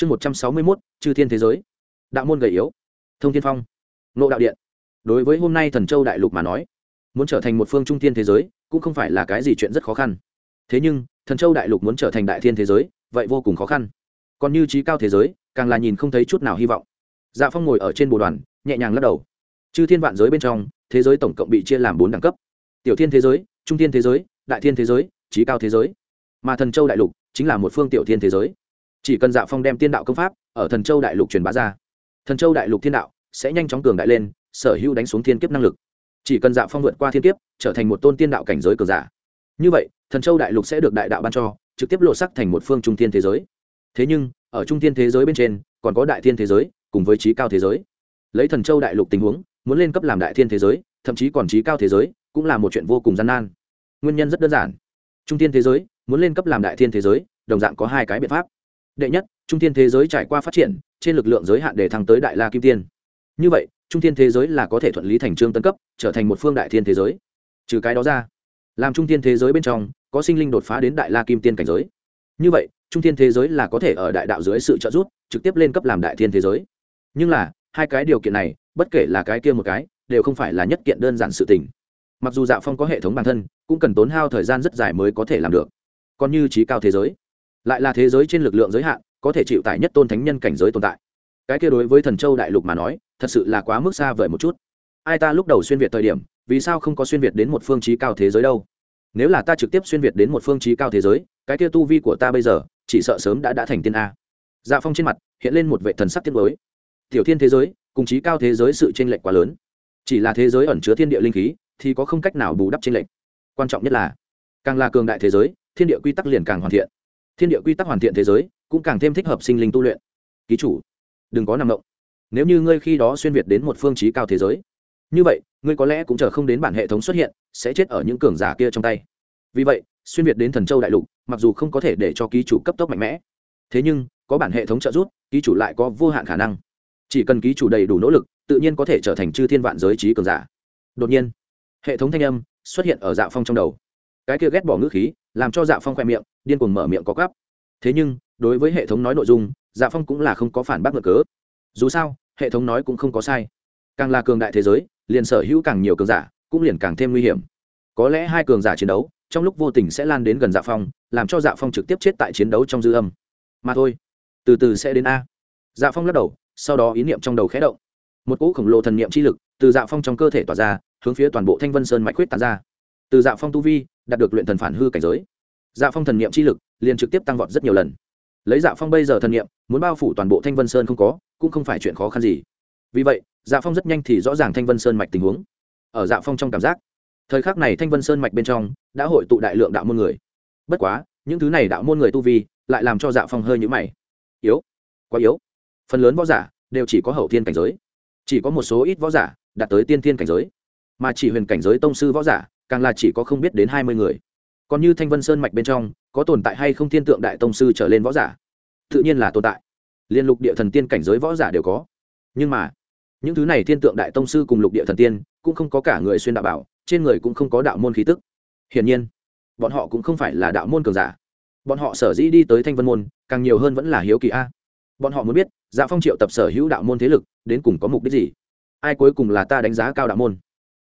chương một trăm sáu mươi mốt, chư thiên thế giới. Đạo môn gầy yếu. Thông thiên phong. Nộ đạo điện. Đối với hôm nay thần châu đại lục mà nói, muốn trở thành một phương trung thiên thế giới cũng không phải là cái gì chuyện rất khó khăn. Thế nhưng, thần châu đại lục muốn trở thành đại thiên thế giới, vậy vô cùng khó khăn. Còn như trí cao thế giới, càng là nhìn không thấy chút nào hy vọng. Dạ phong ngồi ở trên bồ đoàn, nhẹ nhàng lắc đầu. Chư thiên vạn giới bên trong, thế giới tổng cộng bị chia làm bốn đẳng cấp. Tiểu thiên thế giới, trung thiên thế giới, đại thiên thế giới, trí cao thế giới. Mà thần châu đại lục chính là một phương tiểu thiên thế giới chỉ cần dạ phong đem tiên đạo công pháp ở thần châu đại lục truyền bá ra, thần châu đại lục thiên đạo sẽ nhanh chóng cường đại lên, sở hữu đánh xuống thiên kiếp năng lực. Chỉ cần dạ phong vượt qua thiên kiếp, trở thành một tôn tiên đạo cảnh giới cường giả. Như vậy, thần châu đại lục sẽ được đại đạo ban cho, trực tiếp lộ sắc thành một phương trung thiên thế giới. Thế nhưng, ở trung thiên thế giới bên trên, còn có đại thiên thế giới, cùng với trí cao thế giới. Lấy thần châu đại lục tình huống, muốn lên cấp làm đại thiên thế giới, thậm chí còn trí cao thế giới, cũng là một chuyện vô cùng gian nan. Nguyên nhân rất đơn giản. Trung thiên thế giới, muốn lên cấp làm đại thiên thế giới, đồng dạng có hai cái biện pháp đệ nhất, trung thiên thế giới trải qua phát triển, trên lực lượng giới hạn để thăng tới đại la kim tiên. Như vậy, trung thiên thế giới là có thể thuận lý thành trương tân cấp, trở thành một phương đại thiên thế giới. Trừ cái đó ra, làm trung thiên thế giới bên trong, có sinh linh đột phá đến đại la kim tiên cảnh giới. Như vậy, trung thiên thế giới là có thể ở đại đạo dưới sự trợ giúp, trực tiếp lên cấp làm đại thiên thế giới. Nhưng là, hai cái điều kiện này, bất kể là cái kia một cái, đều không phải là nhất kiện đơn giản sự tình. Mặc dù dạ phong có hệ thống bản thân, cũng cần tốn hao thời gian rất dài mới có thể làm được. Còn như trí cao thế giới lại là thế giới trên lực lượng giới hạn, có thể chịu tải nhất tôn thánh nhân cảnh giới tồn tại. Cái kia đối với thần châu đại lục mà nói, thật sự là quá mức xa vời một chút. Ai ta lúc đầu xuyên việt thời điểm, vì sao không có xuyên việt đến một phương trí cao thế giới đâu? Nếu là ta trực tiếp xuyên việt đến một phương trí cao thế giới, cái kia tu vi của ta bây giờ, chỉ sợ sớm đã đã thành tiên a. Dạ phong trên mặt hiện lên một vệ thần sắc tiết mới tiểu thiên thế giới, cùng trí cao thế giới sự tranh lệch quá lớn. Chỉ là thế giới ẩn chứa thiên địa linh khí, thì có không cách nào bù đắp tranh lệch. Quan trọng nhất là, càng là cường đại thế giới, thiên địa quy tắc liền càng hoàn thiện thiên địa quy tắc hoàn thiện thế giới, cũng càng thêm thích hợp sinh linh tu luyện. Ký chủ, đừng có nằm động. Nếu như ngươi khi đó xuyên việt đến một phương trí cao thế giới, như vậy, ngươi có lẽ cũng chờ không đến bản hệ thống xuất hiện, sẽ chết ở những cường giả kia trong tay. Vì vậy, xuyên việt đến thần châu đại lục, mặc dù không có thể để cho ký chủ cấp tốc mạnh mẽ, thế nhưng, có bản hệ thống trợ giúp, ký chủ lại có vô hạn khả năng. Chỉ cần ký chủ đầy đủ nỗ lực, tự nhiên có thể trở thành chư thiên vạn giới trí cường giả. Đột nhiên, hệ thống thanh âm xuất hiện ở dạ phong trong đầu. Cái kia ghét bỏ ngữ khí làm cho dạ phong khoe miệng, điên cuồng mở miệng có gắp thế nhưng, đối với hệ thống nói nội dung dạ phong cũng là không có phản bác ngược cớ. Dù sao, hệ thống nói cũng không có sai. Càng là cường đại thế giới, liền sở hữu càng nhiều cường giả, cũng liền càng thêm nguy hiểm. Có lẽ hai cường giả chiến đấu, trong lúc vô tình sẽ lan đến gần dạ phong, làm cho dạ phong trực tiếp chết tại chiến đấu trong dư âm. Mà thôi, từ từ sẽ đến a. Dạ phong lắc đầu, sau đó ý niệm trong đầu khẽ động. Một cỗ khổng lồ thần niệm chi lực từ dạ phong trong cơ thể tỏa ra, hướng phía toàn bộ thanh vân sơn mạch huyết tàn ra từ dạ phong tu vi, đạt được luyện thần phản hư cảnh giới. Dạ phong thần niệm chi lực liền trực tiếp tăng vọt rất nhiều lần. Lấy dạ phong bây giờ thần niệm, muốn bao phủ toàn bộ thanh vân sơn không có, cũng không phải chuyện khó khăn gì. Vì vậy dạ phong rất nhanh thì rõ ràng thanh vân sơn mạch tình huống. Ở dạ phong trong cảm giác, thời khắc này thanh vân sơn mạch bên trong đã hội tụ đại lượng đạo môn người. Bất quá, những thứ này đạo môn người tu vi lại làm cho dạ phong hơi nhũ mày. Yếu, quá yếu. Phần lớn võ giả đều chỉ có hậu thiên cảnh giới. Chỉ có một số ít võ giả đạt tới tiên thiên cảnh giới. Mà chỉ huyền cảnh giới tông sư võ giả càng là chỉ có không biết đến hai mươi người. Còn như thanh vân sơn mạch bên trong, có tồn tại hay không thiên tượng đại tông sư trở lên võ giả? Tự nhiên là tồn tại. Liên lục địa thần tiên cảnh giới võ giả đều có. Nhưng mà, những thứ này thiên tượng đại tông sư cùng lục địa thần tiên cũng không có cả người xuyên đạo bảo, trên người cũng không có đạo môn khí tức. Hiển nhiên, bọn họ cũng không phải là đạo môn cường giả. Bọn họ sở dĩ đi tới thanh vân môn, càng nhiều hơn vẫn là hiếu kỳ a. Bọn họ muốn biết dạ phong triệu tập sở hữu đạo môn thế lực, đến cùng có mục đích gì? Ai cuối cùng là ta đánh giá cao đạo môn?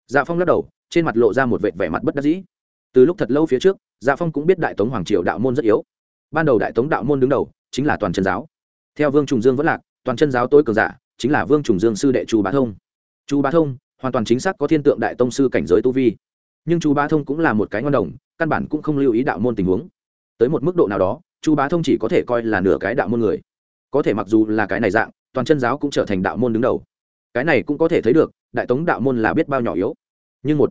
Dạ phong lắc đầu trên mặt lộ ra một vẻ vẻ mặt bất đắc dĩ. Từ lúc thật lâu phía trước dạ phong cũng biết đại tống hoàng triều đạo môn rất yếu. Ban đầu đại tống đạo môn đứng đầu chính là toàn chân giáo. Theo vương trùng dương vẫn lạc, toàn chân giáo tối cường giả chính là vương trùng dương sư đệ chu bá thông. Chu bá thông hoàn toàn chính xác có thiên tượng đại tông sư cảnh giới tu vi. Nhưng chu bá thông cũng là một cái ngon đồng, căn bản cũng không lưu ý đạo môn tình huống. Tới một mức độ nào đó, chu bá thông chỉ có thể coi là nửa cái đạo môn người. Có thể mặc dù là cái này dạng, toàn chân giáo cũng trở thành đạo môn đứng đầu. Cái này cũng có thể thấy được, đại tống đạo môn là biết bao nhỏ yếu nhưng một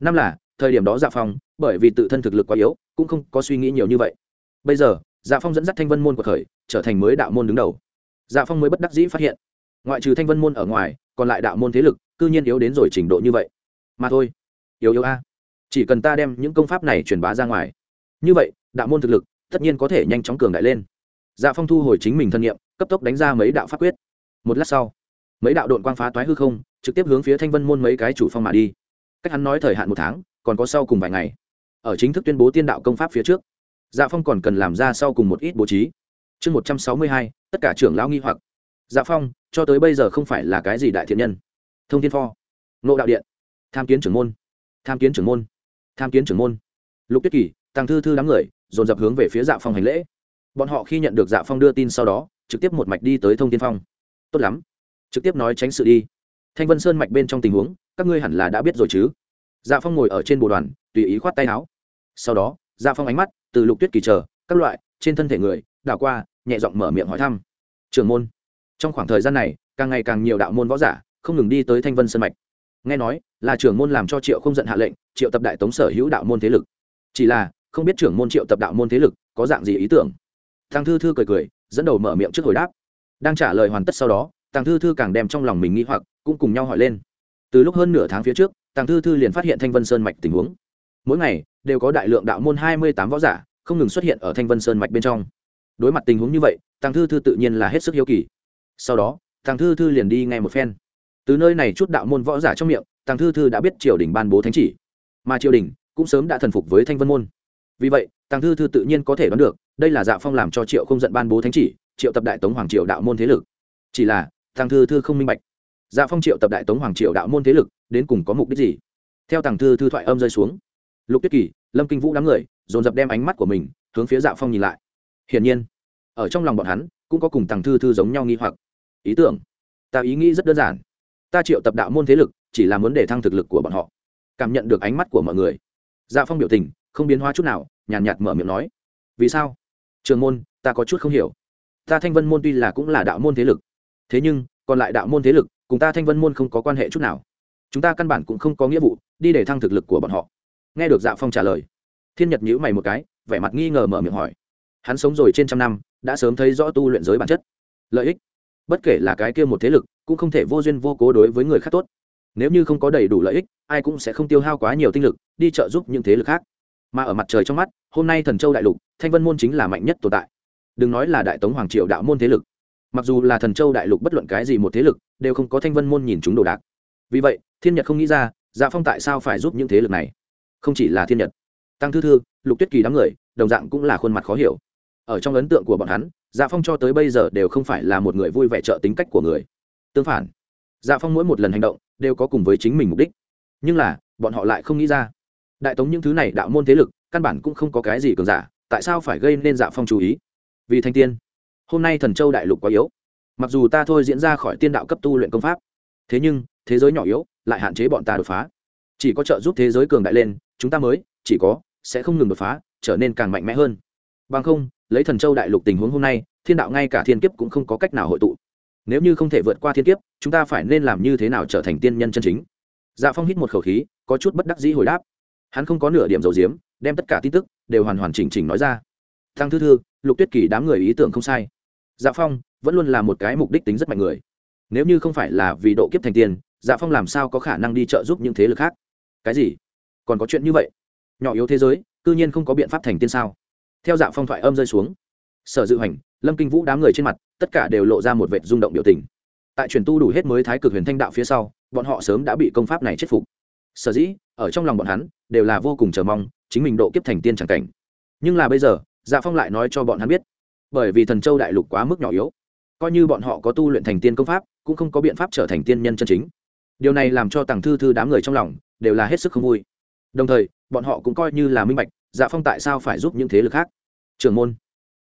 năm là, thời điểm đó dạ phong, bởi vì tự thân thực lực quá yếu, cũng không có suy nghĩ nhiều như vậy. Bây giờ dạ phong dẫn dắt thanh vân môn của khởi, trở thành mới đạo môn đứng đầu. Dạ phong mới bất đắc dĩ phát hiện, ngoại trừ thanh vân môn ở ngoài, còn lại đạo môn thế lực, cư nhiên yếu đến rồi trình độ như vậy. Mà thôi, yếu yếu a. Chỉ cần ta đem những công pháp này truyền bá ra ngoài. Như vậy, đạo môn thực lực, tất nhiên có thể nhanh chóng cường đại lên. Dạ phong thu hồi chính mình thân nhiệm, cấp tốc đánh ra mấy đạo pháp quyết. Một lát sau, mấy đạo đội quang phá toái hư không, trực tiếp hướng phía thanh vân môn mấy cái chủ phong mà đi cách hắn nói thời hạn một tháng, còn có sau cùng vài ngày. Ở chính thức tuyên bố tiên đạo công pháp phía trước dạ phong còn cần làm ra sau cùng một ít bố trí. Chương một trăm sáu mươi hai, tất cả trưởng lão nghi hoặc. Dạ phong, cho tới bây giờ không phải là cái gì đại thiện nhân. Thông thiên pho nộ đạo điện, tham kiến trưởng môn, tham kiến trưởng môn, tham kiến trưởng môn. Lục tuyết kỳ tăng thư thư đám người, dồn dập hướng về phía dạ phong hành lễ. Bọn họ khi nhận được dạ phong đưa tin sau đó, trực tiếp một mạch đi tới thông tiên phong. Tốt lắm, trực tiếp nói tránh sự đi thanh vân sơn mạch bên trong tình huống, các ngươi hẳn là đã biết rồi chứ? Dạ phong ngồi ở trên bồ đoàn, tùy ý khoát tay áo. Sau đó dạ phong ánh mắt từ lục tuyết kỳ chờ, các loại, trên thân thể người, đảo qua, nhẹ giọng mở miệng hỏi thăm. Trưởng môn, trong khoảng thời gian này, càng ngày càng nhiều đạo môn võ giả không ngừng đi tới thanh vân sơn mạch. Nghe nói, là trưởng môn làm cho triệu không giận hạ lệnh, triệu tập đại tống sở hữu đạo môn thế lực. Chỉ là, không biết trưởng môn triệu tập đạo môn thế lực có dạng gì ý tưởng. Thằng thư thư cười cười, dẫn đầu mở miệng trước hồi đáp. Đang trả lời hoàn tất sau đó tàng thư thư càng đem trong lòng mình nghĩ hoặc, cũng cùng nhau hỏi lên. Từ lúc hơn nửa tháng phía trước, tàng thư thư liền phát hiện thanh vân sơn mạch tình huống. Mỗi ngày, đều có đại lượng đạo môn hai mươi tám võ giả, không ngừng xuất hiện ở thanh vân sơn mạch bên trong. Đối mặt tình huống như vậy, tàng thư thư tự nhiên là hết sức hiếu kỳ. Sau đó, tàng thư thư liền đi ngay một phen. Từ nơi này chút đạo môn võ giả trong miệng, tàng thư thư đã biết triều đình ban bố thánh chỉ. Mà triều đình cũng sớm đã thần phục với thanh vân môn. Vì vậy, tàng thư thư tự nhiên có thể đoán được, đây là dạ phong làm cho triệu không giận ban bố thánh chỉ, triệu tập đại tống hoàng triều đạo môn thế lực. Chỉ là tàng thư thư không minh bạch. Dạ phong triệu tập đại tống hoàng triều đạo môn thế lực đến cùng có mục đích gì? Theo tàng thư thư thoại âm rơi xuống lục tuyết kỳ lâm kinh vũ đám người dồn dập đem ánh mắt của mình hướng phía dạ phong nhìn lại. Hiển nhiên ở trong lòng bọn hắn cũng có cùng tàng thư thư giống nhau nghi hoặc. Ý tưởng ta ý nghĩ rất đơn giản. Ta triệu tập đạo môn thế lực chỉ là muốn để thăng thực lực của bọn họ. Cảm nhận được ánh mắt của mọi người dạ phong biểu tình không biến hóa chút nào nhàn nhạt, nhạt mở miệng nói vì sao? Trường môn ta có chút không hiểu. Ta thanh vân môn tuy là cũng là đạo môn thế lực thế nhưng, còn lại đạo môn thế lực, cùng ta thanh vân môn không có quan hệ chút nào. Chúng ta căn bản cũng không có nghĩa vụ, đi để thăng thực lực của bọn họ. Nghe được dạ phong trả lời, thiên nhật nhữ mày một cái, vẻ mặt nghi ngờ mở miệng hỏi. Hắn sống rồi trên trăm năm, đã sớm thấy rõ tu luyện giới bản chất, lợi ích. Bất kể là cái kia một thế lực, cũng không thể vô duyên vô cố đối với người khác tốt. Nếu như không có đầy đủ lợi ích, ai cũng sẽ không tiêu hao quá nhiều tinh lực, đi trợ giúp những thế lực khác. Mà ở mặt trời trong mắt, hôm nay thần châu đại lục, thanh vân môn chính là mạnh nhất tồn tại. Đừng nói là đại tống hoàng triệu đạo môn thế lực mặc dù là thần châu đại lục bất luận cái gì một thế lực, đều không có thanh vân môn nhìn chúng đồ đạc. Vì vậy, thiên nhật không nghĩ ra dạ phong tại sao phải giúp những thế lực này? Không chỉ là thiên nhật. Tăng thư thư, lục tuyết kỳ đám người, đồng dạng cũng là khuôn mặt khó hiểu. Ở trong ấn tượng của bọn hắn dạ phong cho tới bây giờ đều không phải là một người vui vẻ trợ tính cách của người. Tương phản dạ phong mỗi một lần hành động, đều có cùng với chính mình mục đích. Nhưng là, bọn họ lại không nghĩ ra. Đại tống những thứ này đạo môn thế lực, căn bản cũng không có cái gì cường giả, tại sao phải gây nên dạ phong chú ý? Vì thanh tiên hôm nay thần châu đại lục quá yếu. Mặc dù ta thôi diễn ra khỏi tiên đạo cấp tu luyện công pháp, thế nhưng, thế giới nhỏ yếu, lại hạn chế bọn ta đột phá. Chỉ có trợ giúp thế giới cường đại lên, chúng ta mới, chỉ có, sẽ không ngừng đột phá, trở nên càng mạnh mẽ hơn. Bằng không, lấy thần châu đại lục tình huống hôm nay, thiên đạo ngay cả thiên kiếp cũng không có cách nào hội tụ. Nếu như không thể vượt qua thiên kiếp, chúng ta phải nên làm như thế nào trở thành tiên nhân chân chính? Dạ phong hít một khẩu khí, có chút bất đắc dĩ hồi đáp. Hắn không có nửa điểm dầu diếm, đem tất cả tin tức đều hoàn hoàn chỉnh chỉnh nói ra thăng thư thư, lục tuyết kỳ đám người ý tưởng không sai. Dạ phong vẫn luôn là một cái mục đích tính rất mạnh người. Nếu như không phải là vì độ kiếp thành tiền dạ phong làm sao có khả năng đi trợ giúp những thế lực khác? Cái gì? Còn có chuyện như vậy? Nhỏ yếu thế giới, cư nhiên không có biện pháp thành tiên sao? Theo dạ phong thoại âm rơi xuống, sở dự hành, lâm kinh vũ đám người trên mặt, tất cả đều lộ ra một vệ rung động biểu tình. Tại truyền tu đủ hết mới thái cực huyền thanh đạo phía sau, bọn họ sớm đã bị công pháp này chết phục. Sở dĩ, ở trong lòng bọn hắn, đều là vô cùng chờ mong, chính mình độ kiếp thành tiên chẳng cảnh. Nhưng là bây giờ dạ phong lại nói cho bọn hắn biết, bởi vì thần châu đại lục quá mức nhỏ yếu, coi như bọn họ có tu luyện thành tiên công pháp, cũng không có biện pháp trở thành tiên nhân chân chính. Điều này làm cho tàng thư thư đám người trong lòng đều là hết sức không vui. Đồng thời, bọn họ cũng coi như là minh bạch dạ phong tại sao phải giúp những thế lực khác? Trường môn,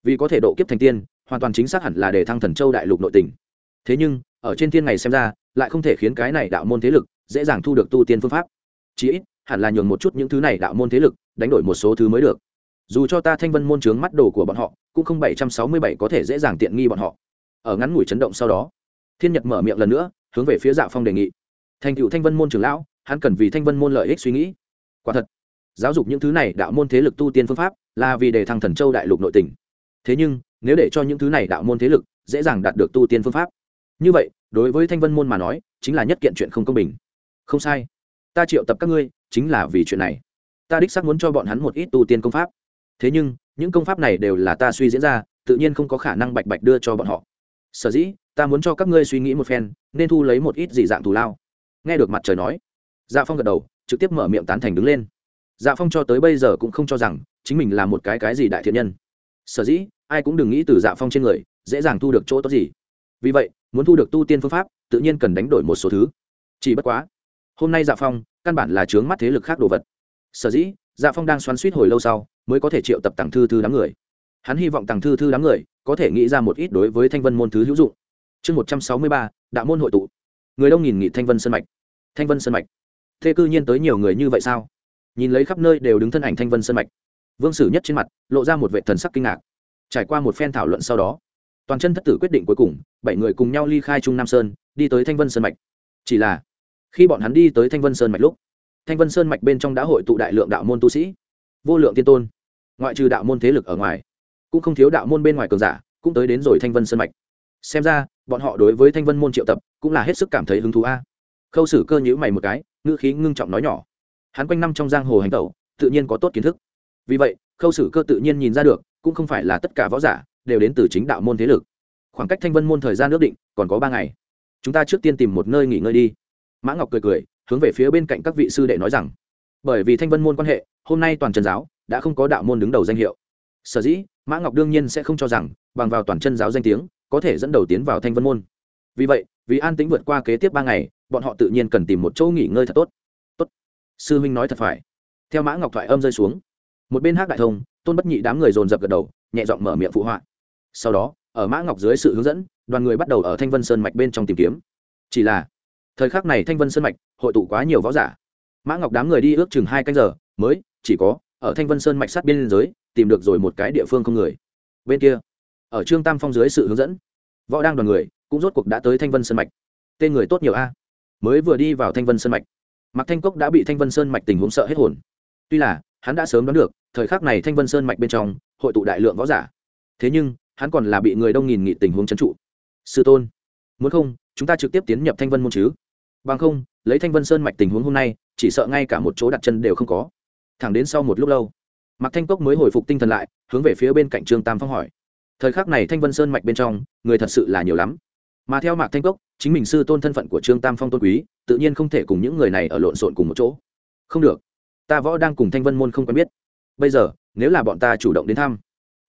vì có thể độ kiếp thành tiên, hoàn toàn chính xác hẳn là để thăng thần châu đại lục nội tình. Thế nhưng, ở trên thiên này xem ra, lại không thể khiến cái này đạo môn thế lực dễ dàng thu được tu tiên phương pháp. Chí ít, hẳn là nhường một chút những thứ này đạo môn thế lực, đánh đổi một số thứ mới được dù cho ta thanh vân môn trướng mắt đồ của bọn họ, cũng không bảy trăm sáu mươi bảy có thể dễ dàng tiện nghi bọn họ. Ở ngắn ngủi chấn động sau đó, thiên nhật mở miệng lần nữa, hướng về phía dạ phong đề nghị. Thành cựu thanh vân môn trưởng lão, hắn cần vì thanh vân môn lợi ích suy nghĩ. Quả thật, giáo dục những thứ này đạo môn thế lực tu tiên phương pháp là vì để thăng thần châu đại lục nội tỉnh thế nhưng, nếu để cho những thứ này đạo môn thế lực dễ dàng đạt được tu tiên phương pháp, như vậy, đối với thanh vân môn mà nói, chính là nhất kiện chuyện không công bình. Không sai. Ta triệu tập các ngươi, chính là vì chuyện này. Ta đích xác muốn cho bọn hắn một ít tu tiên công pháp thế nhưng, những công pháp này đều là ta suy diễn ra, tự nhiên không có khả năng bạch bạch đưa cho bọn họ. Sở dĩ, ta muốn cho các ngươi suy nghĩ một phen, nên thu lấy một ít gì dạng thù lao. Nghe được mặt trời nói dạ phong gật đầu, trực tiếp mở miệng tán thành đứng lên. Dạ phong cho tới bây giờ cũng không cho rằng, chính mình là một cái cái gì đại thiện nhân. Sở dĩ, ai cũng đừng nghĩ từ dạ phong trên người, dễ dàng thu được chỗ tốt gì. Vì vậy, muốn thu được tu tiên phương pháp, tự nhiên cần đánh đổi một số thứ. Chỉ bất quá, hôm nay dạ phong, căn bản là chướng mắt thế lực khác đồ vật. Sở dĩ dạ phong đang xoắn suýt hồi lâu sau, mới có thể triệu tập tặng thư thư đám người. Hắn hy vọng tặng thư thư đám người có thể nghĩ ra một ít đối với thanh vân môn thứ hữu dụng. Chương một trăm sáu mươi ba, đạo môn hội tụ. Người đông nghìn nghị thanh vân sân mạch. Thanh vân sân mạch. Thế cư nhiên tới nhiều người như vậy sao? Nhìn lấy khắp nơi đều đứng thân ảnh thanh vân sân mạch. Vương sử nhất trên mặt, lộ ra một vệ thần sắc kinh ngạc. Trải qua một phen thảo luận sau đó, toàn chân thất tử quyết định cuối cùng, bảy người cùng nhau ly khai trung nam sơn, đi tới thanh vân sơn mạch. Chỉ là, khi bọn hắn đi tới thanh vân sơn mạch lúc thanh vân sơn mạch bên trong đã hội tụ đại lượng đạo môn tu sĩ. Vô lượng tiên tôn. Ngoại trừ đạo môn thế lực ở ngoài, cũng không thiếu đạo môn bên ngoài cường giả, cũng tới đến rồi thanh vân sơn mạch. Xem ra, bọn họ đối với thanh vân môn triệu tập, cũng là hết sức cảm thấy hứng thú a. Khâu sử cơ nhữ mày một cái, ngữ khí ngưng trọng nói nhỏ. Hắn quanh năm trong giang hồ hành tẩu, tự nhiên có tốt kiến thức. Vì vậy, khâu sử cơ tự nhiên nhìn ra được, cũng không phải là tất cả võ giả, đều đến từ chính đạo môn thế lực. Khoảng cách thanh vân môn thời gian ước định còn có ba ngày. Chúng ta trước tiên tìm một nơi nghỉ ngơi đi. Mã ngọc cười cười hướng về phía bên cạnh các vị sư đệ nói rằng, bởi vì thanh vân môn quan hệ, hôm nay toàn trần giáo đã không có đạo môn đứng đầu danh hiệu. Sở dĩ, mã ngọc đương nhiên sẽ không cho rằng, bằng vào toàn chân giáo danh tiếng, có thể dẫn đầu tiến vào thanh vân môn. Vì vậy, vì an tính vượt qua kế tiếp ba ngày, bọn họ tự nhiên cần tìm một chỗ nghỉ ngơi thật tốt. Tốt. Sư huynh nói thật phải. Theo mã ngọc thoại âm rơi xuống, một bên hát đại thông, tôn bất nhị đám người dồn dập gật đầu, nhẹ giọng mở miệng phụ họa. Sau đó, ở mã ngọc dưới sự hướng dẫn, đoàn người bắt đầu ở thanh vân sơn mạch bên trong tìm kiếm. Chỉ là thời khắc này thanh vân sơn mạch, hội tụ quá nhiều võ giả. Mã ngọc đám người đi ước chừng hai canh giờ, mới, chỉ có, ở thanh vân sơn mạch sát biên giới, tìm được rồi một cái địa phương không người. Bên kia, ở trương tam phong dưới sự hướng dẫn, võ đang đoàn người cũng rốt cuộc đã tới thanh vân sơn mạch. Tên người tốt nhiều a. Mới vừa đi vào thanh vân sơn mạch, mạc thanh cốc đã bị thanh vân sơn mạch tình huống sợ hết hồn. Tuy là, hắn đã sớm đoán được, thời khắc này thanh vân sơn mạch bên trong, hội tụ đại lượng võ giả. Thế nhưng, hắn còn là bị người đông nghìn nghị tình huống trấn trụ. Sư tôn, muốn không, chúng ta trực tiếp tiến nhập thanh vân môn chứ? Bằng không, lấy thanh vân sơn mạch tình huống hôm nay, chỉ sợ ngay cả một chỗ đặt chân đều không có. Thẳng đến sau một lúc lâu, mạc thanh cốc mới hồi phục tinh thần lại, hướng về phía bên cạnh trương tam phong hỏi. Thời khắc này thanh vân sơn mạch bên trong, người thật sự là nhiều lắm. Mà theo mạc thanh cốc, chính mình sư tôn thân phận của trương tam phong tôn quý, tự nhiên không thể cùng những người này ở lộn xộn cùng một chỗ. Không được. Ta võ đang cùng thanh vân môn không quen biết. Bây giờ, nếu là bọn ta chủ động đến thăm,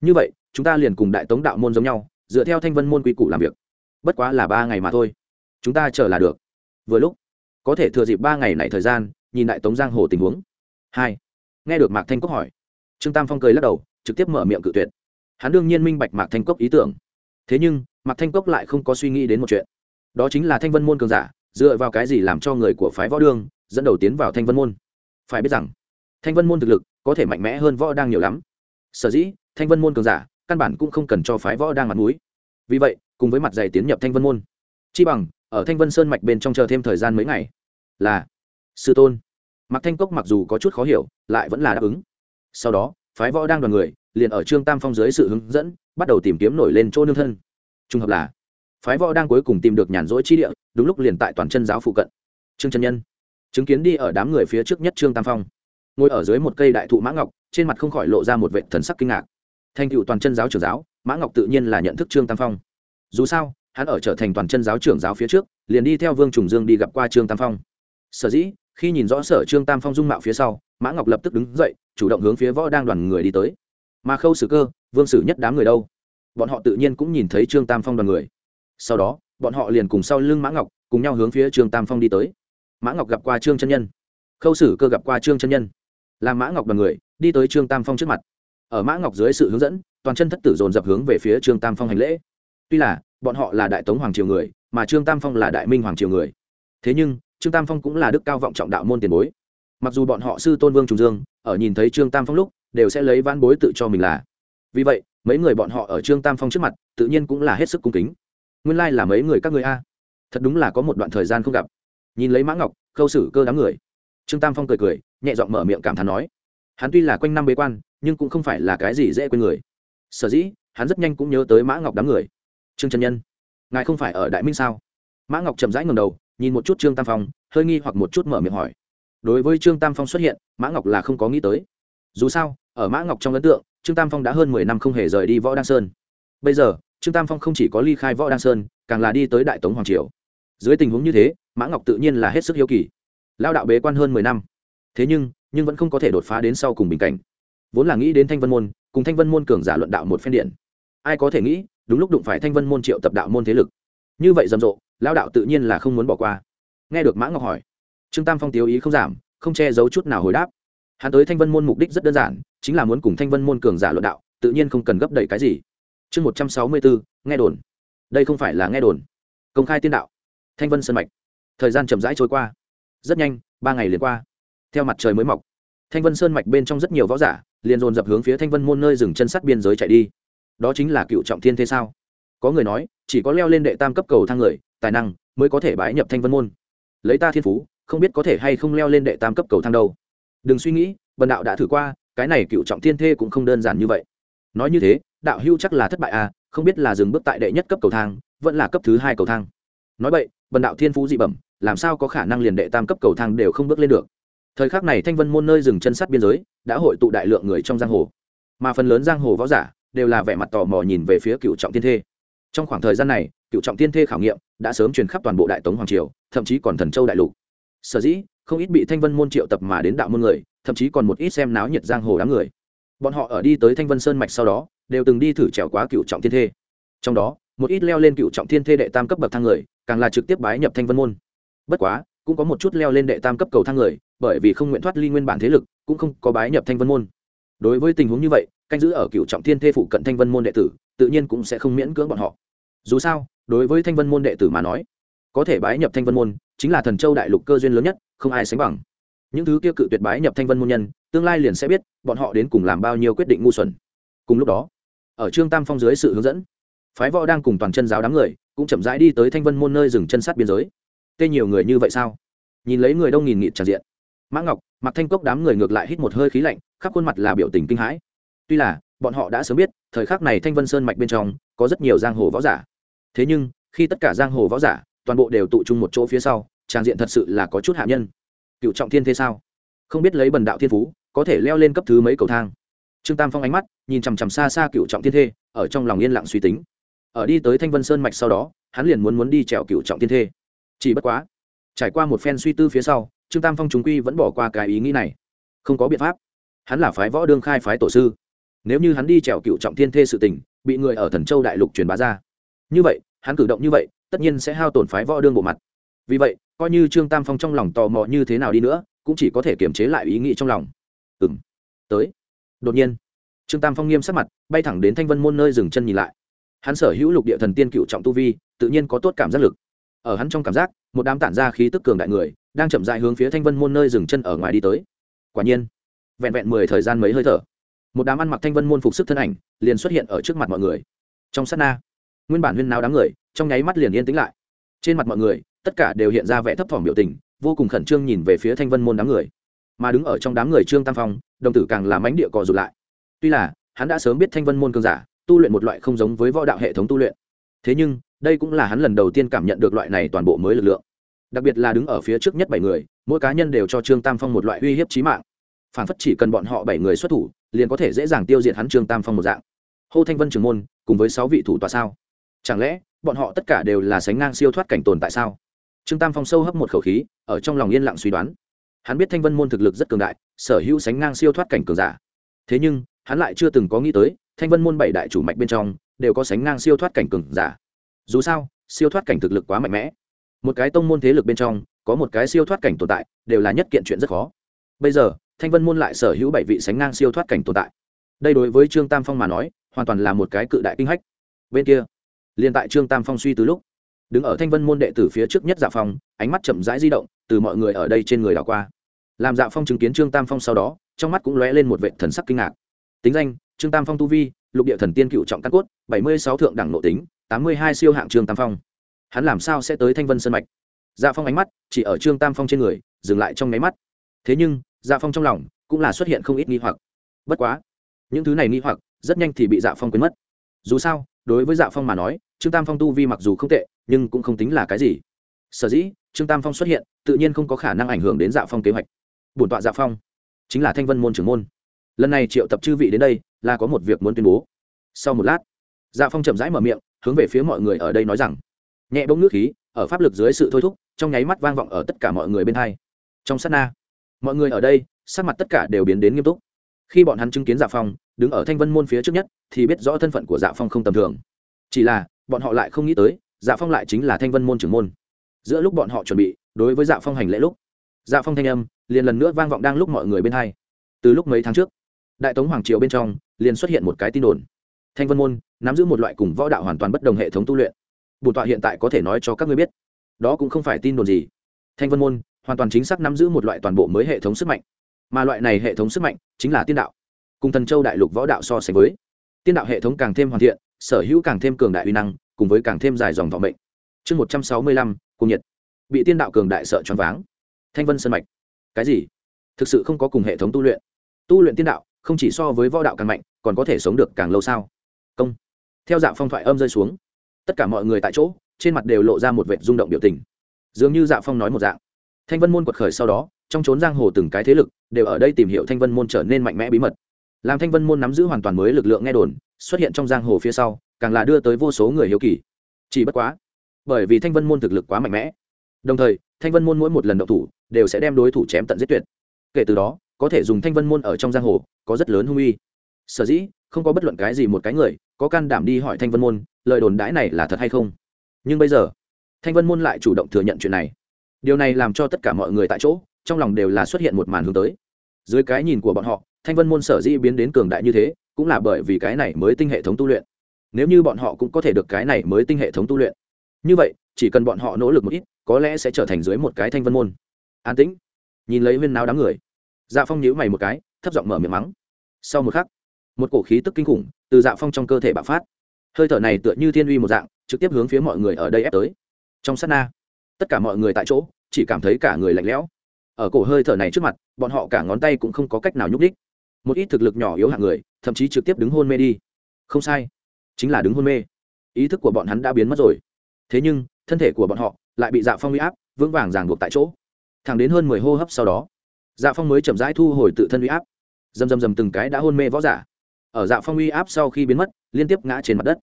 như vậy, chúng ta liền cùng đại tống đạo môn giống nhau, dựa theo thanh vân môn quy củ làm việc. Bất quá là ba ngày mà thôi. Chúng ta chờ là được vừa lúc, có thể thừa dịp ba ngày này thời gian, nhìn lại tống giang hồ tình huống. Hai, nghe được mạc thanh cốc hỏi, trương tam phong cười lắc đầu, trực tiếp mở miệng cự tuyệt. Hắn đương nhiên minh bạch mạc thanh cốc ý tưởng. Thế nhưng, mạc thanh cốc lại không có suy nghĩ đến một chuyện. Đó chính là thanh vân môn cường giả, dựa vào cái gì làm cho người của phái võ đương, dẫn đầu tiến vào thanh vân môn? Phải biết rằng, thanh vân môn thực lực có thể mạnh mẽ hơn võ đang nhiều lắm. Sở dĩ, thanh vân môn cường giả, căn bản cũng không cần cho phái võ đang mặt mũi. Vì vậy, cùng với mặt giày tiến nhập thanh vân môn, chi bằng ở thanh vân sơn mạch bên trong chờ thêm thời gian mấy ngày. Là, sư tôn. Mặc thanh cốc mặc dù có chút khó hiểu, lại vẫn là đáp ứng. Sau đó, phái võ đang đoàn người, liền ở trương tam phong dưới sự hướng dẫn, bắt đầu tìm kiếm nổi lên chỗ nương thân. Trùng hợp là, phái võ đang cuối cùng tìm được nhàn rỗi chi địa, đúng lúc liền tại toàn chân giáo phụ cận. Trương trần nhân chứng kiến đi ở đám người phía trước nhất trương tam phong, ngồi ở dưới một cây đại thụ mã ngọc, trên mặt không khỏi lộ ra một vệ thần sắc kinh ngạc. Thành cựu toàn chân giáo trưởng giáo, mã ngọc tự nhiên là nhận thức trương tam phong. Dù sao hắn ở trở thành toàn chân giáo trưởng giáo phía trước, liền đi theo vương trùng dương đi gặp qua trương tam phong. Sở dĩ, khi nhìn rõ sở trương tam phong dung mạo phía sau, mã ngọc lập tức đứng dậy, chủ động hướng phía võ đang đoàn người đi tới. Mà khâu sử cơ, vương sử nhất đám người đâu? Bọn họ tự nhiên cũng nhìn thấy trương tam phong đoàn người. Sau đó, bọn họ liền cùng sau lưng mã ngọc, cùng nhau hướng phía trương tam phong đi tới. Mã ngọc gặp qua trương chân nhân. Khâu sử cơ gặp qua trương chân nhân. Làm mã ngọc đoàn người, đi tới trương tam phong trước mặt. Ở mã ngọc dưới sự hướng dẫn, toàn chân thất tử dồn dập hướng về phía trương tam phong hành lễ. Tuy là bọn họ là đại tống hoàng triều người, mà trương tam phong là đại minh hoàng triều người. Thế nhưng, trương tam phong cũng là đức cao vọng trọng đạo môn tiền bối. Mặc dù bọn họ sư tôn vương trùng dương, ở nhìn thấy trương tam phong lúc, đều sẽ lấy vãn bối tự cho mình là. Vì vậy, mấy người bọn họ ở trương tam phong trước mặt, tự nhiên cũng là hết sức cung kính. Nguyên lai、like、là mấy người các người a. Thật đúng là có một đoạn thời gian không gặp. Nhìn lấy mã ngọc, khâu xử cơ đám người. Trương tam phong cười cười, nhẹ giọng mở miệng cảm thán nói. Hắn tuy là quanh năm bế quan, nhưng cũng không phải là cái gì dễ quên người. Sở dĩ, hắn rất nhanh cũng nhớ tới mã ngọc đám người trương trần nhân. Ngài không phải ở đại minh sao? Mã ngọc chậm rãi ngầm đầu, nhìn một chút trương tam phong, hơi nghi hoặc một chút mở miệng hỏi. Đối với trương tam phong xuất hiện, mã ngọc là không có nghĩ tới. Dù sao, ở mã ngọc trong ấn tượng, trương tam phong đã hơn mười năm không hề rời đi võ đăng sơn. Bây giờ, trương tam phong không chỉ có ly khai võ đăng sơn, càng là đi tới đại tống hoàng triều. Dưới tình huống như thế, mã ngọc tự nhiên là hết sức hiếu kỳ. Lao đạo bế quan hơn mười năm. Thế nhưng nhưng vẫn không có thể đột phá đến sau cùng bình cảnh. Vốn là nghĩ đến thanh vân môn, cùng thanh vân môn cường giả luận đạo một phen điện. Ai có thể nghĩ đúng lúc đụng phải thanh vân môn triệu tập đạo môn thế lực. Như vậy rầm rộ lao đạo tự nhiên là không muốn bỏ qua. Nghe được mã ngọc hỏi, trương tam phong tiêu ý không giảm, không che giấu chút nào hồi đáp. Hắn tới thanh vân môn mục đích rất đơn giản, chính là muốn cùng thanh vân môn cường giả luận đạo, tự nhiên không cần gấp đẩy cái gì. Chương một trăm sáu mươi bốn, nghe đồn. Đây không phải là nghe đồn. Công khai tiên đạo. Thanh vân sân mạch. Thời gian chậm rãi trôi qua. Rất nhanh, ba ngày liền qua. Theo mặt trời mới mọc, thanh vân sơn mạch bên trong rất nhiều võ giả, liền dồn dập hướng phía thanh vân môn nơi dừng chân sát biên giới chạy đi đó chính là cựu trọng thiên thế sao? Có người nói, chỉ có leo lên đệ tam cấp cầu thang người, tài năng, mới có thể bái nhập thanh vân môn. Lấy ta thiên phú, không biết có thể hay không leo lên đệ tam cấp cầu thang đâu. Đừng suy nghĩ bần đạo đã thử qua, cái này cựu trọng thiên thê cũng không đơn giản như vậy. Nói như thế, đạo hưu chắc là thất bại à không biết là dừng bước tại đệ nhất cấp cầu thang, vẫn là cấp thứ hai cầu thang. Nói vậy bần đạo thiên phú dị bẩm, làm sao có khả năng liền đệ tam cấp cầu thang đều không bước lên được? Thời khắc này thanh vân môn nơi dừng chân sát biên giới, đã hội tụ đại lượng người trong giang hồ. Mà phần lớn giang hồ võ giả đều là vẻ mặt tò mò nhìn về phía cựu trọng thiên thê. Trong khoảng thời gian này, cựu trọng thiên thê khảo nghiệm đã sớm truyền khắp toàn bộ đại tống hoàng triều, thậm chí còn thần châu đại lục. Sở dĩ, không ít bị thanh vân môn triệu tập mà đến đạo môn người, thậm chí còn một ít xem náo nhiệt giang hồ đám người. Bọn họ ở đi tới thanh vân sơn mạch sau đó, đều từng đi thử trèo quá cựu trọng thiên thê. Trong đó, một ít leo lên cựu trọng thiên thê đệ tam cấp bậc thang người, càng là trực tiếp bái nhập thanh vân môn. Bất quá, cũng có một chút leo lên đệ tam cấp cầu thang người, bởi vì không nguyện thoát ly nguyên bản thế lực, cũng không có bái nhập thanh vân môn. Đối với tình huống như vậy canh giữ ở cựu trọng thiên thê phụ cận thanh vân môn đệ tử, tự nhiên cũng sẽ không miễn cưỡng bọn họ. Dù sao, đối với thanh vân môn đệ tử mà nói, có thể bái nhập thanh vân môn chính là thần châu đại lục cơ duyên lớn nhất, không ai sánh bằng. Những thứ kia cự tuyệt bái nhập thanh vân môn nhân, tương lai liền sẽ biết bọn họ đến cùng làm bao nhiêu quyết định ngu xuẩn. Cùng lúc đó, ở trương tam phong dưới sự hướng dẫn, phái võ đang cùng toàn chân giáo đám người cũng chậm rãi đi tới thanh vân môn nơi dừng chân sát biên giới. Tên nhiều người như vậy sao? Nhìn lấy người đông nghìn nghịt tràn diện. Mã ngọc mặc thanh cốc đám người ngược lại hít một hơi khí lạnh, khắp khuôn mặt là biểu tình kinh hãi tuy là, bọn họ đã sớm biết, thời khắc này thanh vân sơn mạch bên trong, có rất nhiều giang hồ võ giả. Thế nhưng, khi tất cả giang hồ võ giả, toàn bộ đều tụ trung một chỗ phía sau trang diện thật sự là có chút hạ nhân. Cựu trọng thiên thế sao? Không biết lấy bần đạo thiên phú, có thể leo lên cấp thứ mấy cầu thang. Trương tam phong ánh mắt, nhìn chằm chằm xa xa cựu trọng thiên thê, ở trong lòng yên lặng suy tính. Ở đi tới thanh vân sơn mạch sau đó, hắn liền muốn muốn đi trèo cựu trọng thiên thê. Chỉ bất quá, trải qua một phen suy tư phía sau, trương tam phong chúng quy vẫn bỏ qua cái ý nghĩ này. Không có biện pháp. Hắn là phái võ đương khai phái tổ sư nếu như hắn đi trèo cựu trọng thiên thê sự tình, bị người ở thần châu đại lục truyền bá ra. Như vậy, hắn cử động như vậy, tất nhiên sẽ hao tổn phái võ đương bộ mặt. Vì vậy, coi như trương tam phong trong lòng tò mò như thế nào đi nữa, cũng chỉ có thể kiềm chế lại ý nghĩ trong lòng. Ừ m tới. Đột nhiên, trương tam phong nghiêm sắc mặt, bay thẳng đến thanh vân môn nơi dừng chân nhìn lại. Hắn sở hữu lục địa thần tiên cựu trọng tu vi, tự nhiên có tốt cảm giác lực. Ở hắn trong cảm giác, một đám tản ra khí tức cường đại người, đang chậm dại hướng phía thanh vân môn nơi dừng chân ở ngoài đi tới. Quả nhiên, vẹn vẹn mười thời gian mấy hơi thở một đám ăn mặc thanh vân môn phục sức thân ảnh liền xuất hiện ở trước mặt mọi người. Trong sát na, nguyên bản huyên náo đám người, trong nháy mắt liền yên tĩnh lại. Trên mặt mọi người, tất cả đều hiện ra vẻ thấp thỏm biểu tình, vô cùng khẩn trương nhìn về phía thanh vân môn đám người. Mà đứng ở trong đám người trương tam phong, đồng tử càng làm ánh địa cò rụt lại. Tuy là, hắn đã sớm biết thanh vân môn cương giả, tu luyện một loại không giống với võ đạo hệ thống tu luyện. Thế nhưng, đây cũng là hắn lần đầu tiên cảm nhận được loại này toàn bộ mới lực lượng. Đặc biệt là đứng ở phía trước nhất bảy người, mỗi cá nhân đều cho trương tam phong một loại uy hiếp trí mạng. Phản phất chỉ cần bọn họ bảy người xuất thủ liền có thể dễ dàng tiêu diệt hắn trương tam phong một dạng. Hô thanh vân trường môn, cùng với sáu vị thủ tọa sao? Chẳng lẽ, bọn họ tất cả đều là sánh ngang siêu thoát cảnh tồn tại sao? Trương tam phong sâu hấp một khẩu khí, ở trong lòng yên lặng suy đoán. Hắn biết thanh vân môn thực lực rất cường đại, sở hữu sánh ngang siêu thoát cảnh cường giả. Thế nhưng, hắn lại chưa từng có nghĩ tới, thanh vân môn bảy đại chủ mạch bên trong, đều có sánh ngang siêu thoát cảnh cường giả. Dù sao, siêu thoát cảnh thực lực quá mạnh mẽ. Một cái tông môn thế lực bên trong, có một cái siêu thoát cảnh tồn tại, đều là nhất kiện chuyện rất khó. Bây giờ thanh vân môn lại sở hữu bảy vị sánh ngang siêu thoát cảnh tồn tại. Đây đối với trương tam phong mà nói, hoàn toàn là một cái cự đại kinh hách. Bên kia, liền tại trương tam phong suy từ lúc, đứng ở thanh vân môn đệ tử phía trước nhất dạ phong, ánh mắt chậm rãi di động, từ mọi người ở đây trên người đảo qua. Làm dạ phong chứng kiến trương tam phong sau đó, trong mắt cũng lóe lên một vệ thần sắc kinh ngạc. Tính danh, trương tam phong tu vi, lục địa thần tiên cựu trọng căn cốt, bảy mươi sáu thượng đẳng nội tính, tám mươi hai siêu hạng trương tam phong. Hắn làm sao sẽ tới thanh vân sân mạch? Dạ phong ánh mắt chỉ ở trương tam phong trên người, dừng lại trong nháy mắt. Thế nhưng dạ phong trong lòng cũng là xuất hiện không ít nghi hoặc. Bất quá, những thứ này nghi hoặc rất nhanh thì bị dạ phong quên mất. Dù sao, đối với dạ phong mà nói, trương tam phong tu vi mặc dù không tệ, nhưng cũng không tính là cái gì. Sở dĩ, trương tam phong xuất hiện, tự nhiên không có khả năng ảnh hưởng đến dạ phong kế hoạch. Bổn tọa dạ phong, chính là thanh vân môn trưởng môn. Lần này triệu tập chư vị đến đây, là có một việc muốn tuyên bố. Sau một lát dạ phong chậm rãi mở miệng, hướng về phía mọi người ở đây nói rằng, nhẹ bông nước khí, ở pháp lực dưới sự thôi thúc, trong nháy mắt vang vọng ở tất cả mọi người bên hai. Trong sát na mọi người ở đây, sắc mặt tất cả đều biến đến nghiêm túc. Khi bọn hắn chứng kiến dạ phong đứng ở thanh vân môn phía trước nhất, thì biết rõ thân phận của dạ phong không tầm thường. Chỉ là, bọn họ lại không nghĩ tới dạ phong lại chính là thanh vân môn trưởng môn. Giữa lúc bọn họ chuẩn bị, đối với dạ phong hành lễ lúc dạ phong thanh âm liền lần nữa vang vọng đang lúc mọi người bên hai. Từ lúc mấy tháng trước, đại tống hoàng triều bên trong liền xuất hiện một cái tin đồn. Thanh vân môn nắm giữ một loại cùng võ đạo hoàn toàn bất đồng hệ thống tu luyện. Bổn tọa hiện tại có thể nói cho các ngươi biết, đó cũng không phải tin đồn gì. Thanh vân môn hoàn toàn chính xác nắm giữ một loại toàn bộ mới hệ thống sức mạnh. Mà loại này hệ thống sức mạnh chính là tiên đạo. Cùng thần châu đại lục võ đạo so sánh với, tiên đạo hệ thống càng thêm hoàn thiện, sở hữu càng thêm cường đại uy năng, cùng với càng thêm dài dòng thọ mệnh. Chương một trăm sáu mươi lăm cùng nhiệt. Bị tiên đạo cường đại sợ choáng váng. Thanh vân sân mạch. Cái gì? Thực sự không có cùng hệ thống tu luyện. Tu luyện tiên đạo không chỉ so với võ đạo càng mạnh, còn có thể sống được càng lâu sao? Công. Theo dạng phong thoại âm rơi xuống, tất cả mọi người tại chỗ, trên mặt đều lộ ra một vệ rung động biểu tình. Dường như dạ phong nói một dạng thanh vân môn quật khởi sau đó, trong trốn giang hồ từng cái thế lực đều ở đây tìm hiểu thanh vân môn trở nên mạnh mẽ bí mật. Làm thanh vân môn nắm giữ hoàn toàn mới lực lượng nghe đồn, xuất hiện trong giang hồ phía sau, càng là đưa tới vô số người hiếu kỳ. Chỉ bất quá, bởi vì thanh vân môn thực lực quá mạnh mẽ, đồng thời, thanh vân môn mỗi một lần đậu thủ đều sẽ đem đối thủ chém tận giết tuyệt. Kể từ đó, có thể dùng thanh vân môn ở trong giang hồ có rất lớn hung uy. Sở dĩ, không có bất luận cái gì một cái người có can đảm đi hỏi thanh vân môn, lời đồn đãi này là thật hay không? Nhưng bây giờ, thanh vân môn lại chủ động thừa nhận chuyện này điều này làm cho tất cả mọi người tại chỗ, trong lòng đều là xuất hiện một màn hướng tới. Dưới cái nhìn của bọn họ, thanh vân môn sở dĩ biến đến cường đại như thế, cũng là bởi vì cái này mới tinh hệ thống tu luyện. Nếu như bọn họ cũng có thể được cái này mới tinh hệ thống tu luyện. Như vậy, chỉ cần bọn họ nỗ lực một ít, có lẽ sẽ trở thành dưới một cái thanh vân môn. An tĩnh. Nhìn lấy huyên náo đám người. Dạ phong nhíu mày một cái, thấp giọng mở miệng mắng. Sau một khắc, một cổ khí tức kinh khủng từ dạ phong trong cơ thể bạo phát. Hơi thở này tựa như thiên uy một dạng, trực tiếp hướng phía mọi người ở đây ép tới. Trong sát na tất cả mọi người tại chỗ, chỉ cảm thấy cả người lạnh lẽo. Ở cổ hơi thở này trước mặt, bọn họ cả ngón tay cũng không có cách nào nhúc đích một ít thực lực nhỏ yếu hạng người, thậm chí trực tiếp đứng hôn mê đi. Không sai, chính là đứng hôn mê. Ý thức của bọn hắn đã biến mất rồi. Thế nhưng, thân thể của bọn họ lại bị dạ phong uy áp, vững vàng ràng buộc tại chỗ. Thẳng đến hơn mười hô hấp sau đó dạ phong mới chậm rãi thu hồi tự thân uy áp. Dầm dầm dầm từng cái đã hôn mê võ giả. Ở dạ phong uy áp sau khi biến mất, liên tiếp ngã trên mặt đất.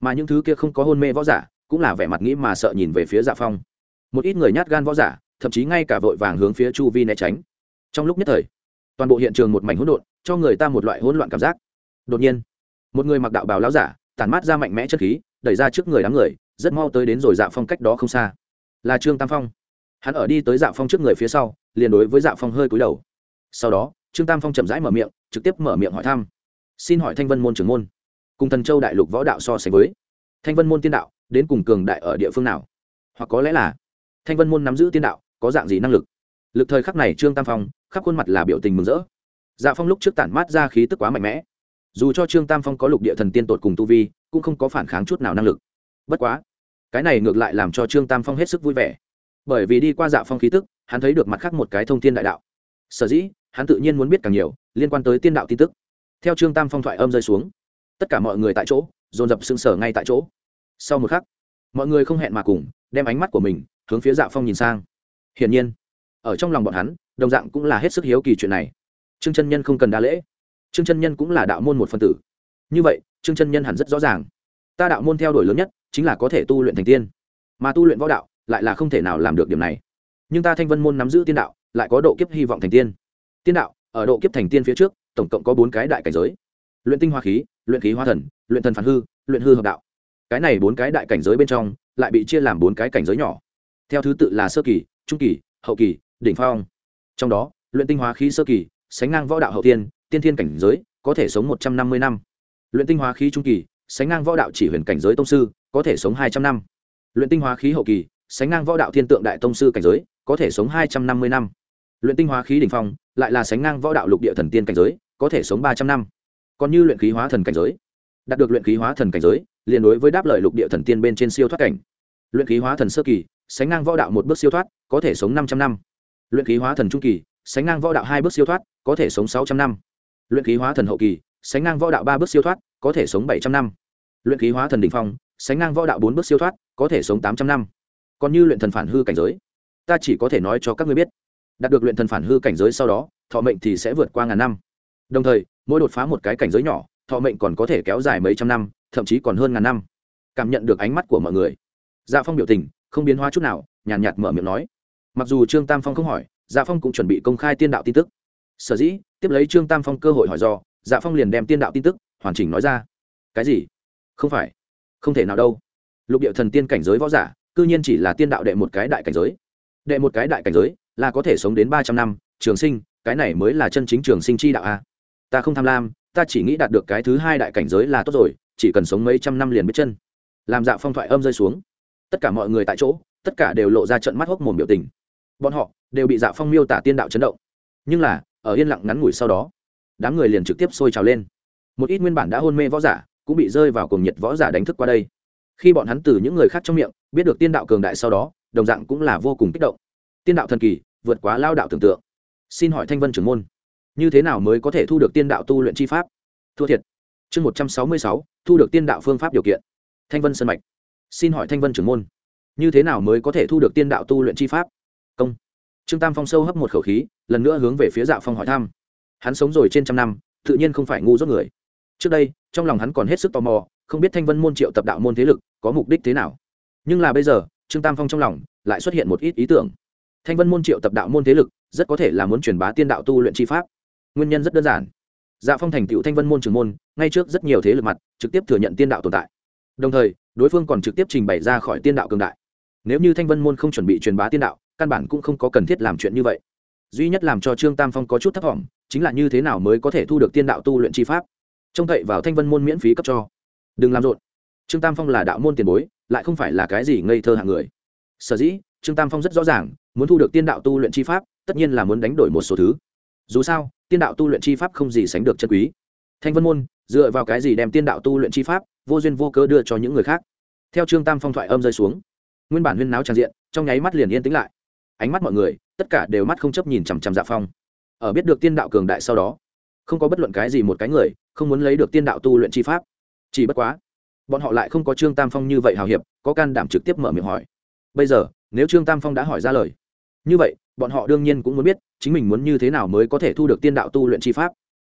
Mà những thứ kia không có hôn mê võ giả, cũng là vẻ mặt nghĩ mà sợ nhìn về phía dạ phong một ít người nhát gan võ giả, thậm chí ngay cả vội vàng hướng phía chu vi né tránh. Trong lúc nhất thời, toàn bộ hiện trường một mảnh hỗn độn, cho người ta một loại hỗn loạn cảm giác. Đột nhiên, một người mặc đạo bào láo giả, tản mát ra mạnh mẽ chất khí, đẩy ra trước người đám người, rất mau tới đến rồi dạ phong cách đó không xa. Là trương tam phong. Hắn ở đi tới dạ phong trước người phía sau, liền đối với dạ phong hơi cúi đầu. Sau đó, trương tam phong chậm rãi mở miệng, trực tiếp mở miệng hỏi thăm. Xin hỏi thanh vân môn trưởng môn, cùng thần châu đại lục võ đạo so sánh với thanh vân môn tiên đạo, đến cùng cường đại ở địa phương nào? Hoặc có lẽ là thanh vân môn nắm giữ tiên đạo, có dạng gì năng lực? Lực thời khắc này trương tam phong, khắp khuôn mặt là biểu tình mừng rỡ. Dạ phong lúc trước tản mát ra khí tức quá mạnh mẽ. Dù cho trương tam phong có lục địa thần tiên tột cùng tu vi, cũng không có phản kháng chút nào năng lực. Bất quá, cái này ngược lại làm cho trương tam phong hết sức vui vẻ. Bởi vì đi qua dạ phong khí tức, hắn thấy được mặt khác một cái thông tin đại đạo. Sở dĩ, hắn tự nhiên muốn biết càng nhiều, liên quan tới tiên đạo tin tức. Theo trương tam phong thoại âm rơi xuống, tất cả mọi người tại chỗ, dồn dập sưng sở ngay tại chỗ. Sau một khắc, mọi người không hẹn mà cùng, đem ánh mắt của mình hướng phía dạ phong nhìn sang. Hiển nhiên, ở trong lòng bọn hắn, đồng dạng cũng là hết sức hiếu kỳ chuyện này. Trương chân nhân không cần đa lễ. Trương chân nhân cũng là đạo môn một phân tử. Như vậy, trương chân nhân hẳn rất rõ ràng. Ta đạo môn theo đuổi lớn nhất chính là có thể tu luyện thành tiên. Mà tu luyện võ đạo lại là không thể nào làm được điểm này. Nhưng ta thanh vân môn nắm giữ tiên đạo, lại có độ kiếp hy vọng thành tiên. Tiên đạo, ở độ kiếp thành tiên phía trước, tổng cộng có bốn cái đại cảnh giới. Luyện tinh hoa khí, luyện khí hoa thần, luyện thần phản hư, luyện hư hợp đạo. Cái này bốn cái đại cảnh giới bên trong, lại bị chia làm bốn cái cảnh giới nhỏ theo thứ tự là sơ kỳ, trung kỳ, hậu kỳ, đỉnh phong. Trong đó, luyện tinh hóa khí sơ kỳ, sánh ngang võ đạo hậu tiên tiên thiên cảnh giới, có thể sống một trăm năm mươi năm. Luyện tinh hóa khí trung kỳ, sánh ngang võ đạo chỉ huyền cảnh giới tông sư, có thể sống hai trăm năm. Luyện tinh hóa khí hậu kỳ, sánh ngang võ đạo thiên tượng đại tông sư cảnh giới, có thể sống hai trăm năm mươi năm. Luyện tinh hóa khí đỉnh phong, lại là sánh ngang võ đạo lục địa thần tiên cảnh giới, có thể sống ba trăm năm. Còn như luyện khí hóa thần cảnh giới, đạt được luyện khí hóa thần cảnh giới, liền đối với đáp lợi lục địa thần tiên bên trên siêu thoát cảnh. Luyện khí hóa thần sơ kỳ sánh ngang võ đạo một bước siêu thoát, có thể sống năm trăm năm. Luyện khí hóa thần trung kỳ, sánh ngang võ đạo hai bước siêu thoát, có thể sống sáu trăm năm. Luyện khí hóa thần hậu kỳ, sánh ngang võ đạo ba bước siêu thoát, có thể sống bảy trăm năm. Luyện khí hóa thần đỉnh phong, sánh ngang võ đạo bốn bước siêu thoát, có thể sống tám trăm năm. Còn như luyện thần phản hư cảnh giới, ta chỉ có thể nói cho các ngươi biết, đạt được luyện thần phản hư cảnh giới sau đó, thọ mệnh thì sẽ vượt qua ngàn năm. Đồng thời, mỗi đột phá một cái cảnh giới nhỏ, thọ mệnh còn có thể kéo dài mấy trăm năm, thậm chí còn hơn ngàn năm. Cảm nhận được ánh mắt của mọi người. Dạ phong biểu tình không biến hóa chút nào nhàn nhạt, nhạt mở miệng nói. Mặc dù trương tam phong không hỏi dạ phong cũng chuẩn bị công khai tiên đạo tin tức. Sở dĩ tiếp lấy trương tam phong cơ hội hỏi do dạ phong liền đem tiên đạo tin tức hoàn chỉnh nói ra. Cái gì? Không phải. Không thể nào đâu. Lục địa thần tiên cảnh giới võ giả cư nhiên chỉ là tiên đạo đệ một cái đại cảnh giới. Đệ một cái đại cảnh giới là có thể sống đến ba trăm năm trường sinh cái này mới là chân chính trường sinh chi đạo a. Ta không tham lam ta chỉ nghĩ đạt được cái thứ hai đại cảnh giới là tốt rồi chỉ cần sống mấy trăm năm liền biết chân. Làm dạ phong thoại âm rơi xuống tất cả mọi người tại chỗ, tất cả đều lộ ra trận mắt hốc mồm biểu tình. Bọn họ đều bị dạ phong miêu tả tiên đạo chấn động. Nhưng là, ở yên lặng ngắn ngủi sau đó, đám người liền trực tiếp sôi trào lên. Một ít nguyên bản đã hôn mê võ giả cũng bị rơi vào cùng nhiệt võ giả đánh thức qua đây. Khi bọn hắn từ những người khác trong miệng biết được tiên đạo cường đại sau đó, đồng dạng cũng là vô cùng kích động. Tiên đạo thần kỳ, vượt quá lao đạo tưởng tượng. Xin hỏi thanh vân trưởng môn, như thế nào mới có thể thu được tiên đạo tu luyện chi pháp? Thua thiệt. Chương một trăm sáu mươi sáu, thu được tiên đạo phương pháp điều kiện. Thanh vân sân mạch xin hỏi thanh vân trưởng môn, như thế nào mới có thể thu được tiên đạo tu luyện chi pháp? Công. Trương tam phong sâu hấp một khẩu khí, lần nữa hướng về phía dạ phong hỏi thăm. Hắn sống rồi trên trăm năm, tự nhiên không phải ngu dốt người. Trước đây, trong lòng hắn còn hết sức tò mò, không biết thanh vân môn triệu tập đạo môn thế lực có mục đích thế nào. Nhưng là bây giờ, trương tam phong trong lòng lại xuất hiện một ít ý tưởng. Thanh vân môn triệu tập đạo môn thế lực, rất có thể là muốn truyền bá tiên đạo tu luyện chi pháp. Nguyên nhân rất đơn giản. Dạ phong thành tựu thanh vân môn trưởng môn, ngay trước rất nhiều thế lực mặt, trực tiếp thừa nhận tiên đạo tồn tại. Đồng thời đối phương còn trực tiếp trình bày ra khỏi tiên đạo cường đại. Nếu như thanh vân môn không chuẩn bị truyền bá tiên đạo, căn bản cũng không có cần thiết làm chuyện như vậy. Duy nhất làm cho trương tam phong có chút thất vọng, chính là như thế nào mới có thể thu được tiên đạo tu luyện chi pháp. Trông cậy vào thanh vân môn miễn phí cấp cho. Đừng làm rộn. Trương tam phong là đạo môn tiền bối, lại không phải là cái gì ngây thơ hạng người. Sở dĩ, trương tam phong rất rõ ràng, muốn thu được tiên đạo tu luyện chi pháp, tất nhiên là muốn đánh đổi một số thứ. Dù sao, tiên đạo tu luyện chi pháp không gì sánh được chân quý. Thanh vân môn, dựa vào cái gì đem tiên đạo tu luyện chi pháp vô duyên vô cớ đưa cho những người khác. Theo trương tam phong thoại âm rơi xuống, nguyên bản huyên náo tràn diện, trong nháy mắt liền yên tĩnh lại. Ánh mắt mọi người, tất cả đều mắt không chấp nhìn chằm chằm dạ phong. Ở biết được tiên đạo cường đại sau đó, không có bất luận cái gì một cái người, không muốn lấy được tiên đạo tu luyện chi pháp. Chỉ bất quá, bọn họ lại không có trương tam phong như vậy hào hiệp, có can đảm trực tiếp mở miệng hỏi. Bây giờ, nếu trương tam phong đã hỏi ra lời, như vậy, bọn họ đương nhiên cũng muốn biết chính mình muốn như thế nào mới có thể thu được tiên đạo tu luyện chi pháp.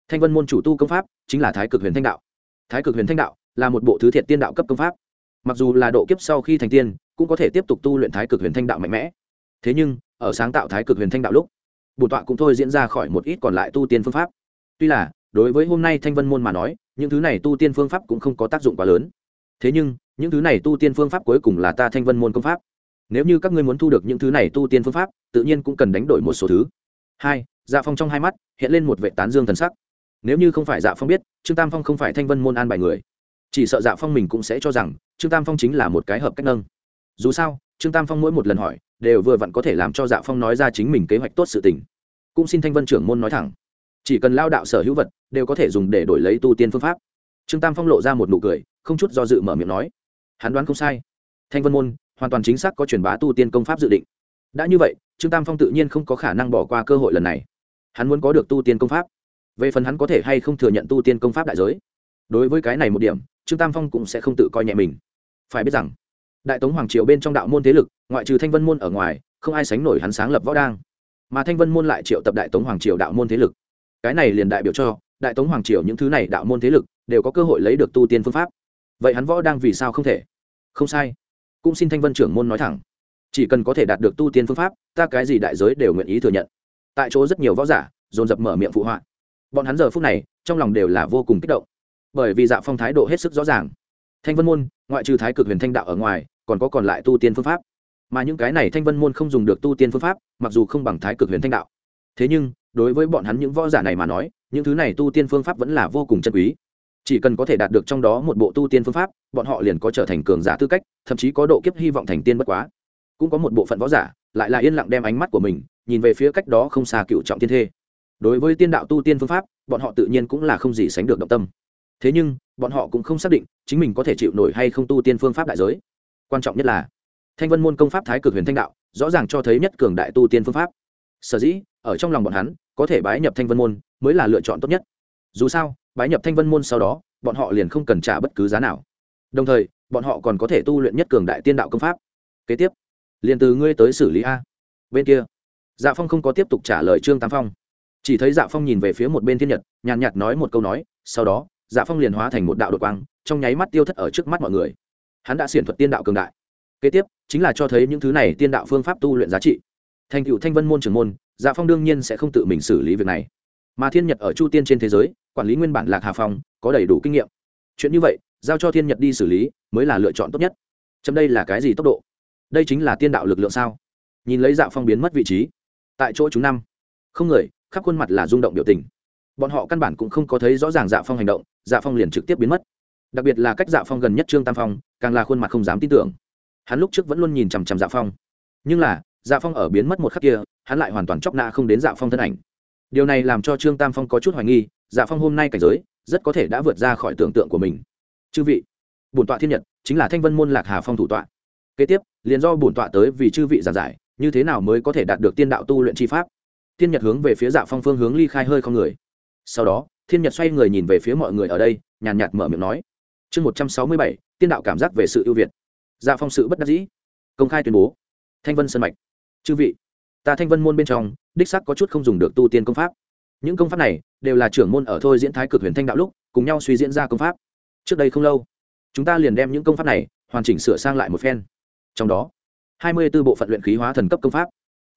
Thanh vân môn chủ tu công pháp chính là thái cực huyền thanh đạo. Thái cực huyền thanh đạo là một bộ thứ thiệt tiên đạo cấp công pháp. Mặc dù là độ kiếp sau khi thành tiên, cũng có thể tiếp tục tu luyện thái cực huyền thanh đạo mạnh mẽ. Thế nhưng, ở sáng tạo thái cực huyền thanh đạo lúc bổn tọa cũng thôi diễn ra khỏi một ít còn lại tu tiên phương pháp. Tuy là, đối với hôm nay thanh vân môn mà nói, những thứ này tu tiên phương pháp cũng không có tác dụng quá lớn. Thế nhưng, những thứ này tu tiên phương pháp cuối cùng là ta thanh vân môn công pháp. Nếu như các ngươi muốn thu được những thứ này tu tiên phương pháp, tự nhiên cũng cần đánh đổi một số thứ. Hai dạ phong trong hai mắt hiện lên một vệ tán dương thần sắc. Nếu như không phải dạ phong biết, trương tam phong không phải thanh vân môn an bài người chỉ sợ dạ phong mình cũng sẽ cho rằng trương tam phong chính là một cái hợp cách nâng. Dù sao, trương tam phong mỗi một lần hỏi, đều vừa vặn có thể làm cho dạ phong nói ra chính mình kế hoạch tốt sự tình. Cũng xin thanh vân trưởng môn nói thẳng, chỉ cần lao đạo sở hữu vật đều có thể dùng để đổi lấy tu tiên phương pháp. Trương tam phong lộ ra một nụ cười, không chút do dự mở miệng nói, hắn đoán không sai. Thanh vân môn hoàn toàn chính xác có truyền bá tu tiên công pháp dự định. Đã như vậy, trương tam phong tự nhiên không có khả năng bỏ qua cơ hội lần này. Hắn muốn có được tu tiên công pháp. Về phần hắn có thể hay không thừa nhận tu tiên công pháp đại giới. Đối với cái này một điểm trương tam phong cũng sẽ không tự coi nhẹ mình. Phải biết rằng, đại tống hoàng triều bên trong đạo môn thế lực, ngoại trừ thanh vân môn ở ngoài, không ai sánh nổi hắn sáng lập võ đang. Mà thanh vân môn lại triệu tập đại tống hoàng triều đạo môn thế lực. Cái này liền đại biểu cho, đại tống hoàng triều những thứ này đạo môn thế lực, đều có cơ hội lấy được tu tiên phương pháp. Vậy hắn võ đang vì sao không thể? Không sai. Cũng xin thanh vân trưởng môn nói thẳng. Chỉ cần có thể đạt được tu tiên phương pháp, ta cái gì đại giới đều nguyện ý thừa nhận. Tại chỗ rất nhiều võ giả, dồn dập mở miệng phụ họa. Bọn hắn giờ phút này, trong lòng đều là vô cùng kích động bởi vì dạ phong thái độ hết sức rõ ràng. Thanh vân môn, ngoại trừ thái cực huyền thanh đạo ở ngoài, còn có còn lại tu tiên phương pháp. Mà những cái này thanh vân môn không dùng được tu tiên phương pháp, mặc dù không bằng thái cực huyền thanh đạo. Thế nhưng, đối với bọn hắn những võ giả này mà nói, những thứ này tu tiên phương pháp vẫn là vô cùng chân quý. Chỉ cần có thể đạt được trong đó một bộ tu tiên phương pháp, bọn họ liền có trở thành cường giả tư cách, thậm chí có độ kiếp hy vọng thành tiên bất quá. Cũng có một bộ phận võ giả, lại là yên lặng đem ánh mắt của mình, nhìn về phía cách đó không xa cựu trọng tiên thê. Đối với tiên đạo tu tiên phương pháp, bọn họ tự nhiên cũng là không gì sánh được động tâm thế nhưng, bọn họ cũng không xác định chính mình có thể chịu nổi hay không tu tiên phương pháp đại giới. Quan trọng nhất là, thanh vân môn công pháp thái cực huyền thanh đạo, rõ ràng cho thấy nhất cường đại tu tiên phương pháp. Sở dĩ, ở trong lòng bọn hắn, có thể bái nhập thanh vân môn mới là lựa chọn tốt nhất. Dù sao, bái nhập thanh vân môn sau đó, bọn họ liền không cần trả bất cứ giá nào. Đồng thời, bọn họ còn có thể tu luyện nhất cường đại tiên đạo công pháp. Kế tiếp, liền từ ngươi tới xử lý a. Bên kia dạ phong không có tiếp tục trả lời trương tam phong. Chỉ thấy dạ phong nhìn về phía một bên thiên nhật, nhàn nhạt nói một câu nói, sau đó dạ phong liền hóa thành một đạo đột quang, trong nháy mắt tiêu thất ở trước mắt mọi người. Hắn đã xiển thuật tiên đạo cường đại. Kế tiếp, chính là cho thấy những thứ này tiên đạo phương pháp tu luyện giá trị. Thành cựu thanh vân môn trưởng môn dạ phong đương nhiên sẽ không tự mình xử lý việc này. Mà thiên nhật ở chu tiên trên thế giới, quản lý nguyên bản lạc hà phong, có đầy đủ kinh nghiệm. Chuyện như vậy, giao cho thiên nhật đi xử lý, mới là lựa chọn tốt nhất. Chấm đây là cái gì tốc độ? Đây chính là tiên đạo lực lượng sao? Nhìn lấy dạ phong biến mất vị trí. Tại chỗ chúng năm, không người, khắp khuôn mặt là rung động biểu tình bọn họ căn bản cũng không có thấy rõ ràng dạ phong hành động dạ phong liền trực tiếp biến mất. Đặc biệt là cách dạ phong gần nhất trương tam phong, càng là khuôn mặt không dám tin tưởng. Hắn lúc trước vẫn luôn nhìn chằm chằm dạ phong. Nhưng là dạ phong ở biến mất một khắc kia, hắn lại hoàn toàn chóc nạ không đến dạ phong thân ảnh. Điều này làm cho trương tam phong có chút hoài nghi dạ phong hôm nay cảnh giới, rất có thể đã vượt ra khỏi tưởng tượng của mình. Chư vị, bổn tọa thiên nhật, chính là thanh vân môn lạc hà phong thủ tọa. Kế tiếp, liền do bổn tọa tới vì chư vị giảng giải, như thế nào mới có thể đạt được tiên đạo tu luyện chi pháp. Thiên nhật hướng về phía dạ phong phương hướng ly khai hơi không người sau đó, thiên nhật xoay người nhìn về phía mọi người ở đây, nhàn nhạt mở miệng nói. Chương một trăm sáu mươi bảy, tiên đạo cảm giác về sự ưu việt. Dạ phong sự bất đắc dĩ. Công khai tuyên bố. Thanh vân sân mạch. Chư vị, ta thanh vân môn bên trong, đích sắc có chút không dùng được tu tiên công pháp. Những công pháp này đều là trưởng môn ở thôi diễn thái cực huyền thanh đạo lúc, cùng nhau suy diễn ra công pháp. Trước đây không lâu, chúng ta liền đem những công pháp này hoàn chỉnh sửa sang lại một phen. Trong đó, hai mươi b ố bộ phận luyện khí hóa thần cấp công pháp,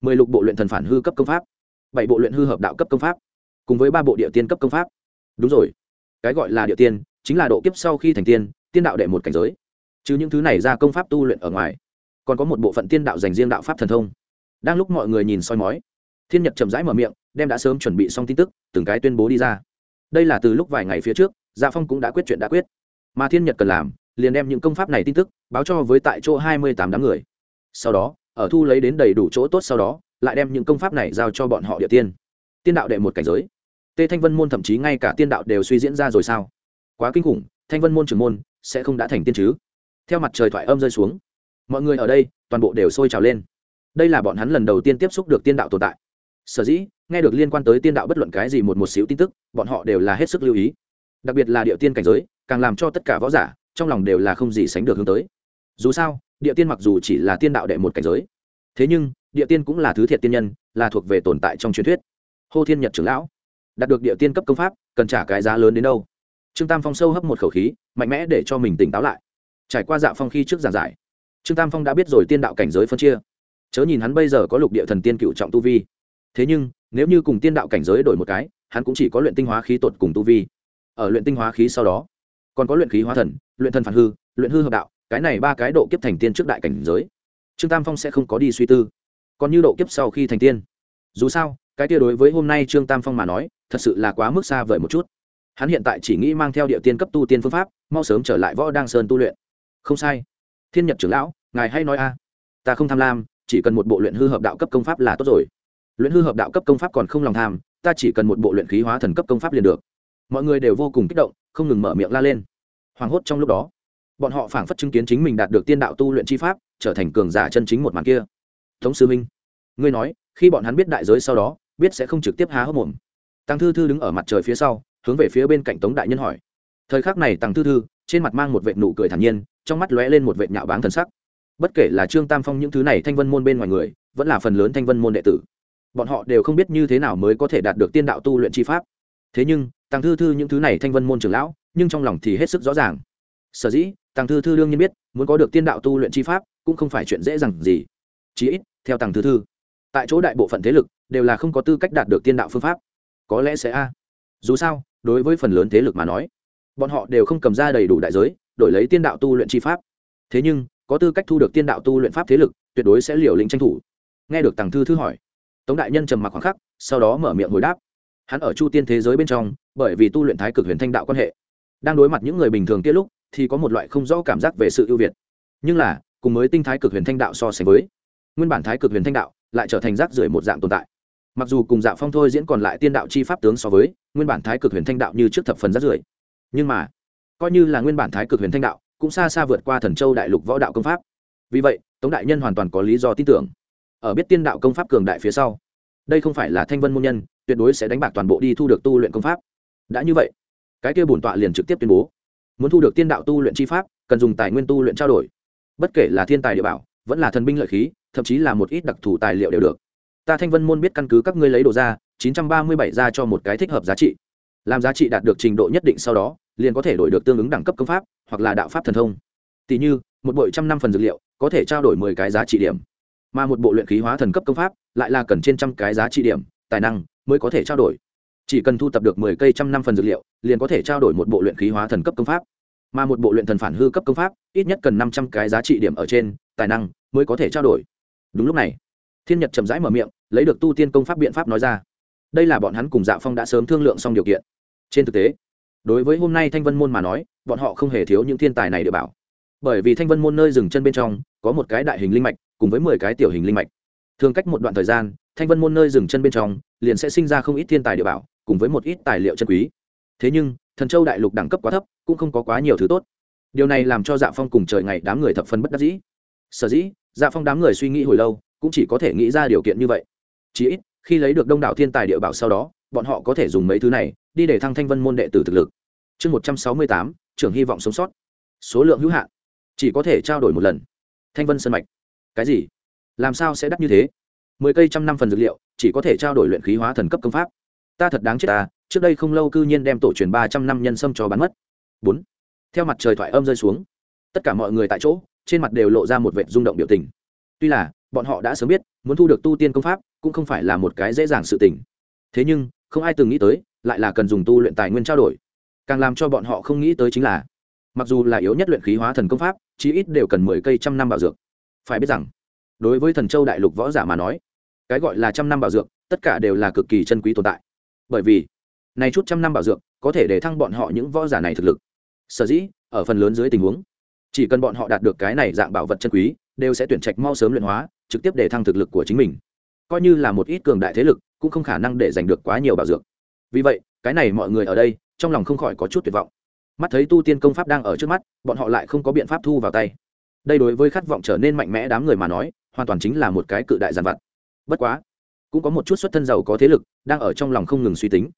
mười lục bộ luyện thần phản hư cấp công pháp, bảy bộ luyện hư hợp đạo cấp công pháp cùng với ba bộ địa tiên cấp công pháp. Đúng rồi. Cái gọi là địa tiên chính là độ kiếp sau khi thành tiên tiên đạo đệ một cảnh giới. Chứ những thứ này ra công pháp tu luyện ở ngoài, còn có một bộ phận tiên đạo dành riêng đạo pháp thần thông. Đang lúc mọi người nhìn soi mói, thiên nhật chậm rãi mở miệng, đem đã sớm chuẩn bị xong tin tức, từng cái tuyên bố đi ra. Đây là từ lúc vài ngày phía trước dạ phong cũng đã quyết chuyện đã quyết. Mà thiên nhật cần làm, liền đem những công pháp này tin tức, báo cho với tại chỗ hai mươi tám đám người. Sau đó, ở thu lấy đến đầy đủ chỗ tốt sau đó, lại đem những công pháp này giao cho bọn họ địa tiên tiên đạo đệ một cảnh giới. Tê thanh vân môn thậm chí ngay cả tiên đạo đều suy diễn ra rồi sao? Quá kinh khủng, thanh vân môn trưởng môn sẽ không đã thành tiên chứ? Theo mặt trời thoại âm rơi xuống, mọi người ở đây, toàn bộ đều sôi trào lên. Đây là bọn hắn lần đầu tiên tiếp xúc được tiên đạo tồn tại. Sở dĩ, nghe được liên quan tới tiên đạo bất luận cái gì một một xíu tin tức, bọn họ đều là hết sức lưu ý. Đặc biệt là địa tiên cảnh giới, càng làm cho tất cả võ giả, trong lòng đều là không gì sánh được hướng tới. Dù sao, địa tiên mặc dù chỉ là tiên đạo đệ một cảnh giới, thế nhưng, địa tiên cũng là thứ thiệt tiên nhân, là thuộc về tồn tại trong truyền thuyết hô thiên nhật trưởng lão, đạt được địa tiên cấp công pháp, cần trả cái giá lớn đến đâu? Trương tam phong sâu hấp một khẩu khí, mạnh mẽ để cho mình tỉnh táo lại. Trải qua dạ phong khi trước giảng giải, trương tam phong đã biết rồi tiên đạo cảnh giới phân chia. Chớ nhìn hắn bây giờ có lục địa thần tiên cựu trọng tu vi. Thế nhưng, nếu như cùng tiên đạo cảnh giới đổi một cái, hắn cũng chỉ có luyện tinh hóa khí tột cùng tu vi. Ở luyện tinh hóa khí sau đó, còn có luyện khí hóa thần, luyện thần phản hư, luyện hư hợp đạo, cái này ba cái độ kiếp thành tiên trước đại cảnh giới. Trương tam phong sẽ không có đi suy tư, còn như độ kiếp sau khi thành tiên dù sao, cái kia đối với hôm nay trương tam phong mà nói, thật sự là quá mức xa vời một chút. Hắn hiện tại chỉ nghĩ mang theo địa tiên cấp tu tiên phương pháp, mau sớm trở lại võ đăng sơn tu luyện. Không sai. Thiên nhật trưởng lão, ngài hay nói a. Ta không tham lam, chỉ cần một bộ luyện hư hợp đạo cấp công pháp là tốt rồi. Luyện hư hợp đạo cấp công pháp còn không lòng tham, ta chỉ cần một bộ luyện khí hóa thần cấp công pháp liền được. Mọi người đều vô cùng kích động, không ngừng mở miệng la lên. Hoảng hốt trong lúc đó, bọn họ phảng phất chứng kiến chính mình đạt được tiên đạo tu luyện chi pháp, trở thành cường giả chân chính một màn kia. Tống sư minh, ngươi nói khi bọn hắn biết đại giới sau đó, biết sẽ không trực tiếp há hốc mồm. Tăng thư thư đứng ở mặt trời phía sau, hướng về phía bên cạnh tống đại nhân hỏi. Thời khắc này tăng thư thư, trên mặt mang một vệ nụ cười thản nhiên, trong mắt lóe lên một vệ nhạo báng thần sắc. Bất kể là trương tam phong những thứ này thanh vân môn bên ngoài người, vẫn là phần lớn thanh vân môn đệ tử, bọn họ đều không biết như thế nào mới có thể đạt được tiên đạo tu luyện chi pháp. Thế nhưng, tăng thư thư những thứ này thanh vân môn trưởng lão, nhưng trong lòng thì hết sức rõ ràng. Sở dĩ, tăng thư thư đương nhiên biết, muốn có được tiên đạo tu luyện chi pháp, cũng không phải chuyện dễ dàng gì. Chí ít, theo tăng thư thư tại chỗ đại bộ phận thế lực đều là không có tư cách đạt được tiên đạo phương pháp. Có lẽ sẽ a. Dù sao, đối với phần lớn thế lực mà nói, bọn họ đều không cầm ra đầy đủ đại giới, đổi lấy tiên đạo tu luyện chi pháp. Thế nhưng, có tư cách thu được tiên đạo tu luyện pháp thế lực, tuyệt đối sẽ liều lĩnh tranh thủ. Nghe được tàng thư thư hỏi, tống đại nhân trầm mặc khoảng khắc, sau đó mở miệng hồi đáp. Hắn ở chu tiên thế giới bên trong, bởi vì tu luyện thái cực huyền thanh đạo quan hệ, đang đối mặt những người bình thường kia lúc, thì có một loại không rõ cảm giác về sự ưu việt. Nhưng là, cùng mới tinh thái cực huyền thanh đạo so sánh với, nguyên bản thái cực huyền thanh đạo lại trở thành rác rưởi một dạng tồn tại. Mặc dù cùng dạng phong thôi diễn còn lại tiên đạo chi pháp tướng so với, nguyên bản thái cực huyền thanh đạo như trước thập phần rác rưởi. Nhưng mà, coi như là nguyên bản thái cực huyền thanh đạo, cũng xa xa vượt qua thần châu đại lục võ đạo công pháp. Vì vậy, tống đại nhân hoàn toàn có lý do tin tưởng. Ở biết tiên đạo công pháp cường đại phía sau, đây không phải là thanh vân môn nhân, tuyệt đối sẽ đánh bạc toàn bộ đi thu được tu luyện công pháp. Đã như vậy, cái kia bổn tọa liền trực tiếp tuyên bố, muốn thu được tiên đạo tu luyện chi pháp, cần dùng tài nguyên tu luyện trao đổi. Bất kể là thiên tài địa bảo, vẫn là thần binh lợi khí thậm chí là một ít đặc thù tài liệu đều được. Ta thanh vân môn biết căn cứ các ngươi lấy đồ ra, chín trăm ba mươi bảy ra cho một cái thích hợp giá trị. Làm giá trị đạt được trình độ nhất định sau đó, liền có thể đổi được tương ứng đẳng cấp công pháp, hoặc là đạo pháp thần thông. Tỷ như, một bộ trăm năm phần dược liệu, có thể trao đổi mười cái giá trị điểm. Mà một bộ luyện khí hóa thần cấp công pháp, lại là cần trên trăm cái giá trị điểm, tài năng mới có thể trao đổi. Chỉ cần thu tập được mười cây trăm năm phần dược liệu, liền có thể trao đổi một bộ luyện khí hóa thần cấp công pháp. Mà một bộ luyện thần phản hư cấp công pháp, ít nhất cần năm trăm cái giá trị điểm ở trên, tài năng mới có thể trao đổi đúng lúc này, thiên nhật chậm rãi mở miệng, lấy được tu tiên công pháp biện pháp nói ra. Đây là bọn hắn cùng dạ phong đã sớm thương lượng xong điều kiện. Trên thực tế, đối với hôm nay thanh vân môn mà nói, bọn họ không hề thiếu những thiên tài này để bảo. Bởi vì thanh vân môn nơi dừng chân bên trong, có một cái đại hình linh mạch, cùng với mười cái tiểu hình linh mạch. Thường cách một đoạn thời gian, thanh vân môn nơi dừng chân bên trong, liền sẽ sinh ra không ít thiên tài địa bảo, cùng với một ít tài liệu chân quý. Thế nhưng, thần châu đại lục đẳng cấp quá thấp, cũng không có quá nhiều thứ tốt. Điều này làm cho dạ phong cùng trời ngày đám người thập phân bất đắc dĩ. Sở dĩ dạ phong đám người suy nghĩ hồi lâu, cũng chỉ có thể nghĩ ra điều kiện như vậy. Chỉ ít, khi lấy được đông đảo thiên tài địa bảo sau đó, bọn họ có thể dùng mấy thứ này đi để thăng thanh vân môn đệ tử thực lực. Chương một trăm sáu mươi tám, trưởng hy vọng sống sót. Số lượng hữu hạn. Chỉ có thể trao đổi một lần. Thanh vân sân mạch. Cái gì? Làm sao sẽ đắt như thế? Mười cây trăm năm phần dược liệu, chỉ có thể trao đổi luyện khí hóa thần cấp công pháp. Ta thật đáng chết ta trước đây không lâu cư nhiên đem tổ truyền ba trăm năm nhân sâm cho bán mất. Bốn. Theo mặt trời thoại âm rơi xuống, tất cả mọi người tại chỗ trên mặt đều lộ ra một vệt rung động biểu tình. Tuy là, bọn họ đã sớm biết, muốn thu được tu tiên công pháp, cũng không phải là một cái dễ dàng sự tình. Thế nhưng, không ai từng nghĩ tới, lại là cần dùng tu luyện tài nguyên trao đổi. Càng làm cho bọn họ không nghĩ tới chính là, mặc dù là yếu nhất luyện khí hóa thần công pháp, chí ít đều cần mười cây trăm năm bảo dược. Phải biết rằng, đối với thần châu đại lục võ giả mà nói, cái gọi là trăm năm bảo dược, tất cả đều là cực kỳ chân quý tồn tại. Bởi vì, này chút trăm năm bảo dược, có thể để thăng bọn họ những võ giả này thực lực. Sở dĩ, ở phần lớn dưới tình huống chỉ cần bọn họ đạt được cái này dạng bảo vật chân quý, đều sẽ tuyển trạch mau sớm luyện hóa, trực tiếp để thăng thực lực của chính mình. Coi như là một ít cường đại thế lực, cũng không khả năng để giành được quá nhiều bảo dược. Vì vậy, cái này mọi người ở đây, trong lòng không khỏi có chút tuyệt vọng. Mắt thấy tu tiên công pháp đang ở trước mắt, bọn họ lại không có biện pháp thu vào tay. Đây đối với khát vọng trở nên mạnh mẽ đám người mà nói, hoàn toàn chính là một cái cự đại giàn vặt. Bất quá, cũng có một chút xuất thân giàu có thế lực, đang ở trong lòng không ngừng suy tính.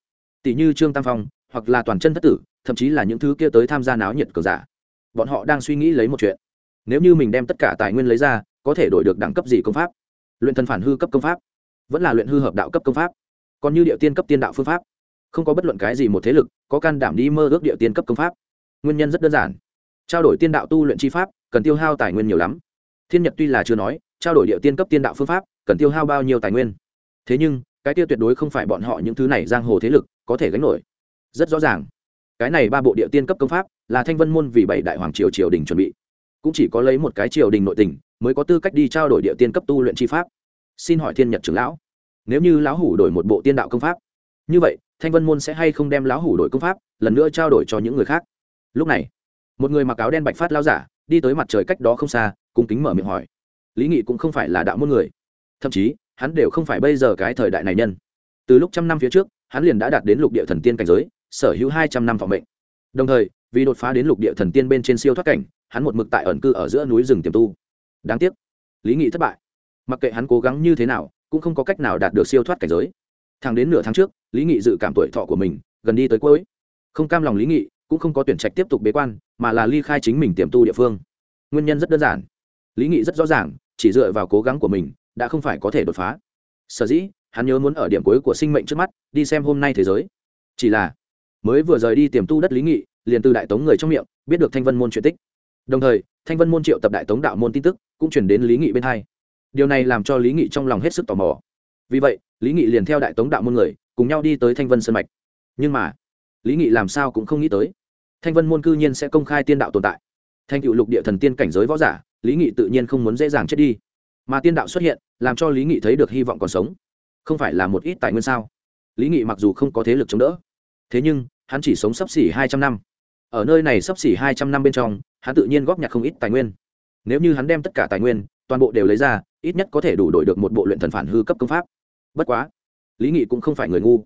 Tỷ như trương tam phong, hoặc là toàn chân thất tử, thậm chí là những thứ kia tới tham gia náo nhiệt cờ giả bọn họ đang suy nghĩ lấy một chuyện. Nếu như mình đem tất cả tài nguyên lấy ra, có thể đổi được đẳng cấp gì công pháp? Luyện thần phản hư cấp công pháp? Vẫn là luyện hư hợp đạo cấp công pháp? Còn như địa tiên cấp tiên đạo phương pháp? Không có bất luận cái gì một thế lực có can đảm đi mơ ước địa tiên cấp công pháp. Nguyên nhân rất đơn giản. Trao đổi tiên đạo tu luyện chi pháp, cần tiêu hao tài nguyên nhiều lắm. Thiên nhật tuy là chưa nói, trao đổi địa tiên cấp tiên đạo phương pháp, cần tiêu hao bao nhiêu tài nguyên? Thế nhưng, cái tiêu tuyệt đối không phải bọn họ những thứ này giang hồ thế lực có thể gánh nổi. Rất rõ ràng cái này ba bộ địa tiên cấp công pháp là thanh vân môn vì bảy đại hoàng triều triều đình chuẩn bị. Cũng chỉ có lấy một cái triều đình nội tình mới có tư cách đi trao đổi địa tiên cấp tu luyện chi pháp. Xin hỏi thiên nhật trưởng lão, nếu như lão hủ đổi một bộ tiên đạo công pháp, như vậy thanh vân môn sẽ hay không đem lão hủ đổi công pháp lần nữa trao đổi cho những người khác? Lúc này, một người mặc áo đen bạch phát lao giả đi tới mặt trời cách đó không xa, cung kính mở miệng hỏi. Lý nghị cũng không phải là đạo môn người. Thậm chí, hắn đều không phải bây giờ cái thời đại này nhân. Từ lúc trăm năm phía trước, hắn liền đã đạt đến lục địa thần tiên cảnh giới sở hữu hai trăm năm phòng bệnh đồng thời, vì đột phá đến lục địa thần tiên bên trên siêu thoát cảnh, hắn một mực tại ẩn cư ở giữa núi rừng tiềm tu. Đáng tiếc, lý nghị thất bại. Mặc kệ hắn cố gắng như thế nào, cũng không có cách nào đạt được siêu thoát cảnh giới. Thẳng đến nửa tháng trước, lý nghị dự cảm tuổi thọ của mình gần đi tới cuối. Không cam lòng lý nghị, cũng không có tuyển trạch tiếp tục bế quan, mà là ly khai chính mình tiềm tu địa phương. Nguyên nhân rất đơn giản. Lý nghị rất rõ ràng, chỉ dựa vào cố gắng của mình, đã không phải có thể đột phá. Sở dĩ, hắn nhớ muốn ở điểm cuối của sinh mệnh trước mắt, đi xem hôm nay thế giới. Chỉ là mới vừa rời đi tiềm tu đất lý nghị, liền từ đại tống người trong miệng, biết được thanh vân môn chuyện tích. Đồng thời, thanh vân môn triệu tập đại tống đạo môn tin tức, cũng chuyển đến lý nghị bên hai. Điều này làm cho lý nghị trong lòng hết sức tò mò. Vì vậy, lý nghị liền theo đại tống đạo môn người, cùng nhau đi tới thanh vân sơn mạch. Nhưng mà, lý nghị làm sao cũng không nghĩ tới. Thanh vân môn cư nhiên sẽ công khai tiên đạo tồn tại. Thanh cựu lục địa thần tiên cảnh giới võ giả, lý nghị tự nhiên không muốn dễ dàng chết đi. Mà tiên đạo xuất hiện, làm cho lý nghị thấy được hy vọng còn sống. Không phải là một ít tài nguyên sao? Lý nghị mặc dù không có thế lực chống đỡ. Thế nhưng hắn chỉ sống sấp xỉ hai trăm năm. Ở nơi này sấp xỉ hai trăm năm bên trong, hắn tự nhiên góp nhặt không ít tài nguyên. Nếu như hắn đem tất cả tài nguyên, toàn bộ đều lấy ra, ít nhất có thể đủ đổi được một bộ luyện thần phản hư cấp công pháp. Bất quá, lý nghị cũng không phải người ngu.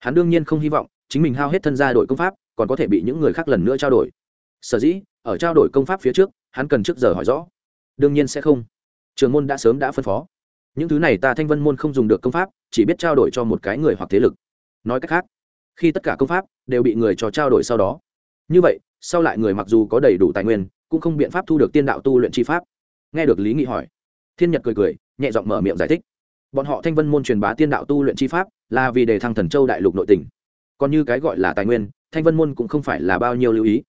Hắn đương nhiên không hy vọng chính mình hao hết thân gia đổi công pháp, còn có thể bị những người khác lần nữa trao đổi. Sở dĩ, ở trao đổi công pháp phía trước, hắn cần trước giờ hỏi rõ. Đương nhiên sẽ không. Trường môn đã sớm đã phân phó. Những thứ này ta thanh vân môn không dùng được công pháp, chỉ biết trao đổi cho một cái người hoặc thế lực. Nói cách khác khi tất cả công pháp đều bị người cho trao đổi sau đó. Như vậy, sau lại người mặc dù có đầy đủ tài nguyên, cũng không biện pháp thu được tiên đạo tu luyện chi pháp. Nghe được lý nghị hỏi, thiên nhật cười cười, nhẹ giọng mở miệng giải thích. Bọn họ thanh vân môn truyền bá tiên đạo tu luyện chi pháp là vì đề thăng thần châu đại lục nội tỉnh còn như cái gọi là tài nguyên, thanh vân môn cũng không phải là bao nhiêu lưu ý.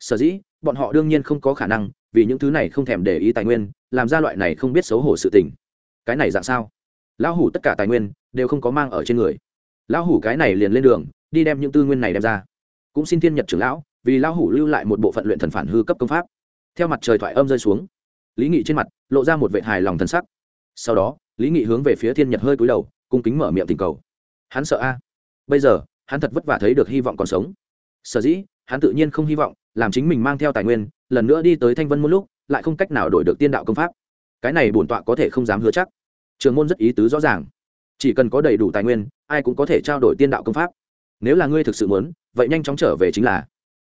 Sở dĩ, bọn họ đương nhiên không có khả năng, vì những thứ này không thèm để ý tài nguyên, làm ra loại này không biết xấu hổ sự tình. Cái này dạng sao? Lão hủ tất cả tài nguyên đều không có mang ở trên người. Lão hủ cái này liền lên đường đi đem những tư nguyên này đem ra. Cũng xin thiên nhật trưởng lão, vì lão hủ lưu lại một bộ phận luyện thần phản hư cấp công pháp. Theo mặt trời thoại âm rơi xuống, lý nghị trên mặt lộ ra một vệ hài lòng thân sắc. Sau đó, lý nghị hướng về phía thiên nhật hơi cúi đầu, cung kính mở miệng tình cầu. Hắn sợ a. Bây giờ, hắn thật vất vả thấy được hy vọng còn sống. Sở dĩ, hắn tự nhiên không hy vọng, làm chính mình mang theo tài nguyên, lần nữa đi tới thanh vân một lúc, lại không cách nào đổi được tiên đạo công pháp. Cái này bổn tọa có thể không dám hứa chắc. Trường môn rất ý tứ rõ ràng. Chỉ cần có đầy đủ tài nguyên, ai cũng có thể trao đổi tiên đạo công pháp nếu là ngươi thực sự muốn, vậy nhanh chóng trở về chính là.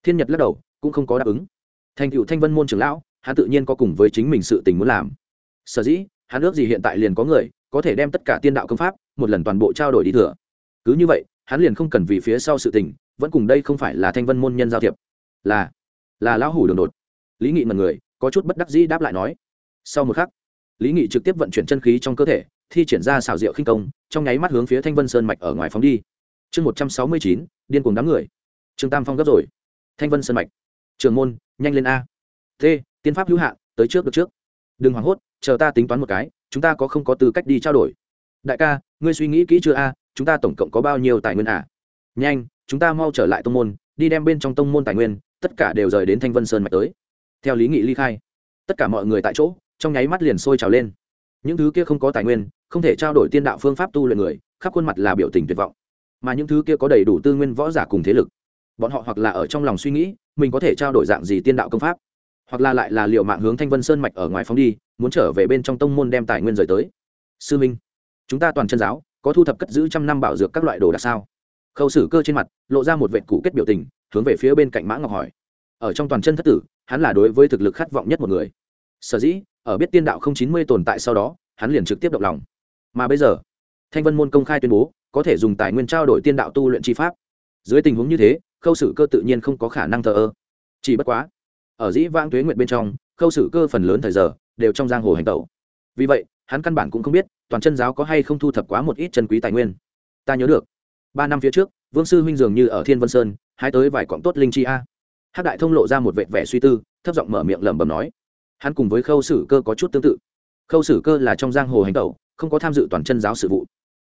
Thiên nhật lắc đầu, cũng không có đáp ứng. Thành cựu thanh vân môn trưởng lão, hắn tự nhiên có cùng với chính mình sự tình muốn làm. Sở dĩ, hắn ước gì hiện tại liền có người, có thể đem tất cả tiên đạo công pháp, một lần toàn bộ trao đổi đi thừa. Cứ như vậy, hắn liền không cần vì phía sau sự tình, vẫn cùng đây không phải là thanh vân môn nhân giao thiệp. Là là lão hủ đường đột. Lý nghị mật người, có chút bất đắc dĩ đáp lại nói. Sau một khắc, lý nghị trực tiếp vận chuyển chân khí trong cơ thể, thi triển ra xào rượu khinh công, trong nháy mắt hướng phía thanh vân sơn mạch ở ngoài phóng đi chương một trăm sáu mươi chín, điên cuồng đám người. Trương tam phong gấp rồi. Thanh vân sơn mạch. Trường môn, nhanh lên a. T, tiên pháp hữu hạn tới trước được trước. Đừng hoảng hốt, chờ ta tính toán một cái, chúng ta có không có tư cách đi trao đổi. Đại ca, ngươi suy nghĩ kỹ chưa a? Chúng ta tổng cộng có bao nhiêu tài nguyên à nhanh, chúng ta mau trở lại tông môn, đi đem bên trong tông môn tài nguyên, tất cả đều rời đến thanh vân sơn mạch tới. Theo lý nghị ly khai, tất cả mọi người tại chỗ, trong nháy mắt liền sôi trào lên. Những thứ kia không có tài nguyên, không thể trao đổi tiên đạo phương pháp tu luyện người, khắp khuôn mặt là biểu tình tuyệt vọng mà những thứ kia có đầy đủ tư nguyên võ giả cùng thế lực. Bọn họ hoặc là ở trong lòng suy nghĩ, mình có thể trao đổi dạng gì tiên đạo công pháp, hoặc là lại là liệu mạng hướng thanh vân sơn mạch ở ngoài phóng đi, muốn trở về bên trong tông môn đem tài nguyên rời tới. Sư minh, chúng ta toàn chân giáo, có thu thập cất giữ trăm năm bảo dược các loại đồ đạc sao? Khâu sử cơ trên mặt, lộ ra một vệ cũ kết biểu tình, hướng về phía bên cạnh mã ngọc hỏi. Ở trong toàn chân thất tử, hắn là đối với thực lực khát vọng nhất một người. Sở dĩ, ở biết tiên đạo không chín mươi tồn tại sau đó, hắn liền trực tiếp động lòng. Mà bây giờ, thanh vân môn công khai tuyên bố có thể dùng tài nguyên trao đổi tiên đạo tu luyện chi pháp. Dưới tình huống như thế, khâu sử cơ tự nhiên không có khả năng thờ ơ. Chỉ bất quá, ở dĩ vãng tuế nguyện bên trong, khâu sử cơ phần lớn thời giờ đều trong giang hồ hành tẩu. Vì vậy, hắn căn bản cũng không biết toàn chân giáo có hay không thu thập quá một ít chân quý tài nguyên. Ta nhớ được, ba năm phía trước, vương sư huynh dường như ở thiên vân sơn, hái tới vài quặng tốt linh chi a. Hát đại thông lộ ra một vệt vẻ suy tư, thấp giọng mở miệng lẩm bẩm nói, hắn cùng với khâu sử cơ có chút tương tự. Khâu sử cơ là trong giang hồ hành tẩu, không có tham dự toàn chân giáo sự vụ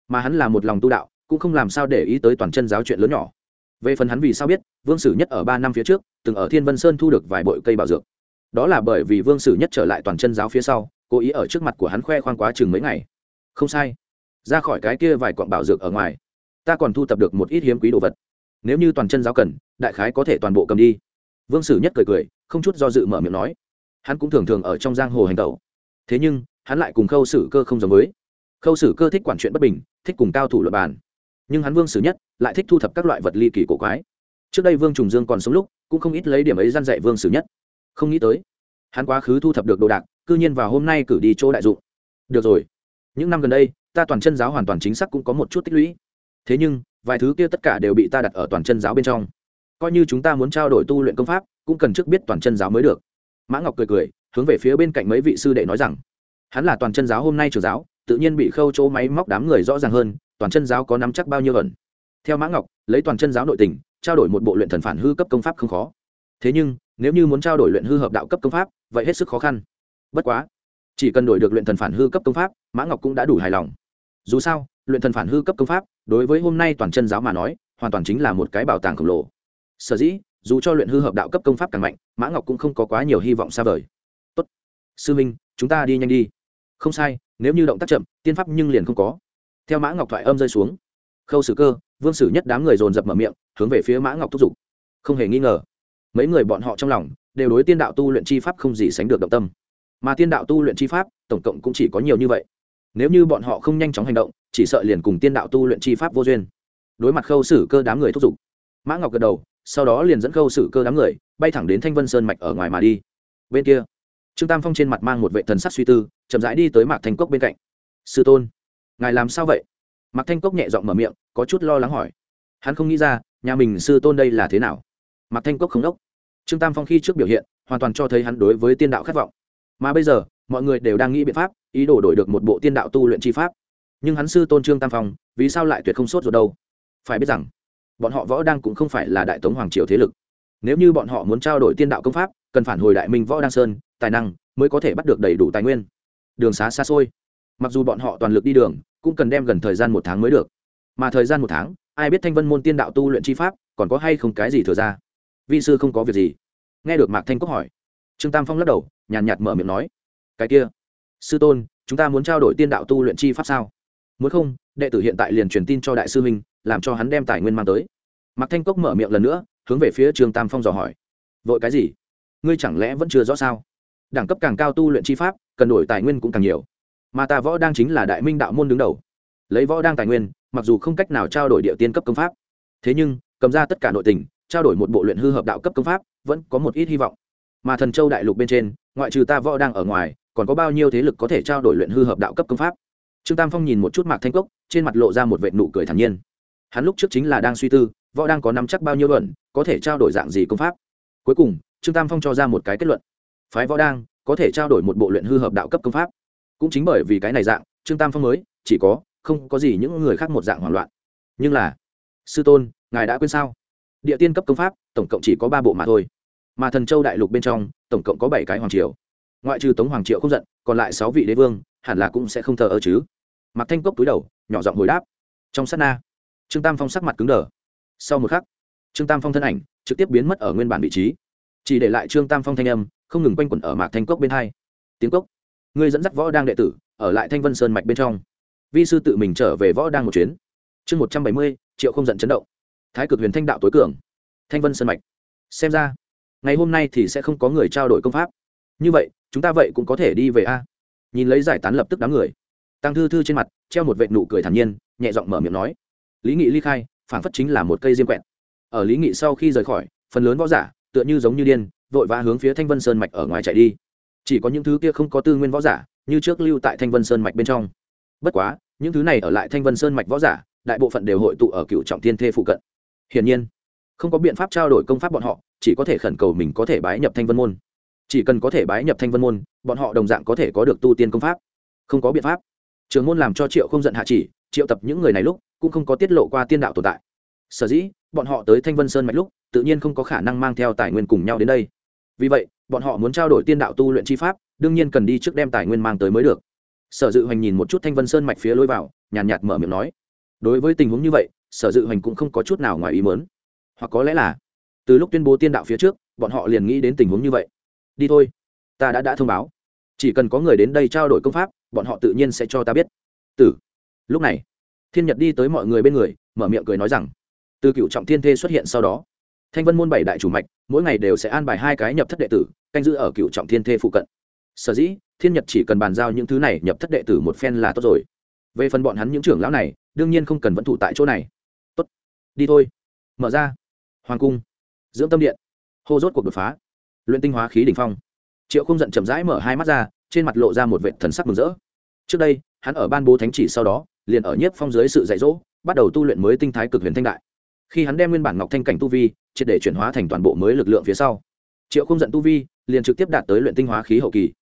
mà hắn là một lòng tu đạo, cũng không làm sao để ý tới toàn chân giáo chuyện lớn nhỏ. Về phần hắn vì sao biết, vương sử nhất ở ba năm phía trước, từng ở thiên vân sơn thu được vài bội cây bảo dược. Đó là bởi vì vương sử nhất trở lại toàn chân giáo phía sau, cố ý ở trước mặt của hắn khoe khoang quá chừng mấy ngày. Không sai. Ra khỏi cái kia vài quặng bảo dược ở ngoài, ta còn thu tập được một ít hiếm quý đồ vật. Nếu như toàn chân giáo cần, đại khái có thể toàn bộ cầm đi. Vương sử nhất cười cười, không chút do dự mở miệng nói. Hắn cũng thường thường ở trong giang hồ hành tẩu. Thế nhưng, hắn lại cùng khâu sử cơ không giống với khâu sử cơ thích quản chuyện bất bình, thích cùng cao thủ luật bàn. Nhưng hắn vương sử nhất lại thích thu thập các loại vật ly kỳ cổ quái. Trước đây vương trùng dương còn sống lúc, cũng không ít lấy điểm ấy gian dạy vương sử nhất. Không nghĩ tới, hắn quá khứ thu thập được đồ đạc, cư nhiên vào hôm nay cử đi chỗ đại dụng. Được rồi, những năm gần đây, ta toàn chân giáo hoàn toàn chính xác cũng có một chút tích lũy. Thế nhưng, vài thứ kia tất cả đều bị ta đặt ở toàn chân giáo bên trong. Coi như chúng ta muốn trao đổi tu luyện công pháp, cũng cần trước biết toàn chân giáo mới được. Mã ngọc cười cười, hướng về phía bên cạnh mấy vị sư đệ nói rằng, hắn là toàn chân giáo hôm nay trường giáo tự nhiên bị khâu chỗ máy móc đám người rõ ràng hơn, toàn chân giáo có nắm chắc bao nhiêu ẩn. Theo mã ngọc, lấy toàn chân giáo nội tình, trao đổi một bộ luyện thần phản hư cấp công pháp không khó. Thế nhưng, nếu như muốn trao đổi luyện hư hợp đạo cấp công pháp, vậy hết sức khó khăn. Bất quá, chỉ cần đổi được luyện thần phản hư cấp công pháp, mã ngọc cũng đã đủ hài lòng. Dù sao, luyện thần phản hư cấp công pháp, đối với hôm nay toàn chân giáo mà nói, hoàn toàn chính là một cái bảo tàng khổng lồ. Sở dĩ, dù cho luyện hư hợp đạo cấp công pháp càng mạnh, mã ngọc cũng không có quá nhiều hy vọng xa vời. Tốt. Sư minh, chúng ta đi nhanh đi không sai, nếu như động tác chậm, tiên pháp nhưng liền không có. Theo mã ngọc thoại âm rơi xuống, khâu sử cơ, vương sử nhất đám người dồn dập mở miệng, hướng về phía mã ngọc thúc giục. Không hề nghi ngờ, mấy người bọn họ trong lòng đều đối tiên đạo tu luyện chi pháp không gì sánh được động tâm. Mà tiên đạo tu luyện chi pháp, tổng cộng cũng chỉ có nhiều như vậy. Nếu như bọn họ không nhanh chóng hành động, chỉ sợ liền cùng tiên đạo tu luyện chi pháp vô duyên. Đối mặt khâu sử cơ đám người thúc giục, mã ngọc gật đầu, sau đó liền dẫn khâu sử cơ đám người bay thẳng đến thanh vân sơn mạch ở ngoài mà đi. Bên kia trương tam phong trên mặt mang một vệ thần sắc suy tư, chậm rãi đi tới mạc thanh cốc bên cạnh. Sư tôn, ngài làm sao vậy? Mạc thanh cốc nhẹ giọng mở miệng, có chút lo lắng hỏi. Hắn không nghĩ ra, nhà mình sư tôn đây là thế nào. Mạc thanh cốc không đốc. Trương tam phong khi trước biểu hiện, hoàn toàn cho thấy hắn đối với tiên đạo khát vọng. Mà bây giờ, mọi người đều đang nghĩ biện pháp, ý đồ đổi được một bộ tiên đạo tu luyện chi pháp. Nhưng hắn sư tôn trương tam phong, vì sao lại tuyệt không sốt rồi đâu? Phải biết rằng, bọn họ võ đang cũng không phải là đại tống hoàng triều thế lực. Nếu như bọn họ muốn trao đổi tiên đạo công pháp cần phản hồi đại minh võ đăng sơn, tài năng mới có thể bắt được đầy đủ tài nguyên. Đường xá xa xôi. Mặc dù bọn họ toàn lực đi đường, cũng cần đem gần thời gian một tháng mới được. Mà thời gian một tháng, ai biết thanh vân môn tiên đạo tu luyện chi pháp, còn có hay không cái gì thừa ra? Vi sư không có việc gì. Nghe được mạc thanh cốc hỏi, trương tam phong lắc đầu, nhàn nhạt mở miệng nói, cái kia, sư tôn, chúng ta muốn trao đổi tiên đạo tu luyện chi pháp sao? Muốn không, đệ tử hiện tại liền truyền tin cho đại sư minh làm cho hắn đem tài nguyên mang tới. Mạc thanh cốc mở miệng lần nữa, hướng về phía trương tam phong dò hỏi, vội cái gì? Ngươi chẳng lẽ vẫn chưa rõ sao? Đẳng cấp càng cao tu luyện chi pháp, cần đổi tài nguyên cũng càng nhiều. Mà ta võ đang chính là đại minh đạo môn đứng đầu. Lấy võ đang tài nguyên, mặc dù không cách nào trao đổi địa tiên cấp công pháp, thế nhưng, cầm ra tất cả nội tình, trao đổi một bộ luyện hư hợp đạo cấp công pháp, vẫn có một ít hy vọng. Mà thần châu đại lục bên trên, ngoại trừ ta võ đang ở ngoài, còn có bao nhiêu thế lực có thể trao đổi luyện hư hợp đạo cấp công pháp? Trương tam phong nhìn một chút mạc thanh cốc, trên mặt lộ ra một vệ nụ cười thản nhiên. Hắn lúc trước chính là đang suy tư, võ đang có nắm chắc bao nhiêu luận, có thể trao đổi dạng gì công pháp? Cuối cùng trương tam phong cho ra một cái kết luận phái võ đang có thể trao đổi một bộ luyện hư hợp đạo cấp công pháp cũng chính bởi vì cái này dạng trương tam phong mới chỉ có không có gì những người khác một dạng hoảng loạn nhưng là sư tôn ngài đã quên sao địa tiên cấp công pháp tổng cộng chỉ có ba bộ mà thôi mà thần châu đại lục bên trong tổng cộng có bảy cái hoàng triều ngoại trừ tống hoàng triệu không giận còn lại sáu vị đế vương hẳn là cũng sẽ không thờ ơ chứ mặc thanh cốc túi đầu nhỏ giọng hồi đáp trong sát na trương tam phong sắc mặt cứng đờ sau một khắc trương tam phong thân ảnh trực tiếp biến mất ở nguyên bản vị trí chỉ để lại trương tam phong thanh âm, không ngừng quanh quẩn ở mạc thanh cốc bên hai. Tiếng cốc. Ngươi dẫn dắt võ đang đệ tử, ở lại thanh vân sơn mạch bên trong. Vi sư tự mình trở về võ đang một chuyến. Chương một trăm bảy mươi, triệu không giận chấn động. Thái cực huyền thanh đạo tối cường. Thanh vân sơn mạch. Xem ra, ngày hôm nay thì sẽ không có người trao đổi công pháp. Như vậy, chúng ta vậy cũng có thể đi về a. Nhìn lấy giải tán lập tức đám người. Tăng thư thư trên mặt, treo một vệ nụ cười thản nhiên, nhẹ giọng mở miệng nói. Lý nghị ly khai phản phất chính là một cây diêm quẹt. Ở lý nghị sau khi rời khỏi, phần lớn võ giả tựa như giống như điên, vội vã hướng phía thanh vân sơn mạch ở ngoài chạy đi. Chỉ có những thứ kia không có tư nguyên võ giả, như trước lưu tại thanh vân sơn mạch bên trong. Bất quá, những thứ này ở lại thanh vân sơn mạch võ giả, đại bộ phận đều hội tụ ở cựu trọng thiên thê phụ cận. Hiển nhiên, không có biện pháp trao đổi công pháp bọn họ, chỉ có thể khẩn cầu mình có thể bái nhập thanh vân môn. Chỉ cần có thể bái nhập thanh vân môn, bọn họ đồng dạng có thể có được tu tiên công pháp. Không có biện pháp. Trường môn làm cho triệu không giận hạ chỉ, triệu tập những người này lúc, cũng không có tiết lộ qua tiên đạo tồn tại. Sở dĩ, bọn họ tới thanh vân sơn mạch lúc tự nhiên không có khả năng mang theo tài nguyên cùng nhau đến đây. Vì vậy, bọn họ muốn trao đổi tiên đạo tu luyện chi pháp, đương nhiên cần đi trước đem tài nguyên mang tới mới được. Sở dự hoành nhìn một chút thanh vân sơn mạch phía lối vào, nhàn nhạt mở miệng nói, đối với tình huống như vậy, sở dự hoành cũng không có chút nào ngoài ý mớn hoặc có lẽ là, từ lúc tuyên bố tiên đạo phía trước, bọn họ liền nghĩ đến tình huống như vậy. Đi thôi, ta đã đã thông báo. Chỉ cần có người đến đây trao đổi công pháp, bọn họ tự nhiên sẽ cho ta biết. Tử, lúc này, thiên nhật đi tới mọi người bên người, mở miệng cười nói rằng, từ cựu trọng thiên thê xuất hiện sau đó thanh vân môn bảy đại chủ mạch, mỗi ngày đều sẽ an bài hai cái nhập thất đệ tử, canh giữ ở cựu trọng thiên thê phụ cận. Sở dĩ, thiên nhật chỉ cần bàn giao những thứ này nhập thất đệ tử một phen là tốt rồi. Về phần bọn hắn những trưởng lão này, đương nhiên không cần vẫn thủ tại chỗ này. Tốt, đi thôi. Mở ra. Hoàng cung. Dưỡng tâm điện. Hô rốt cuộc đột phá. Luyện tinh hóa khí đ ỉ n h phong. Triệu không giận chậm rãi mở hai mắt ra, trên mặt lộ ra một vệ thần sắc mừng rỡ. Trước đây, hắn ở ban bố thánh chỉ sau đó, liền ở nhiếp phong dưới sự dạy dỗ, bắt đầu tu luyện mới tinh thái cực huyền thanh đại khi hắn đem nguyên bản ngọc thanh cảnh tu vi, triệt để chuyển hóa thành toàn bộ mới lực lượng phía sau, triệu không giận tu vi liền trực tiếp đạt tới luyện tinh hóa khí hậu kỳ.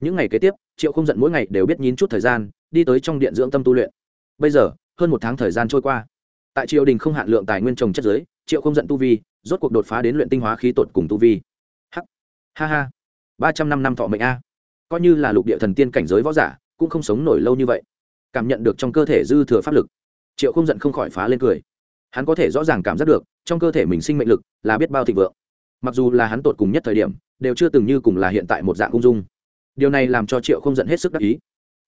Những ngày kế tiếp, triệu không giận mỗi ngày đều biết nhín chút thời gian, đi tới trong điện dưỡng tâm tu luyện. Bây giờ, hơn một tháng thời gian trôi qua. Tại triều đình không hạn lượng tài nguyên trồng chất giới triệu không giận tu vi rốt cuộc đột phá đến luyện tinh hóa khí tột cùng tu vi. H ha ha! Ba trăm năm năm thọ mệnh a. Coi như là lục địa thần tiên cảnh giới võ giả, cũng không sống nổi lâu như vậy. Cảm nhận được trong cơ thể dư thừa pháp lực, triệu không giận không khỏi phá lên cười hắn có thể rõ ràng cảm giác được, trong cơ thể mình sinh mệnh lực là biết bao thịnh vượng. Mặc dù là hắn tột cùng nhất thời điểm, đều chưa từng như cùng là hiện tại một dạng ung dung. Điều này làm cho triệu không giận hết sức đắc ý.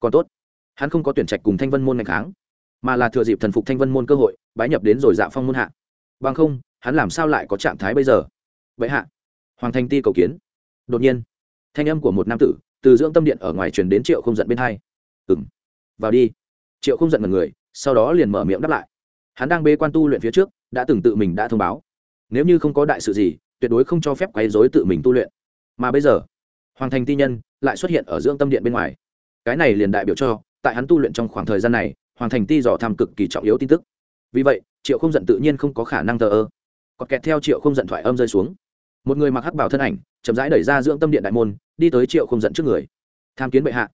Còn tốt, hắn không có tuyển trạch cùng thanh vân môn ngày kháng, mà là thừa dịp thần phục thanh vân môn cơ hội, bái nhập đến rồi dạ phong môn hạ. Bằng không, hắn làm sao lại có trạng thái bây giờ? Vậy hạ, hoàng thanh ti cầu kiến. Đột nhiên, thanh âm của một nam tử từ dưỡng tâm điện ở ngoài truyền đến triệu không giận bên hai. Ừng vào đi. Triệu không giận mật người, sau đó liền mở miệng đáp lại hắn đang bê quan tu luyện phía trước, đã từng tự mình đã thông báo. Nếu như không có đại sự gì, tuyệt đối không cho phép quấy dối tự mình tu luyện. Mà bây giờ, hoàng thành ti nhân lại xuất hiện ở dưỡng tâm điện bên ngoài. Cái này liền đại biểu cho, tại hắn tu luyện trong khoảng thời gian này, hoàng thành ti dò tham cực kỳ trọng yếu tin tức. Vì vậy, triệu không giận tự nhiên không có khả năng thờ ơ. Còn kẹt theo triệu không giận thoại âm rơi xuống. Một người mặc hắc bảo thân ảnh, chậm rãi đẩy ra dưỡng tâm điện đại môn, đi tới triệu không giận trước người. Tham kiến bệ hạ.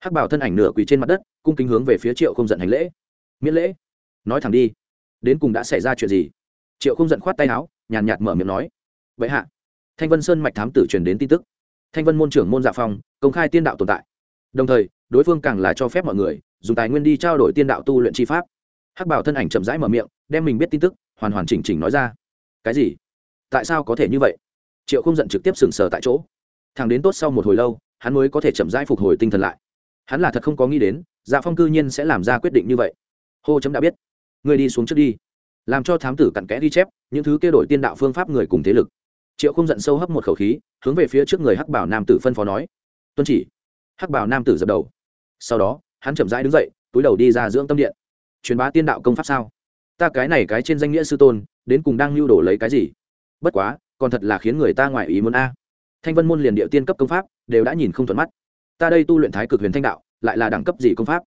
Hắc bảo thân ảnh nửa quỳ trên mặt đất, cung kính hướng về phía triệu không giận hành lễ. Miễn lễ. Nói thẳng đi đến cùng đã xảy ra chuyện gì? Triệu không giận khoát tay áo, nhàn nhạt mở miệng nói, vậy hạ, thanh vân sơn mạch thám tử truyền đến tin tức. Thanh vân môn trưởng môn dạ phong, công khai tiên đạo tồn tại. Đồng thời, đối phương càng là cho phép mọi người dùng tài nguyên đi trao đổi tiên đạo tu luyện chi pháp. Hắc bảo thân ảnh chậm rãi mở miệng, đem mình biết tin tức, hoàn hoàn chỉnh chỉnh nói ra. Cái gì? Tại sao có thể như vậy? Triệu không giận trực tiếp sừng sờ tại chỗ. Thằng đến tốt sau một hồi lâu, hắn mới có thể chậm rãi phục hồi tinh thần lại. Hắn là thật không có nghĩ đến dạ phong cư nhiên sẽ làm ra quyết định như vậy. Hô chấm đã biết. Ngươi đi xuống trước đi. Làm cho thám tử cặn kẽ ghi chép, những thứ kêu đổi tiên đạo phương pháp người cùng thế lực. Triệu không giận sâu hấp một khẩu khí, hướng về phía trước người hắc bảo nam tử phân phó nói. Tuân chỉ. Hắc bảo nam tử dập đầu. Sau đó, hắn chậm rãi đứng dậy, túi đầu đi ra dưỡng tâm điện. Truyền bá tiên đạo công pháp sao? Ta cái này cái trên danh nghĩa sư tôn, đến cùng đang lưu đổ lấy cái gì? Bất quá, còn thật là khiến người ta ngoài ý muốn a. Thanh vân môn liền điệu tiên cấp công pháp, đều đã nhìn không thuận mắt. Ta đây tu luyện thái cực huyền thanh đạo, lại là đẳng cấp gì công pháp?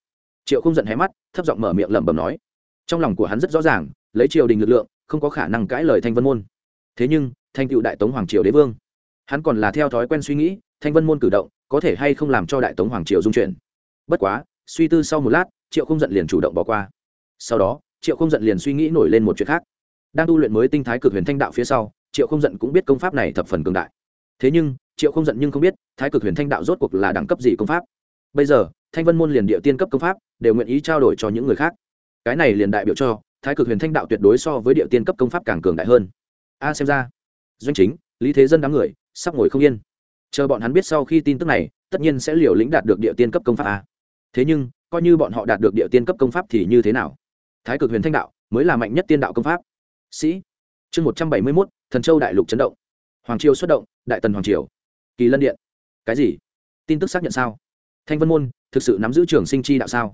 Triệu không giận hé mắt, thấp giọng mở miệng lẩm bẩm nói trong lòng của hắn rất rõ ràng, lấy triều đình lực lượng, không có khả năng cãi lời thanh vân môn. Thế nhưng, thanh cựu đại tống hoàng triều đế vương, hắn còn là theo thói quen suy nghĩ, thanh vân môn cử động có thể hay không làm cho đại tống hoàng triều dung chuyển. Bất quá, suy tư sau một lát, triệu không giận liền chủ động bỏ qua. Sau đó, triệu không giận liền suy nghĩ nổi lên một chuyện khác. Đang tu luyện mới tinh thái cực huyền thanh đạo phía sau, triệu không giận cũng biết công pháp này thập phần cường đại. Thế nhưng, triệu không giận nhưng không biết, thái cực huyền thanh đạo rốt cuộc là đẳng cấp gì công pháp. Bây giờ, thanh vân môn liền địa tiên cấp công pháp, đều nguyện ý trao đổi cho những người khác cái này liền đại biểu cho, thái cực huyền thanh đạo tuyệt đối so với địa tiên cấp công pháp càng cường đại hơn. A, xem ra, doanh chính, lý thế dân đám người, sắp ngồi không yên. Chờ bọn hắn biết sau khi tin tức này, tất nhiên sẽ liều lĩnh đạt được địa tiên cấp công pháp a. Thế nhưng, coi như bọn họ đạt được địa tiên cấp công pháp thì như thế nào? Thái cực huyền thanh đạo mới là mạnh nhất tiên đạo công pháp. Sĩ, chương một trăm bảy mươi mốt, thần châu đại lục chấn động. Hoàng triều xuất động, đại tần hoàng triều. Kỳ lân điện. Cái gì? Tin tức xác nhận sao? Thanh vân môn, thực sự nắm giữ trường sinh chi đạo sao?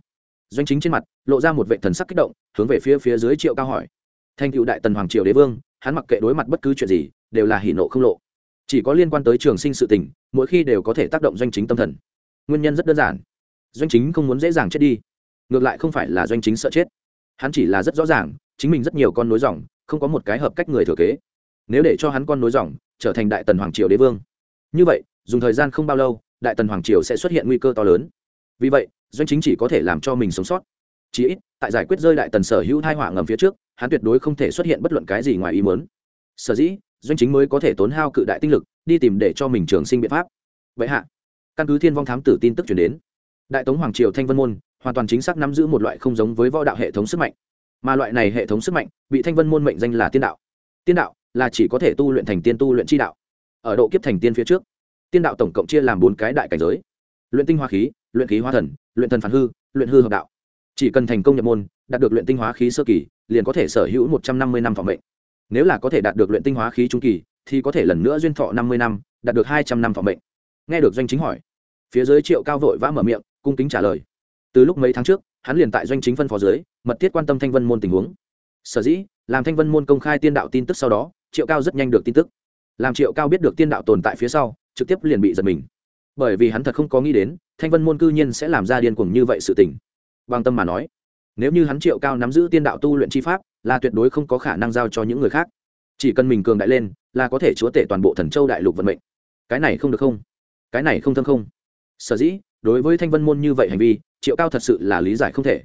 Doanh chính trên mặt, lộ ra một vệ thần sắc kích động, hướng về phía phía dưới triệu cao hỏi. Thanh cựu đại tần hoàng triều đế vương, hắn mặc kệ đối mặt bất cứ chuyện gì, đều là hỉ nộ không lộ. Chỉ có liên quan tới trường sinh sự tình, mỗi khi đều có thể tác động doanh chính tâm thần. Nguyên nhân rất đơn giản. Doanh chính không muốn dễ dàng chết đi. Ngược lại không phải là doanh chính sợ chết. Hắn chỉ là rất rõ ràng, chính mình rất nhiều con nối dòng, không có một cái hợp cách người thừa kế. Nếu để cho hắn con nối dòng, trở thành đại tần hoàng triều đế vương. Như vậy, dùng thời gian không bao lâu, đại tần hoàng triều sẽ xuất hiện nguy cơ to lớn. Vì vậy doanh chính chỉ có thể làm cho mình sống sót. Chí ít, tại giải quyết rơi đại tần sở hữu thai họa ngầm phía trước, hắn tuyệt đối không thể xuất hiện bất luận cái gì ngoài ý mớn sở dĩ, doanh chính mới có thể tốn hao cự đại tinh lực, đi tìm để cho mình trường sinh biện pháp. Vậy hạ, căn cứ thiên vong thám tử tin tức chuyển đến, đại tống hoàng triều thanh vân môn hoàn toàn chính xác nắm giữ một loại không giống với võ đạo hệ thống sức mạnh. Mà loại này hệ thống sức mạnh, bị thanh vân môn mệnh danh là tiên đạo. Tiên đạo là chỉ có thể tu luyện thành tiên tu luyện chi đạo. Ở độ kiếp thành tiên phía trước, tiên đạo tổng cộng chia làm bốn cái đại cảnh giới. Luyện tinh hoa khí luyện khí hoa thần, luyện thần phản hư, luyện hư hợp đạo. Chỉ cần thành công nhập môn, đạt được luyện tinh hóa khí sơ kỳ, liền có thể sở hữu một trăm năm mươi năm phòng mệnh. Nếu là có thể đạt được luyện tinh hóa khí trung kỳ, thì có thể lần nữa duyên thọ năm mươi năm, đạt được hai trăm năm phòng mệnh. Nghe được doanh chính hỏi, phía dưới triệu cao vội vã mở miệng, cung kính trả lời. Từ lúc mấy tháng trước, hắn liền tại doanh chính phân phó dưới, mật thiết quan tâm thanh vân môn tình huống. Sở dĩ, làm thanh vân môn công khai tiên đạo tin tức sau đó, triệu cao rất nhanh được tin tức. Làm triệu cao biết được tiên đạo tồn tại phía sau, trực tiếp liền bị giật mình bởi vì hắn thật không có nghĩ đến, thanh vân môn cư nhiên sẽ làm ra điên cuồng như vậy sự tình. Bằng tâm mà nói, nếu như hắn triệu cao nắm giữ tiên đạo tu luyện chi pháp, là tuyệt đối không có khả năng giao cho những người khác. Chỉ cần mình cường đại lên, là có thể chúa tể toàn bộ thần châu đại lục vận mệnh. Cái này không được không? Cái này không thâm không? Sở dĩ, đối với thanh vân môn như vậy hành vi, triệu cao thật sự là lý giải không thể.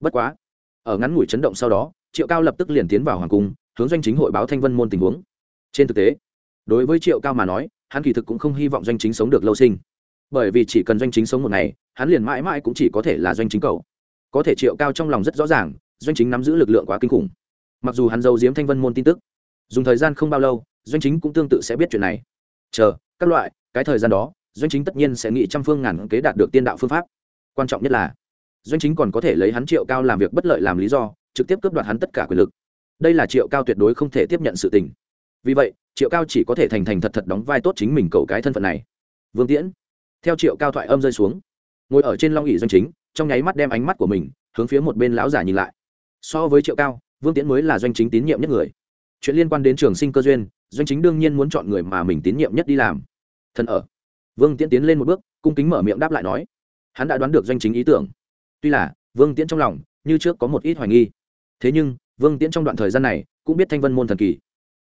Bất quá, ở ngắn ngủi chấn động sau đó, triệu cao lập tức liền tiến vào hoàng cung, hướng doanh chính hội báo thanh vân môn tình huống. Trên thực tế, đối với triệu cao mà nói, hắn kỳ thực cũng không hy vọng doanh chính sống được lâu sinh bởi vì chỉ cần doanh chính sống một ngày, hắn liền mãi mãi cũng chỉ có thể là doanh chính cầu. Có thể triệu cao trong lòng rất rõ ràng, doanh chính nắm giữ lực lượng quá kinh khủng. Mặc dù hắn giấu giếm thanh vân môn tin tức, dùng thời gian không bao lâu, doanh chính cũng tương tự sẽ biết chuyện này. Chờ, các loại, cái thời gian đó, doanh chính tất nhiên sẽ nghĩ trăm phương ngàn kế đạt được tiên đạo phương pháp. Quan trọng nhất là, doanh chính còn có thể lấy hắn triệu cao làm việc bất lợi làm lý do, trực tiếp cướp đoạt hắn tất cả quyền lực. Đây là triệu cao tuyệt đối không thể tiếp nhận sự tình. Vì vậy, triệu cao chỉ có thể thành thành thật thật đóng vai tốt chính mình cầu cái thân phận này. Vương tiễn theo triệu cao thoại âm rơi xuống. Ngồi ở trên long ỉ doanh chính, trong nháy mắt đem ánh mắt của mình hướng phía một bên lão giả nhìn lại. So với triệu cao, vương tiễn mới là doanh chính tín nhiệm nhất người. Chuyện liên quan đến trường sinh cơ duyên, doanh chính đương nhiên muốn chọn người mà mình tín nhiệm nhất đi làm. Thân ở. Vương tiễn tiến lên một bước, cung kính mở miệng đáp lại nói. Hắn đã đoán được doanh chính ý tưởng. Tuy là, vương tiễn trong lòng, như trước có một ít hoài nghi. Thế nhưng, vương tiễn trong đoạn thời gian này, cũng biết thanh vân môn thần kỳ.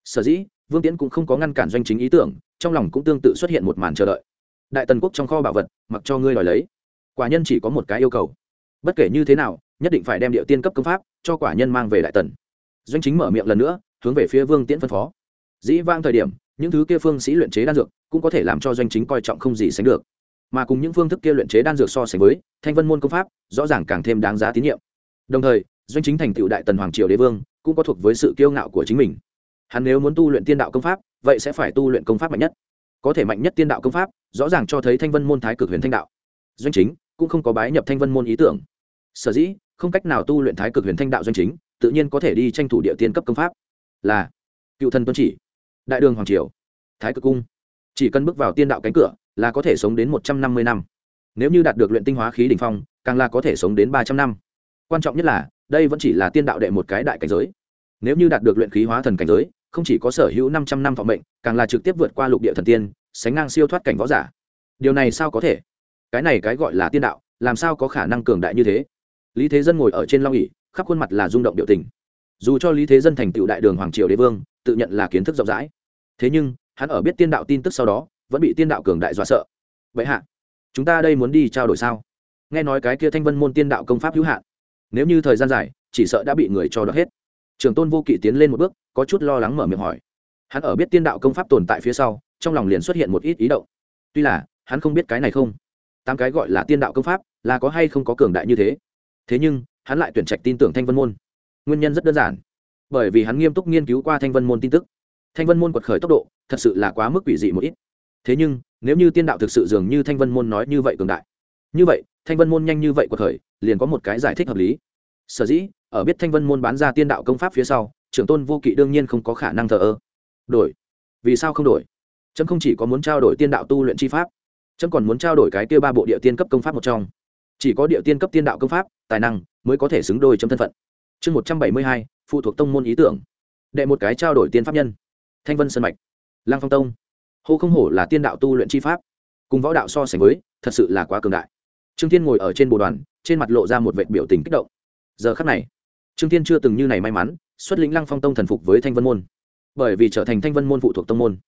Sở dĩ, vương tiễn cũng không có ngăn cản doanh chính ý tưởng, trong lòng cũng tương tự xuất hiện một màn chờ đợi đại tần quốc trong kho bảo vật, mặc cho ngươi đòi lấy. Quả nhân chỉ có một cái yêu cầu. Bất kể như thế nào, nhất định phải đem địa tiên cấp công pháp cho quả nhân mang về đại tần. Doanh chính mở miệng lần nữa, hướng về phía vương tiễn phân phó. Dĩ vang thời điểm, những thứ kia phương sĩ luyện chế đan dược cũng có thể làm cho doanh chính coi trọng không gì sánh được. Mà cùng những phương thức kia luyện chế đan dược so sánh với, thanh vân môn công pháp, rõ ràng càng thêm đáng giá tín nhiệm. Đồng thời, doanh chính thành tựu đại tần hoàng triều đế vương, cũng có thuộc với sự kiêu ngạo của chính mình. Hắn nếu muốn tu luyện tiên đạo công pháp, vậy sẽ phải tu luyện công pháp mạnh nhất có thể mạnh nhất tiên đạo công pháp, rõ ràng cho thấy thanh vân môn thái cực huyền thanh đạo. Doanh chính cũng không có bái nhập thanh vân môn ý tưởng. Sở dĩ, không cách nào tu luyện thái cực huyền thanh đạo doanh chính, tự nhiên có thể đi tranh thủ địa tiên cấp công pháp. Là, cựu thân tuân chỉ, đại đường hoàng triều, thái cực cung. Chỉ cần bước vào tiên đạo cánh cửa, là có thể sống đến một trăm năm mươi năm. Nếu như đạt được luyện tinh hóa khí đ ỉ n h phong, càng là có thể sống đến ba trăm năm. Quan trọng nhất là, đây vẫn chỉ là tiên đạo đệ một cái đại cảnh giới. Nếu như đạt được luyện khí hóa thần cảnh giới không chỉ có sở hữu năm trăm năm thọ mệnh càng là trực tiếp vượt qua lục địa thần tiên sánh ngang siêu thoát cảnh võ giả. Điều này sao có thể? Cái này cái gọi là tiên đạo làm sao có khả năng cường đại như thế? Lý thế dân ngồi ở trên long ỷ, khắp khuôn mặt là rung động biểu tình. Dù cho lý thế dân thành tựu đại đường hoàng triều đế vương tự nhận là kiến thức rộng rãi. Thế nhưng hắn ở biết tiên đạo tin tức sau đó vẫn bị tiên đạo cường đại dọa sợ. Vậy hạ chúng ta đây muốn đi trao đổi sao? Nghe nói cái kia thanh vân môn tiên đạo công pháp hữu hạn. Nếu như thời gian dài chỉ sợ đã bị người cho đoạt hết. Trường tôn vô kỵ tiến lên một bước có chút lo lắng mở miệng hỏi. Hắn ở biết tiên đạo công pháp tồn tại phía sau, trong lòng liền xuất hiện một ít ý động. Tuy là, hắn không biết cái này không. Tám cái gọi là tiên đạo công pháp, là có hay không có cường đại như thế. Thế nhưng, hắn lại tuyển trạch tin tưởng thanh vân môn. Nguyên nhân rất đơn giản. Bởi vì hắn nghiêm túc nghiên cứu qua thanh vân môn tin tức. Thanh vân môn quật khởi tốc độ, thật sự là quá mức quỷ dị một ít. Thế nhưng, nếu như tiên đạo thực sự dường như thanh vân môn nói như vậy cường đại. Như vậy, thanh vân môn nhanh như vậy quật khởi, liền có một cái giải thích hợp lý. Sở dĩ, ở biết thanh vân môn bán ra tiên đạo công pháp phía sau trưởng tôn vô kỵ đương nhiên không có khả năng thờ ơ. Đổi. Vì sao không đổi? Trâm không chỉ có muốn trao đổi tiên đạo tu luyện chi pháp, trâm còn muốn trao đổi cái kia ba bộ địa tiên cấp công pháp một trong. Chỉ có địa tiên cấp tiên đạo công pháp, tài năng mới có thể xứng đôi trong thân phận. Chương một trăm bảy mươi hai, phụ thuộc tông môn ý tưởng. Đệ một cái trao đổi tiên pháp nhân. Thanh vân sân mạch. Lang phong tông. Hô không hổ là tiên đạo tu luyện chi pháp. Cùng võ đạo so sánh với, thật sự là quá cường đại. Trương thiên ngồi ở trên bồ đoàn, trên mặt lộ ra một vệ biểu tình kích động. Giờ khắc này, trương thiên chưa từng như này may mắn xuất lĩnh lăng phong tông thần phục với thanh vân môn. Bởi vì trở thành thanh vân môn phụ thuộc tông môn.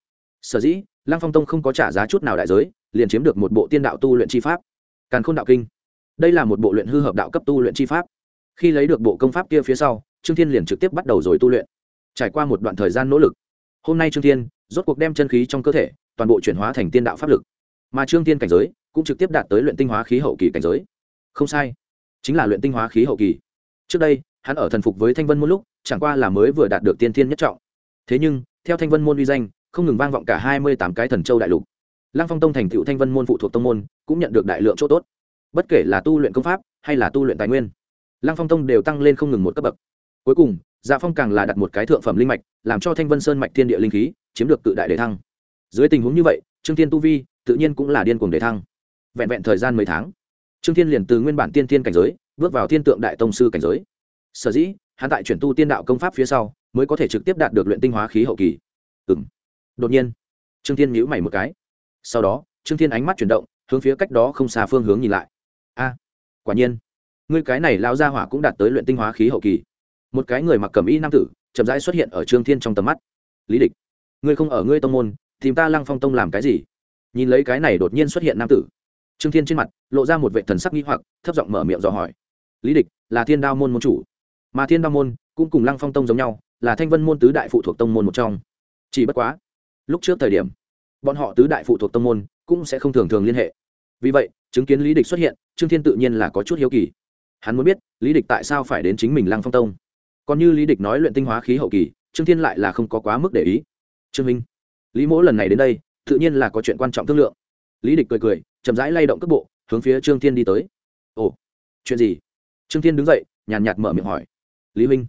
Sở dĩ, lăng phong tông không có trả giá chút nào đại giới, liền chiếm được một bộ tiên đạo tu luyện chi pháp. Càn khôn đạo kinh. Đây là một bộ luyện hư hợp đạo cấp tu luyện chi pháp. Khi lấy được bộ công pháp kia phía sau, trương thiên liền trực tiếp bắt đầu rồi tu luyện. Trải qua một đoạn thời gian nỗ lực, hôm nay trương thiên rốt cuộc đem chân khí trong cơ thể toàn bộ chuyển hóa thành tiên đạo pháp lực. Mà trương thiên cảnh giới cũng trực tiếp đạt tới luyện tinh hóa khí hậu kỳ cảnh giới. Không sai, chính là luyện tinh hóa khí hậu kỳ. Trước đây, hắn ở thần phục với thanh vân môn lúc chẳng qua là mới vừa đạt được tiên thiên nhất trọng. Thế nhưng, theo thanh vân môn uy danh, không ngừng vang vọng cả hai mươi tám cái thần châu đại lục. Lăng phong tông thành tựu thanh vân môn phụ thuộc tông môn, cũng nhận được đại lượng chỗ tốt. Bất kể là tu luyện công pháp, hay là tu luyện tài nguyên, lăng phong tông đều tăng lên không ngừng một cấp bậc. Cuối cùng dạ phong càng là đặt một cái thượng phẩm linh mạch, làm cho thanh vân sơn mạch thiên địa linh khí, chiếm được tự đại đề thăng. Dưới tình huống như vậy, trương thiên tu vi, tự nhiên cũng là điên cuồng đề thăng. Vẹn vẹn thời gian mấy tháng, trương thiên liền từ nguyên bản tiên thiên cảnh giới, bước vào thiên tượng đại tông sư cảnh giới. Sở dĩ hắn tại chuyển tu tiên đạo công pháp phía sau, mới có thể trực tiếp đạt được luyện tinh hóa khí hậu kỳ. Ừ m đột nhiên, trương thiên nhữ mày một cái. Sau đó, trương thiên ánh mắt chuyển động, hướng phía cách đó không xa phương hướng nhìn lại. A, quả nhiên, ngươi cái này lao ra hỏa cũng đạt tới luyện tinh hóa khí hậu kỳ. Một cái người mặc cầm y nam tử, chậm rãi xuất hiện ở trương thiên trong tầm mắt. Lý địch, ngươi không ở ngươi tông môn, tìm ta lăng phong tông làm cái gì? Nhìn lấy cái này đột nhiên xuất hiện nam tử. Trương thiên trên mặt, lộ ra một vệ thần sắc nghi hoặc, thấp giọng mở miệng dò hỏi. Lý địch, là thiên đao môn môn chủ mà thiên đao môn cũng cùng lăng phong tông giống nhau là thanh vân môn tứ đại phụ thuộc tông môn một trong chỉ bất quá lúc trước thời điểm bọn họ tứ đại phụ thuộc tông môn cũng sẽ không thường thường liên hệ vì vậy chứng kiến lý địch xuất hiện trương thiên tự nhiên là có chút hiếu kỳ hắn muốn biết lý địch tại sao phải đến chính mình lăng phong tông còn như lý địch nói luyện tinh hóa khí hậu kỳ trương thiên lại là không có quá mức để ý trương minh lý mỗ lần này đến đây tự nhiên là có chuyện quan trọng thương lượng lý địch cười cười chậm rãi lay động cước bộ hướng phía trương thiên đi tới ồ chuyện gì trương thiên đứng dậy nhàn nhạt mở miệng hỏi lý minh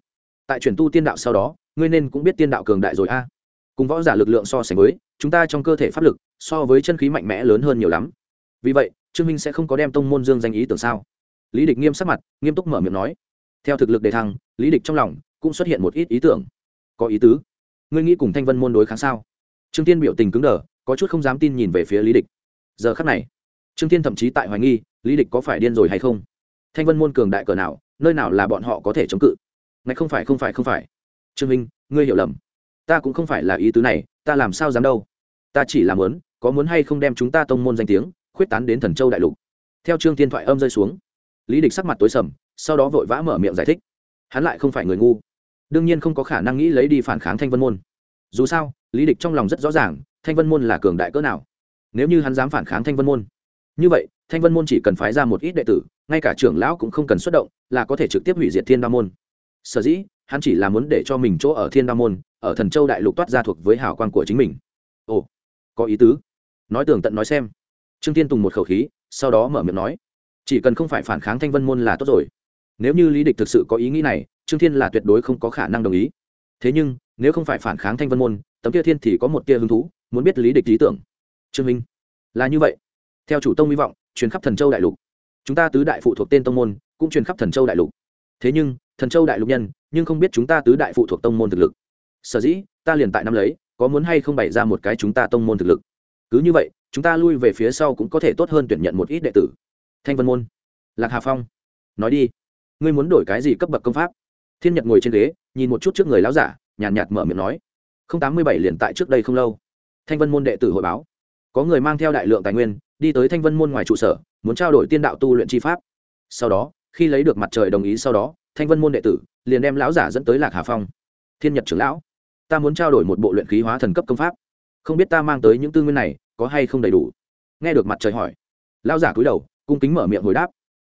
tại chuyển tu tiên đạo sau đó, ngươi nên cũng biết tiên đạo cường đại rồi a. Cùng võ giả lực lượng so sánh với, chúng ta trong cơ thể pháp lực, so với chân khí mạnh mẽ lớn hơn nhiều lắm. Vì vậy, trương minh sẽ không có đem tông môn dương danh ý tưởng sao? Lý địch nghiêm sắc mặt, nghiêm túc mở miệng nói. Theo thực lực đề thăng, lý địch trong lòng cũng xuất hiện một ít ý tưởng. Có ý tứ. Ngươi nghĩ cùng thanh vân môn đối kháng sao? Trương tiên biểu tình cứng đờ, có chút không dám tin nhìn về phía lý địch. Giờ khắc này, trương tiên thậm chí tại hoài nghi, lý địch có phải điên rồi hay không? Thanh vân môn cường đại cờ nào, nơi nào là bọn họ có thể chống cự? Ngạch không phải không phải không phải. Trương minh, ngươi hiểu lầm. Ta cũng không phải là ý tứ này, ta làm sao dám đâu? Ta chỉ làm muốn, có muốn hay không đem chúng ta tông môn danh tiếng, khuyết tán đến thần châu đại lục. Theo trương tiên thoại âm rơi xuống, lý địch sắc mặt tối sầm, sau đó vội vã mở miệng giải thích. Hắn lại không phải người ngu. Đương nhiên không có khả năng nghĩ lấy đi phản kháng thanh vân môn. Dù sao, lý địch trong lòng rất rõ ràng, thanh vân môn là cường đại cỡ nào. Nếu như hắn dám phản kháng thanh vân môn, như vậy, thanh vân môn chỉ cần phái ra một ít đệ tử, ngay cả trưởng lão cũng không cần xuất động, là có thể trực tiếp hủy diệt thiên đa môn sở dĩ, hắn chỉ là muốn để cho mình chỗ ở thiên đa môn, ở thần châu đại lục toát ra thuộc với hào quang của chính mình. Ồ, có ý tứ. Nói tường tận nói xem. Trương tiên tùng một khẩu khí, sau đó mở miệng nói, chỉ cần không phải phản kháng thanh vân môn là tốt rồi. Nếu như lý địch thực sự có ý nghĩ này, trương thiên là tuyệt đối không có khả năng đồng ý. Thế nhưng, nếu không phải phản kháng thanh vân môn, tấm kia thiên thì có một tia hứng thú, muốn biết lý địch lý tưởng. Trương minh, là như vậy. Theo chủ tông hy vọng, truyền khắp thần châu đại lục. Chúng ta tứ đại phụ thuộc tên tông môn, cũng truyền khắp thần châu đại lục. Thế nhưng thần châu đại lục nhân nhưng không biết chúng ta tứ đại phụ thuộc tông môn thực lực. Sở dĩ ta liền tại năm lấy có muốn hay không bày ra một cái chúng ta tông môn thực lực. Cứ như vậy chúng ta lui về phía sau cũng có thể tốt hơn tuyển nhận một ít đệ tử. Thanh vân môn. Lạc hà phong. Nói đi. Ngươi muốn đổi cái gì cấp bậc công pháp? Thiên nhật ngồi trên ghế nhìn một chút trước người lão giả nhàn nhạt, nhạt mở miệng nói. Không tám mươi bảy liền tại trước đây không lâu. Thanh vân môn đệ tử hội báo. Có người mang theo đại lượng tài nguyên đi tới thanh vân môn ngoài trụ sở muốn trao đổi tiên đạo tu luyện chi pháp. Sau đó khi lấy được mặt trời đồng ý sau đó thanh vân môn đệ tử liền đem lão giả dẫn tới lạc hà phong thiên nhật trưởng lão ta muốn trao đổi một bộ luyện khí hóa thần cấp công pháp không biết ta mang tới những tư nguyên này có hay không đầy đủ nghe được mặt trời hỏi lão giả cúi đầu cung kính mở miệng hồi đáp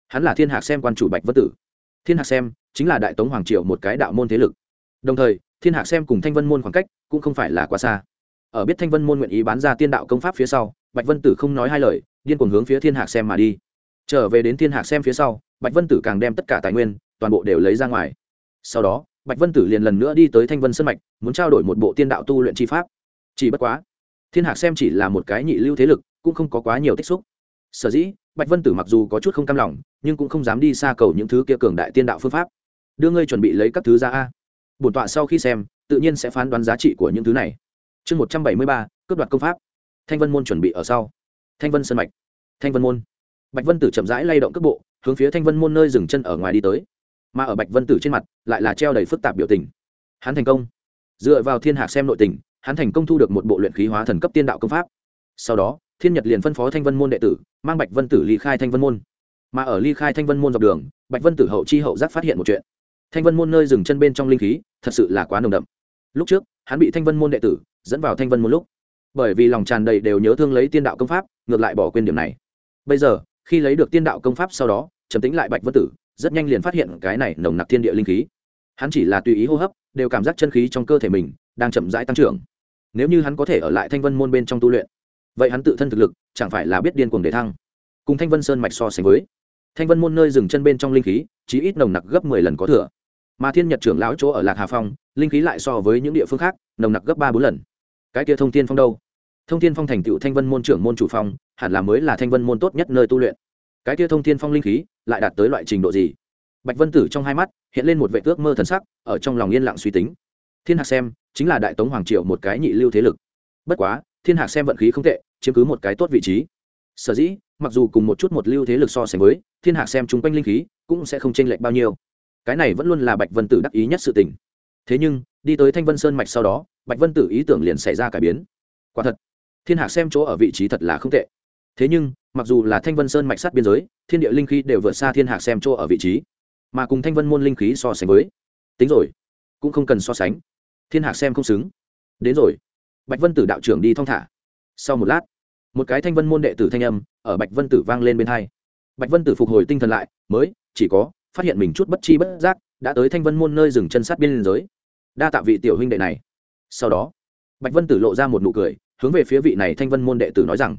hắn là thiên hạc xem quan chủ bạch vân tử thiên hạc xem chính là đại tống hoàng triều một cái đạo môn thế lực đồng thời thiên hạc xem cùng thanh vân môn khoảng cách cũng không phải là quá xa ở biết thanh vân môn nguyện ý bán ra tiên đạo công pháp phía sau bạch vân tử không nói hai lời điên cuồng hướng phía thiên hạc xem mà đi trở về đến thiên hạc xem phía sau bạch vân tử càng đem tất cả tài nguyên toàn bộ đều lấy ra ngoài. Sau đó, bạch vân tử liền lần nữa đi tới thanh vân sân mạch, muốn trao đổi một bộ tiên đạo tu luyện chi pháp. Chỉ bất quá, thiên hạc xem chỉ là một cái nhị lưu thế lực, cũng không có quá nhiều tích xúc. Sở dĩ, bạch vân tử mặc dù có chút không cam lòng, nhưng cũng không dám đi xa cầu những thứ kia cường đại tiên đạo phương pháp. Đưa ngươi chuẩn bị lấy các thứ ra a. Bổn tọa sau khi xem, tự nhiên sẽ phán đoán giá trị của những thứ này. Chương một trăm bảy mươi ba, cướp đoạt công pháp. Thanh vân môn chuẩn bị ở sau. Thanh vân sân mạch. Thanh vân môn. Bạch vân tử chậm rãi lay động cước bộ, hướng phía thanh vân môn nơi dừng chân ở ngoài đi tới mà ở bạch vân tử trên mặt lại là treo đầy phức tạp biểu tình. Hắn thành công. Dựa vào thiên hạc xem nội tình, hắn thành công thu được một bộ luyện khí hóa thần cấp tiên đạo công pháp. Sau đó, thiên nhật liền phân phó thanh vân môn đệ tử, mang bạch vân tử ly khai thanh vân môn. Mà ở ly khai thanh vân môn dọc đường, bạch vân tử hậu chi hậu giác phát hiện một chuyện. Thanh vân môn nơi dừng chân bên trong linh khí, thật sự là quá nồng đậm. Lúc trước, hắn bị thanh vân môn đệ tử dẫn vào thanh vân môn lúc. Bởi vì lòng tràn đầy đều nhớ thương lấy tiên đạo công pháp, ngược lại bỏ quên điểm này. Bây giờ, khi lấy được tiên đạo công pháp sau đó, trầm tính lại bạch vân tử rất nhanh liền phát hiện cái này nồng nặc thiên địa linh khí. Hắn chỉ là tùy ý hô hấp, đều cảm giác chân khí trong cơ thể mình đang chậm rãi tăng trưởng. Nếu như hắn có thể ở lại thanh vân môn bên trong tu luyện, vậy hắn tự thân thực lực chẳng phải là biết điên cuồng để thăng. Cùng thanh vân sơn mạch so sánh với, thanh vân môn nơi dừng chân bên trong linh khí chỉ ít nồng nặc gấp mười lần có thừa. Mà thiên nhật trưởng lão chỗ ở lạc hà phong, linh khí lại so với những địa phương khác, nồng nặc gấp ba bốn lần. Cái kia thông thiên phong đâu? Thông thiên phong thành tựu thanh vân môn trưởng môn chủ phong, hẳn là mới là thanh vân môn tốt nhất nơi tu luyện cái kia thông thiên phong linh khí lại đạt tới loại trình độ gì? Bạch vân tử trong hai mắt hiện lên một vệ ước mơ thần sắc, ở trong lòng yên lặng suy tính. Thiên hạc xem, chính là đại tống hoàng triệu một cái nhị lưu thế lực. Bất quá, thiên hạc xem vận khí không tệ, chiếm cứ một cái tốt vị trí. Sở dĩ, mặc dù cùng một chút một lưu thế lực so sánh với, thiên hạc xem chung quanh linh khí cũng sẽ không chênh lệch bao nhiêu. Cái này vẫn luôn là bạch vân tử đắc ý nhất sự tình. Thế nhưng, đi tới thanh vân sơn mạch sau đó, bạch vân tử ý tưởng liền xảy ra cải biến. Quả thật, thiên hạc xem chỗ ở vị trí thật là không tệ. Thế nhưng mặc dù là thanh vân sơn mạch sát biên giới, thiên địa linh khí đều vượt xa thiên hạc xem chỗ ở vị trí, mà cùng thanh vân môn linh khí so sánh với, tính rồi, cũng không cần so sánh. Thiên hạc xem không xứng. Đến rồi. Bạch vân tử đạo trưởng đi thong thả. Sau một lát, một cái thanh vân môn đệ tử thanh âm ở bạch vân tử vang lên bên hai. Bạch vân tử phục hồi tinh thần lại, mới, chỉ có, phát hiện mình chút bất chi bất giác, đã tới thanh vân môn nơi dừng chân sát biên giới. Đa tạ vị tiểu huynh đệ này. Sau đó, bạch vân tử lộ ra một nụ cười, hướng về phía vị này thanh vân môn đệ tử nói rằng,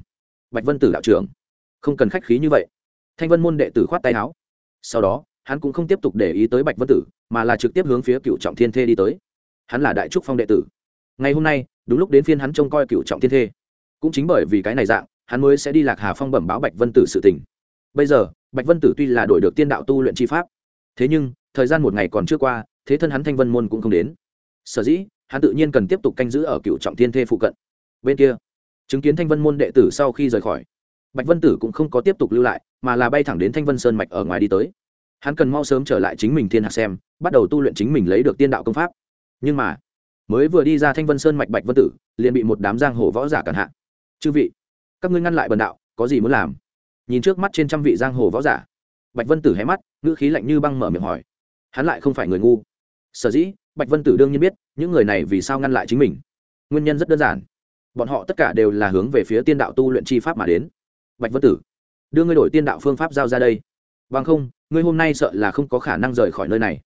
bạch vân tử đạo trưởng không cần khách khí như vậy. Thanh vân môn đệ tử khoát tay áo. Sau đó, hắn cũng không tiếp tục để ý tới bạch vân tử, mà là trực tiếp hướng phía cựu trọng thiên thê đi tới. Hắn là đại trúc phong đệ tử. Ngày hôm nay, đúng lúc đến phiên hắn trông coi cựu trọng thiên thê. Cũng chính bởi vì cái này dạng, hắn mới sẽ đi lạc hà phong bẩm báo bạch vân tử sự tình. Bây giờ, bạch vân tử tuy là đổi được tiên đạo tu luyện chi pháp, thế nhưng, thời gian một ngày còn chưa qua, thế thân hắn thanh vân môn cũng không đến. Sở dĩ, hắn tự nhiên cần tiếp tục canh giữ ở cựu trọng thiên thê phụ cận. Bên kia, chứng kiến thanh vân môn đệ tử sau khi rời khỏi bạch vân tử cũng không có tiếp tục lưu lại, mà là bay thẳng đến thanh vân sơn mạch ở ngoài đi tới. Hắn cần mau sớm trở lại chính mình thiên hạc xem, bắt đầu tu luyện chính mình lấy được tiên đạo công pháp. Nhưng mà, mới vừa đi ra thanh vân sơn mạch bạch vân tử, liền bị một đám giang hồ võ giả cản hạ. Chư vị, các ngươi ngăn lại bần đạo, có gì muốn làm? Nhìn trước mắt trên trăm vị giang hồ võ giả, bạch vân tử hé mắt, ngữ khí lạnh như băng mở miệng hỏi, hắn lại không phải người ngu. Sở dĩ, bạch vân tử đương nhiên biết, những người này vì sao ngăn lại chính mình. Nguyên nhân rất đơn giản, bọn họ tất cả đều là hướng về phía tiên đạo tu luyện chi pháp mà đến bạch vân tử, đưa ngươi đổi tiên đạo phương pháp giao ra đây. Bằng không, ngươi hôm nay sợ là không có khả năng rời khỏi nơi này.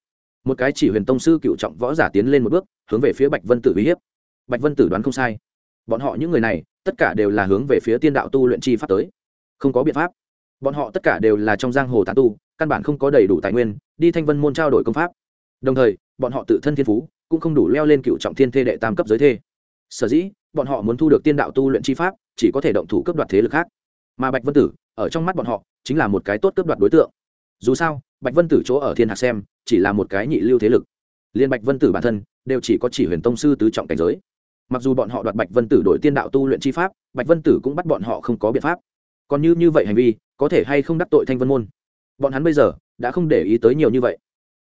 Một cái chỉ huyền tông sư cựu trọng võ giả tiến lên một bước, hướng về phía bạch vân tử uy hiếp. Bạch vân tử đoán không sai. Bọn họ những người này, tất cả đều là hướng về phía tiên đạo tu luyện chi pháp tới. Không có biện pháp. Bọn họ tất cả đều là trong giang hồ tán tu, căn bản không có đầy đủ tài nguyên, đi thanh vân môn trao đổi công pháp. Đồng thời, bọn họ tự thân thiên phú cũng không đủ leo lên cựu trọng thiên thê đệ tam cấp giới thê. Sở dĩ, bọn họ muốn thu được tiên đạo tu luyện chi pháp, chỉ có thể động thủ cấp đoạt thế lực khác mà bạch vân tử ở trong mắt bọn họ chính là một cái tốt cướp đoạt đối tượng. Dù sao, bạch vân tử chỗ ở thiên hạc xem, chỉ là một cái nhị lưu thế lực. Liên bạch vân tử bản thân đều chỉ có chỉ huyền tông sư tứ trọng cảnh giới. Mặc dù bọn họ đoạt bạch vân tử đổi tiên đạo tu luyện chi pháp, bạch vân tử cũng bắt bọn họ không có biện pháp. Còn như như vậy hành vi, có thể hay không đắc tội thanh vân môn? Bọn hắn bây giờ đã không để ý tới nhiều như vậy.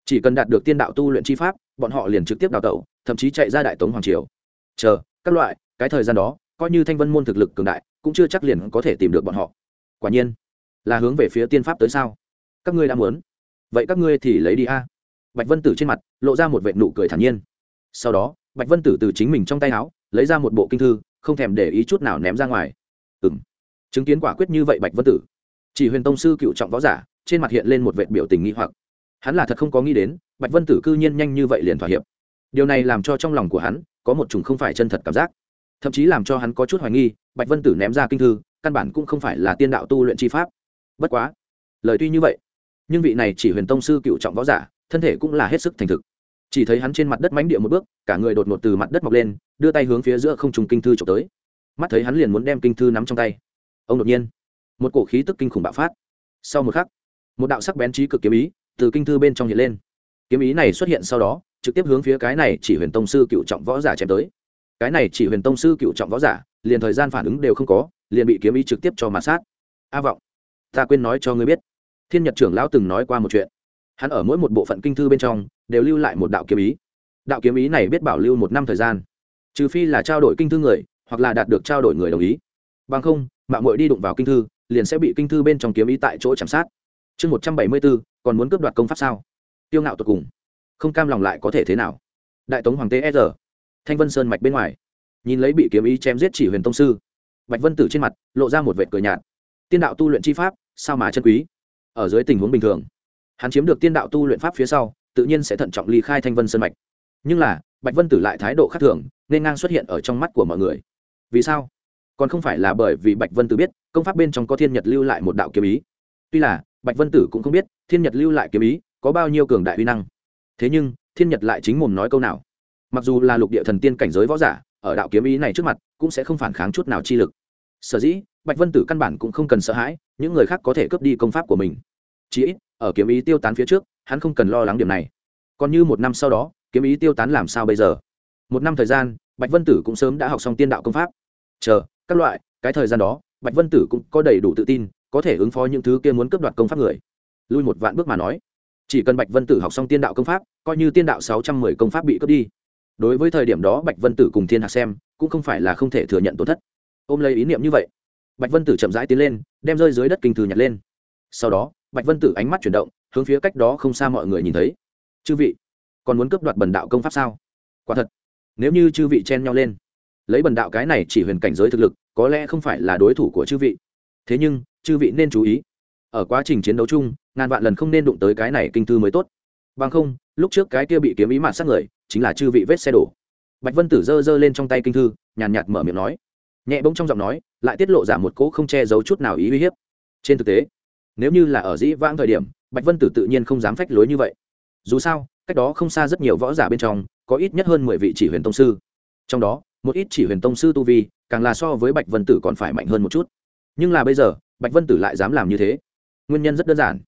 Chỉ cần đạt được tiên đạo tu luyện chi pháp, bọn họ liền trực tiếp đào tẩu, thậm chí chạy ra đại tống hoàng triều. Chờ, các loại, cái thời gian đó, coi như thanh vân môn thực lực cường đại cũng chưa chắc liền có thể tìm được bọn họ. Quả nhiên, là hướng về phía tiên pháp tới sao? Các ngươi đã muốn. Vậy các ngươi thì lấy đi a. Bạch vân tử trên mặt lộ ra một vệ nụ cười thản nhiên. Sau đó, bạch vân tử từ chính mình trong tay áo, lấy ra một bộ kinh thư, không thèm để ý chút nào ném ra ngoài. Ừ m chứng kiến quả quyết như vậy bạch vân tử, chỉ huyền tông sư cựu trọng võ giả, trên mặt hiện lên một vệ biểu tình nghĩ hoặc. Hắn là thật không có nghĩ đến, bạch vân tử cư nhiên nhanh như vậy liền thỏa hiệp. Điều này làm cho trong lòng của hắn có một chủng không phải chân thật cảm giác. Thậm chí làm cho hắn có chút hoài nghi bạch vân tử ném ra kinh thư, căn bản cũng không phải là tiên đạo tu luyện chi pháp. Bất quá, lời tuy như vậy, nhưng vị này chỉ huyền tông sư cựu trọng võ giả, thân thể cũng là hết sức thành thực. Chỉ thấy hắn trên mặt đất mánh địa một bước, cả người đột ngột từ mặt đất mọc lên, đưa tay hướng phía giữa không trùng kinh thư trộm tới. Mắt thấy hắn liền muốn đem kinh thư nắm trong tay. Ông đột nhiên, một cổ khí tức kinh khủng bạo phát. Sau một khắc, một đạo sắc bén trí cực kiếm ý từ kinh thư bên trong hiện lên. Kiếm ý này xuất hiện sau đó, trực tiếp hướng phía cái này chỉ huyền tông sư cựu trọng võ giả chém tới. Cái này chỉ huyền tông sư cựu trọng võ giả liền thời gian phản ứng đều không có, liền bị kiếm ý trực tiếp cho mà sát. A vọng, ta quên nói cho ngươi biết. Thiên nhật trưởng lão từng nói qua một chuyện. Hắn ở mỗi một bộ phận kinh thư bên trong đều lưu lại một đạo kiếm ý. Đạo kiếm ý này biết bảo lưu một năm thời gian. Trừ phi là trao đổi kinh thư người, hoặc là đạt được trao đổi người đồng ý. Bằng không, mạng mội đi đụng vào kinh thư, liền sẽ bị kinh thư bên trong kiếm ý tại chỗ chạm sát. Chương một trăm bảy mươi bốn, còn muốn cướp đoạt công pháp sao? Tiêu ngạo tột cùng. Không cam lòng lại có thể thế nào? Đại tống hoàng tế s e thanh vân sơn mạch bên ngoài nhìn lấy bị kiếm ý chém giết chỉ huyền tông sư. Bạch vân tử trên mặt lộ ra một vệt cười nhạt. Tiên đạo tu luyện chi pháp, sao mà chân quý? Ở dưới tình huống bình thường, hắn chiếm được tiên đạo tu luyện pháp phía sau, tự nhiên sẽ thận trọng ly khai thanh vân sơn mạch. Nhưng là, bạch vân tử lại thái độ khác thường, nên ngang xuất hiện ở trong mắt của mọi người. Vì sao? Còn không phải là bởi vì bạch vân tử biết, công pháp bên trong có thiên nhật lưu lại một đạo kiếm ý. Tuy là, bạch vân tử cũng không biết, thiên nhật lưu lại kiếm ý có bao nhiêu cường đại uy năng. Thế nhưng, thiên nhật lại chính mồm nói câu nào? Mặc dù là lục địa thần tiên cảnh giới võ giả ở đạo kiếm ý này trước mặt, cũng sẽ không phản kháng chút nào chi lực. Sở dĩ, bạch vân tử căn bản cũng không cần sợ hãi, những người khác có thể cướp đi công pháp của mình. Chí ít, ở kiếm ý tiêu tán phía trước, hắn không cần lo lắng điểm này. Còn như một năm sau đó, kiếm ý tiêu tán làm sao bây giờ? Một năm thời gian, bạch vân tử cũng sớm đã học xong tiên đạo công pháp. Chờ, các loại, cái thời gian đó, bạch vân tử cũng có đầy đủ tự tin, có thể ứng phó những thứ kia muốn cướp đoạt công pháp người. Lui một vạn bước mà nói. Chỉ cần bạch vân tử học xong tiên đạo công pháp, coi như tiên đạo sáu trăm mười công pháp bị cướp đi đối với thời điểm đó bạch vân tử cùng thiên hạc xem, cũng không phải là không thể thừa nhận tổn thất. Ôm lấy ý niệm như vậy, bạch vân tử chậm rãi tiến lên, đem rơi dưới đất kinh thư nhặt lên. Sau đó, bạch vân tử ánh mắt chuyển động, hướng phía cách đó không xa mọi người nhìn thấy. Chư vị, còn muốn cướp đoạt bần đạo công pháp sao? Quả thật, nếu như chư vị chen nhau lên, lấy bần đạo cái này chỉ huyền cảnh giới thực lực, có lẽ không phải là đối thủ của chư vị. Thế nhưng, chư vị nên chú ý, ở quá trình chiến đấu chung, ngàn vạn lần không nên đụng tới cái này kinh thư mới tốt. Bằng không lúc trước cái kia bị kiếm ý mạt sát người, chính là chư vị vết xe đổ. Bạch vân tử giơ giơ lên trong tay kinh thư, nhàn nhạt mở miệng nói. Nhẹ bỗng trong giọng nói, lại tiết lộ ra một cỗ không che giấu chút nào ý uy hiếp. Trên thực tế, nếu như là ở dĩ vãng thời điểm, bạch vân tử tự nhiên không dám phách lối như vậy. Dù sao, cách đó không xa rất nhiều võ giả bên trong, có ít nhất hơn mười vị chỉ huyền tông sư. Trong đó, một ít chỉ huyền tông sư tu vi, càng là so với bạch vân tử còn phải mạnh hơn một chút. Nhưng là bây giờ, bạch vân tử lại dám làm như thế. Nguyên nhân rất đơn giản.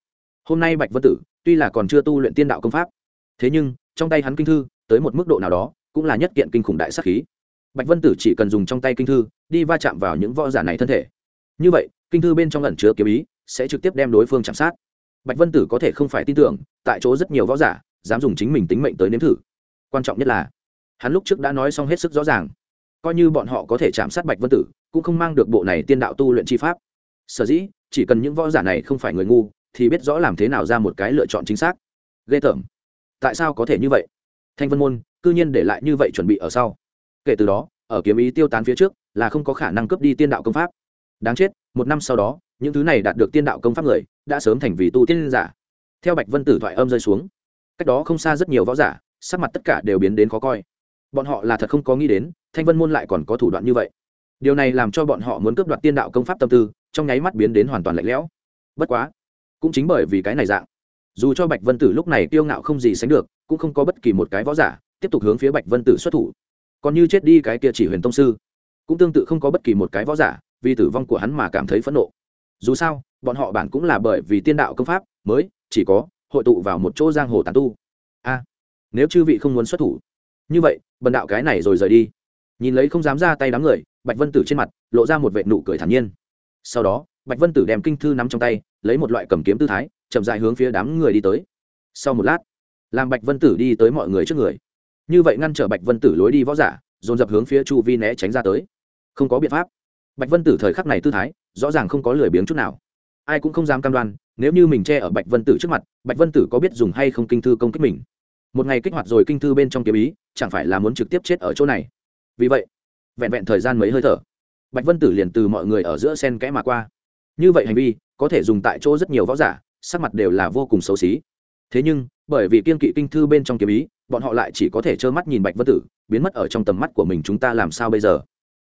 Hôm nay bạch vân tử tuy là còn chưa tu luyện tiên đạo công pháp thế nhưng, trong tay hắn kinh thư, tới một mức độ nào đó, cũng là nhất kiện kinh khủng đại sắc khí. Bạch vân tử chỉ cần dùng trong tay kinh thư, đi va chạm vào những võ giả này thân thể. Như vậy, kinh thư bên trong ẩn chứa kiếm ý, sẽ trực tiếp đem đối phương chạm sát. Bạch vân tử có thể không phải tin tưởng, tại chỗ rất nhiều võ giả, dám dùng chính mình tính mệnh tới nếm thử. Quan trọng nhất là, hắn lúc trước đã nói xong hết sức rõ ràng. Coi như bọn họ có thể chạm sát bạch vân tử, cũng không mang được bộ này tiên đạo tu luyện chi pháp. Sở dĩ, chỉ cần những võ giả này không phải người ngu, thì biết rõ làm thế nào ra một cái lựa chọn chính xác. Ghê tởm tại sao có thể như vậy? Thanh vân môn, cư nhiên để lại như vậy chuẩn bị ở sau. Kể từ đó, ở kiếm ý tiêu tán phía trước, là không có khả năng cướp đi tiên đạo công pháp. Đáng chết, một năm sau đó, những thứ này đạt được tiên đạo công pháp người, đã sớm thành vì tu tiên giả. Theo bạch vân tử thoại âm rơi xuống, cách đó không xa rất nhiều võ giả, sắc mặt tất cả đều biến đến khó coi. Bọn họ là thật không có nghĩ đến, thanh vân môn lại còn có thủ đoạn như vậy. Điều này làm cho bọn họ muốn cướp đoạt tiên đạo công pháp tâm tư, trong nháy mắt biến đến hoàn toàn lạnh lẽo. Bất quá, cũng chính bởi vì cái này dạng dù cho bạch vân tử lúc này tiêu ngạo không gì sánh được, cũng không có bất kỳ một cái võ giả tiếp tục hướng phía bạch vân tử xuất thủ. Còn như chết đi cái kia chỉ huyền tông sư, cũng tương tự không có bất kỳ một cái võ giả vì tử vong của hắn mà cảm thấy phẫn nộ. Dù sao, bọn họ bản cũng là bởi vì tiên đạo công pháp mới chỉ có hội tụ vào một chỗ giang hồ tàn tu. A, nếu chư vị không muốn xuất thủ, như vậy, bần đạo cái này rồi rời đi. Nhìn lấy không dám ra tay đám người, bạch vân tử trên mặt lộ ra một vệ nụ cười thản nhiên. Sau đó, bạch vân tử đem kinh thư nắm trong tay, lấy một loại cầm kiếm tư thái chậm dài hướng phía đám người đi tới. Sau một lát, làm bạch vân tử đi tới mọi người trước người. Như vậy ngăn trở bạch vân tử lối đi võ giả, dồn dập hướng phía chu vi né tránh ra tới. Không có biện pháp. Bạch vân tử thời khắc này tư thái, rõ ràng không có lười biếng chút nào. Ai cũng không dám cam đoan, nếu như mình che ở bạch vân tử trước mặt, bạch vân tử có biết dùng hay không kinh thư công kích mình? Một ngày kích hoạt rồi kinh thư bên trong kiếm ý, chẳng phải là muốn trực tiếp chết ở chỗ này? Vì vậy, vẹn vẹn thời gian mấy hơi thở, bạch vân tử liền từ mọi người ở giữa sen kẽ mà qua. Như vậy hành vi, có thể dùng tại chỗ rất nhiều võ giả sắc mặt đều là vô cùng xấu xí. Thế nhưng, bởi vì kiên kỵ kinh thư bên trong kiếm ý, bọn họ lại chỉ có thể trơ mắt nhìn bạch vân tử, biến mất ở trong tầm mắt của mình chúng ta làm sao bây giờ?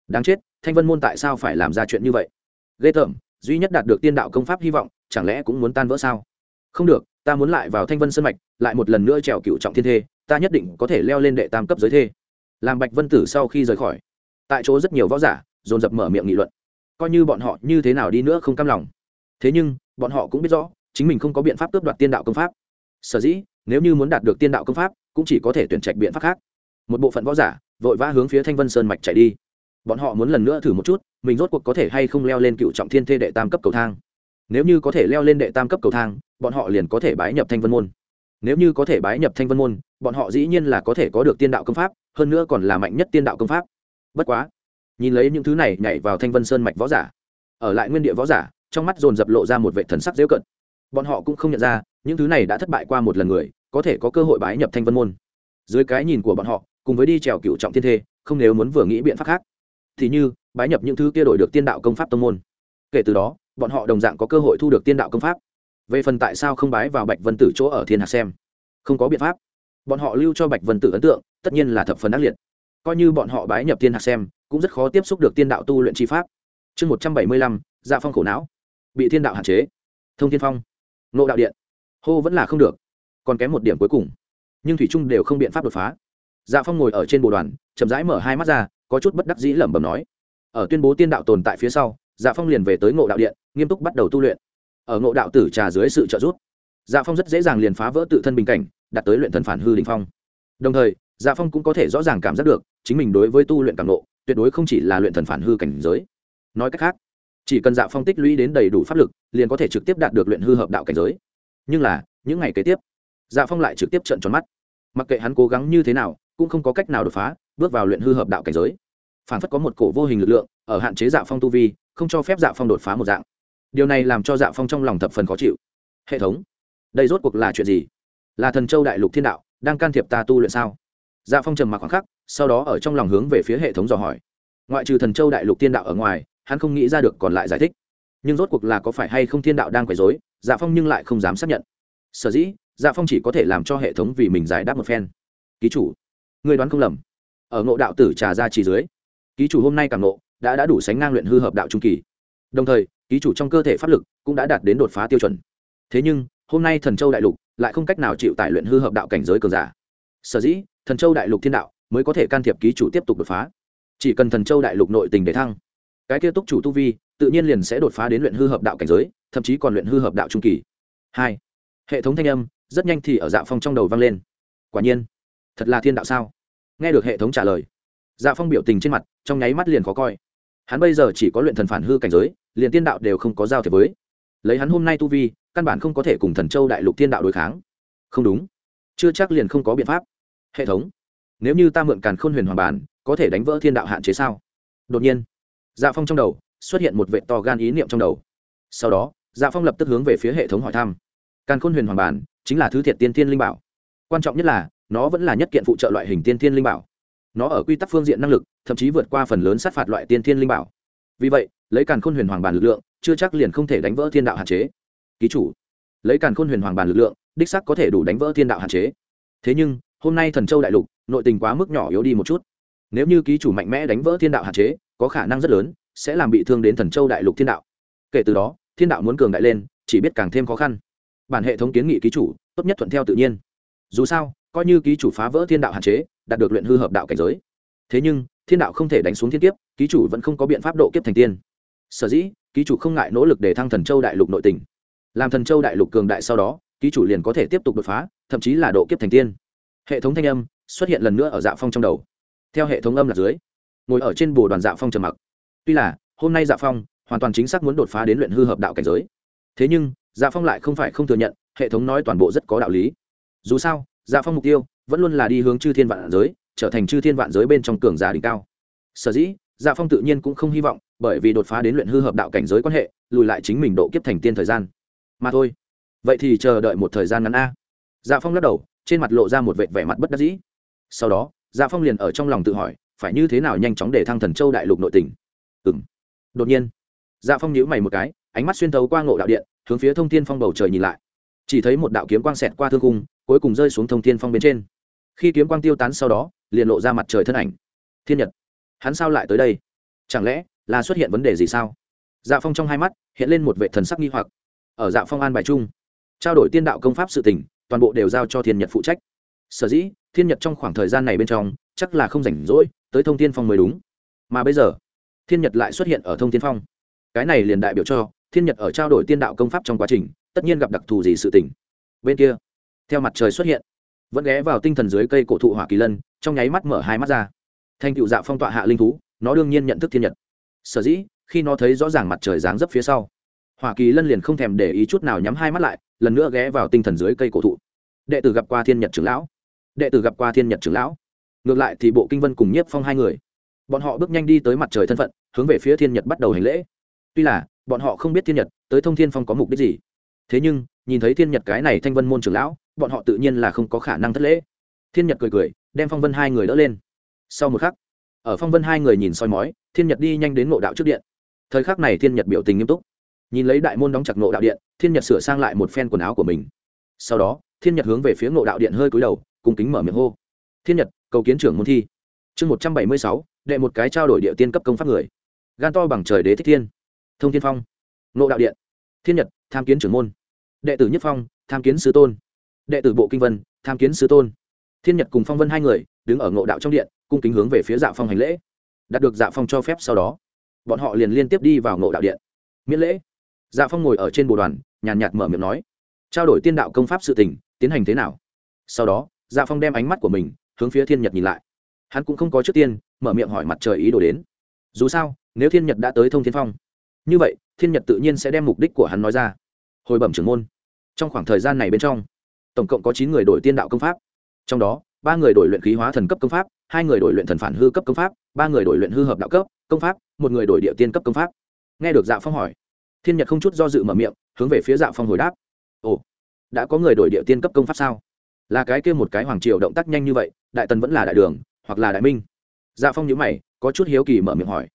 Đáng chết, thanh vân môn tại sao phải làm ra chuyện như vậy? Ghê tởm, duy nhất đạt được tiên đạo công pháp hy vọng, chẳng lẽ cũng muốn tan vỡ sao? Không được, ta muốn lại vào thanh vân sân mạch, lại một lần nữa trèo cựu trọng thiên thê, ta nhất định có thể leo lên đệ tam cấp giới thê. Làm bạch vân tử sau khi rời khỏi, tại chỗ rất nhiều võ giả, dồn dập mở miệng nghị luận. Coi như bọn họ như thế nào đi nữa không cam lòng. Thế nhưng, bọn họ cũng biết rõ chính mình không có biện pháp cướp đoạt tiên đạo công pháp. Sở dĩ, nếu như muốn đạt được tiên đạo công pháp, cũng chỉ có thể tuyển trạch biện pháp khác. Một bộ phận võ giả vội vã hướng phía thanh vân sơn mạch chạy đi. Bọn họ muốn lần nữa thử một chút, mình rốt cuộc có thể hay không leo lên cựu trọng thiên thê đệ tam cấp cầu thang. Nếu như có thể leo lên đệ tam cấp cầu thang, bọn họ liền có thể bái nhập thanh vân môn. Nếu như có thể bái nhập thanh vân môn, bọn họ dĩ nhiên là có thể có được tiên đạo công pháp, hơn nữa còn là mạnh nhất tiên đạo công pháp. Bất quá, nhìn lấy những thứ này nhảy vào thanh vân sơn mạch võ giả, ở lại nguyên địa võ giả, trong mắt dồn dập lộ ra một vệ thần sắc dễu cận bọn họ cũng không nhận ra, những thứ này đã thất bại qua một lần người, có thể có cơ hội bái nhập thanh vân môn. Dưới cái nhìn của bọn họ, cùng với đi trèo cựu trọng thiên thê, không nếu muốn vừa nghĩ biện pháp khác. Thì như, bái nhập những thứ kia đổi được tiên đạo công pháp tông môn. Kể từ đó, bọn họ đồng dạng có cơ hội thu được tiên đạo công pháp. Về phần tại sao không bái vào bạch vân tử chỗ ở thiên hạc xem, không có biện pháp. Bọn họ lưu cho bạch vân tử ấn tượng, tất nhiên là thập phần ác liệt. Coi như bọn họ bái nhập thiên hạc xem, cũng rất khó tiếp xúc được tiên đạo tu luyện tri pháp. Chương một trăm bảy mươi lăm dạ phong khổ não. Bị thiên đạo hạn chế. Thông thiên phong nộ đạo điện. Hô vẫn là không được, còn kém một điểm cuối cùng. Nhưng thủy trung đều không biện pháp đột phá. Dạ phong ngồi ở trên bồ đoàn, chậm rãi mở hai mắt ra, có chút bất đắc dĩ lẩm bẩm nói. Ở tuyên bố tiên đạo tồn tại phía sau dạ phong liền về tới ngộ đạo điện, nghiêm túc bắt đầu tu luyện. Ở ngộ đạo tử trà dưới sự trợ giúp dạ phong rất dễ dàng liền phá vỡ tự thân bình cảnh, đạt tới luyện thần phản hư đình phong. Đồng thời dạ phong cũng có thể rõ ràng cảm giác được, chính mình đối với tu luyện cảm nộ tuyệt đối không chỉ là luyện thần phản hư cảnh giới. Nói cách khác chỉ cần dạ phong tích lũy đến đầy đủ pháp lực, liền có thể trực tiếp đạt được luyện hư hợp đạo cảnh giới. Nhưng là, những ngày kế tiếp dạ phong lại trực tiếp trận tròn mắt. Mặc kệ hắn cố gắng như thế nào, cũng không có cách nào đột phá, bước vào luyện hư hợp đạo cảnh giới. Phản phất có một cổ vô hình lực lượng, ở hạn chế dạ phong tu vi, không cho phép dạ phong đột phá một dạng. Điều này làm cho dạ phong trong lòng thập phần khó chịu. Hệ thống, đây rốt cuộc là chuyện gì? Là thần châu đại lục thiên đạo, đang can thiệp ta tu luyện sao? Dạ phong trầm mặc khoảng khắc, sau đó ở trong lòng hướng về phía hệ thống dò hỏi. Ngoại trừ thần châu đại lục thiên đạo ở ngoài hắn không nghĩ ra được còn lại giải thích. Nhưng rốt cuộc là có phải hay không thiên đạo đang quấy dối dạ phong nhưng lại không dám xác nhận. Sở dĩ dạ phong chỉ có thể làm cho hệ thống vì mình giải đáp một phen. Ký chủ người đoán không lầm. Ở ngộ đạo tử trà ra chỉ dưới, ký chủ hôm nay càng ngộ, đã đã đủ sánh ngang luyện hư hợp đạo trung kỳ. Đồng thời, ký chủ trong cơ thể pháp lực cũng đã đạt đến đột phá tiêu chuẩn. Thế nhưng, hôm nay thần châu đại lục lại không cách nào chịu tải luyện hư hợp đạo cảnh giới cường giả. Sở dĩ, thần châu đại lục thiên đạo mới có thể can thiệp ký chủ tiếp tục đột phá. Chỉ cần thần châu đại lục nội tình để thăng cái kia túc chủ tu vi, tự nhiên liền sẽ đột phá đến luyện hư hợp đạo cảnh giới, thậm chí còn luyện hư hợp đạo trung kỳ. Hai, hệ thống thanh âm, rất nhanh thì ở dạ phong trong đầu vang lên. Quả nhiên, thật là thiên đạo sao? Nghe được hệ thống trả lời dạ phong biểu tình trên mặt, trong nháy mắt liền khó coi. Hắn bây giờ chỉ có luyện thần phản hư cảnh giới, liền tiên đạo đều không có giao thiệp với. Lấy hắn hôm nay tu vi, căn bản không có thể cùng thần châu đại lục tiên đạo đối kháng. Không đúng, chưa chắc liền không có biện pháp. Hệ thống, nếu như ta mượn càn khôn huyền hoàng bản, có thể đánh vỡ thiên đạo hạn chế sao? Đột nhiên dạ phong trong đầu xuất hiện một vệ to gan ý niệm trong đầu. Sau đó dạ phong lập tức hướng về phía hệ thống hỏi thăm. Càn khôn huyền hoàng bản chính là thứ thiệt tiên thiên linh bảo. Quan trọng nhất là, nó vẫn là nhất kiện phụ trợ loại hình tiên thiên linh bảo. Nó ở quy tắc phương diện năng lực, thậm chí vượt qua phần lớn sát phạt loại tiên thiên linh bảo. Vì vậy, lấy càn khôn huyền hoàng bản lực lượng, chưa chắc liền không thể đánh vỡ thiên đạo hạn chế. Ký chủ, lấy càn khôn huyền hoàng bản lực lượng, đích sắc có thể đủ đánh vỡ thiên đạo hạn chế. Thế nhưng, hôm nay thần châu đại lục, nội tình quá mức nhỏ yếu đi một chút nếu như ký chủ mạnh mẽ đánh vỡ thiên đạo hạn chế, có khả năng rất lớn sẽ làm bị thương đến thần châu đại lục thiên đạo. Kể từ đó, thiên đạo muốn cường đại lên, chỉ biết càng thêm khó khăn. Bản hệ thống kiến nghị ký chủ, tốt nhất thuận theo tự nhiên. Dù sao, coi như ký chủ phá vỡ thiên đạo hạn chế, đạt được luyện hư hợp đạo cảnh giới. Thế nhưng, thiên đạo không thể đánh xuống thiên kiếp, ký chủ vẫn không có biện pháp độ kiếp thành tiên. Sở dĩ, ký chủ không ngại nỗ lực để thăng thần châu đại lục nội tỉnh làm thần châu đại lục cường đại sau đó, ký chủ liền có thể tiếp tục đột phá, thậm chí là độ kiếp thành tiên. Hệ thống thanh âm xuất hiện lần nữa ở dạ phong trong đầu theo hệ thống âm là dưới, ngồi ở trên bồ đoàn dạ phong trầm mặc. Tuy là, hôm nay dạ phong hoàn toàn chính xác muốn đột phá đến luyện hư hợp đạo cảnh giới. Thế nhưng dạ phong lại không phải không thừa nhận, hệ thống nói toàn bộ rất có đạo lý. Dù sao dạ phong mục tiêu vẫn luôn là đi hướng chư thiên vạn giới, trở thành chư thiên vạn giới bên trong cường giả đỉnh cao. Sở dĩ dạ phong tự nhiên cũng không hy vọng, bởi vì đột phá đến luyện hư hợp đạo cảnh giới quan hệ, lùi lại chính mình độ kiếp thành tiên thời gian. Mà thôi, vậy thì chờ đợi một thời gian ngắn a. Dạ phong lắc đầu, trên mặt lộ ra một vệ vẻ mặt bất đắc dĩ. Sau đó dạ phong liền ở trong lòng tự hỏi, phải như thế nào nhanh chóng để thăng thần châu đại lục nội tỉnh ừ đột nhiên dạ phong nhíu mày một cái, ánh mắt xuyên thấu qua ngộ đạo điện, hướng phía thông thiên phong bầu trời nhìn lại. Chỉ thấy một đạo kiếm quang xẹt qua thương cung cuối cùng rơi xuống thông thiên phong bên trên. Khi kiếm quang tiêu tán sau đó, liền lộ ra mặt trời thân ảnh. Thiên nhật, hắn sao lại tới đây? Chẳng lẽ là xuất hiện vấn đề gì sao? Dạ phong trong hai mắt hiện lên một vệ thần sắc nghi hoặc. Ở dạ phong an bài chung, trao đổi tiên đạo công pháp sự tỉnh toàn bộ đều giao cho thiên nhật phụ trách sở dĩ, thiên nhật trong khoảng thời gian này bên trong, chắc là không rảnh rỗi, tới thông tiên phong mới đúng. Mà bây giờ, thiên nhật lại xuất hiện ở thông tiên phong. Cái này liền đại biểu cho, thiên nhật ở trao đổi tiên đạo công pháp trong quá trình, tất nhiên gặp đặc thù gì sự tỉnh bên kia, theo mặt trời xuất hiện, vẫn ghé vào tinh thần dưới cây cổ thụ hỏa kỳ lân, trong nháy mắt mở hai mắt ra. Thành cựu dạ phong tọa hạ linh thú, nó đương nhiên nhận thức thiên nhật. Sở dĩ, khi nó thấy rõ ràng mặt trời dáng dấp phía sau, hỏa kỳ lân liền không thèm để ý chút nào nhắm hai mắt lại, lần nữa ghé vào tinh thần dưới cây cổ thụ. Đệ tử gặp qua thiên nhật trưởng lão đệ tử gặp qua thiên nhật trưởng lão. Ngược lại thì bộ kinh vân cùng nhiếp phong hai người. Bọn họ bước nhanh đi tới mặt trời thân phận, hướng về phía thiên nhật bắt đầu hành lễ. Tuy là, bọn họ không biết thiên nhật, tới thông thiên phong có mục đích gì. Thế nhưng, nhìn thấy thiên nhật cái này thanh vân môn trưởng lão, bọn họ tự nhiên là không có khả năng thất lễ. Thiên nhật cười cười, đem phong vân hai người đỡ lên. Sau một khắc, ở phong vân hai người nhìn soi mói, thiên nhật đi nhanh đến ngộ đạo trước điện. Thời khắc này thiên nhật biểu tình nghiêm túc. Nhìn lấy đại môn đóng chặt ngộ đạo điện, thiên nhật sửa sang lại một phen quần áo của mình. Sau đó, thiên nhật hướng về phía ngộ đạo điện hơi cúi đầu cung kính mở miệng hô. Thiên nhật, cầu kiến trưởng môn thi. Chương một trăm bảy mươi sáu, đệ một cái trao đổi địa tiên cấp công pháp người. Gan to bằng trời đế thích thiên. Thông thiên phong. Ngộ đạo điện. Thiên nhật, tham kiến trưởng môn. Đệ tử nhất phong, tham kiến sứ tôn. Đệ tử bộ kinh vân, tham kiến sứ tôn. Thiên nhật cùng phong vân hai người, đứng ở ngộ đạo trong điện, cung kính hướng về phía dạ phong hành lễ. Đạt được dạ phong cho phép sau đó, bọn họ liền liên tiếp đi vào ngộ đạo điện. Miễn lễ. Dạ phong ngồi ở trên bồ đoàn, nhàn nhạt mở miệng nói, trao đổi tiên đạo công pháp sự tình, tiến hành thế nào? Sau đó dạ phong đem ánh mắt của mình hướng phía thiên nhật nhìn lại. Hắn cũng không có trước tiên mở miệng hỏi mặt trời ý đồ đến. Dù sao, nếu thiên nhật đã tới thông thiên phong, như vậy, thiên nhật tự nhiên sẽ đem mục đích của hắn nói ra. Hồi bẩm trưởng môn, trong khoảng thời gian này bên trong, tổng cộng có chín người đổi tiên đạo công pháp. Trong đó, ba người đổi luyện khí hóa thần cấp công pháp, hai người đổi luyện thần phản hư cấp công pháp, ba người đổi luyện hư hợp đạo cấp công pháp, một người đổi địa tiên cấp công pháp. Nghe được dạ phong hỏi, thiên nhật không chút do dự mở miệng, hướng về phía dạ phong hồi đáp. Ồ, đã có người đổi địa tiên cấp công pháp sao? Là cái kia một cái hoàng triều động tác nhanh như vậy, đại tần vẫn là đại đường, hoặc là đại minh. Dạ phong nhữ mày, có chút hiếu kỳ mở miệng hỏi.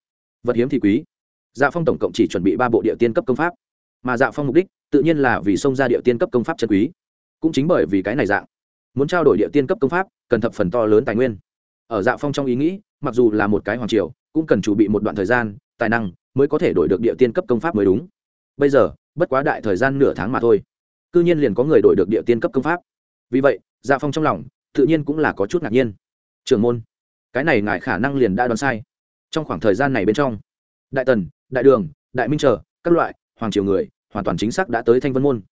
Vật hiếm thì quý. Dạ phong tổng cộng chỉ chuẩn bị ba bộ địa tiên cấp công pháp. Mà dạ phong mục đích, tự nhiên là vì xông ra địa tiên cấp công pháp chân quý. Cũng chính bởi vì cái này dạng, muốn trao đổi địa tiên cấp công pháp, cần thập phần to lớn tài nguyên. Ở dạ phong trong ý nghĩ, mặc dù là một cái hoàng triều, cũng cần chuẩn bị một đoạn thời gian, tài năng mới có thể đổi được địa tiên cấp công pháp mới đúng. Bây giờ, bất quá đại thời gian nửa tháng mà thôi. C ư nhiên liền có người đổi được địa tiên cấp công pháp. Vì vậy dạ phong trong lòng, tự nhiên cũng là có chút ngạc nhiên. Trưởng môn, cái này ngài khả năng liền đã đoán sai. Trong khoảng thời gian này bên trong, đại tần, đại đường, đại minh trở, các loại, hoàng triều người, hoàn toàn chính xác đã tới thanh vân môn.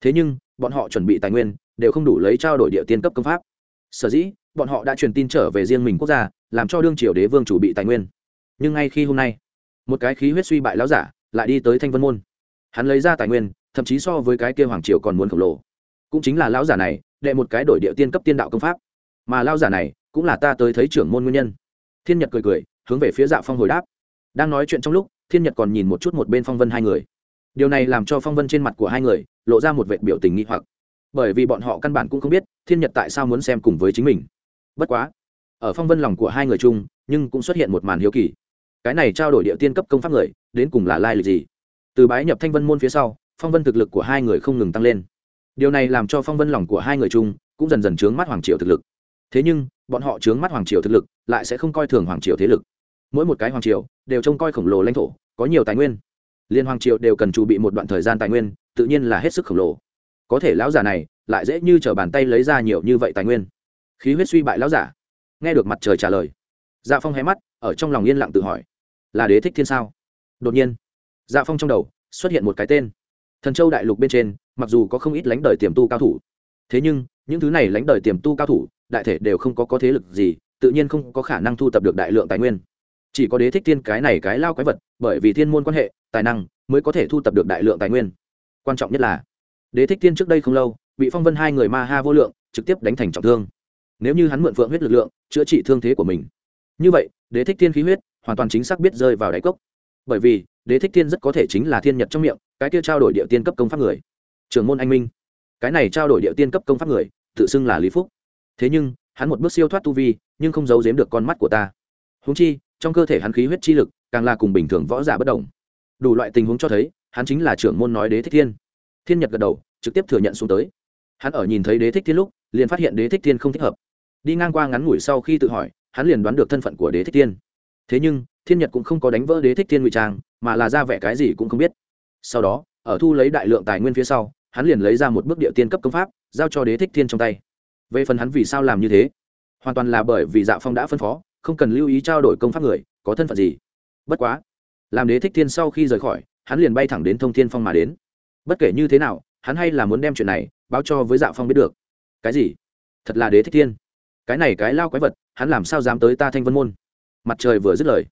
Thế nhưng, bọn họ chuẩn bị tài nguyên, đều không đủ lấy trao đổi địa tiên cấp công pháp. Sở dĩ, bọn họ đã truyền tin trở về riêng mình quốc gia, làm cho đương triều đế vương chủ bị tài nguyên. Nhưng ngay khi hôm nay, một cái khí huyết suy bại láo giả lại đi tới thanh vân môn. Hắn lấy ra tài nguyên, thậm chí so với cái kia hoàng triều còn muốn khổng lồ. Cũng chính là lão giả này đệ một cái đổi địa tiên cấp tiên đạo công pháp. Mà lao giả này cũng là ta tới thấy trưởng môn nguyên nhân. Thiên nhật cười cười, hướng về phía dạ phong hồi đáp. Đang nói chuyện trong lúc, thiên nhật còn nhìn một chút một bên phong vân hai người. Điều này làm cho phong vân trên mặt của hai người lộ ra một vệ biểu tình nghi hoặc. Bởi vì bọn họ căn bản cũng không biết thiên nhật tại sao muốn xem cùng với chính mình. Bất quá, ở phong vân lòng của hai người chung, nhưng cũng xuất hiện một màn hiếu kỳ. Cái này trao đổi địa tiên cấp công pháp người, đến cùng là lai lịch gì? Từ bái nhập thanh vân môn phía sau, phong vân thực lực của hai người không ngừng tăng lên điều này làm cho phong vân lòng của hai người chung cũng dần dần trướng mắt hoàng triều thực lực. Thế nhưng, bọn họ trướng mắt hoàng triều thực lực lại sẽ không coi thường hoàng triều thế lực. Mỗi một cái hoàng triều đều trông coi khổng lồ lãnh thổ, có nhiều tài nguyên. Liên hoàng triều đều cần chuẩn bị một đoạn thời gian tài nguyên, tự nhiên là hết sức khổng lồ. Có thể lão giả này lại dễ như t bàn tay lấy ra nhiều như vậy tài nguyên. Khí huyết suy bại lão giả. Nghe được mặt trời trả lời dạ phong hé mắt, ở trong lòng yên lặng tự hỏi, là đế thích thiên sao? Đột nhiên dạ phong trong đầu xuất hiện một cái tên. Thần châu đại lục bên trên mặc dù có không ít lãnh đời tiềm tu cao thủ, thế nhưng, những thứ này lãnh đời tiềm tu cao thủ, đại thể đều không có có thế lực gì, tự nhiên không có khả năng thu tập được đại lượng tài nguyên. Chỉ có đế thích thiên cái này cái lao quái vật, bởi vì thiên môn quan hệ, tài năng, mới có thể thu tập được đại lượng tài nguyên. Quan trọng nhất là, đế thích thiên trước đây không lâu, bị phong vân hai người ma ha vô lượng, trực tiếp đánh thành trọng thương. Nếu như hắn mượn phượng huyết lực lượng, chữa trị thương thế của mình. Như vậy, đế thích thiên khí huyết, hoàn toàn chính xác biết rơi vào đáy cốc. Bởi vì, đế thích thiên rất có thể chính là thiên nhật trong miệng, cái kia trao đổi địa tiên cấp công pháp người trưởng môn anh minh. Cái này trao đổi địa tiên cấp công pháp người, tự xưng là lý phúc. Thế nhưng, hắn một bước siêu thoát tu vi, nhưng không giấu giếm được con mắt của ta. Húng chi, trong cơ thể hắn khí huyết chi lực, càng là cùng bình thường võ giả bất đồng. Đủ loại tình huống cho thấy, hắn chính là trưởng môn nói đế thích thiên. Thiên nhật gật đầu, trực tiếp thừa nhận xuống tới. Hắn ở nhìn thấy đế thích thiên lúc, liền phát hiện đế thích thiên không thích hợp. Đi ngang qua ngắn ngủi sau khi tự hỏi, hắn liền đoán được thân phận của đế thích thiên. Thế nhưng, thiên nhật cũng không có đánh vỡ đế thích thiên ngụy trang, mà là ra vẻ cái gì cũng không biết. Sau đó, ở thu lấy đại lượng tài nguyên phía sau hắn liền lấy ra một bước địa tiên cấp công pháp, giao cho đế thích thiên trong tay. Về phần hắn vì sao làm như thế? Hoàn toàn là bởi vì dạ phong đã phân phó, không cần lưu ý trao đổi công pháp người, có thân phận gì. Bất quá, làm đế thích thiên sau khi rời khỏi, hắn liền bay thẳng đến thông thiên phong mà đến. Bất kể như thế nào, hắn hay là muốn đem chuyện này báo cho với dạ phong biết được. Cái gì? Thật là đế thích thiên. Cái này cái lao quái vật, hắn làm sao dám tới ta thanh vân môn? Mặt trời vừa dứt lời,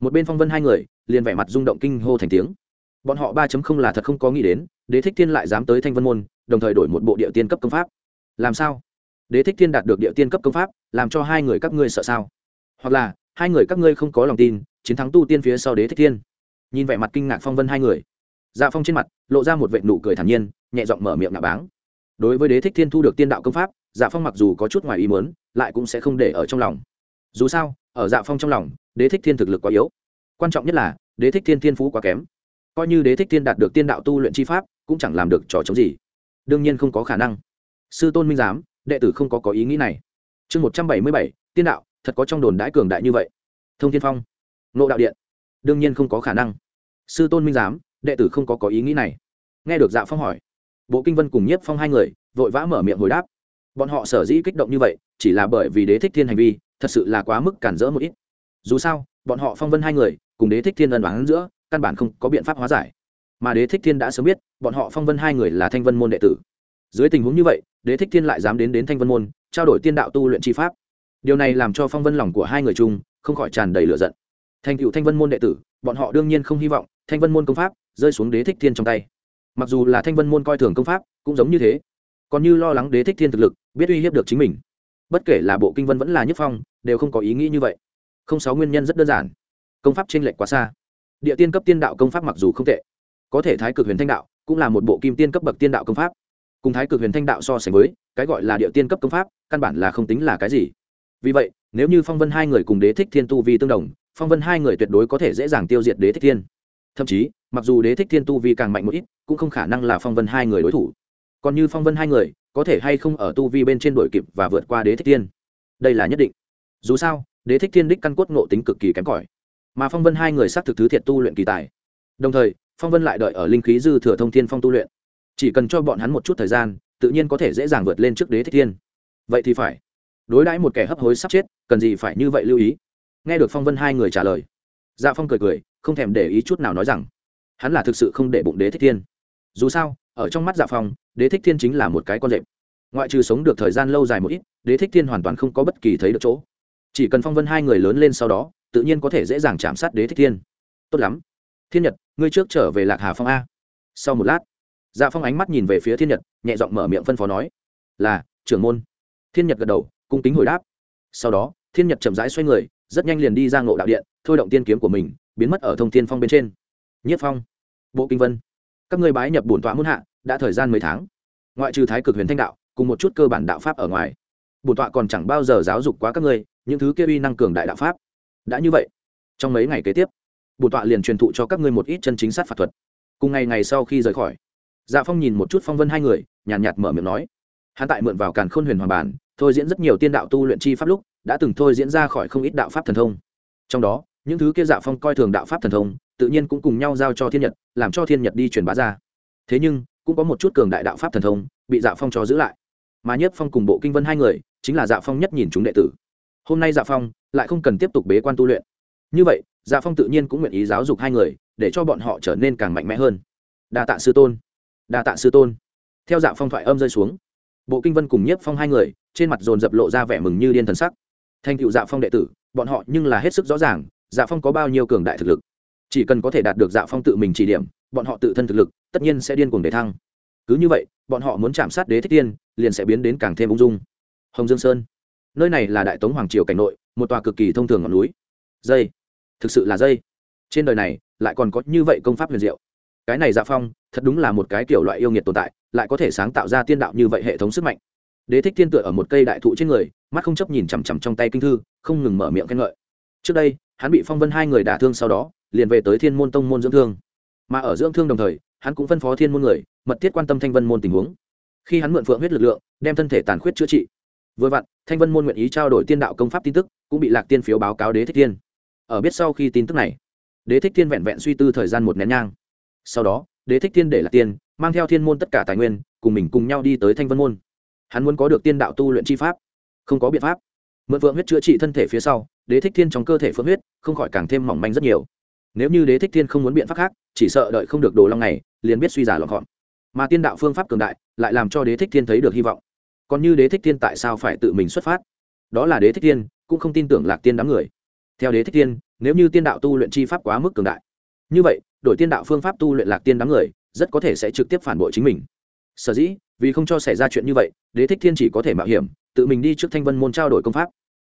một bên phong vân hai người liền vẻ mặt rung động kinh hô thành tiếng. Bọn họ ba chấm không là thật không có nghĩ đến đế thích thiên lại dám tới thanh vân môn, đồng thời đổi một bộ địa tiên cấp công pháp. Làm sao? Đế thích thiên đạt được địa tiên cấp công pháp, làm cho hai người các ngươi sợ sao? Hoặc là, hai người các ngươi không có lòng tin, chiến thắng tu tiên phía sau đế thích thiên. Nhìn vẻ mặt kinh ngạc phong vân hai người. Dạ phong trên mặt, lộ ra một vệ nụ cười thản nhiên, nhẹ giọng mở miệng ngạ báng. Đối với đế thích thiên thu được tiên đạo công pháp dạ phong mặc dù có chút ngoài ý muốn, lại cũng sẽ không để ở trong lòng. Dù sao, ở dạ phong trong lòng, đế thích thiên thực lực quá yếu. Quan trọng nhất là, đế thích thiên thiên phú quá kém. Coi như đế thích thiên đạt được tiên đạo tu luyện chi pháp cũng chẳng làm được trò chống gì. Đương nhiên không có khả năng. Sư tôn minh giám, đệ tử không có có ý nghĩ này. Chương một trăm bảy mươi bảy, tiên đạo, thật có trong đồn đãi cường đại như vậy. Thông thiên phong nộ đạo điện. Đương nhiên không có khả năng. Sư tôn minh giám, đệ tử không có có ý nghĩ này. Nghe được dạ phong hỏi, bộ kinh vân cùng nhiếp phong hai người, vội vã mở miệng hồi đáp. Bọn họ sở dĩ kích động như vậy, chỉ là bởi vì đế thích thiên hành vi, thật sự là quá mức cản rỡ một ít. Dù sao, bọn họ phong vân hai người, cùng đế thích thiên ân đoán giữa, căn bản không có biện pháp hóa giải mà đế thích thiên đã sớm biết, bọn họ phong vân hai người là thanh vân môn đệ tử. Dưới tình huống như vậy, đế thích thiên lại dám đến đến thanh vân môn, trao đổi tiên đạo tu luyện tri pháp. Điều này làm cho phong vân lòng của hai người chung không khỏi tràn đầy lửa giận. Thành cựu thanh vân môn đệ tử, bọn họ đương nhiên không hy vọng thanh vân môn công pháp rơi xuống đế thích thiên trong tay. Mặc dù là thanh vân môn coi thường công pháp, cũng giống như thế. Còn như lo lắng đế thích thiên thực lực, biết uy hiếp được chính mình. Bất kể là bộ kinh vân vẫn là nhất phong, đều không có ý nghĩ như vậy. Không sáu nguyên nhân rất đơn giản. Công pháp t r ê n lệch quá xa. Địa tiên cấp tiên đạo công pháp mặc dù không tệ có thể thái cực huyền thanh đạo cũng là một bộ kim tiên cấp bậc tiên đạo công pháp. Cùng thái cực huyền thanh đạo so sánh với, cái gọi là địa tiên cấp công pháp, căn bản là không tính là cái gì. Vì vậy, nếu như phong vân hai người cùng đế thích thiên tu vi tương đồng, phong vân hai người tuyệt đối có thể dễ dàng tiêu diệt đế thích thiên. Thậm chí, mặc dù đế thích thiên tu vi càng mạnh một ít, cũng không khả năng là phong vân hai người đối thủ. Còn như phong vân hai người, có thể hay không ở tu vi bên trên đổi kịp và vượt qua đế thích thiên? Đây là nhất định. Dù sao, đế thích thiên đích căn cốt ngộ tính cực kỳ kém cỏi. Mà phong vân hai người xác thực thứ thiệt tu luyện kỳ tài. Đồng thời phong vân lại đợi ở linh khí dư thừa thông thiên phong tu luyện. Chỉ cần cho bọn hắn một chút thời gian, tự nhiên có thể dễ dàng vượt lên trước đế thích thiên. Vậy thì phải. Đối đãi một kẻ hấp hối sắp chết, cần gì phải như vậy lưu ý? Nghe được phong vân hai người trả lời dạ phong cười cười, không thèm để ý chút nào nói rằng, hắn là thực sự không để bụng đế thích thiên. Dù sao, ở trong mắt dạ phong, đế thích thiên chính là một cái con rệp. Ngoại trừ sống được thời gian lâu dài một ít, đế thích thiên hoàn toàn không có bất kỳ thấy được chỗ. Chỉ cần phong vân hai người lớn lên sau đó, tự nhiên có thể dễ dàng chạm sát đế thích thiên. Tốt lắm thiên nhật, ngươi trước trở về lạc hà phong a. Sau một lát dạ phong ánh mắt nhìn về phía thiên nhật, nhẹ giọng mở miệng phân phó nói, là, trưởng môn. Thiên nhật gật đầu, cung kính hồi đáp. Sau đó, thiên nhật chậm rãi xoay người, rất nhanh liền đi ra ngộ đạo điện, thôi động tiên kiếm của mình, biến mất ở thông tiên phong bên trên. Nhất phong, bộ kinh vân, các ngươi bái nhập bổn tọa muôn hạ, đã thời gian mấy tháng. Ngoại trừ thái cực huyền thanh đạo, cùng một chút cơ bản đạo pháp ở ngoài, bổn tọa còn chẳng bao giờ giáo dục quá các ngươi, những thứ kia uy năng cường đại đạo pháp. Đã như vậy, trong mấy ngày kế tiếp bổn tọa liền truyền thụ cho các ngươi một ít chân chính sát phạt thuật. Cùng ngày ngày sau khi rời khỏi dạ phong nhìn một chút phong vân hai người nhàn nhạt, nhạt mở miệng nói hắn tại mượn vào càn khôn huyền hoàng bản thôi diễn rất nhiều tiên đạo tu luyện chi pháp lúc đã từng thôi diễn ra khỏi không ít đạo pháp thần thông. Trong đó những thứ kia dạ phong coi thường đạo pháp thần thông tự nhiên cũng cùng nhau giao cho thiên nhật làm cho thiên nhật đi truyền bá ra. Thế nhưng cũng có một chút cường đại đạo pháp thần thông bị dạ phong cho giữ lại. Mà nhất phong cùng bộ kinh vân hai người chính là dạ phong nhất nhìn chúng đệ tử. Hôm nay dạ phong lại không cần tiếp tục bế quan tu luyện. Như vậy dạ phong tự nhiên cũng nguyện ý giáo dục hai người, để cho bọn họ trở nên càng mạnh mẽ hơn. Đa tạ sư tôn. Đa tạ sư tôn. Theo dạ phong thoại âm rơi xuống, bộ kinh vân cùng nhiếp phong hai người, trên mặt dồn dập lộ ra vẻ mừng như điên thần sắc. Thành cựu dạ phong đệ tử, bọn họ nhưng là hết sức rõ ràng dạ phong có bao nhiêu cường đại thực lực. Chỉ cần có thể đạt được dạ phong tự mình chỉ điểm, bọn họ tự thân thực lực, tất nhiên sẽ điên cuồng để thăng. Cứ như vậy, bọn họ muốn chạm sát đế thích tiên liền sẽ biến đến càng thêm ung dung. Hồng dương sơn. Nơi này là đại tống hoàng triều cảnh nội, một tòa cực kỳ thông thường ngọn núi. Dây thực sự là dây. Trên đời này, lại còn có như vậy công pháp huyền diệu. Cái này dạ phong, thật đúng là một cái kiểu loại yêu nghiệt tồn tại, lại có thể sáng tạo ra tiên đạo như vậy hệ thống sức mạnh. Đế thích thiên tựa ở một cây đại thụ trên người, mắt không chấp nhìn chằm chằm trong tay kinh thư, không ngừng mở miệng khen ngợi. Trước đây, hắn bị phong vân hai người đả thương sau đó, liền về tới thiên môn tông môn dưỡng thương. Mà ở dưỡng thương đồng thời, hắn cũng phân phó thiên môn người, mật thiết quan tâm thanh vân môn tình huống. Khi hắn mượn phượng huyết lực lượng, đem thân thể tàn khuyết chữa trị. Vừa vặn, thanh vân môn nguyện ý trao đổi tiên đạo công pháp tin tức, cũng bị lạc tiên phiếu báo cáo đế thích thiên ở biết sau khi tin tức này. Đế thích thiên vẹn vẹn suy tư thời gian một nén nhang. Sau đó, đế thích thiên để lại tiên mang theo thiên môn tất cả tài nguyên, cùng mình cùng nhau đi tới thanh vân môn. Hắn muốn có được tiên đạo tu luyện chi pháp. Không có biện pháp. Mượn phượng huyết chữa trị thân thể phía sau, đế thích thiên trong cơ thể phượng huyết, không khỏi càng thêm mỏng manh rất nhiều. Nếu như đế thích thiên không muốn biện pháp khác, chỉ sợ đợi không được đồ long này, liền biết suy giả lọt gọn. Mà tiên đạo phương pháp cường đại, lại làm cho đế thích thiên thấy được hy vọng. Còn như đế thích thiên tại sao phải tự mình xuất phát? Đó là đế thích thiên cũng không tin tưởng lạc tiên đám người theo đế thích tiên, nếu như tiên đạo tu luyện chi pháp quá mức cường đại, như vậy, đổi tiên đạo phương pháp tu luyện lạc tiên đám người, rất có thể sẽ trực tiếp phản bội chính mình. Sở dĩ, vì không cho xảy ra chuyện như vậy, đế thích thiên chỉ có thể mạo hiểm, tự mình đi trước thanh vân môn trao đổi công pháp,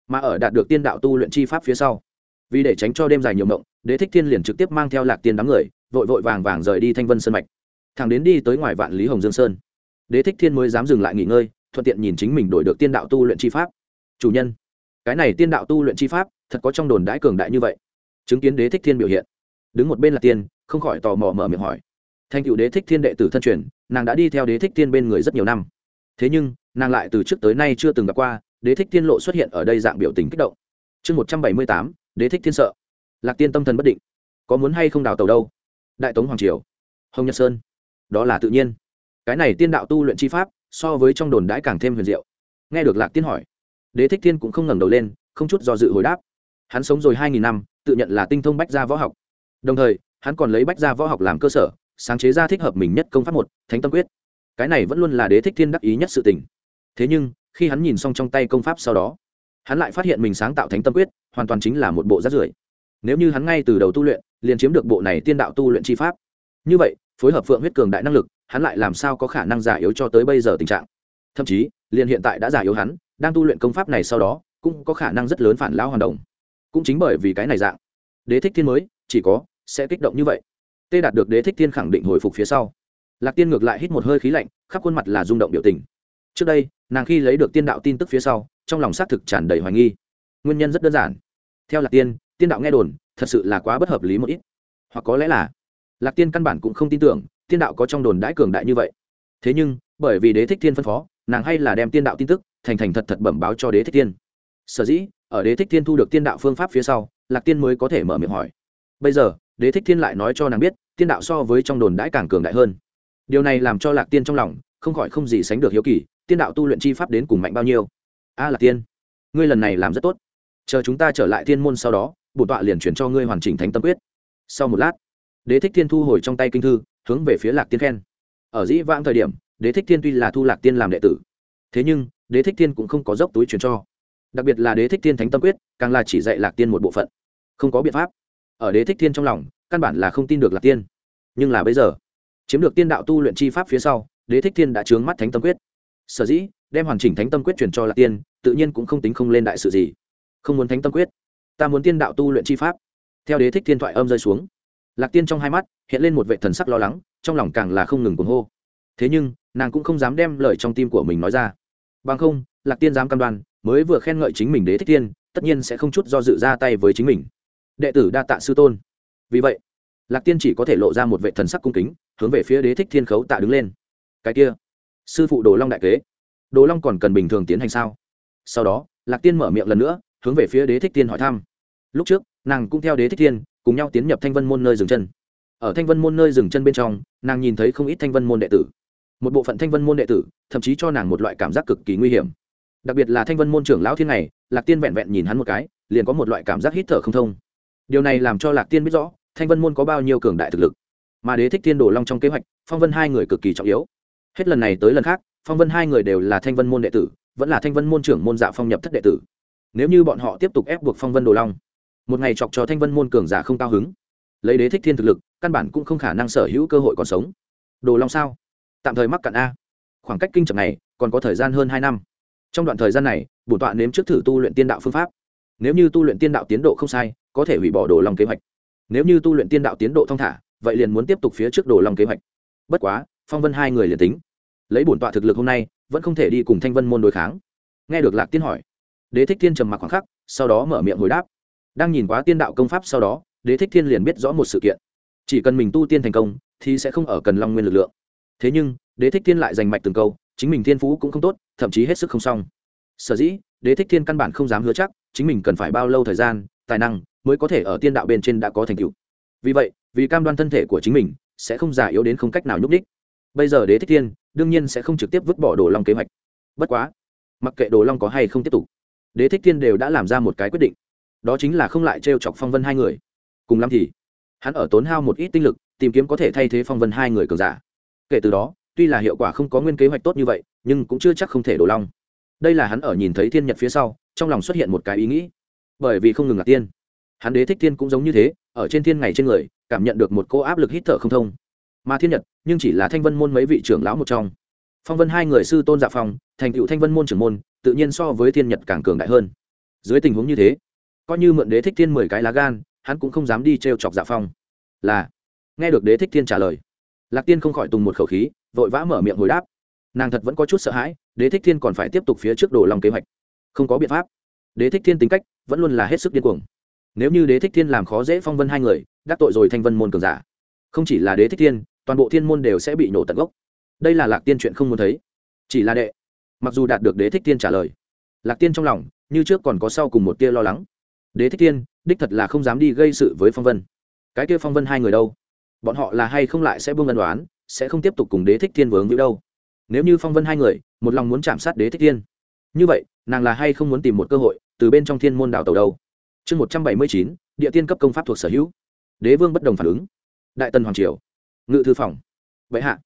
mà ở đạt được tiên đạo tu luyện chi pháp phía sau. Vì để tránh cho đêm dài nhiều mộng, đế thích thiên liền trực tiếp mang theo lạc tiên đám người, vội vội vàng vàng rời đi thanh vân sơn mạch. Thẳng đến đi tới ngoài vạn lý hồng dương sơn, đế thích thiên mới dám dừng lại nghỉ ngơi, thuận tiện nhìn chính mình đổi được tiên đạo tu luyện chi pháp. Chủ nhân, cái này tiên đạo tu luyện chi pháp thật có trong đồn đãi cường đại như vậy. Chứng kiến đế thích thiên biểu hiện. Đứng một bên là tiên, không khỏi tò mò mở miệng hỏi. Thành cựu đế thích thiên đệ tử thân truyền, nàng đã đi theo đế thích thiên bên người rất nhiều năm. Thế nhưng, nàng lại từ trước tới nay chưa từng gặp qua, đế thích thiên lộ xuất hiện ở đây dạng biểu tình kích động. Chương một trăm bảy mươi tám, đế thích thiên sợ. Lạc tiên tâm thần bất định. Có muốn hay không đào tàu đâu? Đại tống hoàng triều. Hồng nhật sơn. Đó là tự nhiên. Cái này tiên đạo tu luyện chi pháp, so với trong đồn đãi càng thêm huyền diệu. Nghe được lạc tiên hỏi, đế thích thiên cũng không ngẩng đầu lên, không chút do dự hồi đáp hắn sống rồi hai nghìn năm, tự nhận là tinh thông bách gia võ học. Đồng thời, hắn còn lấy bách gia võ học làm cơ sở, sáng chế ra thích hợp mình nhất công pháp một, thánh tâm quyết. Cái này vẫn luôn là đế thích thiên đắc ý nhất sự tình. Thế nhưng, khi hắn nhìn xong trong tay công pháp sau đó, hắn lại phát hiện mình sáng tạo thánh tâm quyết, hoàn toàn chính là một bộ rác rưởi. Nếu như hắn ngay từ đầu tu luyện, liền chiếm được bộ này tiên đạo tu luyện chi pháp. Như vậy, phối hợp phượng huyết cường đại năng lực, hắn lại làm sao có khả năng giả yếu cho tới bây giờ tình trạng? Thậm chí, liền hiện tại đã giả yếu hắn, đang tu luyện công pháp này sau đó, cũng có khả năng rất lớn phản lão hoàn động cũng chính bởi vì cái này dạng. Đế thích thiên mới, chỉ có, sẽ kích động như vậy. Tê đạt được đế thích thiên khẳng định hồi phục phía sau. Lạc tiên ngược lại hít một hơi khí lạnh, khắp khuôn mặt là rung động biểu tình. Trước đây, nàng khi lấy được tiên đạo tin tức phía sau, trong lòng xác thực tràn đầy hoài nghi. Nguyên nhân rất đơn giản. Theo lạc tiên tiên đạo nghe đồn, thật sự là quá bất hợp lý một ít. Hoặc có lẽ là, lạc tiên căn bản cũng không tin tưởng, tiên đạo có trong đồn đãi cường đại như vậy. Thế nhưng, bởi vì đế thích thiên phân phó, nàng hay là đem tiên đạo tin tức, thành thành thật thật bẩm báo cho đế thích thiên. Sở dĩ ở đế thích thiên thu được tiên đạo phương pháp phía sau, lạc tiên mới có thể mở miệng hỏi. Bây giờ, đế thích thiên lại nói cho nàng biết, tiên đạo so với trong đồn đãi càng cường đại hơn. Điều này làm cho lạc tiên trong lòng không khỏi không gì sánh được hiếu kỳ, tiên đạo tu luyện chi pháp đến cùng mạnh bao nhiêu. A, lạc tiên, ngươi lần này làm rất tốt. Chờ chúng ta trở lại thiên môn sau đó, bổn tọa liền chuyển cho ngươi hoàn chỉnh thánh tâm quyết. Sau một lát, đế thích thiên thu hồi trong tay kinh thư, hướng về phía lạc tiên khen. Ở dĩ vãng thời điểm, đế thích thiên tuy là thu lạc tiên làm đệ tử, thế nhưng đế thích thiên cũng không có dốc túi chuyển cho đặc biệt là đế thích thiên thánh tâm quyết, càng là chỉ dạy lạc tiên một bộ phận. Không có biện pháp. Ở đế thích thiên trong lòng, căn bản là không tin được lạc tiên. Nhưng là bây giờ, chiếm được tiên đạo tu luyện chi pháp phía sau, đế thích thiên đã trướng mắt thánh tâm quyết. Sở dĩ, đem hoàn chỉnh thánh tâm quyết truyền cho lạc tiên, tự nhiên cũng không tính không lên đại sự gì. Không muốn thánh tâm quyết, ta muốn tiên đạo tu luyện chi pháp. Theo đế thích thiên thoại âm rơi xuống, lạc tiên trong hai mắt, hiện lên một vệ thần sắc lo lắng, trong lòng càng là không ngừng cuồng hô. Thế nhưng, nàng cũng không dám đem lời trong tim của mình nói ra. Bằng không, lạc tiên dám cam đoan mới vừa khen ngợi chính mình đế thích thiên, tất nhiên sẽ không chút do dự ra tay với chính mình. Đệ tử đa tạ sư tôn. Vì vậy lạc tiên chỉ có thể lộ ra một vệ thần sắc cung kính hướng về phía đế thích thiên khấu tạ đứng lên. Cái kia sư phụ đồ long đại kế. Đồ long còn cần bình thường tiến hành sao? Sau đó lạc tiên mở miệng lần nữa hướng về phía đế thích thiên hỏi thăm. Lúc trước nàng cũng theo đế thích thiên, cùng nhau tiến nhập thanh vân môn nơi dừng chân. Ở thanh vân môn nơi dừng chân bên trong nàng nhìn thấy không ít thanh vân môn đệ tử. Một bộ phận thanh vân môn đệ tử thậm chí cho nàng một loại cảm giác cực kỳ nguy hiểm đặc biệt là thanh vân môn trưởng lão thiên này, lạc tiên vẹn vẹn nhìn hắn một cái, liền có một loại cảm giác hít thở không thông. Điều này làm cho lạc tiên biết rõ, thanh vân môn có bao nhiêu cường đại thực lực. Mà đế thích thiên đồ long trong kế hoạch, phong vân hai người cực kỳ trọng yếu. Hết lần này tới lần khác, phong vân hai người đều là thanh vân môn đệ tử, vẫn là thanh vân môn trưởng môn dạ phong nhập thất đệ tử. Nếu như bọn họ tiếp tục ép buộc phong vân đồ long, một ngày chọc cho thanh vân môn cường giả không cao hứng. Lấy đế thích thiên thực lực, căn bản cũng không khả năng sở hữu cơ hội còn sống. Đồ long sao? Tạm thời mắc cạn a. Khoảng cách kinh trầm này, còn có thời gian hơn hai năm trong đoạn thời gian này bổn tọa nếm trước thử tu luyện tiên đạo phương pháp. Nếu như tu luyện tiên đạo tiến độ không sai, có thể hủy bỏ đồ long kế hoạch. Nếu như tu luyện tiên đạo tiến độ thong thả, vậy liền muốn tiếp tục phía trước đồ long kế hoạch. Bất quá, phong vân hai người liền tính. Lấy bổn tọa thực lực hôm nay, vẫn không thể đi cùng thanh vân môn đối kháng. Nghe được lạc tiên hỏi, đế thích thiên trầm mặc khoảng khắc, sau đó mở miệng hồi đáp. Đang nhìn quá tiên đạo công pháp sau đó, đế thích thiên liền biết rõ một sự kiện. Chỉ cần mình tu tiên thành công, thì sẽ không ở cần long nguyên lực lượng. Thế nhưng, đế thích thiên lại giành mạch từng câu chính mình thiên phú cũng không tốt, thậm chí hết sức không xong. Sở dĩ, đế thích thiên căn bản không dám hứa chắc, chính mình cần phải bao lâu thời gian, tài năng mới có thể ở tiên đạo bên trên đã có thành tựu. Vì vậy, vì cam đoan thân thể của chính mình sẽ không già yếu đến không cách nào nhúc đích bây giờ đế thích thiên đương nhiên sẽ không trực tiếp vứt bỏ đồ long kế hoạch. Bất quá, mặc kệ đồ long có hay không tiếp tục, đế thích thiên đều đã làm ra một cái quyết định. Đó chính là không lại t chọc phong vân hai người. Cùng lắm thì, hắn ở tốn hao một ít tinh lực tìm kiếm có thể thay thế phong vân hai người cường giả. Kể từ đó tuy là hiệu quả không có nguyên kế hoạch tốt như vậy, nhưng cũng chưa chắc không thể đổ long. Đây là hắn ở nhìn thấy thiên nhật phía sau, trong lòng xuất hiện một cái ý nghĩ. Bởi vì không ngừng ngạc tiên. Hắn đế thích thiên cũng giống như thế, ở trên thiên ngày trên người, cảm nhận được một cô áp lực hít thở không thông. Mà thiên nhật, nhưng chỉ là thanh vân môn mấy vị trưởng lão một trong. Phong vân hai người sư tôn dạ phong, thành cựu thanh vân môn trưởng môn, tự nhiên so với thiên nhật càng cường đại hơn. Dưới tình huống như thế, coi như mượn đế thích thiên mười cái lá gan, hắn cũng không dám đi t r e o chọc dạ phong. Là, nghe được đế thích thiên trả lời, lạc tiên không khỏi tùng một khẩu khí vội vã mở miệng hồi đáp. Nàng thật vẫn có chút sợ hãi, đế thích thiên còn phải tiếp tục phía trước đồ lòng kế hoạch. Không có biện pháp. Đế thích thiên tính cách vẫn luôn là hết sức điên cuồng. Nếu như đế thích thiên làm khó dễ phong vân hai người, đắc tội rồi thanh vân môn cường giả. Không chỉ là đế thích thiên, toàn bộ thiên môn đều sẽ bị nổ tận gốc. Đây là lạc tiên chuyện không muốn thấy. Chỉ là đệ. Mặc dù đạt được đế thích thiên trả lời, lạc tiên trong lòng như trước còn có sau cùng một tia lo lắng. Đế thích thiên, đích thật là không dám đi gây sự với phong vân. Cái kia phong vân hai người đâu? Bọn họ là hay không lại sẽ buông ân đoán? Sẽ không tiếp tục cùng đế thích thiên vướng như đâu. Nếu như phong vân hai người, một lòng muốn chạm sát đế thích thiên, như vậy, nàng là hay không muốn tìm một cơ hội từ bên trong thiên môn đảo tàu đâu? Chương một trăm bảy mươi chín, địa tiên cấp công pháp thuộc sở hữu. Đế vương bất đồng phản ứng. Đại tần hoàng triều. Ngự thư phòng. Vậy hạ,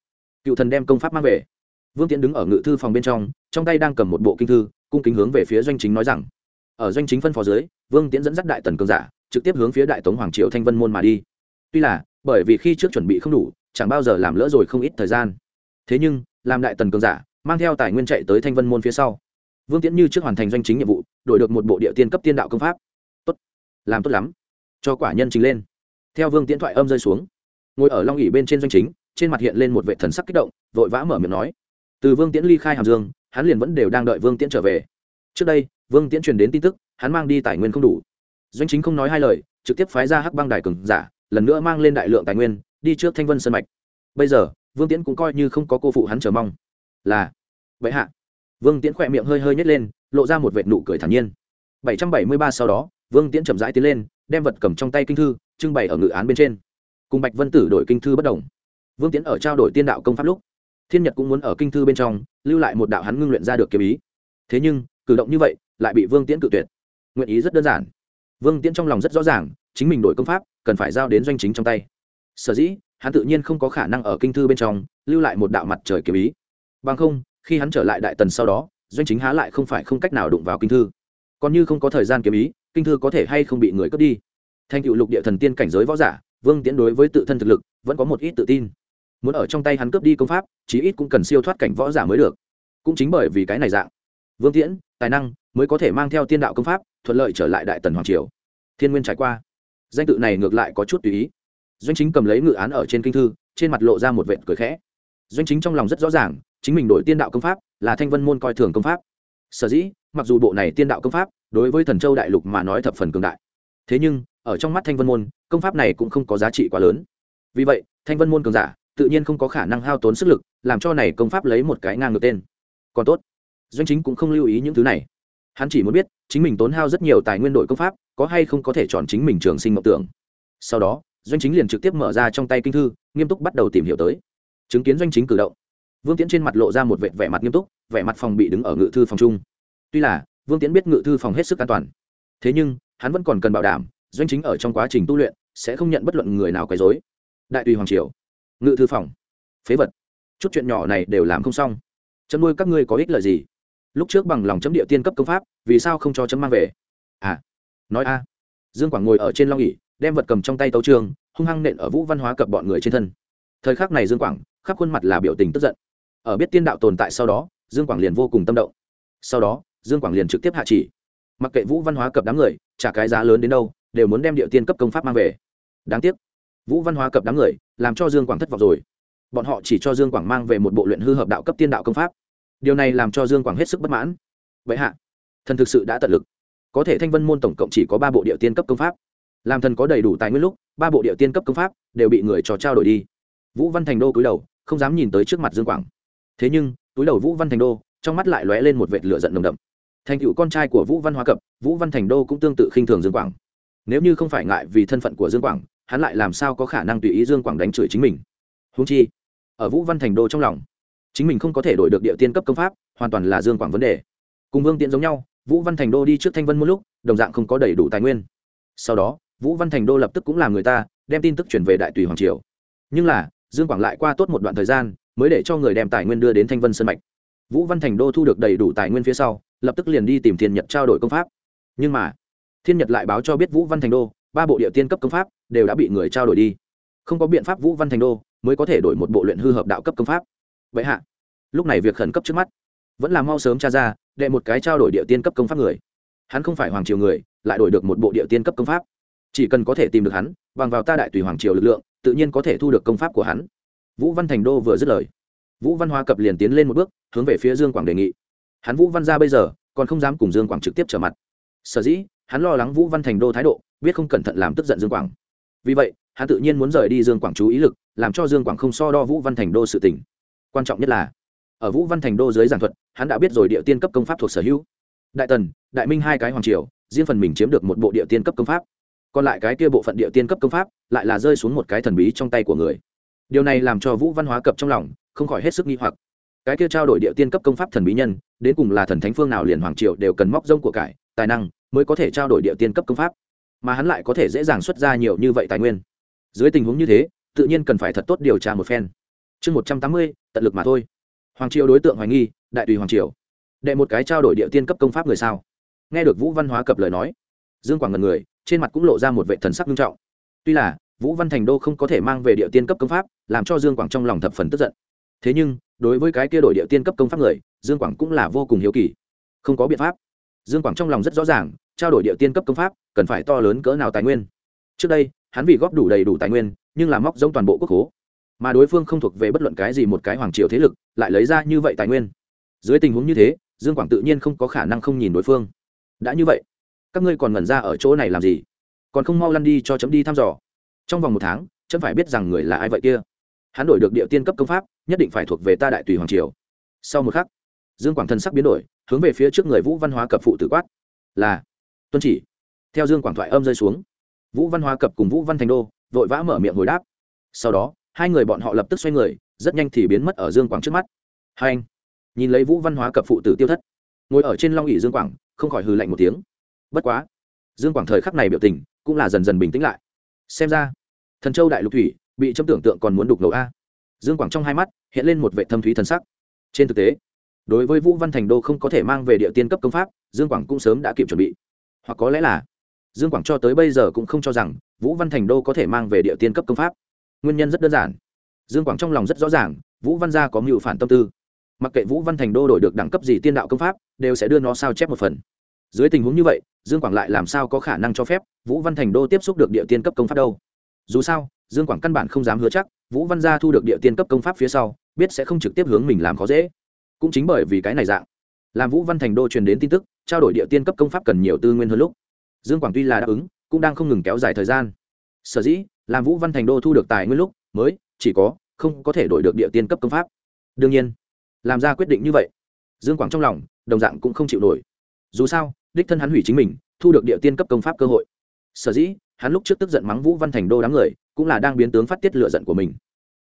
cựu thần đem công pháp mang về. Vương tiễn đứng ở ngự thư phòng bên trong trong tay đang cầm một bộ kinh thư, cung kính hướng về phía doanh chính nói rằng, ở doanh chính phân phó dưới, vương tiễn dẫn dắt đại tần cường giả, trực tiếp hướng phía đại tống hoàng triều thanh vân môn mà đi. Tuy là, bởi vì khi trước chuẩn bị không đủ chẳng bao giờ làm lỡ rồi không ít thời gian. Thế nhưng, làm đại tần cường giả, mang theo tài nguyên chạy tới thanh vân môn phía sau. Vương tiễn như trước hoàn thành doanh chính nhiệm vụ, đổi được một bộ địa tiên cấp tiên đạo công pháp. Tốt, làm tốt lắm. Cho quả nhân chính lên. Theo vương tiễn thoại âm rơi xuống, ngồi ở long ỉ bên trên doanh chính, trên mặt hiện lên một vệ thần sắc kích động, vội vã mở miệng nói. Từ vương tiễn ly khai hàm dương, hắn liền vẫn đều đang đợi vương tiễn trở về. Trước đây, vương tiễn truyền đến tin tức, hắn mang đi tài nguyên không đủ. Doanh chính không nói hai lời, trực tiếp phái ra hắc băng đài cường giả, lần nữa mang lên đại lượng tài nguyên đi trước thanh vân sân mạch. Bây giờ, vương tiễn cũng coi như không có cô phụ hắn chờ mong. Là, vậy hạ. Vương tiễn khỏe miệng hơi hơi nhét lên, lộ ra một vệt nụ cười thản nhiên. Bảy trăm bảy mươi ba sau đó, vương tiễn chậm rãi tiến lên, đem vật cầm trong tay kinh thư, trưng bày ở ngự án bên trên. Cùng bạch vân tử đổi kinh thư bất đồng. Vương tiễn ở trao đổi tiên đạo công pháp lúc, thiên nhật cũng muốn ở kinh thư bên trong lưu lại một đạo hắn ngưng luyện ra được kiếm ý. Thế nhưng, cử động như vậy lại bị vương tiễn cự tuyệt. Nguyện ý rất đơn giản. Vương tiễn trong lòng rất rõ ràng, chính mình đổi công pháp cần phải giao đến doanh chính trong tay sở dĩ hắn tự nhiên không có khả năng ở kinh thư bên trong lưu lại một đạo mặt trời kiếm ý. Bằng không, khi hắn trở lại đại tần sau đó, doanh chính há lại không phải không cách nào đụng vào kinh thư. Còn như không có thời gian kiếm ý, kinh thư có thể hay không bị người cướp đi. Thành cựu lục địa thần tiên cảnh giới võ giả, vương tiễn đối với tự thân thực lực vẫn có một ít tự tin. Muốn ở trong tay hắn cướp đi công pháp, chí ít cũng cần siêu thoát cảnh võ giả mới được. Cũng chính bởi vì cái này dạng, vương tiễn, tài năng mới có thể mang theo tiên đạo công pháp, thuận lợi trở lại đại tần hoàng triều. Thiên nguyên trải qua, danh tự này ngược lại có chút tùy ý doanh chính cầm lấy ngự án ở trên kinh thư, trên mặt lộ ra một vệt cười khẽ. Doanh chính trong lòng rất rõ ràng, chính mình đổi tiên đạo công pháp là thanh vân môn coi thường công pháp. Sở dĩ, mặc dù bộ này tiên đạo công pháp, đối với thần châu đại lục mà nói thập phần cường đại. Thế nhưng, ở trong mắt thanh vân môn, công pháp này cũng không có giá trị quá lớn. Vì vậy, thanh vân môn cường giả, tự nhiên không có khả năng hao tốn sức lực, làm cho này công pháp lấy một cái ngang ngược tên. Còn tốt, doanh chính cũng không lưu ý những thứ này. Hắn chỉ muốn biết, chính mình tốn hao rất nhiều tài nguyên đội công pháp, có hay không có thể chọn chính mình trường sinh mộng tưởng. Sau đó doanh chính liền trực tiếp mở ra trong tay kinh thư, nghiêm túc bắt đầu tìm hiểu tới. Chứng kiến doanh chính cử động, vương tiễn trên mặt lộ ra một vẻ vẻ mặt nghiêm túc, vẻ mặt phòng bị đứng ở ngự thư phòng chung. Tuy là, vương tiễn biết ngự thư phòng hết sức an toàn. Thế nhưng, hắn vẫn còn cần bảo đảm, doanh chính ở trong quá trình tu luyện, sẽ không nhận bất luận người nào quấy dối đại tùy hoàng triều, ngự thư phòng, phế vật. Chút chuyện nhỏ này đều làm không xong. Chấm nuôi các ngươi có ích lợi gì? Lúc trước bằng lòng chấm địa tiên cấp công pháp, vì sao không cho chấm mang về? À nói a. Dương quảng ngồi ở trên long ỉ đem vật cầm trong tay tấu trường hung hăng nện ở vũ văn hóa cập bọn người trên thân. Thời khắc này dương quảng, khắp khuôn mặt là biểu tình tức giận. Ở biết tiên đạo tồn tại sau đó, dương quảng liền vô cùng tâm động. Sau đó, dương quảng liền trực tiếp hạ chỉ. Mặc kệ vũ văn hóa cập đám người, trả cái giá lớn đến đâu, đều muốn đem địa tiên cấp công pháp mang về. Đáng tiếc, vũ văn hóa cập đám người, làm cho dương quảng thất vọng rồi. Bọn họ chỉ cho dương quảng mang về một bộ luyện hư hợp đạo cấp tiên đạo công pháp. Điều này làm cho dương quảng hết sức bất mãn. Vậy hạ, thần thực sự đã tận lực. Có thể thanh vân môn tổng cộng chỉ có ba bộ địa tiên cấp công pháp làm thần có đầy đủ tài nguyên lúc, ba bộ địa tiên cấp công pháp đều bị người cho trao đổi đi. Vũ văn thành đô cúi đầu, không dám nhìn tới trước mặt dương quảng. Thế nhưng, túi đầu vũ văn thành đô, trong mắt lại lóe lên một vệt lửa giận nồng đậm. Thành cựu con trai của vũ văn hóa cập, vũ văn thành đô cũng tương tự khinh thường dương quảng. Nếu như không phải ngại vì thân phận của dương quảng, hắn lại làm sao có khả năng tùy ý dương quảng đánh chửi chính mình? Húng chi, ở vũ văn thành đô trong lòng, chính mình không có thể đổi được địa tiên cấp công pháp, hoàn toàn là dương quảng vấn đề. Cùng vương tiện giống nhau, vũ văn thành đô đi trước thanh vân một lúc, đồng dạng không có đầy đủ tài nguyên. Sau đó vũ văn thành đô lập tức cũng làm người ta, đem tin tức chuyển về đại tùy hoàng triều. Nhưng là, dương quảng lại qua tốt một đoạn thời gian, mới để cho người đem tài nguyên đưa đến thanh vân sân mạch. Vũ văn thành đô thu được đầy đủ tài nguyên phía sau, lập tức liền đi tìm thiên nhật trao đổi công pháp. Nhưng mà, thiên nhật lại báo cho biết vũ văn thành đô, ba bộ địa tiên cấp công pháp đều đã bị người trao đổi đi. Không có biện pháp vũ văn thành đô mới có thể đổi một bộ luyện hư hợp đạo cấp công pháp. Vậy hạ, lúc này việc khẩn cấp trước mắt. Vẫn là mau sớm tra ra, đệ một cái trao đổi địa tiên cấp công pháp người. Hắn không phải hoàng triều người, lại đổi được một bộ địa tiên cấp công pháp chỉ cần có thể tìm được hắn, bằng vào ta đại tùy hoàng triều lực lượng, tự nhiên có thể thu được công pháp của hắn. Vũ văn thành đô vừa dứt lời, vũ văn Hoa cập liền tiến lên một bước, hướng về phía dương quảng đề nghị. Hắn vũ văn ra bây giờ, còn không dám cùng dương quảng trực tiếp trở mặt. Sở dĩ, hắn lo lắng vũ văn thành đô thái độ, biết không cẩn thận làm tức giận dương quảng. Vì vậy, hắn tự nhiên muốn rời đi dương quảng chú ý lực, làm cho dương quảng không so đo vũ văn thành đô sự tỉnh quan trọng nhất là, ở vũ văn thành đô dưới giảng thuật, hắn đã biết rồi địa tiên cấp công pháp thuộc sở hữu. Đại tần, đại minh hai cái hoàng triều, riêng phần mình chiếm được một bộ địa tiên cấp công pháp còn lại cái kia bộ phận địa tiên cấp công pháp lại là rơi xuống một cái thần bí trong tay của người. Điều này làm cho vũ văn hóa cập trong lòng, không khỏi hết sức nghi hoặc. Cái kia trao đổi địa tiên cấp công pháp thần bí nhân, đến cùng là thần thánh phương nào liền hoàng triều đều cần móc rông của cải, tài năng mới có thể trao đổi địa tiên cấp công pháp. Mà hắn lại có thể dễ dàng xuất ra nhiều như vậy tài nguyên. Dưới tình huống như thế, tự nhiên cần phải thật tốt điều tra một phen. Chương một trăm tám mươi, tận lực mà thôi. Hoàng triều đối tượng hoài nghi, đại tùy hoàng triều. Đệ một cái trao đổi địa tiên cấp công pháp người sao? Nghe được vũ văn hóa cập lời nói, dương quảng ngần người trên mặt cũng lộ ra một vệ thần sắc nghiêm trọng. Tuy là, vũ văn thành đô không có thể mang về địa tiên cấp công pháp, làm cho dương quảng trong lòng thập phần tức giận. Thế nhưng, đối với cái kia đổi địa tiên cấp công pháp người, dương quảng cũng là vô cùng hiếu kỳ. Không có biện pháp. Dương quảng trong lòng rất rõ ràng, trao đổi địa tiên cấp công pháp, cần phải to lớn cỡ nào tài nguyên. Trước đây, hắn vì góp đủ đầy đủ tài nguyên, nhưng làm móc giống toàn bộ quốc hố. Mà đối phương không thuộc về bất luận cái gì một cái hoàng triều thế lực, lại lấy ra như vậy tài nguyên. Dưới tình huống như thế, dương quảng tự nhiên không có khả năng không nhìn đối phương. Đã như vậy các ngươi còn ngẩn ra ở chỗ này làm gì? Còn không mau lăn đi cho chấm đi thăm dò. Trong vòng một tháng, chấm phải biết rằng người là ai vậy kia. Hắn đổi được địa tiên cấp công pháp, nhất định phải thuộc về ta đại tùy hoàng triều. Sau một khắc, dương quảng thần sắc biến đổi, hướng về phía trước người vũ văn hóa cập phụ tử quát. Là, tuân chỉ. Theo dương quảng thoại âm rơi xuống, vũ văn hóa cập cùng vũ văn thành đô, vội vã mở miệng hồi đáp. Sau đó, hai người bọn họ lập tức xoay người, rất nhanh thì biến mất ở dương quảng trước mắt. Hai anh, nhìn lấy vũ văn hóa cập phụ tử tiêu thất, ngồi ở trên long ỉ dương quảng, không khỏi hừ lạnh một tiếng bất quá, dương quảng thời khắc này biểu tình cũng là dần dần bình tĩnh lại. Xem ra, thần châu đại lục thủy bị châm tưởng tượng còn muốn đục ngầu a. Dương quảng trong hai mắt hiện lên một vệ thâm thúy thần sắc. Trên thực tế, đối với vũ văn thành đô không có thể mang về địa tiên cấp công pháp, dương quảng cũng sớm đã kịp chuẩn bị. Hoặc có lẽ là, dương quảng cho tới bây giờ cũng không cho rằng vũ văn thành đô có thể mang về địa tiên cấp công pháp. Nguyên nhân rất đơn giản. Dương quảng trong lòng rất rõ ràng, vũ văn gia có mưu phản tâm tư. Mặc kệ vũ văn thành đô đổi được đẳng cấp gì tiên đạo công pháp, đều sẽ đưa nó sao chép một phần dưới tình huống như vậy, dương quảng lại làm sao có khả năng cho phép vũ văn thành đô tiếp xúc được địa tiên cấp công pháp đâu? Dù sao, dương quảng căn bản không dám hứa chắc, vũ văn gia thu được địa tiên cấp công pháp phía sau, biết sẽ không trực tiếp hướng mình làm khó dễ. Cũng chính bởi vì cái này dạng, làm vũ văn thành đô truyền đến tin tức, trao đổi địa tiên cấp công pháp cần nhiều tư nguyên hơn lúc. Dương quảng tuy là đáp ứng, cũng đang không ngừng kéo dài thời gian. Sở dĩ, làm vũ văn thành đô thu được tài nguyên lúc mới chỉ có, không có thể đổi được địa tiên cấp công pháp. Đương nhiên, làm ra quyết định như vậy, dương quảng trong lòng, đồng dạng cũng không chịu nổi dù sao, đích thân hắn hủy chính mình, thu được địa tiên cấp công pháp cơ hội. Sở dĩ, hắn lúc trước tức giận mắng vũ văn thành đô đám người, cũng là đang biến tướng phát tiết lựa giận của mình.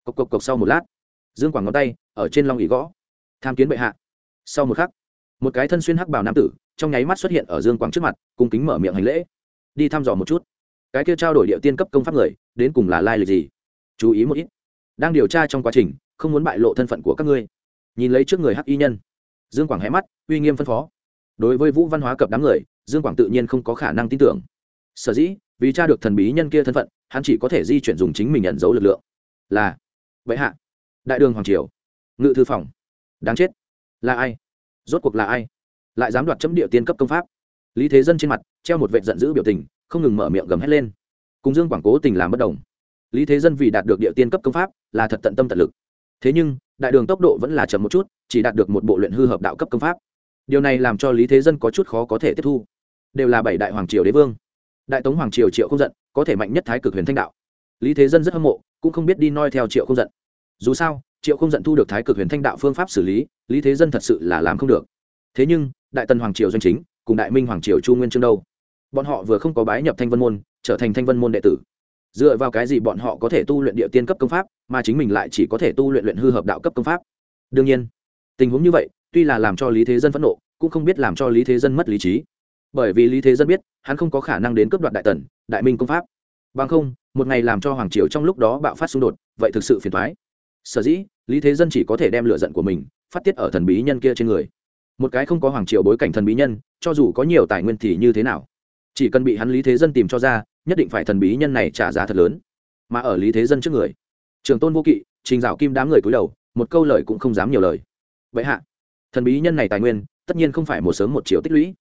Cộc cộc cộc sau một lát, dương quảng ngón tay, ở trên long ỉ gõ. Tham kiến bệ hạ. Sau một khắc, một cái thân xuyên hắc bào nam tử, trong nháy mắt xuất hiện ở dương quảng trước mặt, cung kính mở miệng hành lễ. Đi thăm dò một chút. Cái kia trao đổi địa tiên cấp công pháp người, đến cùng là lai lịch gì? Chú ý một ít. Đang điều tra trong quá trình, không muốn bại lộ thân phận của các ngươi. Nhìn lấy trước người hắc y nhân. Dương quảng hé mắt, uy nghiêm phân phó đối với vũ văn hóa cập đám người, dương quảng tự nhiên không có khả năng tin tưởng. Sở dĩ, vì cha được thần bí nhân kia thân phận, hắn chỉ có thể di chuyển dùng chính mình nhận dấu lực lượng. Là vậy hạ. Đại đường hoàng triều. Ngự thư phòng. Đáng chết. Là ai? Rốt cuộc là ai? Lại dám đoạt chấm địa tiên cấp công pháp. Lý thế dân trên mặt, treo một vệ giận dữ biểu tình, không ngừng mở miệng gầm hét lên. Cùng dương quảng cố tình làm bất đồng. Lý thế dân vì đạt được địa tiên cấp công pháp, là thật tận tâm tận lực. Thế nhưng, đại đường tốc độ vẫn là chậm một chút, chỉ đạt được một bộ luyện hư hợp đạo cấp công pháp điều này làm cho lý thế dân có chút khó có thể tiếp thu. Đều là bảy đại hoàng triều đế vương. Đại tống hoàng triều triệu không giận, có thể mạnh nhất thái cực huyền thanh đạo. Lý thế dân rất hâm mộ, cũng không biết đi noi theo triệu không giận. Dù sao, triệu không giận thu được thái cực huyền thanh đạo phương pháp xử lý lý thế dân thật sự là làm không được. Thế nhưng, đại tần hoàng triều doanh chính, cùng đại minh hoàng triều chu nguyên trương đâu? Bọn họ vừa không có bái nhập thanh vân môn, trở thành thanh vân môn đệ tử. Dựa vào cái gì bọn họ có thể tu luyện địa tiên cấp công pháp, mà chính mình lại chỉ có thể tu luyện luyện hư hợp đạo cấp công pháp? Đương nhiên, tình huống như vậy tuy là làm cho lý thế dân phẫn nộ, cũng không biết làm cho lý thế dân mất lý trí. Bởi vì lý thế dân biết, hắn không có khả năng đến cướp đoạt đại tần, đại minh công pháp. Bằng không, một ngày làm cho hoàng triều trong lúc đó bạo phát xung đột, vậy thực sự phiền thoái sở dĩ, lý thế dân chỉ có thể đem lựa giận của mình phát tiết ở thần bí nhân kia trên người. Một cái không có hoàng triều bối cảnh thần bí nhân, cho dù có nhiều tài nguyên thì như thế nào? Chỉ cần bị hắn lý thế dân tìm cho ra, nhất định phải thần bí nhân này trả giá thật lớn. Mà ở lý thế dân trước người, trường tôn vô kỵ, trình dạo kim đám người cúi đầu, một câu lời cũng không dám nhiều lời. Vậy hạ thần bí nhân này tài nguyên, tất nhiên không phải một sớm một chiều tích lũy.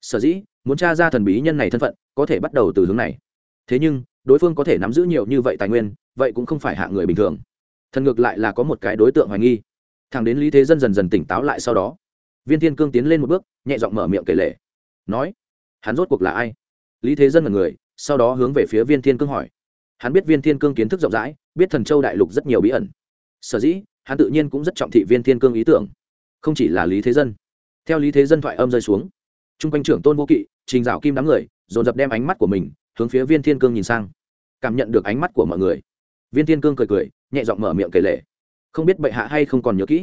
Sở dĩ, muốn t r a ra thần bí nhân này thân phận, có thể bắt đầu từ hướng này. Thế nhưng, đối phương có thể nắm giữ nhiều như vậy tài nguyên, vậy cũng không phải hạ người bình thường. Thần ngược lại là có một cái đối tượng hoài nghi. Thằng đến lý thế dân dần dần tỉnh táo lại sau đó, viên thiên cương tiến lên một bước, nhẹ giọng mở miệng kể lể. Nói, hắn rốt cuộc là ai? Lý thế dân là người, sau đó hướng về phía viên thiên cương hỏi. Hắn biết viên thiên cương kiến thức rộng rãi, biết thần châu đại lục rất nhiều bí ẩn. Sở dĩ, hắn tự nhiên cũng rất trọng thị viên thiên cương ý tưởng không chỉ là lý thế dân. Theo lý thế dân thoại âm rơi xuống t r u n g quanh trưởng tôn vô kỵ, trình dạo kim đám người, dồn dập đem ánh mắt của mình hướng phía viên thiên cương nhìn sang. Cảm nhận được ánh mắt của mọi người, viên thiên cương cười cười, nhẹ giọng mở miệng kể lể. Không biết bệ hạ hay không còn nhớ kỹ,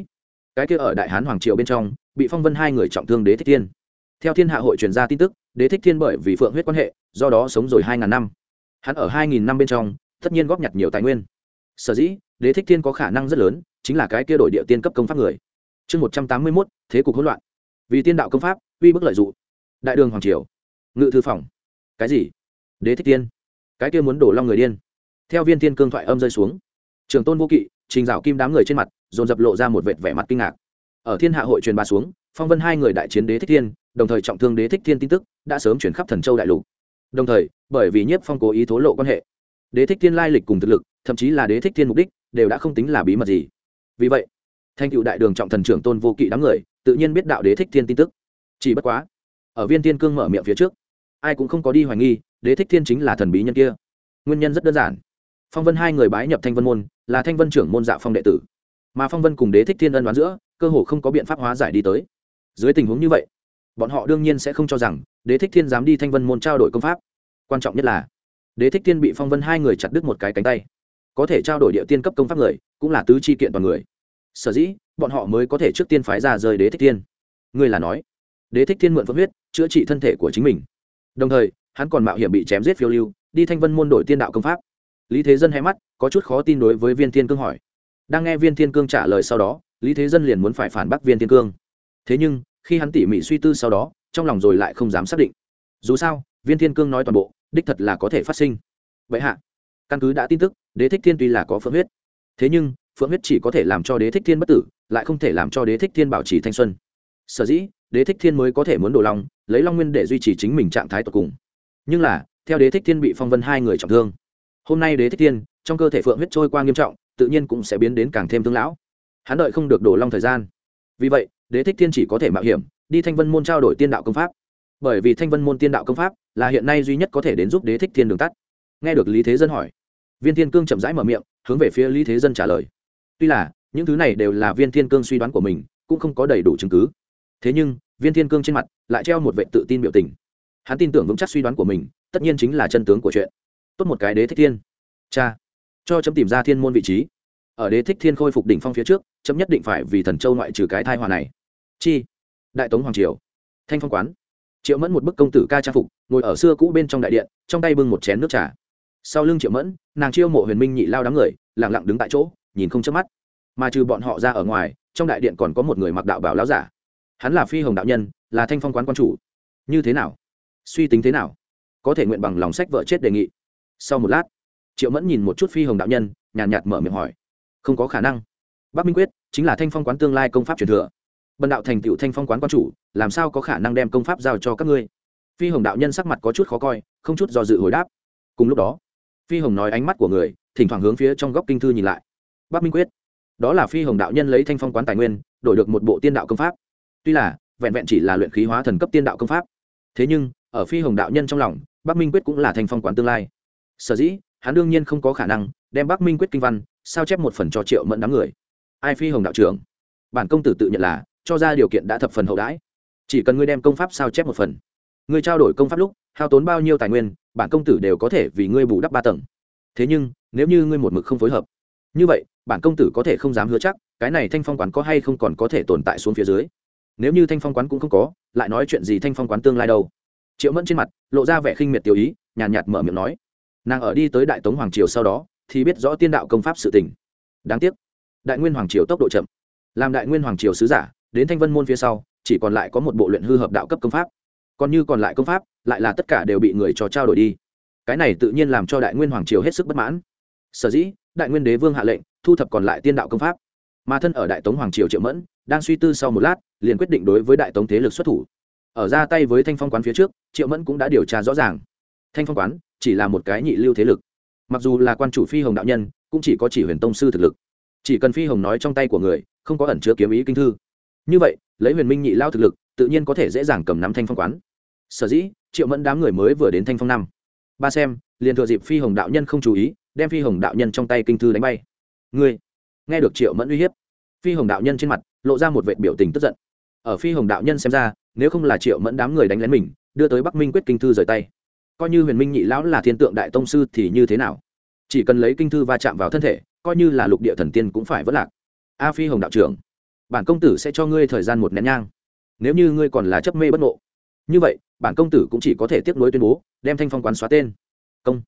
cái kia ở đại hán hoàng triều bên trong, bị phong vân hai người trọng thương đế thích thiên. Theo thiên hạ hội truyền ra tin tức, đế thích thiên bởi vì phượng huyết quan hệ, do đó sống rồi hai ngàn năm. Hắn ở hai nghìn năm bên trong, tất nhiên góp nhặt nhiều tài nguyên. Sở dĩ, đế thích thiên có khả năng rất lớn, chính là cái kia đổi địa tiên cấp công pháp người chương một trăm tám mươi mốt, thế cục hỗn loạn. Vì tiên đạo công pháp, uy bức lợi d ụ đại đường hoàng triều. Ngự thư phòng. Cái gì? Đế thích tiên. Cái kia muốn đổ long người điên. Theo viên tiên cương thoại âm rơi xuống. Trường tôn vô kỵ, trình dạo kim đám người trên mặt, dồn dập lộ ra một vệt vẻ mặt kinh ngạc. Ở thiên hạ hội truyền bá xuống, phong vân hai người đại chiến đế thích thiên đồng thời trọng thương đế thích thiên tin tức, đã sớm chuyển khắp thần châu đại lục. Đồng thời, bởi vì nhiếp phong cố ý thố lộ quan hệ, đế thích thiên lai lịch cùng thực lực, thậm chí là đế thích thiên mục đích, đều đã không tính là bí mật gì. Vì vậy thanh cựu đại đường trọng thần trưởng tôn vô kỵ đám người, tự nhiên biết đạo đế thích thiên tin tức. Chỉ bất quá, ở viên tiên cương mở miệng phía trước, ai cũng không có đi hoài nghi, đế thích thiên chính là thần bí nhân kia. Nguyên nhân rất đơn giản. Phong vân hai người bái nhập thanh vân môn, là thanh vân trưởng môn dạ phong đệ tử. Mà phong vân cùng đế thích thiên ân đoán giữa, cơ hồ không có biện pháp hóa giải đi tới. Dưới tình huống như vậy, bọn họ đương nhiên sẽ không cho rằng, đế thích thiên dám đi thanh vân môn trao đổi công pháp. Quan trọng nhất là, đế thích thiên bị phong vân hai người chặt đứt một cái cánh tay. Có thể trao đổi địa tiên cấp công pháp người, cũng là tứ chi kiện toàn người sở dĩ bọn họ mới có thể trước tiên phái ra rời đế thích thiên. Ngươi là nói, đế thích thiên mượn phân huyết, chữa trị thân thể của chính mình. Đồng thời, hắn còn mạo hiểm bị chém giết phiêu lưu, đi thanh vân môn đổi tiên đạo công pháp. Lý thế dân hay mắt, có chút khó tin đối với viên thiên cương hỏi. Đang nghe viên thiên cương trả lời sau đó, lý thế dân liền muốn phải phản bác viên thiên cương. Thế nhưng, khi hắn tỉ mỉ suy tư sau đó, trong lòng rồi lại không dám xác định. Dù sao, viên thiên cương nói toàn bộ, đích thật là có thể phát sinh. Vậy hạ, căn cứ đã tin tức, đế thích thiên tuy là có phượng huyết. Thế nhưng phượng huyết chỉ có thể làm cho đế thích thiên bất tử, lại không thể làm cho đế thích thiên bảo trì thanh xuân. Sở dĩ, đế thích thiên mới có thể muốn đổ long lấy long nguyên để duy trì chính mình trạng thái tột cùng. Nhưng là, theo đế thích thiên bị phong vân hai người trọng thương, hôm nay đế thích thiên, trong cơ thể phượng huyết trôi qua nghiêm trọng, tự nhiên cũng sẽ biến đến càng thêm thương lão. Hắn đợi không được đổ long thời gian. Vì vậy, đế thích thiên chỉ có thể mạo hiểm, đi thanh vân môn trao đổi tiên đạo công pháp. Bởi vì thanh vân môn tiên đạo công pháp là hiện nay duy nhất có thể đến giúp đế thích thiên đường tắt. Nghe được lý thế dân hỏi, viên thiên cương chậm rãi mở miệng, hướng về phía lý thế dân trả lời tuy là, những thứ này đều là viên thiên cương suy đoán của mình, cũng không có đầy đủ chứng cứ. Thế nhưng, viên thiên cương trên mặt lại treo một vệ tự tin biểu tình. Hắn tin tưởng vững chắc suy đoán của mình, tất nhiên chính là chân tướng của chuyện. Tốt một cái đế thích thiên. Cha, cho chấm tìm ra thiên môn vị trí. Ở đế thích thiên khôi phục đỉnh phong phía trước, chấm nhất định phải vì thần châu ngoại trừ cái thai hòa này. Chi, đại tống hoàng triều, thanh phong quán. Triệu mẫn một bức công tử ca trang phục, ngồi ở xưa cũ bên trong đại điện, trong tay bưng một chén nước trà. Sau lưng triệu mẫn, nàng chiêu mộ huyền minh nhị lao đám người lẳng lặng đứng tại chỗ nhìn không chớp mắt. Mà trừ bọn họ ra ở ngoài, trong đại điện còn có một người mặc đạo bảo lão giả. Hắn là phi hồng đạo nhân, là thanh phong quán quan chủ. Như thế nào? Suy tính thế nào? Có thể nguyện bằng lòng sách vợ chết đề nghị. Sau một lát, triệu mẫn nhìn một chút phi hồng đạo nhân, nhàn nhạt mở miệng hỏi. Không có khả năng. Bắc minh quyết chính là thanh phong quán tương lai công pháp truyền thừa. Bần đạo thành tựu thanh phong quán quan chủ, làm sao có khả năng đem công pháp giao cho các ngươi? Phi hồng đạo nhân sắc mặt có chút khó coi, không chút do dự hồi đáp. Cùng lúc đó, phi hồng nói ánh mắt của người, thỉnh thoảng hướng phía trong góc kinh thư nhìn lại bắc minh quyết. Đó là phi hồng đạo nhân lấy thanh phong quán tài nguyên, đổi được một bộ tiên đạo công pháp. Tuy là, vẹn vẹn chỉ là luyện khí hóa thần cấp tiên đạo công pháp. Thế nhưng, ở phi hồng đạo nhân trong lòng, bắc minh quyết cũng là thanh phong quán tương lai. Sở dĩ, hắn đương nhiên không có khả năng đem bắc minh quyết kinh văn, sao chép một phần cho triệu mẫn đám người. Ai phi hồng đạo trưởng? Bản công tử tự nhận là, cho ra điều kiện đã thập phần hậu đãi. Chỉ cần ngươi đem công pháp sao chép một phần. Ngươi trao đổi công pháp lúc, hao tốn bao nhiêu tài nguyên, bản công tử đều có thể vì ngươi bù đắp ba tầng. Thế nhưng, nếu như ngươi một mực không phối hợp, như vậy bản công tử có thể không dám hứa chắc, cái này thanh phong quán có hay không còn có thể tồn tại xuống phía dưới. Nếu như thanh phong quán cũng không có, lại nói chuyện gì thanh phong quán tương lai đâu? Triệu mẫn trên mặt lộ ra vẻ khinh miệt tiểu ý, nhàn nhạt mở miệng nói, nàng ở đi tới đại tống hoàng triều sau đó, thì biết rõ tiên đạo công pháp sự tình. Đáng tiếc, đại nguyên hoàng triều tốc độ chậm. Làm đại nguyên hoàng triều sứ giả, đến thanh vân môn phía sau, chỉ còn lại có một bộ luyện hư hợp đạo cấp công pháp. Còn như còn lại công pháp, lại là tất cả đều bị người cho trao đổi đi. Cái này tự nhiên làm cho đại nguyên hoàng triều hết sức bất mãn. Sở dĩ, đại nguyên đế vương hạ lệnh thu thập còn lại tiên đạo công pháp. Mà thân ở đại tống hoàng triều triệu mẫn, đang suy tư sau một lát, liền quyết định đối với đại tống thế lực xuất thủ. Ở ra tay với thanh phong quán phía trước, triệu mẫn cũng đã điều tra rõ ràng. Thanh phong quán chỉ là một cái nhị lưu thế lực. Mặc dù là quan chủ phi hồng đạo nhân, cũng chỉ có chỉ huyền tông sư thực lực. Chỉ cần phi hồng nói trong tay của người, không có ẩn chứa kiếm ý kinh thư. Như vậy, lấy huyền minh nhị lao thực lực, tự nhiên có thể dễ dàng cầm nắm thanh phong quán. Sở dĩ, triệu mẫn đám người mới vừa đến thanh phong năm. Ba xem, liền thừa dịp phi hồng đạo nhân không chú ý, đem phi hồng đạo nhân trong tay kinh thư đánh bay ngươi nghe được triệu mẫn uy hiếp phi hồng đạo nhân trên mặt lộ ra một vệ biểu tình tức giận ở phi hồng đạo nhân xem ra nếu không là triệu mẫn đám người đánh lén mình đưa tới bắc minh quyết kinh thư rời tay coi như huyền minh nhị lão là thiên tượng đại tông sư thì như thế nào chỉ cần lấy kinh thư va chạm vào thân thể coi như là lục địa thần tiên cũng phải vất lạc a phi hồng đạo trưởng bản công tử sẽ cho ngươi thời gian một nén nhang nếu như ngươi còn là chấp mê bất ngộ như vậy bản công tử cũng chỉ có thể tiếp nối tuyên bố đem thanh phong quán xóa tên công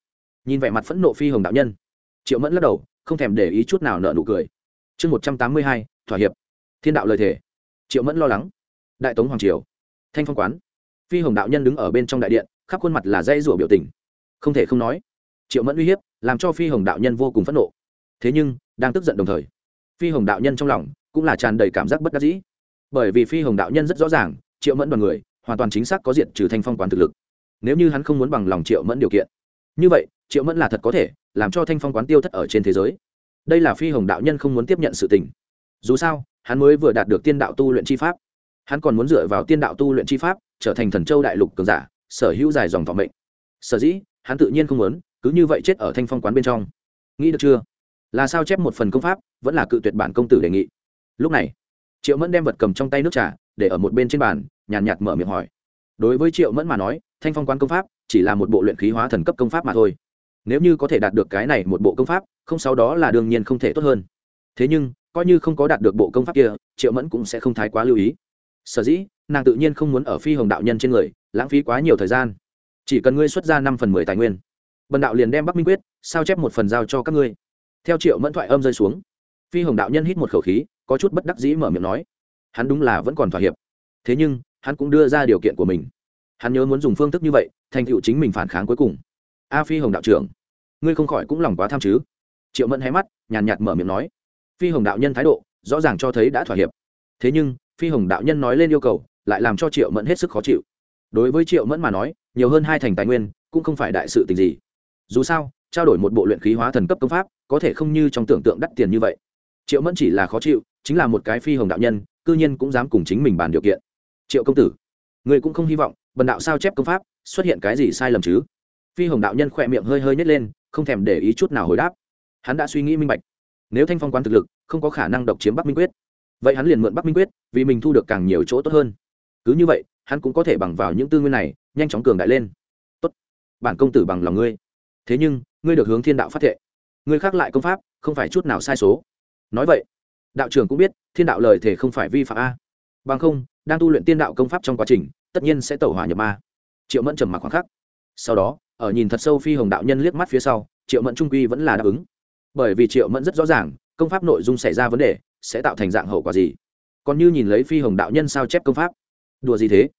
nhìn vẻ mặt phẫn nộ phi hồng đạo nhân triệu mẫn lắc đầu không thèm để ý chút nào nợ nụ cười. Chương một trăm tám mươi hai, thỏa hiệp. Thiên đạo lời thề. Triệu mẫn lo lắng. Đại tống hoàng triều. Thanh phong quán. Phi hồng đạo nhân đứng ở bên trong đại điện, khắp khuôn mặt là dây rủa biểu tình. Không thể không nói, triệu mẫn uy hiếp, làm cho phi hồng đạo nhân vô cùng phẫn nộ. Thế nhưng, đang tức giận đồng thời, phi hồng đạo nhân trong lòng cũng là tràn đầy cảm giác bất đắc dĩ. Bởi vì phi hồng đạo nhân rất rõ ràng, triệu mẫn đoàn người hoàn toàn chính xác có diện trừ thanh phong quán thực lực. Nếu như hắn không muốn bằng lòng triệu mẫn điều kiện. Như vậy, triệu mẫn là thật có thể làm cho thanh phong quán tiêu thất ở trên thế giới. Đây là phi hồng đạo nhân không muốn tiếp nhận sự tình. Dù sao, hắn mới vừa đạt được tiên đạo tu luyện chi pháp. Hắn còn muốn dựa vào tiên đạo tu luyện chi pháp trở thành thần châu đại lục cường giả, sở hữu dài dòng vọng mệnh. Sở dĩ, hắn tự nhiên không muốn, cứ như vậy chết ở thanh phong quán bên trong. Nghĩ được chưa? Là sao chép một phần công pháp, vẫn là cự tuyệt bản công tử đề nghị? Lúc này, triệu mẫn đem vật cầm trong tay nước trà, để ở một bên trên bàn, nhàn nhạt mở miệng hỏi. Đối với triệu mẫn mà nói, thanh phong quán công pháp chỉ là một bộ luyện khí hóa thần cấp công pháp mà thôi nếu như có thể đạt được cái này một bộ công pháp, không sau đó là đương nhiên không thể tốt hơn. Thế nhưng, coi như không có đạt được bộ công pháp kia, triệu mẫn cũng sẽ không thái quá lưu ý. Sở dĩ, nàng tự nhiên không muốn ở phi hồng đạo nhân trên người, lãng phí quá nhiều thời gian. Chỉ cần ngươi xuất ra năm phần mười tài nguyên, bần đạo liền đem bắc minh quyết, sao chép một phần giao cho các ngươi. Theo triệu mẫn thoại âm rơi xuống, phi hồng đạo nhân hít một khẩu khí, có chút bất đắc dĩ mở miệng nói, hắn đúng là vẫn còn thỏa hiệp. Thế nhưng, hắn cũng đưa ra điều kiện của mình. Hắn nhớ muốn dùng phương thức như vậy, thành tựu chính mình phản kháng cuối cùng a phi hồng đạo trưởng, ngươi không khỏi cũng lòng quá tham chứ? Triệu mẫn hé mắt, nhàn nhạt mở miệng nói. Phi hồng đạo nhân thái độ, rõ ràng cho thấy đã thỏa hiệp. Thế nhưng, phi hồng đạo nhân nói lên yêu cầu, lại làm cho triệu mẫn hết sức khó chịu. Đối với triệu mẫn mà nói, nhiều hơn hai thành tài nguyên, cũng không phải đại sự tình gì. Dù sao, trao đổi một bộ luyện khí hóa thần cấp công pháp, có thể không như trong tưởng tượng đắt tiền như vậy. Triệu mẫn chỉ là khó chịu, chính là một cái phi hồng đạo nhân, cư nhiên cũng dám cùng chính mình bàn điều kiện. Triệu công tử người cũng không hy vọng, bần đạo sao chép công pháp, xuất hiện cái gì sai lầm chứ? Phi hồng đạo nhân khỏe miệng hơi hơi nhét lên, không thèm để ý chút nào hồi đáp. Hắn đã suy nghĩ minh bạch. Nếu thanh phong quán thực lực, không có khả năng độc chiếm bắc minh quyết. Vậy hắn liền mượn bắc minh quyết, vì mình thu được càng nhiều chỗ tốt hơn. Cứ như vậy, hắn cũng có thể bằng vào những tư nguyên này, nhanh chóng cường đại lên. Tốt. Bản công tử bằng lòng ngươi. Thế nhưng, ngươi được hướng thiên đạo phát thệ. Ngươi khác lại công pháp, không phải chút nào sai số. Nói vậy, đạo trưởng cũng biết, thiên đạo lời thể không phải vi phạm a. Bằng không, đang tu luyện tiên đạo công pháp trong quá trình, tất nhiên sẽ tẩu hỏa nhập ma. Triệu mẫn trầm mặc khoảng khắc. Sau đó ở nhìn thật sâu phi hồng đạo nhân liếc mắt phía sau, triệu mẫn trung quy vẫn là đáp ứng. Bởi vì triệu mẫn rất rõ ràng, công pháp nội dung xảy ra vấn đề, sẽ tạo thành dạng hậu quả gì. Còn như nhìn lấy phi hồng đạo nhân sao chép công pháp. Đùa gì thế?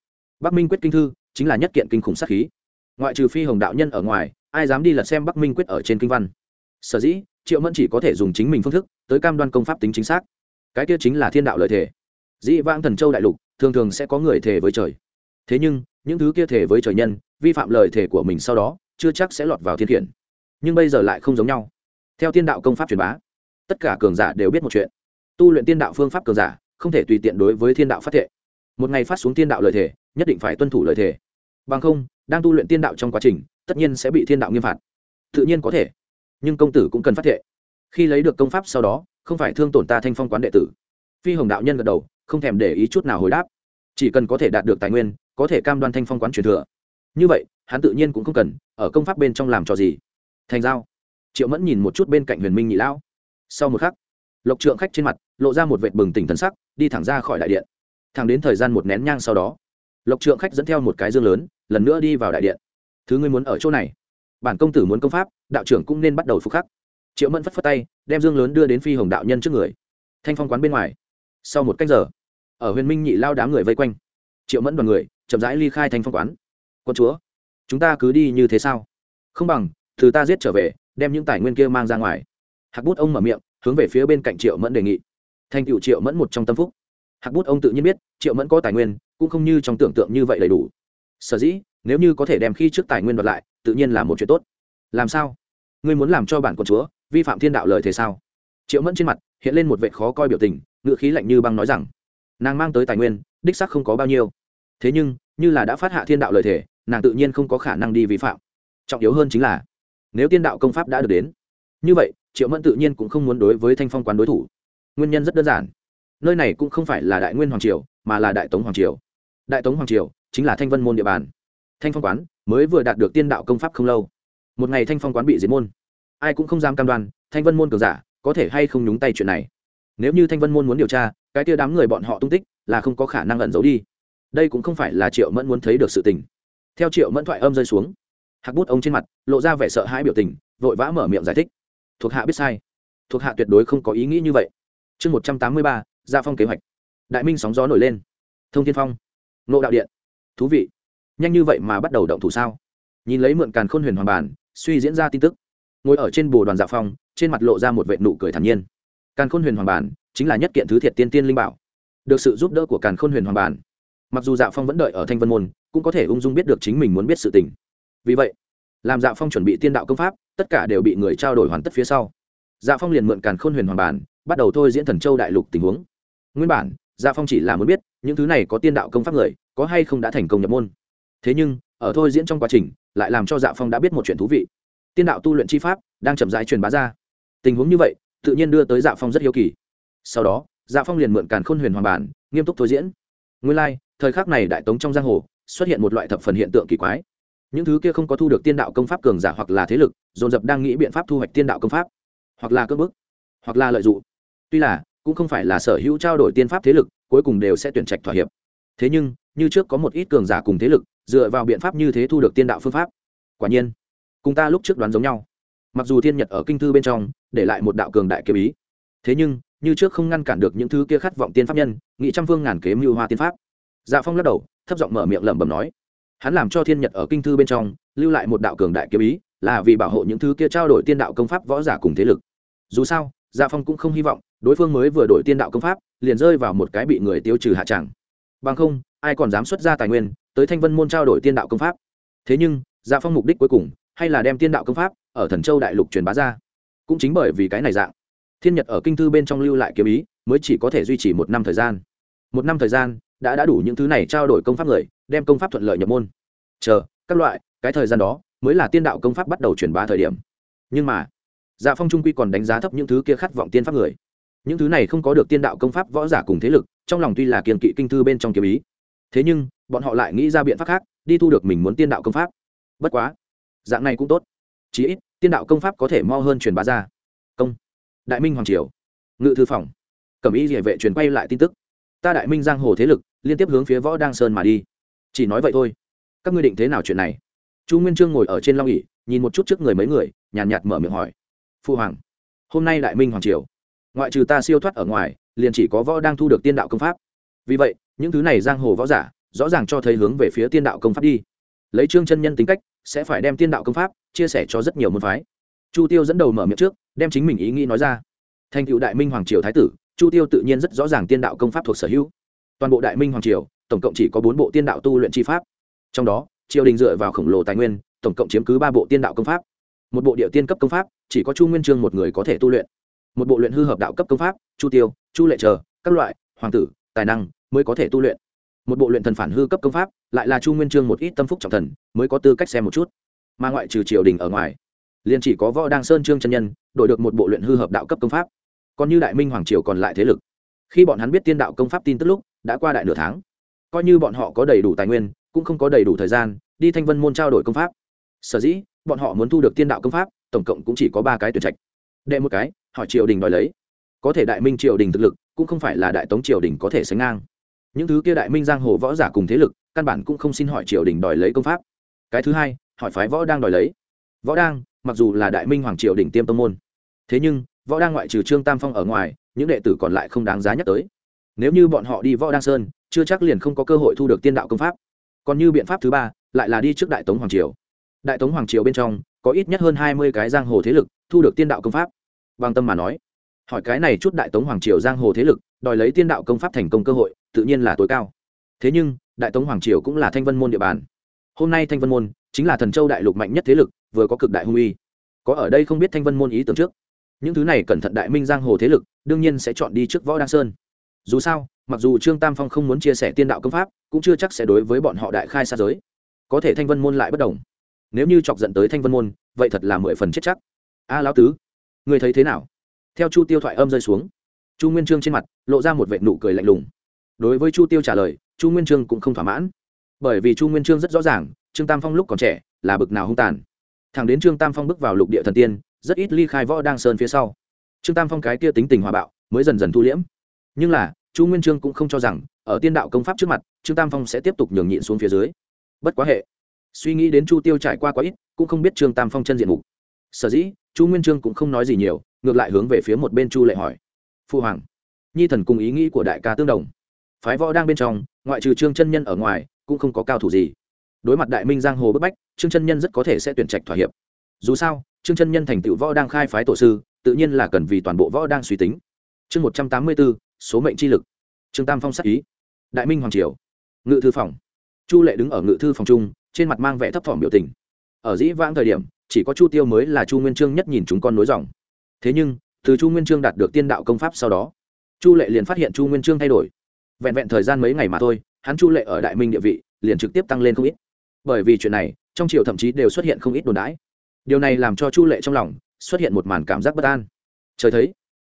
Bắc minh quyết kinh thư chính là nhất kiện kinh khủng sát khí. Ngoại trừ phi hồng đạo nhân ở ngoài, ai dám đi lật xem bắc minh quyết ở trên kinh văn? Sở dĩ, triệu mẫn chỉ có thể dùng chính mình phương thức tới cam đoan công pháp tính chính xác. Cái kia chính là thiên đạo lợi thể. Dĩ vãng thần châu đại lục, thường thường sẽ có người thể với trời. Thế nhưng, những thứ kia thể với trời nhân vi phạm lời thể của mình sau đó, chưa chắc sẽ lọt vào thiên khiển. Nhưng bây giờ lại không giống nhau. Theo thiên đạo công pháp truyền bá, tất cả cường giả đều biết một chuyện. Tu luyện tiên đạo phương pháp cường giả, không thể tùy tiện đối với thiên đạo phát thệ. Một ngày phát xuống tiên đạo lời thể nhất định phải tuân thủ lời thể bằng không, đang tu luyện tiên đạo trong quá trình, tất nhiên sẽ bị thiên đạo nghiêm phạt. Tự nhiên có thể, nhưng công tử cũng cần phát thệ. Khi lấy được công pháp sau đó, không phải thương tổn ta thanh phong quán đệ tử. Phi hồng đạo nhân gật đầu, không thèm để ý chút nào hồi đáp. Chỉ cần có thể đạt được tài nguyên, có thể cam đoan thanh phong quán truyền thừa như vậy, hắn tự nhiên cũng không cần, ở công pháp bên trong làm trò gì. Thành giao. Triệu mẫn nhìn một chút bên cạnh huyền minh nhị lão. Sau một khắc, lộc trượng khách trên mặt lộ ra một vệt bừng tỉnh thần sắc, đi thẳng ra khỏi đại điện. Thẳng đến thời gian một nén nhang sau đó, lộc trượng khách dẫn theo một cái dương lớn, lần nữa đi vào đại điện. Thứ ngươi muốn ở chỗ này? Bản công tử muốn công pháp, đạo trưởng cũng nên bắt đầu phục khắc. Triệu mẫn phất phất tay, đem dương lớn đưa đến phi hồng đạo nhân trước người. Thanh phong quán bên ngoài. Sau một cách giờ, ở huyền minh nhị lao đám người vây quanh, triệu mẫn đoàn người chậm rãi ly khai thanh phong quán quân chúa, chúng ta cứ đi như thế sao? Không bằng thứ ta giết trở về, đem những tài nguyên kia mang ra ngoài. Hạc bút ông mở miệng, hướng về phía bên cạnh triệu mẫn đề nghị. Thành cựu triệu mẫn một trong tâm phúc. Hạc bút ông tự nhiên biết, triệu mẫn có tài nguyên, cũng không như trong tưởng tượng như vậy đầy đủ. Sở dĩ, nếu như có thể đem khi trước tài nguyên đoạt lại, tự nhiên là một chuyện tốt. Làm sao? Ngươi muốn làm cho bản con chúa vi phạm thiên đạo lời thế sao? Triệu mẫn trên mặt hiện lên một vệ khó coi biểu tình, ngựa khí lạnh như băng nói rằng, nàng mang tới tài nguyên, đích sắc không có bao nhiêu. Thế nhưng, như là đã phát hạ thiên đạo lời thể nàng tự nhiên không có khả năng đi vi phạm. Trọng yếu hơn chính là, nếu tiên đạo công pháp đã được đến, như vậy, triệu mẫn tự nhiên cũng không muốn đối với thanh phong quán đối thủ. Nguyên nhân rất đơn giản. Nơi này cũng không phải là đại nguyên hoàng triều, mà là đại tống hoàng triều. Đại tống hoàng triều chính là thanh vân môn địa bàn. Thanh phong quán mới vừa đạt được tiên đạo công pháp không lâu. Một ngày thanh phong quán bị diệt môn. Ai cũng không dám cam đoan, thanh vân môn cường giả có thể hay không nhúng tay chuyện này. Nếu như thanh vân môn muốn điều tra, cái kia đám người bọn họ tung tích là không có khả năng ẩn giấu đi. Đây cũng không phải là triệu mẫn muốn thấy được sự tình theo triệu mẫn thoại âm rơi xuống, hạc bút ông trên mặt lộ ra vẻ sợ hãi biểu tình, vội vã mở miệng giải thích. Thuộc hạ biết sai. Thuộc hạ tuyệt đối không có ý nghĩ như vậy. Chương một trăm tám mươi ba gia phong kế hoạch. Đại minh sóng gió nổi lên. Thông thiên phong. Nộ đạo điện. Thú vị. Nhanh như vậy mà bắt đầu động thủ sao? Nhìn lấy mượn càn khôn huyền hoàng bản, suy diễn ra tin tức. Ngồi ở trên bồ đoàn dạ phong, trên mặt lộ ra một vệ nụ cười thản nhiên. Càn khôn huyền hoàng bản chính là nhất kiện thứ thiệt tiên tiên linh bảo. Được sự giúp đỡ của càn khôn huyền hoàng bản. Mặc dù dạ phong vẫn đợi ở thanh vân môn cũng có thể ung dung biết được chính mình muốn biết sự tình. Vì vậy làm dạ phong chuẩn bị tiên đạo công pháp tất cả đều bị người trao đổi hoàn tất phía sau. Dạ phong liền mượn càn khôn huyền hoàng bản bắt đầu thôi diễn thần châu đại lục tình huống. Nguyên bản dạ phong chỉ là muốn biết những thứ này có tiên đạo công pháp người có hay không đã thành công nhập môn. Thế nhưng ở thôi diễn trong quá trình lại làm cho dạ phong đã biết một chuyện thú vị. Tiên đạo tu luyện chi pháp đang chậm rãi truyền bá ra. Tình huống như vậy tự nhiên đưa tới dạ phong rất hiếu kỳ. Sau đó dạ phong liền mượn càn khôn huyền hoàng bản nghiêm túc thôi diễn. Nguyên lai、like, thời khắc này đại tống trong giang hồ xuất hiện một loại thập phần hiện tượng kỳ quái. Những thứ kia không có thu được tiên đạo công pháp cường giả hoặc là thế lực, dồn dập đang nghĩ biện pháp thu hoạch tiên đạo công pháp, hoặc là cưỡng bức, hoặc là lợi dụng. Tuy là, cũng không phải là sở hữu trao đổi tiên pháp thế lực, cuối cùng đều sẽ tuyển trạch thỏa hiệp. Thế nhưng, như trước có một ít cường giả cùng thế lực, dựa vào biện pháp như thế thu được tiên đạo phương pháp. Quả nhiên, cùng ta lúc trước đoán giống nhau. Mặc dù thiên nhật ở kinh thư bên trong, để lại một đạo cường đại kiếm ý. Thế nhưng, như trước không ngăn cản được những thứ kia khát vọng tiên pháp nhân nghị trăm phương ngàn kế mưu hoa tiên pháp. Dạ phong lắc đầu thấp giọng mở miệng lẩm bẩm nói. Hắn làm cho thiên nhật ở kinh thư bên trong, lưu lại một đạo cường đại kiếm ý, là vì bảo hộ những thứ kia trao đổi tiên đạo công pháp võ giả cùng thế lực. Dù sao Gia phong cũng không hy vọng, đối phương mới vừa đổi tiên đạo công pháp, liền rơi vào một cái bị người tiêu trừ hạ tràng bằng không, ai còn dám xuất ra tài nguyên, tới thanh vân môn trao đổi tiên đạo công pháp? Thế nhưng Gia phong mục đích cuối cùng, hay là đem tiên đạo công pháp, ở thần châu đại lục truyền bá ra. Cũng chính bởi vì cái này dạng, thiên nhật ở kinh thư bên trong lưu lại kiếm ý, mới chỉ có thể duy trì một năm thời gian. Một năm thời gian đã đã đủ những thứ này trao đổi công pháp người, đem công pháp thuận lợi nhập môn. Chờ, các loại, cái thời gian đó mới là tiên đạo công pháp bắt đầu truyền bá thời điểm. Nhưng mà dạ phong trung quy còn đánh giá thấp những thứ kia khát vọng tiên pháp người. Những thứ này không có được tiên đạo công pháp võ giả cùng thế lực, trong lòng tuy là kiềm kỵ kinh thư bên trong kiếm ý. Thế nhưng, bọn họ lại nghĩ ra biện pháp khác, đi thu được mình muốn tiên đạo công pháp. Bất quá, dạng này cũng tốt. Chí ít, tiên đạo công pháp có thể mo hơn truyền bá ra. Công. Đại minh hoàng triều. Ngự thư phòng. Cẩm ý địa vệ truyền quay lại tin tức. Ta đại minh giang hồ thế lực liên tiếp hướng phía võ đăng sơn mà đi. Chỉ nói vậy thôi. Các ngươi định thế nào chuyện này? Chu nguyên trương ngồi ở trên long ỉ nhìn một chút trước người mấy người nhàn nhạt, nhạt mở miệng hỏi. Phu hoàng hôm nay đại minh hoàng triều. Ngoại trừ ta siêu thoát ở ngoài liền chỉ có võ đang thu được tiên đạo công pháp. Vì vậy những thứ này giang hồ võ giả rõ ràng cho thấy hướng về phía tiên đạo công pháp đi. Lấy trương chân nhân tính cách sẽ phải đem tiên đạo công pháp chia sẻ cho rất nhiều môn phái. Chu tiêu dẫn đầu mở miệng trước đem chính mình ý nghĩ nói ra. Thành cựu đại minh hoàng triều thái tử chu tiêu tự nhiên rất rõ ràng tiên đạo công pháp thuộc sở hữu toàn bộ đại minh hoàng triều tổng cộng chỉ có bốn bộ tiên đạo tu luyện chi pháp. Trong đó triều đình dựa vào khổng lồ tài nguyên tổng cộng chiếm cứ ba bộ tiên đạo công pháp. Một bộ địa tiên cấp công pháp chỉ có chu nguyên trương một người có thể tu luyện. Một bộ luyện hư hợp đạo cấp công pháp chu tiêu chu lệ Trờ, các loại hoàng tử tài năng mới có thể tu luyện. Một bộ luyện thần phản hư cấp công pháp lại là chu nguyên trương một ít tâm phúc trọng thần mới có tư cách xem một chút. Mà ngoại trừ triều đình ở ngoài liền chỉ có võ đăng sơn trương chân nhân đổi được một bộ luyện hư hợp đạo cấp công pháp. Còn như đại minh hoàng triều còn lại thế lực khi bọn hắn biết tiên đạo công pháp tin tức lúc đã qua đại nửa tháng. Coi như bọn họ có đầy đủ tài nguyên, cũng không có đầy đủ thời gian đi thanh vân môn trao đổi công pháp. Sở dĩ, bọn họ muốn thu được tiên đạo công pháp, tổng cộng cũng chỉ có ba cái tuyển trạch. Đệ một cái, hỏi triều đình đòi lấy. Có thể đại minh triều đình thực lực, cũng không phải là đại tống triều đình có thể sánh ngang. Những thứ kia đại minh giang hồ võ giả cùng thế lực, căn bản cũng không xin hỏi triều đình đòi lấy công pháp. Cái thứ hai, hỏi phái võ đang đòi lấy. Võ đang, mặc dù là đại minh hoàng triều đình tiêm tông môn, thế nhưng, võ đang ngoại trừ trương tam phong ở ngoài, những đệ tử còn lại không đáng giá nhắc tới nếu như bọn họ đi võ đăng sơn, chưa chắc liền không có cơ hội thu được tiên đạo công pháp. Còn như biện pháp thứ ba, lại là đi trước đại tống hoàng triều. Đại tống hoàng triều bên trong, có ít nhất hơn hai mươi cái giang hồ thế lực thu được tiên đạo công pháp. Bằng tâm mà nói, hỏi cái này chút đại tống hoàng triều giang hồ thế lực, đòi lấy tiên đạo công pháp thành công cơ hội, tự nhiên là tối cao. Thế nhưng, đại tống hoàng triều cũng là thanh vân môn địa bàn. Hôm nay thanh vân môn chính là thần châu đại lục mạnh nhất thế lực, vừa có cực đại hung uy. Có ở đây không biết thanh vân môn ý tưởng trước. Những thứ này cẩn thận đại minh giang hồ thế lực, đương nhiên sẽ chọn đi trước võ đăng sơn dù sao, mặc dù trương tam phong không muốn chia sẻ tiên đạo công pháp, cũng chưa chắc sẽ đối với bọn họ đại khai xa giới. Có thể thanh vân môn lại bất đồng. Nếu như chọc dẫn tới thanh vân môn, vậy thật là mười phần chết chắc. A lão tứ người thấy thế nào? Theo chu tiêu thoại âm rơi xuống, chu nguyên trương trên mặt lộ ra một vệ nụ cười lạnh lùng. Đối với chu tiêu trả lời, chu nguyên trương cũng không thỏa mãn. Bởi vì chu nguyên trương rất rõ ràng, trương tam phong lúc còn trẻ, là bực nào hung tàn. Thằng đến trương tam phong bước vào lục địa thần tiên, rất ít ly khai võ đang sơn phía sau. Trương tam phong cái kia tính tình hòa bạo, mới dần dần thu liễm nhưng là, chu nguyên trương cũng không cho rằng, ở tiên đạo công pháp trước mặt, trương tam phong sẽ tiếp tục nhường nhịn xuống phía dưới. Bất quá hệ, suy nghĩ đến chu tiêu trải qua quá ít, cũng không biết trương tam phong chân diện mục. Sở dĩ, chu nguyên trương cũng không nói gì nhiều, ngược lại hướng về phía một bên chu lệ hỏi. Phu hoàng, nhi thần cùng ý nghĩ của đại ca tương đồng. Phái võ đang bên trong, ngoại trừ trương chân nhân ở ngoài, cũng không có cao thủ gì. Đối mặt đại minh giang hồ bức bách, trương chân nhân rất có thể sẽ tuyển trạch thỏa hiệp. Dù sao, trương chân nhân thành tựu võ đang khai phái tổ sư, tự nhiên là cần vì toàn bộ võ đang suy tính. Chương một trăm tám mươi bốn số mệnh chi lực. Trương tam phong sắc ý. Đại minh hoàng triều. Ngự thư phòng. Chu lệ đứng ở ngự thư phòng trung trên mặt mang vẻ thấp thỏm biểu tình. Ở dĩ vãng thời điểm, chỉ có chu tiêu mới là chu nguyên trương nhất nhìn chúng con nối dòng. Thế nhưng, từ chu nguyên trương đạt được tiên đạo công pháp sau đó, chu lệ liền phát hiện chu nguyên trương thay đổi. Vẹn vẹn thời gian mấy ngày mà thôi, hắn chu lệ ở đại minh địa vị liền trực tiếp tăng lên không ít. Bởi vì chuyện này, trong triều thậm chí đều xuất hiện không ít đồn đãi. Điều này làm cho chu lệ trong lòng xuất hiện một màn cảm giác bất an. Trời thấy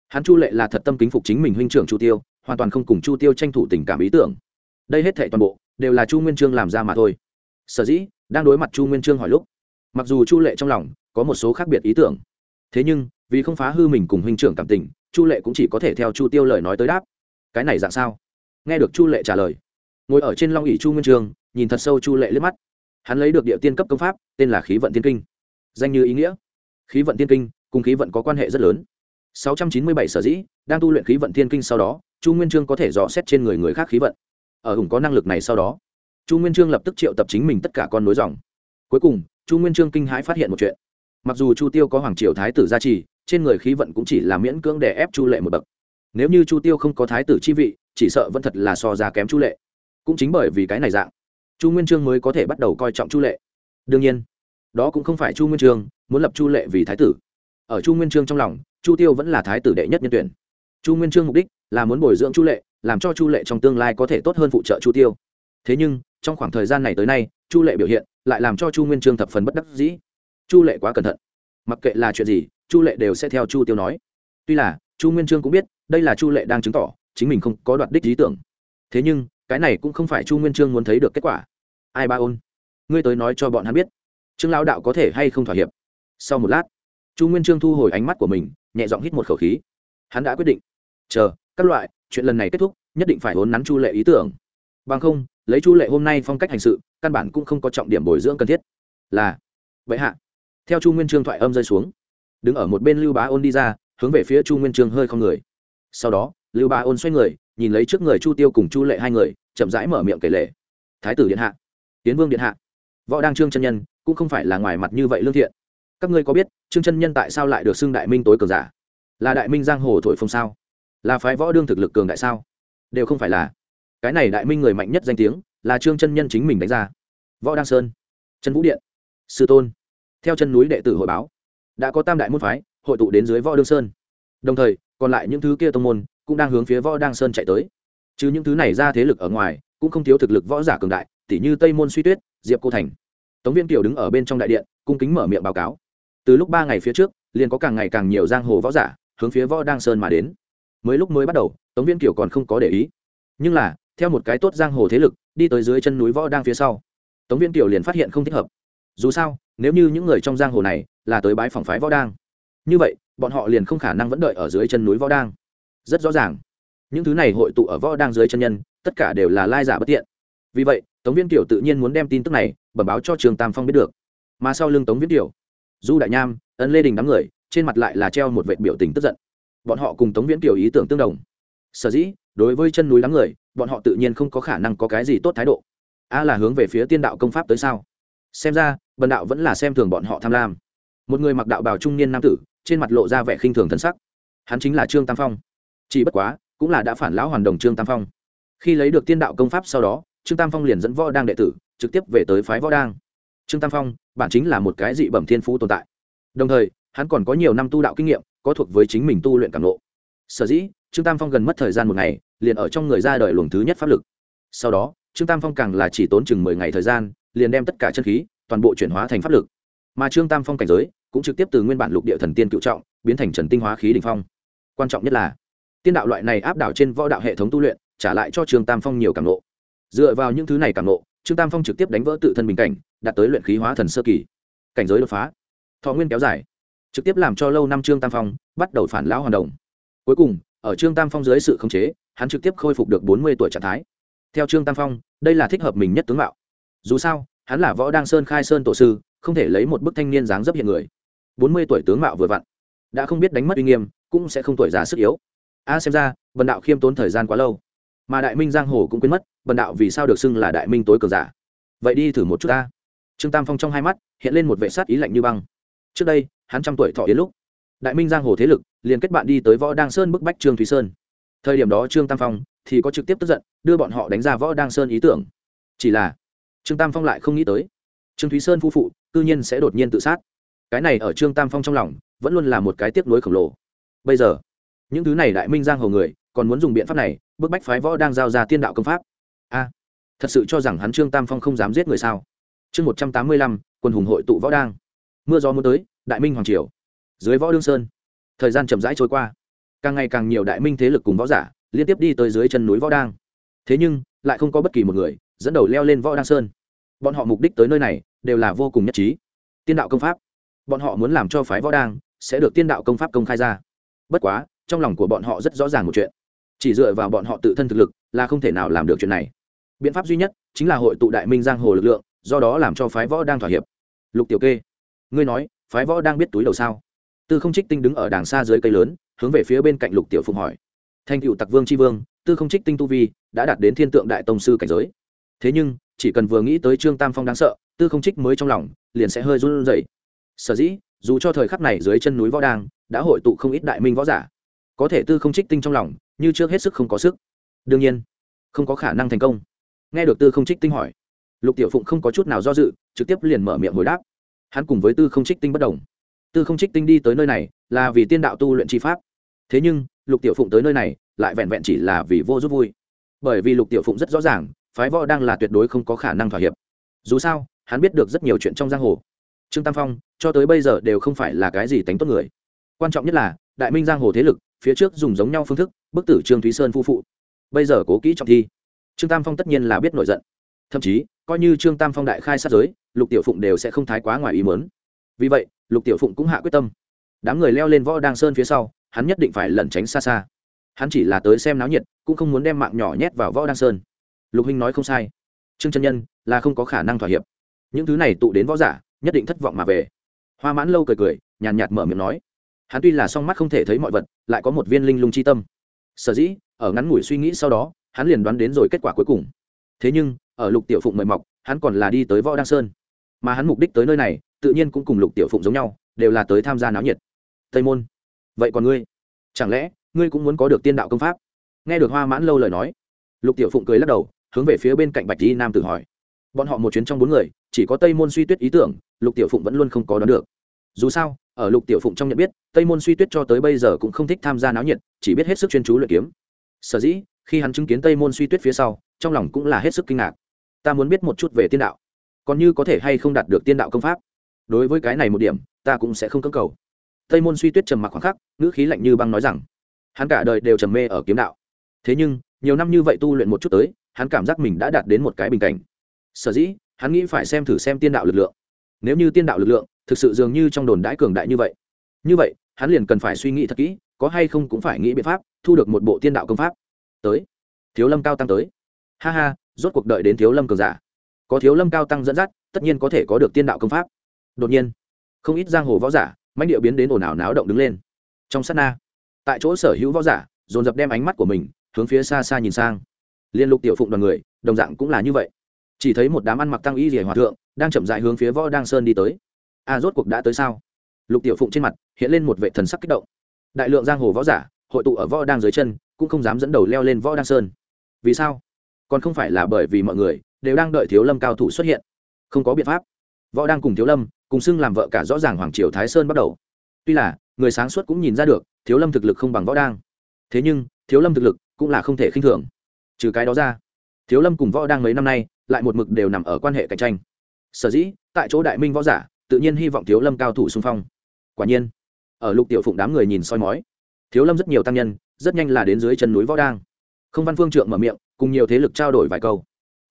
hắn chu lệ là thật tâm kính phục chính mình huynh trưởng chu tiêu, hoàn toàn không cùng chu tiêu tranh thủ tình cảm ý tưởng. Đây hết thệ toàn bộ, đều là chu nguyên trương làm ra mà thôi. Sở dĩ, đang đối mặt chu nguyên trương hỏi lúc, mặc dù chu lệ trong lòng có một số khác biệt ý tưởng, thế nhưng, vì không phá hư mình cùng huynh trưởng cảm tình, chu lệ cũng chỉ có thể theo chu tiêu lời nói tới đáp. Cái này dạng sao? Nghe được chu lệ trả lời, ngồi ở trên long ỉ chu nguyên trương, nhìn thật sâu chu lệ liếc mắt. Hắn lấy được địa tiên cấp công pháp, tên là khí vận tiên kinh. Danh như ý nghĩa. Khí vận tiên kinh, cùng khí vận có quan hệ rất lớn. 697 sở dĩ, đang tu luyện khí vận Thiên kinh sau đó, chu nguyên trương có thể dò xét trên người người khác khí vận. Ở hùng có năng lực này sau đó, chu nguyên trương lập tức triệu tập chính mình tất cả con nối dòng. Cuối cùng, chu nguyên trương kinh hãi phát hiện một chuyện. Mặc dù chu tiêu có hoàng triều thái tử gia trì, trên người khí vận cũng chỉ là miễn cưỡng để ép chu lệ một bậc. Nếu như chu tiêu không có thái tử chi vị, chỉ sợ vẫn thật là so ra kém chu lệ. Cũng chính bởi vì cái này dạng, chu nguyên trương mới có thể bắt đầu coi trọng chu lệ. Đương nhiên, đó cũng không phải chu nguyên trương muốn lập chu lệ vì thái tử. Ở chu nguyên trương trong lòng chu tiêu vẫn là thái tử đệ nhất nhân tuyển. Chu nguyên trương mục đích là muốn bồi dưỡng chu lệ, làm cho chu lệ trong tương lai có thể tốt hơn phụ trợ chu tiêu. Thế nhưng, trong khoảng thời gian này tới nay, chu lệ biểu hiện lại làm cho chu nguyên trương thập phần bất đắc dĩ. Chu lệ quá cẩn thận. Mặc kệ là chuyện gì, chu lệ đều sẽ theo chu tiêu nói. Tuy là, chu nguyên trương cũng biết, đây là chu lệ đang chứng tỏ, chính mình không có đoạt đích lý tưởng. Thế nhưng, cái này cũng không phải chu nguyên trương muốn thấy được kết quả. Ai ba ôn? Ngươi tới nói cho bọn hắn biết. Trương Lão đạo có thể hay không thỏa hiệp? Sau một lát chu nguyên trương thu hồi ánh mắt của mình, nhẹ giọng hít một khẩu khí. Hắn đã quyết định. Chờ, các loại, chuyện lần này kết thúc, nhất định phải hốn nắn chu lệ ý tưởng. Bằng không, lấy chu lệ hôm nay phong cách hành sự, căn bản cũng không có trọng điểm bồi dưỡng cần thiết. Là, vậy hạ. Theo chu nguyên trương thoại âm rơi xuống, đứng ở một bên lưu bá ôn đi ra, hướng về phía chu nguyên trương hơi không người. Sau đó, lưu bá ôn xoay người, nhìn lấy trước người chu tiêu cùng chu lệ hai người, chậm rãi mở miệng kể lệ. Thái tử điện hạ, tiến vương điện hạ, võ đăng trương chân nhân, cũng không phải là ngoài mặt như vậy lương thiện các ngươi có biết, trương chân nhân tại sao lại được xưng đại minh tối cường giả? Là đại minh giang hồ thổi phong sao? Là phái võ đương thực lực cường đại sao? Đều không phải là. Cái này đại minh người mạnh nhất danh tiếng, là trương chân nhân chính mình đánh ra. Võ đăng sơn, trần vũ điện, sư tôn. Theo chân núi đệ tử hội báo, đã có tam đại môn phái, hội tụ đến dưới võ đương sơn. Đồng thời, còn lại những thứ kia tông môn cũng đang hướng phía võ đăng sơn chạy tới. Chứ những thứ này ra thế lực ở ngoài, cũng không thiếu thực lực võ giả cường đại tỷ như tây môn suy tuyết, diệp cô thành. Tống viên kiều đứng ở bên trong đại điện, cung kính mở miệng báo cáo từ lúc ba ngày phía trước, liền có càng ngày càng nhiều giang hồ võ giả hướng phía võ đăng sơn mà đến. Mới lúc mới bắt đầu, tống viên kiều còn không có để ý. Nhưng là, theo một cái tốt giang hồ thế lực, đi tới dưới chân núi võ đang phía sau, tống viên kiều liền phát hiện không thích hợp. Dù sao, nếu như những người trong giang hồ này là tới bái phòng phái võ đang như vậy, bọn họ liền không khả năng vẫn đợi ở dưới chân núi võ đang rất rõ ràng, những thứ này hội tụ ở võ đang dưới chân nhân, tất cả đều là lai giả bất tiện. Vì vậy, tống viên kiều tự nhiên muốn đem tin tức này bẩm báo cho trường tam phong biết được. Mà sau lưng tống viên kiều du đại nham, ân lê đình đám người, trên mặt lại là treo một vệ biểu tình tức giận. Bọn họ cùng tống viễn kiều ý tưởng tương đồng. Sở dĩ, đối với chân núi đám người, bọn họ tự nhiên không có khả năng có cái gì tốt thái độ. A là hướng về phía tiên đạo công pháp tới sao? Xem ra, bần đạo vẫn là xem thường bọn họ tham lam. Một người mặc đạo bào trung niên nam tử, trên mặt lộ ra vẻ khinh thường thân sắc. Hắn chính là trương tam phong. Chỉ bất quá, cũng là đã phản lão hoàn đồng trương tam phong. Khi lấy được tiên đạo công pháp sau đó, trương tam phong liền dẫn võ đang đệ tử, trực tiếp về tới phái võ đang trương tam phong, bản chính là một cái dị bẩm thiên phú tồn tại. Đồng thời, hắn còn có nhiều năm tu đạo kinh nghiệm, có thuộc với chính mình tu luyện cảm lộ sở dĩ, trương tam phong gần mất thời gian một ngày, liền ở trong người ra đời luồng thứ nhất pháp lực. Sau đó, trương tam phong càng là chỉ tốn chừng mười ngày thời gian, liền đem tất cả chân khí, toàn bộ chuyển hóa thành pháp lực. Mà trương tam phong cảnh giới, cũng trực tiếp từ nguyên bản lục địa thần tiên cựu trọng, biến thành trần tinh hóa khí đình phong. Quan trọng nhất là, tiên đạo loại này áp đảo trên võ đạo hệ thống tu luyện, trả lại cho trương tam phong nhiều cảm nộ dựa vào những thứ này cảm nộ trương tam phong trực tiếp đánh vỡ tự thân bình cảnh, đạt tới luyện khí hóa thần sơ kỳ. Cảnh giới đột phá. Thọ nguyên kéo dài. Trực tiếp làm cho lâu năm trương tam phong bắt đầu phản lão hoàn đồng. Cuối cùng, ở trương tam phong dưới sự khống chế, hắn trực tiếp khôi phục được bốn mươi tuổi trạng thái. Theo trương tam phong, đây là thích hợp mình nhất tướng mạo. Dù sao, hắn là võ đăng sơn khai sơn tổ sư, không thể lấy một bức thanh niên dáng dấp hiện người. Bốn mươi tuổi tướng mạo vừa vặn. Đã không biết đánh mất uy nghiêm, cũng sẽ không tuổi già sức yếu. A, xem ra vần đạo khiêm tốn thời gian quá lâu mà đại minh giang hồ cũng quên mất, bần đạo vì sao được xưng là đại minh tối cường giả. Vậy đi thử một chút ta. Trương tam phong trong hai mắt hiện lên một vệ sát ý lạnh như băng. Trước đây, hắn trăm tuổi thọ yến lúc, đại minh giang hồ thế lực liền kết bạn đi tới võ đăng sơn bức bách trương thúy sơn. Thời điểm đó trương tam phong thì có trực tiếp tức giận, đưa bọn họ đánh ra võ đăng sơn ý tưởng. Chỉ là, trương tam phong lại không nghĩ tới, trương thúy sơn phu phụ tự nhiên sẽ đột nhiên tự sát. Cái này ở trương tam phong trong lòng vẫn luôn là một cái tiếc nuối khổng lồ. Bây giờ, những thứ này đại minh giang hồ người còn muốn dùng biện pháp này bức bách phái võ đang giao ra tiên đạo công pháp. A, thật sự cho rằng hắn trương tam phong không dám giết người sao? Chương một trăm tám mươi lăm, quân hùng hội tụ võ đang. Mưa gió muốn tới, đại minh hoàng triều. Dưới võ đương sơn, thời gian chậm rãi trôi qua. Càng ngày càng nhiều đại minh thế lực cùng võ giả liên tiếp đi tới dưới chân núi võ đang. Thế nhưng, lại không có bất kỳ một người dẫn đầu leo lên võ đăng sơn. Bọn họ mục đích tới nơi này đều là vô cùng nhất trí. Tiên đạo công pháp. Bọn họ muốn làm cho phái võ đang sẽ được tiên đạo công pháp công khai ra. Bất quá, trong lòng của bọn họ rất rõ ràng một chuyện chỉ dựa vào bọn họ tự thân thực lực là không thể nào làm được chuyện này. Biện pháp duy nhất chính là hội tụ đại minh giang hồ lực lượng, do đó làm cho phái võ đang thỏa hiệp. Lục tiểu kê, ngươi nói, phái võ đang biết túi đầu sao? Tư không trích tinh đứng ở đàng xa dưới cây lớn, hướng về phía bên cạnh lục tiểu phụng hỏi. Thanh cựu tặc vương tri vương, tư không trích tinh tu vi đã đạt đến thiên tượng đại tông sư cảnh giới. Thế nhưng, chỉ cần vừa nghĩ tới trương tam phong đáng sợ, tư không trích mới trong lòng liền sẽ hơi run rẩy. Sở dĩ, dù cho thời khắc này dưới chân núi võ đang đã hội tụ không ít đại minh võ giả có thể tư không trích tinh trong lòng, như trước hết sức không có sức. Đương nhiên, không có khả năng thành công. Nghe được tư không trích tinh hỏi, lục tiểu phụng không có chút nào do dự, trực tiếp liền mở miệng hồi đáp. Hắn cùng với tư không trích tinh bất đồng. Tư không trích tinh đi tới nơi này là vì tiên đạo tu luyện tri pháp. Thế nhưng, lục tiểu phụng tới nơi này lại vẹn vẹn chỉ là vì vô giúp vui. Bởi vì lục tiểu phụng rất rõ ràng, phái võ đang là tuyệt đối không có khả năng thỏa hiệp. Dù sao, hắn biết được rất nhiều chuyện trong giang hồ. Trương tam phong, cho tới bây giờ đều không phải là cái gì tánh tốt người. Quan trọng nhất là, đại minh giang hồ thế lực phía trước dùng giống nhau phương thức, bức tử trương thúy sơn phu phụ. Bây giờ cố kỹ trọng thi. Trương tam phong tất nhiên là biết nổi giận. Thậm chí, coi như trương tam phong đại khai sát giới, lục tiểu phụng đều sẽ không thái quá ngoài ý mớn vì vậy, lục tiểu phụng cũng hạ quyết tâm. Đám người leo lên võ đăng sơn phía sau, hắn nhất định phải lẩn tránh xa xa. Hắn chỉ là tới xem náo nhiệt, cũng không muốn đem mạng nhỏ nhét vào võ đăng sơn. Lục huynh nói không sai. Trương chân nhân là không có khả năng thỏa hiệp. Những thứ này tụ đến võ giả, nhất định thất vọng mà về. Hoa mãn lâu cười cười, nhàn nhạt mở miệng nói hắn tuy là song mắt không thể thấy mọi vật, lại có một viên linh lung c h i tâm. Sở dĩ, ở ngắn ngủi suy nghĩ sau đó, hắn liền đoán đến rồi kết quả cuối cùng. Thế nhưng, ở lục tiểu phụng mời mọc, hắn còn là đi tới võ đăng sơn. Mà hắn mục đích tới nơi này, tự nhiên cũng cùng lục tiểu phụng giống nhau, đều là tới tham gia náo nhiệt. Tây môn, vậy còn ngươi? Chẳng lẽ, ngươi cũng muốn có được tiên đạo công pháp? Nghe được hoa mãn lâu lời nói, lục tiểu phụng cười lắc đầu, hướng về phía bên cạnh bạch di nam tử hỏi. Bọn họ một chuyến trong bốn người, chỉ có tây môn suy tuyết ý tưởng, lục tiểu phụng vẫn luôn không có đoán được dù sao, ở lục tiểu phụng trong nhận biết, tây môn suy tuyết cho tới bây giờ cũng không thích tham gia náo nhiệt, chỉ biết hết sức chuyên chú luyện kiếm. Sở dĩ, khi hắn chứng kiến tây môn suy tuyết phía sau, trong lòng cũng là hết sức kinh ngạc. Ta muốn biết một chút về tiên đạo. Còn như có thể hay không đạt được tiên đạo công pháp? Đối với cái này một điểm, ta cũng sẽ không cưỡng cầu. Tây môn suy tuyết trầm mặc khoảng khắc, ngữ khí lạnh như băng nói rằng, hắn cả đời đều trầm mê ở kiếm đạo. Thế nhưng, nhiều năm như vậy tu luyện một chút tới, hắn cảm giác mình đã đạt đến một cái bình cảnh. Sở dĩ, hắn nghĩ phải xem thử xem tiên đạo lực lượng. Nếu như tiên đạo lực lượng thực sự dường như trong đồn đãi cường đại như vậy. Như vậy, hắn liền cần phải suy nghĩ thật kỹ, có hay không cũng phải nghĩ biện pháp, thu được một bộ tiên đạo công pháp. Tới. Thiếu lâm cao tăng tới. Ha ha, rốt cuộc đợi đến thiếu lâm cường giả. Có thiếu lâm cao tăng dẫn dắt, tất nhiên có thể có được tiên đạo công pháp. Đột nhiên, không ít giang hồ võ giả, mãnh địa biến đến ồn ào náo động đứng lên. Trong sát na, tại chỗ sở hữu võ giả, dồn dập đem ánh mắt của mình hướng phía xa xa nhìn sang. Liên lục tiểu phụng đoàn người, đồng dạng cũng là như vậy. Chỉ thấy một đám ăn mặc tăng y rỉa hòa thượng, đang chậm dại hướng phía võ đăng sơn đi tới a rốt cuộc đã tới sao? Lục tiểu phụng trên mặt hiện lên một vệ thần sắc kích động. Đại lượng giang hồ võ giả hội tụ ở võ đang dưới chân, cũng không dám dẫn đầu leo lên võ đăng sơn. Vì sao? Còn không phải là bởi vì mọi người đều đang đợi thiếu lâm cao thủ xuất hiện. Không có biện pháp. Võ đang cùng thiếu lâm, cùng xưng làm vợ cả rõ ràng hoàng triều thái sơn bắt đầu. Tuy là, người sáng suốt cũng nhìn ra được, thiếu lâm thực lực không bằng võ đang. Thế nhưng, thiếu lâm thực lực cũng là không thể khinh thường. Trừ cái đó ra, thiếu lâm cùng võ đang mấy năm nay lại một mực đều nằm ở quan hệ cạnh tranh. Sở dĩ, tại chỗ đại minh võ giả tự nhiên hy vọng thiếu lâm cao thủ xung phong. Quả nhiên, ở lục tiểu phụng đám người nhìn soi mói, thiếu lâm rất nhiều tăng nhân, rất nhanh là đến dưới chân núi võ đang. Không văn phương trượng mở miệng, cùng nhiều thế lực trao đổi vài câu.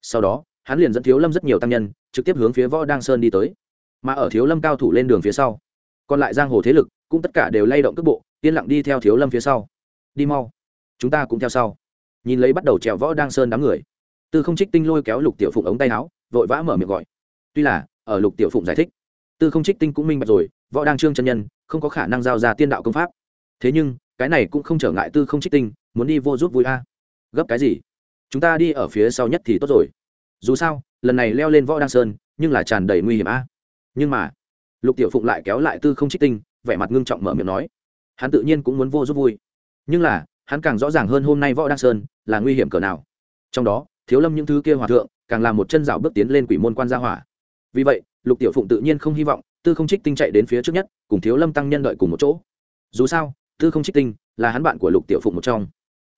Sau đó, hắn liền dẫn thiếu lâm rất nhiều tăng nhân, trực tiếp hướng phía võ đang sơn đi tới. Mà ở thiếu lâm cao thủ lên đường phía sau, còn lại giang hồ thế lực, cũng tất cả đều lay động cước bộ, yên lặng đi theo thiếu lâm phía sau. Đi mau, chúng ta cũng theo sau. Nhìn lấy bắt đầu trèo võ đang sơn đám người, tư không trích tinh lôi kéo lục tiểu phụng ống tay áo, vội vã mở miệng gọi. Tuy là, ở lục tiểu phụng giải thích tư không trích tinh cũng minh bạch rồi, võ đang trương chân nhân, không có khả năng giao ra tiên đạo công pháp. Thế nhưng, cái này cũng không trở ngại tư không trích tinh, muốn đi vô giúp vui a. Gấp cái gì? Chúng ta đi ở phía sau nhất thì tốt rồi. Dù sao, lần này leo lên võ đăng sơn, nhưng là tràn đầy nguy hiểm a. Nhưng mà, lục tiểu phụng lại kéo lại tư không trích tinh, vẻ mặt ngưng trọng mở miệng nói. Hắn tự nhiên cũng muốn vô giúp vui. Nhưng là, hắn càng rõ ràng hơn hôm nay võ đăng sơn là nguy hiểm cỡ nào. Trong đó, thiếu lâm những thứ kia hòa thượng, càng làm một chân rào bước tiến lên quỷ môn quan gia hỏa vì vậy, lục tiểu phụng tự nhiên không hy vọng tư không trích tinh chạy đến phía trước nhất, cùng thiếu lâm tăng nhân đợi cùng một chỗ. Dù sao, tư không trích tinh là hắn bạn của lục tiểu phụng một trong.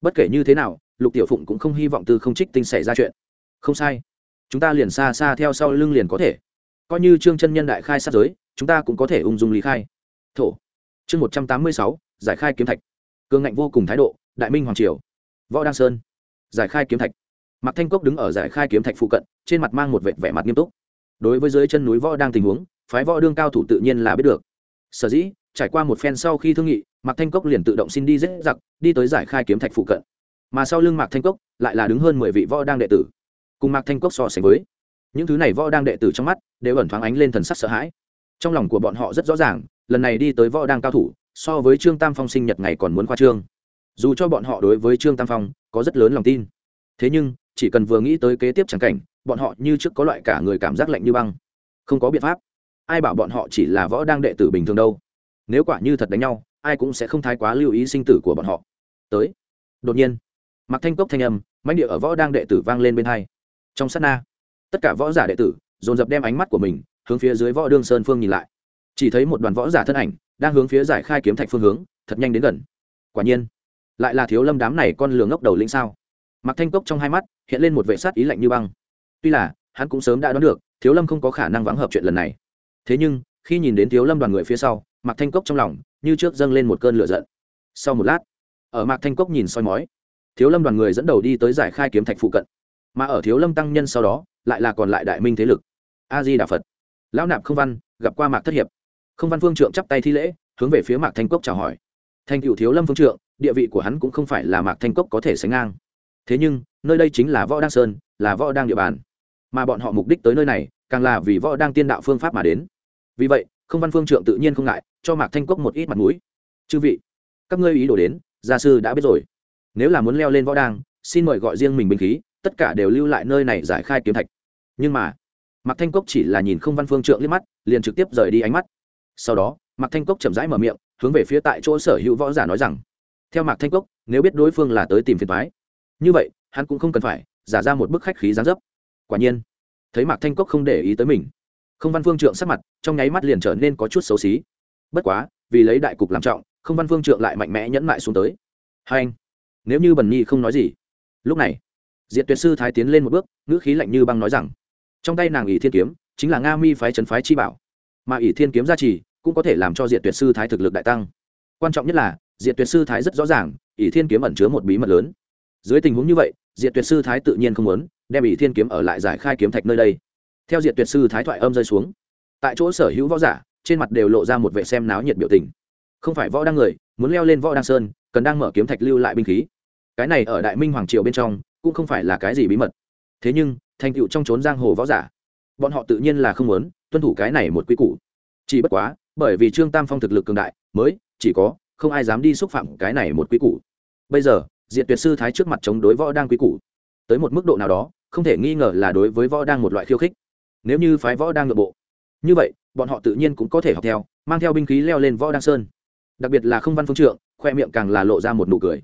Bất kể như thế nào, lục tiểu phụng cũng không hy vọng tư không trích tinh xảy ra chuyện. Không sai. Chúng ta liền xa xa theo sau lưng liền có thể. Coi như trương chân nhân đại khai sát giới, chúng ta cũng có thể ung dung lý khai. Thổ. Chương một trăm tám mươi sáu, giải khai kiếm thạch. Cường ngạnh vô cùng thái độ, đại minh hoàng triều. Võ đăng sơn. Giải khai kiếm thạch. Mạc thanh cốc đứng ở giải khai kiếm thạch phụ cận, trên mặt mang một vệt vẻ mặt nghiêm túc đối với dưới chân núi võ đang tình huống, phái võ đương cao thủ tự nhiên là biết được. Sở dĩ, trải qua một phen sau khi thương nghị, mạc thanh cốc liền tự động xin đi dễ giặc, đi tới giải khai kiếm thạch phụ cận. Mà sau lưng mạc thanh cốc lại là đứng hơn mười vị võ đang đệ tử. Cùng mạc thanh cốc so sánh với, những thứ này võ đang đệ tử trong mắt đều ẩn thoáng ánh lên thần sắc sợ hãi. Trong lòng của bọn họ rất rõ ràng, lần này đi tới võ đang cao thủ, so với trương tam phong sinh nhật ngày còn muốn khoa trương. Dù cho bọn họ đối với trương tam phong có rất lớn lòng tin, thế nhưng chỉ cần vừa nghĩ tới kế tiếp chẳng cảnh, bọn họ như trước có loại cả người cảm giác lạnh như băng. Không có biện pháp. Ai bảo bọn họ chỉ là võ đang đệ tử bình thường đâu. Nếu quả như thật đánh nhau, ai cũng sẽ không thái quá lưu ý sinh tử của bọn họ. Tới. Đột nhiên mặc thanh cốc thanh âm, mãnh địa ở võ đang đệ tử vang lên bên hai. Trong sát na, tất cả võ giả đệ tử dồn dập đem ánh mắt của mình hướng phía dưới võ đương sơn phương nhìn lại. Chỉ thấy một đoàn võ giả thân ảnh đang hướng phía giải khai kiếm thạch phương hướng, thật nhanh đến gần. Quả nhiên, lại là thiếu lâm đám này con lường ngốc đầu lĩnh sao mặc thanh cốc trong hai mắt hiện lên một vệ sát ý lạnh như băng. Tuy là, hắn cũng sớm đã đoán được, thiếu lâm không có khả năng vắng hợp chuyện lần này. Thế nhưng, khi nhìn đến thiếu lâm đoàn người phía sau mặc thanh cốc trong lòng như trước dâng lên một cơn lửa giận. Sau một lát, ở mạc thanh cốc nhìn soi mói, thiếu lâm đoàn người dẫn đầu đi tới giải khai kiếm thạch phụ cận. Mà ở thiếu lâm tăng nhân sau đó, lại là còn lại đại minh thế lực. A di đà phật. Lão nạp không văn gặp qua mạc thất hiệp. Không văn phương trượng chắp tay thi lễ, hướng về phía mạc thanh cốc chào hỏi. Thành cựu thiếu lâm phương trượng, địa vị của hắn cũng không phải là mạc thanh cốc có thể sánh ngang thế nhưng, nơi đây chính là võ đăng sơn, là võ đăng địa bàn. Mà bọn họ mục đích tới nơi này, càng là vì võ đăng tiên đạo phương pháp mà đến. Vì vậy, không văn phương trượng tự nhiên không ngại, cho mạc thanh cốc một ít mặt mũi. Chư vị, các ngươi ý đồ đến, gia sư đã biết rồi. Nếu là muốn leo lên võ đăng, xin mời gọi riêng mình binh khí, tất cả đều lưu lại nơi này giải khai kiếm thạch. Nhưng mà, mạc thanh cốc chỉ là nhìn không văn phương trượng liếc mắt, liền trực tiếp rời đi ánh mắt. Sau đó, mạc thanh cốc chậm rãi mở miệng, hướng về phía tại chỗ sở hữu võ giả nói rằng, theo mạc thanh cốc nếu biết đối phương là tới tìm phiền thoái như vậy, hắn cũng không cần phải giả ra một bức khách khí gián dấp. Quả nhiên, thấy mạc thanh cốc không để ý tới mình, không văn phương trượng sắc mặt trong nháy mắt liền trở nên có chút xấu xí. Bất quá, vì lấy đại cục làm trọng, không văn phương trượng lại mạnh mẽ nhẫn mại xuống tới. Hai anh, nếu như bần nhi không nói gì. Lúc này diện tuyệt sư thái tiến lên một bước, ngữ khí lạnh như băng nói rằng, trong tay nàng ỷ thiên kiếm, chính là nga mi phái trấn phái chi bảo. Mà ỷ thiên kiếm gia trì, cũng có thể làm cho diện tuyệt sư thái thực lực đại tăng. Quan trọng nhất là diện tuyệt sư thái rất rõ ràng, ỷ thiên kiếm ẩn chứa một bí mật lớn dưới tình huống như vậy, diệt tuyệt sư thái tự nhiên không muốn đem ỷ thiên kiếm ở lại giải khai kiếm thạch nơi đây. Theo diệt tuyệt sư thái thoại âm rơi xuống, tại chỗ sở hữu võ giả trên mặt đều lộ ra một vệ xem náo nhiệt biểu tình. Không phải võ đăng người, muốn leo lên võ đăng sơn, cần đang mở kiếm thạch lưu lại binh khí. Cái này ở đại minh hoàng triều bên trong cũng không phải là cái gì bí mật. Thế nhưng, thành tựu trong trốn giang hồ võ giả, bọn họ tự nhiên là không muốn tuân thủ cái này một quy củ. Chỉ bất quá, bởi vì trương tam phong thực lực cường đại, mới chỉ có không ai dám đi xúc phạm cái này một quy củ. Bây giờ diện tuyệt sư thái trước mặt chống đối võ đang quý củ. Tới một mức độ nào đó, không thể nghi ngờ là đối với võ đang một loại khiêu khích. Nếu như phái võ đang nội bộ, như vậy, bọn họ tự nhiên cũng có thể học theo, mang theo binh khí leo lên võ đăng sơn. Đặc biệt là không văn phương trượng, khoe miệng càng là lộ ra một nụ cười.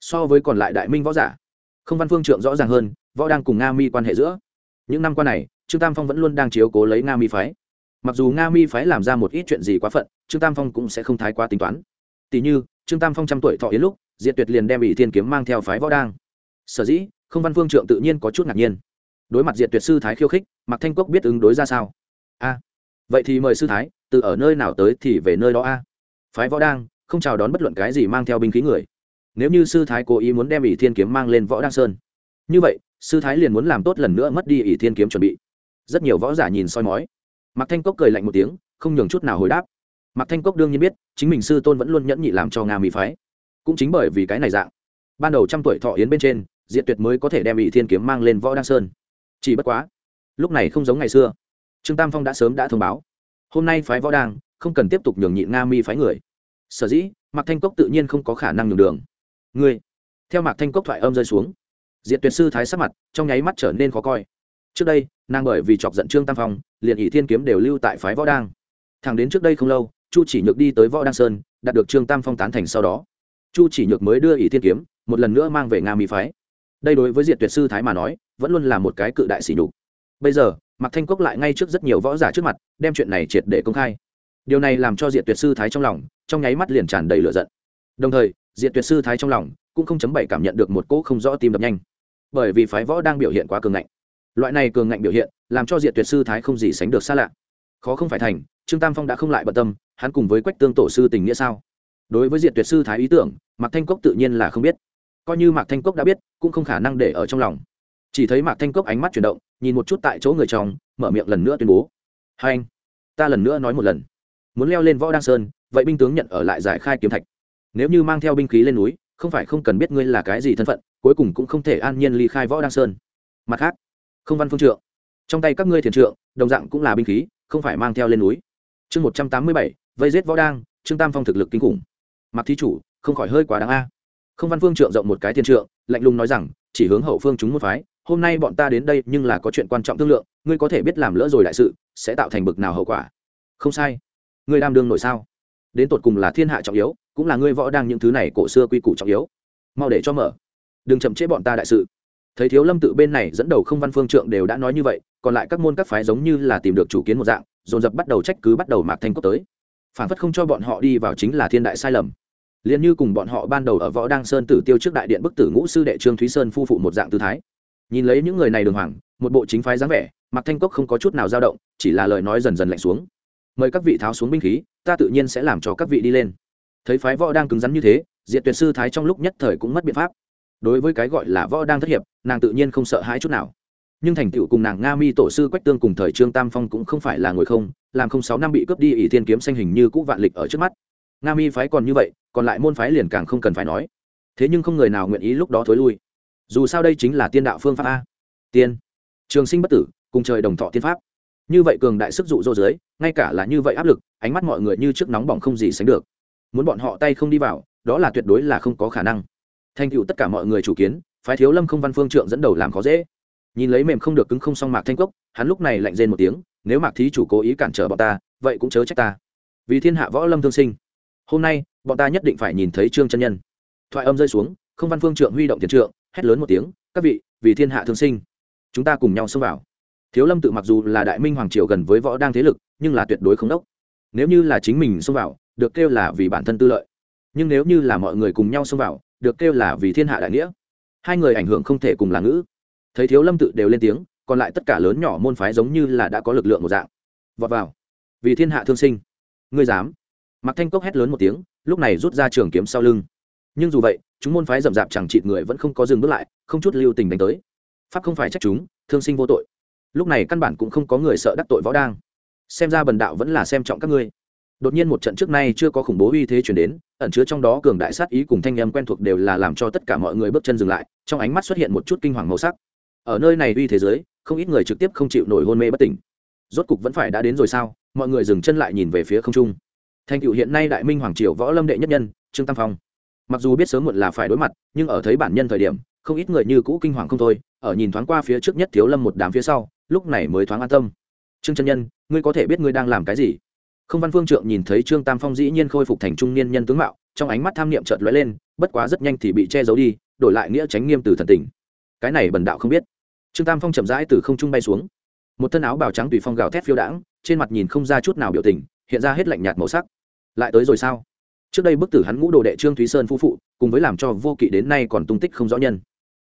So với còn lại đại minh võ giả, không văn phương trượng rõ ràng hơn, võ đang cùng nga mi quan hệ giữa. Những năm qua này, trương tam phong vẫn luôn đang chiếu cố lấy nga mi phái. Mặc dù nga mi phái làm ra một ít chuyện gì quá phận, trương tam phong cũng sẽ không thái quá tính toán. Tỷ như, trương tam phong trăm tuổi thọ yến lúc diệt tuyệt liền đem ỷ thiên kiếm mang theo phái võ đang. Sở dĩ, không văn phương trượng tự nhiên có chút ngạc nhiên. Đối mặt diệt tuyệt sư thái khiêu khích mặc thanh cốc biết ứng đối ra sao? A. Vậy thì mời sư thái, từ ở nơi nào tới thì về nơi đó a? Phái võ đang, không chào đón bất luận cái gì mang theo binh khí người. Nếu như sư thái cố ý muốn đem ỷ thiên kiếm mang lên võ đăng sơn. Như vậy, sư thái liền muốn làm tốt lần nữa mất đi ỷ thiên kiếm chuẩn bị. Rất nhiều võ giả nhìn soi mói. Mạc thanh cốc cười lạnh một tiếng, không nhường chút nào hồi đáp. Mạc thanh cốc đương nhiên biết, chính mình sư tôn vẫn luôn nhẫn nhị làm cho nga mỹ phái cũng chính bởi vì cái này dạng. Ban đầu trăm tuổi thọ yến bên trên diện tuyệt mới có thể đem ỵ thiên kiếm mang lên võ đăng sơn. Chỉ bất quá, lúc này không giống ngày xưa. Trương tam phong đã sớm đã thông báo, hôm nay phái võ đang không cần tiếp tục nhường nhịn nga mi phái người. Sở dĩ, mạc thanh cốc tự nhiên không có khả năng nhường đường. Ngươi, theo mạc thanh cốc thoại âm rơi xuống diện tuyệt sư thái sắc mặt trong nháy mắt trở nên khó coi. Trước đây, nàng bởi vì chọc giận trương tam phong, liền ỷ thiên kiếm đều lưu tại phái võ đang thẳng đến trước đây không lâu, chu chỉ nhược đi tới võ đăng sơn, đạt được trương tam phong tán thành sau đó chu chỉ nhược mới đưa ỷ thiên kiếm, một lần nữa mang về nga mỹ phái. Đây đối với diệt tuyệt sư thái mà nói, vẫn luôn là một cái cự đại sỉ nhục. Bây giờ, mạc thanh cốc lại ngay trước rất nhiều võ giả trước mặt, đem chuyện này triệt để công khai. Điều này làm cho diệt tuyệt sư thái trong lòng, trong nháy mắt liền tràn đầy lửa giận. Đồng thời, diệt tuyệt sư thái trong lòng cũng không chấm bảy cảm nhận được một cỗ không rõ tim đập nhanh. Bởi vì phái võ đang biểu hiện quá cường ngạnh. Loại này cường ngạnh biểu hiện, làm cho diệt tuyệt sư thái không gì sánh được xa lạ. Khó không phải thành, trương tam phong đã không lại bận tâm, hắn cùng với quách tương tổ sư tình nghĩa sao? Đối với diệt tuyệt sư thái ý tưởng, mạc thanh cốc tự nhiên là không biết. Coi như mạc thanh cốc đã biết, cũng không khả năng để ở trong lòng. Chỉ thấy mạc thanh cốc ánh mắt chuyển động, nhìn một chút tại chỗ người chồng, mở miệng lần nữa tuyên bố. Hai anh, ta lần nữa nói một lần. Muốn leo lên võ đăng sơn, vậy binh tướng nhận ở lại giải khai kiếm thạch. Nếu như mang theo binh khí lên núi, không phải không cần biết ngươi là cái gì thân phận, cuối cùng cũng không thể an nhiên ly khai võ đăng sơn. Mặt khác, không văn phương trượng. Trong tay các ngươi thiền trượng, đồng dạng cũng là binh khí, không phải mang theo lên núi. Chương một trăm tám mươi bảy, vây giết võ đang trương tam phong thực lực kinh khủng mặc thí chủ, không khỏi hơi quá đáng a. Không văn phương trượng rộng một cái thiên trượng, lạnh lùng nói rằng, chỉ hướng hậu phương chúng một phái, hôm nay bọn ta đến đây nhưng là có chuyện quan trọng thương lượng, ngươi có thể biết làm lỡ rồi đại sự, sẽ tạo thành bực nào hậu quả. Không sai. Ngươi đam đương nổi sao? Đến tột cùng là thiên hạ trọng yếu, cũng là ngươi võ đang những thứ này cổ xưa quy củ trọng yếu. Mau để cho mở. Đừng chậm chế bọn ta đại sự. Thấy thiếu lâm tự bên này dẫn đầu không văn phương trượng đều đã nói như vậy, còn lại các môn các phái giống như là tìm được chủ kiến một dạng, dồn dập bắt đầu trách cứ bắt đầu mạc thanh cốc tới phản phất không cho bọn họ đi vào chính là thiên đại sai lầm. Liền như cùng bọn họ ban đầu ở võ đăng sơn tử tiêu trước đại điện bức tử ngũ sư đệ trương thúy sơn phu phụ một dạng tư thái. Nhìn lấy những người này đường hoàng, một bộ chính phái dáng vẻ mặc thanh cốc không có chút nào dao động, chỉ là lời nói dần dần lạnh xuống. Mời các vị tháo xuống binh khí, ta tự nhiên sẽ làm cho các vị đi lên. Thấy phái võ đang cứng rắn như thế, diệt tuyệt sư thái trong lúc nhất thời cũng mất biện pháp. Đối với cái gọi là võ đang thất hiệp, nàng tự nhiên không sợ hãi chút nào. Nhưng thành tựu cùng nàng nga mi tổ sư quách tương cùng thời trương tam phong cũng không phải là ngồi không làm không sáu năm bị cướp đi ỷ thiên kiếm xanh hình như cũ vạn lịch ở trước mắt. Nga mi phái còn như vậy, còn lại môn phái liền càng không cần phải nói. Thế nhưng không người nào nguyện ý lúc đó thối lui. Dù sao đây chính là tiên đạo phương pháp a. Tiên. Trường sinh bất tử, cùng trời đồng thọ tiên pháp. Như vậy cường đại sức dụ dỗ dưới, ngay cả là như vậy áp lực, ánh mắt mọi người như trước nóng bỏng không gì sánh được. Muốn bọn họ tay không đi vào, đó là tuyệt đối là không có khả năng. Thành tựu tất cả mọi người chủ kiến, phái thiếu lâm không văn phương trượng dẫn đầu làm khó dễ. Nhìn lấy mềm không được cứng không song mạc thanh cốc hắn lúc này lạnh rên một tiếng nếu mạc thí chủ cố ý cản trở bọn ta, vậy cũng chớ trách ta. Vì thiên hạ võ lâm thương sinh, hôm nay, bọn ta nhất định phải nhìn thấy trương chân nhân. Thoại âm rơi xuống, không văn phương trượng huy động tiền trượng, hét lớn một tiếng, các vị, vì thiên hạ thương sinh, chúng ta cùng nhau xông vào. Thiếu lâm tự mặc dù là đại minh hoàng triều gần với võ đang thế lực, nhưng là tuyệt đối không đốc. Nếu như là chính mình xông vào, được kêu là vì bản thân tư lợi. Nhưng nếu như là mọi người cùng nhau xông vào, được kêu là vì thiên hạ đại nghĩa. Hai người ảnh hưởng không thể cùng là ngữ. Thấy thiếu lâm tự đều lên tiếng còn lại tất cả lớn nhỏ môn phái giống như là đã có lực lượng một dạng. Vọt vào. Vì thiên hạ thương sinh. Ngươi dám. Mặc thanh cốc hét lớn một tiếng, lúc này rút ra trường kiếm sau lưng. Nhưng dù vậy, chúng môn phái rậm rạp chẳng chịt người vẫn không có dừng bước lại, không chút lưu tình đánh tới. Pháp không phải trách chúng, thương sinh vô tội. Lúc này căn bản cũng không có người sợ đắc tội võ đang. Xem ra bần đạo vẫn là xem trọng các ngươi. Đột nhiên một trận trước nay chưa có khủng bố uy thế chuyển đến, ẩn chứa trong đó cường đại sát ý cùng thanh âm quen thuộc đều là làm cho tất cả mọi người bước chân dừng lại, trong ánh mắt xuất hiện một chút kinh hoàng màu sắc. Ở nơi này uy thế giới không ít người trực tiếp không chịu nổi hôn mê bất tỉnh. Rốt cục vẫn phải đã đến rồi sao? Mọi người dừng chân lại nhìn về phía không trung. Thành cựu hiện nay đại minh hoàng triều võ lâm đệ nhất nhân, trương tam phong. Mặc dù biết sớm muộn là phải đối mặt, nhưng ở thấy bản nhân thời điểm, không ít người như cũ kinh hoàng không thôi, ở nhìn thoáng qua phía trước nhất thiếu lâm một đám phía sau, lúc này mới thoáng an tâm. Trương chân nhân, ngươi có thể biết ngươi đang làm cái gì? Không văn phương trượng nhìn thấy trương tam phong dĩ nhiên khôi phục thành trung niên nhân tướng mạo, trong ánh mắt tham niệm chợt lóe lên, bất quá rất nhanh thì bị che giấu đi, đổi lại nghĩa tránh nghiêm từ thần tình. Cái này bần đạo không biết trương tam phong chậm rãi từ không trung bay xuống. Một thân áo bào trắng tùy phong gào thét phiêu đãng, trên mặt nhìn không ra chút nào biểu tình, hiện ra hết lạnh nhạt màu sắc. Lại tới rồi sao? Trước đây bức tử hắn ngũ đồ đệ trương thúy sơn phu phụ, cùng với làm cho vô kỵ đến nay còn tung tích không rõ nhân.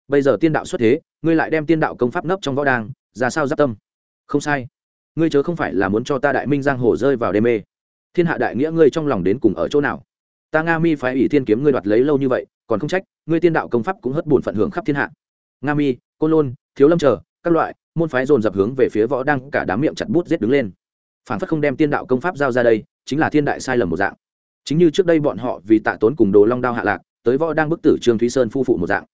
Bây giờ tiên đạo xuất thế, ngươi lại đem tiên đạo công pháp nấp trong võ đàng, ra sao giáp tâm? Không sai. Ngươi chớ không phải là muốn cho ta đại minh giang hồ rơi vào đê mê. Thiên hạ đại nghĩa ngươi trong lòng đến cùng ở chỗ nào? Ta nga mi phái ủy thiên kiếm ngươi đoạt lấy lâu như vậy, còn không trách, ngươi tiên đạo công pháp cũng hất bổn phận hưởng khắp thiên hạ. Nga mi, côn lôn thiếu lâm chờ, các loại, môn phái dồn dập hướng về phía võ đăng cả đám miệng chặt bút giết đứng lên. Phản phất không đem tiên đạo công pháp giao ra đây, chính là thiên đại sai lầm một dạng. Chính như trước đây bọn họ vì tạ tốn cùng đồ long đao hạ lạc, tới võ đang bức tử trương thúy sơn phu phụ một dạng.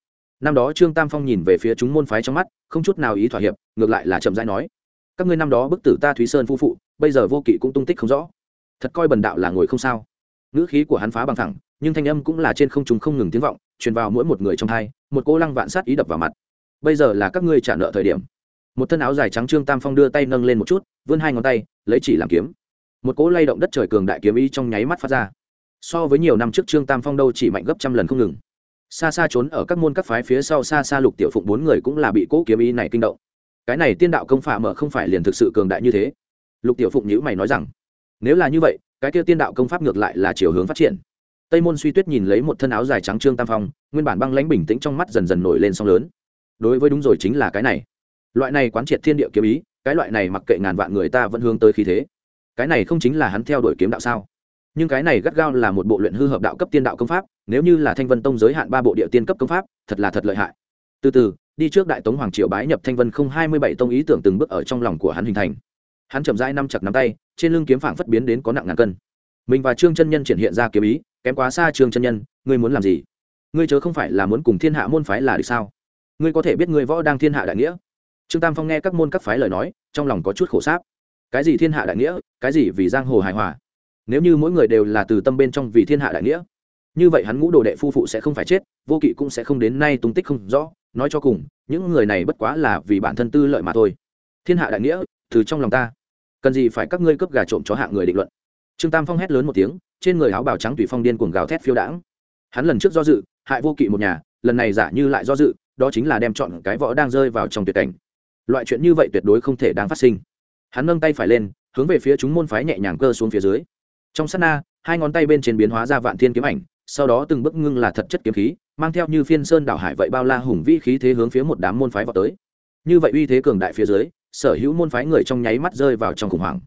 Năm đó trương tam phong nhìn về phía chúng môn phái trong mắt, không chút nào ý thỏa hiệp, ngược lại là chậm rãi nói, các ngươi năm đó bức tử ta thúy sơn phu phụ, bây giờ vô kỵ cũng tung tích không rõ. Thật coi bần đạo là ngồi không sao. Ngữ khí của hắn phá bằng thẳng, nhưng thanh âm cũng là trên không chúng không ngừng tiếng vọng, truyền vào mỗi một người trong hai, một cô lăng vạn sát ý đập vào mặt bây giờ là các ngươi trả nợ thời điểm. Một thân áo dài trắng trương tam phong đưa tay nâng lên một chút, vươn hai ngón tay, lấy chỉ làm kiếm. Một cỗ lay động đất trời cường đại kiếm ý trong nháy mắt phát ra. So với nhiều năm trước trương tam phong đâu chỉ mạnh gấp trăm lần không ngừng. Xa xa trốn ở các môn các phái phía sau xa xa lục tiểu phụng bốn người cũng là bị cỗ kiếm ý này kinh động. Cái này tiên đạo công phả mở không phải liền thực sự cường đại như thế. Lục tiểu phụng nhữ mày nói rằng, nếu là như vậy, cái kia tiên đạo công pháp ngược lại là chiều hướng phát triển. Tây môn suy tuyết nhìn lấy một thân áo dài trắng trương tam phong, nguyên bản băng lãnh bình tĩnh trong mắt dần dần nổi lên song lớn đối với đúng rồi chính là cái này. Loại này quán triệt thiên địa kiếm ý, cái loại này mặc kệ ngàn vạn người ta vẫn hướng tới khí thế. Cái này không chính là hắn theo đuổi kiếm đạo sao? Nhưng cái này gắt gao là một bộ luyện hư hợp đạo cấp tiên đạo công pháp, nếu như là thanh vân tông giới hạn ba bộ địa tiên cấp công pháp, thật là thật lợi hại. Từ từ, đi trước đại tống hoàng triều bái nhập thanh vân không hai mươi bảy tông ý tưởng từng bước ở trong lòng của hắn hình thành. Hắn chậm rãi năm chặt nắm tay, trên lưng kiếm phảng phất biến đến có nặng ngàn cân. Mình và trương chân nhân triển hiện ra kiếm ý, kém quá xa trương chân nhân, ngươi muốn làm gì? Ngươi chớ không phải là muốn cùng thiên hạ môn phái là được sao? Ngươi có thể biết ngươi võ đang thiên hạ đại nghĩa. Trương tam phong nghe các môn các phái lời nói, trong lòng có chút khổ sáp. Cái gì thiên hạ đại nghĩa, cái gì vì giang hồ hài hòa? Nếu như mỗi người đều là từ tâm bên trong vì thiên hạ đại nghĩa, như vậy hắn ngũ đồ đệ phu phụ sẽ không phải chết, vô kỵ cũng sẽ không đến nay tung tích không rõ. Nói cho cùng, những người này bất quá là vì bản thân tư lợi mà thôi. Thiên hạ đại nghĩa, từ trong lòng ta. Cần gì phải các ngươi cướp gà trộm chó hạ người định luận? Trương tam phong hét lớn một tiếng, trên người áo bào trắng tùy phong điên cuồng gào thét phiêu đãng. Hắn lần trước do dự, hại vô kỵ một nhà, lần này giả như lại do dự đó chính là đem chọn cái võ đang rơi vào trong tuyệt cảnh. Loại chuyện như vậy tuyệt đối không thể đang phát sinh. Hắn nâng tay phải lên, hướng về phía chúng môn phái nhẹ nhàng cơ xuống phía dưới. Trong sát na, hai ngón tay bên trên biến hóa ra vạn thiên kiếm ảnh, sau đó từng bước ngưng là thật chất kiếm khí, mang theo như phiên sơn đảo hải vậy bao la hùng vĩ khí thế hướng phía một đám môn phái vào tới. Như vậy uy thế cường đại phía dưới, sở hữu môn phái người trong nháy mắt rơi vào trong khủng hoảng.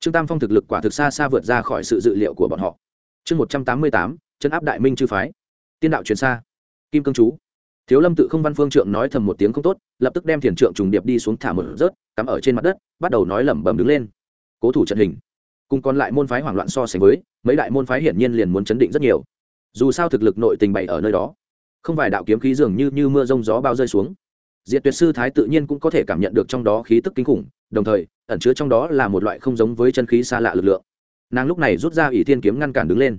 Trương tam phong thực lực quả thực xa xa vượt ra khỏi sự dự liệu của bọn họ. Chương một trăm tám mươi tám, chân áp đại minh chư phái. Tiên đạo truyền xa. Kim cương chú thiếu lâm tự không văn phương trượng nói thầm một tiếng không tốt, lập tức đem thiền trượng trùng điệp đi xuống thả một rớt, cắm ở trên mặt đất, bắt đầu nói lẩm bẩm đứng lên. Cố thủ trận hình. Cùng còn lại môn phái hoảng loạn so sánh với, mấy đại môn phái hiển nhiên liền muốn chấn định rất nhiều. Dù sao thực lực nội tình bày ở nơi đó, không vài đạo kiếm khí dường như như mưa rông gió bao rơi xuống. Diệt tuyệt sư thái tự nhiên cũng có thể cảm nhận được trong đó khí tức kinh khủng, đồng thời, ẩn chứa trong đó là một loại không giống với chân khí xa lạ lực lượng. Nàng lúc này rút ra ỷ thiên kiếm ngăn cản đứng lên.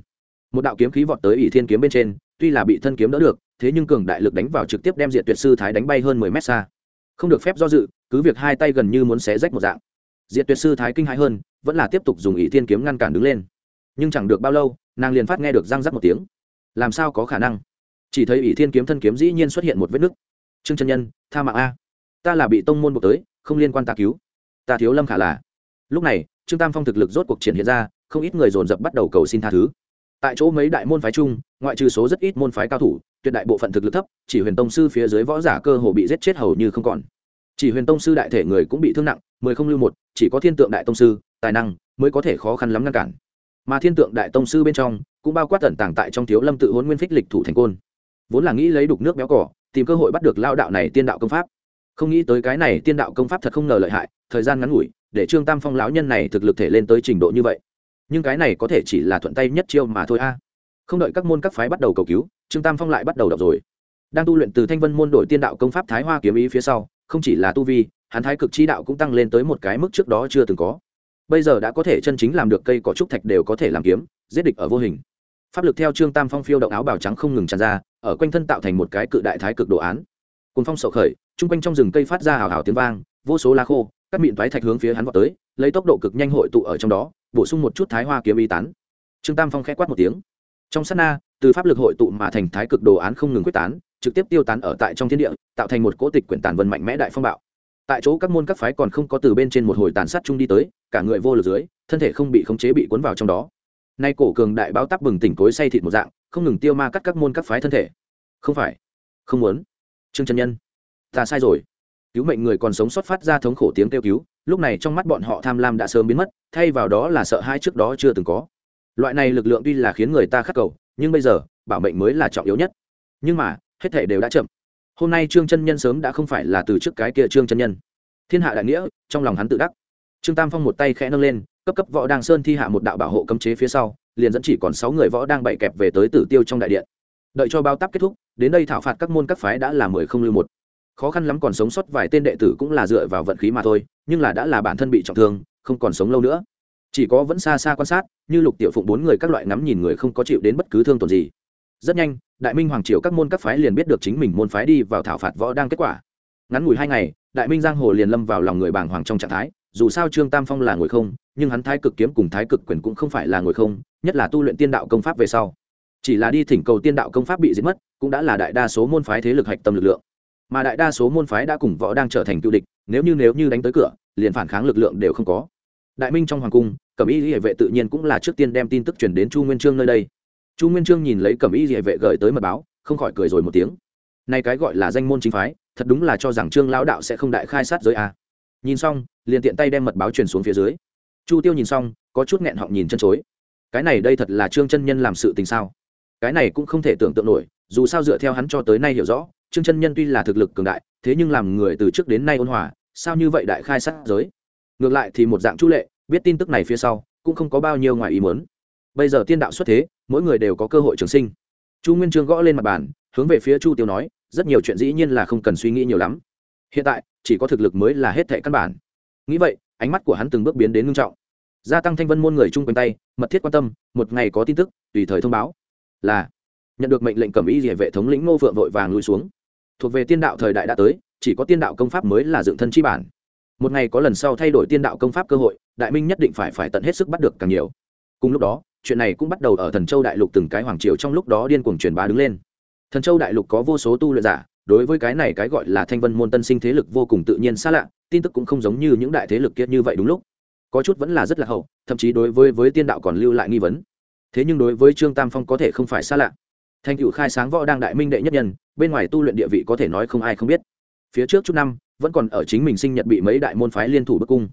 Một đạo kiếm khí vọt tới ỷ thiên kiếm bên trên tuy là bị thân kiếm đỡ được, thế nhưng cường đại lực đánh vào trực tiếp đem diệt tuyệt sư thái đánh bay hơn mười mét xa. Không được phép do dự, cứ việc hai tay gần như muốn xé rách một dạng. Diệt tuyệt sư thái kinh hãi hơn, vẫn là tiếp tục dùng Ý thiên kiếm ngăn cản đứng lên. Nhưng chẳng được bao lâu, nàng liền phát nghe được răng rắc một tiếng. Làm sao có khả năng? Chỉ thấy ỷ thiên kiếm thân kiếm dĩ nhiên xuất hiện một vết nứt. Trương chân nhân, tha mạng a. Ta là bị tông môn buộc tới, không liên quan ta cứu. Ta thiếu lâm khả là. Lúc này, trương tam phong thực lực rốt cuộc triển hiện ra, không ít người dồn dập bắt đầu cầu xin tha thứ tại chỗ mấy đại môn phái chung, ngoại trừ số rất ít môn phái cao thủ, tuyệt đại bộ phận thực lực thấp, chỉ huyền tông sư phía dưới võ giả cơ hồ bị giết chết hầu như không còn. Chỉ huyền tông sư đại thể người cũng bị thương nặng, mười không lưu một, chỉ có thiên tượng đại tông sư, tài năng mới có thể khó khăn lắm ngăn cản. Mà thiên tượng đại tông sư bên trong cũng bao quát tận tàng tại trong thiếu lâm tự huấn nguyên phích lịch thủ thành côn. Vốn là nghĩ lấy đục nước béo cỏ, tìm cơ hội bắt được lao đạo này tiên đạo công pháp. Không nghĩ tới cái này tiên đạo công pháp thật không ngờ lợi hại, thời gian ngắn ngủi, để trương tam phong lão nhân này thực lực thể lên tới trình độ như vậy nhưng cái này có thể chỉ là thuận tay nhất chiêu mà thôi a. Không đợi các môn các phái bắt đầu cầu cứu, trương tam phong lại bắt đầu đọc rồi. Đang tu luyện từ thanh vân môn đổi tiên đạo công pháp thái hoa kiếm ý phía sau, không chỉ là tu vi, hắn thái cực chi đạo cũng tăng lên tới một cái mức trước đó chưa từng có. Bây giờ đã có thể chân chính làm được cây cỏ trúc thạch đều có thể làm kiếm, giết địch ở vô hình. Pháp lực theo trương tam phong phiêu động áo bào trắng không ngừng tràn ra, ở quanh thân tạo thành một cái cự đại thái cực đồ án. Cùng phong sậu khởi, chung quanh trong rừng cây phát ra hào hào tiếng vang, vô số lá khô, các mịn thoái thạch hướng phía hắn vào tới, lấy tốc độ cực nhanh hội tụ ở trong đó bổ sung một chút thái hoa kiếm y tán. Trương tam phong khẽ quát một tiếng. Trong sát na, từ pháp lực hội tụ mà thành thái cực đồ án không ngừng quyết tán, trực tiếp tiêu tán ở tại trong thiên địa, tạo thành một cỗ tịch quyển tàn vân mạnh mẽ đại phong bạo. Tại chỗ các môn các phái còn không có từ bên trên một hồi tàn sát chung đi tới, cả người vô lực dưới, thân thể không bị khống chế bị cuốn vào trong đó. Nay cổ cường đại báo tắp bừng tỉnh cối say thịt một dạng, không ngừng tiêu ma cắt các môn các phái thân thể. Không phải, không muốn. Trương trần nhân, ta sai rồi. Cứu mệnh người còn sống sót phát ra thống khổ tiếng kêu cứu lúc này trong mắt bọn họ tham lam đã sớm biến mất, thay vào đó là sợ hai trước đó chưa từng có. Loại này lực lượng tuy là khiến người ta khắc cầu, nhưng bây giờ, bảo mệnh mới là trọng yếu nhất. Nhưng mà, hết thể đều đã chậm. Hôm nay trương chân nhân sớm đã không phải là từ trước cái kia trương chân nhân. Thiên hạ đại nghĩa, trong lòng hắn tự đắc. Trương tam phong một tay khẽ nâng lên, cấp cấp võ đang sơn thi hạ một đạo bảo hộ cấm chế phía sau, liền dẫn chỉ còn sáu người võ đang bậy kẹp về tới tử tiêu trong đại điện. Đợi cho bao tắp kết thúc, đến đây thảo phạt các môn các phái đã là mười không lưu một khó khăn lắm còn sống sót vài tên đệ tử cũng là dựa vào vận khí mà thôi, nhưng là đã là bản thân bị trọng thương, không còn sống lâu nữa. Chỉ có vẫn xa xa quan sát, như lục tiểu phụng bốn người các loại ngắm nhìn người không có chịu đến bất cứ thương tổn gì. Rất nhanh, đại minh hoàng triều các môn các phái liền biết được chính mình môn phái đi vào thảo phạt võ đang kết quả. Ngắn ngủi hai ngày, đại minh giang hồ liền lâm vào lòng người bàng hoàng trong trạng thái, dù sao trương tam phong là ngồi không, nhưng hắn thái cực kiếm cùng thái cực quyền cũng không phải là ngồi không, nhất là tu luyện tiên đạo công pháp về sau. Chỉ là đi thỉnh cầu tiên đạo công pháp bị giết mất, cũng đã là đại đa số môn phái thế lực hạch tâm lực lượng mà đại đa số môn phái đã cùng võ đang trở thành cựu địch, nếu như nếu như đánh tới cửa, liền phản kháng lực lượng đều không có. Đại minh trong hoàng cung, cẩm y hệ vệ tự nhiên cũng là trước tiên đem tin tức chuyển đến chu nguyên trương nơi đây. Chu nguyên trương nhìn lấy cẩm y hệ vệ gửi tới mật báo, không khỏi cười rồi một tiếng. Nay cái gọi là danh môn chính phái, thật đúng là cho rằng trương lão đạo sẽ không đại khai sát giới a nhìn xong, liền tiện tay đem mật báo truyền xuống phía dưới. Chu tiêu nhìn xong, có chút nghẹn họng nhìn chân chối. Cái này đây thật là trương chân nhân làm sự tình sao? Cái này cũng không thể tưởng tượng nổi, dù sao dựa theo hắn cho tới nay hiểu rõ trương chân nhân tuy là thực lực cường đại, thế nhưng làm người từ trước đến nay ôn hòa, sao như vậy đại khai sát giới? Ngược lại thì một dạng chu lệ, biết tin tức này phía sau, cũng không có bao nhiêu ngoài ý muốn. Bây giờ tiên đạo xuất thế, mỗi người đều có cơ hội trường sinh. Chu nguyên trương gõ lên mặt bàn, hướng về phía chu tiêu nói, rất nhiều chuyện dĩ nhiên là không cần suy nghĩ nhiều lắm. Hiện tại, chỉ có thực lực mới là hết thệ căn bản. Nghĩ vậy, ánh mắt của hắn từng bước biến đến ngưng trọng. Gia tăng thanh vân môn người chung quanh tay, mật thiết quan tâm, một ngày có tin tức, tùy thời thông báo. Là, nhận được mệnh lệnh cẩm y địa vệ thống lĩnh ngô vượng vội vàng lui xuống thuộc về tiên đạo thời đại đã tới, chỉ có tiên đạo công pháp mới là dựng thân chi bản. Một ngày có lần sau thay đổi tiên đạo công pháp cơ hội, đại minh nhất định phải phải tận hết sức bắt được càng nhiều. Cùng lúc đó, chuyện này cũng bắt đầu ở thần châu đại lục từng cái hoàng triều trong lúc đó điên cuồng truyền bá đứng lên. Thần châu đại lục có vô số tu luyện giả, đối với cái này cái gọi là thanh vân môn tân sinh thế lực vô cùng tự nhiên xa lạ, tin tức cũng không giống như những đại thế lực kia như vậy đúng lúc. Có chút vẫn là rất là hậu, thậm chí đối với với tiên đạo còn lưu lại nghi vấn. Thế nhưng đối với trương tam phong có thể không phải xa lạ. Thành cựu khai sáng võ đang đại minh đệ nhất nhân bên ngoài tu luyện địa vị có thể nói không ai không biết. Phía trước chút năm, vẫn còn ở chính mình sinh nhật bị mấy đại môn phái liên thủ bức cung.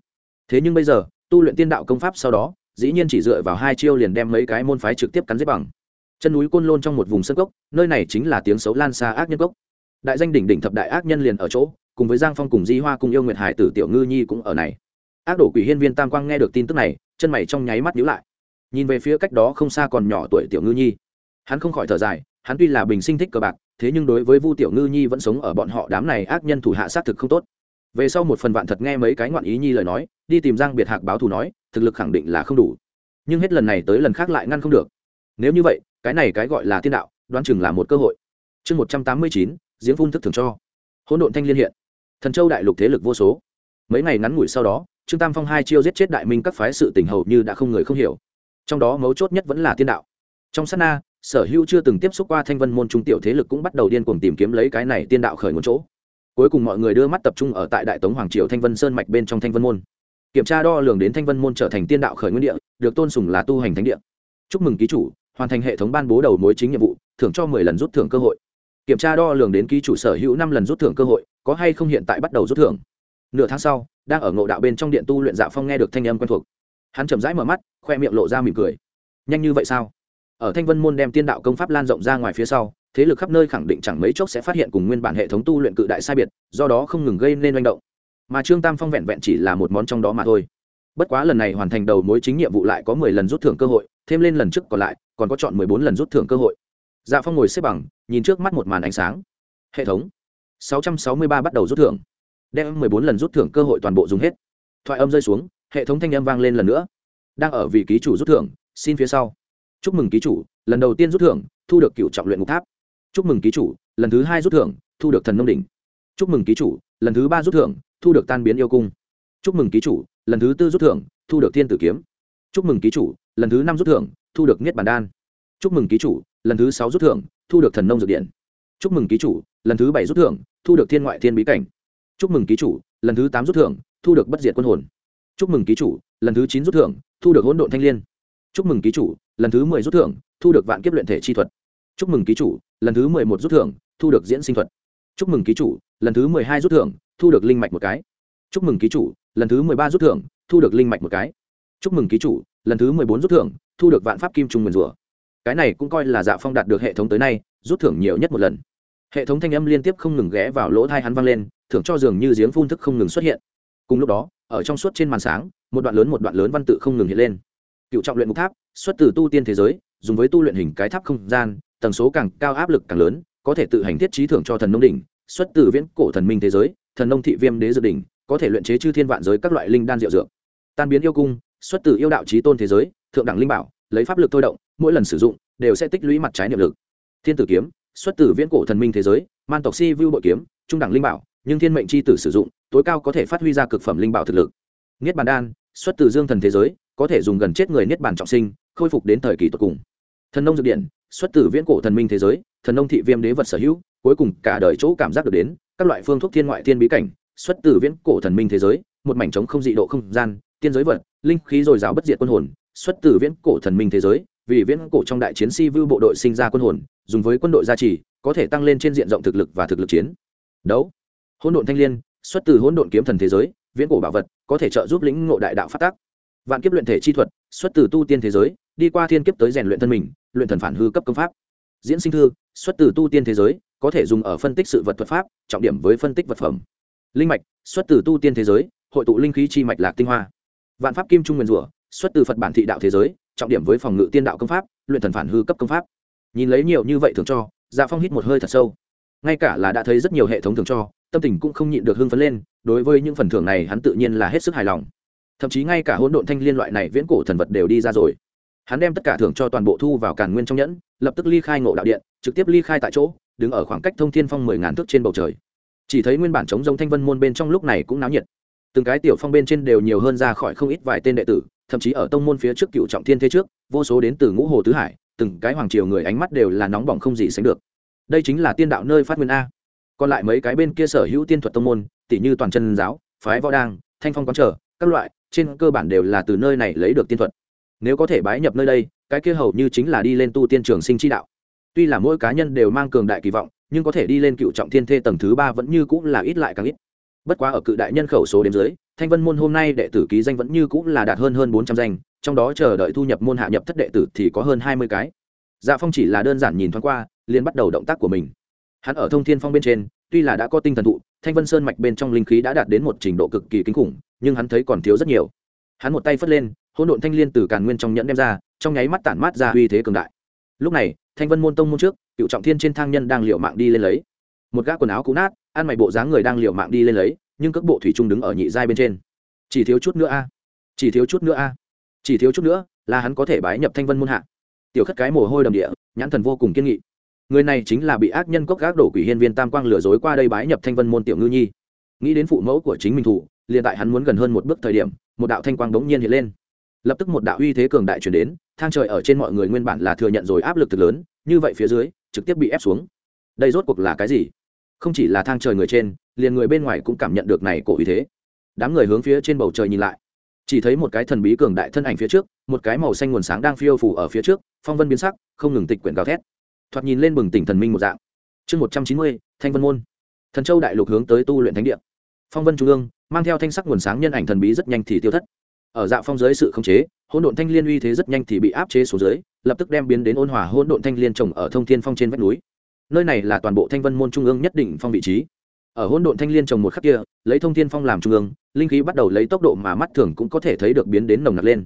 Thế nhưng bây giờ, tu luyện tiên đạo công pháp sau đó, dĩ nhiên chỉ dựa vào hai chiêu liền đem mấy cái môn phái trực tiếp cắn giết bằng. Chân núi côn lôn trong một vùng sân cốc, nơi này chính là tiếng xấu lan xa ác nhân cốc. Đại danh đỉnh đỉnh thập đại ác nhân liền ở chỗ, cùng với giang phong cùng di hoa cùng yêu nguyệt hải tử tiểu ngư nhi cũng ở này. Ác đổ quỷ hiên viên tam quang nghe được tin tức này, chân mày trong nháy mắt nhíu lại. Nhìn về phía cách đó không xa còn nhỏ tuổi tiểu ngư nhi. Hắn không khỏi thở dài, hắn tuy là bình sinh thích cờ bạc thế nhưng đối với vu tiểu ngư nhi vẫn sống ở bọn họ đám này ác nhân thủ hạ sát thực không tốt. Về sau một phần vạn thật nghe mấy cái ngoạn ý nhi lời nói, đi tìm giang biệt hạc báo thù nói, thực lực khẳng định là không đủ. Nhưng hết lần này tới lần khác lại ngăn không được. Nếu như vậy, cái này cái gọi là tiên đạo, đoán chừng là một cơ hội. Chương một trăm tám mươi chín giếng phun thức thường cho. Hỗn độn thanh liên hiện. Thần châu đại lục thế lực vô số. Mấy ngày ngắn ngủi sau đó, trương tam phong hai chiêu giết chết đại minh các phái sự tình hầu như đã không người không hiểu. Trong đó mấu chốt nhất vẫn là tiên đạo. Trong sát na sở hữu chưa từng tiếp xúc qua thanh vân môn trung tiểu thế lực cũng bắt đầu điên cuồng tìm kiếm lấy cái này tiên đạo khởi nguồn chỗ. Cuối cùng mọi người đưa mắt tập trung ở tại đại tống hoàng triều thanh vân sơn mạch bên trong thanh vân môn. Kiểm tra đo lường đến thanh vân môn trở thành tiên đạo khởi nguyên địa, được tôn sùng là tu hành thánh địa. Chúc mừng ký chủ, hoàn thành hệ thống ban bố đầu mối chính nhiệm vụ, thưởng cho mười lần rút thưởng cơ hội. Kiểm tra đo lường đến ký chủ sở hữu năm lần rút thưởng cơ hội, có hay không hiện tại bắt đầu rút thưởng. Nửa tháng sau, đang ở ngộ đạo bên trong điện tu luyện dạ phong nghe được thanh âm quen thuộc. Hắn chậm rãi mở mắt, khoe miệng lộ ra mỉm cười. Nhanh như vậy sao? Ở thanh vân môn đem tiên đạo công pháp lan rộng ra ngoài phía sau, thế lực khắp nơi khẳng định chẳng mấy chốc sẽ phát hiện cùng nguyên bản hệ thống tu luyện cự đại sai biệt, do đó không ngừng gây nên manh động. Mà trương tam phong vẹn vẹn chỉ là một món trong đó mà thôi. Bất quá lần này hoàn thành đầu mối chính nhiệm vụ lại có mười lần rút thưởng cơ hội, thêm lên lần trước còn lại, còn có chọn mười bốn lần rút thưởng cơ hội. Dạ phong ngồi xếp bằng, nhìn trước mắt một màn ánh sáng. Hệ thống. Sáu trăm sáu mươi ba bắt đầu rút thưởng. Đem mười bốn lần rút thưởng cơ hội toàn bộ dùng hết. Thoại âm rơi xuống, hệ thống thanh âm vang lên lần nữa. Đang ở vị ký chủ rút thưởng, xin phía sau chúc mừng ký chủ, lần đầu tiên rút thưởng, thu được cựu trọng luyện ngục tháp. Chúc mừng ký chủ, lần thứ hai rút thưởng, thu được thần nông đỉnh. Chúc mừng ký chủ, lần thứ ba rút thưởng, thu được tan biến yêu cung. Chúc mừng ký chủ, lần thứ tư rút thưởng, thu được thiên tử kiếm. Chúc mừng ký chủ, lần thứ năm rút thưởng, thu được niết bàn đan. Chúc mừng ký chủ, lần thứ sáu rút thưởng, thu được thần nông dược điện. Chúc mừng ký chủ, lần thứ bảy rút thưởng, thu được thiên ngoại thiên bí cảnh. Chúc mừng ký chủ, lần thứ tám rút thưởng, thu được bất diệt quân hồn. Chúc mừng ký chủ, lần thứ chín rút thưởng, thu được hỗn độn thanh l i ê n chúc mừng ký chủ, lần thứ mười rút thưởng, thu được vạn kiếp luyện thể chi thuật. Chúc mừng ký chủ, lần thứ mười một rút thưởng, thu được diễn sinh thuật. Chúc mừng ký chủ, lần thứ mười hai rút thưởng, thu được linh mạch một cái. Chúc mừng ký chủ, lần thứ mười ba rút thưởng, thu được linh mạch một cái. Chúc mừng ký chủ, lần thứ mười bốn rút thưởng, thu được vạn pháp kim trung nguyền rủa. Cái này cũng coi là dạ phong đạt được hệ thống tới nay, rút thưởng nhiều nhất một lần. Hệ thống thanh âm liên tiếp không ngừng ghé vào lỗ thai hắn vang lên, thưởng cho dường như giếng phun thức không ngừng xuất hiện. Cùng lúc đó, ở trong suốt trên màn sáng, một đoạn lớn một đoạn lớn văn tự không ngừng hiện lên cựu trọng luyện ngục tháp, xuất từ tu tiên thế giới, dùng với tu luyện hình cái tháp không gian, tần số càng cao áp lực càng lớn, có thể tự hành thiết trí thưởng cho thần nông đỉnh, xuất từ viễn cổ thần minh thế giới, thần nông thị viêm đế dự đỉnh, có thể luyện chế chư thiên vạn giới các loại linh đan diệu dược. Tan biến yêu cung, xuất từ yêu đạo trí tôn thế giới, thượng đẳng linh bảo, lấy pháp lực thôi động, mỗi lần sử dụng, đều sẽ tích lũy mặt trái niệm lực. Thiên tử kiếm, xuất từ viễn cổ thần minh thế giới, man tộc si vu bội kiếm, trung đẳng linh bảo, nhưng thiên mệnh c h i tử sử dụng, tối cao có thể phát huy ra cực phẩm linh bảo thực lực. Niết bàn đan xuất từ dương thần thế giới, có thể dùng gần chết người niết bàn trọng sinh, khôi phục đến thời kỳ tột cùng. Thần nông dược điện xuất từ viễn cổ thần minh thế giới, thần nông thị viêm đế vật sở hữu, cuối cùng cả đời chỗ cảm giác được đến, các loại phương thuốc thiên ngoại thiên bí cảnh, xuất từ viễn cổ thần minh thế giới, một mảnh trống không dị độ không gian, tiên giới vật, linh khí dồi dào bất diệt quân hồn, xuất từ viễn cổ thần minh thế giới, vì viễn cổ trong đại chiến si vưu bộ đội sinh ra quân hồn, dùng với quân đội gia trì, có thể tăng lên trên diện rộng thực lực và thực lực chiến đấu. Hỗn độn thanh l i ê n xuất từ hỗn độn kiếm thần thế giới viễn cổ bảo vật, có thể trợ giúp lĩnh ngộ đại đạo phát tác. Vạn kiếp luyện thể chi thuật, xuất từ tu tiên thế giới, đi qua thiên kiếp tới rèn luyện thân mình, luyện thần phản hư cấp công pháp. Diễn sinh thư, xuất từ tu tiên thế giới, có thể dùng ở phân tích sự vật thuật pháp, trọng điểm với phân tích vật phẩm. Linh mạch, xuất từ tu tiên thế giới, hội tụ linh khí chi mạch lạc tinh hoa. Vạn pháp kim trung nguyên rủa, xuất từ phật bản thị đạo thế giới, trọng điểm với phòng ngự tiên đạo công pháp, luyện thần phản hư cấp công pháp. Nhìn lấy nhiều như vậy thường cho dạ phong hít một hơi thật sâu. Ngay cả là đã thấy rất nhiều hệ thống thường cho, tâm tình cũng không nhịn được hưng phấn lên đối với những phần thưởng này hắn tự nhiên là hết sức hài lòng. Thậm chí ngay cả hỗn độn thanh liên loại này viễn cổ thần vật đều đi ra rồi. Hắn đem tất cả thưởng cho toàn bộ thu vào càn nguyên trong nhẫn, lập tức ly khai ngộ đạo điện, trực tiếp ly khai tại chỗ, đứng ở khoảng cách thông thiên phong mười ngàn thước trên bầu trời. Chỉ thấy nguyên bản chống giống thanh vân môn bên trong lúc này cũng náo nhiệt. Từng cái tiểu phong bên trên đều nhiều hơn ra khỏi không ít vài tên đệ tử, thậm chí ở tông môn phía trước cựu trọng thiên thế trước, vô số đến từ ngũ hồ tứ hải, từng cái hoàng triều người ánh mắt đều là nóng bỏng không gì sánh được. Đây chính là tiên đạo nơi phát nguyên a. Còn lại mấy cái bên kia sở hữu tiên thuật tông môn tỉ như toàn chân giáo, phái võ đang thanh phong quán trở, các loại, trên cơ bản đều là từ nơi này lấy được tiên thuật. Nếu có thể bái nhập nơi đây, cái kia hầu như chính là đi lên tu tiên trường sinh chi đạo. Tuy là mỗi cá nhân đều mang cường đại kỳ vọng, nhưng có thể đi lên cựu trọng thiên thê tầng thứ ba vẫn như cũng là ít lại càng ít. Bất quá ở cự đại nhân khẩu số đến dưới, thanh vân môn hôm nay đệ tử ký danh vẫn như cũng là đạt hơn hơn bốn trăm danh, trong đó chờ đợi thu nhập môn hạ nhập thất đệ tử thì có hơn hai mươi cái. Dạ phong chỉ là đơn giản nhìn thoáng qua, liền bắt đầu động tác của mình. Hắn ở thông thiên phong bên trên tuy là đã có tinh thần thụ, thanh vân sơn mạch bên trong linh khí đã đạt đến một trình độ cực kỳ kinh khủng, nhưng hắn thấy còn thiếu rất nhiều. Hắn một tay phất lên, hỗn độn thanh liên từ càn nguyên trong nhẫn đem ra, trong nháy mắt tản mát ra uy thế cường đại. Lúc này, thanh vân môn tông môn trước, cựu trọng thiên trên thang nhân đang liệu mạng đi lên lấy. Một gã quần áo cũ nát, ăn mày bộ dáng người đang liệu mạng đi lên lấy, nhưng các bộ thủy trung đứng ở nhị giai bên trên. Chỉ thiếu chút nữa a. Chỉ thiếu chút nữa a. Chỉ thiếu chút nữa là hắn có thể bái nhập thanh vân môn hạ. Tiểu khất cái mồ hôi đầm địa, nhãn thần vô cùng kiên nghị người này chính là bị ác nhân cốc gác đổ quỷ hiên viên tam quang lừa dối qua đây bái nhập thanh vân môn tiểu ngư nhi. Nghĩ đến phụ mẫu của chính mình thủ, liền tại hắn muốn gần hơn một bước thời điểm, một đạo thanh quang đống nhiên hiện lên. Lập tức một đạo uy thế cường đại chuyển đến, thang trời ở trên mọi người nguyên bản là thừa nhận rồi áp lực thực lớn, như vậy phía dưới, trực tiếp bị ép xuống. Đây rốt cuộc là cái gì? Không chỉ là thang trời người trên, liền người bên ngoài cũng cảm nhận được này cổ uy thế. Đám người hướng phía trên bầu trời nhìn lại. Chỉ thấy một cái thần bí cường đại thân ảnh phía trước, một cái màu xanh nguồn sáng đang phiêu phủ ở phía trước, phong vân biến sắc, không ngừng tịch quyển gào thét thoạt nhìn lên bừng tỉnh thần minh một dạng. Chương một trăm chín mươi, thanh vân môn. Thần châu đại lục hướng tới tu luyện thánh địa. Phong vân trung ương, mang theo thanh sắc nguồn sáng nhân ảnh thần bí rất nhanh thì tiêu thất. Ở dạ phong dưới sự khống chế, hỗn độn thanh liên uy thế rất nhanh thì bị áp chế xuống dưới, lập tức đem biến đến ôn hòa hỗn độn thanh liên trồng ở thông thiên phong trên vách núi. Nơi này là toàn bộ thanh vân môn trung ương nhất định phong vị trí. Ở hỗn độn thanh liên trồng một khắc kia, lấy thông thiên phong làm trung ương, linh khí bắt đầu lấy tốc độ mà mắt thường cũng có thể thấy được biến đến nồng nặc lên.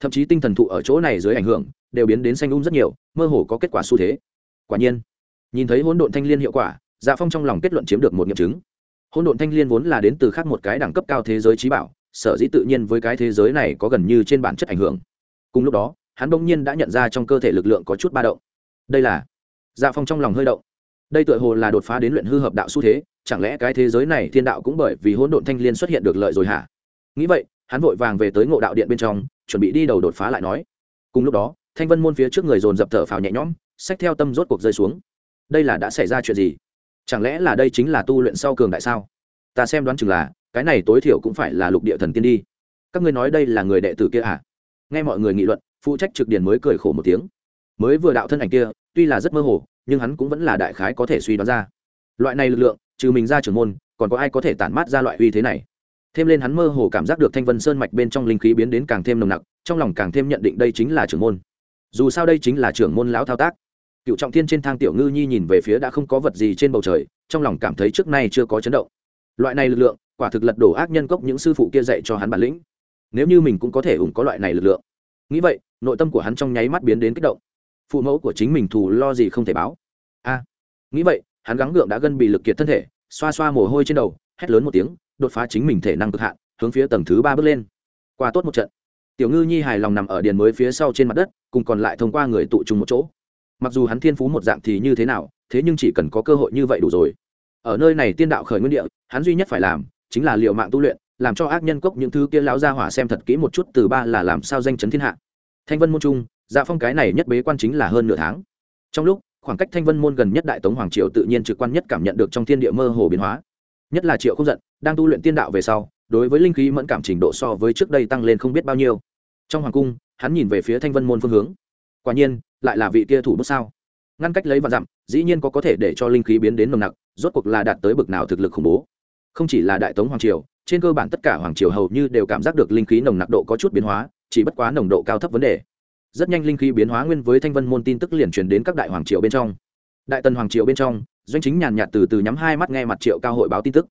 Thậm chí tinh thần thụ ở chỗ này dưới ảnh hưởng, đều biến đến xanh um rất nhiều, mơ hồ có kết quả xu thế quả nhiên, nhìn thấy hỗn độn thanh liên hiệu quả dạ phong trong lòng kết luận chiếm được một nghiệm chứng. Hỗn độn thanh liên vốn là đến từ khác một cái đẳng cấp cao thế giới trí bảo, sở dĩ tự nhiên với cái thế giới này có gần như trên bản chất ảnh hưởng. Cùng lúc đó, hắn bỗng nhiên đã nhận ra trong cơ thể lực lượng có chút ba động. Đây là dạ phong trong lòng hơi động. Đây tựa hồ là đột phá đến luyện hư hợp đạo xu thế, chẳng lẽ cái thế giới này thiên đạo cũng bởi vì hỗn độn thanh liên xuất hiện được lợi rồi hả? Nghĩ vậy, hắn vội vàng về tới ngộ đạo điện bên trong, chuẩn bị đi đầu đột phá lại nói. Cùng lúc đó, thanh vân môn phía trước người dồn dập thở phào nhẹ nhõm sách theo tâm rốt cuộc rơi xuống. Đây là đã xảy ra chuyện gì? Chẳng lẽ là đây chính là tu luyện sau cường đại sao? Ta xem đoán chừng là, cái này tối thiểu cũng phải là lục địa thần tiên đi. Các ngươi nói đây là người đệ tử kia à? Nghe mọi người nghị luận, phụ trách trực điền mới cười khổ một tiếng. Mới vừa đạo thân ảnh kia, tuy là rất mơ hồ, nhưng hắn cũng vẫn là đại khái có thể suy đoán ra. Loại này lực lượng, trừ mình ra trưởng môn, còn có ai có thể tản mát ra loại uy thế này? Thêm lên hắn mơ hồ cảm giác được thanh vân sơn mạch bên trong linh khí biến đến càng thêm nồng nặc, trong lòng càng thêm nhận định đây chính là trưởng môn. Dù sao đây chính là trưởng môn lão thao tác cựu trọng thiên trên thang tiểu ngư nhi nhìn về phía đã không có vật gì trên bầu trời, trong lòng cảm thấy trước nay chưa có chấn động. Loại này lực lượng, quả thực lật đổ ác nhân cốc những sư phụ kia dạy cho hắn bản lĩnh. Nếu như mình cũng có thể ủng có loại này lực lượng. Nghĩ vậy, nội tâm của hắn trong nháy mắt biến đến kích động. Phụ mẫu của chính mình thù lo gì không thể báo. A. Nghĩ vậy, hắn gắng gượng đã gân bị lực kiệt thân thể, xoa xoa mồ hôi trên đầu, hét lớn một tiếng, đột phá chính mình thể năng cực hạn, hướng phía tầng thứ ba bước lên. Qua tốt một trận, tiểu ngư nhi hài lòng nằm ở điền mới phía sau trên mặt đất, cùng còn lại thông qua người tụ trùng một chỗ mặc dù hắn thiên phú một dạng thì như thế nào, thế nhưng chỉ cần có cơ hội như vậy đủ rồi. Ở nơi này tiên đạo khởi nguyên địa, hắn duy nhất phải làm chính là liệu mạng tu luyện, làm cho ác nhân cốc những thứ kia lão gia hỏa xem thật kỹ một chút từ ba là làm sao danh chấn thiên hạ. Thanh vân môn trung dạ phong cái này nhất bế quan chính là hơn nửa tháng. Trong lúc, khoảng cách thanh vân môn gần nhất đại tống hoàng triều tự nhiên trực quan nhất cảm nhận được trong thiên địa mơ hồ biến hóa. Nhất là triệu không giận, đang tu luyện tiên đạo về sau, đối với linh khí mẫn cảm trình độ so với trước đây tăng lên không biết bao nhiêu. Trong hoàng cung, hắn nhìn về phía thanh vân môn phương hướng. Quả nhiên lại là vị kia thủ bút sao? Ngăn cách lấy và dặm dĩ nhiên có có thể để cho linh khí biến đến nồng nặc, rốt cuộc là đạt tới bực nào thực lực khủng bố. Không chỉ là đại tống hoàng triều, trên cơ bản tất cả hoàng triều hầu như đều cảm giác được linh khí nồng nặc độ có chút biến hóa, chỉ bất quá nồng độ cao thấp vấn đề. Rất nhanh linh khí biến hóa nguyên với thanh vân môn tin tức liền truyền đến các đại hoàng triều bên trong. Đại tần hoàng triều bên trong, doanh chính nhàn nhạt từ từ nhắm hai mắt nghe mặt triệu cao hội báo tin tức.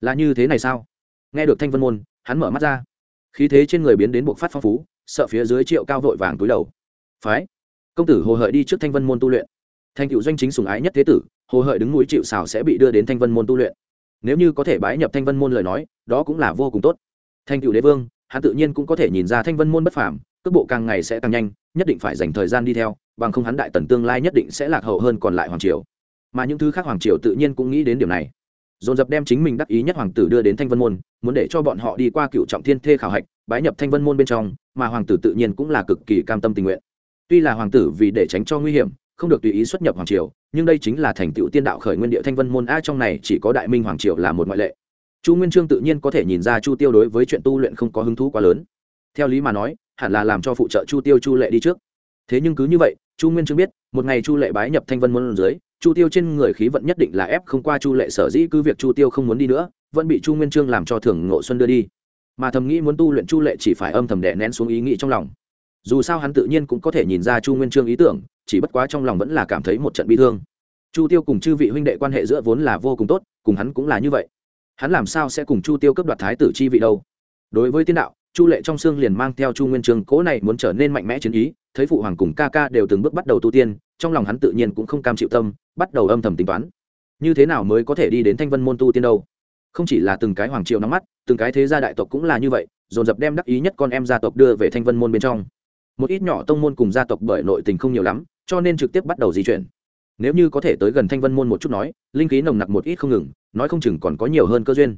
Là như thế này sao? Nghe được thanh vân môn, hắn mở mắt ra. Khí thế trên người biến đến buộc phát phong phú, sợ phía dưới triệu cao vội vàng túi đầu. Phái công tử hồ hợi đi trước thanh vân môn tu luyện thành cựu doanh chính sùng ái nhất thế tử hồ hợi đứng núi chịu xào sẽ bị đưa đến thanh vân môn tu luyện nếu như có thể bái nhập thanh vân môn lời nói đó cũng là vô cùng tốt thành cựu đế vương hắn tự nhiên cũng có thể nhìn ra thanh vân môn bất phàm cước bộ càng ngày sẽ càng nhanh nhất định phải dành thời gian đi theo bằng không hắn đại tần tương lai nhất định sẽ lạc hậu hơn còn lại hoàng triều mà những thứ khác hoàng triều tự nhiên cũng nghĩ đến điều này dồn dập đem chính mình đắc ý nhất hoàng tử đưa đến thanh vân môn muốn để cho bọn họ đi qua cựu trọng thiên thê khảo hạch bái nhập thanh vân môn bên trong mà hoàng tử tự nhiên cũng là cực kỳ cam tâm tình nguyện tuy là hoàng tử vì để tránh cho nguy hiểm, không được tùy ý xuất nhập hoàng triều, nhưng đây chính là thành tựu tiên đạo khởi nguyên địa thanh vân môn a trong này chỉ có đại minh hoàng triều là một ngoại lệ. Chu nguyên trương tự nhiên có thể nhìn ra chu tiêu đối với chuyện tu luyện không có hứng thú quá lớn. Theo lý mà nói, hẳn là làm cho phụ trợ chu tiêu chu lệ đi trước. Thế nhưng cứ như vậy, chu nguyên trương biết, một ngày chu lệ bái nhập thanh vân môn dưới, chu tiêu trên người khí vận nhất định là ép không qua chu lệ sở dĩ cứ việc chu tiêu không muốn đi nữa, vẫn bị chu nguyên trương làm cho thường ngộ xuân đưa đi. Mà thầm nghĩ muốn tu luyện chu lệ chỉ phải âm thầm đè nén xuống ý nghĩ trong lòng dù sao hắn tự nhiên cũng có thể nhìn ra chu nguyên trương ý tưởng, chỉ bất quá trong lòng vẫn là cảm thấy một trận bi thương. Chu tiêu cùng chư vị huynh đệ quan hệ giữa vốn là vô cùng tốt, cùng hắn cũng là như vậy. Hắn làm sao sẽ cùng chu tiêu cấp đoạt thái tử chi vị đâu? Đối với tiên đạo, chu lệ trong xương liền mang theo chu nguyên trương cố này muốn trở nên mạnh mẽ chiến ý, thấy phụ hoàng cùng ca ca đều từng bước bắt đầu tu tiên, trong lòng hắn tự nhiên cũng không cam chịu tâm, bắt đầu âm thầm tính toán. Như thế nào mới có thể đi đến thanh vân môn tu tiên đâu? Không chỉ là từng cái hoàng triều nắm mắt, từng cái thế gia đại tộc cũng là như vậy, dồn dập đem đắc ý nhất con em gia tộc đưa về thanh vân môn bên trong một ít nhỏ tông môn cùng gia tộc bởi nội tình không nhiều lắm, cho nên trực tiếp bắt đầu di chuyển. Nếu như có thể tới gần thanh vân môn một chút nói, linh khí nồng nặc một ít không ngừng, nói không chừng còn có nhiều hơn cơ duyên.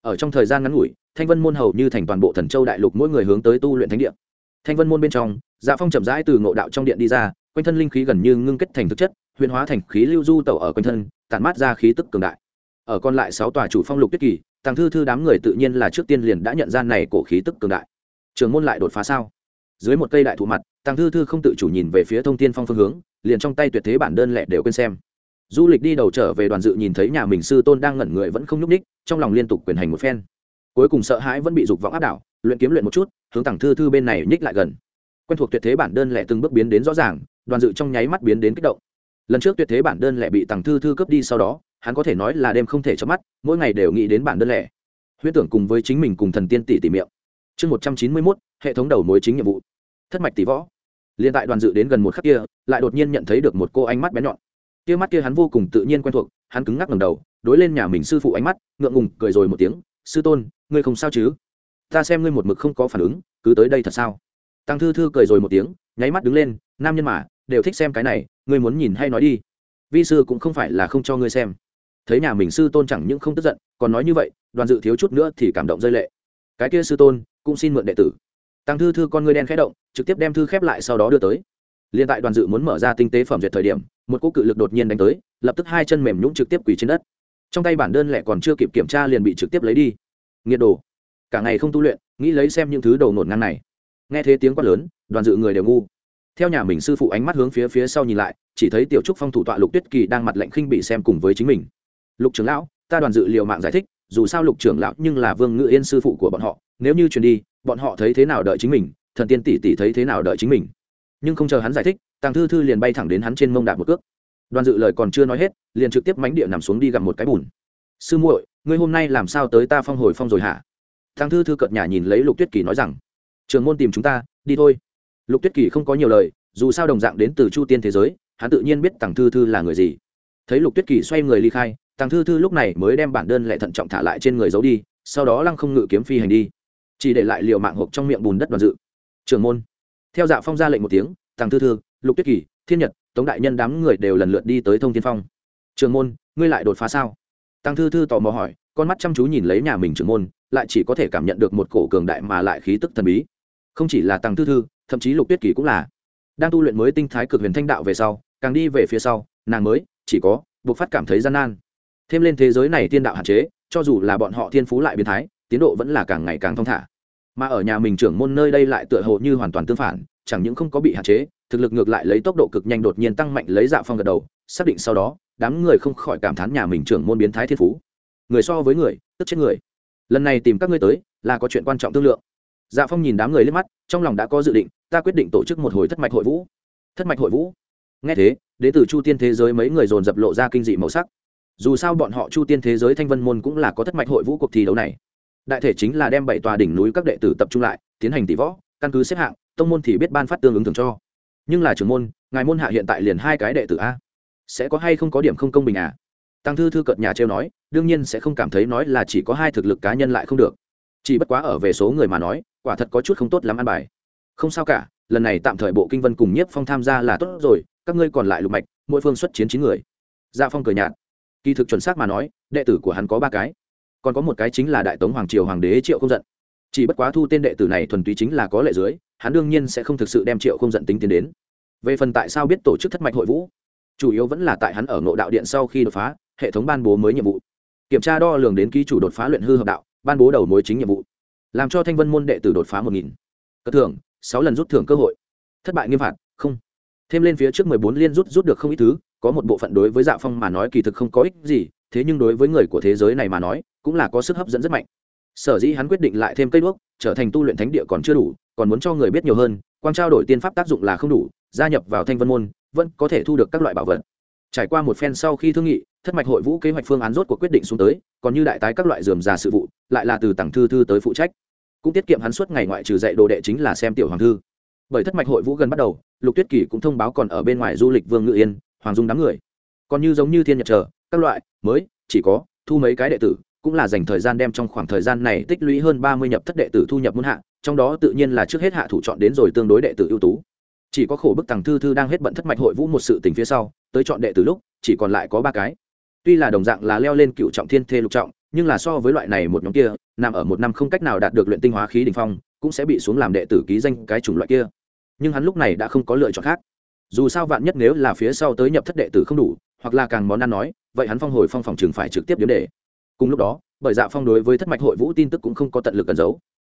Ở trong thời gian ngắn ngủi, thanh vân môn hầu như thành toàn bộ thần châu đại lục mỗi người hướng tới tu luyện thánh địa. Thanh vân môn bên trong dạ phong chậm rãi từ ngộ đạo trong điện đi ra, quanh thân linh khí gần như ngưng kết thành thực chất, huyền hóa thành khí lưu du tẩu ở quanh thân, tản mát ra khí tức cường đại. Ở còn lại sáu tòa chủ phong lục tiết kỳ, tàng thư thư đám người tự nhiên là trước tiên liền đã nhận ra này cổ khí tức cường đại. Trường môn lại đột phá sao? Dưới một cây đại thụ mặt, tàng thư thư không tự chủ nhìn về phía thông tiên phong phương hướng, liền trong tay tuyệt thế bản đơn lẻ đều quên xem. Du lịch đi đầu trở về đoàn dự nhìn thấy nhà mình sư tôn đang ngẩn người vẫn không nhúc ních trong lòng liên tục quyền hành một phen. Cuối cùng sợ hãi vẫn bị dục vọng áp đảo, luyện kiếm luyện một chút, hướng tàng thư thư bên này nhích lại gần. Quen thuộc tuyệt thế bản đơn lẻ từng bước biến đến rõ ràng, đoàn dự trong nháy mắt biến đến kích động. Lần trước tuyệt thế bản đơn lẻ bị tàng thư thư cướp đi sau đó, hắn có thể nói là đêm không thể chớp mắt, mỗi ngày đều nghĩ đến bản đơn lẻ huyết tưởng cùng với chính mình cùng thần tiên tỷ tỷ miệng chương một trăm chín mươi mốt, hệ thống đầu mối chính nhiệm vụ. Thất mạch tỷ võ. Liên tại đoàn dự đến gần một khắc kia, lại đột nhiên nhận thấy được một cô ánh mắt bé nhọn. Kia mắt kia hắn vô cùng tự nhiên quen thuộc, hắn cứng ngắc ngầm đầu, đối lên nhà mình sư phụ ánh mắt, ngượng ngùng, cười rồi một tiếng, sư tôn, ngươi không sao chứ? Ta xem ngươi một mực không có phản ứng, cứ tới đây thật sao? Tăng thư thư cười rồi một tiếng, nháy mắt đứng lên, nam nhân mà, đều thích xem cái này, ngươi muốn nhìn hay nói đi. Vi sư cũng không phải là không cho ngươi xem. Thấy nhà mình sư tôn chẳng những không tức giận, còn nói như vậy, đoàn dự thiếu chút nữa thì cảm động rơi lệ. Cái kia sư tôn cũng xin mượn đệ tử. Tăng thư thư con ngươi đen khẽ động, trực tiếp đem thư khép lại sau đó đưa tới. Liền tại đoàn dự muốn mở ra tinh tế phẩm duyệt thời điểm, một cỗ cự lực đột nhiên đánh tới, lập tức hai chân mềm nhũng trực tiếp quỳ trên đất. Trong tay bản đơn lẻ còn chưa kịp kiểm tra liền bị trực tiếp lấy đi. Nghiệt đồ. Cả ngày không tu luyện, nghĩ lấy xem những thứ đầu nổn ngang này. Nghe thấy tiếng quát lớn, đoàn dự người đều ngu. Theo nhà mình sư phụ ánh mắt hướng phía phía sau nhìn lại, chỉ thấy tiểu trúc phong thủ tọa lục tuyết kỳ đang mặt lạnh khinh bị xem cùng với chính mình. Lục trưởng lão, ta đoàn dự liều mạng giải thích dù sao lục trưởng lão nhưng là vương ngự yên sư phụ của bọn họ, nếu như truyền đi, bọn họ thấy thế nào đợi chính mình, thần tiên tỷ tỷ thấy thế nào đợi chính mình. Nhưng không chờ hắn giải thích, tàng thư thư liền bay thẳng đến hắn trên mông đạp một cước. Đoàn dự lời còn chưa nói hết, liền trực tiếp mánh địa nằm xuống đi gặp một cái bùn. Sư muội, ngươi hôm nay làm sao tới ta phong hồi phong rồi hả? Tàng thư thư cợt nhà nhìn lấy lục tuyết kỳ nói rằng, trường môn tìm chúng ta, đi thôi. Lục tuyết kỳ không có nhiều lời, dù sao đồng dạng đến từ chu tiên thế giới, hắn tự nhiên biết tàng thư thư là người gì. Thấy lục tuyết kỳ xoay người ly khai tàng thư thư lúc này mới đem bản đơn lại thận trọng thả lại trên người giấu đi, sau đó lăng không ngự kiếm phi hành đi. Chỉ để lại liều mạng hộp trong miệng bùn đất đoàn dự. Trường môn. Theo dạ phong ra lệnh một tiếng tàng thư thư, lục tuyết kỳ, thiên nhật, tống đại nhân đám người đều lần lượt đi tới thông tiên phong. Trường môn, ngươi lại đột phá sao? Tăng thư thư tò mò hỏi, con mắt chăm chú nhìn lấy nhà mình trưởng môn, lại chỉ có thể cảm nhận được một cổ cường đại mà lại khí tức thần bí. Không chỉ là tăng thư thư, thậm chí lục tuyết kỳ cũng là. Đang tu luyện mới tinh thái cực huyền thanh đạo về sau, càng đi về phía sau, nàng mới, chỉ có buộc phát cảm thấy gian nan thêm lên thế giới này tiên đạo hạn chế, cho dù là bọn họ thiên phú lại biến thái, tiến độ vẫn là càng ngày càng thong thả. Mà ở nhà mình trưởng môn nơi đây lại tựa hồ như hoàn toàn tương phản, chẳng những không có bị hạn chế, thực lực ngược lại lấy tốc độ cực nhanh đột nhiên tăng mạnh lấy dạ phong gật đầu, xác định sau đó, đám người không khỏi cảm thán nhà mình trưởng môn biến thái thiên phú. Người so với người, tức chết người. Lần này tìm các ngươi tới, là có chuyện quan trọng thương lượng. Dạ phong nhìn đám người lên mắt, trong lòng đã có dự định, ta quyết định tổ chức một hồi thất mạch hội vũ. Thất mạch hội vũ? Nghe thế, đến từ chu tiên thế giới mấy người dồn dập lộ ra kinh dị màu sắc dù sao bọn họ chu tiên thế giới thanh vân môn cũng là có thất mạch hội vũ cuộc thi đấu này. Đại thể chính là đem bảy tòa đỉnh núi các đệ tử tập trung lại, tiến hành tỷ võ, căn cứ xếp hạng, tông môn thì biết ban phát tương ứng thường cho. Nhưng là trưởng môn, ngài môn hạ hiện tại liền hai cái đệ tử a. Sẽ có hay không có điểm không công bình à? Tăng thư thư cợt nhà trêu nói, đương nhiên sẽ không cảm thấy nói là chỉ có hai thực lực cá nhân lại không được. Chỉ bất quá ở về số người mà nói, quả thật có chút không tốt lắm ăn bài. Không sao cả, lần này tạm thời bộ kinh vân cùng nhiếp phong tham gia là tốt rồi, các ngươi còn lại lục mạch, mỗi phương xuất chiến chín người. Gia phong cười nhạt kỳ thực chuẩn xác mà nói, đệ tử của hắn có ba cái. Còn có một cái chính là đại tống hoàng triều hoàng đế triệu không giận. Chỉ bất quá thu tên đệ tử này thuần túy chính là có lệ dưới, hắn đương nhiên sẽ không thực sự đem triệu không giận tính tiến đến. Về phần tại sao biết tổ chức thất mạch hội vũ, chủ yếu vẫn là tại hắn ở ngộ đạo điện sau khi đột phá, hệ thống ban bố mới nhiệm vụ. Kiểm tra đo lường đến ký chủ đột phá luyện hư hợp đạo, ban bố đầu mối chính nhiệm vụ. Làm cho thanh vân môn đệ tử đột phá một nghìn. Cất thưởng, sáu lần rút thưởng cơ hội. Thất bại nghiêm phạt, không. Thêm lên phía trước mười bốn liên rút rút được không ít thứ có một bộ phận đối với dạ phong mà nói kỳ thực không có ích gì, thế nhưng đối với người của thế giới này mà nói, cũng là có sức hấp dẫn rất mạnh. Sở dĩ hắn quyết định lại thêm cây đuốc, trở thành tu luyện thánh địa còn chưa đủ, còn muốn cho người biết nhiều hơn quan trao đổi tiên pháp tác dụng là không đủ, gia nhập vào thanh vân môn, vẫn có thể thu được các loại bảo vật. Trải qua một phen sau khi thương nghị, thất mạch hội vũ kế hoạch phương án rốt của quyết định xuống tới, còn như đại tái các loại dườm già sự vụ, lại là từ tặng thư thư tới phụ trách. Cũng tiết kiệm hắn suốt ngày ngoại trừ dạy đồ đệ chính là xem tiểu hoàng thư. Bởi thất mạch hội vũ gần bắt đầu, lục tuyết kỳ cũng thông báo còn ở bên ngoài du lịch vương ngự yên hoàng dung đám người. Còn như giống như thiên nhật chờ, các loại, mới, chỉ có, thu mấy cái đệ tử, cũng là dành thời gian đem trong khoảng thời gian này tích lũy hơn ba mươi nhập thất đệ tử thu nhập muôn hạ, trong đó tự nhiên là trước hết hạ thủ chọn đến rồi tương đối đệ tử ưu tú. Chỉ có khổ bức tàng thư thư đang hết bận thất mạch hội vũ một sự tình phía sau, tới chọn đệ tử lúc, chỉ còn lại có ba cái. Tuy là đồng dạng là leo lên cựu trọng thiên thê lục trọng, nhưng là so với loại này một nhóm kia, nằm ở một năm không cách nào đạt được luyện tinh hóa khí đình phong, cũng sẽ bị xuống làm đệ tử ký danh cái chủng loại kia. Nhưng hắn lúc này đã không có lựa chọn khác dù sao vạn nhất nếu là phía sau tới nhập thất đệ tử không đủ, hoặc là càng món ăn nói, vậy hắn phong hồi phong phòng trường phải trực tiếp điếm đề cùng lúc đó, bởi dạ phong đối với thất mạch hội vũ tin tức cũng không có tận lực cẩn giấu.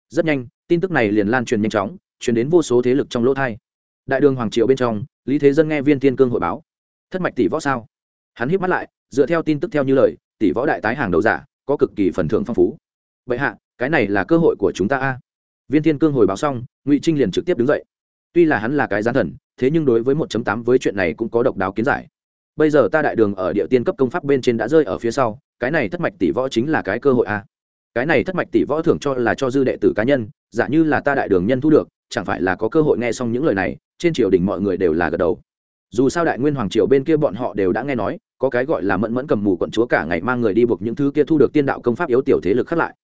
Rất nhanh, tin tức này liền lan truyền nhanh chóng, truyền đến vô số thế lực trong lỗ thai. Đại đường hoàng triều bên trong, lý thế dân nghe viên thiên cương hội báo. Thất mạch tỷ võ sao? Hắn híp mắt lại, dựa theo tin tức theo như lời, tỷ võ đại tái hàng đầu giả, có cực kỳ phần thưởng phong phú. Vậy hạ, cái này là cơ hội của chúng ta a. Viên thiên cương hồi báo xong, ngụy trinh liền trực tiếp đứng dậy. Tuy là hắn là cái gián thần thế nhưng đối với 1 tám với chuyện này cũng có độc đáo kiến giải. Bây giờ ta đại đường ở địa tiên cấp công pháp bên trên đã rơi ở phía sau, cái này thất mạch tỷ võ chính là cái cơ hội a. Cái này thất mạch tỷ võ thưởng cho là cho dư đệ tử cá nhân, giả như là ta đại đường nhân thu được, chẳng phải là có cơ hội nghe xong những lời này, trên triều đình mọi người đều là gật đầu. Dù sao đại nguyên hoàng triều bên kia bọn họ đều đã nghe nói, có cái gọi là mẫn mẫn cầm mù quận chúa cả ngày mang người đi buộc những thứ kia thu được tiên đạo công pháp yếu tiểu thế lực khác lại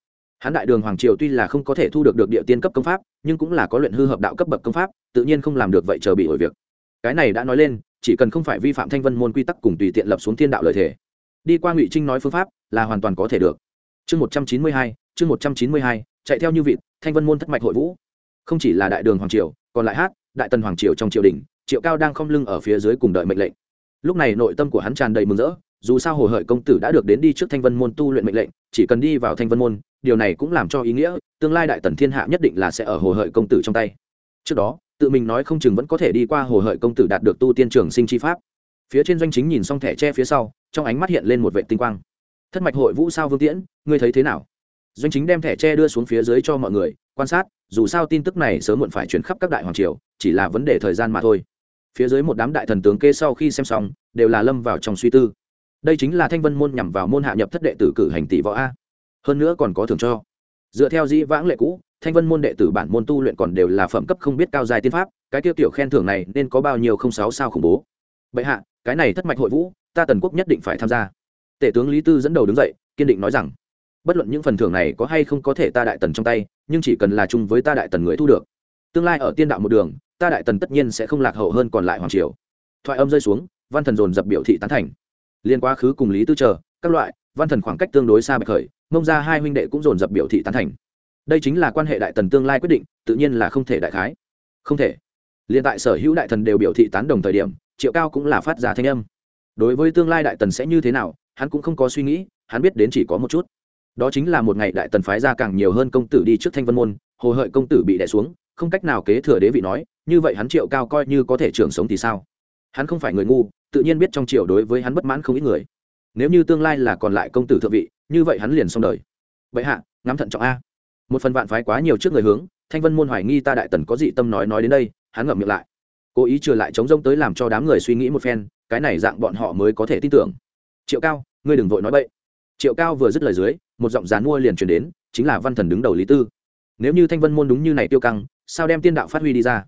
hán đại đường hoàng triều tuy là không có thể thu được được địa tiên cấp công pháp, nhưng cũng là có luyện hư hợp đạo cấp bậc công pháp, tự nhiên không làm được vậy chờ bị hồi việc. Cái này đã nói lên, chỉ cần không phải vi phạm thanh vân môn quy tắc cùng tùy tiện lập xuống thiên đạo lợi thể đi qua ngụy trinh nói phương pháp, là hoàn toàn có thể được. Chương một trăm chín mươi hai, chương một trăm chín mươi hai, chạy theo như vịt, thanh vân môn thất mạch hội vũ. Không chỉ là đại đường hoàng triều, còn lại hát, đại tần hoàng triều trong triều đình, triệu cao đang không lưng ở phía dưới cùng đợi mệnh lệnh. Lúc này nội tâm của hắn tràn đầy mừng rỡ dù sao hồ hợi công tử đã được đến đi trước thanh vân môn tu luyện mệnh lệnh, chỉ cần đi vào thanh vân môn, điều này cũng làm cho ý nghĩa, tương lai đại tần thiên hạ nhất định là sẽ ở hồ hợi công tử trong tay. Trước đó, tự mình nói không chừng vẫn có thể đi qua hồ hợi công tử đạt được tu tiên trường sinh chi pháp. Phía trên doanh chính nhìn xong thẻ tre phía sau, trong ánh mắt hiện lên một vệ tinh quang. Thất mạch hội vũ sao vương tiễn, ngươi thấy thế nào? Doanh chính đem thẻ tre đưa xuống phía dưới cho mọi người, quan sát, dù sao tin tức này sớm muộn phải chuyển khắp các đại hoàng triều, chỉ là vấn đề thời gian mà thôi. Phía dưới một đám đại thần tướng kê sau khi xem xong, đều là lâm vào trong suy tư đây chính là thanh vân môn nhằm vào môn hạ nhập thất đệ tử cử hành tỷ võ a. Hơn nữa còn có thưởng cho. Dựa theo dĩ vãng lệ cũ, thanh vân môn đệ tử bản môn tu luyện còn đều là phẩm cấp không biết cao dài tiên pháp, cái tiêu tiểu khen thưởng này nên có bao nhiêu không sáu sao khủng bố. Bệ hạ, cái này thất mạch hội vũ, ta tần quốc nhất định phải tham gia. Tể tướng lý tư dẫn đầu đứng dậy, kiên định nói rằng, bất luận những phần thưởng này có hay không có thể ta đại tần trong tay, nhưng chỉ cần là chung với ta đại tần người thu được. Tương lai ở tiên đạo một đường, ta đại tần tất nhiên sẽ không lạc hậu hơn còn lại hoàng triều. Thoại âm rơi xuống, văn thần dồn dập biểu thị tán thành liên quá khứ cùng lý tư chờ, các loại, văn thần khoảng cách tương đối xa bạch khởi, mông ra hai huynh đệ cũng dồn dập biểu thị tán thành. Đây chính là quan hệ đại tần tương lai quyết định, tự nhiên là không thể đại khái. Không thể. Liên tại sở hữu đại thần đều biểu thị tán đồng thời điểm, triệu cao cũng là phát ra thanh âm. Đối với tương lai đại tần sẽ như thế nào, hắn cũng không có suy nghĩ, hắn biết đến chỉ có một chút. Đó chính là một ngày đại tần phái ra càng nhiều hơn công tử đi trước thanh vân môn, hồ hợi công tử bị đẻ xuống, không cách nào kế thừa đế vị nói, như vậy hắn triệu cao coi như có thể trưởng sống thì sao? Hắn không phải người ngu tự nhiên biết trong triều đối với hắn bất mãn không ít người. Nếu như tương lai là còn lại công tử thượng vị, như vậy hắn liền xong đời. Vậy hạ, ngắm thận trọng a. Một phần vạn phái quá nhiều trước người hướng, thanh vân môn hoài nghi ta đại tần có dị tâm nói nói đến đây, hắn ngậm miệng lại. Cố ý trừ lại chống rông tới làm cho đám người suy nghĩ một phen, cái này dạng bọn họ mới có thể tin tưởng. Triệu cao, ngươi đừng vội nói bậy. Triệu cao vừa dứt lời dưới, một giọng dán mua liền truyền đến, chính là văn thần đứng đầu lý tư. Nếu như thanh vân môn đúng như này tiêu căng, sao đem tiên đạo phát huy đi ra?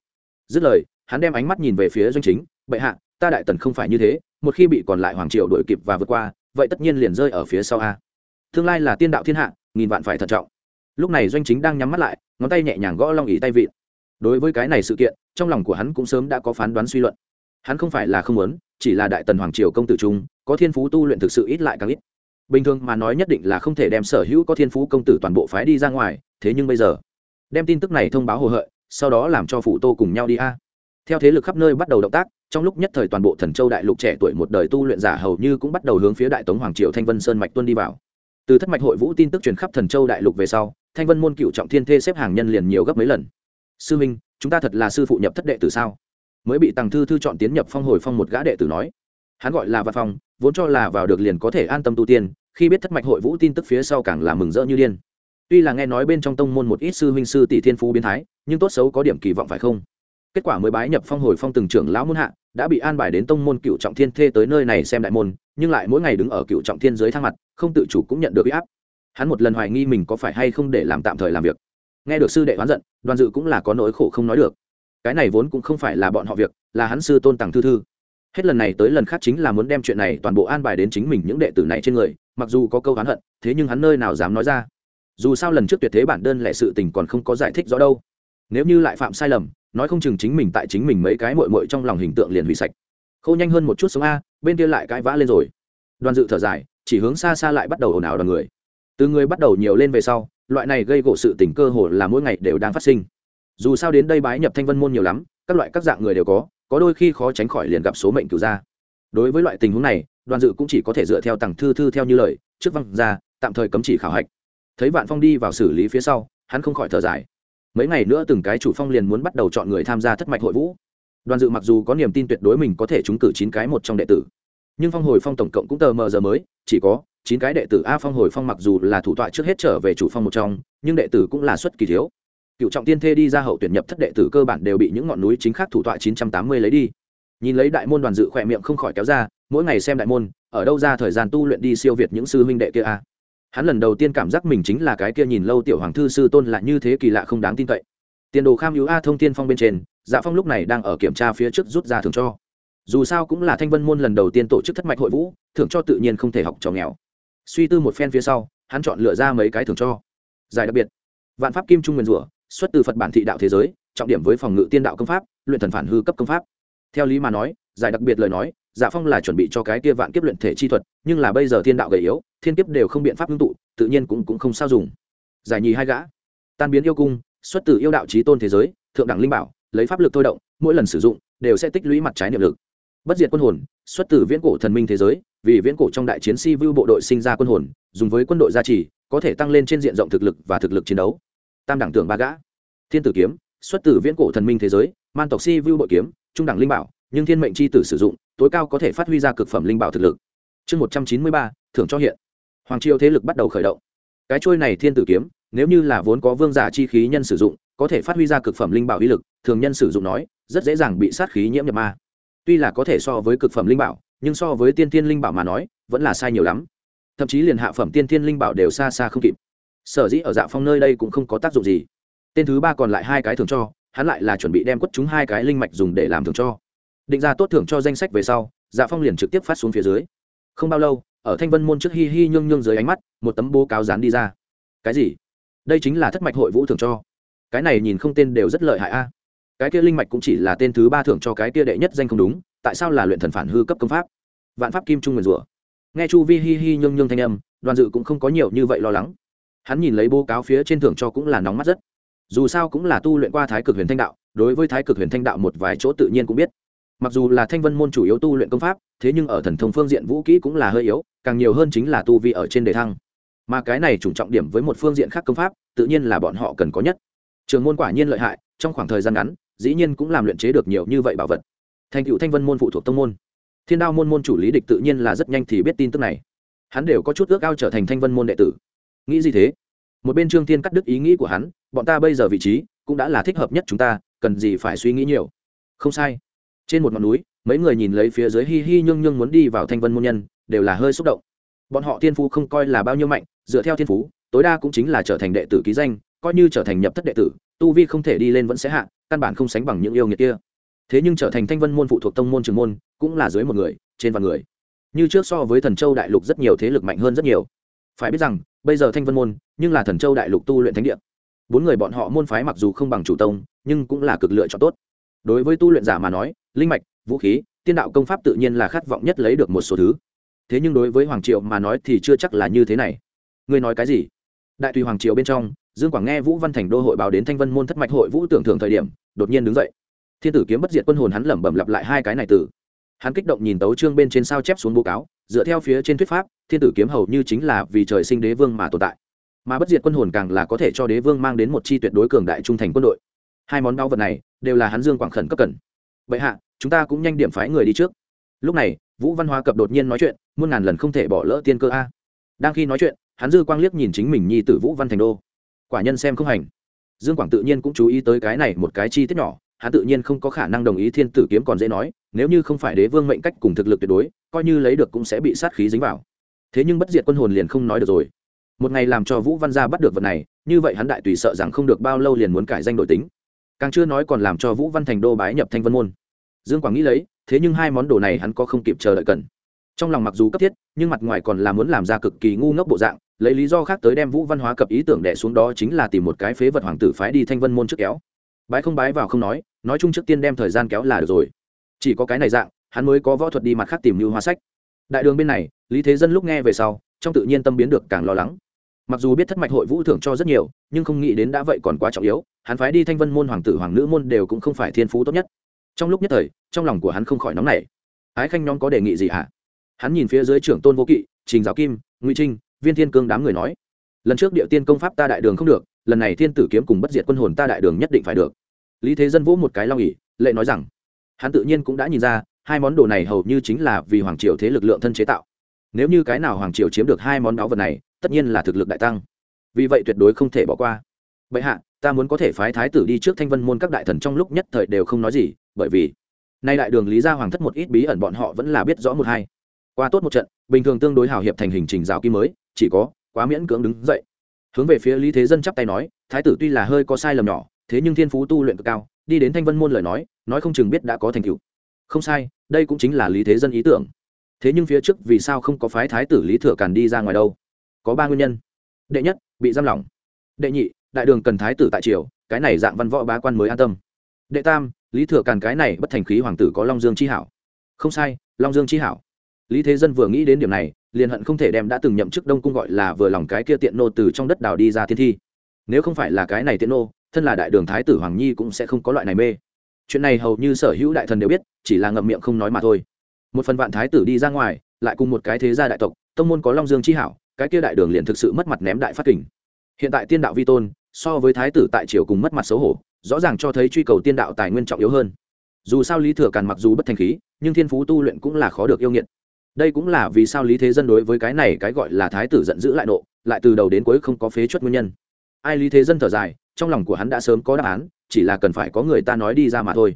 Dứt lời, hắn đem ánh mắt nhìn về phía doanh chính, bệ hạ ta đại tần không phải như thế, một khi bị còn lại hoàng triều đuổi kịp và vượt qua, vậy tất nhiên liền rơi ở phía sau a. Tương lai là tiên đạo thiên hạ, nghìn vạn phải thận trọng. Lúc này doanh chính đang nhắm mắt lại, ngón tay nhẹ nhàng gõ long ỉ tay vịn. Đối với cái này sự kiện, trong lòng của hắn cũng sớm đã có phán đoán suy luận. Hắn không phải là không muốn, chỉ là đại tần hoàng triều công tử trung, có thiên phú tu luyện thực sự ít lại càng ít. Bình thường mà nói nhất định là không thể đem sở hữu có thiên phú công tử toàn bộ phái đi ra ngoài, thế nhưng bây giờ, đem tin tức này thông báo hồ hợi, sau đó làm cho phụ tô cùng nhau đi a. Theo thế lực khắp nơi bắt đầu động tác trong lúc nhất thời toàn bộ thần châu đại lục trẻ tuổi một đời tu luyện giả hầu như cũng bắt đầu hướng phía đại tống hoàng triều thanh vân sơn mạch tuân đi vào. Từ thất mạch hội vũ tin tức truyền khắp thần châu đại lục về sau, thanh vân môn cựu trọng thiên thê xếp hàng nhân liền nhiều gấp mấy lần. Sư minh, chúng ta thật là sư phụ nhập thất đệ tử sao? Mới bị tàng thư thư chọn tiến nhập phong hồi phong một gã đệ tử nói. Hắn gọi là văn phong, vốn cho là vào được liền có thể an tâm tu tiên, khi biết thất mạch hội vũ tin tức phía sau càng là mừng rỡ như điên. Tuy là nghe nói bên trong tông môn một ít sư huynh sư tỷ thiên phú biến thái, nhưng tốt xấu có điểm kỳ vọng phải không? Kết quả mới bái nhập phong hồi phong từng trưởng lão môn hạ, đã bị an bài đến tông môn cựu trọng thiên thê tới nơi này xem đại môn, nhưng lại mỗi ngày đứng ở cựu trọng thiên dưới thang mặt, không tự chủ cũng nhận được huy áp. Hắn một lần hoài nghi mình có phải hay không để làm tạm thời làm việc. Nghe được sư đệ oán giận, đoàn dự cũng là có nỗi khổ không nói được. Cái này vốn cũng không phải là bọn họ việc, là hắn sư tôn tàng thư thư. Hết lần này tới lần khác chính là muốn đem chuyện này toàn bộ an bài đến chính mình những đệ tử này trên người, mặc dù có câu oán hận, thế nhưng hắn nơi nào dám nói ra. Dù sao lần trước tuyệt thế bản đơn lệ sự tình còn không có giải thích rõ đâu. Nếu như lại phạm sai lầm nói không chừng chính mình tại chính mình mấy cái mội mội trong lòng hình tượng liền hủy sạch. Khâu nhanh hơn một chút sống a, bên kia lại cãi vã lên rồi. Đoàn dự thở dài, chỉ hướng xa xa lại bắt đầu ồn ào đoàn người. Từ người bắt đầu nhiều lên về sau, loại này gây gỗ sự tình cơ hồ là mỗi ngày đều đang phát sinh. Dù sao đến đây bái nhập thanh vân môn nhiều lắm, các loại các dạng người đều có có đôi khi khó tránh khỏi liền gặp số mệnh cửu ra đối với loại tình huống này, đoàn dự cũng chỉ có thể dựa theo tặng thư thư theo như lời, trước văn ra, tạm thời cấm chỉ khảo hạch. Thấy vạn phong đi vào xử lý phía sau, hắn không khỏi thở dài mấy ngày nữa từng cái chủ phong liền muốn bắt đầu chọn người tham gia thất mạch hội vũ. Đoàn dự mặc dù có niềm tin tuyệt đối mình có thể trúng cử chín cái một trong đệ tử, nhưng phong hồi phong tổng cộng cũng tờ mờ giờ mới, chỉ có chín cái đệ tử a phong hồi phong mặc dù là thủ tọa trước hết trở về chủ phong một trong, nhưng đệ tử cũng là xuất kỳ thiếu. Cựu trọng tiên thê đi ra hậu tuyển nhập thất đệ tử cơ bản đều bị những ngọn núi chính khác thủ tọa chín trăm tám mươi lấy đi. Nhìn lấy đại môn đoàn dự khỏe miệng không khỏi kéo ra, mỗi ngày xem đại môn, ở đâu ra thời gian tu luyện đi siêu việt những sư huynh đệ kia a hắn lần đầu tiên cảm giác mình chính là cái kia nhìn lâu tiểu hoàng thư sư tôn là như thế kỳ lạ không đáng tin cậy. Tiền đồ kham hữu a thông tiên phong bên trên dạ phong lúc này đang ở kiểm tra phía trước rút ra thường cho. Dù sao cũng là thanh vân môn lần đầu tiên tổ chức thất mạch hội vũ, thưởng cho tự nhiên không thể học trò nghèo. Suy tư một phen phía sau, hắn chọn lựa ra mấy cái thưởng cho. Giải đặc biệt, vạn pháp kim trung nguyên rủa, xuất từ phật bản thị đạo thế giới, trọng điểm với phòng ngự tiên đạo công pháp, luyện thần phản hư cấp công pháp. Theo lý mà nói giải đặc biệt lời nói giả phong là chuẩn bị cho cái kia vạn kiếp luyện thể chi thuật, nhưng là bây giờ thiên đạo gầy yếu, thiên kiếp đều không biện pháp ngưng tụ, tự nhiên cũng cũng không sao dùng. Giải nhì hai gã. Tan biến yêu cung, xuất từ yêu đạo trí tôn thế giới, thượng đẳng linh bảo, lấy pháp lực thôi động, mỗi lần sử dụng, đều sẽ tích lũy mặt trái niệm lực. Bất diệt quân hồn, xuất từ viễn cổ thần minh thế giới, vì viễn cổ trong đại chiến si vu bộ đội sinh ra quân hồn, dùng với quân đội gia trì, có thể tăng lên trên diện rộng thực lực và thực lực chiến đấu. Tam đẳng tưởng ba gã. Thiên tử kiếm, xuất từ viễn cổ thần minh thế giới, man tộc si vu bội kiếm, trung đẳng linh bảo nhưng thiên mệnh c h i tử sử dụng, tối cao có thể phát huy ra cực phẩm linh bảo thực lực. Chương một trăm chín mươi ba, thưởng cho hiện. Hoàng triều thế lực bắt đầu khởi động. Cái trôi này thiên tử kiếm, nếu như là vốn có vương giả chi khí nhân sử dụng, có thể phát huy ra cực phẩm linh bảo uy lực, thường nhân sử dụng nói, rất dễ dàng bị sát khí nhiễm nhập ma. Tuy là có thể so với cực phẩm linh bảo, nhưng so với tiên tiên linh bảo mà nói, vẫn là sai nhiều lắm. Thậm chí liền hạ phẩm tiên tiên linh bảo đều xa xa không kịp. Sở dĩ ở dạ phong nơi đây cũng không có tác dụng gì. Tên thứ ba còn lại hai cái thường cho, hắn lại là chuẩn bị đem quất chúng hai cái linh mạch dùng để làm thường cho định ra tốt thưởng cho danh sách về sau dạ phong liền trực tiếp phát xuống phía dưới. Không bao lâu, ở thanh vân môn trước hi hi nhương nhương dưới ánh mắt, một tấm bố cáo dán đi ra. Cái gì? Đây chính là thất mạch hội vũ thưởng cho. Cái này nhìn không tên đều rất lợi hại a. Cái kia linh mạch cũng chỉ là tên thứ ba thưởng cho cái kia đệ nhất danh không đúng, tại sao là luyện thần phản hư cấp công pháp? Vạn pháp kim trung nguyền rủa nghe chu vi hi hi nhương nhương thanh âm, đoàn dự cũng không có nhiều như vậy lo lắng. Hắn nhìn lấy bố cáo phía trên thưởng cho cũng là nóng mắt rất. Dù sao cũng là tu luyện qua thái cực huyền thanh đạo, đối với thái cực huyền thanh đạo một vài chỗ tự nhiên cũng biết mặc dù là thanh vân môn chủ yếu tu luyện công pháp, thế nhưng ở thần thông phương diện vũ kỹ cũng là hơi yếu, càng nhiều hơn chính là tu vi ở trên đề thăng. Mà cái này chủng trọng điểm với một phương diện khác công pháp, tự nhiên là bọn họ cần có nhất. Trường môn quả nhiên lợi hại, trong khoảng thời gian ngắn, dĩ nhiên cũng làm luyện chế được nhiều như vậy bảo vật. Thành cựu thanh vân môn phụ thuộc tông môn. Thiên đao môn môn chủ lý địch tự nhiên là rất nhanh thì biết tin tức này. Hắn đều có chút ước ao trở thành thanh vân môn đệ tử. Nghĩ gì thế? Một bên trương tiên cắt đứt ý nghĩ của hắn, bọn ta bây giờ vị trí, cũng đã là thích hợp nhất chúng ta, cần gì phải suy nghĩ nhiều? Không sai trên một ngọn núi, mấy người nhìn lấy phía dưới hi hi nhương nhương muốn đi vào thanh vân môn nhân, đều là hơi xúc động. Bọn họ thiên phú không coi là bao nhiêu mạnh, dựa theo thiên phú, tối đa cũng chính là trở thành đệ tử ký danh, coi như trở thành nhập thất đệ tử, tu vi không thể đi lên vẫn sẽ hạ, căn bản không sánh bằng những yêu nghiệt kia. Thế nhưng trở thành thanh vân môn phụ thuộc tông môn trường môn, cũng là dưới một người, trên vạn người. Như trước so với thần châu đại lục rất nhiều thế lực mạnh hơn rất nhiều. Phải biết rằng, bây giờ thanh vân môn, nhưng là thần châu đại lục tu luyện thánh địa. Bốn người bọn họ môn phái mặc dù không bằng chủ tông, nhưng cũng là cực lựa chọn tốt. Đối với tu luyện giả mà nói linh mạch, vũ khí, tiên đạo công pháp tự nhiên là khát vọng nhất lấy được một số thứ. Thế nhưng đối với hoàng triệu mà nói thì chưa chắc là như thế này. Ngươi nói cái gì? Đại tùy hoàng triều bên trong, dương quảng nghe vũ văn thành đô hội báo đến thanh vân môn thất mạch hội vũ tưởng thưởng thời điểm, đột nhiên đứng dậy. Thiên tử kiếm bất diệt quân hồn hắn lẩm bẩm lặp lại hai cái này từ. Hắn kích động nhìn tấu trương bên trên sao chép xuống bố cáo, dựa theo phía trên thuyết pháp, thiên tử kiếm hầu như chính là vì trời sinh đế vương mà tồn tại. Mà bất diệt quân hồn càng là có thể cho đế vương mang đến một chi tuyệt đối cường đại trung thành quân đội. Hai món báu vật này, đều là hắn dương quảng khẩn cấp cần. Vậy hạ chúng ta cũng nhanh điểm phái người đi trước. Lúc này, vũ văn hóa cập đột nhiên nói chuyện, muôn ngàn lần không thể bỏ lỡ tiên cơ a. Đang khi nói chuyện, hắn dư quang liếc nhìn chính mình nhi tử vũ văn thành đô. Quả nhân xem không hành. Dương quảng tự nhiên cũng chú ý tới cái này một cái chi tiết nhỏ, hắn tự nhiên không có khả năng đồng ý thiên tử kiếm còn dễ nói, nếu như không phải đế vương mệnh cách cùng thực lực tuyệt đối, coi như lấy được cũng sẽ bị sát khí dính vào. Thế nhưng bất diệt quân hồn liền không nói được rồi. Một ngày làm cho vũ văn gia bắt được vật này, như vậy hắn đại tùy sợ rằng không được bao lâu liền muốn cải danh đổi tính. Càng chưa nói còn làm cho vũ văn thành đô bái nhập thanh vân môn dương quảng nghĩ lấy, thế nhưng hai món đồ này hắn có không kịp chờ đợi cần. Trong lòng mặc dù cấp thiết, nhưng mặt ngoài còn là muốn làm ra cực kỳ ngu ngốc bộ dạng, lấy lý do khác tới đem vũ văn hóa cập ý tưởng đẻ xuống đó chính là tìm một cái phế vật hoàng tử phái đi thanh vân môn trước kéo. Bái không bái vào không nói nói chung trước tiên đem thời gian kéo là được rồi. Chỉ có cái này dạng, hắn mới có võ thuật đi mặt khác tìm như hoa sách. Đại đường bên này, lý thế dân lúc nghe về sau, trong tự nhiên tâm biến được càng lo lắng. Mặc dù biết thất mạch hội vũ thưởng cho rất nhiều, nhưng không nghĩ đến đã vậy còn quá trọng yếu, hắn phái đi thanh vân môn hoàng tử, hoàng nữ môn đều cũng không phải thiên phú tốt nhất trong lúc nhất thời, trong lòng của hắn không khỏi nóng nảy. Ái khanh nhóm có đề nghị gì hả? Hắn nhìn phía dưới trưởng tôn vô kỵ, trình giáo kim, ngụy trinh, viên thiên cương đám người nói, lần trước địa tiên công pháp ta đại đường không được, lần này thiên tử kiếm cùng bất diệt quân hồn ta đại đường nhất định phải được. Lý thế dân vỗ một cái long ỉ lệ nói rằng, hắn tự nhiên cũng đã nhìn ra, hai món đồ này hầu như chính là vì hoàng triều thế lực lượng thân chế tạo. Nếu như cái nào hoàng triều chiếm được hai món báu vật này, tất nhiên là thực lực đại tăng. Vì vậy tuyệt đối không thể bỏ qua. Bệ hạ, ta muốn có thể phái thái tử đi trước thanh vân môn các đại thần trong lúc nhất thời đều không nói gì bởi vì nay đại đường lý gia hoàng thất một ít bí ẩn bọn họ vẫn là biết rõ một hai. Qua tốt một trận, bình thường tương đối hào hiệp thành hình trình rào kim mới, chỉ có quá miễn cưỡng đứng dậy. Hướng về phía lý thế dân chắp tay nói, thái tử tuy là hơi có sai lầm nhỏ, thế nhưng thiên phú tu luyện cực cao, đi đến thanh vân môn lời nói nói không chừng biết đã có thành tựu. Không sai, đây cũng chính là lý thế dân ý tưởng. Thế nhưng phía trước vì sao không có phái thái tử lý thừa càn đi ra ngoài đâu? Có ba nguyên nhân. Đệ nhất, bị giam lỏng. Đệ nhị, đại đường cần thái tử tại triều, cái này dạng văn võ bá quan mới an tâm. Đệ tam lý thừa càn cái này bất thành khí hoàng tử có long dương chi hảo. Không sai, long dương chi hảo. Lý thế dân vừa nghĩ đến điểm này, liền hận không thể đem đã từng nhậm chức đông cung gọi là vừa lòng cái kia tiện nô từ trong đất đào đi ra thiên thi. Nếu không phải là cái này tiện nô, thân là đại đường thái tử hoàng nhi cũng sẽ không có loại này mê. Chuyện này hầu như sở hữu đại thần đều biết, chỉ là ngậm miệng không nói mà thôi. Một phần vạn thái tử đi ra ngoài, lại cùng một cái thế gia đại tộc, tông môn có long dương chi hảo, cái kia đại đường liền thực sự mất mặt ném đại phát kình. Hiện tại tiên đạo vi tôn, so với thái tử tại triều cùng mất mặt xấu hổ rõ ràng cho thấy truy cầu tiên đạo tài nguyên trọng yếu hơn. Dù sao lý thừa càn mặc dù bất thành khí, nhưng thiên phú tu luyện cũng là khó được yêu nghiệt. Đây cũng là vì sao lý thế dân đối với cái này cái gọi là thái tử giận dữ lại nộ, lại từ đầu đến cuối không có phế chuất nguyên nhân. Ai lý thế dân thở dài, trong lòng của hắn đã sớm có đáp án, chỉ là cần phải có người ta nói đi ra mà thôi.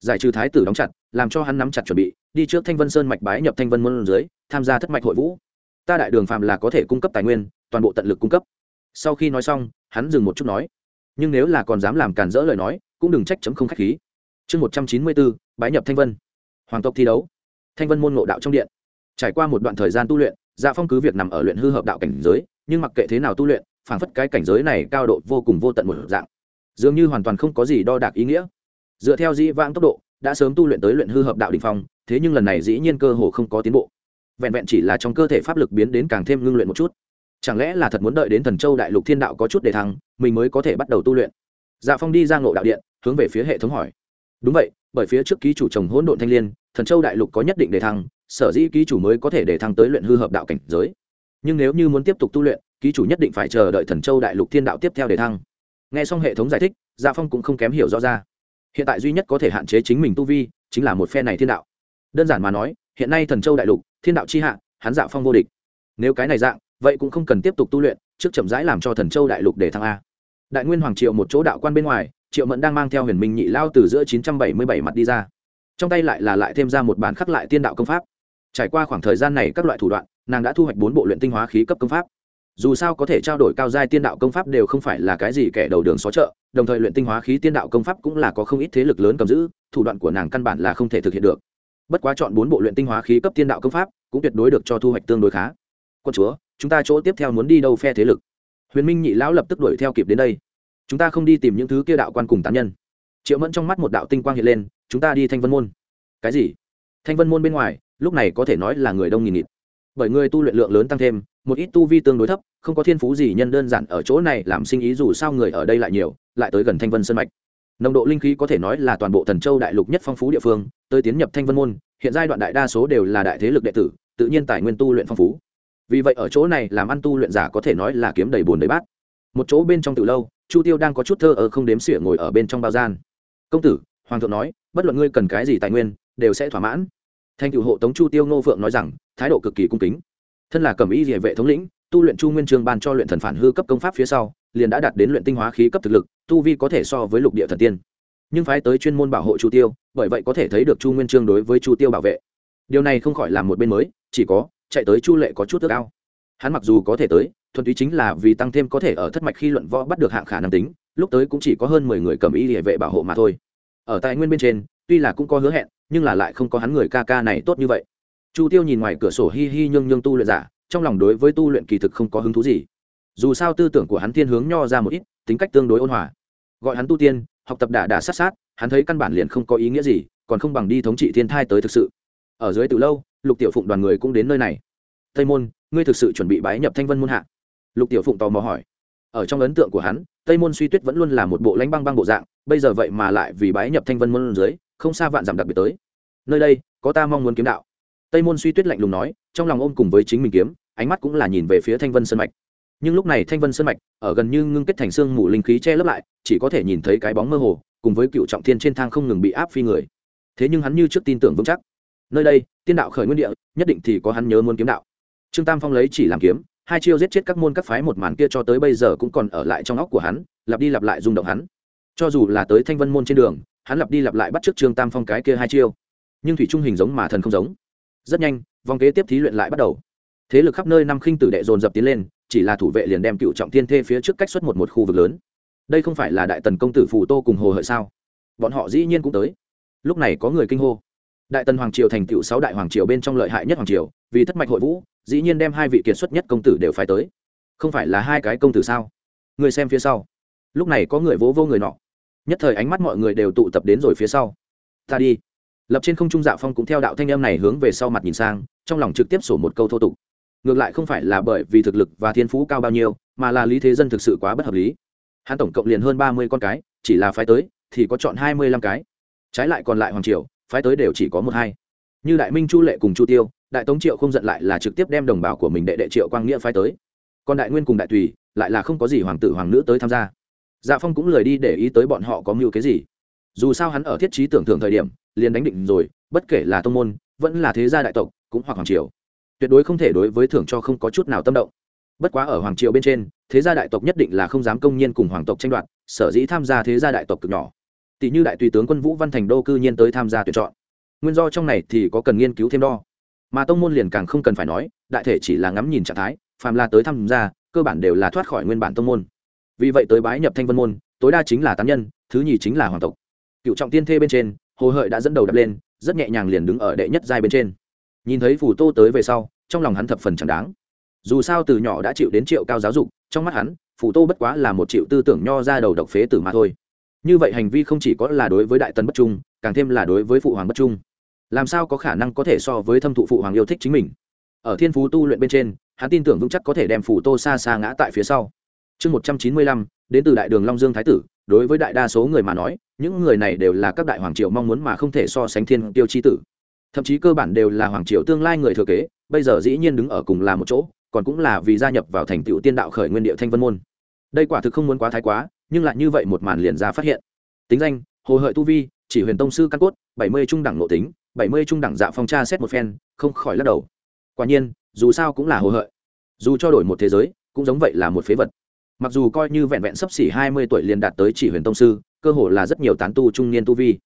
Giải trừ thái tử đóng chặt, làm cho hắn nắm chặt chuẩn bị, đi trước thanh vân sơn mạch bái nhập thanh vân môn dưới, tham gia thất mạch hội vũ. Ta đại đường phàm là có thể cung cấp tài nguyên, toàn bộ tận lực cung cấp. Sau khi nói xong, hắn dừng một chút nói nhưng nếu là còn dám làm cản rỡ lời nói, cũng đừng trách chấm không k h á c h khí. Chương một trăm chín mươi bốn, bái nhập thanh vân. Hoàng tộc thi đấu. Thanh vân môn ngộ đạo trong điện. Trải qua một đoạn thời gian tu luyện dạ phong cứ việc nằm ở luyện hư hợp đạo cảnh giới, nhưng mặc kệ thế nào tu luyện, phảng phất cái cảnh giới này cao độ vô cùng vô tận một dạng. Dường như hoàn toàn không có gì đo đạc ý nghĩa. Dựa theo dĩ vãng tốc độ, đã sớm tu luyện tới luyện hư hợp đạo đình phong, thế nhưng lần này dĩ nhiên cơ hồ không có tiến bộ. Vẹn vẹn chỉ là trong cơ thể pháp lực biến đến càng thêm ngưng luyện một chút chẳng lẽ là thật muốn đợi đến thần châu đại lục thiên đạo có chút để thăng, mình mới có thể bắt đầu tu luyện? Dạ phong đi ra ngộ đạo điện, hướng về phía hệ thống hỏi. Đúng vậy, bởi phía trước ký chủ trồng hỗn độn thanh l i ê n thần châu đại lục có nhất định để thăng, sở dĩ ký chủ mới có thể để thăng tới luyện hư hợp đạo cảnh giới. Nhưng nếu như muốn tiếp tục tu luyện, ký chủ nhất định phải chờ đợi thần châu đại lục thiên đạo tiếp theo để thăng. N g h e xong hệ thống giải thích dạ phong cũng không kém hiểu rõ ra. Hiện tại duy nhất có thể hạn chế chính mình tu vi, chính là một phe này thiên đạo. Đơn giản mà nói, hiện nay thần châu đại lục, thiên đạo c h i hạ, hắn dạ phong vô địch. Nếu cái này dạng vậy cũng không cần tiếp tục tu luyện, trước chậm rãi làm cho thần châu đại lục để thăng a. Đại nguyên hoàng triệu một chỗ đạo quan bên ngoài, triệu mẫn đang mang theo huyền minh nhị lao từ giữa chín trăm bảy mươi bảy mặt đi ra. Trong tay lại là lại thêm ra một bản khắc lại tiên đạo công pháp. Trải qua khoảng thời gian này các loại thủ đoạn, nàng đã thu hoạch bốn bộ luyện tinh hóa khí cấp công pháp. Dù sao có thể trao đổi cao giai tiên đạo công pháp đều không phải là cái gì kẻ đầu đường xó chợ, đồng thời luyện tinh hóa khí tiên đạo công pháp cũng là có không ít thế lực lớn cầm giữ, thủ đoạn của nàng căn bản là không thể thực hiện được. Bất quá chọn bốn bộ luyện tinh hóa khí cấp tiên đạo công pháp cũng tuyệt đối được cho thu hoạch tương đối khá. Quân chúa chúng ta chỗ tiếp theo muốn đi đâu phe thế lực? Huyền minh nhị lão lập tức đuổi theo kịp đến đây. Chúng ta không đi tìm những thứ kia đạo quan cùng tán nhân. Triệu mẫn trong mắt một đạo tinh quang hiện lên, chúng ta đi thanh vân môn. Cái gì? Thanh vân môn bên ngoài, lúc này có thể nói là người đông nghìn nghịt. Bởi người tu luyện lượng lớn tăng thêm, một ít tu vi tương đối thấp, không có thiên phú gì nhân đơn giản ở chỗ này làm sinh ý dù sao người ở đây lại nhiều, lại tới gần thanh vân sân mạch. Nồng độ linh khí có thể nói là toàn bộ thần châu đại lục nhất phong phú địa phương, tới tiến nhập thanh vân môn, hiện giai đoạn đại đa số đều là đại thế lực đệ tử, tự nhiên tài nguyên tu luyện phong phú vì vậy ở chỗ này làm ăn tu luyện giả có thể nói là kiếm đầy bồn đầy bát. Một chỗ bên trong từ lâu, chu tiêu đang có chút thơ ở không đếm xỉa ngồi ở bên trong bao gian. Công tử, hoàng thượng nói, bất luận ngươi cần cái gì tài nguyên, đều sẽ thỏa mãn. Thanh cựu hộ tống chu tiêu ngô phượng nói rằng, thái độ cực kỳ cung kính. Thân là cầm ý địa vệ thống lĩnh, tu luyện chu nguyên trường ban cho luyện thần phản hư cấp công pháp phía sau, liền đã đạt đến luyện tinh hóa khí cấp thực lực, tu vi có thể so với lục địa thần tiên. Nhưng phái tới chuyên môn bảo hộ chu tiêu, bởi vậy có thể thấy được chu nguyên trương đối với chu tiêu bảo vệ. Điều này không khỏi làm một bên mới, chỉ có chạy tới chu lệ có chút ước ao. Hắn mặc dù có thể tới, thuần túy chính là vì tăng thêm có thể ở thất mạch khi luận võ bắt được hạng khả năng tính, lúc tới cũng chỉ có hơn mười người cầm y địa vệ bảo hộ mà thôi. Ở tài nguyên bên trên, tuy là cũng có hứa hẹn, nhưng là lại không có hắn người ca ca này tốt như vậy. Chu tiêu nhìn ngoài cửa sổ hi hi nhương nhương tu luyện giả, trong lòng đối với tu luyện kỳ thực không có hứng thú gì. Dù sao tư tưởng của hắn thiên hướng nho ra một ít, tính cách tương đối ôn hòa. Gọi hắn tu tiên, học tập đả đả sát sát, hắn thấy căn bản liền không có ý nghĩa gì, còn không bằng đi thống trị thiên thai tới thực sự ở dưới từ lâu, lục tiểu phụng đoàn người cũng đến nơi này. Tây môn, ngươi thực sự chuẩn bị bái nhập thanh vân môn hạ? Lục tiểu phụng tò mò hỏi. Ở trong ấn tượng của hắn, tây môn suy tuyết vẫn luôn là một bộ lãnh băng băng bộ dạng, bây giờ vậy mà lại vì bái nhập thanh vân môn dưới, không xa vạn dặm đặc biệt tới. Nơi đây, có ta mong muốn kiếm đạo. Tây môn suy tuyết lạnh lùng nói, trong lòng ôm cùng với chính mình kiếm, ánh mắt cũng là nhìn về phía thanh vân sơn mạch. Nhưng lúc này thanh vân sơn mạch, ở gần như ngưng kết thành xương mù linh khí che lấp lại, chỉ có thể nhìn thấy cái bóng mơ hồ, cùng với cựu trọng thiên trên thang không ngừng bị áp phi người. Thế nhưng hắn như trước tin tưởng vững chắc nơi đây, tiên đạo khởi nguyên địa, nhất định thì có hắn nhớ muốn kiếm đạo. Trương tam phong lấy chỉ làm kiếm, hai chiêu giết chết các môn các phái một màn kia cho tới bây giờ cũng còn ở lại trong óc của hắn, lặp đi lặp lại rung động hắn. Cho dù là tới thanh vân môn trên đường, hắn lặp đi lặp lại bắt trước trương tam phong cái kia hai chiêu. Nhưng thủy trung hình giống mà thần không giống. Rất nhanh, vòng kế tiếp thí luyện lại bắt đầu. Thế lực khắp nơi năm khinh tử đệ dồn dập tiến lên, chỉ là thủ vệ liền đem cựu trọng thiên thê phía trước cách xuất một một khu vực lớn. Đây không phải là đại tần công tử phù tô cùng hồ hợi sao? Bọn họ dĩ nhiên cũng tới. Lúc này có người kinh hô đại tần hoàng triều thành tựu sáu đại hoàng triều bên trong lợi hại nhất hoàng triều, vì thất mạch hội vũ, dĩ nhiên đem hai vị kiệt xuất nhất công tử đều phải tới. Không phải là hai cái công tử sao? Người xem phía sau. Lúc này có người vỗ vô người nọ. Nhất thời ánh mắt mọi người đều tụ tập đến rồi phía sau. Ta đi. Lập trên không trung dạ phong cũng theo đạo thanh em này hướng về sau mặt nhìn sang, trong lòng trực tiếp sổ một câu thô tục. Ngược lại không phải là bởi vì thực lực và thiên phú cao bao nhiêu, mà là lý thế dân thực sự quá bất hợp lý. Hắn tổng cộng liền hơn ba mươi con cái, chỉ là phái tới, thì có chọn hai mươi lăm cái. Trái lại còn lại hoàng triều phái tới đều chỉ có một hai. Như đại minh chu lệ cùng chu tiêu, đại tống triệu không giận lại là trực tiếp đem đồng bào của mình đệ đệ triệu quang nghĩa phái tới. Còn đại nguyên cùng đại tùy, lại là không có gì hoàng tử hoàng nữ tới tham gia. Dạ phong cũng lười đi để ý tới bọn họ có mưu cái gì. Dù sao hắn ở thiết trí tưởng thưởng thời điểm, liền đánh định rồi, bất kể là tông môn, vẫn là thế gia đại tộc, cũng hoặc hoàng triều. Tuyệt đối không thể đối với thưởng cho không có chút nào tâm động. Bất quá ở hoàng triều bên trên, thế gia đại tộc nhất định là không dám công nhiên cùng hoàng tộc tranh đoạt, sở dĩ tham gia thế gia đại tộc cực nhỏ tỷ như đại tùy tướng quân vũ văn thành đô cư nhiên tới tham gia tuyển chọn. Nguyên do trong này thì có cần nghiên cứu thêm đo. Mà tông môn liền càng không cần phải nói, đại thể chỉ là ngắm nhìn trạng thái, phàm là tới tham gia, cơ bản đều là thoát khỏi nguyên bản tông môn. Vì vậy tới bái nhập thanh vân môn, tối đa chính là tán nhân, thứ nhì chính là hoàng tộc. Cựu trọng tiên thê bên trên, hồ hợi đã dẫn đầu đập lên, rất nhẹ nhàng liền đứng ở đệ nhất giai bên trên. Nhìn thấy phù tô tới về sau, trong lòng hắn thập phần chẳng đáng. Dù sao từ nhỏ đã chịu đến triệu cao giáo dục, trong mắt hắn, phù tô bất quá là một triệu tư tưởng nho ra đầu độc phế tử mà thôi như vậy hành vi không chỉ có là đối với đại tần bất trung, càng thêm là đối với phụ hoàng bất trung. Làm sao có khả năng có thể so với thâm thụ phụ hoàng yêu thích chính mình? Ở thiên phú tu luyện bên trên, hắn tin tưởng vững chắc có thể đem phủ tô xa xa ngã tại phía sau. Chương một trăm chín mươi lăm, đến từ đại đường long dương thái tử, đối với đại đa số người mà nói, những người này đều là các đại hoàng triều mong muốn mà không thể so sánh thiên tiêu chi tử. Thậm chí cơ bản đều là hoàng triều tương lai người thừa kế, bây giờ dĩ nhiên đứng ở cùng là một chỗ, còn cũng là vì gia nhập vào thành tựu tiên đạo khởi nguyên địa thanh vân môn. Đây quả thực không muốn quá thái quá nhưng lại như vậy một màn liền ra phát hiện. Tính danh, hồ hợi tu vi, chỉ huyền tông sư căn cốt, bảy mươi trung đẳng nội tính, bảy mươi trung đẳng dạ phong tra xét một phen, không khỏi lắc đầu. Quả nhiên, dù sao cũng là hồ hợi. Dù cho đổi một thế giới, cũng giống vậy là một phế vật. Mặc dù coi như vẹn vẹn sấp xỉ hai mươi tuổi liền đạt tới chỉ huyền tông sư, cơ hồ là rất nhiều tán tu trung niên tu vi.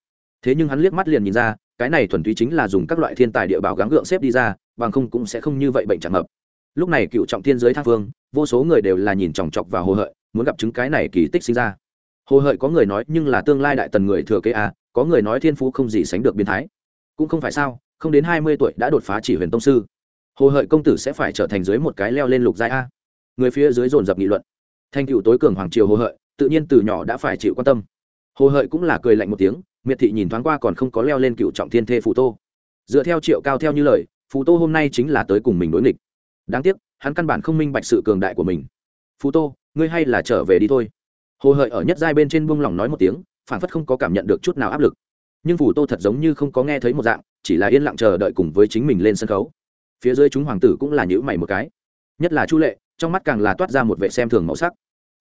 Thế nhưng hắn liếc mắt liền nhìn ra, cái này thuần túy chính là dùng các loại thiên tài địa bảo gắng gượng xếp đi ra, bằng không cũng sẽ không như vậy bệnh chẳng ngập. Lúc này cựu trọng thiên giới thang phương vô số người đều là nhìn chòng chọc vào hồ hợi muốn gặp chứng cái này kỳ tích sinh ra. Hồ hợi có người nói nhưng là tương lai đại tần người thừa kế a có người nói thiên phú không gì sánh được biến thái. Cũng không phải sao, không đến hai mươi tuổi đã đột phá chỉ huyền tông sư. Hồ hợi công tử sẽ phải trở thành dưới một cái leo lên lục giai a. Người phía dưới dồn dập nghị luận. Thanh cựu tối cường hoàng triều hồ hợi, tự nhiên từ nhỏ đã phải chịu quan tâm. Hồ hợi cũng là cười lạnh một tiếng, miệt thị nhìn thoáng qua còn không có leo lên cựu trọng thiên thê phù tô. Dựa theo triệu cao theo như lời, phù tô hôm nay chính là tới cùng mình đối nghịch. Đáng tiếc, hắn căn bản không minh bạch sự cường đại của mình. Phù tô ngươi hay là trở về đi thôi. Hồ hợi ở nhất giai bên trên buông lỏng nói một tiếng phản phất không có cảm nhận được chút nào áp lực. Nhưng phù tô thật giống như không có nghe thấy một dạng, chỉ là yên lặng chờ đợi cùng với chính mình lên sân khấu. Phía dưới chúng hoàng tử cũng là nhữ mày một cái. Nhất là chu lệ, trong mắt càng là toát ra một vệ xem thường màu sắc.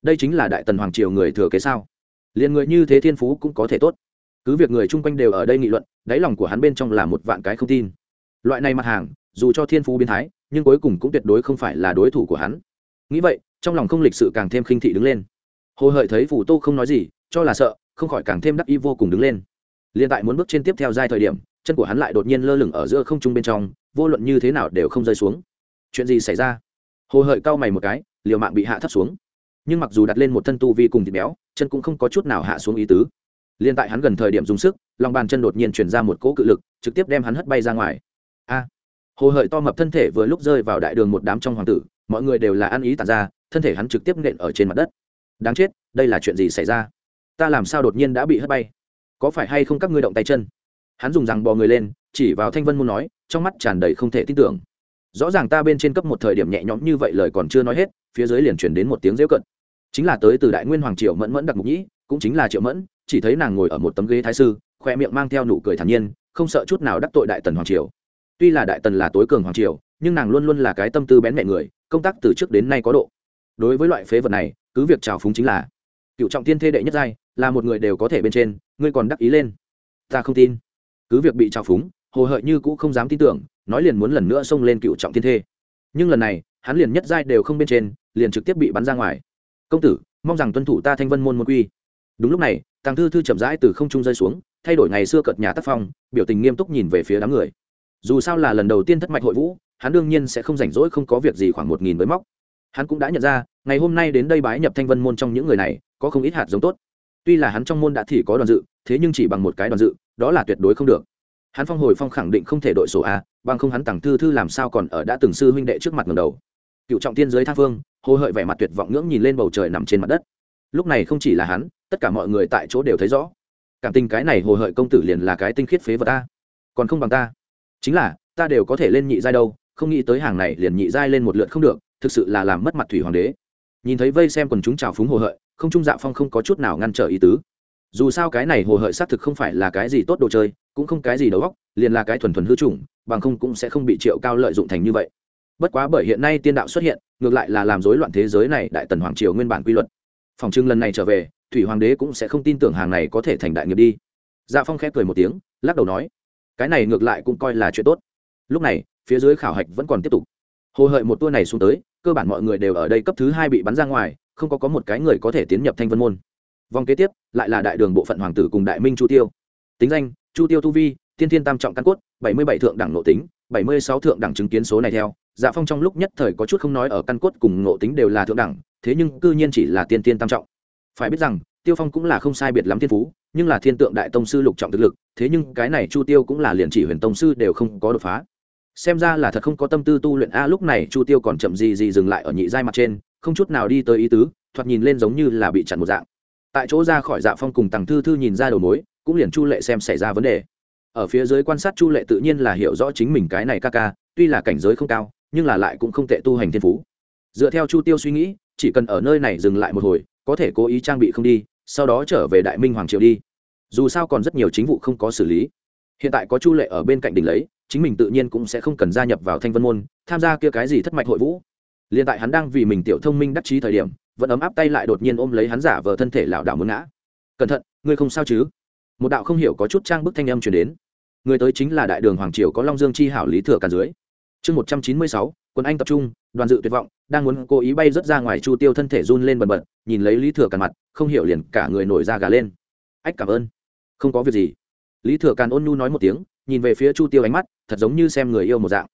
Đây chính là đại tần hoàng triều người thừa kế sao? Liền người như thế thiên phú cũng có thể tốt. Cứ việc người chung quanh đều ở đây nghị luận, đáy lòng của hắn bên trong là một vạn cái không tin. Loại này mặt hàng, dù cho thiên phú biến thái, nhưng cuối cùng cũng tuyệt đối không phải là đối thủ của hắn. Nghĩ vậy trong lòng không lịch sự càng thêm khinh thị đứng lên. Hồ hợi thấy phủ tô không nói gì, cho là sợ, không khỏi càng thêm đắc ý vô cùng đứng lên. Liên tại muốn bước trên tiếp theo giai thời điểm, chân của hắn lại đột nhiên lơ lửng ở giữa không trung bên trong, vô luận như thế nào đều không rơi xuống. Chuyện gì xảy ra? Hồ hợi cau mày một cái, liều mạng bị hạ thấp xuống. Nhưng mặc dù đặt lên một thân tu vi cùng thịt béo, chân cũng không có chút nào hạ xuống ý tứ. Liên tại hắn gần thời điểm dùng sức, lòng bàn chân đột nhiên chuyển ra một cỗ cự lực, trực tiếp đem hắn hất bay ra ngoài. A! Hồ hợi to mập thân thể vừa lúc rơi vào đại đường một đám trong hoàng tử, mọi người đều là ăn ý tàn ra thân thể hắn trực tiếp nện ở trên mặt đất. Đáng chết, đây là chuyện gì xảy ra? Ta làm sao đột nhiên đã bị hất bay? Có phải hay không các ngươi động tay chân? Hắn dùng rằng bò người lên, chỉ vào thanh vân muốn nói, trong mắt tràn đầy không thể tin tưởng. Rõ ràng ta bên trên cấp một thời điểm nhẹ nhõm như vậy lời còn chưa nói hết, phía dưới liền chuyển đến một tiếng rêu cận. Chính là tới từ đại nguyên hoàng triều mẫn mẫn đặc mục nhĩ, cũng chính là triệu mẫn, chỉ thấy nàng ngồi ở một tấm ghế thái sư, khoe miệng mang theo nụ cười thản nhiên, không sợ chút nào đắc tội đại tần hoàng triều. Tuy là đại tần là tối cường hoàng triều, nhưng nàng luôn luôn là cái tâm tư bén mẹ người, công tác từ trước đến nay có độ đối với loại phế vật này, cứ việc trào phúng chính là cựu trọng tiên thê đệ nhất giai, là một người đều có thể bên trên, ngươi còn đắc ý lên. Ta không tin. Cứ việc bị trào phúng, hồ hợi như cũ không dám tin tưởng, nói liền muốn lần nữa xông lên cựu trọng tiên thê. Nhưng lần này, hắn liền nhất giai đều không bên trên, liền trực tiếp bị bắn ra ngoài. Công tử, mong rằng tuân thủ ta thanh vân môn môn quy. Đúng lúc này, tàng thư thư chậm rãi từ không trung rơi xuống, thay đổi ngày xưa cợt nhà tác phong, biểu tình nghiêm túc nhìn về phía đám người. Dù sao là lần đầu tiên thất mạch hội vũ, hắn đương nhiên sẽ không rảnh rỗi không có việc gì khoảng một nghìn với móc hắn cũng đã nhận ra, ngày hôm nay đến đây bái nhập thanh vân môn trong những người này, có không ít hạt giống tốt. Tuy là hắn trong môn đã thì có đoàn dự, thế nhưng chỉ bằng một cái đoàn dự, đó là tuyệt đối không được. Hắn phong hồi phong khẳng định không thể đội sổ a, bằng không hắn tặng thư thư làm sao còn ở đã từng sư huynh đệ trước mặt ngầm đầu. Cựu trọng tiên giới thang phương hồ hợi vẻ mặt tuyệt vọng ngưỡng nhìn lên bầu trời nằm trên mặt đất. Lúc này không chỉ là hắn, tất cả mọi người tại chỗ đều thấy rõ. Cảm tình cái này hồ hợi công tử liền là cái tinh khiết phế vật ta còn không bằng ta. Chính là, ta đều có thể lên nhị giai đâu, không nghĩ tới hàng này liền nhị giai lên một lượt không được thực sự là làm mất mặt thủy hoàng đế. Nhìn thấy vây xem quần chúng trào phúng hồ hợi, không trung dạ phong không có chút nào ngăn trở ý tứ. Dù sao cái này hồ hợi xác thực không phải là cái gì tốt đồ chơi, cũng không cái gì đầu óc, liền là cái thuần thuần hư chủng, bằng không cũng sẽ không bị triệu cao lợi dụng thành như vậy. Bất quá bởi hiện nay tiên đạo xuất hiện, ngược lại là làm rối loạn thế giới này đại tần hoàng triều nguyên bản quy luật. Phòng trưng lần này trở về, thủy hoàng đế cũng sẽ không tin tưởng hàng này có thể thành đại nghiệp đi. Dạ phong khép cười một tiếng, lắc đầu nói, cái này ngược lại cũng coi là chuyện tốt. Lúc này, phía dưới khảo hạch vẫn còn tiếp tục. Hồ hợi một tour này xuống tới cơ bản mọi người đều ở đây cấp thứ hai bị bắn ra ngoài, không có có một cái người có thể tiến nhập thanh vân môn. Vòng kế tiếp, lại là đại đường bộ phận hoàng tử cùng đại minh chu tiêu. Tính danh, chu tiêu tu vi tiên thiên tam trọng căn cốt, bảy mươi bảy thượng đẳng nội tính, bảy mươi sáu thượng đẳng chứng kiến số này theo. Dạ phong trong lúc nhất thời có chút không nói ở căn cốt cùng ngộ tính đều là thượng đẳng, thế nhưng cư nhiên chỉ là tiên tiên tam trọng. Phải biết rằng, tiêu phong cũng là không sai biệt lắm thiên phú, nhưng là thiên tượng đại tông sư lục trọng thực lực, thế nhưng cái này chu tiêu cũng là liền chỉ huyền tông sư đều không có đột phá xem ra là thật không có tâm tư tu luyện. A lúc này chu tiêu còn chậm gì gì dừng lại ở nhị giai mặt trên, không chút nào đi tới ý tứ, thoạt nhìn lên giống như là bị chặn một dạng. Tại chỗ ra khỏi dạ phong cùng tằng thư thư nhìn ra đầu mối, cũng liền chu lệ xem xảy ra vấn đề. Ở phía dưới quan sát chu lệ tự nhiên là hiểu rõ chính mình cái này ca ca, tuy là cảnh giới không cao, nhưng là lại cũng không tệ tu hành thiên phú. Dựa theo chu tiêu suy nghĩ, chỉ cần ở nơi này dừng lại một hồi, có thể cố ý trang bị không đi, sau đó trở về đại minh hoàng triều đi. Dù sao còn rất nhiều chính vụ không có xử lý. Hiện tại có chu lệ ở bên cạnh đỉnh lấy chính mình tự nhiên cũng sẽ không cần gia nhập vào thanh vân môn, tham gia kia cái gì thất mạch hội vũ. Liền tại hắn đang vì mình tiểu thông minh đắc chí thời điểm, vẫn ấm áp tay lại đột nhiên ôm lấy hắn giả vờ thân thể lảo đảo muốn ngã. Cẩn thận, ngươi không sao chứ? Một đạo không hiểu có chút trang bức thanh âm truyền đến. Người tới chính là đại đường hoàng triều có long dương chi hảo lý thừa càn dưới. Chương một trăm chín mươi sáu quân anh tập trung, đoàn dự tuyệt vọng, đang muốn cố ý bay rớt ra ngoài chu tiêu thân thể run lên bần bật, nhìn lấy lý thừa càn mặt, không hiểu liền cả người nổi da gà lên. Ách, cảm ơn. Không có việc gì. Lý thừa càn ôn nhu nói một tiếng nhìn về phía chu tiêu ánh mắt, thật giống như xem người yêu một dạng.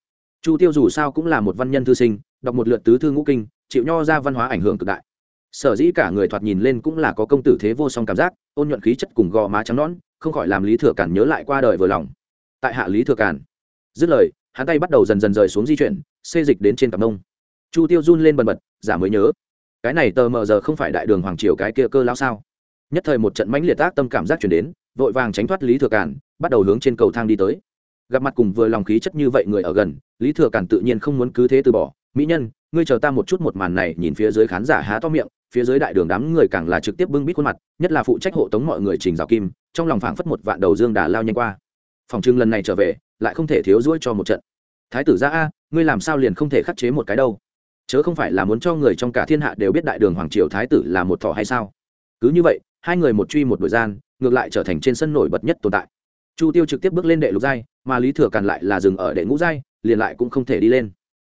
Chu tiêu dù sao cũng là một văn nhân thư sinh, đọc một lượt tứ thư ngũ kinh, chịu nho ra văn hóa ảnh hưởng cực đại. Sở dĩ cả người thoạt nhìn lên cũng là có công tử thế vô song cảm giác, ôn nhuận khí chất cùng gò má trắng nón không khỏi làm lý thừa Cản nhớ lại qua đời vừa lòng. Tại hạ lý thừa Cản. dứt lời, hắn tay bắt đầu dần dần rời xuống di chuyển, xê dịch đến trên cặp mông. Chu tiêu run lên bần bật, giả mới nhớ. Cái này tờ mờ giờ không phải đại đường hoàng triều cái kia cơ lao sao? Nhất thời một trận mãnh liệt tác tâm cảm giác chuyển đến vội vàng tránh thoát lý thừa Cản bắt đầu hướng trên cầu thang đi tới. Gặp mặt cùng vừa lòng khí chất như vậy người ở gần, lý thừa Cản tự nhiên không muốn cứ thế từ bỏ. Mỹ nhân, ngươi chờ ta một chút một màn này, nhìn phía dưới khán giả há to miệng, phía dưới đại đường đám người càng là trực tiếp bưng bít khuôn mặt, nhất là phụ trách hộ tống mọi người trình rào kim, trong lòng phảng phất một vạn đầu dương đà lao nhanh qua. Phòng trưng lần này trở về, lại không thể thiếu ruỗi cho một trận. Thái tử ra a, ngươi làm sao liền không thể khắc chế một cái đâu? Chớ không phải là muốn cho người trong cả thiên hạ đều biết đại đường hoàng triều thái tử là một thỏ hay sao? Cứ như vậy, hai người một truy một đội gian ngược lại trở thành trên sân nổi bật nhất tồn tại. Chu tiêu trực tiếp bước lên đệ lục giai, mà lý thừa càn lại là dừng ở đệ ngũ giai, liền lại cũng không thể đi lên.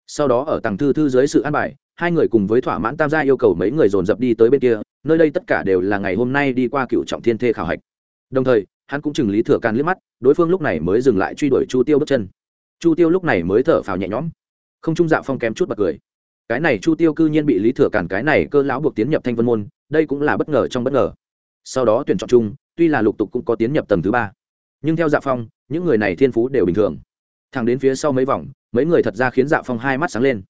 Sau đó ở tầng thư thư dưới sự an bài, hai người cùng với thỏa mãn tam gia yêu cầu mấy người dồn dập đi tới bên kia, nơi đây tất cả đều là ngày hôm nay đi qua cựu trọng thiên thê khảo hạch. Đồng thời, hắn cũng chừng lý thừa can liếc mắt, đối phương lúc này mới dừng lại truy đuổi chu tiêu bước chân. Chu tiêu lúc này mới thở phào nhẹ nhõm. Không trung Dạo phong kém chút bật cười. Cái này chu tiêu cư nhiên bị lý thừa càn cái này cơ lão buộc tiến nhập thanh vân môn, đây cũng là bất ngờ trong bất ngờ sau đó tuyển chọn chung, tuy là lục tục cũng có tiến nhập tầng thứ ba. Nhưng theo dạ phong, những người này thiên phú đều bình thường. Thẳng đến phía sau mấy vòng, mấy người thật ra khiến dạ phong hai mắt sáng lên.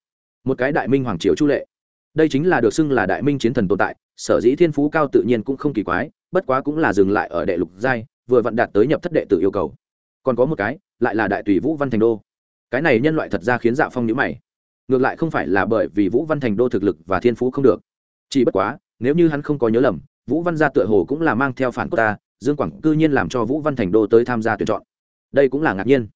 Một cái đại minh hoàng triều chu lệ. Đây chính là được xưng là đại minh chiến thần tồn tại, sở dĩ thiên phú cao tự nhiên cũng không kỳ quái, bất quá cũng là dừng lại ở đệ lục giai, vừa vặn đạt tới nhập thất đệ tự yêu cầu. Còn có một cái, lại là đại tùy vũ văn thành đô. Cái này nhân loại thật ra khiến dạ phong nhữ mày. Ngược lại không phải là bởi vì vũ văn thành đô thực lực và thiên phú không được. Chỉ bất quá, nếu như hắn không có nhớ lầm vũ văn gia tựa hồ cũng là mang theo phản cốt ta, dương quảng cư nhiên làm cho vũ văn thành đô tới tham gia tuyển chọn. Đây cũng là ngạc nhiên.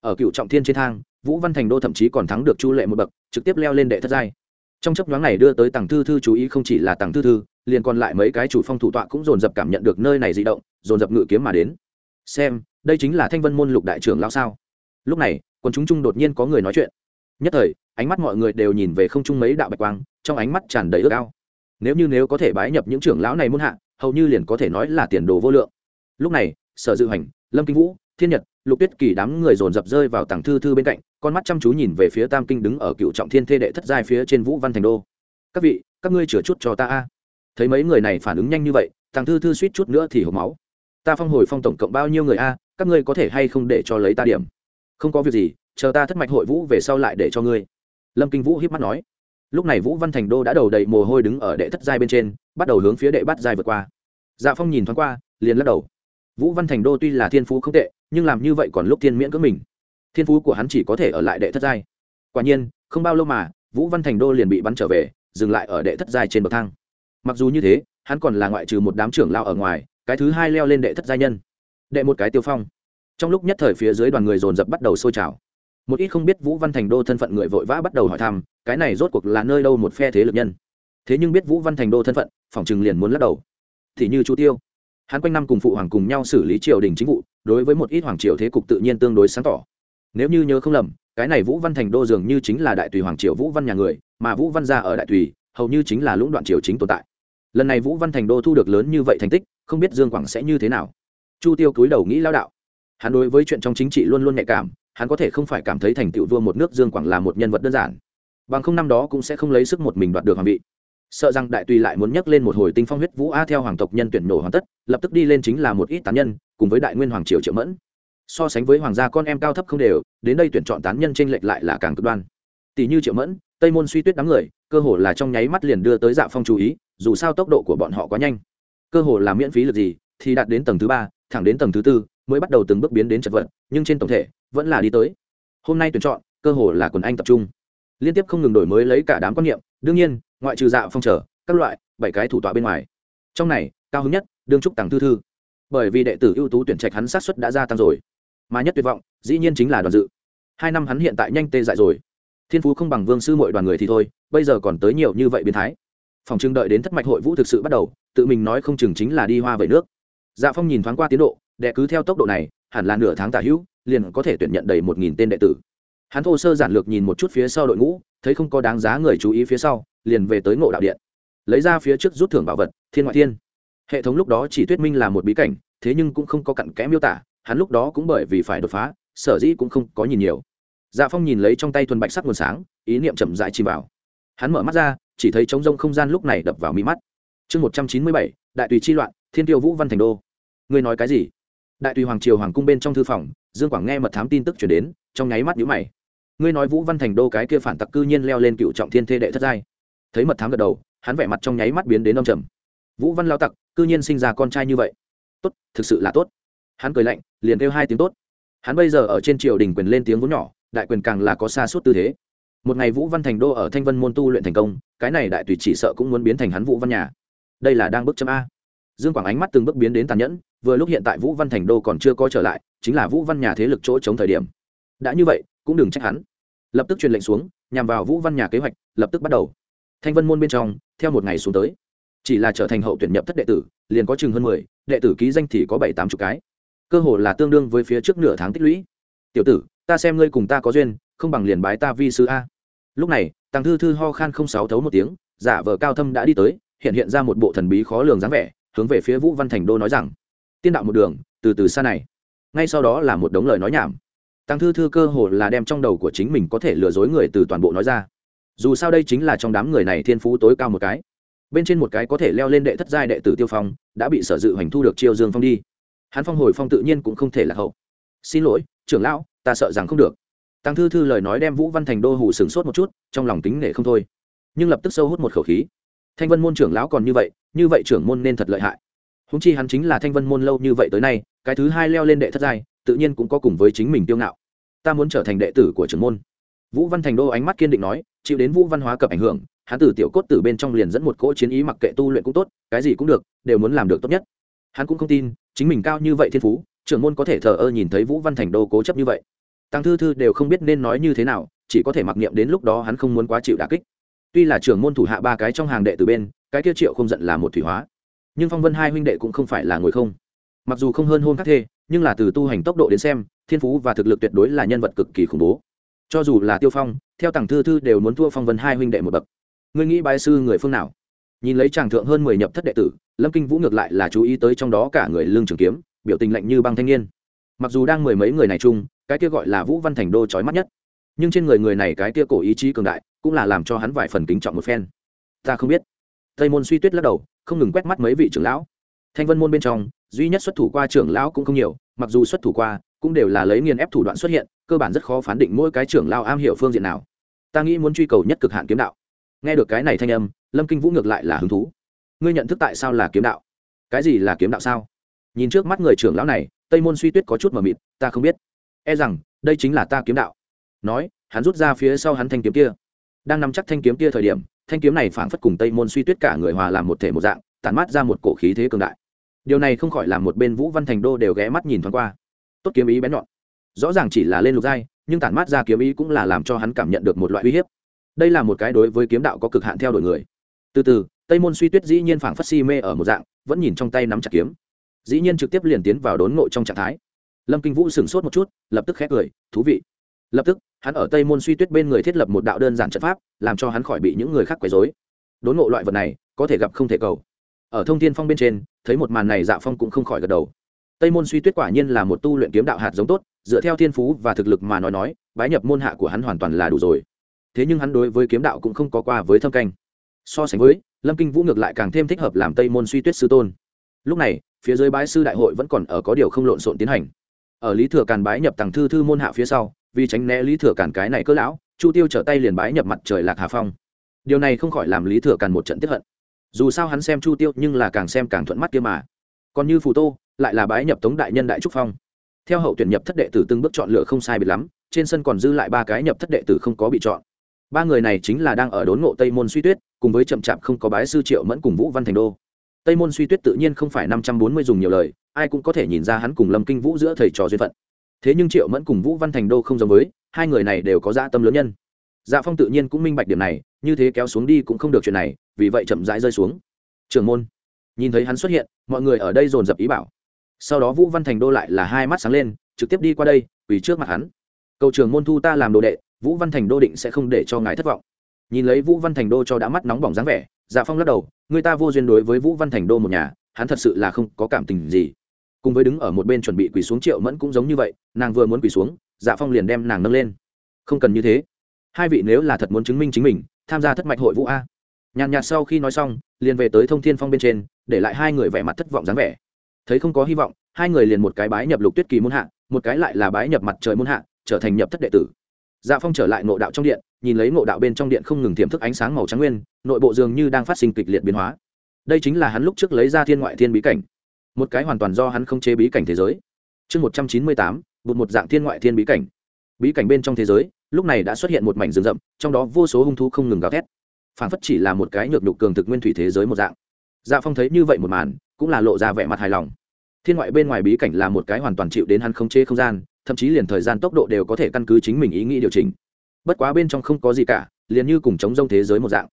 Ở cựu trọng thiên trên thang, vũ văn thành đô thậm chí còn thắng được chu lệ một bậc, trực tiếp leo lên đệ thất giai. Trong chấp nhoáng này đưa tới tàng thư thư chú ý không chỉ là tàng thư thư, liền còn lại mấy cái chủ phong thủ tọa cũng dồn dập cảm nhận được nơi này di động, dồn dập ngự kiếm mà đến. Xem, đây chính là thanh vân môn lục đại trưởng lão sao? Lúc này, quần chúng trung đột nhiên có người nói chuyện. Nhất thời, ánh mắt mọi người đều nhìn về không trung mấy đạo bạch quang, trong ánh mắt tràn đầy ước ao nếu như nếu có thể bái nhập những trưởng lão này muôn hạ, hầu như liền có thể nói là tiền đồ vô lượng. Lúc này, sở dự hành, lâm kinh vũ, thiên nhật, lục tuyết kỳ đám người dồn dập rơi vào tàng thư thư bên cạnh, con mắt chăm chú nhìn về phía tam kinh đứng ở cựu trọng thiên thê đệ thất giai phía trên vũ văn thành đô. Các vị, các ngươi chừa chút cho ta a. Thấy mấy người này phản ứng nhanh như vậy tàng thư thư suýt chút nữa thì hộp máu. Ta phong hồi phong tổng cộng bao nhiêu người a, các ngươi có thể hay không để cho lấy ta điểm? Không có việc gì, chờ ta thất mạch hội vũ về sau lại để cho ngươi. Lâm kinh vũ hiếp mắt nói lúc này vũ văn thành đô đã đầu đầy mồ hôi đứng ở đệ thất giai bên trên, bắt đầu hướng phía đệ bát giai vượt qua. Dạ phong nhìn thoáng qua, liền lắc đầu. Vũ văn thành đô tuy là thiên phú không tệ, nhưng làm như vậy còn lúc thiên miễn cỡ mình. Thiên phú của hắn chỉ có thể ở lại đệ thất giai. Quả nhiên, không bao lâu mà, vũ văn thành đô liền bị bắn trở về, dừng lại ở đệ thất giai trên bậc thang. Mặc dù như thế, hắn còn là ngoại trừ một đám trưởng lao ở ngoài, cái thứ hai leo lên đệ thất giai nhân. Đệ một cái tiêu phong. Trong lúc nhất thời phía dưới đoàn người dồn dập bắt đầu sôi trào một ít không biết vũ văn thành đô thân phận người vội vã bắt đầu hỏi thăm, cái này rốt cuộc là nơi đâu một phe thế lực nhân. Thế nhưng biết vũ văn thành đô thân phận, phòng chừng liền muốn lắc đầu. Thì như chu tiêu, hắn quanh năm cùng phụ hoàng cùng nhau xử lý triều đình chính vụ, đối với một ít hoàng triều thế cục tự nhiên tương đối sáng tỏ. Nếu như nhớ không lầm, cái này vũ văn thành đô dường như chính là đại tùy hoàng triều vũ văn nhà người, mà vũ văn gia ở đại tùy, hầu như chính là lũng đoạn triều chính tồn tại. Lần này vũ văn thành đô thu được lớn như vậy thành tích, không biết dương quảng sẽ như thế nào. Chu tiêu cúi đầu nghĩ lao đạo. Hắn đối với chuyện trong chính trị luôn luôn nhạy cảm hắn có thể không phải cảm thấy thành tựu vua một nước dương quảng là một nhân vật đơn giản. Bằng không năm đó cũng sẽ không lấy sức một mình đoạt được hoàng vị. Sợ rằng đại tùy lại muốn nhắc lên một hồi tinh phong huyết vũ a theo hoàng tộc nhân tuyển nổ hoàn tất, lập tức đi lên chính là một ít tán nhân, cùng với đại nguyên hoàng triều triệu mẫn. So sánh với hoàng gia con em cao thấp không đều, đến đây tuyển chọn tán nhân trên lệch lại là càng cực đoan. Tỷ như triệu mẫn, tây môn suy tuyết đám người, cơ hồ là trong nháy mắt liền đưa tới dạ phong chú ý, dù sao tốc độ của bọn họ quá nhanh. Cơ hồ là miễn phí lực gì, thì đạt đến tầng thứ ba, thẳng đến tầng thứ tư, mới bắt đầu từng bước biến đến chật vật, nhưng trên tổng thể vẫn là đi tới. Hôm nay tuyển chọn, cơ hồ là quần anh tập trung. Liên tiếp không ngừng đổi mới lấy cả đám quan niệm, đương nhiên, ngoại trừ dạ phong trở, các loại, bảy cái thủ tọa bên ngoài. Trong này, cao hứng nhất, đương trúc tàng thư thư. Bởi vì đệ tử ưu tú tuyển trạch hắn sát xuất đã gia tăng rồi. Mà nhất tuyệt vọng, dĩ nhiên chính là đoàn dự. Hai năm hắn hiện tại nhanh tê dại rồi. Thiên phú không bằng vương sư mọi đoàn người thì thôi, bây giờ còn tới nhiều như vậy biến thái. Phòng trưng đợi đến thất mạch hội vũ thực sự bắt đầu, tự mình nói không chừng chính là đi hoa về nước. Dạ phong nhìn thoáng qua tiến độ, đệ cứ theo tốc độ này, hẳn là nửa tháng tả hữu liền có thể tuyển nhận đầy một nghìn tên đệ tử. Hắn thô sơ giản lược nhìn một chút phía sau đội ngũ, thấy không có đáng giá người chú ý phía sau, liền về tới ngộ đạo điện. Lấy ra phía trước rút thưởng bảo vật, thiên ngoại thiên. Hệ thống lúc đó chỉ thuyết minh là một bí cảnh, thế nhưng cũng không có cặn kẽ miêu tả, hắn lúc đó cũng bởi vì phải đột phá, sở dĩ cũng không có nhìn nhiều. Dạ phong nhìn lấy trong tay thuần bạch sắc nguồn sáng, ý niệm chậm dại chìm vào. Hắn mở mắt ra, chỉ thấy trống rông không gian lúc này đập vào mi mắt. Chương một trăm chín mươi bảy, đại tùy chi loạn, thiên tiêu vũ văn thành đô. Ngươi nói cái gì? Đại tùy hoàng triều hoàng cung bên trong thư phòng, dương quảng nghe mật thám tin tức chuyển đến, trong nháy mắt nhũ mày. Ngươi nói vũ văn thành đô cái kia phản tặc cư nhiên leo lên cựu trọng thiên thê đệ thất giai. Thấy mật thám gật đầu, hắn vẻ mặt trong nháy mắt biến đến ông trầm. Vũ văn lao tặc, cư nhiên sinh ra con trai như vậy. Tốt, thực sự là tốt. Hắn cười lạnh, liền kêu hai tiếng tốt. Hắn bây giờ ở trên triều đình quyền lên tiếng vốn nhỏ, đại quyền càng là có xa suốt tư thế. Một ngày vũ văn thành đô ở thanh vân môn tu luyện thành công, cái này đại tùy chỉ sợ cũng muốn biến thành hắn vũ văn nhà. Đây là đang bước chấm a. Dương quảng ánh mắt từng bước biến đến tàn nhẫn vừa lúc hiện tại vũ văn thành đô còn chưa có trở lại, chính là vũ văn nhà thế lực chỗ chống thời điểm. Đã như vậy, cũng đừng trách hắn. Lập tức truyền lệnh xuống, nhằm vào vũ văn nhà kế hoạch, lập tức bắt đầu. Thanh vân môn bên trong, theo một ngày xuống tới, chỉ là trở thành hậu tuyển nhập thất đệ tử, liền có chừng hơn mười, đệ tử ký danh thì có bảy tám chục cái. Cơ hồ là tương đương với phía trước nửa tháng tích lũy. Tiểu tử, ta xem ngươi cùng ta có duyên, không bằng liền bái ta vi sư a. Lúc này tăng thư thư ho khan không sáu thấu một tiếng, giả vờ cao thâm đã đi tới, hiện hiện ra một bộ thần bí khó lường dáng vẻ, hướng về phía vũ văn thành đô nói rằng tiên đạo một đường, từ từ xa này. Ngay sau đó là một đống lời nói nhảm. Tăng thư thư cơ hồ là đem trong đầu của chính mình có thể lừa dối người từ toàn bộ nói ra. Dù sao đây chính là trong đám người này thiên phú tối cao một cái. Bên trên một cái có thể leo lên đệ thất giai đệ tử tiêu phong, đã bị sở dự hoành thu được chiêu dương phong đi. Hắn phong hồi phong tự nhiên cũng không thể là hậu. Xin lỗi, trưởng lão, ta sợ rằng không được. Tăng thư thư lời nói đem vũ văn thành đô hủ sửng sốt một chút, trong lòng tính nể không thôi. Nhưng lập tức sâu hút một khẩu khí. Thanh vân môn trưởng lão còn như vậy như vậy trưởng môn nên thật lợi hại húng chi hắn chính là thanh vân môn lâu như vậy tới nay, cái thứ hai leo lên đệ thất giai, tự nhiên cũng có cùng với chính mình tiêu ngạo. Ta muốn trở thành đệ tử của trưởng môn. Vũ văn thành đô ánh mắt kiên định nói, chịu đến vũ văn hóa cập ảnh hưởng, hắn từ tiểu cốt từ bên trong liền dẫn một cỗ chiến ý mặc kệ tu luyện cũng tốt, cái gì cũng được, đều muốn làm được tốt nhất. Hắn cũng không tin, chính mình cao như vậy thiên phú, trưởng môn có thể thờ ơ nhìn thấy vũ văn thành đô cố chấp như vậy. Tăng thư thư đều không biết nên nói như thế nào, chỉ có thể mặc niệm đến lúc đó hắn không muốn quá chịu đà kích. Tuy là trưởng môn thủ hạ ba cái trong hàng đệ từ bên, cái kia triệu không giận là một thủy hóa nhưng phong vân hai huynh đệ cũng không phải là ngồi không. Mặc dù không hơn hôn các thê, nhưng là từ tu hành tốc độ đến xem, thiên phú và thực lực tuyệt đối là nhân vật cực kỳ khủng bố. Cho dù là tiêu phong, theo tàng thư thư đều muốn thua phong vân hai huynh đệ một bậc. Ngươi nghĩ bái sư người phương nào? Nhìn lấy chàng thượng hơn mười nhập thất đệ tử, lâm kinh vũ ngược lại là chú ý tới trong đó cả người lương trường kiếm, biểu tình lạnh như băng thanh niên. Mặc dù đang mười mấy người này chung, cái kia gọi là vũ văn thành đô trói mắt nhất. Nhưng trên người người này cái kia cổ ý chí cường đại, cũng là làm cho hắn vài phần kính trọng một phen. Ta không biết. Tây môn suy tuyết lắc đầu không ngừng quét mắt mấy vị trưởng lão. Thanh vân môn bên trong, duy nhất xuất thủ qua trưởng lão cũng không nhiều, mặc dù xuất thủ qua, cũng đều là lấy nghiền ép thủ đoạn xuất hiện, cơ bản rất khó phán định mỗi cái trưởng lão am hiểu phương diện nào. Ta nghĩ muốn truy cầu nhất cực hạn kiếm đạo. Nghe được cái này thanh âm, lâm kinh vũ ngược lại là hứng thú. Ngươi nhận thức tại sao là kiếm đạo? Cái gì là kiếm đạo sao? Nhìn trước mắt người trưởng lão này, tây môn suy tuyết có chút mờ mịt, ta không biết. E rằng, đây chính là ta kiếm đạo. Nói, hắn rút ra phía sau hắn thanh kiếm kia đang nắm chắc thanh kiếm kia thời điểm, thanh kiếm này phảng phất cùng tây môn suy tuyết cả người hòa làm một thể một dạng, tản mát ra một cổ khí thế cường đại. Điều này không khỏi làm một bên vũ văn thành đô đều ghé mắt nhìn thoáng qua. Tốt kiếm ý bén nhọn. Rõ ràng chỉ là lên lục giai, nhưng tản mát ra kiếm ý cũng là làm cho hắn cảm nhận được một loại uy hiếp. Đây là một cái đối với kiếm đạo có cực hạn theo đuổi người. Từ từ, tây môn suy tuyết dĩ nhiên phảng phất si mê ở một dạng, vẫn nhìn trong tay nắm chặt kiếm. Dĩ nhiên trực tiếp liền tiến vào đốn ngộ trong trạng thái. Lâm kinh vũ sửng sốt một chút, lập tức khét cười, thú vị lập tức, hắn ở tây môn suy tuyết bên người thiết lập một đạo đơn giản trận pháp, làm cho hắn khỏi bị những người khác quấy dối đốn ngộ loại vật này, có thể gặp không thể cầu. Ở thông thiên phong bên trên, thấy một màn này dạ phong cũng không khỏi gật đầu. Tây môn suy tuyết quả nhiên là một tu luyện kiếm đạo hạt giống tốt, dựa theo thiên phú và thực lực mà nói nói, bái nhập môn hạ của hắn hoàn toàn là đủ rồi. Thế nhưng hắn đối với kiếm đạo cũng không có qua với thâm canh. So sánh với, lâm kinh vũ ngược lại càng thêm thích hợp làm tây môn suy tuyết sư tôn. Lúc này, phía dưới bái sư đại hội vẫn còn ở có điều không lộn xộn tiến hành. Ở lý thừa càn bái nhập tàng thư thư môn hạ phía sau vì tránh né lý thừa Cản cái này cỡ lão, chu tiêu trở tay liền bái nhập mặt trời lạc hà phong. Điều này không khỏi làm lý thừa Cản một trận tiếp hận. Dù sao hắn xem chu tiêu nhưng là càng xem càng thuận mắt kia mà. Còn như phù tô, lại là bái nhập tống đại nhân đại trúc phong. Theo hậu tuyển nhập thất đệ tử từng bước chọn lựa không sai biệt lắm, trên sân còn dư lại ba cái nhập thất đệ tử không có bị chọn. Ba người này chính là đang ở đốn ngộ tây môn suy tuyết, cùng với chậm chạp không có bái sư triệu mẫn cùng vũ văn thành đô. Tây môn suy tuyết tự nhiên không phải năm trăm bốn mươi dùng nhiều lời, ai cũng có thể nhìn ra hắn cùng lâm kinh vũ giữa thầy trò duyên phận thế nhưng triệu mẫn cùng vũ văn thành đô không giống với, hai người này đều có dạ tâm lớn nhân. Dạ phong tự nhiên cũng minh bạch điểm này, như thế kéo xuống đi cũng không được chuyện này, vì vậy chậm rãi rơi xuống. Trường môn, nhìn thấy hắn xuất hiện, mọi người ở đây dồn dập ý bảo. Sau đó vũ văn thành đô lại là hai mắt sáng lên, trực tiếp đi qua đây vì trước mặt hắn. Cầu trường môn thu ta làm đồ đệ, vũ văn thành đô định sẽ không để cho ngài thất vọng. Nhìn lấy vũ văn thành đô cho đã mắt nóng bỏng dáng vẻ dạ phong lắc đầu, người ta vô duyên đối với vũ văn thành đô một nhà, hắn thật sự là không có cảm tình gì cùng với đứng ở một bên chuẩn bị quỳ xuống triệu mẫn cũng giống như vậy, nàng vừa muốn quỳ xuống dạ phong liền đem nàng nâng lên. Không cần như thế. Hai vị nếu là thật muốn chứng minh chính mình, tham gia thất mạch hội vũ a. Nhàn nhạt sau khi nói xong, liền về tới thông thiên phong bên trên, để lại hai người vẻ mặt thất vọng dáng vẻ. Thấy không có hy vọng, hai người liền một cái bái nhập lục tuyết kỳ môn hạ, một cái lại là bái nhập mặt trời môn hạ, trở thành nhập thất đệ tử. Dạ phong trở lại ngộ đạo trong điện, nhìn lấy ngộ đạo bên trong điện không ngừng tiềm thức ánh sáng màu trắng nguyên, nội bộ dường như đang phát sinh kịch liệt biến hóa. Đây chính là hắn lúc trước lấy ra thiên ngoại thiên bí cảnh một cái hoàn toàn do hắn không chế bí cảnh thế giới. Chương một trăm chín mươi tám một một dạng thiên ngoại thiên bí cảnh. Bí cảnh bên trong thế giới, lúc này đã xuất hiện một mảnh rừng rậm, trong đó vô số hung thú không ngừng gào thét. Phản phất chỉ là một cái nhược nhục cường thực nguyên thủy thế giới một dạng. Dạ phong thấy như vậy một màn, cũng là lộ ra vẻ mặt hài lòng. Thiên ngoại bên ngoài bí cảnh là một cái hoàn toàn chịu đến hắn không chế không gian, thậm chí liền thời gian tốc độ đều có thể căn cứ chính mình ý nghĩ điều chỉnh. Bất quá bên trong không có gì cả, liền như cùng chống rông thế giới một dạng.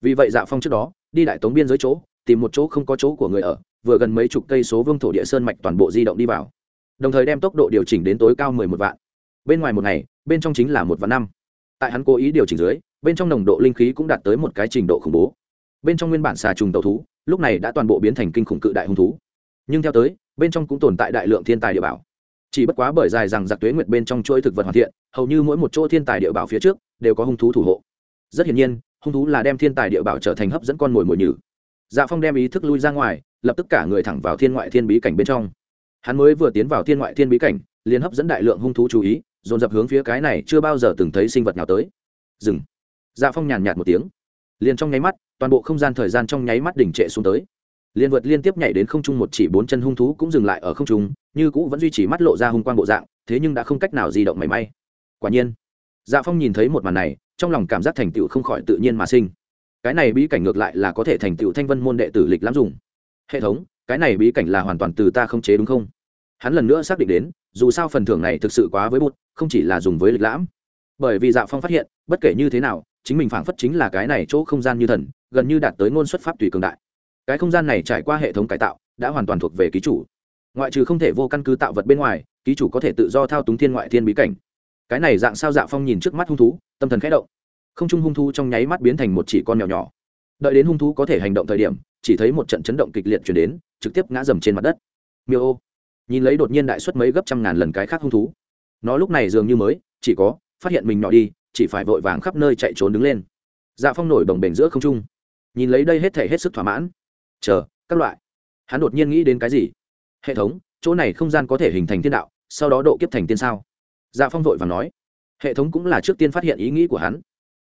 Vì vậy dạ phong trước đó, đi đại tống biên giới chỗ, tìm một chỗ không có chỗ của người ở vừa gần mấy chục cây số vương thổ địa sơn mạch toàn bộ di động đi vào. Đồng thời đem tốc độ điều chỉnh đến tối cao mười một vạn. Bên ngoài một ngày, bên trong chính là một vạn năm. Tại hắn cố ý điều chỉnh dưới, bên trong nồng độ linh khí cũng đạt tới một cái trình độ khủng bố. Bên trong nguyên bản xà trùng tàu thú, lúc này đã toàn bộ biến thành kinh khủng cự đại hung thú. Nhưng theo tới, bên trong cũng tồn tại đại lượng thiên tài địa bảo. Chỉ bất quá bởi dài rằng giặc tuế nguyệt bên trong chuỗi thực vật hoàn thiện, hầu như mỗi một chỗ thiên tài địa bảo phía trước đều có hung thú thủ hộ. Rất hiển nhiên, hung thú là đem thiên tài địa bảo trở thành hấp dẫn con mồi mồi nhử. Dạ phong đem ý thức lui ra ngoài lập tức cả người thẳng vào thiên ngoại thiên bí cảnh bên trong. Hắn mới vừa tiến vào thiên ngoại thiên bí cảnh, liền hấp dẫn đại lượng hung thú chú ý, dồn dập hướng phía cái này chưa bao giờ từng thấy sinh vật nào tới. Dừng. Dạ phong nhàn nhạt một tiếng. Liền trong nháy mắt, toàn bộ không gian thời gian trong nháy mắt đỉnh trệ xuống tới. Liền vượt liên tiếp nhảy đến không trung một chỉ bốn chân hung thú cũng dừng lại ở không trung, như cũ vẫn duy trì mắt lộ ra hung quang bộ dạng, thế nhưng đã không cách nào di động mảy may. Quả nhiên dạ phong nhìn thấy một màn này, trong lòng cảm giác thành tựu không khỏi tự nhiên mà sinh. Cái này bí cảnh ngược lại là có thể thành tựu thanh vân môn đệ tử lịch lắm dùng hệ thống, cái này bí cảnh là hoàn toàn từ ta không chế đúng không? Hắn lần nữa xác định đến, dù sao phần thưởng này thực sự quá với bụt không chỉ là dùng với lịch lãm. Bởi vì dạ phong phát hiện, bất kể như thế nào, chính mình phảng phất chính là cái này chỗ không gian như thần, gần như đạt tới ngôn xuất pháp tùy cường đại. Cái không gian này trải qua hệ thống cải tạo, đã hoàn toàn thuộc về ký chủ. Ngoại trừ không thể vô căn cứ tạo vật bên ngoài, ký chủ có thể tự do thao túng thiên ngoại thiên bí cảnh. Cái này dạng sao dạ phong nhìn trước mắt hung thú, tâm thần khẽ động. Không trung hung thú trong nháy mắt biến thành một chỉ con nhỏ nhỏ đợi đến hung thú có thể hành động thời điểm, chỉ thấy một trận chấn động kịch liệt chuyển đến, trực tiếp ngã dầm trên mặt đất. Miêu ô. Nhìn lấy đột nhiên đại suất mấy gấp trăm ngàn lần cái khác hung thú. Nó lúc này dường như mới, chỉ có, phát hiện mình nhỏ đi, chỉ phải vội vàng khắp nơi chạy trốn đứng lên. Dạ phong nổi đồng bềnh giữa không trung. Nhìn lấy đây hết thể hết sức thỏa mãn. Chờ, các loại. Hắn đột nhiên nghĩ đến cái gì? Hệ thống, chỗ này không gian có thể hình thành thiên đạo, sau đó độ kiếp thành tiên sao? Dạ phong vội và nói. Hệ thống cũng là trước tiên phát hiện ý nghĩ của hắn.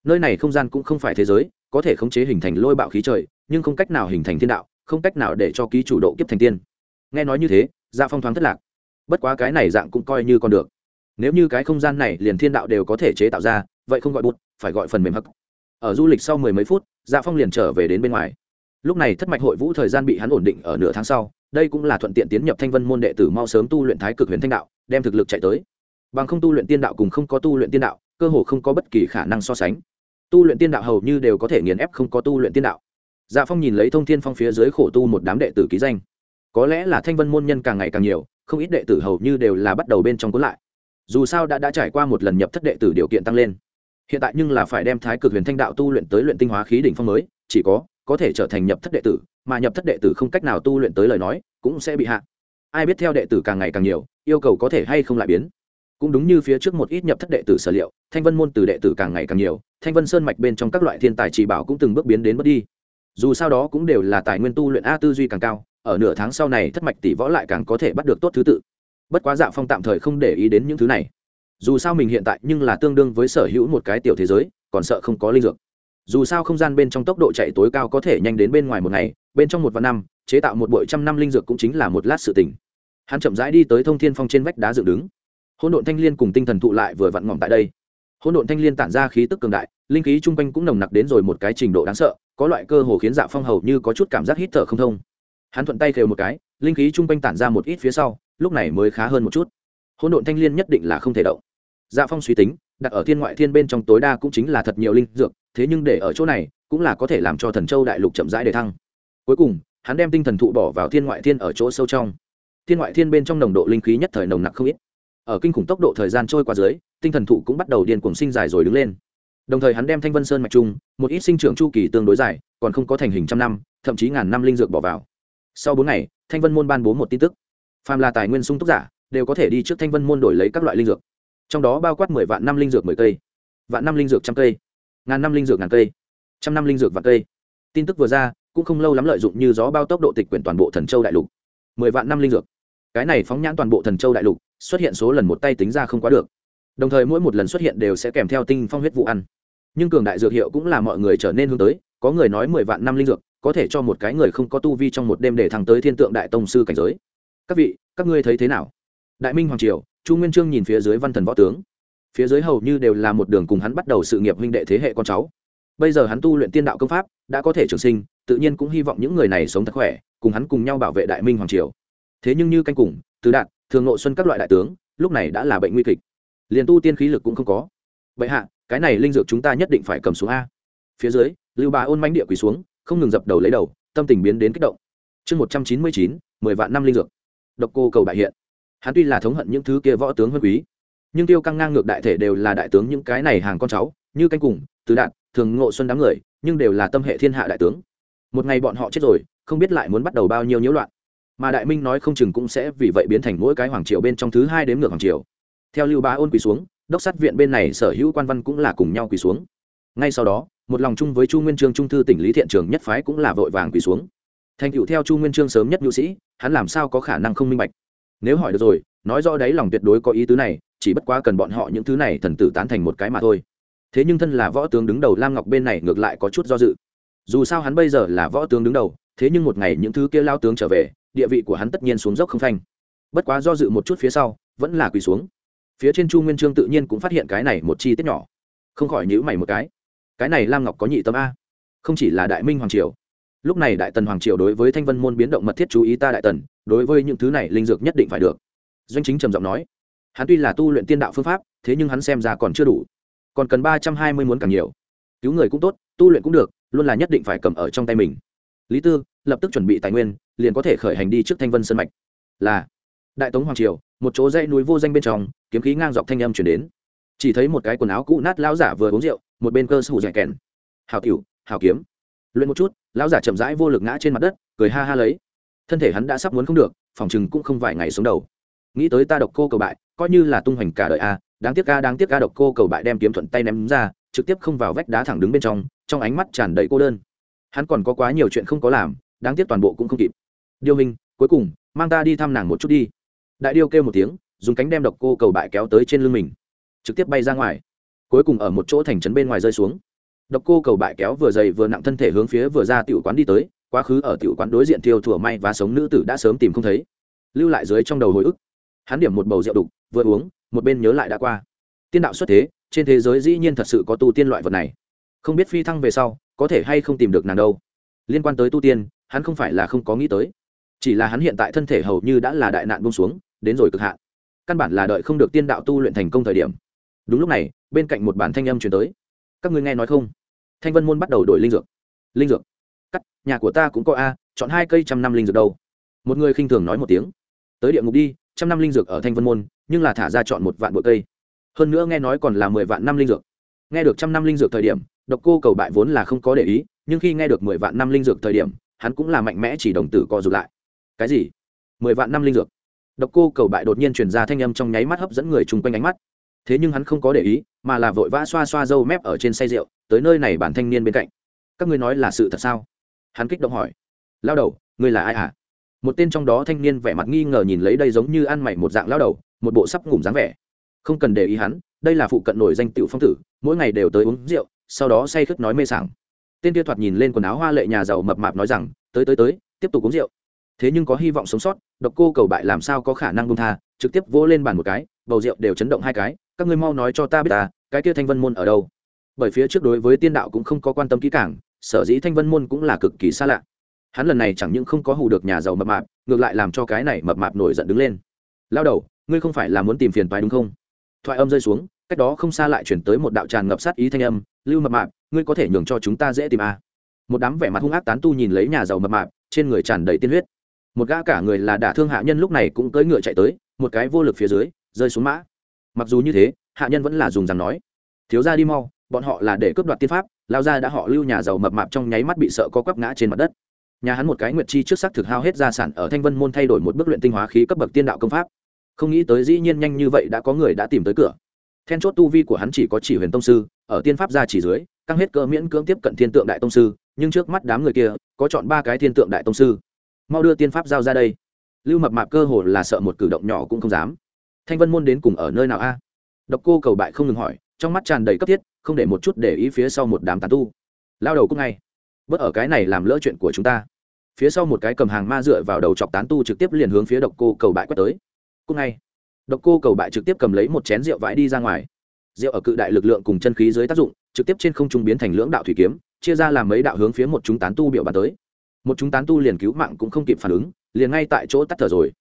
Nơi này không gian cũng không phải thế giới có thể khống chế hình thành lôi bạo khí trời, nhưng không cách nào hình thành thiên đạo, không cách nào để cho ký chủ độ kiếp thành tiên. Nghe nói như thế dạ phong thoáng thất lạc. Bất quá cái này dạng cũng coi như còn được. Nếu như cái không gian này liền thiên đạo đều có thể chế tạo ra, vậy không gọi bụt, phải gọi phần mềm hắc. Ở du lịch sau mười mấy phút dạ phong liền trở về đến bên ngoài. Lúc này thất mạch hội vũ thời gian bị hắn ổn định ở nửa tháng sau, đây cũng là thuận tiện tiến nhập thanh vân môn đệ tử mau sớm tu luyện thái cực huyền thanh đạo, đem thực lực chạy tới. Bằng không tu luyện tiên đạo cùng không có tu luyện tiên đạo, cơ hồ không có bất kỳ khả năng so sánh tu luyện tiên đạo hầu như đều có thể nghiền ép không có tu luyện tiên đạo. Dạ phong nhìn lấy thông thiên phong phía dưới khổ tu một đám đệ tử ký danh. Có lẽ là thanh vân môn nhân càng ngày càng nhiều, không ít đệ tử hầu như đều là bắt đầu bên trong cuốn lại. Dù sao đã đã trải qua một lần nhập thất đệ tử điều kiện tăng lên. Hiện tại nhưng là phải đem thái cực huyền thanh đạo tu luyện tới luyện tinh hóa khí đỉnh phong mới, chỉ có có thể trở thành nhập thất đệ tử, mà nhập thất đệ tử không cách nào tu luyện tới lời nói, cũng sẽ bị hạ. Ai biết theo đệ tử càng ngày càng nhiều, yêu cầu có thể hay không lại biến cũng đúng như phía trước một ít nhập thất đệ tử sở liệu, thanh vân môn từ đệ tử càng ngày càng nhiều, thanh vân sơn mạch bên trong các loại thiên tài chỉ bảo cũng từng bước biến đến mất đi. Dù sao đó cũng đều là tài nguyên tu luyện a tư duy càng cao, ở nửa tháng sau này thất mạch tỷ võ lại càng có thể bắt được tốt thứ tự. Bất quá dạ phong tạm thời không để ý đến những thứ này. Dù sao mình hiện tại nhưng là tương đương với sở hữu một cái tiểu thế giới, còn sợ không có linh dược. Dù sao không gian bên trong tốc độ chạy tối cao có thể nhanh đến bên ngoài một ngày, bên trong một vạn năm, chế tạo một bội trăm năm linh dược cũng chính là một lát sự tỉnh hắn chậm rãi đi tới thông thiên phong trên vách đá dựng đứng hỗn độn thanh l i ê n cùng tinh thần thụ lại vừa vặn ngỏm tại đây. Hỗn độn thanh l i ê n tản ra khí tức cường đại, linh khí chung quanh cũng nồng nặc đến rồi một cái trình độ đáng sợ, có loại cơ hồ khiến dạ phong hầu như có chút cảm giác hít thở không thông. Hắn thuận tay khều một cái, linh khí chung quanh tản ra một ít phía sau, lúc này mới khá hơn một chút. Hỗn độn thanh l i ê n nhất định là không thể động. Dạ phong suy tính, đặt ở thiên ngoại thiên bên trong tối đa cũng chính là thật nhiều linh dược, thế nhưng để ở chỗ này, cũng là có thể làm cho thần châu đại lục chậm rãi để thăng. Cuối cùng, hắn đem tinh thần thụ bỏ vào thiên ngoại thiên ở chỗ sâu trong. Thiên ngoại thiên bên trong nồng độ linh khí nhất thời nồng nặc không ít ở kinh khủng tốc độ thời gian trôi qua dưới, tinh thần thụ cũng bắt đầu điên cuồng sinh dài rồi đứng lên. Đồng thời hắn đem thanh vân sơn mạch trung một ít sinh trưởng chu kỳ tương đối dài, còn không có thành hình trăm năm, thậm chí ngàn năm linh dược bỏ vào. Sau bốn ngày, thanh vân môn ban bố một tin tức. Phàm là tài nguyên sung túc giả, đều có thể đi trước thanh vân môn đổi lấy các loại linh dược. Trong đó bao quát mười vạn năm linh dược mười cây, vạn năm linh dược trăm cây, ngàn năm linh dược ngàn cây, trăm năm linh dược vạn cây. Tin tức vừa ra, cũng không lâu lắm lợi dụng như gió bao tốc độ tịch quyển toàn bộ thần châu đại lục. Mười vạn năm linh dược cái này phóng nhãn toàn bộ thần châu đại lục, xuất hiện số lần một tay tính ra không quá được. Đồng thời mỗi một lần xuất hiện đều sẽ kèm theo tinh phong huyết vụ ăn. Nhưng cường đại dược hiệu cũng là mọi người trở nên hướng tới, có người nói mười vạn năm linh dược, có thể cho một cái người không có tu vi trong một đêm để thăng tới thiên tượng đại tông sư cảnh giới. Các vị, các ngươi thấy thế nào? Đại minh hoàng triều, chu nguyên trương nhìn phía dưới văn thần võ tướng. Phía dưới hầu như đều là một đường cùng hắn bắt đầu sự nghiệp huynh đệ thế hệ con cháu. Bây giờ hắn tu luyện tiên đạo công pháp, đã có thể trường sinh, tự nhiên cũng hy vọng những người này sống thật khỏe, cùng hắn cùng nhau bảo vệ đại minh hoàng triều thế nhưng như canh cùng từ đạn, thường nội xuân các loại đại tướng lúc này đã là bệnh nguy kịch. Liền tu tiên khí lực cũng không có. Vậy hạ cái này linh dược chúng ta nhất định phải cầm xuống a. Phía dưới lưu bà ôn mánh địa quỳ xuống không ngừng dập đầu lấy đầu tâm tình biến đến kích động. Chương một trăm chín mươi chín mười vạn năm linh dược. Độc cô cầu bại hiện. Hắn tuy là thống hận những thứ kia võ tướng huân quý nhưng tiêu căng ngang ngược đại thể đều là đại tướng những cái này hàng con cháu như canh cùng từ đạn thường ngộ xuân đám người nhưng đều là tâm hệ thiên hạ đại tướng. Một ngày bọn họ chết rồi không biết lại muốn bắt đầu bao nhiêu nhiễu loạn mà đại minh nói không chừng cũng sẽ vì vậy biến thành mỗi cái hoàng triều bên trong thứ hai đếm ngược hoàng triều. Theo lưu bá ôn quỳ xuống, đốc sát viện bên này sở hữu quan văn cũng là cùng nhau quỳ xuống. Ngay sau đó, một lòng chung với chu nguyên trương trung thư tỉnh lý thiện trường nhất phái cũng là vội vàng quỳ xuống. Thành cựu theo chu nguyên trương sớm nhất nhu sĩ, hắn làm sao có khả năng không minh bạch? Nếu hỏi được rồi, nói rõ đấy lòng tuyệt đối có ý tứ này, chỉ bất quá cần bọn họ những thứ này thần tử tán thành một cái mà thôi. Thế nhưng thân là võ tướng đứng đầu lam ngọc bên này ngược lại có chút do dự. Dù sao hắn bây giờ là võ tướng đứng đầu, thế nhưng một ngày những thứ kia lao tướng trở về địa vị của hắn tất nhiên xuống dốc không phanh. Bất quá do dự một chút phía sau, vẫn là quỳ xuống. Phía trên chu nguyên trương tự nhiên cũng phát hiện cái này một chi tiết nhỏ. Không khỏi nhữ mày một cái. Cái này lam ngọc có nhị tâm a. Không chỉ là đại minh hoàng triều. Lúc này đại tần hoàng triều đối với thanh vân môn biến động mật thiết chú ý ta đại tần, đối với những thứ này linh dược nhất định phải được. Doanh chính trầm giọng nói. Hắn tuy là tu luyện tiên đạo phương pháp, thế nhưng hắn xem ra còn chưa đủ. Còn cần ba trăm hai mươi muốn càng nhiều. Cứu người cũng tốt, tu luyện cũng được, luôn là nhất định phải cầm ở trong tay mình. Lý tư lập tức chuẩn bị tài nguyên, liền có thể khởi hành đi trước thanh vân sân mạch. Là, đại tống hoàng triều, một chỗ dãy núi vô danh bên trong, kiếm khí ngang dọc thanh âm chuyển đến. Chỉ thấy một cái quần áo cũ nát lão giả vừa uống rượu, một bên cơ sủ dẻ kèn. Hào cửu hào kiếm. Luyện một chút, lão giả chậm rãi vô lực ngã trên mặt đất, cười ha ha lấy. Thân thể hắn đã sắp muốn không được, phòng chừng cũng không vài ngày xuống đầu. Nghĩ tới ta độc cô cầu bại, coi như là tung hoành cả đời a, đáng tiếc a, đáng tiếc a, độc cô cầu bại đem kiếm thuận tay ném ra, trực tiếp không vào vách đá thẳng đứng bên trong trong ánh mắt tràn đầy cô đơn. Hắn còn có quá nhiều chuyện không có làm đáng tiếc toàn bộ cũng không kịp. Điêu hình cuối cùng, mang ta đi thăm nàng một chút đi. Đại điêu kêu một tiếng, dùng cánh đem độc cô cầu bại kéo tới trên lưng mình. Trực tiếp bay ra ngoài. Cuối cùng ở một chỗ thành trấn bên ngoài rơi xuống. Độc cô cầu bại kéo vừa dày vừa nặng thân thể hướng phía vừa ra tiểu quán đi tới, quá khứ ở tiểu quán đối diện tiêu thủa may và sống nữ tử đã sớm tìm không thấy. Lưu lại dưới trong đầu hồi ức. Hắn điểm một bầu rượu đục, vừa uống, một bên nhớ lại đã qua. Tiên đạo xuất thế, trên thế giới dĩ nhiên thật sự có tu tiên loại vật này. Không biết phi thăng về sau, có thể hay không tìm được nàng đâu liên quan tới tu tiên, hắn không phải là không có nghĩ tới. Chỉ là hắn hiện tại thân thể hầu như đã là đại nạn bông xuống, đến rồi cực hạn. Căn bản là đợi không được tiên đạo tu luyện thành công thời điểm. Đúng lúc này, bên cạnh một bản thanh âm chuyển tới. Các ngươi nghe nói không? Thanh vân môn bắt đầu đổi linh dược. Linh dược? Cắt, nhà của ta cũng có a, chọn hai cây trăm năm linh dược đâu. Một người khinh thường nói một tiếng. Tới địa ngục đi, trăm năm linh dược ở thanh vân môn, nhưng là thả ra chọn một vạn bội cây. Hơn nữa nghe nói còn là mười vạn năm linh dược. Nghe được trăm năm linh dược thời điểm, độc cô cầu bại vốn là không có để ý nhưng khi nghe được mười vạn năm linh dược thời điểm, hắn cũng là mạnh mẽ chỉ đồng tử co rụt lại. Cái gì? Mười vạn năm linh dược? Độc cô cầu bại đột nhiên truyền ra thanh âm trong nháy mắt hấp dẫn người chung quanh ánh mắt. Thế nhưng hắn không có để ý, mà là vội vã xoa xoa râu mép ở trên say rượu, tới nơi này bản thanh niên bên cạnh. Các ngươi nói là sự thật sao? Hắn kích động hỏi. Lao đầu, ngươi là ai à một tên trong đó thanh niên vẻ mặt nghi ngờ nhìn lấy đây giống như ăn mày một dạng lao đầu, một bộ sắp ngủm dáng vẻ. Không cần để ý hắn, đây là phụ cận nổi danh tiểu phong tử, mỗi ngày đều tới uống rượu, sau đó say khất nói mê sảng tên kia thoạt nhìn lên quần áo hoa lệ nhà giàu mập mạp nói rằng, tới tới tới, tiếp tục uống rượu. Thế nhưng có hy vọng sống sót, độc cô cầu bại làm sao có khả năng bông tha, trực tiếp vỗ lên bàn một cái, bầu rượu đều chấn động hai cái, các ngươi mau nói cho ta biết ta, cái kia thanh vân môn ở đâu? Bởi phía trước đối với tiên đạo cũng không có quan tâm kỹ càng, sở dĩ thanh vân môn cũng là cực kỳ xa lạ. Hắn lần này chẳng những không có hù được nhà giàu mập mạp, ngược lại làm cho cái này mập mạp nổi giận đứng lên. Lao đầu, ngươi không phải là muốn tìm phiền toái đúng không? Thoại âm rơi xuống cách đó không xa lại chuyển tới một đạo tràn ngập sát ý thanh âm, lưu mập mạp, ngươi có thể nhường cho chúng ta dễ tìm à. một đám vẻ mặt hung ác tán tu nhìn lấy nhà giàu mập mạp, trên người tràn đầy tiên huyết. Một gã cả người là đả thương hạ nhân lúc này cũng cưỡi ngựa chạy tới, một cái vô lực phía dưới, rơi xuống mã. Mặc dù như thế, hạ nhân vẫn là dùng rằng nói, thiếu ra đi mau, bọn họ là để cướp đoạt tiên pháp, lao ra đã họ lưu nhà giàu mập mạp trong nháy mắt bị sợ có quắp ngã trên mặt đất. Nhà hắn một cái nguyệt chi trước sắc thực hao hết gia sản ở thanh vân môn thay đổi một bước luyện tinh hóa khí cấp bậc tiên đạo công pháp. Không nghĩ tới dĩ nhiên nhanh như vậy đã có người đã tìm tới cửa then chốt tu vi của hắn chỉ có chỉ huyền tông sư, ở tiên pháp gia chỉ dưới, căng hết cơ miễn cưỡng tiếp cận thiên tượng đại tông sư, nhưng trước mắt đám người kia, có chọn ba cái thiên tượng đại tông sư. Mau đưa tiên pháp giao ra đây. Lưu mập mạp cơ hồ là sợ một cử động nhỏ cũng không dám. Thanh vân môn đến cùng ở nơi nào a? Độc cô cầu bại không ngừng hỏi, trong mắt tràn đầy cấp thiết, không để một chút để ý phía sau một đám tàn tu. Lao đầu cũng ngay. Bớt ở cái này làm lỡ chuyện của chúng ta. Phía sau một cái cầm hàng ma dựa vào đầu chọc tán tu trực tiếp liền hướng phía độc cô cầu bại quét tới. Cũng ngay độc cô cầu bại trực tiếp cầm lấy một chén rượu vãi đi ra ngoài. Rượu ở cự đại lực lượng cùng chân khí dưới tác dụng, trực tiếp trên không trung biến thành lưỡng đạo thủy kiếm, chia ra làm mấy đạo hướng phía một chúng tán tu biểu bàn tới. Một chúng tán tu liền cứu mạng cũng không kịp phản ứng, liền ngay tại chỗ tắt thở rồi.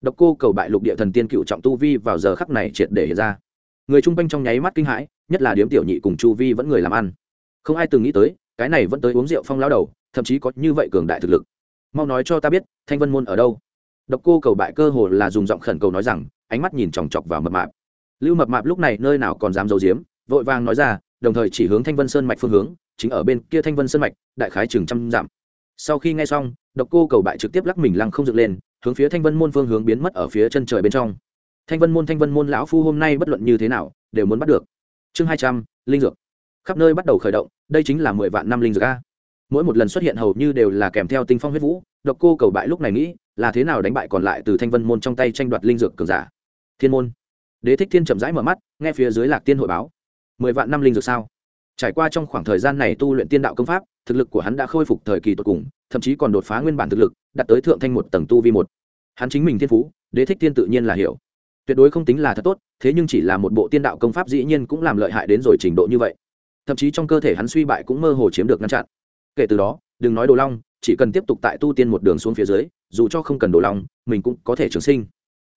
Độc cô cầu bại lục địa thần tiên cựu trọng tu vi vào giờ khắc này triệt để hiện ra. Người chung quanh trong nháy mắt kinh hãi, nhất là điếm tiểu nhị cùng chu vi vẫn người làm ăn. Không ai từng nghĩ tới, cái này vẫn tới uống rượu phong lao đầu, thậm chí có như vậy cường đại thực lực. Mau nói cho ta biết, thanh vân môn ở đâu? Độc cô cầu bại cơ hồ là dùng giọng khẩn cầu nói rằng ánh mắt nhìn chòng chọc vào mập mạp. Lưu mập mạp lúc này nơi nào còn dám giấu giếm, vội vàng nói ra, đồng thời chỉ hướng thanh vân sơn mạch phương hướng, chính ở bên kia thanh vân sơn mạch, đại khái chừng trăm dặm. Sau khi nghe xong, độc cô cầu bại trực tiếp lắc mình lăng không dựng lên, hướng phía thanh vân môn phương hướng biến mất ở phía chân trời bên trong. Thanh vân môn, thanh vân môn lão phu hôm nay bất luận như thế nào, đều muốn bắt được. Chương hai trăm, linh dược. Khắp nơi bắt đầu khởi động, đây chính là mười vạn năm linh dược a. Mỗi một lần xuất hiện hầu như đều là kèm theo tinh phong huyết vũ, độc cô cầu bại lúc này nghĩ, là thế nào đánh bại còn lại từ thanh vân môn trong tay tranh đoạt linh dược cường giả thiên môn. Đế thích thiên chậm rãi mở mắt, nghe phía dưới lạc tiên hội báo. Mười vạn năm linh dược sao? Trải qua trong khoảng thời gian này tu luyện tiên đạo công pháp, thực lực của hắn đã khôi phục thời kỳ tột cùng, thậm chí còn đột phá nguyên bản thực lực, đạt tới thượng thanh một tầng tu vi một. Hắn chính mình thiên phú, đế thích thiên tự nhiên là hiểu. Tuyệt đối không tính là thật tốt, thế nhưng chỉ là một bộ tiên đạo công pháp dĩ nhiên cũng làm lợi hại đến rồi trình độ như vậy. Thậm chí trong cơ thể hắn suy bại cũng mơ hồ chiếm được ngăn chặn. Kể từ đó, đừng nói đồ long, chỉ cần tiếp tục tại tu tiên một đường xuống phía dưới, dù cho không cần đồ long, mình cũng có thể trường sinh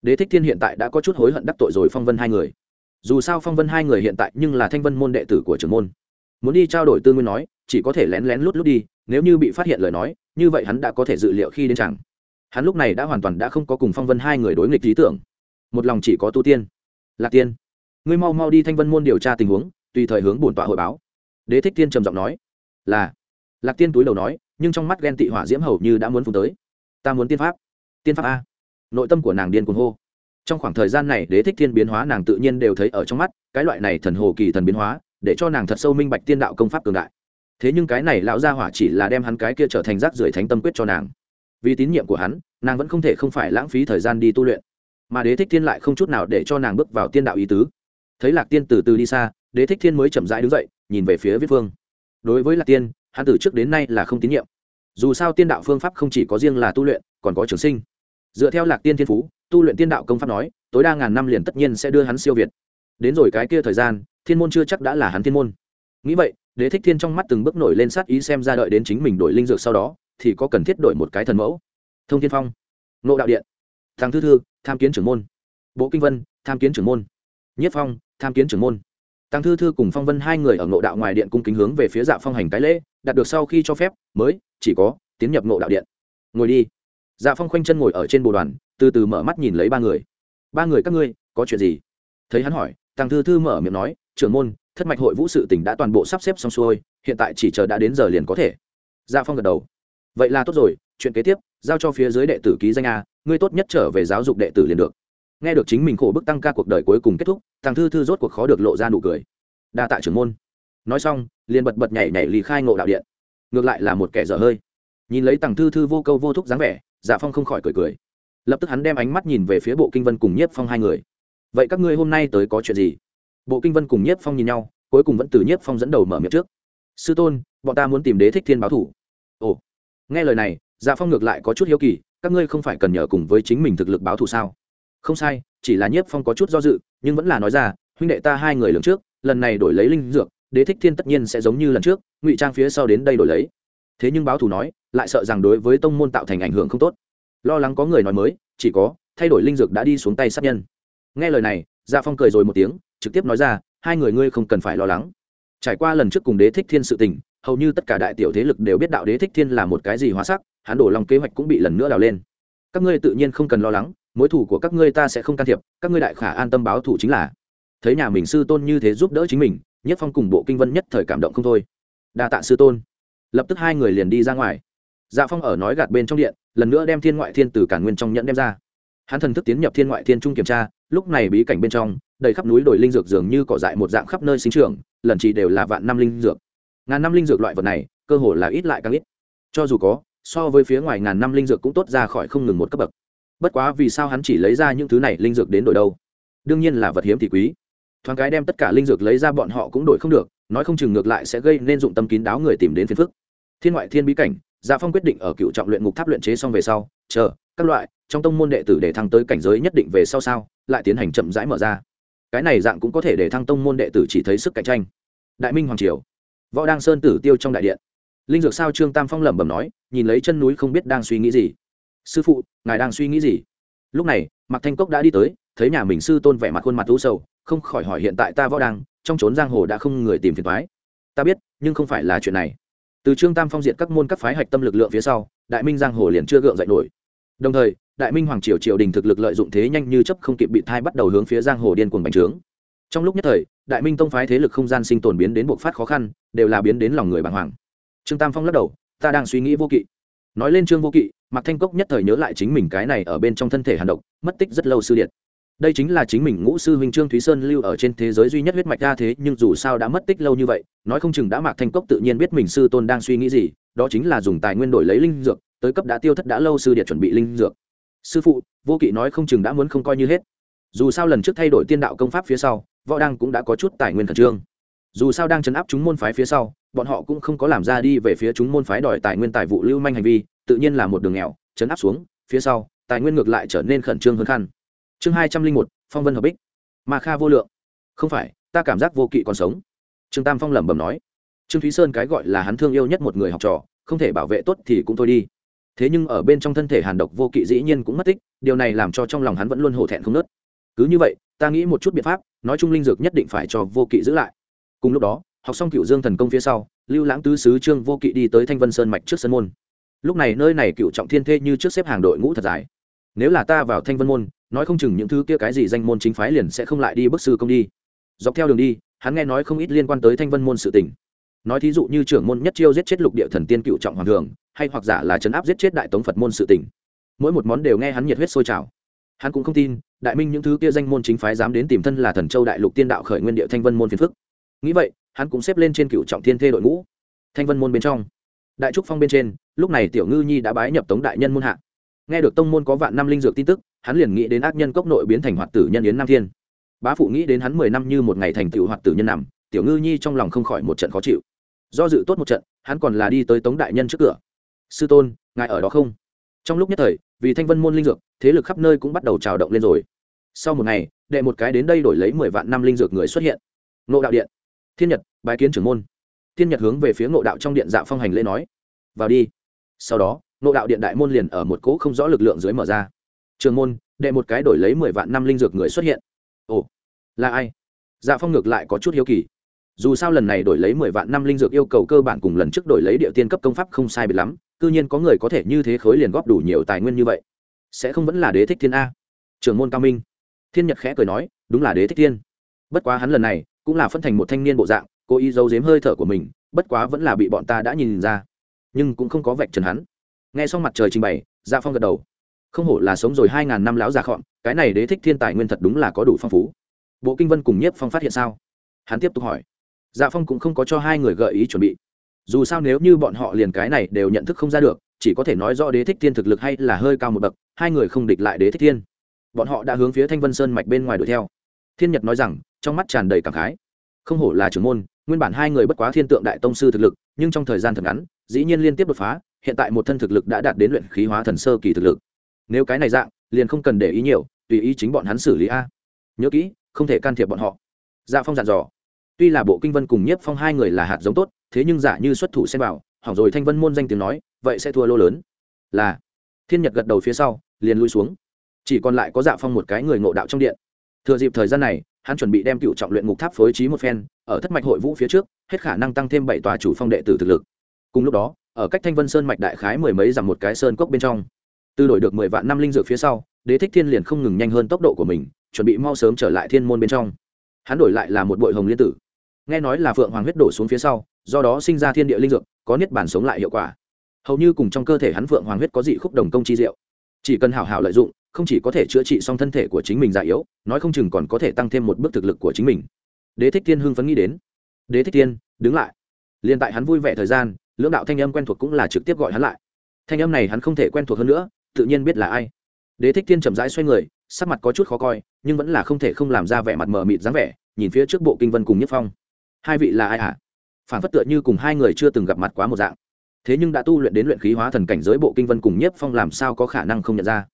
đế thích thiên hiện tại đã có chút hối hận đắc tội rồi phong vân hai người. Dù sao phong vân hai người hiện tại nhưng là thanh vân môn đệ tử của trưởng môn. Muốn đi trao đổi tư nguyên nói, chỉ có thể lén lén lút lút đi, nếu như bị phát hiện lời nói, như vậy hắn đã có thể dự liệu khi đến chẳng. Hắn lúc này đã hoàn toàn đã không có cùng phong vân hai người đối nghịch lý tưởng. Một lòng chỉ có tu tiên. Lạc tiên, ngươi mau mau đi thanh vân môn điều tra tình huống, tùy thời hướng bổn tọa hội báo. Đế thích tiên trầm giọng nói, là. Lạc tiên túi đầu nói, nhưng trong mắt ghen tị hỏa diễm hầu như đã muốn phun tới. Ta muốn tiên pháp. Tiên pháp a? Nội tâm của nàng điên cuồng hô. Trong khoảng thời gian này, đế thích thiên biến hóa nàng tự nhiên đều thấy ở trong mắt, cái loại này thần hồ kỳ thần biến hóa, để cho nàng thật sâu minh bạch tiên đạo công pháp cường đại. Thế nhưng cái này lão gia hỏa chỉ là đem hắn cái kia trở thành rác rưởi thánh tâm quyết cho nàng. Vì tín nhiệm của hắn, nàng vẫn không thể không phải lãng phí thời gian đi tu luyện. Mà đế thích thiên lại không chút nào để cho nàng bước vào tiên đạo ý tứ. Thấy lạc tiên từ từ đi xa, đế thích thiên mới chậm rãi đứng dậy, nhìn về phía viết phương đối với lạc tiên, hắn từ trước đến nay là không tín nhiệm. Dù sao tiên đạo phương pháp không chỉ có riêng là tu luyện, còn có trường sinh dựa theo lạc tiên thiên phú, tu luyện tiên đạo công pháp nói, tối đa ngàn năm liền tất nhiên sẽ đưa hắn siêu việt. Đến rồi cái kia thời gian, thiên môn chưa chắc đã là hắn thiên môn. Nghĩ vậy, đế thích thiên trong mắt từng bước nổi lên sát ý xem ra đợi đến chính mình đổi linh dược sau đó, thì có cần thiết đổi một cái thần mẫu. Thông thiên phong nộ đạo điện, thằng thư thư, tham kiến trưởng môn, bộ kinh vân, tham kiến trưởng môn, nhất phong, tham kiến trưởng môn. Tăng thư thư cùng phong vân hai người ở ngộ đạo ngoài điện cung kính hướng về phía dạ phong hành cái lễ, đạt được sau khi cho phép, mới chỉ có tiến nhập ngộ đạo điện. Ngồi đi dạ phong khoanh chân ngồi ở trên bồ đoàn, từ từ mở mắt nhìn lấy ba người. Ba người các ngươi, có chuyện gì? Thấy hắn hỏi tăng thư thư mở miệng nói, trưởng môn, thất mạch hội vũ sự tỉnh đã toàn bộ sắp xếp xong xuôi, hiện tại chỉ chờ đã đến giờ liền có thể. Dạ phong gật đầu. Vậy là tốt rồi, chuyện kế tiếp, giao cho phía dưới đệ tử ký danh a, ngươi tốt nhất trở về giáo dục đệ tử liền được. Nghe được chính mình khổ bức tăng ca cuộc đời cuối cùng kết thúc thằng thư thư rốt cuộc khó được lộ ra nụ cười. Đa tạ trưởng môn. Nói xong, liền bật bật nhảy nhảy lì khai ngộ đạo điện. Ngược lại là một kẻ dở hơi. Nhìn lấy thằng thư thư vô câu vô thúc dáng vẻ dạ phong không khỏi cười cười. Lập tức hắn đem ánh mắt nhìn về phía bộ kinh vân cùng nhiếp phong hai người. Vậy các ngươi hôm nay tới có chuyện gì? Bộ kinh vân cùng nhiếp phong nhìn nhau, cuối cùng vẫn từ nhiếp phong dẫn đầu mở miệng trước. Sư tôn, bọn ta muốn tìm đế thích thiên báo thủ. Ồ, nghe lời này dạ phong ngược lại có chút hiếu kỳ, các ngươi không phải cần nhờ cùng với chính mình thực lực báo thù sao? Không sai, chỉ là nhiếp phong có chút do dự, nhưng vẫn là nói ra, huynh đệ ta hai người lần trước, lần này đổi lấy linh dược, đế thích thiên tất nhiên sẽ giống như lần trước, ngụy trang phía sau đến đây đổi lấy. Thế nhưng báo thù nói lại sợ rằng đối với tông môn tạo thành ảnh hưởng không tốt. Lo lắng có người nói mới, chỉ có, thay đổi linh dược đã đi xuống tay sát nhân. Nghe lời này dạ phong cười rồi một tiếng, trực tiếp nói ra, hai người ngươi không cần phải lo lắng. Trải qua lần trước cùng đế thích thiên sự tình, hầu như tất cả đại tiểu thế lực đều biết đạo đế thích thiên là một cái gì hóa sắc, hắn đổ lòng kế hoạch cũng bị lần nữa đào lên. Các ngươi tự nhiên không cần lo lắng, mối thủ của các ngươi ta sẽ không can thiệp, các ngươi đại khả an tâm báo thủ chính là. Thấy nhà mình sư tôn như thế giúp đỡ chính mình, nhất phong cùng bộ kinh vân nhất thời cảm động không thôi. Đa tạ sư tôn. Lập tức hai người liền đi ra ngoài dạ phong ở nói gạt bên trong điện, lần nữa đem thiên ngoại thiên từ cả nguyên trong nhẫn đem ra. Hắn thần thức tiến nhập thiên ngoại thiên trung kiểm tra, lúc này bí cảnh bên trong, đầy khắp núi đồi linh dược dường như cỏ dại một dạng khắp nơi sinh trường lần chỉ đều là vạn năm linh dược. Ngàn năm linh dược loại vật này, cơ hồ là ít lại càng ít. Cho dù có, so với phía ngoài ngàn năm linh dược cũng tốt ra khỏi không ngừng một cấp bậc. Bất quá vì sao hắn chỉ lấy ra những thứ này linh dược đến đổi đâu? Đương nhiên là vật hiếm thì quý. Thoáng cái đem tất cả linh dược lấy ra bọn họ cũng đổi không được, nói không chừng ngược lại sẽ gây nên dụng tâm kín đáo người tìm đến phiền phức. Thiên ngoại thiên bí cảnh Dạ phong quyết định ở cựu trọng luyện ngục tháp luyện chế xong về sau, chờ, các loại, trong tông môn đệ tử để thăng tới cảnh giới nhất định về sau sao, lại tiến hành chậm rãi mở ra. Cái này dạng cũng có thể để thăng tông môn đệ tử chỉ thấy sức cạnh tranh. Đại minh hoàng triều, võ đăng sơn tử tiêu trong đại điện. Linh dược sao trương tam phong lẩm bẩm nói, nhìn lấy chân núi không biết đang suy nghĩ gì. Sư phụ, ngài đang suy nghĩ gì? Lúc này, mạc thanh cốc đã đi tới, thấy nhà mình sư tôn vẻ mặt khuôn mặt u sầu, không khỏi hỏi hiện tại ta võ đăng, trong trốn giang hồ đã không người tìm phiền thoái ta biết, nhưng không phải là chuyện này từ trương tam phong diện các môn các phái hạch tâm lực lượng phía sau, đại minh giang hồ liền chưa gượng dậy nổi. Đồng thời, đại minh hoàng triều triều đình thực lực lợi dụng thế nhanh như chấp không kịp bị thai bắt đầu hướng phía giang hồ điên cuồng bành trướng. Trong lúc nhất thời, đại minh tông phái thế lực không gian sinh tồn biến đến bộc phát khó khăn, đều là biến đến lòng người bàng hoàng. Trương tam phong lắc đầu, ta đang suy nghĩ vô kỵ. Nói lên trương vô kỵ, mạc thanh cốc nhất thời nhớ lại chính mình cái này ở bên trong thân thể hàn độc, mất tích rất lâu sư điện đây chính là chính mình ngũ sư huynh trương thúy sơn lưu ở trên thế giới duy nhất huyết mạch ra thế, nhưng dù sao đã mất tích lâu như vậy, nói không chừng đã mạc thanh cốc tự nhiên biết mình sư tôn đang suy nghĩ gì, đó chính là dùng tài nguyên đổi lấy linh dược, tới cấp đã tiêu thất đã lâu sư điện chuẩn bị linh dược. Sư phụ, vô kỵ nói không chừng đã muốn không coi như hết. Dù sao lần trước thay đổi tiên đạo công pháp phía sau, võ đăng cũng đã có chút tài nguyên khẩn trương. Dù sao đang chấn áp chúng môn phái phía sau, bọn họ cũng không có làm ra đi về phía chúng môn phái đòi tài nguyên tài vụ lưu manh hành vi, tự nhiên là một đường nghèo chấn áp xuống, phía sau, tài nguyên ngược lại trở nên khẩn trương hơn khăn chương hai trăm linh một, phong vân hợp bích. Mà kha vô lượng. Không phải, ta cảm giác vô kỵ còn sống. Trương tam phong lẩm bẩm nói. Trương thúy sơn cái gọi là hắn thương yêu nhất một người học trò, không thể bảo vệ tốt thì cũng thôi đi. Thế nhưng ở bên trong thân thể hàn độc vô kỵ dĩ nhiên cũng mất tích, điều này làm cho trong lòng hắn vẫn luôn hổ thẹn không nớt cứ như vậy, ta nghĩ một chút biện pháp, nói chung linh dược nhất định phải cho vô kỵ giữ lại. Cùng lúc đó, học xong cựu dương thần công phía sau, lưu lãng tứ sứ trương vô kỵ đi tới thanh vân sơn mạch trước sân môn. Lúc này nơi này cựu trọng thiên thê như trước xếp hàng đội ngũ thật dài. Nếu là ta vào thanh vân môn nói không chừng những thứ kia cái gì danh môn chính phái liền sẽ không lại đi bức sư công đi. Dọc theo đường đi, hắn nghe nói không ít liên quan tới thanh vân môn sự tình. Nói thí dụ như trưởng môn nhất chiêu giết chết lục địa thần tiên cựu trọng hoàng thường, hay hoặc giả là chấn áp giết chết đại tống phật môn sự tình. Mỗi một món đều nghe hắn nhiệt huyết sôi trào. Hắn cũng không tin, đại minh những thứ kia danh môn chính phái dám đến tìm thân là thần châu đại lục tiên đạo khởi nguyên địa thanh vân môn phiền phức. Nghĩ vậy, hắn cũng xếp lên trên cựu trọng thiên thê đội ngũ. Thanh vân môn bên trong, đại trúc phong bên trên, lúc này tiểu ngư nhi đã bái nhập tống đại nhân môn hạ nghe được tông môn có vạn năm linh dược tin tức, hắn liền nghĩ đến ác nhân cốc nội biến thành hoạt tử nhân yến nam thiên. Bá phụ nghĩ đến hắn mười năm như một ngày thành tựu hoạt tử nhân nằm, tiểu ngư nhi trong lòng không khỏi một trận khó chịu. Do dự tốt một trận, hắn còn là đi tới tống đại nhân trước cửa. Sư tôn, ngài ở đó không? Trong lúc nhất thời, vì thanh vân môn linh dược, thế lực khắp nơi cũng bắt đầu trào động lên rồi. Sau một ngày, đệ một cái đến đây đổi lấy mười vạn năm linh dược người xuất hiện. Nộ đạo điện. Thiên nhật, bái kiến trưởng môn. Thiên nhật hướng về phía ngộ đạo trong điện dạ phong hành lễ nói, vào đi. Sau đó nộ đạo điện đại môn liền ở một cỗ không rõ lực lượng dưới mở ra. Trường môn, đệ một cái đổi lấy mười vạn năm linh dược người xuất hiện. Ồ, là ai? Dạ phong ngược lại có chút hiếu kỳ. Dù sao lần này đổi lấy mười vạn năm linh dược yêu cầu cơ bản cùng lần trước đổi lấy địa tiên cấp công pháp không sai biệt lắm c nhiên có người có thể như thế khối liền góp đủ nhiều tài nguyên như vậy. Sẽ không vẫn là đế thích thiên a? Trưởng môn cao minh. Thiên nhật khẽ cười nói, đúng là đế thích thiên. Bất quá hắn lần này cũng là phân thành một thanh niên bộ dạng, cố ý giấu giếm hơi thở của mình, bất quá vẫn là bị bọn ta đã nhìn ra. Nhưng cũng không có vạch trần hắn nghe xong mặt trời trình bày dạ phong gật đầu. Không hổ là sống rồi hai ngàn năm lão già khọn, cái này đế thích thiên tài nguyên thật đúng là có đủ phong phú. Bộ kinh vân cùng nhiếp phong phát hiện sao? Hắn tiếp tục hỏi. Dạ phong cũng không có cho hai người gợi ý chuẩn bị. Dù sao nếu như bọn họ liền cái này đều nhận thức không ra được, chỉ có thể nói rõ đế thích thiên thực lực hay là hơi cao một bậc, hai người không địch lại đế thích thiên. Bọn họ đã hướng phía thanh vân sơn mạch bên ngoài đuổi theo. Thiên nhật nói rằng, trong mắt tràn đầy cảm khái. Không hổ là trưởng môn, nguyên bản hai người bất quá thiên tượng đại tông sư thực lực, nhưng trong thời gian thật ngắn, dĩ nhiên liên tiếp đột phá hiện tại một thân thực lực đã đạt đến luyện khí hóa thần sơ kỳ thực lực. Nếu cái này dạng, liền không cần để ý nhiều, tùy ý chính bọn hắn xử lý a. Nhớ kỹ, không thể can thiệp bọn họ. Dạ phong dặn dò. Tuy là bộ kinh vân cùng nhiếp phong hai người là hạt giống tốt, thế nhưng giả như xuất thủ xem bảo, hỏng rồi thanh vân môn danh tiếng nói, vậy sẽ thua lô lớn. Là. Thiên nhật gật đầu phía sau, liền lui xuống. Chỉ còn lại có dạ phong một cái người ngộ đạo trong điện. Thừa dịp thời gian này, hắn chuẩn bị đem cựu trọng luyện ngục tháp phối trí một phen, ở thất mạch hội vũ phía trước, hết khả năng tăng thêm bảy tòa chủ phong đệ tử thực lực. Cùng lúc đó ở cách thanh vân sơn mạch đại khái mười mấy dặm một cái sơn cốc bên trong. Từ đổi được mười vạn năm linh dược phía sau, đế thích thiên liền không ngừng nhanh hơn tốc độ của mình, chuẩn bị mau sớm trở lại thiên môn bên trong. Hắn đổi lại là một bội hồng liên tử. Nghe nói là phượng hoàng huyết đổ xuống phía sau, do đó sinh ra thiên địa linh dược, có niết bản sống lại hiệu quả. Hầu như cùng trong cơ thể hắn phượng hoàng huyết có dị khúc đồng công chi diệu. Chỉ cần hảo hảo lợi dụng, không chỉ có thể chữa trị xong thân thể của chính mình già yếu, nói không chừng còn có thể tăng thêm một bước thực lực của chính mình. Đế thích thiên hưng phấn nghĩ đến. Đế thích thiên, đứng lại. Liền tại hắn vui vẻ thời gian lưỡng đạo thanh âm quen thuộc cũng là trực tiếp gọi hắn lại. Thanh âm này hắn không thể quen thuộc hơn nữa, tự nhiên biết là ai. Đế thích thiên chậm rãi xoay người, sắc mặt có chút khó coi, nhưng vẫn là không thể không làm ra vẻ mặt mờ mịt dáng vẻ, nhìn phía trước bộ kinh vân cùng nhất phong. Hai vị là ai hả? Phản phất tựa như cùng hai người chưa từng gặp mặt quá một dạng. Thế nhưng đã tu luyện đến luyện khí hóa thần cảnh giới bộ kinh vân cùng nhiếp phong làm sao có khả năng không nhận ra?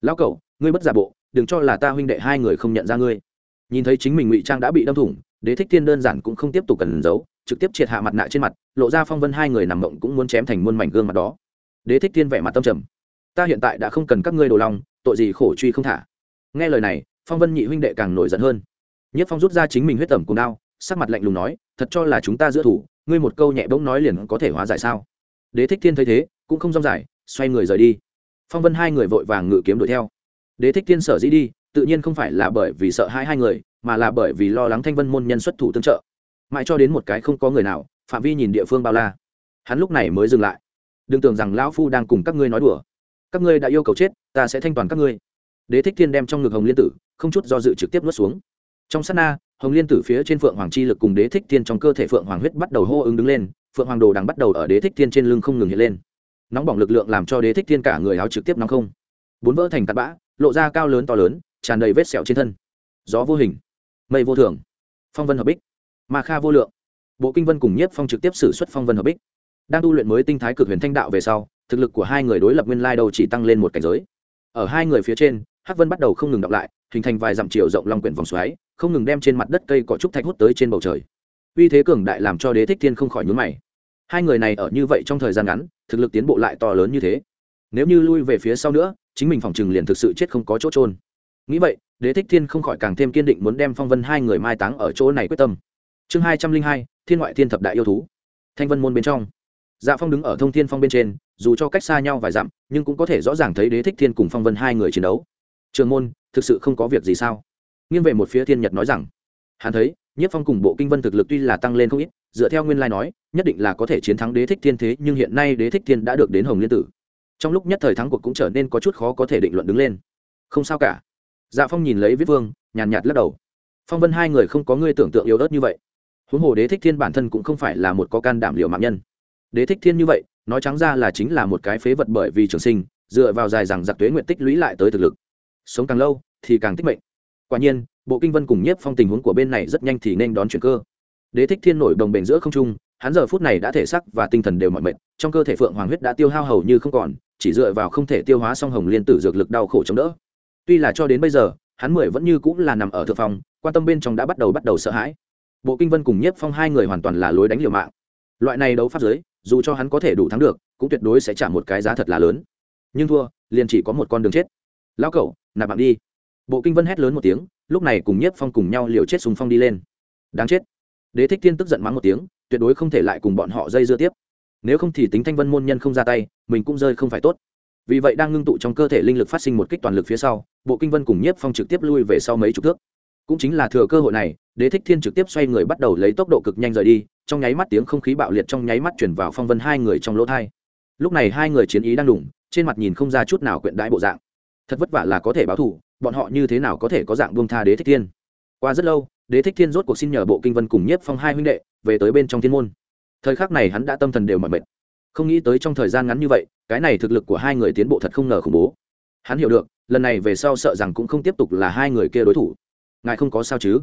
Lão cậu, ngươi bất giả bộ, đừng cho là ta huynh đệ hai người không nhận ra ngươi. Nhìn thấy chính mình ngụy trang đã bị đâm thủng đế thích thiên đơn giản cũng không tiếp tục cần giấu, trực tiếp triệt hạ mặt nạ trên mặt, lộ ra phong vân hai người nằm mộng cũng muốn chém thành muôn mảnh gương mặt đó. Đế thích thiên vẻ mặt tâm trầm. Ta hiện tại đã không cần các ngươi đồ lòng, tội gì khổ truy không thả. Nghe lời này, phong vân nhị huynh đệ càng nổi giận hơn. Nhất phong rút ra chính mình huyết tẩm cùng đao, sắc mặt lạnh lùng nói, thật cho là chúng ta giữa thủ, ngươi một câu nhẹ bỗng nói liền có thể hóa giải sao? Đế thích thiên thấy thế, cũng không rong giải, xoay người rời đi. Phong vân hai người vội vàng ngự kiếm đuổi theo. Đế thích thiên sở dĩ đi tự nhiên không phải là bởi vì sợ hai hai người, mà là bởi vì lo lắng thanh vân môn nhân xuất thủ tương trợ. Mãi cho đến một cái không có người nào, phạm vi nhìn địa phương bao la. Hắn lúc này mới dừng lại. Đừng tưởng rằng lão phu đang cùng các ngươi nói đùa. Các ngươi đã yêu cầu chết, ta sẽ thanh toàn các ngươi. Đế thích thiên đem trong ngực hồng liên tử, không chút do dự trực tiếp nuốt xuống. Trong sát na, hồng liên tử phía trên phượng hoàng chi lực cùng đế thích thiên trong cơ thể phượng hoàng huyết bắt đầu hô ứng đứng lên, phượng hoàng đồ đang bắt đầu ở đế thích thiên trên lưng không ngừng hiện lên. Nóng bỏng lực lượng làm cho đế thích thiên cả người áo trực tiếp nóng không. Bốn vỡ thành tạt bã, lộ ra cao lớn to lớn tràn đầy vết sẹo trên thân. Gió vô hình, mây vô thường. Phong vân hợp bích, ma kha vô lượng. Bộ kinh vân cùng nhiếp phong trực tiếp xử suất phong vân hợp bích. Đang tu luyện mới tinh thái cực huyền thanh đạo về sau, thực lực của hai người đối lập nguyên lai đầu chỉ tăng lên một cảnh giới. Ở hai người phía trên, hắc vân bắt đầu không ngừng đọc lại, hình thành vài dặm chiều rộng long quyển vòng xoáy, không ngừng đem trên mặt đất cây có trúc thạch hút tới trên bầu trời. Uy thế cường đại làm cho đế thích thiên không khỏi nhún mày. Hai người này ở như vậy trong thời gian ngắn, thực lực tiến bộ lại to lớn như thế. Nếu như lui về phía sau nữa, chính mình phòng chừng liền thực sự chết không có chỗ trôn nghĩ vậy, đế thích thiên không khỏi càng thêm kiên định muốn đem phong vân hai người mai táng ở chỗ này quyết tâm. Chương hai trăm linh hai, thiên ngoại thiên thập đại yêu thú. Thanh vân môn bên trong. Dạ phong đứng ở thông thiên phong bên trên, dù cho cách xa nhau vài dặm, nhưng cũng có thể rõ ràng thấy đế thích thiên cùng phong vân hai người chiến đấu. Trường môn, thực sự không có việc gì sao? Nghiêng về một phía thiên nhật nói rằng, hắn thấy nhất phong cùng bộ kinh vân thực lực tuy là tăng lên không ít, dựa theo nguyên lai nói, nhất định là có thể chiến thắng đế thích thiên thế, nhưng hiện nay đế thích thiên đã được đến hồng liên tử. Trong lúc nhất thời thắng cuộc cũng trở nên có chút khó có thể định luận đứng lên. Không sao cả dạ phong nhìn lấy viết vương, nhàn nhạt lắc đầu. Phong vân hai người không có ngươi tưởng tượng yếu ớt như vậy. Huống hồ đế thích thiên bản thân cũng không phải là một có can đảm liệu mạng nhân. Đế thích thiên như vậy, nói trắng ra là chính là một cái phế vật bởi vì trường sinh, dựa vào dài rằng giặc tuế nguyện tích lũy lại tới thực lực. Sống càng lâu, thì càng tích mệnh. Quả nhiên, bộ kinh vân cùng nhiếp phong tình huống của bên này rất nhanh thì nên đón chuyển cơ. Đế thích thiên nổi đồng bền giữa không trung, hắn giờ phút này đã thể sắc và tinh thần đều mọi mệt, trong cơ thể phượng hoàng huyết đã tiêu hao hầu như không còn, chỉ dựa vào không thể tiêu hóa song hồng liên tử dược lực đau khổ chống đỡ tuy là cho đến bây giờ, hắn mười vẫn như cũng là nằm ở thượng phòng, quan tâm bên trong đã bắt đầu bắt đầu sợ hãi. Bộ kinh vân cùng nhiếp phong hai người hoàn toàn là lối đánh liều mạng. Loại này đấu pháp giới, dù cho hắn có thể đủ thắng được, cũng tuyệt đối sẽ trả một cái giá thật là lớn. Nhưng thua, liền chỉ có một con đường chết. Lao cẩu, nạp bạn đi. Bộ kinh vân hét lớn một tiếng, lúc này cùng nhiếp phong cùng nhau liều chết sùng phong đi lên. Đáng chết. Đế thích tiên tức giận mắng một tiếng, tuyệt đối không thể lại cùng bọn họ dây dưa tiếp. Nếu không thì tính thanh vân môn nhân không ra tay, mình cũng rơi không phải tốt vì vậy đang ngưng tụ trong cơ thể linh lực phát sinh một kích toàn lực phía sau, bộ kinh vân cùng nhiếp phong trực tiếp lui về sau mấy chục thước. Cũng chính là thừa cơ hội này, đế thích thiên trực tiếp xoay người bắt đầu lấy tốc độ cực nhanh rời đi, trong nháy mắt tiếng không khí bạo liệt trong nháy mắt chuyển vào phong vân hai người trong lỗ thai. Lúc này hai người chiến ý đang đủng, trên mặt nhìn không ra chút nào quyện đãi bộ dạng. Thật vất vả là có thể báo thù, bọn họ như thế nào có thể có dạng buông tha đế thích thiên? Qua rất lâu, đế thích thiên rốt cuộc xin nhờ bộ kinh vân cùng nhiếp phong hai huynh đệ về tới bên trong thiên môn. Thời khắc này hắn đã tâm thần đều mỏi mệt không nghĩ tới trong thời gian ngắn như vậy, cái này thực lực của hai người tiến bộ thật không ngờ khủng bố. Hắn hiểu được, lần này về sau sợ rằng cũng không tiếp tục là hai người kia đối thủ. Ngài không có sao chứ?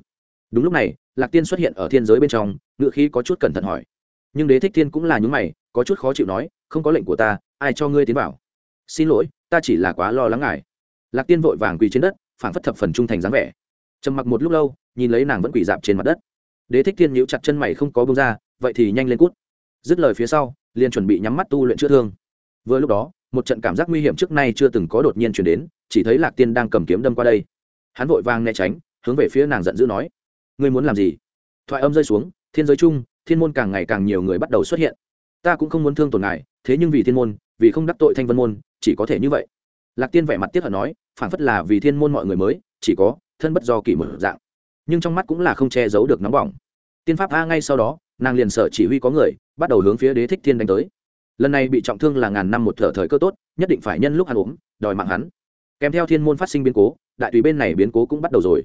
Đúng lúc này, lạc tiên xuất hiện ở thiên giới bên trong, ngựa khí có chút cẩn thận hỏi. Nhưng đế thích thiên cũng là nhúng mày, có chút khó chịu nói, không có lệnh của ta, ai cho ngươi tiến vào? Xin lỗi, ta chỉ là quá lo lắng ngài. Lạc tiên vội vàng quỳ trên đất, phảng phất thập phần trung thành dáng vẻ. Trầm mặc một lúc lâu, nhìn lấy nàng vẫn quỳ dạp trên mặt đất. Đế thích thiên nhíu chặt chân mày không có bông ra, vậy thì nhanh lên cút. Dứt lời phía sau liền chuẩn bị nhắm mắt tu luyện chữa thương. Vừa lúc đó, một trận cảm giác nguy hiểm trước nay chưa từng có đột nhiên chuyển đến, chỉ thấy lạc tiên đang cầm kiếm đâm qua đây. Hắn vội vàng né tránh, hướng về phía nàng giận dữ nói, ngươi muốn làm gì? Thoại âm rơi xuống, thiên giới chung, thiên môn càng ngày càng nhiều người bắt đầu xuất hiện. Ta cũng không muốn thương tổn ngài, thế nhưng vì thiên môn, vì không đắc tội thanh vân môn, chỉ có thể như vậy. Lạc tiên vẻ mặt tiếc hận nói, phản phất là vì thiên môn mọi người mới, chỉ có thân bất do kỳ mở dạng. Nhưng trong mắt cũng là không che giấu được nóng bỏng. Tiên pháp a ngay sau đó, nàng liền sợ chỉ huy có người bắt đầu hướng phía đế thích thiên đánh tới. Lần này bị trọng thương là ngàn năm một thở thời cơ tốt, nhất định phải nhân lúc hắn ốm, đòi mạng hắn. Kèm theo thiên môn phát sinh biến cố, đại tùy bên này biến cố cũng bắt đầu rồi.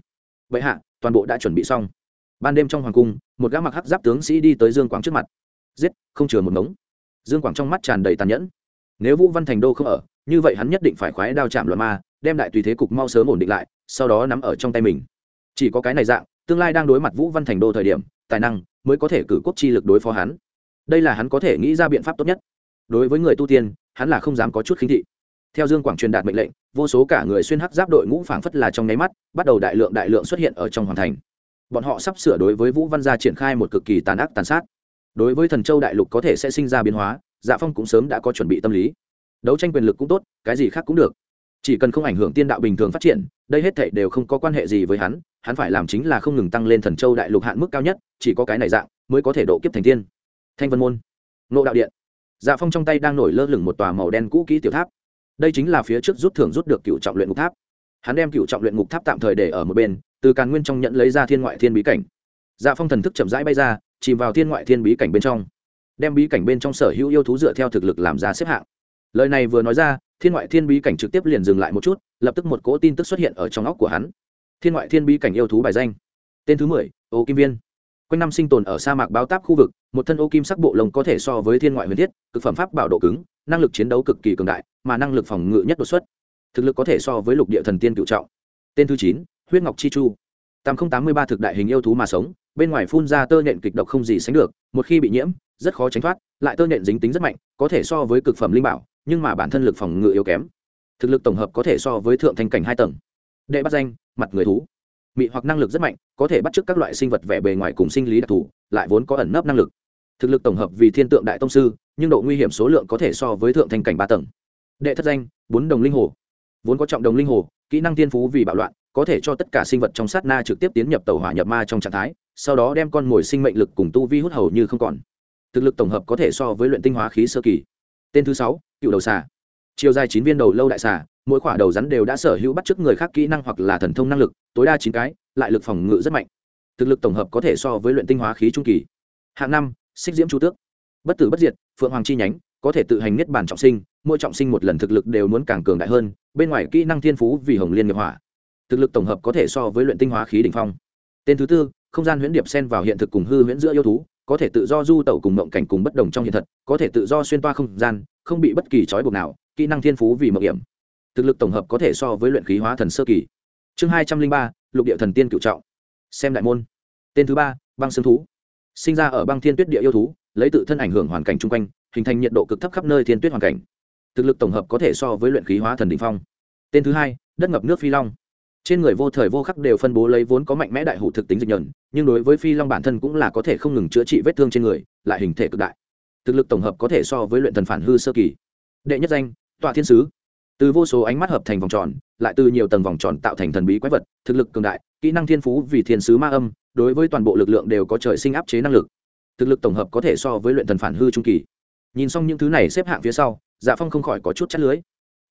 Vậy hạ, toàn bộ đã chuẩn bị xong. Ban đêm trong hoàng cung, một gã mặc hắc giáp tướng sĩ đi tới dương quảng trước mặt. Giết, không chừa một mống dương quảng trong mắt tràn đầy tàn nhẫn. Nếu vũ văn thành đô không ở, như vậy hắn nhất định phải khoái đao chạm loạn ma, đem đại tùy thế cục mau sớm ổn định lại, sau đó nắm ở trong tay mình. Chỉ có cái này dạng, tương lai đang đối mặt vũ văn thành đô thời điểm, tài năng mới có thể cử quốc chi lực đối phó hắn đây là hắn có thể nghĩ ra biện pháp tốt nhất. Đối với người tu tiên, hắn là không dám có chút khinh thị. Theo dương quảng truyền đạt mệnh lệnh, vô số cả người xuyên hắc giáp đội ngũ phảng phất là trong nháy mắt, bắt đầu đại lượng đại lượng xuất hiện ở trong hoàng thành. Bọn họ sắp sửa đối với vũ văn gia triển khai một cực kỳ tàn ác tàn sát. Đối với thần châu đại lục có thể sẽ sinh ra biến hóa dạ phong cũng sớm đã có chuẩn bị tâm lý. Đấu tranh quyền lực cũng tốt, cái gì khác cũng được. Chỉ cần không ảnh hưởng tiên đạo bình thường phát triển, đây hết thảy đều không có quan hệ gì với hắn hắn phải làm chính là không ngừng tăng lên thần châu đại lục hạn mức cao nhất, chỉ có cái này dạng, mới có thể độ kiếp thành tiên thanh vân môn. Nộ đạo điện. Dạ phong trong tay đang nổi lơ lửng một tòa màu đen cũ kỹ tiểu tháp. Đây chính là phía trước rút thưởng rút được cựu trọng luyện ngục tháp. Hắn đem cựu trọng luyện ngục tháp tạm thời để ở một bên, từ càn nguyên trong nhận lấy ra thiên ngoại thiên bí cảnh. Dạ phong thần thức chậm rãi bay ra, chìm vào thiên ngoại thiên bí cảnh bên trong. Đem bí cảnh bên trong sở hữu yêu thú dựa theo thực lực làm ra xếp hạng. Lời này vừa nói ra, thiên ngoại thiên bí cảnh trực tiếp liền dừng lại một chút, lập tức một cỗ tin tức xuất hiện ở trong óc của hắn. Thiên ngoại thiên bí cảnh yêu thú bài danh. Tên thứ mười, ô kim viên quanh năm sinh tồn ở sa mạc bao táp khu vực, một thân ô kim sắc bộ lồng có thể so với thiên ngoại huyền thiết, cực phẩm pháp bảo độ cứng, năng lực chiến đấu cực kỳ cường đại, mà năng lực phòng ngự nhất đột xuất. Thực lực có thể so với lục địa thần tiên cựu trọng. Tên thứ chín, huyết ngọc chi chu. Tám không tám mươi ba thực đại hình yêu thú mà sống, bên ngoài phun ra tơ nhện kịch độc không gì sánh được, một khi bị nhiễm, rất khó tránh thoát, lại tơ nhện dính tính rất mạnh, có thể so với cực phẩm linh bảo, nhưng mà bản thân lực phòng ngự yếu kém. Thực lực tổng hợp có thể so với thượng thanh cảnh hai tầng. Đệ bắt danh, mặt người thú mị hoặc năng lực rất mạnh, có thể bắt chước các loại sinh vật vẻ bề ngoài cùng sinh lý đặc thù, lại vốn có ẩn nấp năng lực. Thực lực tổng hợp vì thiên tượng đại tông sư, nhưng độ nguy hiểm số lượng có thể so với thượng thanh cảnh ba tầng. Đệ thất danh, bốn đồng linh hồ. Vốn có trọng đồng linh hồ, kỹ năng tiên phú vì bạo loạn, có thể cho tất cả sinh vật trong sát na trực tiếp tiến nhập tàu hỏa nhập ma trong trạng thái, sau đó đem con mồi sinh mệnh lực cùng tu vi hút hầu như không còn. Thực lực tổng hợp có thể so với luyện tinh hóa khí sơ kỳ. Tên thứ sáu, cựu đầu xà. Chiều dài chín viên đầu lâu đại xà mỗi khỏa đầu rắn đều đã sở hữu bắt chước người khác kỹ năng hoặc là thần thông năng lực, tối đa chín cái, lại lực phòng ngự rất mạnh. Thực lực tổng hợp có thể so với luyện tinh hóa khí trung kỳ. Hạng năm, xích diễm chu tước. Bất tử bất diệt, phượng hoàng chi nhánh, có thể tự hành niết bản trọng sinh, mỗi trọng sinh một lần thực lực đều muốn càng cường đại hơn, bên ngoài kỹ năng thiên phú vì hồng liên nghiệp hỏa. Thực lực tổng hợp có thể so với luyện tinh hóa khí đ ỉ n h phong. Tên thứ tư, không gian huyễn điệp xen vào hiện thực cùng hư huyễn giữa yêu thú, có thể tự do du tẩu cùng mộng cảnh cùng bất đồng trong hiện thật, có thể tự do xuyên toa không gian, không bị bất kỳ trói buộc nào, kỹ năng thiên phú vì mộng hiểm thực lực tổng hợp có thể so với luyện khí hóa thần sơ kỳ. Chương hai trăm linh ba, lục địa thần tiên cựu trọng. Xem đại môn. Tên thứ ba, băng xương thú. Sinh ra ở băng thiên tuyết địa yêu thú, lấy tự thân ảnh hưởng hoàn cảnh chung quanh, hình thành nhiệt độ cực thấp khắp nơi thiên tuyết hoàn cảnh. Thực lực tổng hợp có thể so với luyện khí hóa thần đ ỉ n h phong. Tên thứ hai, đất ngập nước phi long. Trên người vô thời vô khắc đều phân bố lấy vốn có mạnh mẽ đại hụ thực tính dịch nhờn, nhưng đối với phi long bản thân cũng là có thể không ngừng chữa trị vết thương trên người, lại hình thể cực đại. Thực lực tổng hợp có thể so với luyện thần phản hư sơ kỳ. Đệ nhất danh, tọa thiên sứ từ vô số ánh mắt hợp thành vòng tròn, lại từ nhiều tầng vòng tròn tạo thành thần bí quái vật, thực lực cường đại, kỹ năng thiên phú vì thiên sứ ma âm, đối với toàn bộ lực lượng đều có trời sinh áp chế năng lực. Thực lực tổng hợp có thể so với luyện thần phản hư trung kỳ. Nhìn xong những thứ này xếp hạng phía sau dạ phong không khỏi có chút chắt lưới.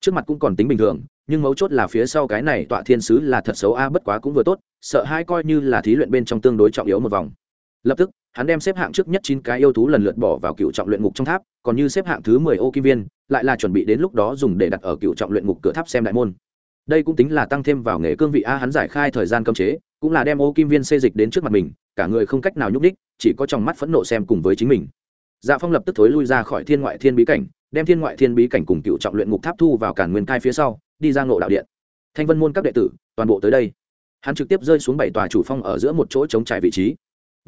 Trước mặt cũng còn tính bình thường, nhưng mấu chốt là phía sau cái này tọa thiên sứ là thật xấu a, bất quá cũng vừa tốt, sợ hai coi như là thí luyện bên trong tương đối trọng yếu một vòng. Lập tức hắn đem xếp hạng trước nhất chín cái yêu thú lần lượt bỏ vào cựu trọng luyện ngục trong tháp, còn như xếp hạng thứ mười ô kim viên, lại là chuẩn bị đến lúc đó dùng để đặt ở cựu trọng luyện ngục cửa tháp xem đại môn. Đây cũng tính là tăng thêm vào nghề cương vị a hắn giải khai thời gian cấm chế, cũng là đem ô kim viên xê dịch đến trước mặt mình, cả người không cách nào nhúc đích chỉ có trong mắt phẫn nộ xem cùng với chính mình. Dạ phong lập tức thối lui ra khỏi thiên ngoại thiên bí cảnh, đem thiên ngoại thiên bí cảnh cùng cựu trọng luyện ngục tháp thu vào cản nguyên cai phía sau, đi ra ngộ đạo điện. Thanh vân môn các đệ tử, toàn bộ tới đây. Hắn trực tiếp rơi xuống bảy tòa chủ phong ở giữa một chỗ chống trải vị trí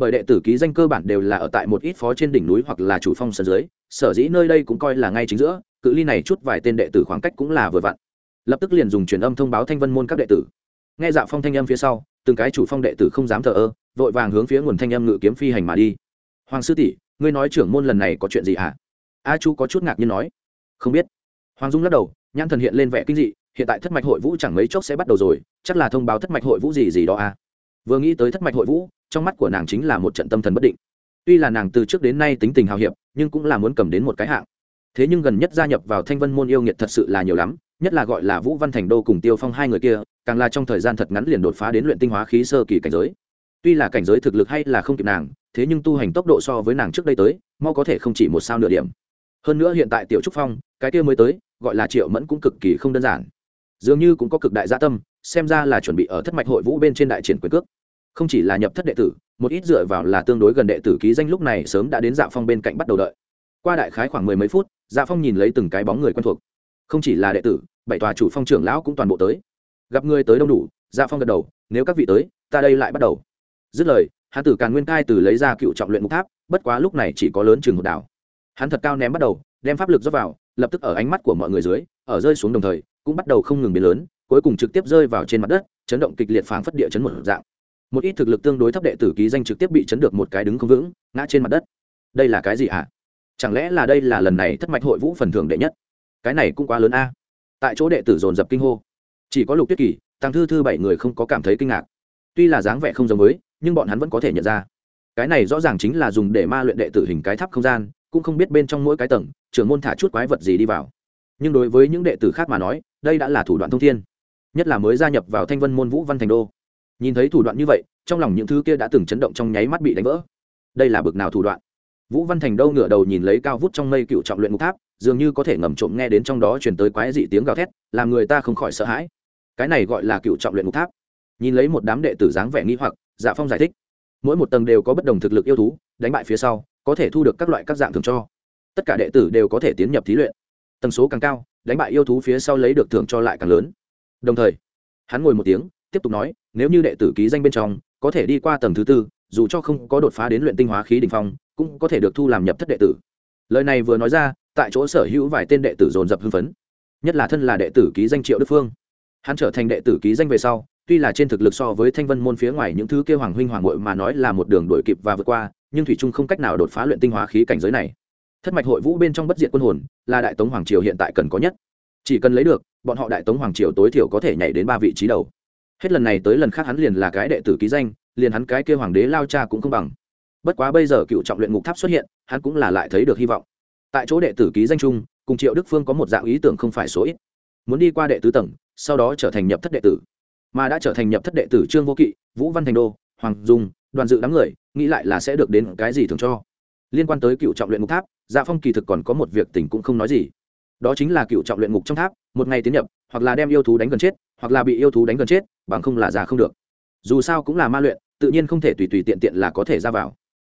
bởi đệ tử ký danh cơ bản đều là ở tại một ít phó trên đỉnh núi hoặc là chủ phong sân dưới, sở dĩ nơi đây cũng coi là ngay chính giữa, cự ly này chút vài tên đệ tử khoảng cách cũng là vừa vặn. Lập tức liền dùng truyền âm thông báo thanh vân môn các đệ tử. Nghe dạ phong thanh âm phía sau, từng cái chủ phong đệ tử không dám thờ ơ, vội vàng hướng phía nguồn thanh âm ngự kiếm phi hành mà đi. Hoàng sư tỷ, ngươi nói trưởng môn lần này có chuyện gì hả? A chu có chút ngạc nhiên nói. Không biết. Hoàng dung lắc đầu, nhãn thần hiện lên vẻ kinh dị, hiện tại thất mạch hội vũ chẳng mấy chốc sẽ bắt đầu rồi, chắc là thông báo thất mạch hội vũ gì gì đó à? Vừa nghĩ tới thất mạch hội vũ trong mắt của nàng chính là một trận tâm thần bất định. Tuy là nàng từ trước đến nay tính tình hào hiệp, nhưng cũng là muốn cầm đến một cái hạng. Thế nhưng gần nhất gia nhập vào thanh vân môn yêu nghiệt thật sự là nhiều lắm, nhất là gọi là vũ văn thành đô cùng tiêu phong hai người kia, càng là trong thời gian thật ngắn liền đột phá đến luyện tinh hóa khí sơ kỳ cảnh giới. Tuy là cảnh giới thực lực hay là không kịp nàng, thế nhưng tu hành tốc độ so với nàng trước đây tới, mau có thể không chỉ một sao nửa điểm. Hơn nữa hiện tại tiểu trúc phong, cái kia mới tới, gọi là triệu mẫn cũng cực kỳ không đơn giản. Dường như cũng có cực đại gia tâm, xem ra là chuẩn bị ở thất mạch hội vũ bên trên đại triển quyền cước không chỉ là nhập thất đệ tử, một ít dựa vào là tương đối gần đệ tử ký danh lúc này sớm đã đến dạ phong bên cạnh bắt đầu đợi. Qua đại khái khoảng mười mấy phút dạ phong nhìn lấy từng cái bóng người quen thuộc. Không chỉ là đệ tử, bảy tòa chủ phong trưởng lão cũng toàn bộ tới. Gặp người tới đông đủ dạ phong gật đầu, nếu các vị tới, ta đây lại bắt đầu. Dứt lời, hắn tử càn nguyên cai từ lấy ra cựu trọng luyện mục tháp, bất quá lúc này chỉ có lớn chừng một đảo. Hắn thật cao ném bắt đầu, đem pháp lực dốc vào, lập tức ở ánh mắt của mọi người dưới, ở rơi xuống đồng thời, cũng bắt đầu không ngừng biến lớn, cuối cùng trực tiếp rơi vào trên mặt đất, chấn động kịch liệt phảng phất địa chấn một dạng một ít thực lực tương đối thấp đệ tử ký danh trực tiếp bị chấn được một cái đứng không vững, ngã trên mặt đất. Đây là cái gì ạ à? chẳng lẽ là đây là lần này thất mạch hội vũ phần thưởng đệ nhất? Cái này cũng quá lớn a. Tại chỗ đệ tử dồn dập kinh hô. Chỉ có lục tuyết kỳ, tăng thư thư bảy người không có cảm thấy kinh ngạc. Tuy là dáng vẻ không giống với, nhưng bọn hắn vẫn có thể nhận ra. Cái này rõ ràng chính là dùng để ma luyện đệ tử hình cái tháp không gian, cũng không biết bên trong mỗi cái tầng, trưởng môn thả chút quái vật gì đi vào. Nhưng đối với những đệ tử khác mà nói, đây đã là thủ đoạn thông thiên. Nhất là mới gia nhập vào thanh vân môn vũ văn thành đô nhìn thấy thủ đoạn như vậy, trong lòng những thứ kia đã từng chấn động trong nháy mắt bị đánh vỡ. Đây là bực nào thủ đoạn? Vũ văn thành đâu ngửa đầu nhìn lấy cao vút trong mây cựu trọng luyện ngục tháp, dường như có thể ngầm trộm nghe đến trong đó chuyển tới quái dị tiếng gào thét, làm người ta không khỏi sợ hãi. Cái này gọi là cựu trọng luyện ngục tháp. Nhìn lấy một đám đệ tử dáng vẻ nghi hoặc dạ phong giải thích. Mỗi một tầng đều có bất đồng thực lực yêu thú, đánh bại phía sau, có thể thu được các loại các dạng thường cho. Tất cả đệ tử đều có thể tiến nhập thí luyện. Tần số càng cao, đánh bại yêu thú phía sau lấy được thưởng cho lại càng lớn. Đồng thời, hắn ngồi một tiếng, tiếp tục nói nếu như đệ tử ký danh bên trong, có thể đi qua tầng thứ tư, dù cho không có đột phá đến luyện tinh hóa khí đ ỉ n h phong, cũng có thể được thu làm nhập thất đệ tử. Lời này vừa nói ra, tại chỗ sở hữu vài tên đệ tử dồn dập hưng phấn. Nhất là thân là đệ tử ký danh triệu đức phương. Hắn trở thành đệ tử ký danh về sau, tuy là trên thực lực so với thanh vân môn phía ngoài những thứ kêu hoàng huynh hoàng hội mà nói là một đường đổi kịp và vượt qua, nhưng thủy trung không cách nào đột phá luyện tinh hóa khí cảnh giới này. Thất mạch hội vũ bên trong bất diện quân hồn, là đại tống hoàng triều hiện tại cần có nhất. Chỉ cần lấy được, bọn họ đại tống hoàng triều tối thiểu có thể nhảy đến ba vị trí đầu hết lần này tới lần khác hắn liền là cái đệ tử ký danh, liền hắn cái kêu hoàng đế lao cha cũng không bằng. Bất quá bây giờ cựu trọng luyện ngục tháp xuất hiện, hắn cũng là lại thấy được hy vọng. Tại chỗ đệ tử ký danh chung, cùng triệu đức phương có một dạng ý tưởng không phải số ít. Muốn đi qua đệ tứ tầng, sau đó trở thành nhập thất đệ tử. Mà đã trở thành nhập thất đệ tử trương vô kỵ, vũ văn thành đô, hoàng dung, đoàn dự đám người, nghĩ lại là sẽ được đến cái gì thường cho. Liên quan tới cựu trọng luyện ngục tháp dạ phong kỳ thực còn có một việc tình cũng không nói gì đó chính là cựu trọng luyện ngục trong tháp, một ngày tiến nhập, hoặc là đem yêu thú đánh gần chết, hoặc là bị yêu thú đánh gần chết, bằng không là già không được. Dù sao cũng là ma luyện, tự nhiên không thể tùy tùy tiện tiện là có thể ra vào.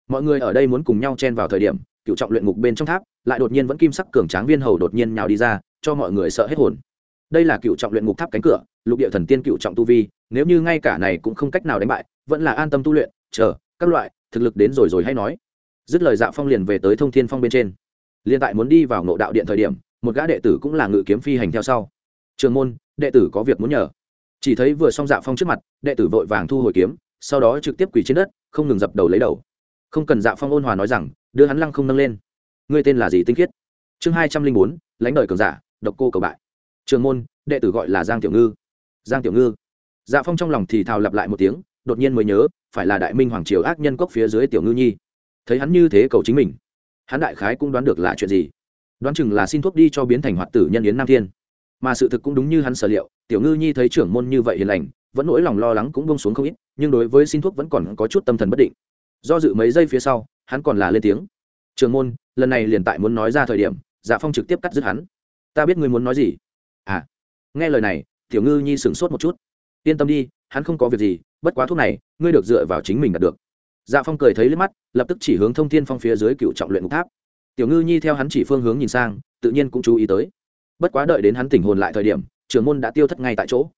Mọi người ở đây muốn cùng nhau chen vào thời điểm, cựu trọng luyện ngục bên trong tháp, lại đột nhiên vẫn kim sắc cường tráng viên hầu đột nhiên nhào đi ra, cho mọi người sợ hết hồn. Đây là cựu trọng luyện ngục tháp cánh cửa, lục địa thần tiên cựu trọng tu vi, nếu như ngay cả này cũng không cách nào đánh bại, vẫn là an tâm tu luyện, chờ, các loại, thực lực đến rồi rồi hay nói. Dứt lời dạ phong liền về tới thông thiên phong bên trên. Liền tại muốn đi vào ngộ đạo điện thời điểm một gã đệ tử cũng là ngự kiếm phi hành theo sau. Trường môn, đệ tử có việc muốn nhờ. Chỉ thấy vừa xong dạ phong trước mặt, đệ tử vội vàng thu hồi kiếm, sau đó trực tiếp quỳ trên đất, không ngừng dập đầu lấy đầu. Không cần dạ phong ôn hòa nói rằng, đưa hắn lăng không nâng lên. Ngươi tên là gì tinh khiết? Chương hai trăm linh bốn, lãnh đời cường giả, độc cô cầu bại. Trường môn, đệ tử gọi là giang tiểu ngư. Giang tiểu ngư. Dạ phong trong lòng thì thào lặp lại một tiếng, đột nhiên mới nhớ, phải là đại minh hoàng triều ác nhân cốc phía dưới tiểu ngư nhi. Thấy hắn như thế cầu chính mình, hắn đại khái cũng đoán được là chuyện gì đoán chừng là xin thuốc đi cho biến thành hoạt tử nhân yến nam thiên. Mà sự thực cũng đúng như hắn sở liệu, tiểu ngư nhi thấy trưởng môn như vậy hiền lành, vẫn nỗi lòng lo lắng cũng bông xuống không ít, nhưng đối với xin thuốc vẫn còn có chút tâm thần bất định. Do dự mấy giây phía sau, hắn còn là lên tiếng. Trường môn, lần này liền tại muốn nói ra thời điểm dạ phong trực tiếp cắt dứt hắn. Ta biết ngươi muốn nói gì. À. Nghe lời này, tiểu ngư nhi sửng sốt một chút. Yên tâm đi, hắn không có việc gì, bất quá thuốc này, ngươi được dựa vào chính mình đạt được. Dạ phong cười thấy lên mắt, lập tức chỉ hướng thông thiên phong phía dưới cựu trọng luyện ngục tháp tiểu ngư nhi theo hắn chỉ phương hướng nhìn sang, tự nhiên cũng chú ý tới. Bất quá đợi đến hắn tỉnh hồn lại thời điểm, trưởng môn đã tiêu thất ngay tại chỗ.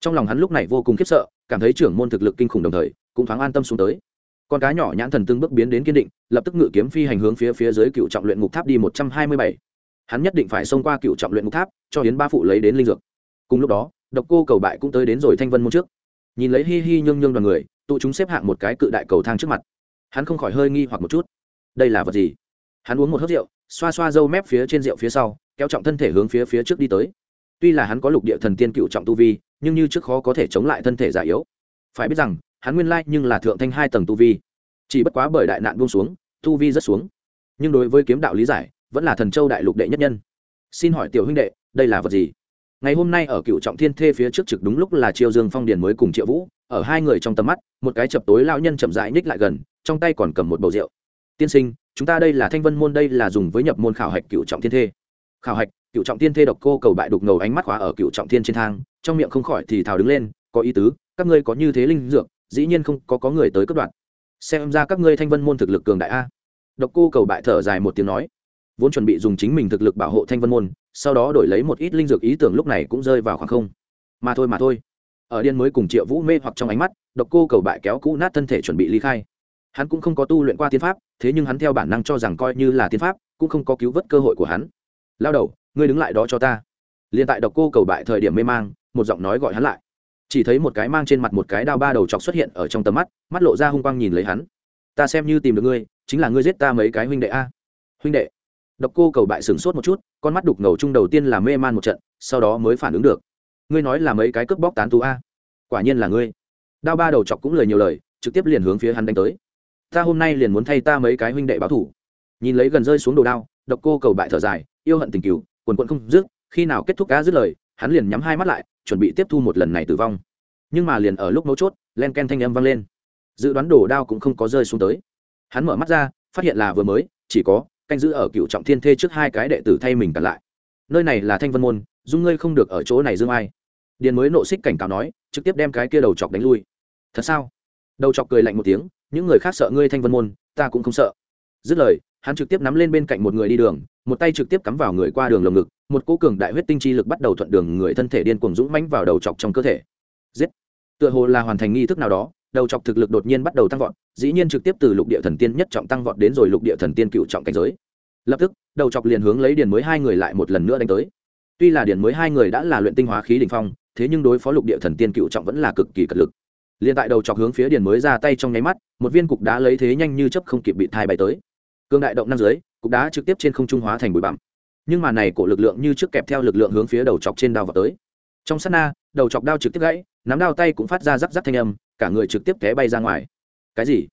Trong lòng hắn lúc này vô cùng khiếp sợ, cảm thấy trưởng môn thực lực kinh khủng đồng thời, cũng thoáng an tâm xuống tới. Con cá nhỏ nhãn thần tương bước biến đến kiên định, lập tức ngự kiếm phi hành hướng phía phía dưới cựu trọng luyện ngục tháp đi một trăm hai mươi bảy. Hắn nhất định phải xông qua cựu trọng luyện ngục tháp, cho hiến ba phụ lấy đến linh dược. Cùng lúc đó, độc cô cầu bại cũng tới đến rồi thanh vân môn trước. Nhìn lấy hi hi nhương nhương đoàn người, tụ chúng xếp hạng một cái cự đại cầu thang trước mặt. Hắn không khỏi hơi nghi hoặc một chút. Đây là vật gì? Hắn uống một hớp rượu, xoa xoa râu mép phía trên rượu phía sau, kéo trọng thân thể hướng phía phía trước đi tới. Tuy là hắn có lục địa thần tiên cựu trọng tu vi, nhưng như trước khó có thể chống lại thân thể già yếu. Phải biết rằng, hắn nguyên lai nhưng là thượng thanh hai tầng tu vi. Chỉ bất quá bởi đại nạn buông xuống, tu vi rất xuống. Nhưng đối với kiếm đạo lý giải, vẫn là thần châu đại lục đệ nhất nhân. Xin hỏi tiểu huynh đệ, đây là vật gì? Ngày hôm nay ở cựu trọng thiên thê phía trước trực đúng lúc là triều dương phong điền mới cùng triệu vũ, ở hai người trong tầm mắt, một cái chập tối lao nhân chậm rãi ních lại gần, trong tay còn cầm một bầu rượu. Tiên sinh chúng ta đây là thanh vân môn, đây là dùng với nhập môn khảo hạch cựu trọng thiên thê. Khảo hạch, cựu trọng thiên thê độc cô cầu bại đục ngầu ánh mắt khóa ở cựu trọng thiên trên thang, trong miệng không khỏi thì thào đứng lên, có ý tứ, các ngươi có như thế linh dược, dĩ nhiên không có có người tới cất đoạn xem ra các ngươi thanh vân môn thực lực cường đại a. Độc cô cầu bại thở dài một tiếng nói. Vốn chuẩn bị dùng chính mình thực lực bảo hộ thanh vân môn, sau đó đổi lấy một ít linh dược ý tưởng lúc này cũng rơi vào khoảng không. Mà thôi mà thôi. Ở điên mới cùng triệu vũ mê hoặc trong ánh mắt, độc cô cầu bại kéo cũ nát thân thể chuẩn bị ly khai hắn cũng không có tu luyện qua tiên pháp, thế nhưng hắn theo bản năng cho rằng coi như là tiên pháp, cũng không có cứu vớt cơ hội của hắn. Lao đầu, ngươi đứng lại đó cho ta. Liền tại độc cô cầu bại thời điểm mê mang, một giọng nói gọi hắn lại. Chỉ thấy một cái mang trên mặt một cái đao ba đầu chọc xuất hiện ở trong tầm mắt mắt lộ ra hung quang nhìn lấy hắn. Ta xem như tìm được ngươi, chính là ngươi giết ta mấy cái huynh đệ a. Huynh đệ. Độc cô cầu bại sửng sốt một chút, con mắt đục ngầu chung đầu tiên là mê man một trận, sau đó mới phản ứng được. Ngươi nói là mấy cái cướp bóc tán tú a? Quả nhiên là ngươi. Đao ba đầu chọc cũng lời nhiều lời, trực tiếp liền hướng phía hắn đánh tới ta hôm nay liền muốn thay ta mấy cái huynh đệ báo thủ. Nhìn lấy gần rơi xuống đồ đao, độc cô cầu bại thở dài, yêu hận tình cừu, quần quận không dứt, khi nào kết thúc cá dứt lời, hắn liền nhắm hai mắt lại, chuẩn bị tiếp thu một lần này tử vong. Nhưng mà liền ở lúc mấu chốt, len ken thanh âm vang lên. Dự đoán đồ đao cũng không có rơi xuống tới. Hắn mở mắt ra, phát hiện là vừa mới, chỉ có canh giữ ở cựu trọng thiên thê trước hai cái đệ tử thay mình cặn lại. Nơi này là thanh vân môn, dung ngươi không được ở chỗ này dương ai. Điền mới nộ xích cảnh cáo nói, trực tiếp đem cái kia đầu chọc đánh lui. Thật sao? Đầu chọc cười lạnh một tiếng những người khác sợ ngươi thanh vân môn, ta cũng không sợ. Dứt lời, hắn trực tiếp nắm lên bên cạnh một người đi đường, một tay trực tiếp cắm vào người qua đường lồng ngực, một cố cường đại huyết tinh chi lực bắt đầu thuận đường người thân thể điên cuồng dũng mãnh vào đầu chọc trong cơ thể. Giết! Tựa hồ là hoàn thành nghi thức nào đó, đầu chọc thực lực đột nhiên bắt đầu tăng vọt, dĩ nhiên trực tiếp từ lục địa thần tiên nhất trọng tăng vọt đến rồi lục địa thần tiên cựu trọng cảnh giới. Lập tức, đầu chọc liền hướng lấy điền mới hai người lại một lần nữa đánh tới. Tuy là điền mới hai người đã là luyện tinh hóa khí đình phong, thế nhưng đối phó lục địa thần tiên cựu trọng vẫn là cực kỳ cật lực liền tại đầu chọc hướng phía điền mới ra tay trong nháy mắt, một viên cục đá lấy thế nhanh như chấp không kịp bị thai bay tới. Cương đại động năm dưới, cục đá trực tiếp trên không trung hóa thành bụi bặm. Nhưng mà này cổ lực lượng như trước kẹp theo lực lượng hướng phía đầu chọc trên đao vào tới. Trong sát na, đầu chọc đao trực tiếp gãy, nắm đao tay cũng phát ra rắc rắc thanh âm, cả người trực tiếp té bay ra ngoài. Cái gì?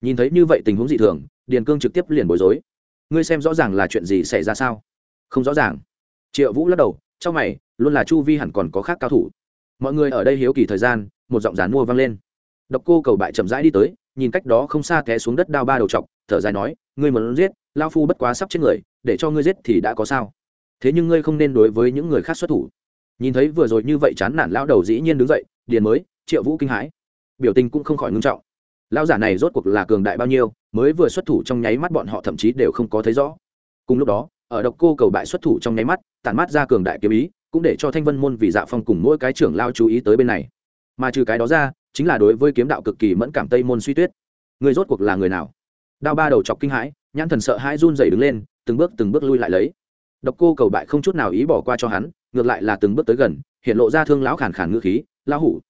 Nhìn thấy như vậy tình huống dị thường, điền cương trực tiếp liền bối rối. Ngươi xem rõ ràng là chuyện gì xảy ra sao? Không rõ ràng. Triệu vũ lắc đầu, trong mày, luôn là chu vi hẳn còn có khác cao thủ. Mọi người ở đây hiếu kỳ thời gian một giọng dán mua vang lên. Độc cô cầu bại chậm rãi đi tới, nhìn cách đó không xa té xuống đất đao ba đầu chọc, thở dài nói, ngươi muốn giết lao phu bất quá sắp chết người, để cho ngươi giết thì đã có sao. Thế nhưng ngươi không nên đối với những người khác xuất thủ. Nhìn thấy vừa rồi như vậy chán nản lão đầu dĩ nhiên đứng dậy, điền mới, triệu vũ kinh hãi. Biểu tình cũng không khỏi ngưng trọng. Lão giả này rốt cuộc là cường đại bao nhiêu, mới vừa xuất thủ trong nháy mắt bọn họ thậm chí đều không có thấy rõ. Cùng lúc đó, ở độc cô cầu bại xuất thủ trong nháy mắt, tản mát ra cường đại kiếm ý, cũng để cho thanh vân môn vì dạ phong cùng mỗi cái trưởng lao chú ý tới bên này mà trừ cái đó ra, chính là đối với kiếm đạo cực kỳ mẫn cảm tây môn suy tuyết. Người rốt cuộc là người nào? Đao ba đầu chọc kinh hãi, nhãn thần sợ hãi run dày đứng lên, từng bước từng bước lui lại lấy. Độc cô cầu bại không chút nào ý bỏ qua cho hắn, ngược lại là từng bước tới gần, hiện lộ ra thương lão khản khản ngữ khí, lão hủ,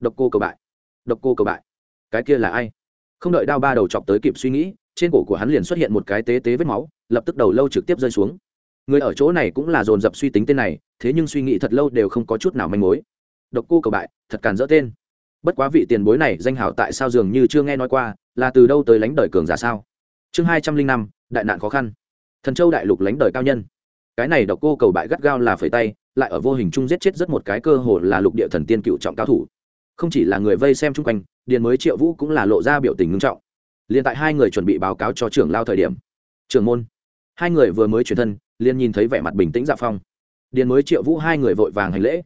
độc cô cầu bại, độc cô cầu bại. Cái kia là ai? Không đợi đao ba đầu chọc tới kịp suy nghĩ, trên cổ của hắn liền xuất hiện một cái tế tế vết máu, lập tức đầu lâu trực tiếp rơi xuống. Người ở chỗ này cũng là dồn dập suy tính tên này, thế nhưng suy nghĩ thật lâu đều không có chút nào manh mối độc cô cầu bại, thật càn dỡ tên. Bất quá vị tiền bối này danh hảo tại sao dường như chưa nghe nói qua, là từ đâu tới lánh đời cường giả sao? Chương hai trăm linh năm, đại nạn khó khăn. Thần châu đại lục lánh đời cao nhân. Cái này độc cô cầu bại gắt gao là phẩy tay, lại ở vô hình chung giết chết rất một cái cơ hồ là lục địa thần tiên cựu trọng cao thủ. Không chỉ là người vây xem chung quanh, điền mới triệu vũ cũng là lộ ra biểu tình ngưng trọng. Liền tại hai người chuẩn bị báo cáo cho trưởng lao thời điểm, trưởng môn, hai người vừa mới chuyển thân, liền nhìn thấy vẻ mặt bình tĩnh dạ phong. Điền mới triệu vũ hai người vội vàng hành lễ.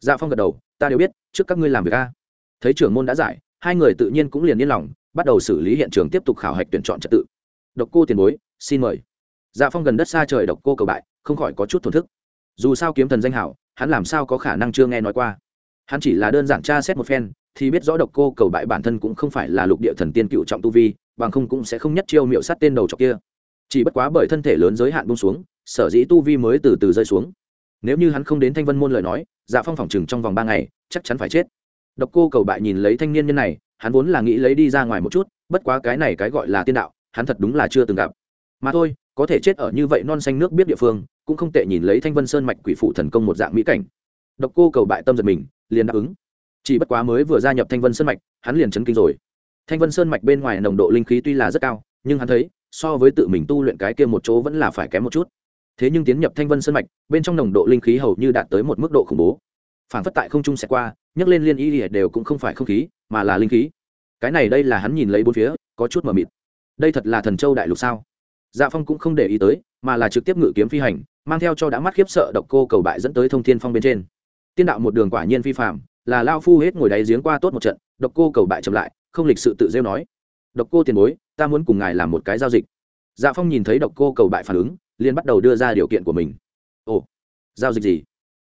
Dạ phong gật đầu ta đều biết, trước các ngươi làm việc a. Thấy trưởng môn đã giải, hai người tự nhiên cũng liền yên lòng, bắt đầu xử lý hiện trường tiếp tục khảo hạch tuyển chọn trật tự. Độc cô tiền bối, xin mời. Dạ phong gần đất xa trời độc cô cầu bại, không khỏi có chút thổn thức. Dù sao kiếm thần danh hảo, hắn làm sao có khả năng chưa nghe nói qua. Hắn chỉ là đơn giản tra xét một phen, thì biết rõ độc cô cầu bại bản thân cũng không phải là lục địa thần tiên cựu trọng tu vi, bằng không cũng sẽ không nhất chiêu miệu sát tên đầu trọc kia. Chỉ bất quá bởi thân thể lớn giới hạn bung xuống, sở dĩ tu vi mới từ từ rơi xuống. Nếu như hắn không đến thanh vân môn lời nói dạ phong phòng chừng trong vòng ba ngày, chắc chắn phải chết. Độc cô cầu bại nhìn lấy thanh niên nhân này, hắn vốn là nghĩ lấy đi ra ngoài một chút, bất quá cái này cái gọi là tiên đạo, hắn thật đúng là chưa từng gặp. Mà thôi, có thể chết ở như vậy non xanh nước biết địa phương, cũng không tệ nhìn lấy thanh vân sơn mạch quỷ phụ thần công một dạng mỹ cảnh. Độc cô cầu bại tâm giật mình, liền đáp ứng. Chỉ bất quá mới vừa gia nhập thanh vân sơn mạch, hắn liền chấn kinh rồi. Thanh vân sơn mạch bên ngoài nồng độ linh khí tuy là rất cao, nhưng hắn thấy, so với tự mình tu luyện cái kia một chỗ vẫn là phải kém một chút thế nhưng tiến nhập thanh vân sơn mạch, bên trong nồng độ linh khí hầu như đạt tới một mức độ khủng bố. Phản phất tại không trung sẽ qua, nhấc lên liên y đều cũng không phải không khí, mà là linh khí. Cái này đây là hắn nhìn lấy bốn phía, có chút mờ mịt. Đây thật là thần châu đại lục sao? Dạ phong cũng không để ý tới, mà là trực tiếp ngự kiếm phi hành, mang theo cho đã mắt khiếp sợ độc cô cầu bại dẫn tới thông thiên phong bên trên. Tiên đạo một đường quả nhiên phi phạm là lao phu hết ngồi đáy giếng qua tốt một trận, độc cô cầu bại chậm lại, không lịch sự tự rêu nói. Độc cô tiền bối, ta muốn cùng ngài làm một cái giao dịch. Dạ phong nhìn thấy độc cô cầu bại phản ứng liền bắt đầu đưa ra điều kiện của mình. Ồ, giao dịch gì?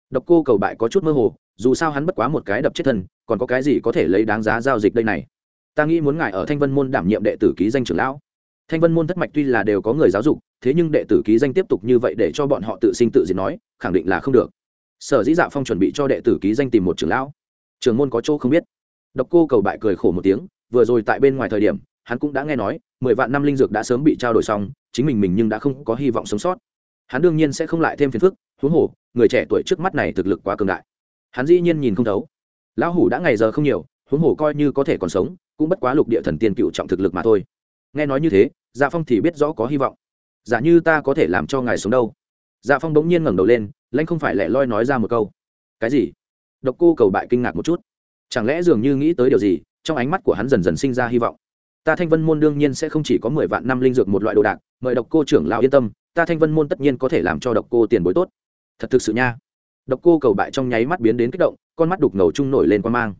Độc cô cầu bại có chút mơ hồ, dù sao hắn bất quá một cái đập chết thân, còn có cái gì có thể lấy đáng giá giao dịch đây này? Ta nghĩ muốn ngài ở thanh vân môn đảm nhiệm đệ tử ký danh trưởng lão. Thanh vân môn thất mạch tuy là đều có người giáo dục, thế nhưng đệ tử ký danh tiếp tục như vậy để cho bọn họ tự sinh tự diệt nói, khẳng định là không được. Sở dĩ dạ phong chuẩn bị cho đệ tử ký danh tìm một trưởng lão. Trường môn có chỗ không biết. Độc cô cầu bại cười khổ một tiếng, vừa rồi tại bên ngoài thời điểm hắn cũng đã nghe nói, mười vạn năm linh dược đã sớm bị trao đổi xong, chính mình mình nhưng đã không có hy vọng sống sót. Hắn đương nhiên sẽ không lại thêm phiền phức, huống hồ, người trẻ tuổi trước mắt này thực lực quá cường đại. Hắn dĩ nhiên nhìn không thấu. Lão hủ đã ngày giờ không nhiều, huống hồ coi như có thể còn sống, cũng bất quá lục địa thần tiên cựu trọng thực lực mà thôi. Nghe nói như thế dạ phong thì biết rõ có hy vọng. Giả như ta có thể làm cho ngài sống đâu. Dạ phong bỗng nhiên ngẩng đầu lên lanh không phải lẻ loi nói ra một câu. Cái gì? Độc cô cầu bại kinh ngạc một chút. Chẳng lẽ dường như nghĩ tới điều gì, trong ánh mắt của hắn dần dần sinh ra hy vọng ta thanh vân môn đương nhiên sẽ không chỉ có mười vạn năm linh dược một loại đồ đạc, mời độc cô trưởng lão yên tâm, ta thanh vân môn tất nhiên có thể làm cho độc cô tiền bối tốt. Thật thực sự nha. Độc cô cầu bại trong nháy mắt biến đến kích động, con mắt đục ngầu trung nổi lên quan mang.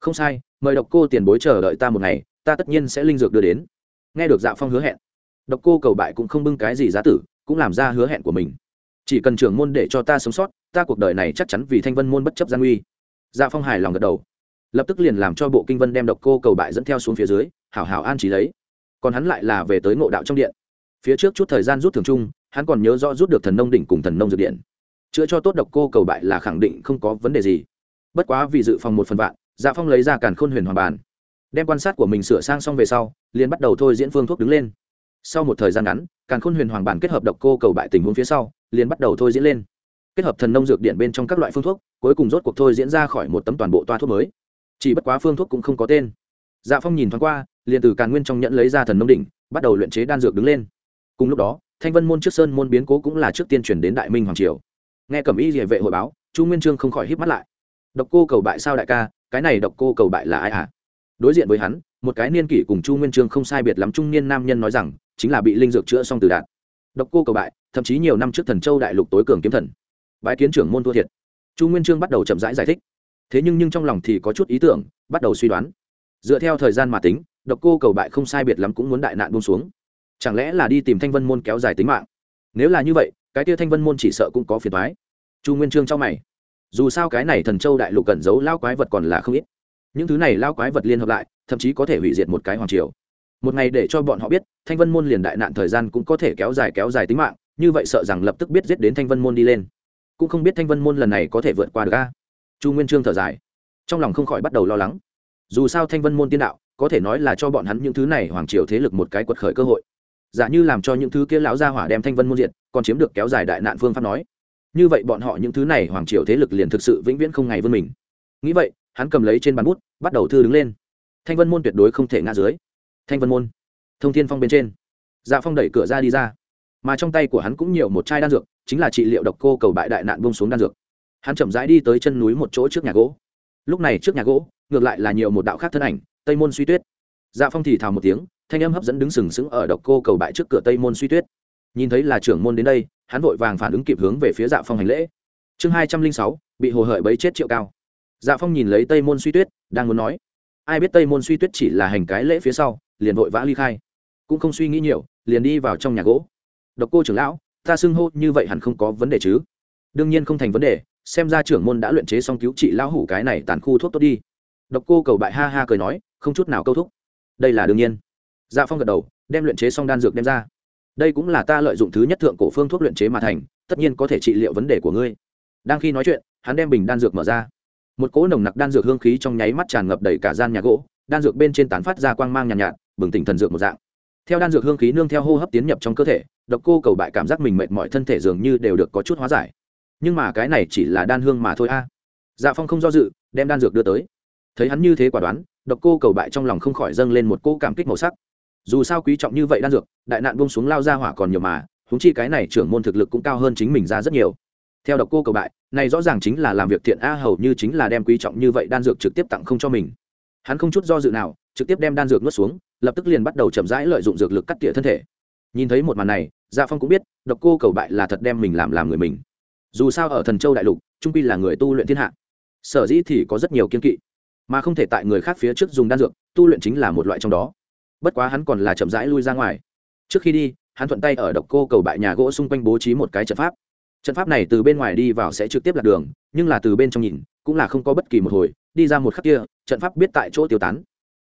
Không sai, mời độc cô tiền bối chờ đợi ta một ngày, ta tất nhiên sẽ linh dược đưa đến. Nghe được dạ phong hứa hẹn, độc cô cầu bại cũng không bưng cái gì giá tử, cũng làm ra hứa hẹn của mình. Chỉ cần trưởng môn để cho ta sống sót, ta cuộc đời này chắc chắn vì thanh vân môn bất chấp gian uy dạ phong hài lòng gật đầu, lập tức liền làm cho bộ kinh vân đem độc cô cầu bại dẫn theo xuống phía dưới hảo hảo an trí lấy. Còn hắn lại là về tới ngộ đạo trong điện. Phía trước chút thời gian rút thường trung hắn còn nhớ rõ rút được thần nông đỉnh cùng thần nông dược điện. Chữa cho tốt độc cô cầu bại là khẳng định không có vấn đề gì. Bất quá vì dự phòng một phần vạn dạ phong lấy ra càn khôn huyền hoàng bàn. Đem quan sát của mình sửa sang xong về sau, liền bắt đầu thôi diễn phương thuốc đứng lên. Sau một thời gian ngắn, càn khôn huyền hoàng bản kết hợp độc cô cầu bại tình huống phía sau, liền bắt đầu thôi diễn lên. Kết hợp thần nông dược điện bên trong các loại phương thuốc, cuối cùng rốt cuộc thôi diễn ra khỏi một tấm toàn bộ toa thuốc mới. Chỉ bất quá phương thuốc cũng không có tên. Dạ phong nhìn thoáng qua liền từ càn nguyên trong nhẫn lấy ra thần nông đỉnh bắt đầu luyện chế đan dược đứng lên. Cùng lúc đó thanh vân môn trước sơn môn biến cố cũng là trước tiên chuyển đến đại minh hoàng triều. Nghe cẩm y địa vệ hội báo chu nguyên trương không khỏi híp mắt lại. Độc cô cầu bại sao đại ca cái này độc cô cầu bại là ai hả? À? đối diện với hắn một cái niên kỷ cùng chu nguyên trương không sai biệt lắm trung niên nam nhân nói rằng chính là bị linh dược chữa xong từ đạn. Độc cô cầu bại thậm chí nhiều năm trước thần châu đại lục tối cường kiếm thần. Bái kiến trưởng môn thua thiệt. Chu nguyên trương bắt đầu chậm rãi giải, giải thích. Thế nhưng nhưng trong lòng thì có chút ý tưởng bắt đầu suy đoán. Dựa theo thời gian mà tính độc cô cầu bại không sai biệt lắm cũng muốn đại nạn buông xuống. Chẳng lẽ là đi tìm thanh vân môn kéo dài tính mạng? Nếu là như vậy, cái tia thanh vân môn chỉ sợ cũng có phiền thoái chu nguyên trương trong mày. Dù sao cái này thần châu đại lục cẩn giấu lao quái vật còn là không ít. Những thứ này lao quái vật liên hợp lại, thậm chí có thể hủy diệt một cái hoàng triều. Một ngày để cho bọn họ biết, thanh vân môn liền đại nạn thời gian cũng có thể kéo dài kéo dài tính mạng, như vậy sợ rằng lập tức biết giết đến thanh vân môn đi lên. Cũng không biết thanh vân môn lần này có thể vượt qua được a. Chu nguyên trương thở dài. Trong lòng không khỏi bắt đầu lo lắng. Dù sao thanh vân môn tiên đạo có thể nói là cho bọn hắn những thứ này hoàng triều thế lực một cái quật khởi cơ hội. Giả như làm cho những thứ kia lão gia hỏa đem thanh vân môn diệt, còn chiếm được kéo dài đại nạn phương pháp nói. Như vậy bọn họ những thứ này hoàng triều thế lực liền thực sự vĩnh viễn không ngày vươn mình. Nghĩ vậy, hắn cầm lấy trên bàn bút, bắt đầu thư đứng lên. Thanh vân môn tuyệt đối không thể ngã dưới. Thanh vân môn, thông thiên phong bên trên. Dạ phong đẩy cửa ra đi ra. Mà trong tay của hắn cũng nhiều một chai đan dược, chính là trị liệu độc cô cầu bại đại nạn bông xuống đan dược. Hắn chậm rãi đi tới chân núi một chỗ trước nhà gỗ. Lúc này trước nhà gỗ, ngược lại là nhiều một đạo khác thân ảnh tây môn suy tuyết. Dạ phong thì thào một tiếng, thanh âm hấp dẫn đứng sừng sững ở độc cô cầu bại trước cửa tây môn suy tuyết. Nhìn thấy là trưởng môn đến đây, hắn vội vàng phản ứng kịp hướng về phía dạ phong hành lễ. Chương hai trăm linh sáu, bị hồ hợi bấy chết triệu cao. Dạ phong nhìn lấy tây môn suy tuyết, đang muốn nói, ai biết tây môn suy tuyết chỉ là hành cái lễ phía sau, liền vội vã ly khai. Cũng không suy nghĩ nhiều, liền đi vào trong nhà gỗ. Độc cô trưởng lão, ta xưng hô như vậy hẳn không có vấn đề chứ? Đương nhiên không thành vấn đề, xem ra trưởng môn đã luyện chế xong cứu trị lão hủ cái này tàn khu thuốc tốt đi. Độc cô cầu bại ha ha cười nói không chút nào câu thúc. Đây là đương nhiên. Dạ phong gật đầu đem luyện chế xong đan dược đem ra. Đây cũng là ta lợi dụng thứ nhất thượng cổ phương thuốc luyện chế mà thành tất nhiên có thể trị liệu vấn đề của ngươi. Đang khi nói chuyện hắn đem bình đan dược mở ra. Một cỗ nồng nặc đan dược hương khí trong nháy mắt tràn ngập đầy cả gian nhà gỗ đan dược bên trên tán phát ra quang mang nhàn nhạt, nhạt bừng tỉnh thần dược một dạng. Theo đan dược hương khí nương theo hô hấp tiến nhập trong cơ thể độc cô cầu bại cảm giác mình mệt mọi thân thể dường như đều được có chút hóa giải. Nhưng mà cái này chỉ là đan hương mà thôi a. Dạ phong không do dự đem đan dược đưa tới. Thấy hắn như thế quả đoán độc cô cầu bại trong lòng không khỏi dâng lên một cô cảm kích màu sắc. Dù sao quý trọng như vậy đan dược, đại nạn bông xuống lao ra hỏa còn nhiều mà húng chi cái này trưởng môn thực lực cũng cao hơn chính mình ra rất nhiều. Theo độc cô cầu bại, này rõ ràng chính là làm việc thiện a, hầu như chính là đem quý trọng như vậy đan dược trực tiếp tặng không cho mình. Hắn không chút do dự nào, trực tiếp đem đan dược nuốt xuống, lập tức liền bắt đầu chậm rãi lợi dụng dược lực cắt tỉa thân thể. Nhìn thấy một màn này dạ phong cũng biết, độc cô cầu bại là thật đem mình làm làm người mình. Dù sao ở thần châu đại lục, trung pi là người tu luyện thiên hạ. Sở dĩ thì có rất nhiều kiên kỵ mà không thể tại người khác phía trước dùng đan dược, tu luyện chính là một loại trong đó. Bất quá hắn còn là chậm rãi lui ra ngoài. Trước khi đi, hắn thuận tay ở độc cô cầu bại nhà gỗ xung quanh bố trí một cái trận pháp. Trận pháp này từ bên ngoài đi vào sẽ trực tiếp lạc đường, nhưng là từ bên trong nhìn, cũng là không có bất kỳ một hồi, đi ra một khắc kia, trận pháp biết tại chỗ tiêu tán.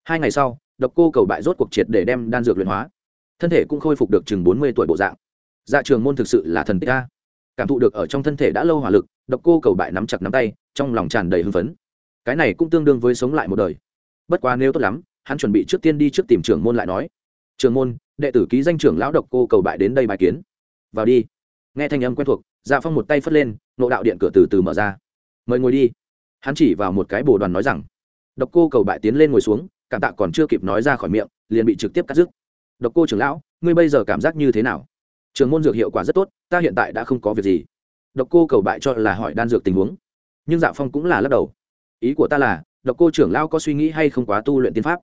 Hai ngày sau, độc cô cầu bại rốt cuộc triệt để đem đan dược luyện hóa. Thân thể cũng khôi phục được chừng bốn mươi tuổi bộ dạng. Dạ trường môn thực sự là thần tích ca cảm thụ được ở trong thân thể đã lâu hỏa lực, độc cô cầu bại nắm chặt nắm tay, trong lòng tràn đầy hưng phấn cái này cũng tương đương với sống lại một đời. Bất quá nếu tốt lắm, hắn chuẩn bị trước tiên đi trước tìm trưởng môn lại nói. Trường môn, đệ tử ký danh trưởng lão độc cô cầu bại đến đây bài kiến. Vào đi. Nghe thanh âm quen thuộc dạ phong một tay phất lên, nộ đạo điện cửa từ từ mở ra. Mời ngồi đi. Hắn chỉ vào một cái bồ đoàn nói rằng, độc cô cầu bại tiến lên ngồi xuống, cảm tạ còn chưa kịp nói ra khỏi miệng, liền bị trực tiếp cắt dứt độc cô trưởng lão, ngươi bây giờ cảm giác như thế nào? Trường môn dược hiệu quả rất tốt, ta hiện tại đã không có việc gì. Độc cô cầu bại cho là hỏi đan dược tình huống. Nhưng dạ phong cũng là lắc đầu ý của ta là, độc cô trưởng lao có suy nghĩ hay không quá tu luyện tiên pháp?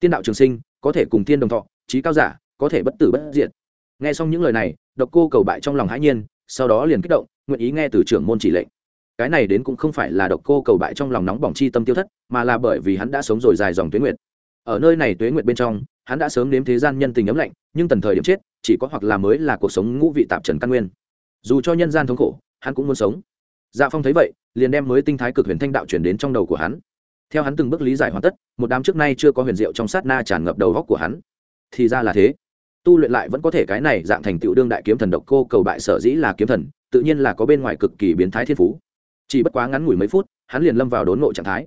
Tiên đạo trường sinh, có thể cùng tiên đồng thọ, trí cao giả, có thể bất tử bất diệt. Nghe xong những lời này, độc cô cầu bại trong lòng hãi nhiên, sau đó liền kích động, nguyện ý nghe từ trưởng môn chỉ lệnh. Cái này đến cũng không phải là độc cô cầu bại trong lòng nóng bỏng chi tâm tiêu thất, mà là bởi vì hắn đã sống rồi dài dòng tuế nguyệt. Ở nơi này tuế nguyệt bên trong, hắn đã sớm nếm thế gian nhân tình ấm lạnh, nhưng tần thời điểm chết, chỉ có hoặc là mới là cuộc sống ngũ vị tạp trần căn nguyên. Dù cho nhân gian thống khổ, hắn cũng muốn sống dạ phong thấy vậy, liền đem mới tinh thái cực huyền thanh đạo chuyển đến trong đầu của hắn. Theo hắn từng bước lý giải hoàn tất, một đám trước nay chưa có huyền diệu trong sát na tràn ngập đầu góc của hắn. Thì ra là thế. Tu luyện lại vẫn có thể cái này dạng thành tựu đương đại kiếm thần độc cô cầu bại sở dĩ là kiếm thần, tự nhiên là có bên ngoài cực kỳ biến thái thiên phú. Chỉ bất quá ngắn ngủi mấy phút, hắn liền lâm vào đốn ngộ trạng thái.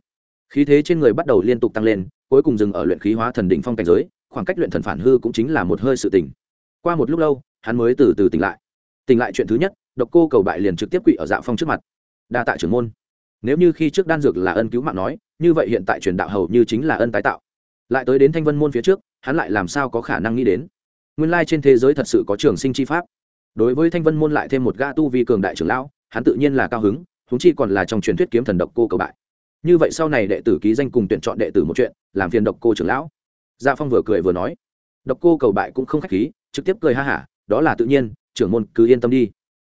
Khí thế trên người bắt đầu liên tục tăng lên, cuối cùng dừng ở luyện khí hóa thần đỉnh phong cảnh giới, khoảng cách luyện thần phản hư cũng chính là một hơi sự tỉnh. Qua một lúc lâu, hắn mới từ từ tỉnh lại. Tỉnh lại chuyện thứ nhất độc cô cầu bại liền trực tiếp quỵ ở dạ phong trước mặt. Đa tạ trưởng môn. Nếu như khi trước đan dược là ân cứu mạng nói, như vậy hiện tại truyền đạo hầu như chính là ân tái tạo. Lại tới đến thanh vân môn phía trước, hắn lại làm sao có khả năng nghĩ đến? Nguyên lai trên thế giới thật sự có trường sinh chi pháp. Đối với thanh vân môn lại thêm một gã tu vi cường đại trưởng lão, hắn tự nhiên là cao hứng húng chi còn là trong truyền thuyết kiếm thần độc cô cầu bại. Như vậy sau này đệ tử ký danh cùng tuyển chọn đệ tử một chuyện, làm phiền độc cô trưởng lão. Gia phong vừa cười vừa nói, độc cô cầu bại cũng không k h á c h khí, trực tiếp cười ha hả, đó là tự nhiên, trưởng môn cứ yên tâm đi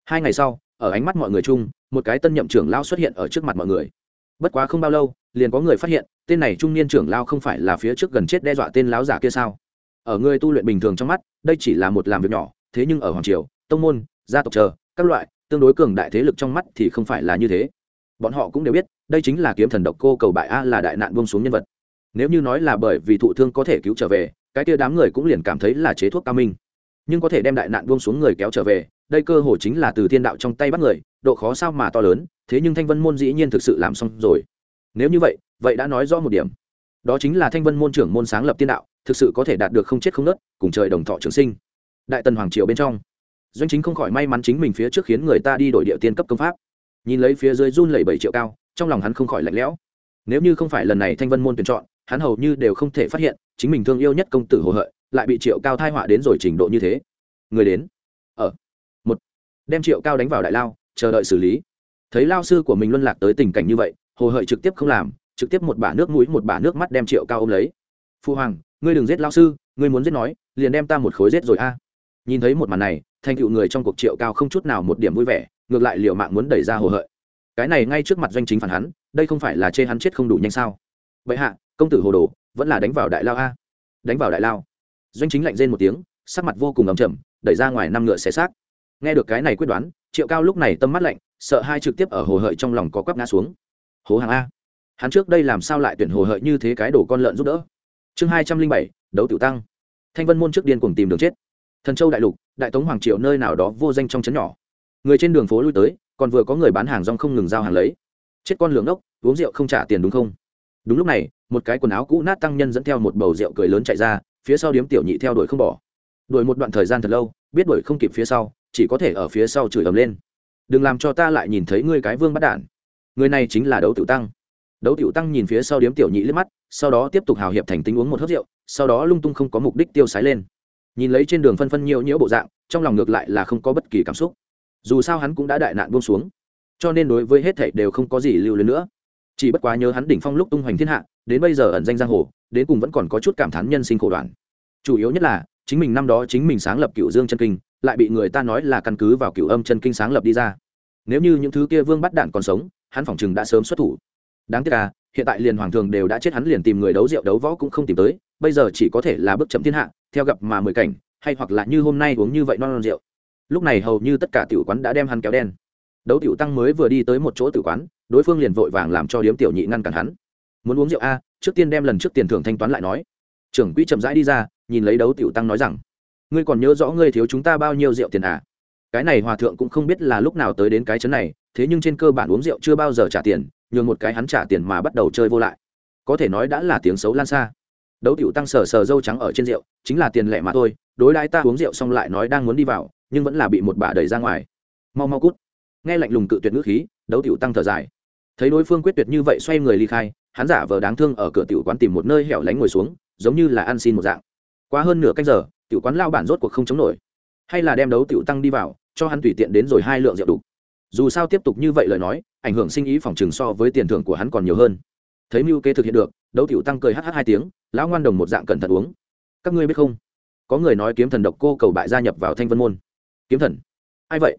hai ngày sau, ở ánh mắt mọi người chung, một cái tân nhậm trưởng lao xuất hiện ở trước mặt mọi người. Bất quá không bao lâu, liền có người phát hiện, tên này trung niên trưởng lao không phải là phía trước gần chết đe dọa tên láo giả kia sao? Ở người tu luyện bình thường trong mắt, đây chỉ là một làm việc nhỏ, thế nhưng ở hoàng triều, tông môn, gia tộc chờ, các loại, tương đối cường đại thế lực trong mắt thì không phải là như thế. Bọn họ cũng đều biết, đây chính là kiếm thần độc cô cầu bại a là đại nạn buông xuống nhân vật. Nếu như nói là bởi vì thụ thương có thể cứu trở về, cái kia đám người cũng liền cảm thấy là chế thuốc cao minh. Nhưng có thể đem đại nạn buông xuống người kéo trở về đây cơ hồ chính là từ thiên đạo trong tay bắt người, độ khó sao mà to lớn, thế nhưng thanh vân môn dĩ nhiên thực sự làm xong rồi. Nếu như vậy vậy đã nói rõ một điểm. Đó chính là thanh vân môn trưởng môn sáng lập tiên đạo, thực sự có thể đạt được không chết không nớt cùng trời đồng thọ trường sinh. Đại tần hoàng triều bên trong, doanh chính không khỏi may mắn chính mình phía trước khiến người ta đi đổi địa tiên cấp công pháp. Nhìn lấy phía dưới run lẩy bảy triệu cao, trong lòng hắn không khỏi lạnh lẽo. Nếu như không phải lần này thanh vân môn tuyển chọn, hắn hầu như đều không thể phát hiện, chính mình thương yêu nhất công tử hồ hợi, lại bị triệu cao thai họa đến rồi trình độ như thế. Người đến. Ở đem triệu cao đánh vào đại lao, chờ đợi xử lý. Thấy lao sư của mình luân lạc tới tình cảnh như vậy, hồ hợi trực tiếp không làm, trực tiếp một bả nước mũi, một bả nước mắt đem triệu cao ôm lấy. Phu hoàng, ngươi đừng giết lao sư, ngươi muốn giết nói, liền đem ta một khối giết rồi a. Nhìn thấy một màn này, thành tựu người trong cuộc triệu cao không chút nào một điểm vui vẻ, ngược lại liệu mạng muốn đẩy ra hồ hợi. Cái này ngay trước mặt doanh chính phản hắn, đây không phải là chê hắn chết không đủ nhanh sao? Vậy hạ, công tử hồ đồ, vẫn là đánh vào đại lao a. Đánh vào đại lao. Doanh chính lạnh rên một tiếng, sắc mặt vô cùng ấm chầm đẩy ra ngoài năm ngựa xé xác nghe được cái này quyết đoán, triệu cao lúc này tâm mắt lạnh, sợ hai trực tiếp ở hồ hợi trong lòng có quắp ngã xuống. Hố hàng a. Hắn trước đây làm sao lại tuyển hồ hợi như thế cái đổ con lợn giúp đỡ? Chương hai trăm linh bảy, đấu tiểu tăng. Thanh vân môn trước điên cùng tìm đường chết. Thần châu đại lục, đại tống hoàng triều nơi nào đó vô danh trong trấn nhỏ. Người trên đường phố lui tới, còn vừa có người bán hàng rong không ngừng giao hàng lấy. Chết con lường ốc, uống rượu không trả tiền đúng không? Đúng lúc này, một cái quần áo cũ nát tăng nhân dẫn theo một bầu rượu cười lớn chạy ra, phía sau điếm tiểu nhị theo đuổi không bỏ. Đuổi một đoạn thời gian thật lâu, biết đuổi không kịp phía sau chỉ có thể ở phía sau chửi ầm lên. Đừng làm cho ta lại nhìn thấy ngươi cái vương bắt đản. Người này chính là đấu tiểu tăng. Đấu tiểu tăng nhìn phía sau điếm tiểu nhị liếc mắt, sau đó tiếp tục hào hiệp thành tính uống một hớt rượu, sau đó lung tung không có mục đích tiêu sái lên. Nhìn lấy trên đường phân phân nhiều nhiễu bộ dạng, trong lòng ngược lại là không có bất kỳ cảm xúc. Dù sao hắn cũng đã đại nạn buông xuống, cho nên đối với hết thảy đều không có gì lưu luyến nữa. Chỉ bất quá nhớ hắn đỉnh phong lúc tung hoành thiên hạ, đến bây giờ ẩn danh giang hồ, đến cùng vẫn còn có chút cảm thán nhân sinh khổ đoạn. Chủ yếu nhất là, chính mình năm đó chính mình sáng lập cựu dương chân kinh lại bị người ta nói là căn cứ vào cựu âm chân kinh sáng lập đi ra. Nếu như những thứ kia vương bắt đạn còn sống, hắn phỏng chừng đã sớm xuất thủ. Đáng tiếc là hiện tại liền hoàng thường đều đã chết hắn liền tìm người đấu rượu đấu võ cũng không tìm tới, bây giờ chỉ có thể là bước chậm thiên hạ, theo gặp mà mười cảnh, hay hoặc là như hôm nay uống như vậy non non rượu. Lúc này hầu như tất cả tiểu quán đã đem hắn kéo đen. Đấu tiểu tăng mới vừa đi tới một chỗ tử quán, đối phương liền vội vàng làm cho điếm tiểu nhị ngăn cản hắn. Muốn uống rượu a trước tiên đem lần trước tiền thưởng thanh toán lại nói. Trưởng quỹ chậm rãi đi ra, nhìn lấy đấu tiểu tăng nói rằng ngươi còn nhớ rõ ngươi thiếu chúng ta bao nhiêu rượu tiền à? Cái này hòa thượng cũng không biết là lúc nào tới đến cái chấn này, thế nhưng trên cơ bản uống rượu chưa bao giờ trả tiền, nhường một cái hắn trả tiền mà bắt đầu chơi vô lại. Có thể nói đã là tiếng xấu lan xa. Đấu tiểu tăng sờ sờ dâu trắng ở trên rượu, chính là tiền lẻ mà thôi, đối đãi ta uống rượu xong lại nói đang muốn đi vào, nhưng vẫn là bị một bà đẩy ra ngoài. Mau mau cút. Nghe lạnh lùng cự tuyệt ngữ khí, đấu tiểu tăng thở dài. Thấy đối phương quyết tuyệt như vậy xoay người ly khai, hắn giả vờ đáng thương ở cửa tiểu quán tìm một nơi hẻo lánh ngồi xuống, giống như là ăn xin một dạng. Qua hơn nửa canh giờ tiểu quán lao bản rốt cuộc không chống nổi. Hay là đem đấu tiểu tăng đi vào, cho hắn tùy tiện đến rồi hai lượng rượu đủ. Dù sao tiếp tục như vậy lời nói, ảnh hưởng sinh ý phòng trường so với tiền thưởng của hắn còn nhiều hơn. Thấy mưu kế thực hiện được, đấu tiểu tăng cười hh hai tiếng, lão ngoan đồng một dạng cẩn thận uống. Các ngươi biết không? Có người nói kiếm thần độc cô cầu bại gia nhập vào thanh vân môn. Kiếm thần? Ai vậy?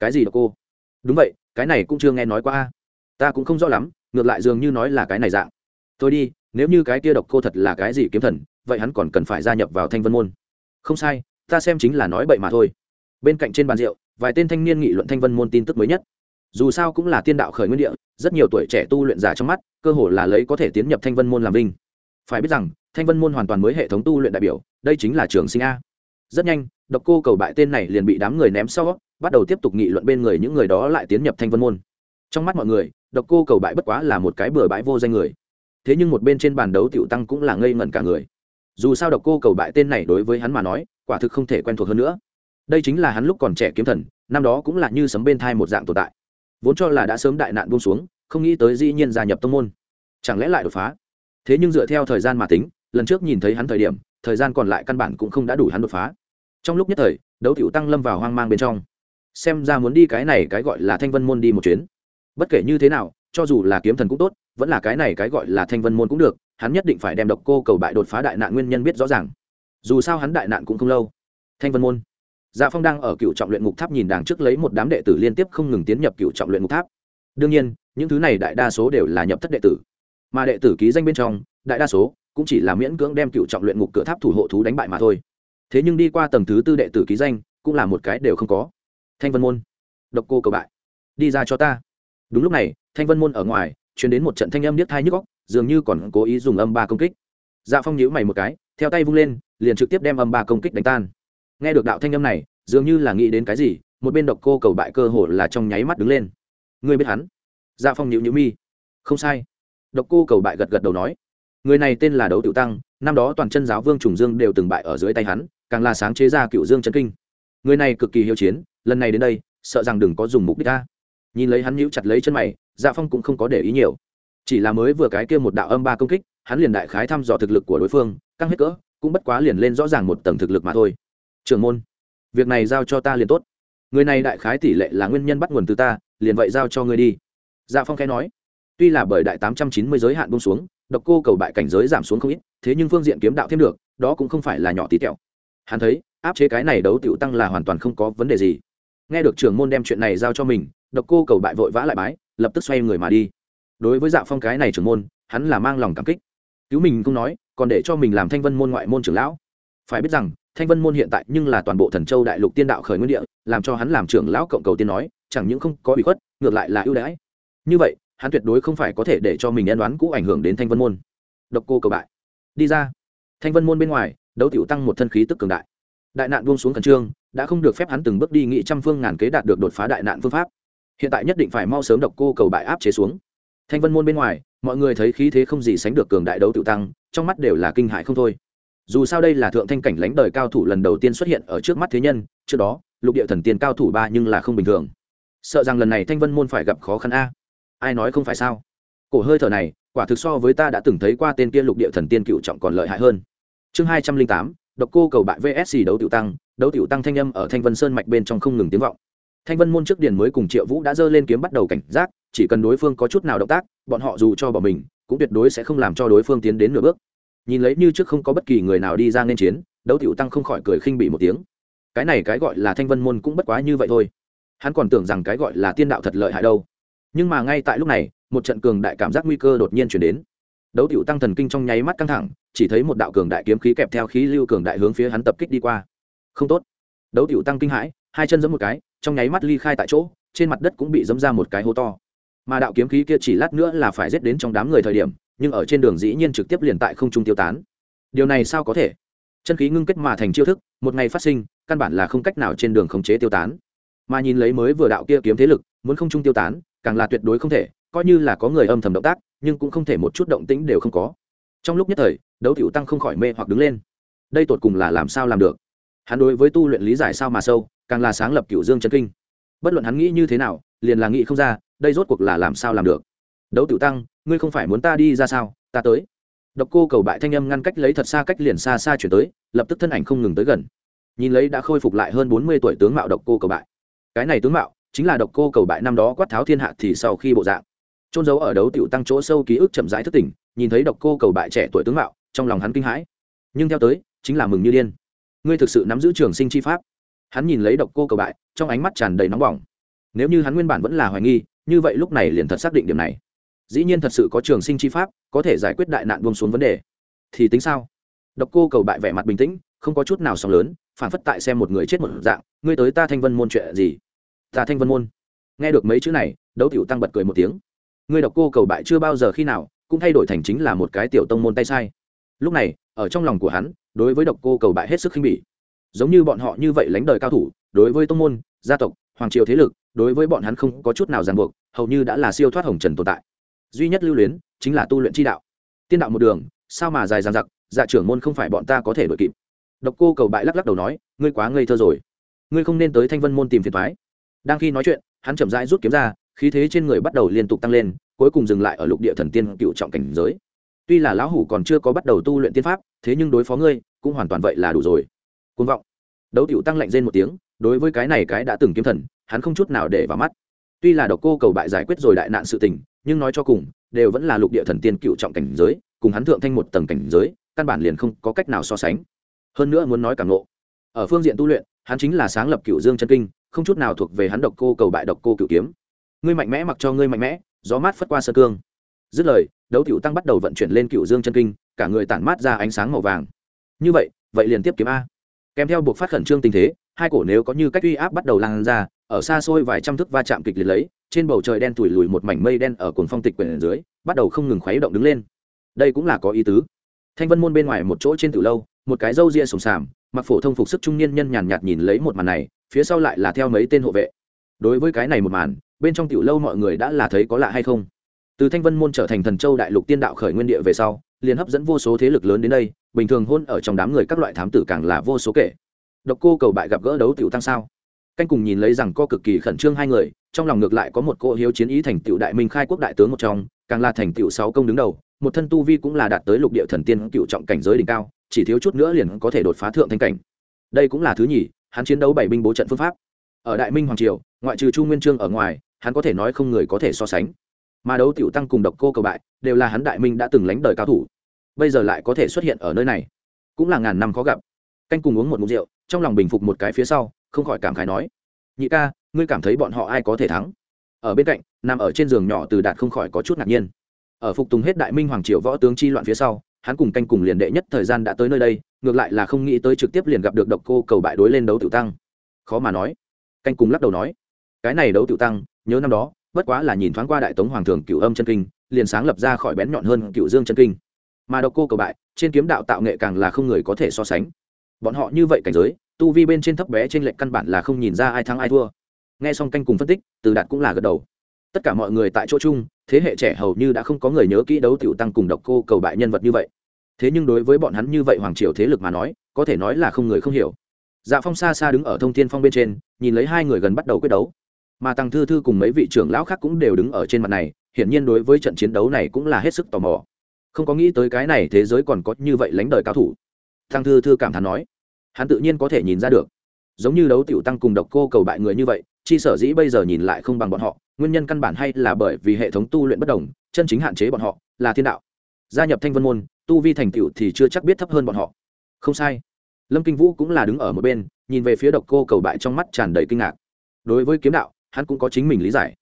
Cái gì độc cô? Đúng vậy, cái này cũng chưa nghe nói qua ta cũng không rõ lắm, ngược lại dường như nói là cái này dạng. Thôi đi, nếu như cái kia độc cô thật là cái gì kiếm thần, vậy hắn còn cần phải gia nhập vào thanh vân môn không sai, ta xem chính là nói bậy mà thôi. Bên cạnh trên bàn rượu, vài tên thanh niên nghị luận thanh vân môn tin tức mới nhất. Dù sao cũng là tiên đạo khởi nguyên địa, rất nhiều tuổi trẻ tu luyện giả trong mắt, cơ hồ là lấy có thể tiến nhập thanh vân môn làm vinh. Phải biết rằng, thanh vân môn hoàn toàn mới hệ thống tu luyện đại biểu, đây chính là trường sinh a. Rất nhanh, độc cô cầu bại tên này liền bị đám người ném sau, bắt đầu tiếp tục nghị luận bên người những người đó lại tiến nhập thanh vân môn. Trong mắt mọi người, độc cô cầu bại bất quá là một cái bừa bãi vô danh người. Thế nhưng một bên trên bàn đấu tiểu tăng cũng là ngây ngẩn cả người dù sao độc cô cầu bại tên này đối với hắn mà nói, quả thực không thể quen thuộc hơn nữa. Đây chính là hắn lúc còn trẻ kiếm thần, năm đó cũng là như sấm bên thai một dạng tồn tại. Vốn cho là đã sớm đại nạn buông xuống, không nghĩ tới dĩ nhiên gia nhập tông môn. Chẳng lẽ lại đột phá? Thế nhưng dựa theo thời gian mà tính, lần trước nhìn thấy hắn thời điểm, thời gian còn lại căn bản cũng không đã đủ hắn đột phá. Trong lúc nhất thời, đấu tiểu tăng lâm vào hoang mang bên trong. Xem ra muốn đi cái này cái gọi là thanh vân môn đi một chuyến. Bất kể như thế nào, cho dù là kiếm thần cũng tốt, vẫn là cái này cái gọi là thanh vân môn cũng được hắn nhất định phải đem độc cô cầu bại đột phá đại nạn nguyên nhân biết rõ ràng. Dù sao hắn đại nạn cũng không lâu. Thanh vân môn. Dạ phong đang ở cựu trọng luyện ngục tháp nhìn đàng trước lấy một đám đệ tử liên tiếp không ngừng tiến nhập cựu trọng luyện ngục tháp. Đương nhiên, những thứ này đại đa số đều là nhập thất đệ tử. Mà đệ tử ký danh bên trong, đại đa số cũng chỉ là miễn cưỡng đem cựu trọng luyện ngục cửa tháp thủ hộ thú đánh bại mà thôi. Thế nhưng đi qua tầng thứ tư đệ tử ký danh, cũng là một cái đều không có. Thanh vân môn. Độc cô cầu bại. Đi ra cho ta. Đúng lúc này, thanh vân môn ở ngoài chuyển đến một trận thanh âm niết thai nhức góc dường như còn cố ý dùng âm ba công kích. Dạ phong nhíu mày một cái, theo tay vung lên, liền trực tiếp đem âm ba công kích đánh tan. Nghe được đạo thanh âm này, dường như là nghĩ đến cái gì, một bên độc cô cầu bại cơ hồ là trong nháy mắt đứng lên. Ngươi biết hắn? Dạ phong nhíu nhíu mi. Không sai. Độc cô cầu bại gật gật đầu nói. Người này tên là đấu tiểu tăng, năm đó toàn chân giáo vương trùng dương đều từng bại ở dưới tay hắn, càng là sáng chế ra cựu dương chân kinh. Người này cực kỳ hiếu chiến, lần này đến đây, sợ rằng đừng có dùng mục đích ta nhìn lấy hắn nhíu chặt lấy chân mày dạ phong cũng không có để ý nhiều chỉ là mới vừa cái kia một đạo âm ba công kích, hắn liền đại khái thăm dò thực lực của đối phương, căng hết cỡ, cũng bất quá liền lên rõ ràng một tầng thực lực mà thôi. Trưởng môn, việc này giao cho ta liền tốt. Người này đại khái tỷ lệ là nguyên nhân bắt nguồn từ ta, liền vậy giao cho ngươi đi. Dạ phong khẽ nói. Tuy là bởi đại tám trăm chín mươi giới hạn bông xuống, độc cô cầu bại cảnh giới giảm xuống không ít, thế nhưng phương diện kiếm đạo thêm được, đó cũng không phải là nhỏ tí tẹo. Hắn thấy, áp chế cái này đấu tiểu tăng là hoàn toàn không có vấn đề gì. Nghe được trưởng môn đem chuyện này giao cho mình, độc cô cầu bại vội vã lại bái, lập tức xoay người mà đi đối với dạ phong cái này trưởng môn, hắn là mang lòng cảm kích. Cứu mình không nói, còn để cho mình làm thanh vân môn ngoại môn trưởng lão. Phải biết rằng, thanh vân môn hiện tại nhưng là toàn bộ thần châu đại lục tiên đạo khởi nguyên địa, làm cho hắn làm trưởng lão cộng cầu tiên nói, chẳng những không có bị khuất, ngược lại là ưu đãi. Như vậy, hắn tuyệt đối không phải có thể để cho mình nhân đoán cũ ảnh hưởng đến thanh vân môn. Độc cô cầu bại. Đi ra. Thanh vân môn bên ngoài, đấu tiểu tăng một thân khí tức cường đại. Đại nạn buông xuống khẩn trương, đã không được phép hắn từng bước đi nghị trăm phương ngàn kế đạt được đột phá đại nạn phương pháp. Hiện tại nhất định phải mau sớm độc cô cầu bại áp chế xuống thanh vân môn bên ngoài, mọi người thấy khí thế không gì sánh được cường đại đấu tiểu tăng, trong mắt đều là kinh hại không thôi. Dù sao đây là thượng thanh cảnh lãnh đời cao thủ lần đầu tiên xuất hiện ở trước mắt thế nhân, trước đó, lục địa thần tiên cao thủ ba nhưng là không bình thường. Sợ rằng lần này thanh vân môn phải gặp khó khăn a. Ai nói không phải sao? Cổ hơi thở này, quả thực so với ta đã từng thấy qua tên kia lục địa thần tiên cựu trọng còn lợi hại hơn. Chương hai trăm linh tám, độc cô cầu bại vsc đấu tiểu tăng, đấu tiểu tăng thanh âm ở thanh vân sơn mạch bên trong không ngừng tiếng vọng. Thanh vân môn trước điền mới cùng triệu vũ đã dơ lên kiếm bắt đầu cảnh giác chỉ cần đối phương có chút nào động tác, bọn họ dù cho bỏ mình, cũng tuyệt đối sẽ không làm cho đối phương tiến đến nửa bước. Nhìn lấy như trước không có bất kỳ người nào đi ra nên chiến, đấu tiểu tăng không khỏi cười khinh bị một tiếng. Cái này cái gọi là thanh vân môn cũng bất quá như vậy thôi. Hắn còn tưởng rằng cái gọi là tiên đạo thật lợi hại đâu. Nhưng mà ngay tại lúc này, một trận cường đại cảm giác nguy cơ đột nhiên chuyển đến. Đấu tiểu tăng thần kinh trong nháy mắt căng thẳng, chỉ thấy một đạo cường đại kiếm khí kẹp theo khí lưu cường đại hướng phía hắn tập kích đi qua. Không tốt. Đấu tiểu tăng kinh hãi, hai chân giẫm một cái, trong nháy mắt ly khai tại chỗ, trên mặt đất cũng bị giẫm ra một cái hố to mà đạo kiếm khí kia chỉ lát nữa là phải giết đến trong đám người thời điểm, nhưng ở trên đường dĩ nhiên trực tiếp liền tại không trung tiêu tán. Điều này sao có thể? Chân khí ngưng kết mà thành chiêu thức, một ngày phát sinh, căn bản là không cách nào trên đường khống chế tiêu tán. Mà nhìn lấy mới vừa đạo kia kiếm thế lực, muốn không trung tiêu tán, càng là tuyệt đối không thể, coi như là có người âm thầm động tác, nhưng cũng không thể một chút động tĩnh đều không có. Trong lúc nhất thời, đấu tiểu tăng không khỏi mê hoặc đứng lên. Đây tột cùng là làm sao làm được? Hắn đối với tu luyện lý giải sao mà sâu, càng là sáng lập cửu dương chân kinh bất luận hắn nghĩ như thế nào, liền là nghĩ không ra, đây rốt cuộc là làm sao làm được. Đấu tiểu tăng, ngươi không phải muốn ta đi ra sao? Ta tới. Độc cô cầu bại thanh âm ngăn cách lấy thật xa cách liền xa xa chuyển tới, lập tức thân ảnh không ngừng tới gần. Nhìn lấy đã khôi phục lại hơn bốn mươi tuổi tướng mạo độc cô cầu bại. Cái này tướng mạo, chính là độc cô cầu bại năm đó quát tháo thiên hạ thì sau khi bộ dạng. Trôn giấu ở đấu tiểu tăng chỗ sâu ký ức chậm rãi thất tỉnh, nhìn thấy độc cô cầu bại trẻ tuổi tướng mạo, trong lòng hắn kinh hãi. Nhưng theo tới, chính là mừng như điên. Ngươi thực sự nắm giữ trường sinh chi pháp? Hắn nhìn lấy độc cô cầu bại, trong ánh mắt tràn đầy nóng bỏng. Nếu như hắn nguyên bản vẫn là hoài nghi, như vậy lúc này liền thật xác định điểm này. Dĩ nhiên thật sự có trường sinh chi pháp, có thể giải quyết đại nạn buông xuống vấn đề. Thì tính sao? Độc cô cầu bại vẻ mặt bình tĩnh, không có chút nào sóng lớn, phản phất tại xem một người chết một dạng. Ngươi tới ta thanh vân môn chuyện gì? Ta thanh vân môn. Nghe được mấy chữ này, đấu tiểu tăng bật cười một tiếng. Ngươi độc cô cầu bại chưa bao giờ khi nào, cũng thay đổi thành chính là một cái tiểu tông môn tay sai. Lúc này, ở trong lòng của hắn, đối với độc cô cầu bại hết sức khinh bỉ giống như bọn họ như vậy lánh đời cao thủ, đối với tông môn, gia tộc, hoàng triều thế lực, đối với bọn hắn không có chút nào ràng buộc, hầu như đã là siêu thoát hồng trần tồn tại. Duy nhất lưu luyến chính là tu luyện chi đạo. Tiên đạo một đường, sao mà dài dằng dặc dạ trưởng môn không phải bọn ta có thể đ ổ i kịp. Độc cô cầu bại lắc lắc đầu nói, ngươi quá ngây thơ rồi. Ngươi không nên tới thanh vân môn tìm phiền thoái đang khi nói chuyện, hắn chậm rãi rút kiếm ra, khí thế trên người bắt đầu liên tục tăng lên, cuối cùng dừng lại ở lục địa thần tiên cựu trọng cảnh giới. Tuy là lão hủ còn chưa có bắt đầu tu luyện tiên pháp, thế nhưng đối phó ngươi, cũng hoàn toàn vậy là đủ rồi côn vọng. Đấu tiểu tăng lạnh rên một tiếng, đối với cái này cái đã từng kiếm thần, hắn không chút nào để vào mắt. Tuy là độc cô cầu bại giải quyết rồi đại nạn sự tình, nhưng nói cho cùng, đều vẫn là lục địa thần tiên cựu trọng cảnh giới, cùng hắn thượng thanh một tầng cảnh giới, căn bản liền không có cách nào so sánh. Hơn nữa muốn nói càng ngộ. Ở phương diện tu luyện, hắn chính là sáng lập cựu dương chân kinh, không chút nào thuộc về hắn độc cô cầu bại độc cô cựu kiếm. Ngươi mạnh mẽ mặc cho ngươi mạnh mẽ, gió mát phất qua sơ cương. Dứt lời, đấu tiểu tăng bắt đầu vận chuyển lên cựu dương chân kinh, cả người tản mát ra ánh sáng màu vàng. Như vậy vậy liền tiếp kiếm a kèm theo buộc phát khẩn trương tình thế, hai cổ nếu có như cách uy áp bắt đầu lan ra, ở xa xôi vài trăm thước va chạm kịch liệt lấy, trên bầu trời đen tủi lùi một mảnh mây đen ở cồn phong tịch quyển dưới, bắt đầu không ngừng khuấy động đứng lên. Đây cũng là có ý tứ. Thanh vân môn bên ngoài một chỗ trên từ lâu, một cái râu ria sùng sàm, mặc phổ thông phục sức trung niên nhân nhàn nhạt nhìn lấy một màn này, phía sau lại là theo mấy tên hộ vệ. Đối với cái này một màn, bên trong tiểu lâu mọi người đã là thấy có lạ hay không? Từ thanh vân môn trở thành thần châu đại lục tiên đạo khởi nguyên địa về sau, liền hấp dẫn vô số thế lực lớn đến đây bình thường hôn ở trong đám người các loại thám tử càng là vô số kể. Độc cô cầu bại gặp gỡ đấu tiểu tăng sao? Canh cùng nhìn lấy rằng co cực kỳ khẩn trương hai người, trong lòng ngược lại có một cô hiếu chiến ý thành tựu đại minh khai quốc đại tướng một trong, càng là thành tựu sáu công đứng đầu, một thân tu vi cũng là đạt tới lục địa thần tiên cựu trọng cảnh giới đỉnh cao, chỉ thiếu chút nữa liền có thể đột phá thượng thanh cảnh. Đây cũng là thứ nhì, hắn chiến đấu bảy binh bố trận phương pháp. Ở đại minh hoàng triều, ngoại trừ chu nguyên trương ở ngoài, hắn có thể nói không người có thể so sánh. Mà đấu tiểu tăng cùng độc cô cầu bại, đều là hắn đại minh đã từng lánh đời cao thủ bây giờ lại có thể xuất hiện ở nơi này. Cũng là ngàn năm khó gặp. Canh cùng uống một mục rượu, trong lòng bình phục một cái phía sau, không khỏi cảm khái nói, nhị ca, ngươi cảm thấy bọn họ ai có thể thắng? Ở bên cạnh, nằm ở trên giường nhỏ từ đạt không khỏi có chút ngạc nhiên. Ở phục tùng hết đại minh hoàng triều võ tướng chi loạn phía sau, hắn cùng canh cùng liền đệ nhất thời gian đã tới nơi đây, ngược lại là không nghĩ tới trực tiếp liền gặp được độc cô cầu bại đối lên đấu tiểu tăng. Khó mà nói. Canh cùng lắc đầu nói, cái này đấu tiểu tăng, nhớ năm đó, bất quá là nhìn thoáng qua đại tống hoàng thường cựu âm chân kinh, liền sáng lập ra khỏi bén nhọn hơn cựu dương chân kinh mà độc cô cầu bại, trên kiếm đạo tạo nghệ càng là không người có thể so sánh. Bọn họ như vậy cảnh giới, tu vi bên trên thấp bé trên lệnh căn bản là không nhìn ra ai thắng ai thua. Nghe xong canh cùng phân tích, từ đạt cũng là gật đầu. Tất cả mọi người tại chỗ chung, thế hệ trẻ hầu như đã không có người nhớ kỹ đấu tiểu tăng cùng độc cô cầu bại nhân vật như vậy. Thế nhưng đối với bọn hắn như vậy hoàng triều thế lực mà nói, có thể nói là không người không hiểu. Dạ phong xa xa đứng ở thông thiên phong bên trên, nhìn lấy hai người gần bắt đầu quyết đấu. Mà tăng thư thư cùng mấy vị trưởng lão khác cũng đều đứng ở trên mặt này, hiển nhiên đối với trận chiến đấu này cũng là hết sức tò mò không có nghĩ tới cái này thế giới còn có như vậy lánh đời cao thủ. Thăng thư thư cảm thán nói, hắn tự nhiên có thể nhìn ra được. Giống như đấu tiểu tăng cùng độc cô cầu bại người như vậy, chi sở dĩ bây giờ nhìn lại không bằng bọn họ, nguyên nhân căn bản hay là bởi vì hệ thống tu luyện bất đồng, chân chính hạn chế bọn họ, là thiên đạo. Gia nhập thanh vân môn, tu vi thành tựu thì chưa chắc biết thấp hơn bọn họ. Không sai. Lâm kinh vũ cũng là đứng ở một bên, nhìn về phía độc cô cầu bại trong mắt tràn đầy kinh ngạc. Đối với kiếm đạo, hắn cũng có chính mình lý giải.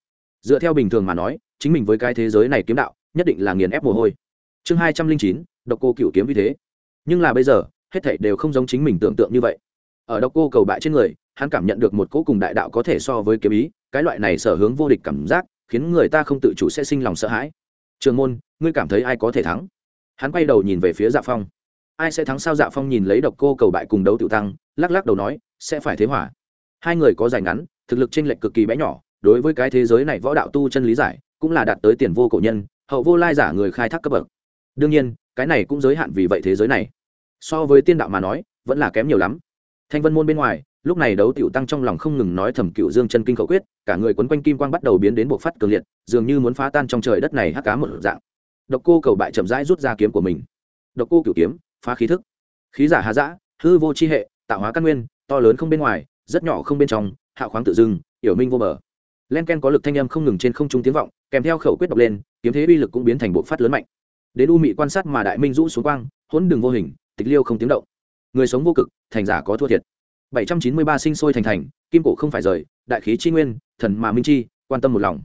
Dựa theo bình thường mà nói, chính mình với cái thế giới này kiếm đạo, nhất định là nghiền ép mồ hôi chương hai trăm linh chín, độc cô cựu kiếm vì thế. Nhưng là bây giờ, hết thảy đều không giống chính mình tưởng tượng như vậy. Ở độc cô cầu bại trên người, hắn cảm nhận được một cỗ cùng đại đạo có thể so với kiếm ý, cái loại này sở hướng vô địch cảm giác, khiến người ta không tự chủ sẽ sinh lòng sợ hãi. Trường môn, ngươi cảm thấy ai có thể thắng? Hắn quay đầu nhìn về phía dạ phong. Ai sẽ thắng sao? Dạ phong nhìn lấy độc cô cầu bại cùng đấu tự tăng, lắc lắc đầu nói, sẽ phải thế hỏa hai người có dài ngắn, thực lực chênh lệch cực kỳ bé nhỏ, đối với cái thế giới này võ đạo tu chân lý giải, cũng là đạt tới tiền vô cổ nhân, hậu vô lai giả người khai thác cấp bậc đương nhiên, cái này cũng giới hạn vì vậy thế giới này. So với tiên đạo mà nói, vẫn là kém nhiều lắm. Thanh vân môn bên ngoài, lúc này đấu tiểu tăng trong lòng không ngừng nói thầm cựu dương chân kinh khẩu quyết, cả người quấn quanh kim quang bắt đầu biến đến bộ phát cường liệt, dường như muốn phá tan trong trời đất này hắc cá một dạng. Độc cô cầu bại chậm rãi rút ra kiếm của mình. Độc cô cửu kiếm, phá khí thức. Khí giả hà giã hư vô c h i hệ, tạo hóa căn nguyên, to lớn không bên ngoài, rất nhỏ không bên trong, hạ khoáng tự dưng yểu minh vô bờ. Len ken có lực thanh âm không ngừng trên không trung tiếng vọng, kèm theo khẩu quyết đọc lên, kiếm thế uy lực cũng biến thành bộ phát lớn mạnh đến u mị quan sát mà đại minh rũ xuống quang, hỗn đường vô hình, tịch liêu không tiếng động. Người sống vô cực, thành giả có thua thiệt. 793 sinh sôi thành thành, kim cổ không phải rời, đại khí chi nguyên, thần mà minh chi, quan tâm một lòng.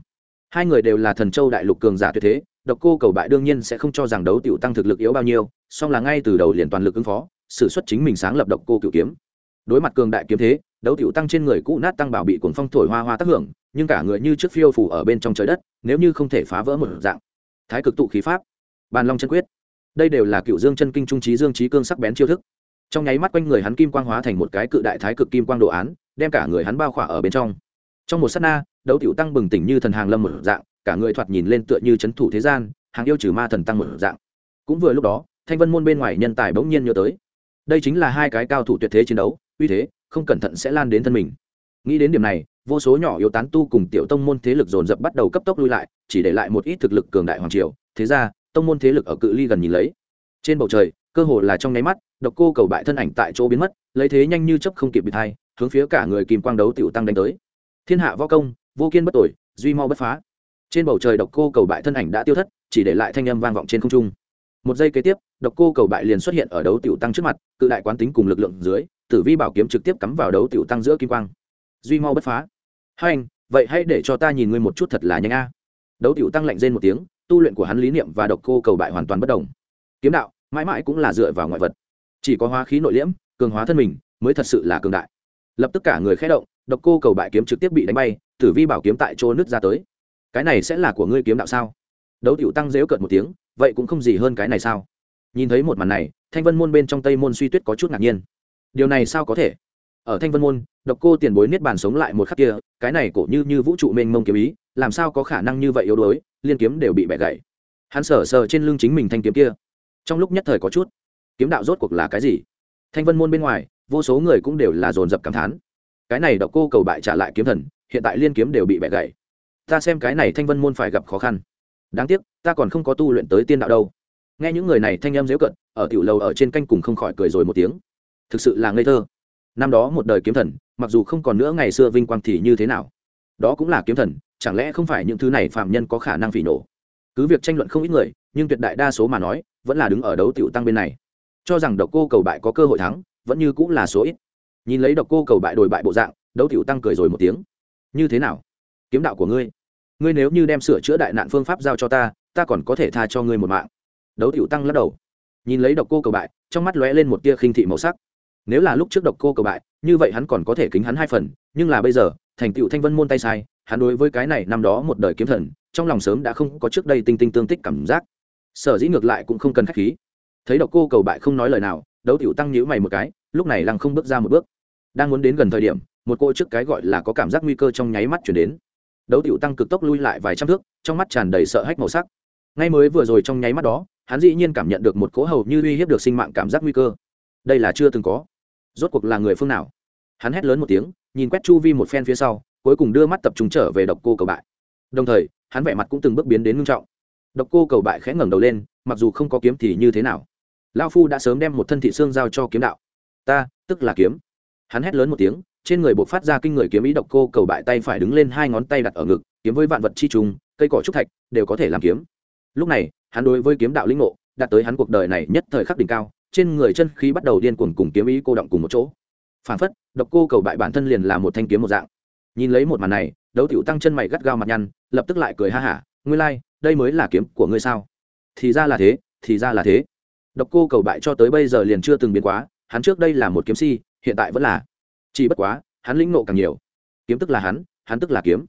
Hai người đều là thần châu đại lục cường giả tuyệt thế, độc cô cầu bại đương nhiên sẽ không cho rằng đấu tiểu tăng thực lực yếu bao nhiêu, song là ngay từ đầu liền toàn lực ứng phó, sử xuất chính mình sáng lập độc cô cửu kiếm. Đối mặt cường đại kiếm thế, đấu tiểu tăng trên người cũ nát tăng bảo bị cuồng phong thổi hoa hoa tác hưởng, nhưng cả người như trước phiêu phủ ở bên trong trời đất, nếu như không thể phá vỡ một dạng. Thái cực tụ khí pháp bàn long chân quyết. Đây đều là cựu dương chân kinh trung trí dương trí cương sắc bén chiêu thức. Trong nháy mắt quanh người hắn kim quang hóa thành một cái cự đại thái cực kim quang đồ án, đem cả người hắn bao khỏa ở bên trong. Trong một s á t na, đấu tiểu tăng bừng tỉnh như thần hàng lâm một dạng, cả người thoạt nhìn lên tựa như c h ấ n thủ thế gian, hàng yêu trừ ma thần tăng một dạng. Cũng vừa lúc đó, thanh vân môn bên ngoài nhân tài bỗng nhiên nhớ tới. Đây chính là hai cái cao thủ tuyệt thế chiến đấu, uy thế, không cẩn thận sẽ lan đến thân mình. Nghĩ đến điểm này, vô số nhỏ yếu tán tu cùng tiểu tông môn thế lực dồn dập bắt đầu cấp tốc lui lại, chỉ để lại một ít thực lực cường đại hoàng triều. Thế ra tông môn thế lực ở cự ly gần nhìn lấy. Trên bầu trời, cơ hồ là trong nháy mắt, độc cô cầu bại thân ảnh tại chỗ biến mất, lấy thế nhanh như chấp không kịp bị thay, hướng phía cả người kìm quang đấu tiểu tăng đánh tới. Thiên hạ võ công, vô kiên bất tội duy mau bất phá. Trên bầu trời độc cô cầu bại thân ảnh đã tiêu thất, chỉ để lại thanh âm vang vọng trên không trung. Một giây kế tiếp, độc cô cầu bại liền xuất hiện ở đấu tiểu tăng trước mặt, cự đại quán tính cùng lực lượng dưới, tử vi bảo kiếm trực tiếp cắm vào đấu tiểu tăng giữa kim quang. Duy mau bất phá. Hai anh, vậy hãy để cho ta nhìn ngươi một chút thật là nhanh a. Đấu tiểu tăng lạnh rên một tiếng tu luyện của hắn lý niệm và độc cô cầu bại hoàn toàn bất đồng. Kiếm đạo, mãi mãi cũng là dựa vào ngoại vật. Chỉ có hóa khí nội liễm, cường hóa thân mình, mới thật sự là cường đại. Lập tức cả người khé động, độc cô cầu bại kiếm trực tiếp bị đánh bay, tử vi bảo kiếm tại chỗ nứt ra tới. Cái này sẽ là của ngươi kiếm đạo sao? Đấu tiểu tăng dễu cợt một tiếng, vậy cũng không gì hơn cái này sao? Nhìn thấy một màn này, thanh vân môn bên trong tây môn suy tuyết có chút ngạc nhiên. Điều này sao có thể? Ở thanh vân môn, độc cô tiền bối niết bàn sống lại một khắc kia, cái này cổ như như vũ trụ mênh mông kiếm ý, làm sao có khả năng như vậy yếu đuối, liên kiếm đều bị bẻ gãy. Hắn sờ sờ trên lưng chính mình thanh kiếm kia. Trong lúc nhất thời có chút, kiếm đạo rốt cuộc là cái gì? Thanh vân môn bên ngoài, vô số người cũng đều là dồn dập cảm thán. Cái này độc cô cầu bại trả lại kiếm thần, hiện tại liên kiếm đều bị bẻ gãy. Ta xem cái này thanh vân môn phải gặp khó khăn. Đáng tiếc, ta còn không có tu luyện tới tiên đạo đâu. Nghe những người này thanh em dễu cận, ở tiểu lầu ở trên canh cùng không khỏi cười rồi một tiếng. Thực sự là ngây thơ năm đó một đời kiếm thần, mặc dù không còn nữa ngày xưa vinh quang thì như thế nào? Đó cũng là kiếm thần, chẳng lẽ không phải những thứ này phạm nhân có khả năng phỉ nổ? Cứ việc tranh luận không ít người, nhưng tuyệt đại đa số mà nói, vẫn là đứng ở đấu tiểu tăng bên này. Cho rằng độc cô cầu bại có cơ hội thắng, vẫn như cũng là số ít. Nhìn lấy độc cô cầu bại đổi bại bộ dạng, đấu tiểu tăng cười rồi một tiếng. Như thế nào? Kiếm đạo của ngươi. Ngươi nếu như đem sửa chữa đại nạn phương pháp giao cho ta ta còn có thể tha cho ngươi một mạng. Đấu tiểu tăng lắc đầu. Nhìn lấy độc cô cầu bại, trong mắt lóe lên một tia khinh thị màu sắc nếu là lúc trước độc cô cầu bại, như vậy hắn còn có thể kính hắn hai phần, nhưng là bây giờ, thành tựu thanh vân môn tay sai, hắn đối với cái này năm đó một đời kiếm thần, trong lòng sớm đã không có trước đây tinh tinh tương tích cảm giác. Sở dĩ ngược lại cũng không cần k h á c h khí. Thấy độc cô cầu bại không nói lời nào, đấu tiểu tăng nhữ mày một cái, lúc này lăng không bước ra một bước. Đang muốn đến gần thời điểm, một cô trước cái gọi là có cảm giác nguy cơ trong nháy mắt chuyển đến. Đấu tiểu tăng cực tốc lui lại vài trăm thước, trong mắt tràn đầy sợ hách màu sắc. Ngay mới vừa rồi trong nháy mắt đó, hắn dĩ nhiên cảm nhận được một cố hầu như uy hiếp được sinh mạng cảm giác nguy cơ. Đây là chưa từng có rốt cuộc là người phương nào? Hắn hét lớn một tiếng, nhìn quét chu vi một phen phía sau, cuối cùng đưa mắt tập trung trở về độc cô cầu bại. Đồng thời, hắn vẻ mặt cũng từng bước biến đến ngưng trọng. Độc cô cầu bại khẽ ngẩng đầu lên, mặc dù không có kiếm thì như thế nào? Lao phu đã sớm đem một thân thị xương giao cho kiếm đạo. Ta, tức là kiếm. Hắn hét lớn một tiếng, trên người buộc phát ra kinh người kiếm ý độc cô cầu bại tay phải đứng lên hai ngón tay đặt ở ngực, kiếm với vạn vật chi trùng, cây cỏ trúc thạch, đều có thể làm kiếm. Lúc này, hắn đối với kiếm đạo linh ngộ, đạt tới hắn cuộc đời này nhất thời khắc đỉnh cao trên người chân khí bắt đầu điên cuồng cùng kiếm ý cô động cùng một chỗ. Phản phất độc cô cầu bại bản thân liền là một thanh kiếm một dạng. Nhìn lấy một màn này đấu tiểu tăng chân mày gắt gao mặt nhăn lập tức lại cười ha hả ngươi lai、like, đây mới là kiếm của ngươi sao? Thì ra là thế thì ra là thế. Độc cô cầu bại cho tới bây giờ liền chưa từng biến quá hắn trước đây là một kiếm si hiện tại vẫn là. Chỉ bất quá hắn lĩnh nộ càng nhiều. Kiếm tức là hắn hắn tức là kiếm.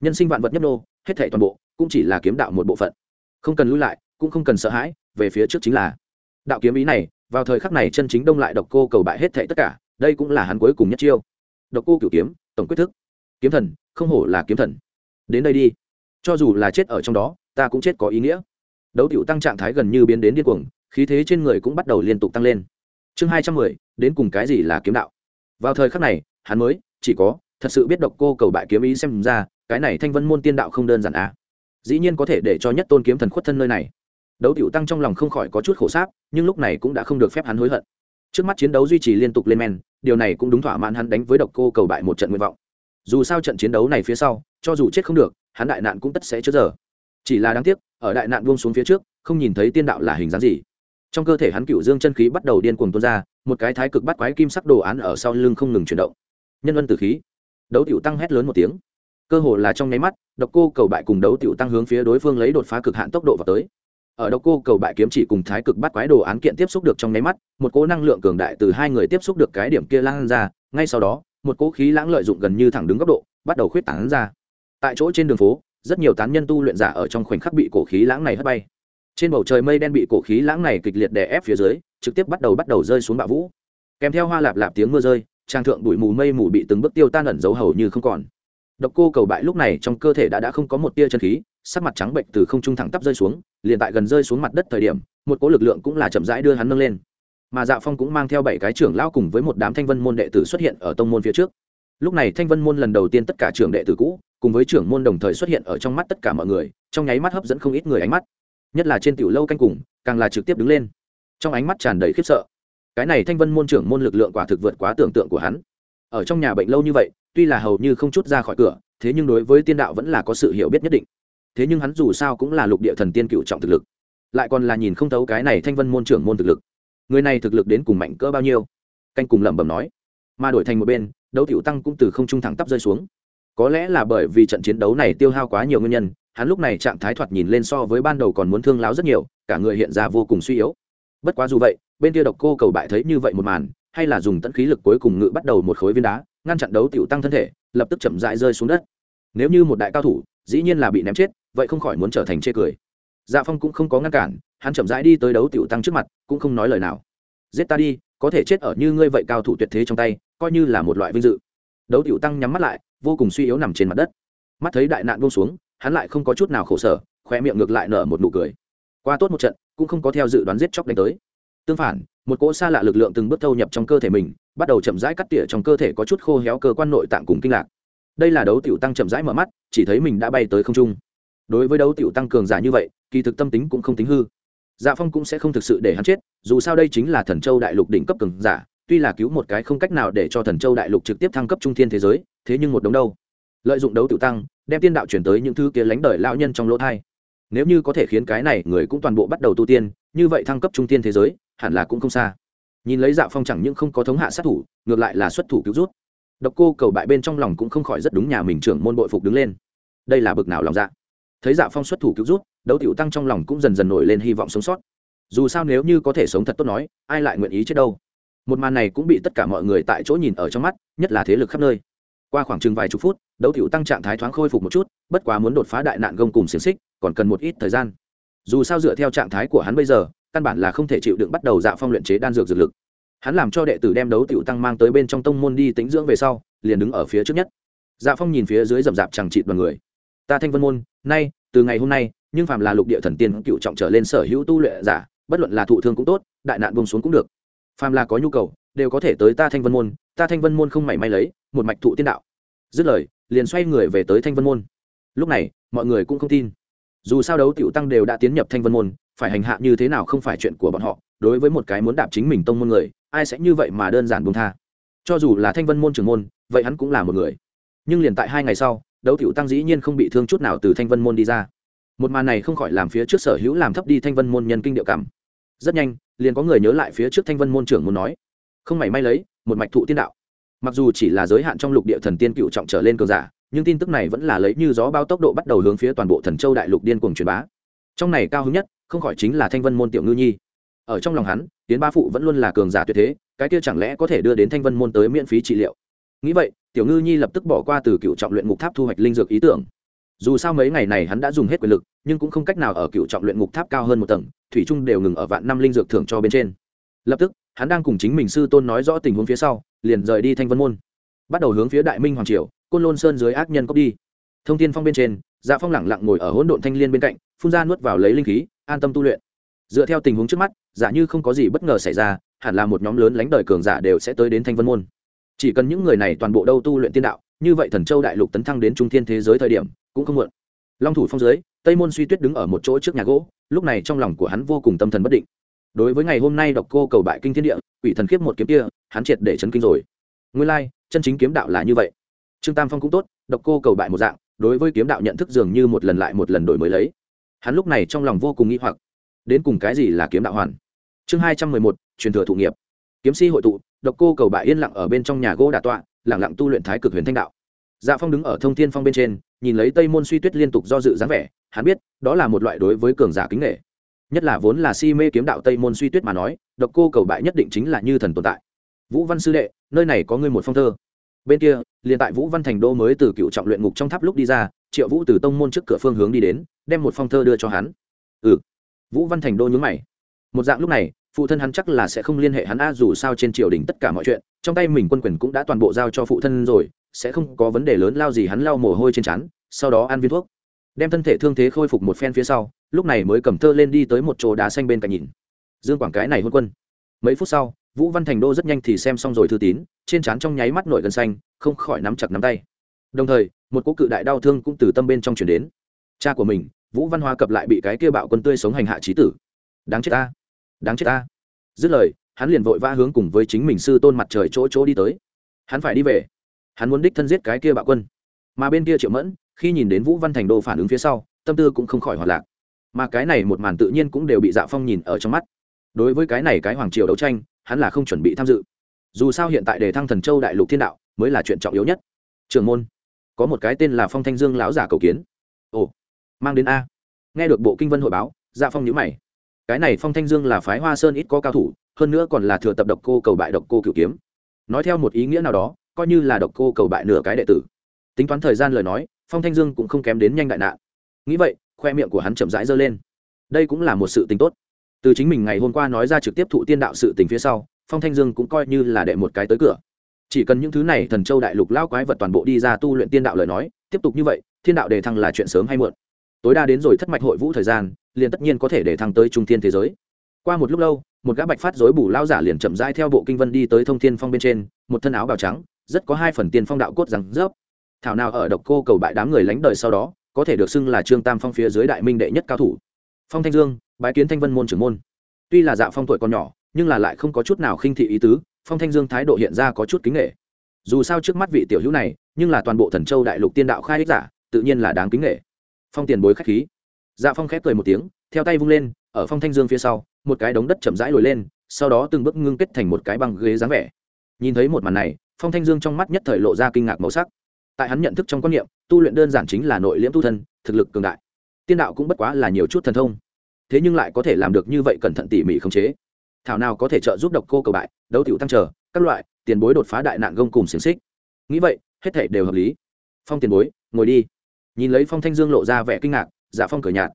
Nhân sinh vạn vật nhấp nô hết thảy toàn bộ cũng chỉ là kiếm đạo một bộ phận. Không cần lui lại cũng không cần sợ hãi về phía trước chính là. Đạo kiếm ý này vào thời khắc này chân chính đông lại độc cô cầu bại hết thệ tất cả, đây cũng là hắn cuối cùng nhất chiêu. Độc cô cửu kiếm, tổng quyết thức. Kiếm thần, không hổ là kiếm thần. Đến đây đi. Cho dù là chết ở trong đó, ta cũng chết có ý nghĩa. Đấu tiểu tăng trạng thái gần như biến đến điên cuồng, khí thế trên người cũng bắt đầu liên tục tăng lên. Chương hai trăm mười, đến cùng cái gì là kiếm đạo? Vào thời khắc này, hắn mới, chỉ có, thật sự biết độc cô cầu bại kiếm ý xem ra, cái này thanh vân môn tiên đạo không đơn giản à. dĩ nhiên có thể để cho nhất tôn kiếm thần khuất thân nơi này đấu tiểu tăng trong lòng không khỏi có chút khổ sáp, nhưng lúc này cũng đã không được phép hắn hối hận. Trước mắt chiến đấu duy trì liên tục lên men, điều này cũng đúng thỏa mãn hắn đánh với độc cô cầu bại một trận nguyện vọng. Dù sao trận chiến đấu này phía sau, cho dù chết không được, hắn đại nạn cũng tất sẽ chớ giờ. Chỉ là đáng tiếc, ở đại nạn buông xuống phía trước, không nhìn thấy tiên đạo là hình dáng gì. Trong cơ thể hắn cựu dương chân khí bắt đầu điên cuồng tuôn ra, một cái thái cực bắt quái kim sắc đồ án ở sau lưng không ngừng chuyển động. Nhân ân tử khí. Đấu tiểu tăng hét lớn một tiếng. Cơ hồ là trong nháy mắt, độc cô cầu bại cùng đấu tiểu tăng hướng phía đối phương lấy đột phá cực hạn tốc độ vào tới ở độc cô cầu bại kiếm chỉ cùng thái cực bắt quái đồ án kiện tiếp xúc được trong nháy mắt, một cỗ năng lượng cường đại từ hai người tiếp xúc được cái điểm kia lan ra, ngay sau đó, một cỗ khí lãng lợi dụng gần như thẳng đứng góc độ, bắt đầu khuyết tán ra. Tại chỗ trên đường phố, rất nhiều tán nhân tu luyện giả ở trong khoảnh khắc bị cổ khí lãng này hất bay. Trên bầu trời mây đen bị cổ khí lãng này kịch liệt đè ép phía dưới, trực tiếp bắt đầu bắt đầu rơi xuống bạo vũ. Kèm theo hoa lạp lạp tiếng mưa rơi, trang thượng bụi mù mây mù bị từng bước tiêu tan ẩn giấu hầu như không còn. Độc cô cầu bại lúc này trong cơ thể đã đã không có một tia chân khí sắc mặt trắng bệnh từ không trung thẳng tắp rơi xuống, liền tại gần rơi xuống mặt đất thời điểm, một cỗ lực lượng cũng là chậm rãi đưa hắn nâng lên. Mà dạ phong cũng mang theo bảy cái trưởng lao cùng với một đám thanh vân môn đệ tử xuất hiện ở tông môn phía trước. Lúc này thanh vân môn lần đầu tiên tất cả trưởng đệ tử cũ, cùng với trưởng môn đồng thời xuất hiện ở trong mắt tất cả mọi người, trong nháy mắt hấp dẫn không ít người ánh mắt. Nhất là trên tiểu lâu canh cùng, càng là trực tiếp đứng lên. Trong ánh mắt tràn đầy khiếp sợ. Cái này thanh vân môn trưởng môn lực lượng quả thực vượt quá tưởng tượng của hắn. Ở trong nhà bệnh lâu như vậy, tuy là hầu như không chút ra khỏi cửa, thế nhưng đối với tiên đạo vẫn là có sự hiểu biết nhất định thế nhưng hắn dù sao cũng là lục địa thần tiên cựu trọng thực lực, lại còn là nhìn không thấu cái này thanh vân môn trưởng môn thực lực. Người này thực lực đến cùng mạnh cỡ bao nhiêu? Canh cùng lẩm bẩm nói. Mà đổi thành một bên, đấu tiểu tăng cũng từ không trung thẳng tắp rơi xuống. Có lẽ là bởi vì trận chiến đấu này tiêu hao quá nhiều nguyên nhân, hắn lúc này trạng thái thoạt nhìn lên so với ban đầu còn muốn thương láo rất nhiều, cả người hiện ra vô cùng suy yếu. Bất quá dù vậy, bên kia độc cô cầu bại thấy như vậy một màn, hay là dùng tận khí lực cuối cùng ngự bắt đầu một khối viên đá, ngăn chặn đấu tiểu tăng thân thể, lập tức chậm rãi rơi xuống đất. Nếu như một đại cao thủ, dĩ nhiên là bị ném chết vậy không khỏi muốn trở thành chê cười. Dạ phong cũng không có ngăn cản, hắn chậm rãi đi tới đấu tiểu tăng trước mặt, cũng không nói lời nào. Giết ta đi, có thể chết ở như ngươi vậy cao thủ tuyệt thế trong tay, coi như là một loại vinh dự. Đấu tiểu tăng nhắm mắt lại, vô cùng suy yếu nằm trên mặt đất. Mắt thấy đại nạn buông xuống, hắn lại không có chút nào khổ sở khoe miệng ngược lại nở một nụ cười. Qua tốt một trận, cũng không có theo dự đoán giết chóc đánh tới. Tương phản, một cỗ xa lạ lực lượng từng bước thâu nhập trong cơ thể mình, bắt đầu chậm rãi cắt tỉa trong cơ thể có chút khô héo cơ quan nội tạng cùng kinh lạc. Đây là đấu tiểu tăng chậm rãi mở mắt, chỉ thấy mình đã bay tới không trung đối với đấu tiểu tăng cường giả như vậy, kỳ thực tâm tính cũng không tính hư. Dạ phong cũng sẽ không thực sự để hắn chết, dù sao đây chính là thần châu đại lục đỉnh cấp cường giả, tuy là cứu một cái không cách nào để cho thần châu đại lục trực tiếp thăng cấp trung thiên thế giới, thế nhưng một đống đâu. Lợi dụng đấu tiểu tăng, đem tiên đạo chuyển tới những thứ kia lánh đời lão nhân trong lỗ thai. Nếu như có thể khiến cái này người cũng toàn bộ bắt đầu tu tiên, như vậy thăng cấp trung tiên thế giới, hẳn là cũng không xa. Nhìn lấy dạ phong chẳng những không có thống hạ sát thủ, ngược lại là xuất thủ cứu rút. Độc cô cầu bại bên trong lòng cũng không khỏi rất đúng nhà mình trưởng môn bội phục đứng lên. Đây là bực nào lòng dạ? Thấy dạ phong xuất thủ cứu rút đấu tiểu tăng trong lòng cũng dần dần nổi lên hy vọng sống sót. Dù sao nếu như có thể sống thật tốt nói, ai lại nguyện ý chết đâu? Một màn này cũng bị tất cả mọi người tại chỗ nhìn ở trong mắt, nhất là thế lực khắp nơi. Qua khoảng chừng vài chục phút, đấu tiểu tăng trạng thái thoáng khôi phục một chút, bất quá muốn đột phá đại nạn gông cùng xiềng xích, còn cần một ít thời gian. Dù sao dựa theo trạng thái của hắn bây giờ, căn bản là không thể chịu đựng bắt đầu dạ phong luyện chế đan dược dược lực. Hắn làm cho đệ tử đem đấu tiểu tăng mang tới bên trong tông môn đi tính dưỡng về sau, liền đứng ở phía trước nhất. Dạ phong nhìn phía dưới rậm rạp chẳng chịt đoàn người ta thanh vân môn, nay, từ ngày hôm nay, nhưng phàm là lục địa thần tiên cựu trọng trở lên sở hữu tu luyện giả, bất luận là thụ thương cũng tốt, đại nạn buông xuống cũng được. Phàm là có nhu cầu, đều có thể tới ta thanh vân môn, ta thanh vân môn không mảy may lấy, một mạch thụ tiên đạo. Dứt lời, liền xoay người về tới thanh vân môn. Lúc này, mọi người cũng không tin. Dù sao đấu tiểu tăng đều đã tiến nhập thanh vân môn, phải hành hạ như thế nào không phải chuyện của bọn họ, đối với một cái muốn đạp chính mình tông môn người, ai sẽ như vậy mà đơn giản buông tha. Cho dù là thanh vân môn trưởng môn, vậy hắn cũng là một người. Nhưng liền tại hai ngày sau đấu tiểu tăng dĩ nhiên không bị thương chút nào từ thanh vân môn đi ra. Một màn này không khỏi làm phía trước sở hữu làm thấp đi thanh vân môn nhân kinh điệu cảm. Rất nhanh, liền có người nhớ lại phía trước thanh vân môn trưởng muốn nói, không mảy may lấy, một mạch thụ tiên đạo. Mặc dù chỉ là giới hạn trong lục địa thần tiên cựu trọng trở lên cường giả, nhưng tin tức này vẫn là lấy như gió bao tốc độ bắt đầu hướng phía toàn bộ thần châu đại lục điên cuồng truyền bá. Trong này cao hứng nhất, không khỏi chính là thanh vân môn tiểu ngư nhi. Ở trong lòng hắn tiến ba phụ vẫn luôn là cường giả tuyệt thế, cái kia chẳng lẽ có thể đưa đến thanh vân môn tới miễn phí trị liệu? Nghĩ vậy, tiểu ngư nhi lập tức bỏ qua từ cựu trọng luyện ngục tháp thu hoạch linh dược ý tưởng. Dù sao mấy ngày này hắn đã dùng hết quyền lực, nhưng cũng không cách nào ở cựu trọng luyện ngục tháp cao hơn một tầng, thủy trung đều ngừng ở vạn năm linh dược thưởng cho bên trên. Lập tức, hắn đang cùng chính mình sư tôn nói rõ tình huống phía sau, liền rời đi thanh vân môn. Bắt đầu hướng phía đại minh hoàng triều, côn lôn sơn dưới ác nhân cốc đi. Thông tin phong bên trên dạ phong lẳng lặng ngồi ở hỗn độn thanh liên bên cạnh, phun ra nuốt vào lấy linh khí, an tâm tu luyện. Dựa theo tình huống trước mắt, giả như không có gì bất ngờ xảy ra, hẳn là một nhóm lớn lánh đời cường giả đều sẽ tới đến thanh vân môn chỉ cần những người này toàn bộ đâu tu luyện tiên đạo, như vậy thần châu đại lục tấn thăng đến trung thiên thế giới thời điểm, cũng không muộn. Long thủ phong dưới, tây môn suy tuyết đứng ở một chỗ trước nhà gỗ, lúc này trong lòng của hắn vô cùng tâm thần bất định. Đối với ngày hôm nay độc cô cầu bại kinh thiên địa, quỷ thần khiếp một kiếm kia, hắn triệt để chấn kinh rồi. Nguyên lai, chân chính kiếm đạo là như vậy. Trương tam phong cũng tốt, độc cô cầu bại một dạng, đối với kiếm đạo nhận thức dường như một lần lại một lần đổi mới lấy. Hắn lúc này trong lòng vô cùng nghĩ hoặc. Đến cùng cái gì là kiếm đạo hoàn? Chương hai trăm mười một, truyền thừa thụ nghiệp kiếm si hội tụ, độc cô cầu bại yên lặng ở bên trong nhà gỗ đà tọa lẳng lặng tu luyện thái cực huyền thanh đạo. Dạ phong đứng ở thông thiên phong bên trên, nhìn lấy tây môn suy tuyết liên tục do dự dáng vẻ, hắn biết, đó là một loại đối với cường giả kính nghệ nhất là vốn là si mê kiếm đạo tây môn suy tuyết mà nói, độc cô cầu bại nhất định chính là như thần tồn tại. Vũ văn sư đệ, nơi này có ngươi một phong thơ. Bên kia, liền tại vũ văn thành đô mới từ cựu trọng luyện ngục trong tháp lúc đi ra, triệu vũ từ tông môn trước cửa phương hướng đi đến, đem một phong thơ đưa cho hắn. Ừ. Vũ văn thành đô nhúng mày. Một dạng lúc này phụ thân hắn chắc là sẽ không liên hệ hắn a, dù sao trên triều đình tất cả mọi chuyện, trong tay mình quân quyền cũng đã toàn bộ giao cho phụ thân rồi, sẽ không có vấn đề lớn lao gì hắn lau mồ hôi trên trán, sau đó ăn viên thuốc. Đem thân thể thương thế khôi phục một phen phía sau, lúc này mới cầm thơ lên đi tới một chỗ đá xanh bên cạnh nhìn. Dương quảng cái này hôn quân. Mấy phút sau, vũ văn thành đô rất nhanh thì xem xong rồi thư tín, trên trán trong nháy mắt nổi gần xanh, không khỏi nắm chặt nắm tay. Đồng thời, một cỗ cự đại đau thương cũng từ tâm bên trong chuyển đến. Cha của mình, vũ văn hoa cập lại bị cái kia bạo quân tươi sống hành hạ trí tử. Đáng chết ta đáng chết ta. Dứt lời, hắn liền vội vã hướng cùng với chính mình sư tôn mặt trời chỗ chỗ đi tới. Hắn phải đi về. Hắn muốn đích thân giết cái kia bạo quân. Mà bên kia triệu mẫn, khi nhìn đến vũ văn thành đô phản ứng phía sau, tâm tư cũng không khỏi hoạt lạc. Mà cái này một màn tự nhiên cũng đều bị dạ phong nhìn ở trong mắt. Đối với cái này cái hoàng triều đấu tranh, hắn là không chuẩn bị tham dự. Dù sao hiện tại đề thăng thần châu đại lục thiên đạo mới là chuyện trọng yếu nhất. Trường môn, có một cái tên là phong thanh dương lão giả cầu kiến. Ồ, mang đến a. Nghe được bộ kinh vân hội báo dạ phong nhữ mày cái này phong thanh dương là phái hoa sơn ít có cao thủ, hơn nữa còn là thừa tập độc cô cầu bại độc cô cựu kiếm. Nói theo một ý nghĩa nào đó, coi như là độc cô cầu bại nửa cái đệ tử. Tính toán thời gian lời nói, phong thanh dương cũng không kém đến nhanh đại nạn. Nghĩ vậy, khoe miệng của hắn chậm rãi giơ lên. Đây cũng là một sự tính tốt. Từ chính mình ngày hôm qua nói ra trực tiếp thụ tiên đạo sự tình phía sau, phong thanh dương cũng coi như là đệ một cái tới cửa. Chỉ cần những thứ này thần châu đại lục lao quái vật toàn bộ đi ra tu luyện tiên đạo lời nói, tiếp tục như vậy, thiên đạo đề thăng là chuyện sớm hay muộn. Tối đa đến rồi thất mạch hội vũ thời gian liền tất nhiên có thể để thăng tới trung thiên thế giới. Qua một lúc lâu, một gã bạch phát dối bù lao giả liền chậm rãi theo bộ kinh vân đi tới thông thiên phong bên trên, một thân áo bào trắng, rất có hai phần tiền phong đạo cốt rằng rớp. Thảo nào ở độc cô cầu bại đám người lánh đời sau đó, có thể được xưng là trương tam phong phía dưới đại minh đệ nhất cao thủ. Phong thanh dương, bái kiến thanh vân môn trưởng môn. Tuy là dạ phong tuổi còn nhỏ, nhưng là lại không có chút nào khinh thị ý tứ, phong thanh dương thái độ hiện ra có chút kính nghệ dù sao trước mắt vị tiểu hữu này, nhưng là toàn bộ thần châu đại lục tiên đạo khai ích giả, tự nhiên là đáng kính nghệ phong tiền bối khách khí dạ phong khép cười một tiếng, theo tay vung lên, ở phong thanh dương phía sau, một cái đống đất chậm rãi lồi lên, sau đó từng bước ngưng kết thành một cái băng ghế dáng vẻ. Nhìn thấy một màn này, phong thanh dương trong mắt nhất thời lộ ra kinh ngạc màu sắc. Tại hắn nhận thức trong quan niệm, tu luyện đơn giản chính là nội liễm tu thân, thực lực cường đại. Tiên đạo cũng bất quá là nhiều chút thần thông. Thế nhưng lại có thể làm được như vậy cẩn thận tỉ mỉ khống chế. Thảo nào có thể trợ giúp độc cô cầu bại, đấu tiểu tăng trở, các loại, tiền bối đột phá đại nạn gông cùng xiềng xích. Nghĩ vậy, hết thể đều hợp lý. Phong tiền bối, ngồi đi. Nhìn lấy phong thanh dương lộ ra vẻ kinh ngạc dạ phong cởi nhạt.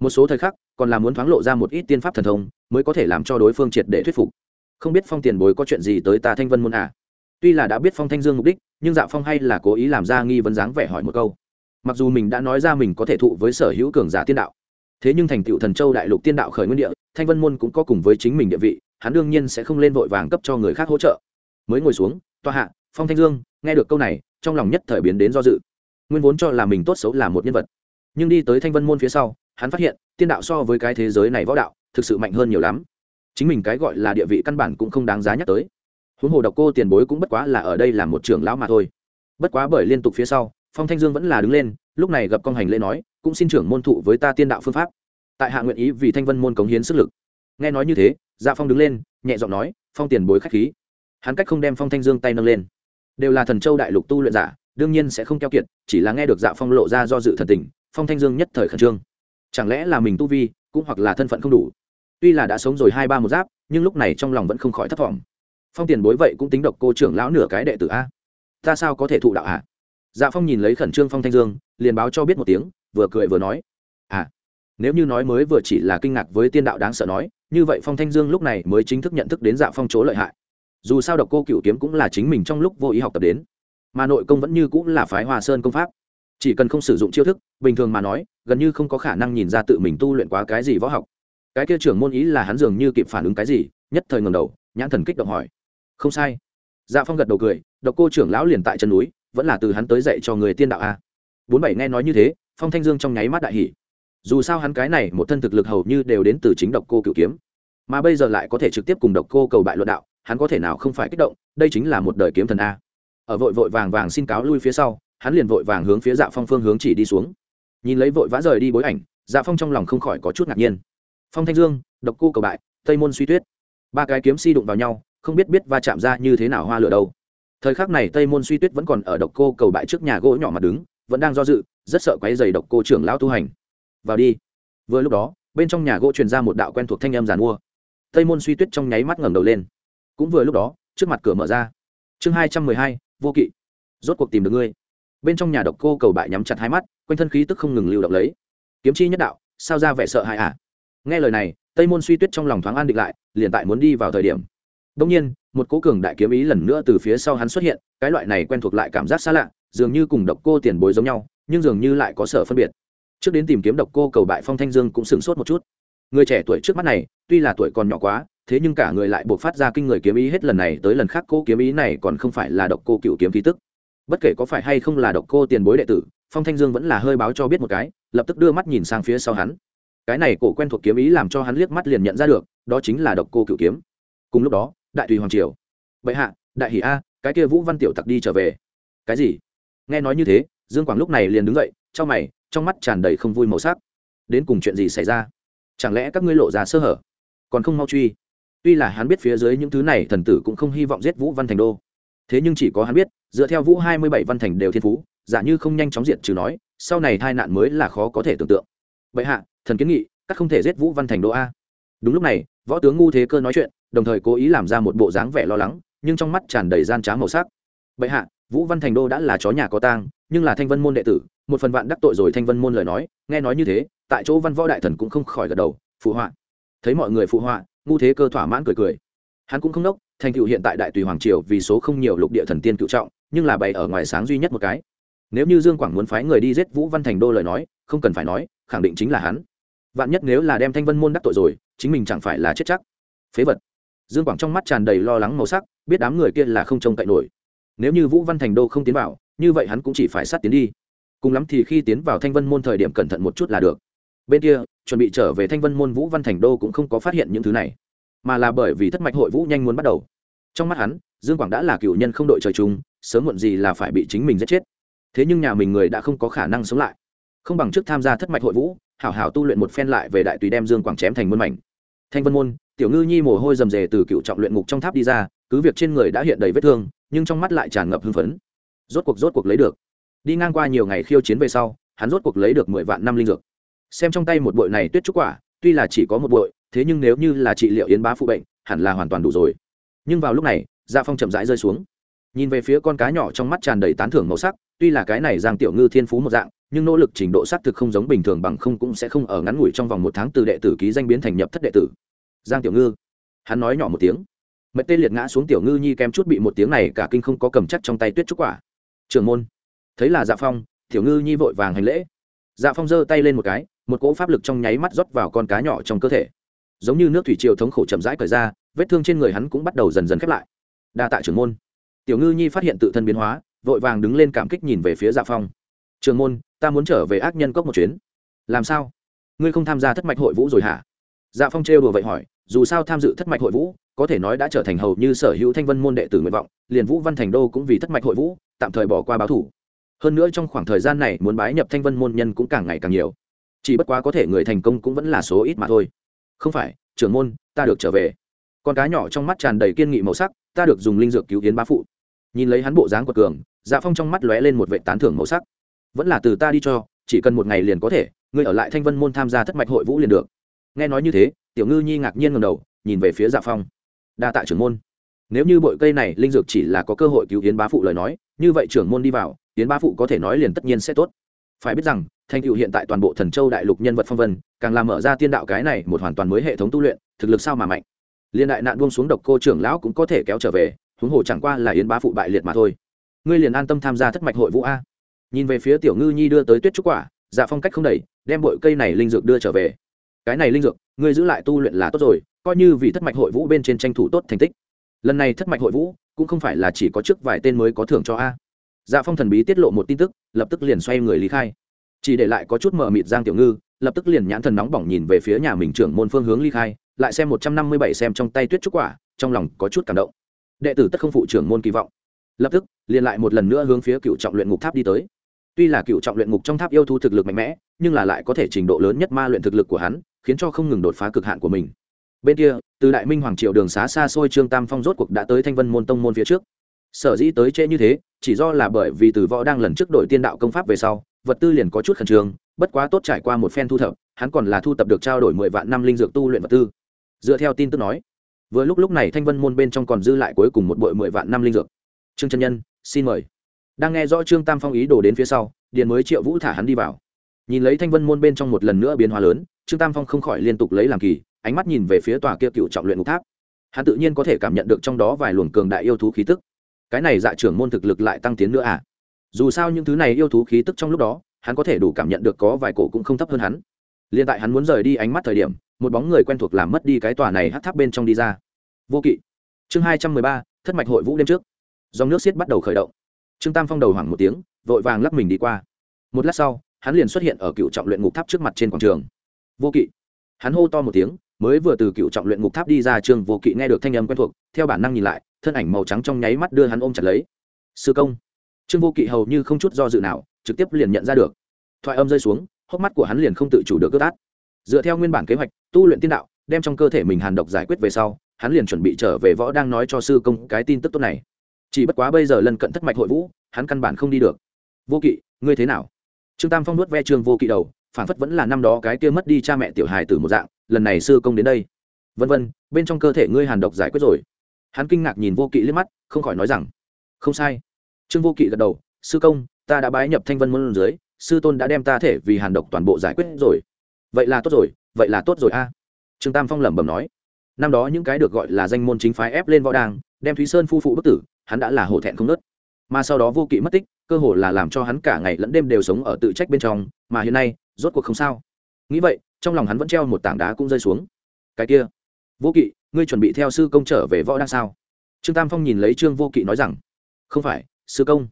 Một số thời khắc, còn là muốn thoáng lộ ra một ít tiên pháp thần thông, mới có thể làm cho đối phương triệt để thuyết phục. Không biết phong tiền bối có chuyện gì tới ta thanh vân môn à? Tuy là đã biết phong thanh dương mục đích, nhưng dạ phong hay là cố ý làm ra nghi vấn dáng vẻ hỏi một câu. Mặc dù mình đã nói ra mình có thể thụ với sở hữu cường giả tiên đạo, thế nhưng thành tựu thần châu đại lục tiên đạo khởi nguyên địa, thanh vân môn cũng có cùng với chính mình địa vị, hắn đương nhiên sẽ không lên vội vàng cấp cho người khác hỗ trợ. Mới ngồi xuống toa hạ, phong thanh dương, nghe được câu này, trong lòng nhất thời biến đến do dự. Nguyên vốn cho là mình tốt xấu là một nhân vật nhưng đi tới thanh vân môn phía sau, hắn phát hiện, tiên đạo so với cái thế giới này võ đạo, thực sự mạnh hơn nhiều lắm. Chính mình cái gọi là địa vị căn bản cũng không đáng giá nhắc tới. Huống hồ độc cô tiền bối cũng bất quá là ở đây là một trưởng lão mà thôi. Bất quá bởi liên tục phía sau, phong thanh dương vẫn là đứng lên, lúc này gặp công hành lễ nói, cũng xin trưởng môn thụ với ta tiên đạo phương pháp. Tại hạ nguyện ý vì thanh vân môn cống hiến sức lực. Nghe nói như thế dạ phong đứng lên, nhẹ giọng nói, phong tiền bối k h á c h khí. Hắn cách không đem phong thanh dương tay nâng lên. Đều là thần châu đại lục tu luyện giả, đương nhiên sẽ không keo kiệt, chỉ là nghe được dạ phong lộ ra do dự thần tình phong thanh dương nhất thời khẩn trương. Chẳng lẽ là mình tu vi, cũng hoặc là thân phận không đủ? Tuy là đã sống rồi hai ba một giáp, nhưng lúc này trong lòng vẫn không khỏi thất vọng. Phong tiền bối vậy cũng tính độc cô trưởng lão nửa cái đệ tử a. Ta sao có thể thụ đạo à? dạ phong nhìn lấy khẩn trương phong thanh dương, liền báo cho biết một tiếng, vừa cười vừa nói. À nếu như nói mới vừa chỉ là kinh ngạc với tiên đạo đáng sợ nói, như vậy phong thanh dương lúc này mới chính thức nhận thức đến dạ phong chỗ lợi hại. Dù sao độc cô cựu kiếm cũng là chính mình trong lúc vô ý học tập đến. Mà nội công vẫn như cũng là phái hòa sơn công pháp chỉ cần không sử dụng chiêu thức, bình thường mà nói, gần như không có khả năng nhìn ra tự mình tu luyện quá cái gì võ học. Cái kia trưởng môn ý là hắn dường như kịp phản ứng cái gì, nhất thời ngầm đầu, nhãn thần kích động hỏi. Không sai. Dạ phong gật đầu cười, độc cô trưởng lão liền tại chân núi, vẫn là từ hắn tới dạy cho người tiên đạo a. Bốn bảy nghe nói như thế, phong thanh dương trong nháy mắt đại hỷ dù sao hắn cái này một thân thực lực hầu như đều đến từ chính độc cô cựu kiếm. Mà bây giờ lại có thể trực tiếp cùng độc cô cầu bại luận đạo, hắn có thể nào không phải kích động, đây chính là một đời kiếm thần a. Ở vội vội vàng vàng xin cáo lui phía sau hắn liền vội vàng hướng phía dạ phong phương hướng chỉ đi xuống. Nhìn lấy vội vã rời đi bối ảnh dạ phong trong lòng không khỏi có chút ngạc nhiên. Phong thanh dương, độc cô cầu bại, tây môn suy tuyết. Ba cái kiếm si đụng vào nhau, không biết biết va chạm ra như thế nào hoa lửa đâu. Thời khắc này tây môn suy tuyết vẫn còn ở độc cô cầu bại trước nhà gỗ nhỏ mặt đứng, vẫn đang do dự, rất sợ quấy dày độc cô trưởng lão tu hành. Vào đi. Vừa lúc đó, bên trong nhà gỗ truyền ra một đạo quen thuộc thanh âm giàn mua. Tây môn suy tuyết trong nháy mắt ngẩng đầu lên. Cũng vừa lúc đó, trước mặt cửa mở ra. Chương hai trăm mười hai, vô kỵ. Rốt cuộc tìm được ngươi bên trong nhà độc cô cầu bại nhắm chặt hai mắt, quanh thân khí tức không ngừng lưu động lấy. Kiếm chi nhất đạo, sao ra vẻ sợ hãi à? Nghe lời này, tây môn suy tuyết trong lòng thoáng an định lại, liền tại muốn đi vào thời điểm. Đông nhiên, một cố cường đại kiếm ý lần nữa từ phía sau hắn xuất hiện, cái loại này quen thuộc lại cảm giác xa lạ, dường như cùng độc cô tiền bối giống nhau, nhưng dường như lại có sở phân biệt. Trước đến tìm kiếm độc cô cầu bại phong thanh dương cũng sửng sốt một chút. Người trẻ tuổi trước mắt này, tuy là tuổi còn nhỏ quá, thế nhưng cả người lại buộc phát ra kinh người kiếm ý hết lần này tới lần khác cô kiếm ý này còn không phải là độc cô cựu kiếm khí tức bất kể có phải hay không là độc cô tiền bối đệ tử, phong thanh dương vẫn là hơi báo cho biết một cái, lập tức đưa mắt nhìn sang phía sau hắn. Cái này cổ quen thuộc kiếm ý làm cho hắn liếc mắt liền nhận ra được, đó chính là độc cô cựu kiếm. Cùng lúc đó, đại tùy hoàng triều. Bệ hạ, đại hỷ a, cái kia vũ văn tiểu tặc đi trở về. Cái gì? Nghe nói như thế, dương quảng lúc này liền đứng dậy, trong mày, trong mắt tràn đầy không vui màu sắc. Đến cùng chuyện gì xảy ra? Chẳng lẽ các ngươi lộ ra sơ hở? Còn không mau truy. Tuy là hắn biết phía dưới những thứ này thần tử cũng không hy vọng giết vũ văn thành đô. Thế nhưng chỉ có hắn biết dựa theo vũ hai mươi bảy văn thành đều thiên phú, giả như không nhanh chóng diện trừ nói, sau này tai nạn mới là khó có thể tưởng tượng. Bệ hạ, thần kiến nghị, các không thể giết vũ văn thành đô a. Đúng lúc này, võ tướng ngu thế cơ nói chuyện, đồng thời cố ý làm ra một bộ dáng vẻ lo lắng, nhưng trong mắt tràn đầy gian trá màu sắc. Bệ hạ, vũ văn thành đô đã là chó nhà có tang, nhưng là thanh vân môn đệ tử, một phần vạn đắc tội rồi thanh vân môn lời nói, nghe nói như thế, tại chỗ văn võ đại thần cũng không khỏi gật đầu, phụ họa. Thấy mọi người phụ họa, ngu thế cơ thỏa mãn cười cười. Hắn cũng không đốc, thành tựu hiện tại đại tùy hoàng triều vì số không nhiều lục địa thần tiên cựu trọng nhưng là bày ở ngoài sáng duy nhất một cái. Nếu như dương quảng muốn phái người đi giết vũ văn thành đô lời nói, không cần phải nói, khẳng định chính là hắn. Vạn nhất nếu là đem thanh vân môn đắc tội rồi, chính mình chẳng phải là chết chắc. Phế vật. Dương quảng trong mắt tràn đầy lo lắng màu sắc, biết đám người kia là không trông cậy nổi. Nếu như vũ văn thành đô không tiến vào, như vậy hắn cũng chỉ phải sát tiến đi. Cùng lắm thì khi tiến vào thanh vân môn thời điểm cẩn thận một chút là được. Bên kia, chuẩn bị trở về thanh vân môn vũ văn thành đô cũng không có phát hiện những thứ này, mà là bởi vì thất mạch hội vũ nhanh muốn bắt đầu. Trong mắt hắn, dương quảng đã là cựu nhân không đội trời chung sớm muộn gì là phải bị chính mình giết chết. Thế nhưng nhà mình người đã không có khả năng sống lại. Không bằng trước tham gia thất mạch hội vũ, hảo hảo tu luyện một phen lại về đại tùy đem dương quảng chém thành muôn mảnh. Thanh vân môn, tiểu ngư nhi mồ hôi rầm rề từ cựu trọng luyện ngục trong tháp đi ra, cứ việc trên người đã hiện đầy vết thương, nhưng trong mắt lại tràn ngập hưng phấn. Rốt cuộc rốt cuộc lấy được. Đi ngang qua nhiều ngày khiêu chiến về sau, hắn rốt cuộc lấy được mười vạn năm linh dược. Xem trong tay một bội này tuyết trúc quả, tuy là chỉ có một bội, thế nhưng nếu như là trị liệu yến bá phụ bệnh, hẳn là hoàn toàn đủ rồi. Nhưng vào lúc này dạ phong chậm rãi rơi xuống nhìn về phía con cá nhỏ trong mắt tràn đầy tán thưởng màu sắc, tuy là cái này giang tiểu ngư thiên phú một dạng, nhưng nỗ lực trình độ xác thực không giống bình thường bằng không cũng sẽ không ở ngắn ngủi trong vòng một tháng từ đệ tử ký danh biến thành nhập thất đệ tử. Giang tiểu ngư. Hắn nói nhỏ một tiếng. Mệt tê liệt ngã xuống tiểu ngư nhi kém chút bị một tiếng này cả kinh không có cầm chắc trong tay tuyết trúc quả. Trường môn. Thấy là dạ phong, tiểu ngư nhi vội vàng hành lễ. Dạ phong giơ tay lên một cái, một cỗ pháp lực trong nháy mắt rót vào con cá nhỏ trong cơ thể. Giống như nước thủy triều thống khổ chậm rãi cởi ra, vết thương trên người hắn cũng bắt đầu dần dần khép lại. Đa tạ trưởng môn tiểu ngư nhi phát hiện tự thân biến hóa, vội vàng đứng lên cảm kích nhìn về phía dạ phong. Trường môn, ta muốn trở về ác nhân cốc một chuyến. Làm sao? Ngươi không tham gia thất mạch hội vũ rồi hả? Dạ phong trêu đùa vậy hỏi, dù sao tham dự thất mạch hội vũ, có thể nói đã trở thành hầu như sở hữu thanh vân môn đệ tử nguyện vọng, liền vũ văn thành đô cũng vì thất mạch hội vũ, tạm thời bỏ qua báo thủ. Hơn nữa trong khoảng thời gian này muốn bái nhập thanh vân môn nhân cũng càng ngày càng nhiều. Chỉ bất quá có thể người thành công cũng vẫn là số ít mà thôi. Không phải, trưởng môn, ta được trở về. Con cá nhỏ trong mắt tràn đầy kiên nghị màu sắc, ta được dùng linh dược cứu hiến bá phụ nhìn lấy hắn bộ dáng quật cường dạ phong trong mắt lóe lên một vệ tán thưởng màu sắc. Vẫn là từ ta đi cho, chỉ cần một ngày liền có thể, ngươi ở lại thanh vân môn tham gia thất mạch hội vũ liền được. Nghe nói như thế, tiểu ngư nhi ngạc nhiên ngầm đầu, nhìn về phía dạ phong. Đa tạ trưởng môn. Nếu như bội cây này linh dược chỉ là có cơ hội cứu hiến bá phụ lời nói, như vậy trưởng môn đi vào hiến bá phụ có thể nói liền tất nhiên sẽ tốt. Phải biết rằng, thanh cựu hiện tại toàn bộ thần châu đại lục nhân vật phong vân, càng làm mở ra tiên đạo cái này một hoàn toàn mới hệ thống tu luyện, thực lực sao mà mạnh. Liên đại nạn buông xuống độc cô trưởng lão cũng có thể kéo trở về huống hồ chẳng qua là yến bá phụ bại liệt mà thôi. Ngươi liền an tâm tham gia thất mạch hội vũ a. Nhìn về phía tiểu ngư nhi đưa tới tuyết trúc quả dạ phong cách không đẩy đem bội cây này linh dược đưa trở về. Cái này linh dược, ngươi giữ lại tu luyện là tốt rồi, coi như vì thất mạch hội vũ bên trên tranh thủ tốt thành tích. Lần này thất mạch hội vũ, cũng không phải là chỉ có chức vài tên mới có thưởng cho a. Dạ phong thần bí tiết lộ một tin tức, lập tức liền xoay người lý khai. Chỉ để lại có chút mờ mịt giang tiểu ngư, lập tức liền nhãn thần nóng bỏng nhìn về phía nhà mình trưởng môn phương hướng ly khai, lại xem một trăm năm mươi bảy xem trong tay tuyết trúc quả, trong lòng có chút cảm động đệ tử tất không phụ trưởng môn kỳ vọng. Lập tức, liền lại một lần nữa hướng phía cựu trọng luyện ngục tháp đi tới. Tuy là cựu trọng luyện ngục trong tháp yêu thu thực lực mạnh mẽ, nhưng là lại có thể trình độ lớn nhất ma luyện thực lực của hắn, khiến cho không ngừng đột phá cực hạn của mình. Bên kia, từ đại minh hoàng triều đường xá xa xôi trương tam phong rốt cuộc đã tới thanh vân môn tông môn phía trước. Sở dĩ tới trễ như thế, chỉ do là bởi vì từ võ đang lần trước đội tiên đạo công pháp về sau, vật tư liền có chút khẩn trương, bất quá tốt trải qua một phen thu thập, hắn còn là thu thập được trao đổi mười vạn năm linh dược tu luyện vật tư. Dựa theo tin tức nói vừa lúc lúc này thanh vân môn bên trong còn dư lại cuối cùng một bội mười vạn năm linh dược. Trương chân nhân, xin mời. Đang nghe rõ trương tam phong ý đồ đến phía sau, điền mới triệu vũ thả hắn đi vào. Nhìn lấy thanh vân môn bên trong một lần nữa biến hóa lớn, trương tam phong không khỏi liên tục lấy làm kỳ, ánh mắt nhìn về phía tòa kia cựu trọng luyện ngục tháp. Hắn tự nhiên có thể cảm nhận được trong đó vài luồng cường đại yêu thú khí tức. Cái này dạ trưởng môn thực lực lại tăng tiến nữa à? Dù sao những thứ này yêu thú khí tức trong lúc đó, hắn có thể đủ cảm nhận được có vài cổ cũng không thấp hơn hắn. Liền tại hắn muốn rời đi ánh mắt thời điểm một bóng người quen thuộc làm mất đi cái tòa này hát tháp bên trong đi ra. Vô kỵ. Chương hai trăm mười ba, thất mạch hội vũ đêm trước. Dòng nước xiết bắt đầu khởi động. Trương tam phong đầu hoảng một tiếng, vội vàng lắc mình đi qua. Một lát sau, hắn liền xuất hiện ở cựu trọng luyện ngục tháp trước mặt trên quảng trường. Vô kỵ. Hắn hô to một tiếng, mới vừa từ cựu trọng luyện ngục tháp đi ra, trương vô kỵ nghe được thanh âm quen thuộc, theo bản năng nhìn lại, thân ảnh màu trắng trong nháy mắt đưa hắn ôm chặt lấy. Sư công. Trương vô kỵ hầu như không chút do dự nào, trực tiếp liền nhận ra được. Thoại âm rơi xuống, hốc mắt của hắn liền không tự chủ được cướp át dựa theo nguyên bản kế hoạch, tu luyện tiên đạo, đem trong cơ thể mình hàn độc giải quyết về sau, hắn liền chuẩn bị trở về võ đang nói cho sư công cái tin tức tốt này. Chỉ bất quá bây giờ lần cận thất mạch hội vũ, hắn căn bản không đi được. Vô kỵ, ngươi thế nào? Trương tam phong nuốt ve trương vô kỵ đầu, phản phất vẫn là năm đó cái kia mất đi cha mẹ tiểu hài từ một dạng, lần này sư công đến đây. Vân vân, bên trong cơ thể ngươi hàn độc giải quyết rồi. Hắn kinh ngạc nhìn vô kỵ liếc mắt, không khỏi nói rằng, không sai. Trương vô kỵ gật đầu, sư công, ta đã bái nhập thanh vân môn dưới sư tôn đã đem ta thể vì hàn độc toàn bộ giải quyết rồi vậy là tốt rồi, vậy là tốt rồi a. Trương tam phong lẩm bẩm nói. Năm đó những cái được gọi là danh môn chính phái ép lên võ đàng, đem thúy sơn phu phụ bức tử, hắn đã là hổ thẹn không nớt. Mà sau đó vô kỵ mất tích, cơ hồ là làm cho hắn cả ngày lẫn đêm đều sống ở tự trách bên trong, mà hiện nay, rốt cuộc không sao. Nghĩ vậy, trong lòng hắn vẫn treo một tảng đá cũng rơi xuống. Cái kia, vô kỵ, ngươi chuẩn bị theo sư công trở về võ đang sao? Trương tam phong nhìn lấy trương vô kỵ nói rằng, không phải, sư công.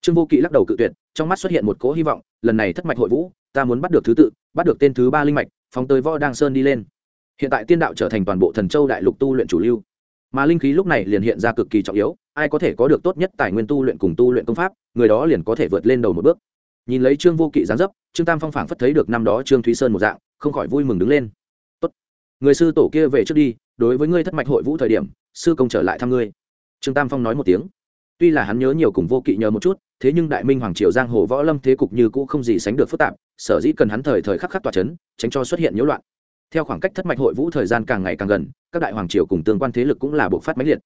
Trương vô kỵ lắc đầu cự tuyệt, trong mắt xuất hiện một cỗ hy vọng, lần này thất mạch hội vũ ta muốn bắt được thứ tự, bắt được tên thứ ba linh mạch, phóng tới võ đang sơn đi lên. Hiện tại tiên đạo trở thành toàn bộ thần châu đại lục tu luyện chủ lưu. Mà linh khí lúc này liền hiện ra cực kỳ trọng yếu, ai có thể có được tốt nhất tài nguyên tu luyện cùng tu luyện công pháp, người đó liền có thể vượt lên đầu một bước. Nhìn lấy trương vô kỵ gián dấp, trương tam phong phảng phất thấy được năm đó trương thúy sơn một dạng, không khỏi vui mừng đứng lên. Tốt, người sư tổ kia về trước đi, đối với ngươi thất mạch hội vũ thời điểm, sư công trở lại thăm ngươi. Trương tam phong nói một tiếng. Tuy là hắn nhớ nhiều cùng vô kỵ nhờ một chút, thế nhưng đại minh hoàng triều giang hồ võ lâm thế cục như cũ không gì sánh được phức tạp sở dĩ cần hắn thời thời khắc khắc tỏa chấn, tránh cho xuất hiện nhiễu loạn. Theo khoảng cách thất mạch hội vũ thời gian càng ngày càng gần, các đại hoàng triều cùng tương quan thế lực cũng là buộc phát mãnh liệt.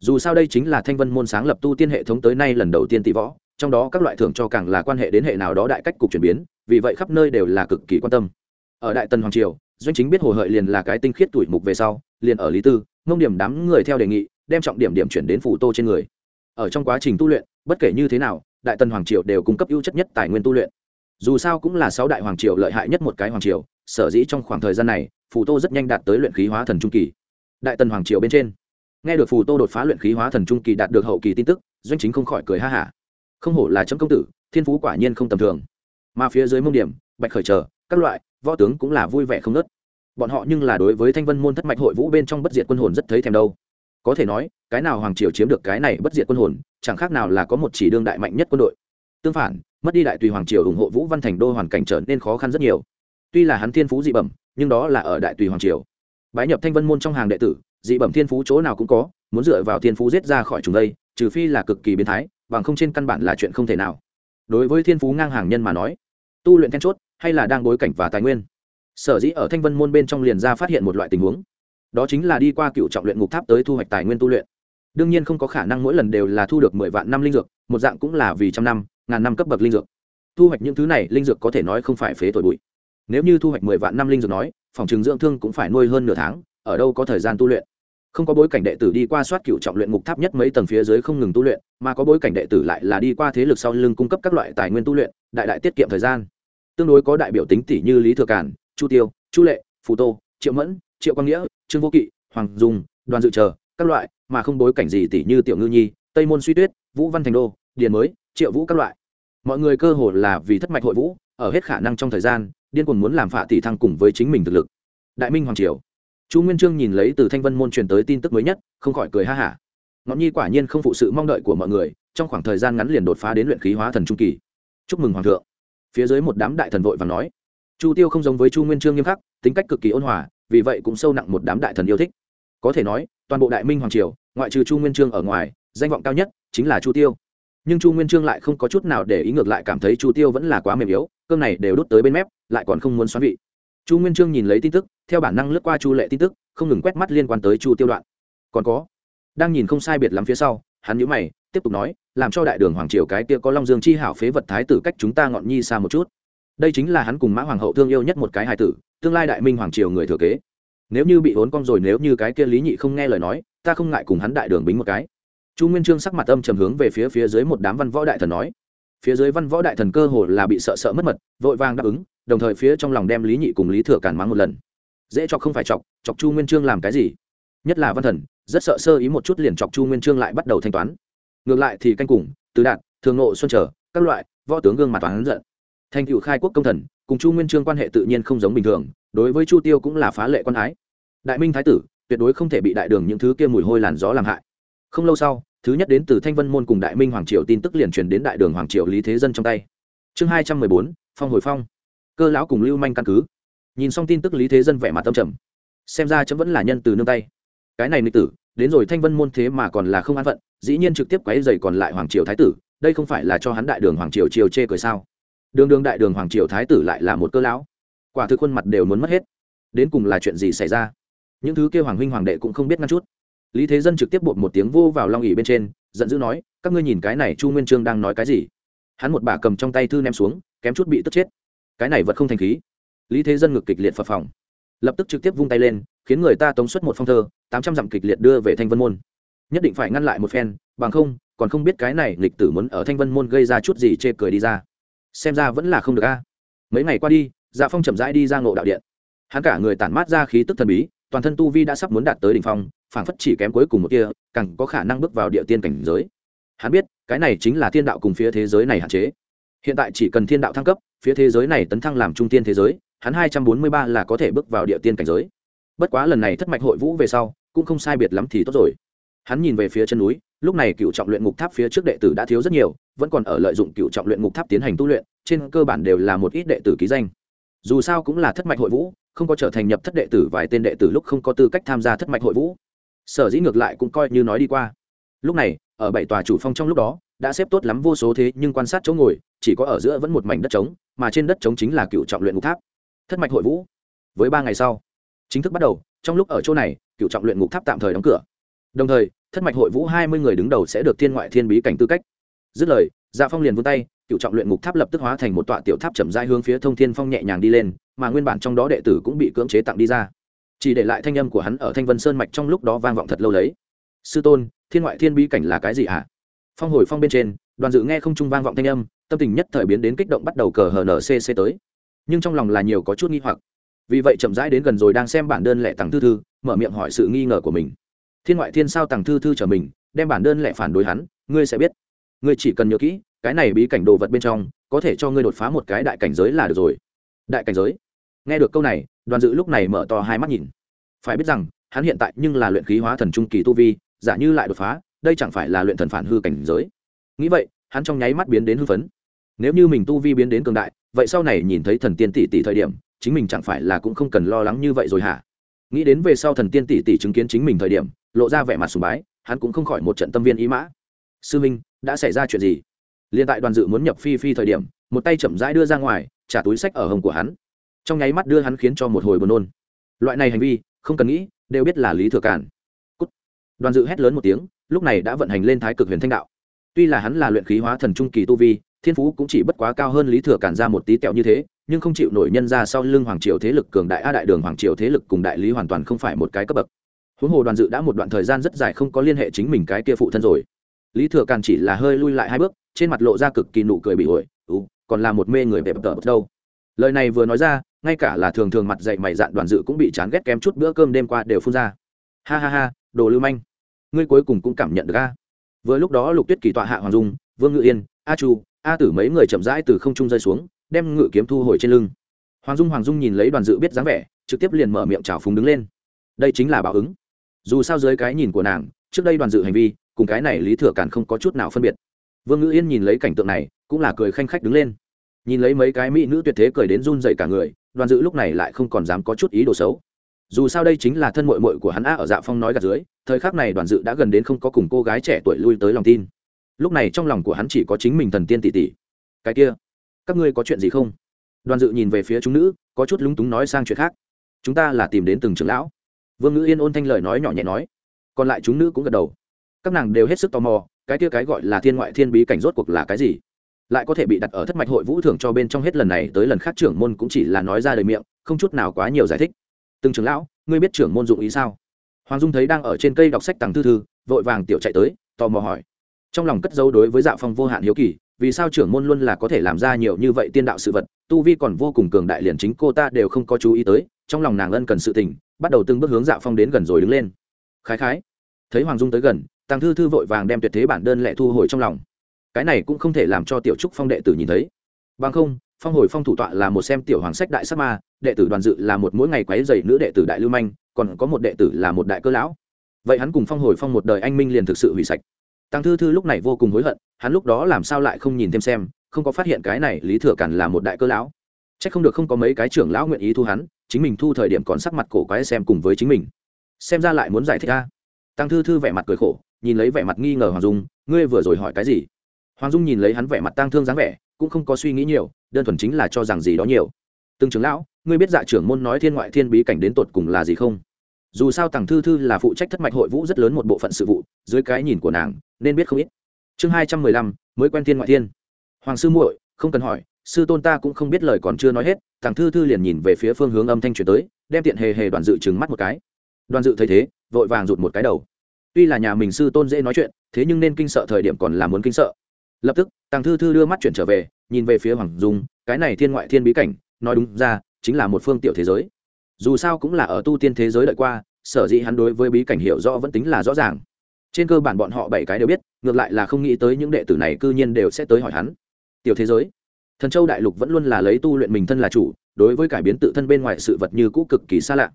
Dù sao đây chính là thanh vân môn sáng lập tu tiên hệ thống tới nay lần đầu tiên tỷ võ, trong đó các loại thưởng cho càng là quan hệ đến hệ nào đó đại cách cục chuyển biến, vì vậy khắp nơi đều là cực kỳ quan tâm. Ở đại tần hoàng triều, doanh chính biết hồ hợi liền là cái tinh khiết tuổi mục về sau, liền ở lý tư, mông điểm đám người theo đề nghị, đem trọng điểm điểm chuyển đến phủ tô trên người. Ở trong quá trình tu luyện, bất kể như thế nào, đại tần hoàng triều đều cung cấp ưu chất nhất tài nguyên tu luyện dù sao cũng là sáu đại hoàng triều lợi hại nhất một cái hoàng triều, sở dĩ trong khoảng thời gian này, phù tô rất nhanh đạt tới luyện khí hóa thần trung kỳ. Đại tần hoàng triều bên trên, nghe được phù tô đột phá luyện khí hóa thần trung kỳ đạt được hậu kỳ tin tức, doanh chính không khỏi cười ha hả. Không hổ là chấm công tử, thiên phú quả nhiên không tầm thường. Mà phía dưới mông điểm, bạch khởi chờ các loại, võ tướng cũng là vui vẻ không nớt bọn họ nhưng là đối với thanh vân môn thất mạch hội vũ bên trong bất diệt quân hồn rất thấy thèm đâu. Có thể nói, cái nào hoàng triều chiếm được cái này bất diệt quân hồn, chẳng khác nào là có một chỉ đương đại mạnh nhất quân đội. Tương phản mất đi đại tùy hoàng triều ủng hộ vũ văn thành đô hoàn cảnh trở nên khó khăn rất nhiều. Tuy là hắn thiên phú dị bẩm, nhưng đó là ở đại tùy hoàng triều. Bái nhập thanh vân môn trong hàng đệ tử, dị bẩm thiên phú chỗ nào cũng có, muốn dựa vào thiên phú giết ra khỏi chúng đây, trừ phi là cực kỳ biến thái, bằng không trên căn bản là chuyện không thể nào. Đối với thiên phú ngang hàng nhân mà nói, tu luyện then chốt, hay là đang bối cảnh và tài nguyên. Sở dĩ ở thanh vân môn bên trong liền ra phát hiện một loại tình huống. Đó chính là đi qua cựu trọng luyện ngục tháp tới thu hoạch tài nguyên tu luyện. Đương nhiên không có khả năng mỗi lần đều là thu được mười vạn năm linh dược, một dạng cũng là vì trăm năm ngàn năm cấp bậc linh dược. Thu hoạch những thứ này, linh dược có thể nói không phải phế thổi bụi. Nếu như thu hoạch mười vạn năm linh dược nói, phòng trường dưỡng thương cũng phải nuôi hơn nửa tháng, ở đâu có thời gian tu luyện. Không có bối cảnh đệ tử đi qua soát cựu trọng luyện ngục tháp nhất mấy tầng phía dưới không ngừng tu luyện, mà có bối cảnh đệ tử lại là đi qua thế lực sau lưng cung cấp các loại tài nguyên tu luyện, đại đại tiết kiệm thời gian. Tương đối có đại biểu tính tỷ như lý thừa cản chu tiêu, chu lệ, phù tô, triệu mẫn, triệu quang nghĩa, trương vô kỵ, hoàng dung, đoàn dự chờ, các loại, mà không bối cảnh gì tỷ như tiểu ngư nhi, tây môn suy tuyết, vũ văn thành đô, điền mới triệu vũ các loại. Mọi người cơ hồ là vì thất mạch hội vũ, ở hết khả năng trong thời gian, điên cuồng muốn làm phạ tỷ thăng cùng với chính mình thực lực. Đại minh hoàng triều. Chu nguyên trương nhìn lấy từ thanh vân môn truyền tới tin tức mới nhất, không khỏi cười ha hả. Ngọn nhi quả nhiên không phụ sự mong đợi của mọi người, trong khoảng thời gian ngắn liền đột phá đến luyện khí hóa thần trung kỳ. Chúc mừng hoàng thượng. Phía dưới một đám đại thần vội và nói. Chu tiêu không giống với chu nguyên trương nghiêm khắc, tính cách cực kỳ ôn hòa, vì vậy cũng sâu nặng một đám đại thần yêu thích. Có thể nói, toàn bộ đại minh hoàng triều, ngoại trừ chu nguyên trương ở ngoài, danh vọng cao nhất chính là chu tiêu nhưng chu nguyên trương lại không có chút nào để ý ngược lại cảm thấy chu tiêu vẫn là quá mềm yếu, cơm này đều đốt tới bên mép, lại còn không muốn xoắn vị. Chu nguyên trương nhìn lấy tin tức, theo bản năng lướt qua chu lệ tin tức, không ngừng quét mắt liên quan tới chu tiêu đoạn. Còn có, đang nhìn không sai biệt lắm phía sau, hắn nhíu mày, tiếp tục nói, làm cho đại đường hoàng triều cái kia có long dương chi hảo phế vật thái tử cách chúng ta ngọn nhi xa một chút. Đây chính là hắn cùng mã hoàng hậu thương yêu nhất một cái hài tử, tương lai đại minh hoàng triều người thừa kế. Nếu như bị vốn cong rồi, nếu như cái kia lý nhị không nghe lời nói, ta không ngại cùng hắn đại đường bính một cái chu nguyên trương sắc mặt âm trầm hướng về phía phía dưới một đám văn võ đại thần nói. Phía dưới văn võ đại thần cơ hồ là bị sợ sợ mất mật, vội vàng đáp ứng, đồng thời phía trong lòng đem lý nhị cùng lý thừa càn mắng một lần. Dễ chọc không phải chọc chọc chu nguyên trương làm cái gì? Nhất là văn thần, rất sợ sơ ý một chút liền chọc chu nguyên trương lại bắt đầu thanh toán. Ngược lại thì canh cùng, tứ đạt, thường nộ xuân trở, các loại, võ tướng gương mặt toán giận. Thành cựu khai quốc công thần, cùng chu nguyên trương quan hệ tự nhiên không giống bình thường, đối với chu tiêu cũng là phá lệ quan ái. Đại minh thái tử, tuyệt đối không thể bị đại đường những thứ kia mùi hôi làn gió làm hại không lâu sau, thứ nhất đến từ thanh vân môn cùng đại minh hoàng triều tin tức liền truyền đến đại đường hoàng triều lý thế dân trong tay. Chương hai trăm mười bốn, phong hồi phong. Cơ lão cùng lưu manh căn cứ. Nhìn xong tin tức lý thế dân vẻ mặt tâm trầm. Xem ra chấm vẫn là nhân từ nương tay. Cái này nghịch tử, đến rồi thanh vân môn thế mà còn là không an phận, dĩ nhiên trực tiếp quấy dày còn lại hoàng triều thái tử, đây không phải là cho hắn đại đường hoàng triều triều chê cười sao? Đường đường đại đường hoàng triều thái tử lại là một cơ lão. Quả thực khuôn mặt đều muốn mất hết. Đến cùng là chuyện gì xảy ra? Những thứ kêu hoàng huynh hoàng đệ cũng không biết ngăn chút lý thế dân trực tiếp bột một tiếng vô vào long ỉ bên trên, giận dữ nói, các ngươi nhìn cái này chu nguyên trương đang nói cái gì? Hắn một bà cầm trong tay thư ném xuống, kém chút bị tức chết. Cái này vật không thành khí. Lý thế dân ngực kịch liệt phập phòng lập tức trực tiếp vung tay lên, khiến người ta tống xuất một phong thơ, tám trăm dặm kịch liệt đưa về thanh vân môn. Nhất định phải ngăn lại một phen, bằng không, còn không biết cái này lịch tử muốn ở thanh vân môn gây ra chút gì chê cười đi ra. Xem ra vẫn là không được a. Mấy ngày qua đi dạ phong chậm rãi đi ra ngộ đạo điện. Hắn cả người tản mát ra khí tức thần bí, toàn thân tu vi đã sắp muốn đạt tới đ ỉ n h phong phảng phất chỉ kém cuối cùng một kia, càng có khả năng bước vào địa tiên cảnh giới. Hắn biết, cái này chính là thiên đạo cùng phía thế giới này hạn chế. Hiện tại chỉ cần thiên đạo thăng cấp, phía thế giới này tấn thăng làm trung tiên thế giới, hắn hai trăm bốn mươi ba là có thể bước vào địa tiên cảnh giới. Bất quá lần này thất mạch hội vũ về sau, cũng không sai biệt lắm thì tốt rồi. Hắn nhìn về phía chân núi, lúc này cựu trọng luyện ngục tháp phía trước đệ tử đã thiếu rất nhiều, vẫn còn ở lợi dụng cựu trọng luyện ngục tháp tiến hành tu luyện, trên cơ bản đều là một ít đệ tử ký danh. Dù sao cũng là thất mạch hội vũ, không có trở thành nhập thất đệ tử, vài tên đệ tử lúc không có tư cách tham gia thất mạch hội vũ sở dĩ ngược lại cũng coi như nói đi qua. Lúc này, ở bảy tòa chủ phong trong lúc đó, đã xếp tốt lắm vô số thế nhưng quan sát chỗ ngồi, chỉ có ở giữa vẫn một mảnh đất trống, mà trên đất trống chính là cựu trọng luyện ngục tháp. Thất mạch hội vũ. Với ba ngày sau, chính thức bắt đầu, trong lúc ở chỗ này, cựu trọng luyện ngục tháp tạm thời đóng cửa. Đồng thời, thất mạch hội vũ hai mươi người đứng đầu sẽ được thiên ngoại thiên bí cảnh tư cách. Dứt lời dạ phong liền vươn tay, cựu trọng luyện ngục tháp lập tức hóa thành một tọa tiểu tháp chậm rãi hướng phía thông thiên phong nhẹ nhàng đi lên, mà nguyên bản trong đó đệ tử cũng bị cưỡng chế tặng đi ra chỉ để lại thanh âm của hắn ở thanh vân sơn mạch trong lúc đó vang vọng thật lâu lấy. Sư tôn, thiên ngoại thiên bí cảnh là cái gì hả? Phong hồi phong bên trên, đoàn dự nghe không trung vang vọng thanh âm, tâm tình nhất thời biến đến kích động bắt đầu cờ hờ ncc tới. Nhưng trong lòng là nhiều có chút nghi hoặc. Vì vậy chậm rãi đến gần rồi đang xem bản đơn lẻ tặng thư thư, mở miệng hỏi sự nghi ngờ của mình. Thiên ngoại thiên sao tặng thư thư trở mình, đem bản đơn lẻ phản đối hắn, ngươi sẽ biết. Ngươi chỉ cần nhớ kỹ, cái này bí cảnh đồ vật bên trong, có thể cho ngươi đột phá một cái đại cảnh giới là được rồi. Đại cảnh giới? Nghe được câu này đoàn dự lúc này mở to hai mắt nhìn. Phải biết rằng, hắn hiện tại nhưng là luyện khí hóa thần trung kỳ tu vi, giả như lại đột phá, đây chẳng phải là luyện thần phản hư cảnh giới. Nghĩ vậy, hắn trong nháy mắt biến đến hư phấn. Nếu như mình tu vi biến đến cường đại, vậy sau này nhìn thấy thần tiên tỷ tỷ thời điểm, chính mình chẳng phải là cũng không cần lo lắng như vậy rồi hả? Nghĩ đến về sau thần tiên tỷ tỷ chứng kiến chính mình thời điểm, lộ ra vẻ mặt sùng bái, hắn cũng không khỏi một trận tâm viên ý mã. Sư minh, đã xảy ra chuyện gì? Liên tại đoàn dự muốn nhập phi phi thời điểm, một tay chậm rãi đưa ra ngoài, trả túi sách ở hồng của hắn trong nháy mắt đưa hắn khiến cho một hồi buồn nôn. Loại này hành vi không cần nghĩ đều biết là lý thừa cản Cút. đoàn dự hét lớn một tiếng lúc này đã vận hành lên thái cực huyền thanh đạo. Tuy là hắn là luyện khí hóa thần trung kỳ tu vi thiên phú cũng chỉ bất quá cao hơn lý thừa cản ra một tí tẹo như thế nhưng không chịu nổi nhân ra sau lưng hoàng triều thế lực cường đại a đại đường hoàng triều thế lực cùng đại lý hoàn toàn không phải một cái cấp bậc. Huống hồ đoàn dự đã một đoạn thời gian rất dài không có liên hệ chính mình cái kia phụ thân rồi. Lý thừa càn chỉ là hơi lui lại hai bước trên mặt lộ ra cực kỳ nụ cười bị ổi ừ, còn là một mê người đẹp tờ đâu. Lời này vừa nói ra ngay cả là thường thường mặt dậy mày dạn đoàn dự cũng bị chán ghét kém chút bữa cơm đêm qua đều phun ra. Ha ha ha, đồ lưu manh. Ngươi cuối cùng cũng cảm nhận được a. Vừa lúc đó lục tuyết kỳ tọa hạ hoàng dung, vương ngự yên, a chu, a tử mấy người chậm rãi từ không trung rơi xuống, đem ngự kiếm thu hồi trên lưng. Hoàng dung hoàng dung nhìn lấy đoàn dự biết dáng vẻ, trực tiếp liền mở miệng trào phúng đứng lên. Đây chính là báo ứng. Dù sao dưới cái nhìn của nàng, trước đây đoàn dự hành vi, cùng cái này lý thừa càn không có chút nào phân biệt. Vương ngữ yên nhìn lấy cảnh tượng này, cũng là cười khanh khách đứng lên. Nhìn lấy mấy cái mỹ nữ tuyệt thế cười đến run dậy cả người đoàn dự lúc này lại không còn dám có chút ý đồ xấu. Dù sao đây chính là thân mội mội của hắn a ở dạ phong nói gạt dưới, thời khắc này đoàn dự đã gần đến không có cùng cô gái trẻ tuổi lui tới lòng tin. Lúc này trong lòng của hắn chỉ có chính mình thần tiên tỷ tỷ. Cái kia, các ngươi có chuyện gì không? Đoàn dự nhìn về phía chúng nữ, có chút lúng túng nói sang chuyện khác. Chúng ta là tìm đến từng trưởng lão. Vương ngữ yên ôn thanh lời nói nhỏ nhẹ nói. Còn lại chúng nữ cũng gật đầu. Các nàng đều hết sức tò mò, cái kia cái gọi là thiên ngoại thiên bí cảnh rốt cuộc là cái gì? Lại có thể bị đặt ở thất mạch hội vũ thưởng cho bên trong hết lần này tới lần khác trưởng môn cũng chỉ là nói ra đời miệng, không chút nào quá nhiều giải thích. Từng trưởng lão, ngươi biết trưởng môn dụng ý sao? Hoàng dung thấy đang ở trên cây đọc sách tàng thư thư, vội vàng tiểu chạy tới, tò mò hỏi. Trong lòng cất dấu đối với dạ phong vô hạn hiếu kỳ, vì sao trưởng môn luôn là có thể làm ra nhiều như vậy tiên đạo sự vật, tu vi còn vô cùng cường đại liền chính cô ta đều không có chú ý tới, trong lòng nàng ân cần sự tình, bắt đầu từng bước hướng dạ phong đến gần rồi đứng lên. Khái khái, thấy hoàng dung tới gần, tàng thư thư vội vàng đem tuyệt thế bản đơn lệ thu hồi trong lòng cái này cũng không thể làm cho tiểu trúc phong đệ tử nhìn thấy. Bằng không, phong hồi phong thủ tọa là một xem tiểu hoàng sách đại sắc ma, đệ tử đoàn dự là một mỗi ngày quấy dày nữ đệ tử đại lưu manh, còn có một đệ tử là một đại cơ lão. Vậy hắn cùng phong hồi phong một đời anh minh liền thực sự hủy sạch. Tăng thư thư lúc này vô cùng hối hận, hắn lúc đó làm sao lại không nhìn thêm xem, không có phát hiện cái này lý thừa cản là một đại cơ lão. C h ắ c không được không có mấy cái trưởng lão nguyện ý thu hắn, chính mình thu thời điểm còn sắc mặt cổ quái xem cùng với chính mình. Xem ra lại muốn giải thích ra tăng thư thư vẻ mặt cười khổ, nhìn lấy vẻ mặt nghi ngờ hoàng dung, ngươi vừa rồi hỏi cái gì? Hoàng dung nhìn lấy hắn vẻ mặt tang thương dáng vẻ, cũng không có suy nghĩ nhiều, đơn thuần chính là cho rằng gì đó nhiều. Từng trưởng lão, ngươi biết dạ trưởng môn nói thiên ngoại thiên bí cảnh đến tột cùng là gì không? Dù sao tàng thư thư là phụ trách thất mạch hội vũ rất lớn một bộ phận sự vụ, dưới cái nhìn của nàng, nên biết không ít. Chương hai trăm mười lăm, mới quen thiên ngoại thiên. Hoàng sư muội, không cần hỏi, sư tôn ta cũng không biết lời còn chưa nói hết tàng thư thư liền nhìn về phía phương hướng âm thanh chuyển tới, đem tiện hề hề đoàn dự trừng mắt một cái. Đoàn dự thấy thế, vội vàng rụt một cái đầu. Tuy là nhà mình sư tôn dễ nói chuyện, thế nhưng nên kinh sợ thời điểm còn là muốn kinh sợ lập tức, tàng thư thư đưa mắt chuyển trở về, nhìn về phía hoàng dung, cái này thiên ngoại thiên bí cảnh, nói đúng ra, chính là một phương tiểu thế giới. Dù sao cũng là ở tu tiên thế giới đợi qua, sở dĩ hắn đối với bí cảnh hiểu rõ vẫn tính là rõ ràng. Trên cơ bản bọn họ bảy cái đều biết, ngược lại là không nghĩ tới những đệ tử này cư nhiên đều sẽ tới hỏi hắn. Tiểu thế giới. Thần châu đại lục vẫn luôn là lấy tu luyện mình thân là chủ, đối với cải biến tự thân bên ngoài sự vật như cũ cực kỳ xa lạ.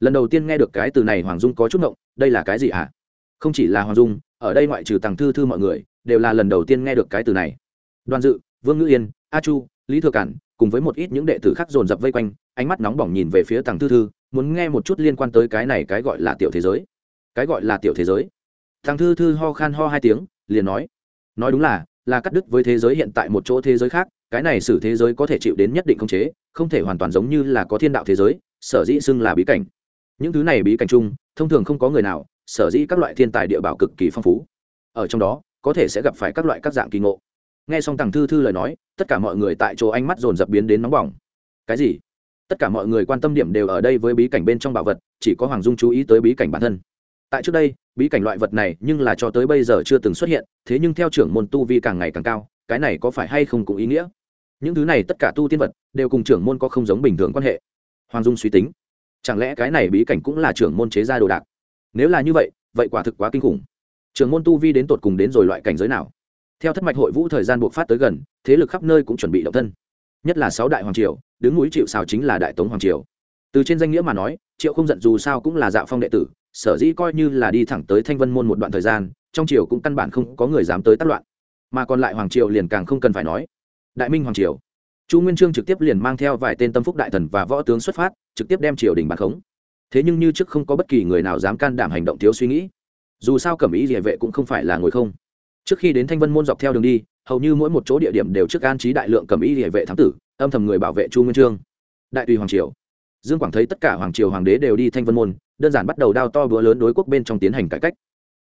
Lần đầu tiên nghe được cái từ này hoàng dung có chút ngộng, đây là cái gì à? không chỉ là hoàng dung, ở đây ngoại trừ tàng thư thư mọi người đều là lần đầu tiên nghe được cái từ này. Đoàn dự, vương ngữ yên, a chu, lý thừa cản cùng với một ít những đệ tử khác dồn dập vây quanh, ánh mắt nóng bỏng nhìn về phía tàng thư thư, muốn nghe một chút liên quan tới cái này cái gọi là tiểu thế giới. Cái gọi là tiểu thế giới? Tàng thư thư ho khan ho hai tiếng, liền nói. Nói đúng là là cắt đứt với thế giới hiện tại một chỗ thế giới khác, cái này xử thế giới có thể chịu đến nhất định khống chế, không thể hoàn toàn giống như là có thiên đạo thế giới, sở dĩ xưng là bí cảnh. Những thứ này bí cảnh chung, thông thường không có người nào sở dĩ các loại thiên tài địa bảo cực kỳ phong phú. Ở trong đó có thể sẽ gặp phải các loại các dạng kỳ ngộ. Nghe xong tàng thư thư lời nói, tất cả mọi người tại chỗ ánh mắt dồn dập biến đến nóng bỏng. Cái gì? Tất cả mọi người quan tâm điểm đều ở đây với bí cảnh bên trong bảo vật, chỉ có hoàng dung chú ý tới bí cảnh bản thân. Tại trước đây, bí cảnh loại vật này nhưng là cho tới bây giờ chưa từng xuất hiện, thế nhưng theo trưởng môn tu vi càng ngày càng cao, cái này có phải hay không cũng ý nghĩa? Những thứ này tất cả tu tiên vật đều cùng trưởng môn có không giống bình thường quan hệ. Hoàng dung suy tính, chẳng lẽ cái này bí cảnh cũng là trưởng môn chế ra đồ đạc? Nếu là như vậy vậy quả thực quá kinh khủng. Trường môn tu vi đến tột cùng đến rồi loại cảnh giới nào? Theo thất mạch hội vũ thời gian buộc phát tới gần, thế lực khắp nơi cũng chuẩn bị động thân. Nhất là sáu đại hoàng triều, đứng núi chịu xào chính là đại tống hoàng triều. Từ trên danh nghĩa mà nói, triệu không giận dù sao cũng là dạo phong đệ tử, sở dĩ coi như là đi thẳng tới thanh vân môn một đoạn thời gian, trong triều cũng căn bản không có người dám tới tác loạn. Mà còn lại hoàng triều liền càng không cần phải nói. Đại minh hoàng triều. Chu nguyên trương trực tiếp liền mang theo vài tên tâm phúc đại thần và võ tướng xuất phát, trực tiếp đem triều đình bàn khống. Thế nhưng như trước không có bất kỳ người nào dám can đảm hành động thiếu suy nghĩ dù sao cẩm ý địa vệ cũng không phải là ngồi không. Trước khi đến thanh vân môn dọc theo đường đi, hầu như mỗi một chỗ địa điểm đều trước an trí đại lượng cẩm ý địa vệ thám tử, âm thầm người bảo vệ chu nguyên trương. Đại tùy hoàng triều. Dương quảng thấy tất cả hoàng triều hoàng đế đều đi thanh vân môn, đơn giản bắt đầu đao to bữa lớn đối quốc bên trong tiến hành cải cách.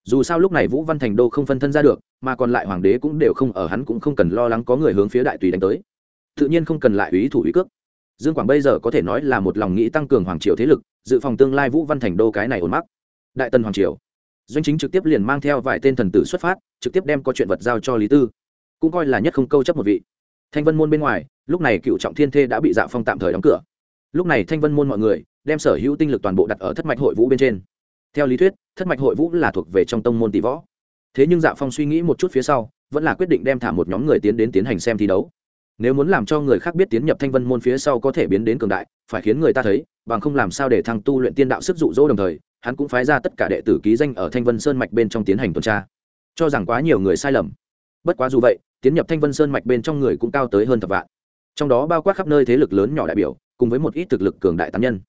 Dù sao lúc này vũ văn thành đô không phân thân ra được, mà còn lại hoàng đế cũng đều không ở, hắn cũng không cần lo lắng có người hướng phía đại tùy đánh tới. Tự nhiên không cần lại ý thủ ý cước. Dương quảng bây giờ có thể nói là một lòng nghĩ tăng cường hoàng triều thế lực, dự phòng tương lai vũ văn thành đô cái này ổn mắc. Đại tần hoàng triều doanh chính trực tiếp liền mang theo vài tên thần tử xuất phát, trực tiếp đem có chuyện vật giao cho lý tư. Cũng coi là nhất không câu chấp một vị. Thanh vân môn bên ngoài, lúc này cựu trọng thiên thê đã bị dạ phong tạm thời đóng cửa. Lúc này thanh vân môn mọi người, đem sở hữu tinh lực toàn bộ đặt ở thất mạch hội vũ bên trên. Theo lý thuyết, thất mạch hội vũ là thuộc về trong tông môn tỷ võ. Thế nhưng dạ phong suy nghĩ một chút phía sau, vẫn là quyết định đem thả một nhóm người tiến đến tiến hành xem thi đấu. Nếu muốn làm cho người khác biết tiến nhập thanh vân môn phía sau có thể biến đến cường đại, phải khiến người ta thấy, bằng không làm sao để thăng tu luyện tiên đạo sức dụ dỗ đồng thời hắn cũng phái ra tất cả đệ tử ký danh ở thanh vân sơn mạch bên trong tiến hành tuần tra. Cho rằng quá nhiều người sai lầm. Bất quá dù vậy, tiến nhập thanh vân sơn mạch bên trong người cũng cao tới hơn thập vạn. Trong đó bao quát khắp nơi thế lực lớn nhỏ đại biểu, cùng với một ít thực lực cường đại tán nhân.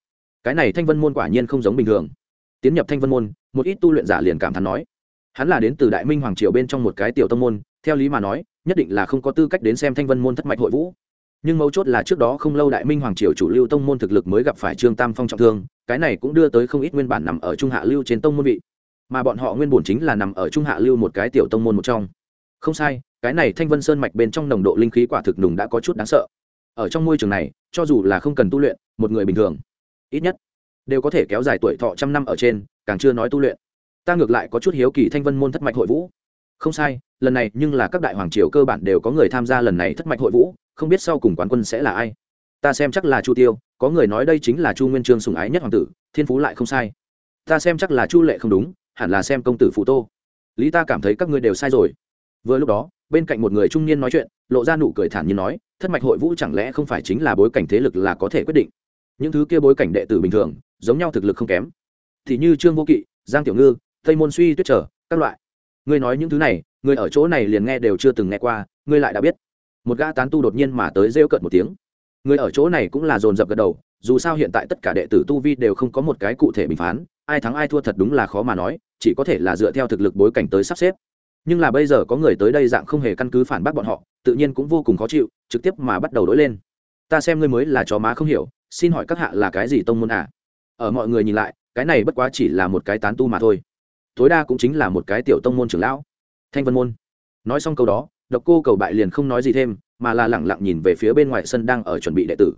Cái này thanh vân môn quả nhiên không giống bình thường. Tiến nhập thanh vân môn, một ít tu luyện giả liền cảm thán nói, hắn là đến từ đại minh hoàng triều bên trong một cái tiểu tông môn, theo lý mà nói, nhất định là không có tư cách đến xem thanh vân môn thất mạch hội vũ. Nhưng mấu chốt là trước đó không lâu đại minh hoàng triều chủ lưu tông môn thực lực mới gặp phải trương tam phong trọng thương cái này cũng đưa tới không ít nguyên bản nằm ở trung hạ lưu trên tông môn vị, mà bọn họ nguyên bổn chính là nằm ở trung hạ lưu một cái tiểu tông môn một trong. Không sai, cái này thanh vân sơn mạch bên trong nồng độ linh khí quả thực nùng đã có chút đáng sợ. Ở trong môi trường này, cho dù là không cần tu luyện, một người bình thường, ít nhất, đều có thể kéo dài tuổi thọ trăm năm ở trên, càng chưa nói tu luyện. Ta ngược lại có chút hiếu kỳ thanh vân môn thất mạch hội vũ. Không sai, lần này nhưng là các đại hoàng triều cơ bản đều có người tham gia lần này thất mạch hội vũ, không biết sau cùng quán quân sẽ là ai ta xem chắc là chu tiêu, có người nói đây chính là chu nguyên trương sùng ái nhất hoàng tử, thiên phú lại không sai. Ta xem chắc là chu lệ không đúng, hẳn là xem công tử phụ tô. Lý ta cảm thấy các ngươi đều sai rồi. Vừa lúc đó, bên cạnh một người trung niên nói chuyện, lộ ra nụ cười thản nhiên nói, thất mạch hội vũ chẳng lẽ không phải chính là bối cảnh thế lực là có thể quyết định? Những thứ kia bối cảnh đệ tử bình thường, giống nhau thực lực không kém. Thì như trương vô kỵ, giang tiểu ngư, tây môn suy tuyết trở, các loại. Ngươi nói những thứ này người ở chỗ này liền nghe đều chưa từng nghe qua, ngươi lại đã biết. Một gã tán tu đột nhiên mà tới rêu cận một tiếng người ở chỗ này cũng là dồn dập gật đầu, dù sao hiện tại tất cả đệ tử tu vi đều không có một cái cụ thể bình phán, ai thắng ai thua thật đúng là khó mà nói, chỉ có thể là dựa theo thực lực bối cảnh tới sắp xếp. Nhưng là bây giờ có người tới đây dạng không hề căn cứ phản bác bọn họ, tự nhiên cũng vô cùng khó chịu, trực tiếp mà bắt đầu đổi lên. Ta xem ngươi mới là chó má không hiểu, xin hỏi các hạ là cái gì tông môn à? Ở mọi người nhìn lại, cái này bất quá chỉ là một cái tán tu mà thôi. Tối đa cũng chính là một cái tiểu tông môn trưởng lão. Thanh vân môn. Nói xong câu đó độc cô cầu bại liền không nói gì thêm, mà là lẳng lặng nhìn về phía bên ngoài sân đang ở chuẩn bị đệ tử.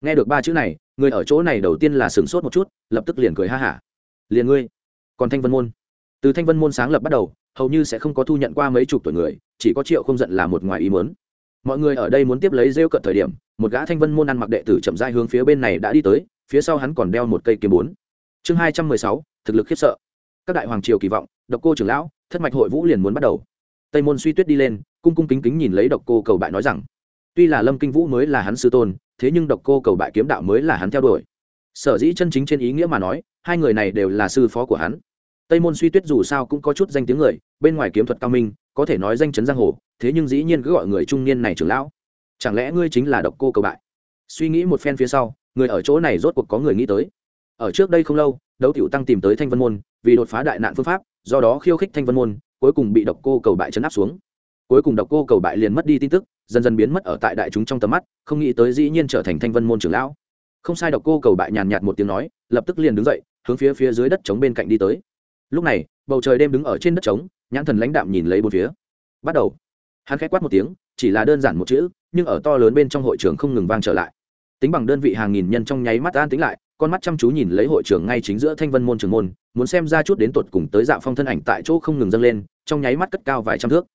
Nghe được ba chữ này, người ở chỗ này đầu tiên là sửng sốt một chút, lập tức liền cười ha hả. Liền ngươi. Còn thanh vân môn. Từ thanh vân môn sáng lập bắt đầu, hầu như sẽ không có thu nhận qua mấy chục tuổi người, chỉ có triệu không giận là một ngoài ý muốn. Mọi người ở đây muốn tiếp lấy rêu cận thời điểm, một gã thanh vân môn ăn mặc đệ tử chậm dai hướng phía bên này đã đi tới, phía sau hắn còn đeo một cây kiếm bốn. Chương hai trăm mười sáu, thực lực khiếp sợ. Các đại hoàng triều kỳ vọng, độc cô trưởng lão, thất mạch hội vũ liền muốn bắt đầu tây môn suy tuyết đi lên, cung cung kính kính nhìn lấy độc cô cầu bại nói rằng, tuy là lâm kinh vũ mới là hắn sư tôn, thế nhưng độc cô cầu bại kiếm đạo mới là hắn theo đuổi. Sở dĩ chân chính trên ý nghĩa mà nói, hai người này đều là sư phó của hắn. Tây môn suy tuyết dù sao cũng có chút danh tiếng người, bên ngoài kiếm thuật cao minh, có thể nói danh chấn giang hồ, thế nhưng dĩ nhiên cứ gọi người trung niên này trưởng lão. Chẳng lẽ ngươi chính là độc cô cầu bại? Suy nghĩ một phen phía sau, người ở chỗ này rốt cuộc có người nghĩ tới. Ở trước đây không lâu, đấu tiểu tăng tìm tới thanh vân môn, vì đột phá đại nạn phương pháp, do đó khiêu khích thanh vân môn cuối cùng bị độc cô cầu bại chấn áp xuống. Cuối cùng độc cô cầu bại liền mất đi tin tức, dần dần biến mất ở tại đại chúng trong tầm mắt, không nghĩ tới dĩ nhiên trở thành thanh vân môn trưởng lão. Không sai, độc cô cầu bại nhàn nhạt một tiếng nói, lập tức liền đứng dậy, hướng phía phía dưới đất trống bên cạnh đi tới. Lúc này, bầu trời đêm đứng ở trên đất trống, nhãn thần lãnh đạm nhìn lấy bốn phía. Bắt đầu. Hắn k h á c quát một tiếng, chỉ là đơn giản một chữ, nhưng ở to lớn bên trong hội trường không ngừng vang trở lại. Tính bằng đơn vị hàng nghìn nhân trong nháy mắt an tính lại con mắt chăm chú nhìn lấy hội trưởng ngay chính giữa thanh vân môn trường môn, muốn xem ra chút đến tột cùng tới dạ phong thân ảnh tại chỗ không ngừng dâng lên, trong nháy mắt cất cao vài trăm thước.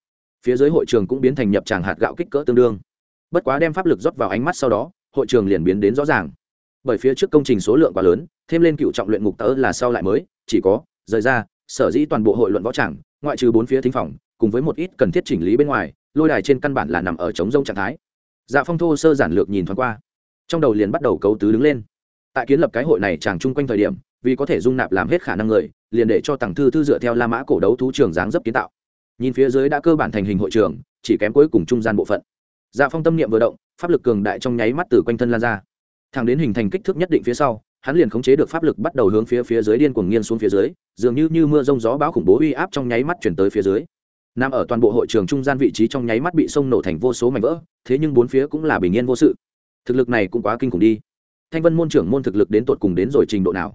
Phía dưới hội trường cũng biến thành nhập tràng hạt gạo kích cỡ tương đương. Bất quá đem pháp lực rót vào ánh mắt sau đó, hội trường liền biến đến rõ ràng. Bởi phía trước công trình số lượng quá lớn, thêm lên cựu trọng luyện ngục tớ là sau lại mới, chỉ có, rời ra, sở dĩ toàn bộ hội luận võ tràng, ngoại trừ bốn phía thính phòng, cùng với một ít cần thiết chỉnh lý bên ngoài, lôi đài trên căn bản là nằm ở chống rông trạng thái. Dạ phong thô sơ giản lược nhìn thoáng qua, trong đầu liền bắt đầu cấu tứ đứng lên tại kiến lập cái hội này chàng chung quanh thời điểm, vì có thể dung nạp làm hết khả năng người, liền để cho tặng thư thư dựa theo la mã cổ đấu thú trường dáng dấp kiến tạo. Nhìn phía dưới đã cơ bản thành hình hội trường, chỉ kém cuối cùng trung gian bộ phận. Dạ phong tâm niệm vừa động, pháp lực cường đại trong nháy mắt từ quanh thân lan ra. Thẳng đến hình thành kích thước nhất định phía sau, hắn liền khống chế được pháp lực bắt đầu hướng phía phía dưới điên cuồng nghiêng xuống phía dưới, dường như như mưa rông gió bão khủng bố uy áp trong nháy mắt chuyển tới phía dưới. Nằm ở toàn bộ hội trường trung gian vị trí trong nháy mắt bị sông nổ thành vô số mảnh vỡ, thế nhưng bốn phía cũng là bình yên vô sự. Thực lực này cũng quá kinh khủng đi thanh vân môn trưởng môn thực lực đến tột cùng đến rồi trình độ nào?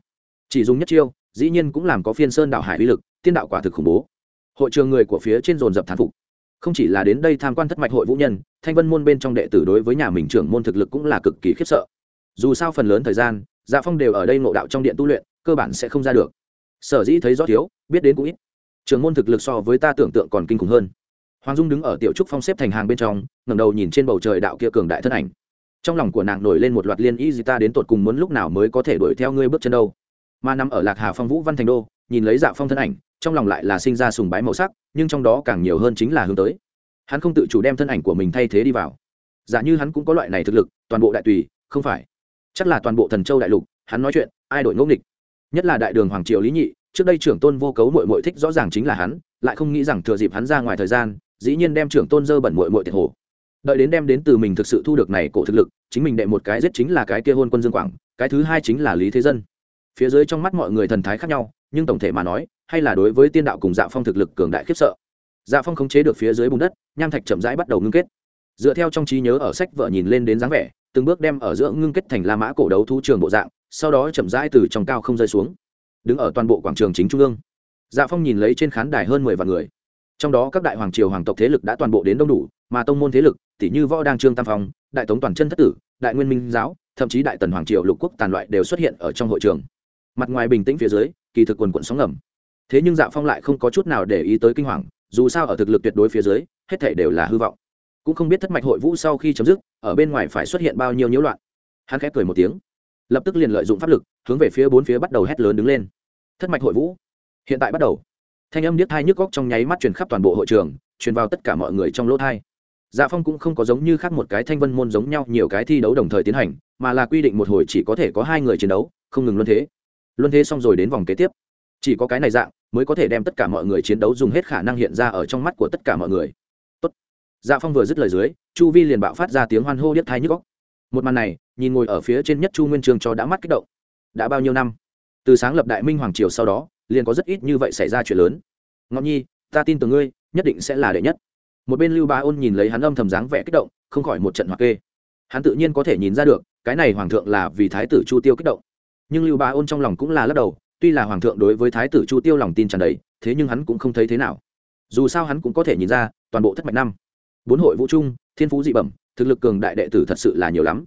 Chỉ dùng nhất chiêu, dĩ nhiên cũng làm có phiên sơn đạo hải uy lực, tiên đạo quả thực khủng bố. Hội trường người của phía trên dồn dập thán phục. Không chỉ là đến đây tham quan thất mạch hội vũ nhân, thanh vân môn bên trong đệ tử đối với nhà mình trưởng môn thực lực cũng là cực kỳ khiếp sợ. Dù sao phần lớn thời gian dạ phong đều ở đây ngộ đạo trong điện tu luyện, cơ bản sẽ không ra được. Sở dĩ thấy rõ thiếu, biết đến cũng ít. Trường môn thực lực so với ta tưởng tượng còn kinh khủng hơn. Hoàng dung đứng ở tiểu trúc phong xếp thành hàng bên trong, ngẩng đầu nhìn trên bầu trời đạo kia cường đại thân ảnh trong lòng của nàng nổi lên một loạt liên y gì ta đến tột cùng muốn lúc nào mới có thể đuổi theo ngươi bước chân đâu. Mà nằm ở lạc hà phong vũ văn thành đô, nhìn lấy dạ phong thân ảnh, trong lòng lại là sinh ra sùng bái màu sắc, nhưng trong đó càng nhiều hơn chính là hướng tới. Hắn không tự chủ đem thân ảnh của mình thay thế đi vào. Giả dạ như hắn cũng có loại này thực lực, toàn bộ đại tùy, không phải. Chắc là toàn bộ thần châu đại lục, hắn nói chuyện, ai đổi ngẫu nghịch. Nhất là đại đường hoàng triều lý nhị, trước đây trưởng tôn vô cấu mội mội thích rõ ràng chính là hắn, lại không nghĩ rằng thừa dịp hắn ra ngoài thời gian, dĩ nhiên đem trưởng tôn dơ bẩn mội mội tiệt hồ đợi đến đem đến từ mình thực sự thu được này cổ thực lực, chính mình đệ một cái giết chính là cái kia hôn quân dương quảng, cái thứ hai chính là lý thế dân. Phía dưới trong mắt mọi người thần thái khác nhau, nhưng tổng thể mà nói, hay là đối với tiên đạo cùng dạ phong thực lực cường đại khiếp sợ. Dạ phong khống chế được phía dưới bùn đất, nham thạch chậm rãi bắt đầu ngưng kết. Dựa theo trong trí nhớ ở sách vợ nhìn lên đến dáng vẻ, từng bước đem ở giữa ngưng kết thành la mã cổ đấu thu trường bộ dạng, sau đó chậm rãi từ trong cao không rơi xuống, đứng ở toàn bộ quảng trường chính trung ương. Dạ phong nhìn lấy trên khán đài hơn mười vạn người trong đó các đại hoàng triều hoàng tộc thế lực đã toàn bộ đến đông đủ, mà tông môn thế lực tỷ như võ đăng trương tam phong, đại tống toàn chân thất tử, đại nguyên minh giáo, thậm chí đại tần hoàng triều lục quốc tàn loại đều xuất hiện ở trong hội trường. Mặt ngoài bình tĩnh phía dưới, kỳ thực quần quận sóng ngầm. Thế nhưng dạ phong lại không có chút nào để ý tới kinh hoàng, dù sao ở thực lực tuyệt đối phía dưới, hết thể đều là hư vọng. Cũng không biết thất mạch hội vũ sau khi chấm dứt, ở bên ngoài phải xuất hiện bao nhiêu nhiễu loạn. Hắn khẽ cười một tiếng, lập tức liền lợi dụng pháp lực, hướng về phía bốn phía bắt đầu hét lớn đứng lên. Thất mạch hội vũ, hiện tại bắt đầu thanh âm điếc thai nhức góc trong nháy mắt truyền khắp toàn bộ hội trường, truyền vào tất cả mọi người trong lỗ thai dạ phong cũng không có giống như khác một cái thanh vân môn giống nhau nhiều cái thi đấu đồng thời tiến hành, mà là quy định một hồi chỉ có thể có hai người chiến đấu, không ngừng luân thế. Luân thế xong rồi đến vòng kế tiếp. Chỉ có cái này dạng, mới có thể đem tất cả mọi người chiến đấu dùng hết khả năng hiện ra ở trong mắt của tất cả mọi người. Tốt. dạ phong vừa dứt lời dưới, chu vi liền bạo phát ra tiếng hoan hô điếc thai nhức góc. Một màn này, nhìn ngồi ở phía trên nhất chu nguyên trường cho đã mắt kích động. Đã bao nhiêu năm? Từ sáng lập đại minh hoàng triều sau đó liền có rất ít như vậy xảy ra chuyện lớn. Ngọc nhi, ta tin tưởng ngươi, nhất định sẽ là đệ nhất. Một bên lưu ba ôn nhìn lấy hắn âm thầm dáng vẻ kích động, không khỏi một trận hoặc kê. Hắn tự nhiên có thể nhìn ra được, cái này hoàng thượng là vì thái tử chu tiêu kích động. Nhưng lưu ba ôn trong lòng cũng là lắc đầu, tuy là hoàng thượng đối với thái tử chu tiêu lòng tin tràn đầy, thế nhưng hắn cũng không thấy thế nào. Dù sao hắn cũng có thể nhìn ra, toàn bộ thất mạch năm. Bốn hội vũ trung, thiên phú dị bẩm, thực lực cường đại đệ tử thật sự là nhiều lắm.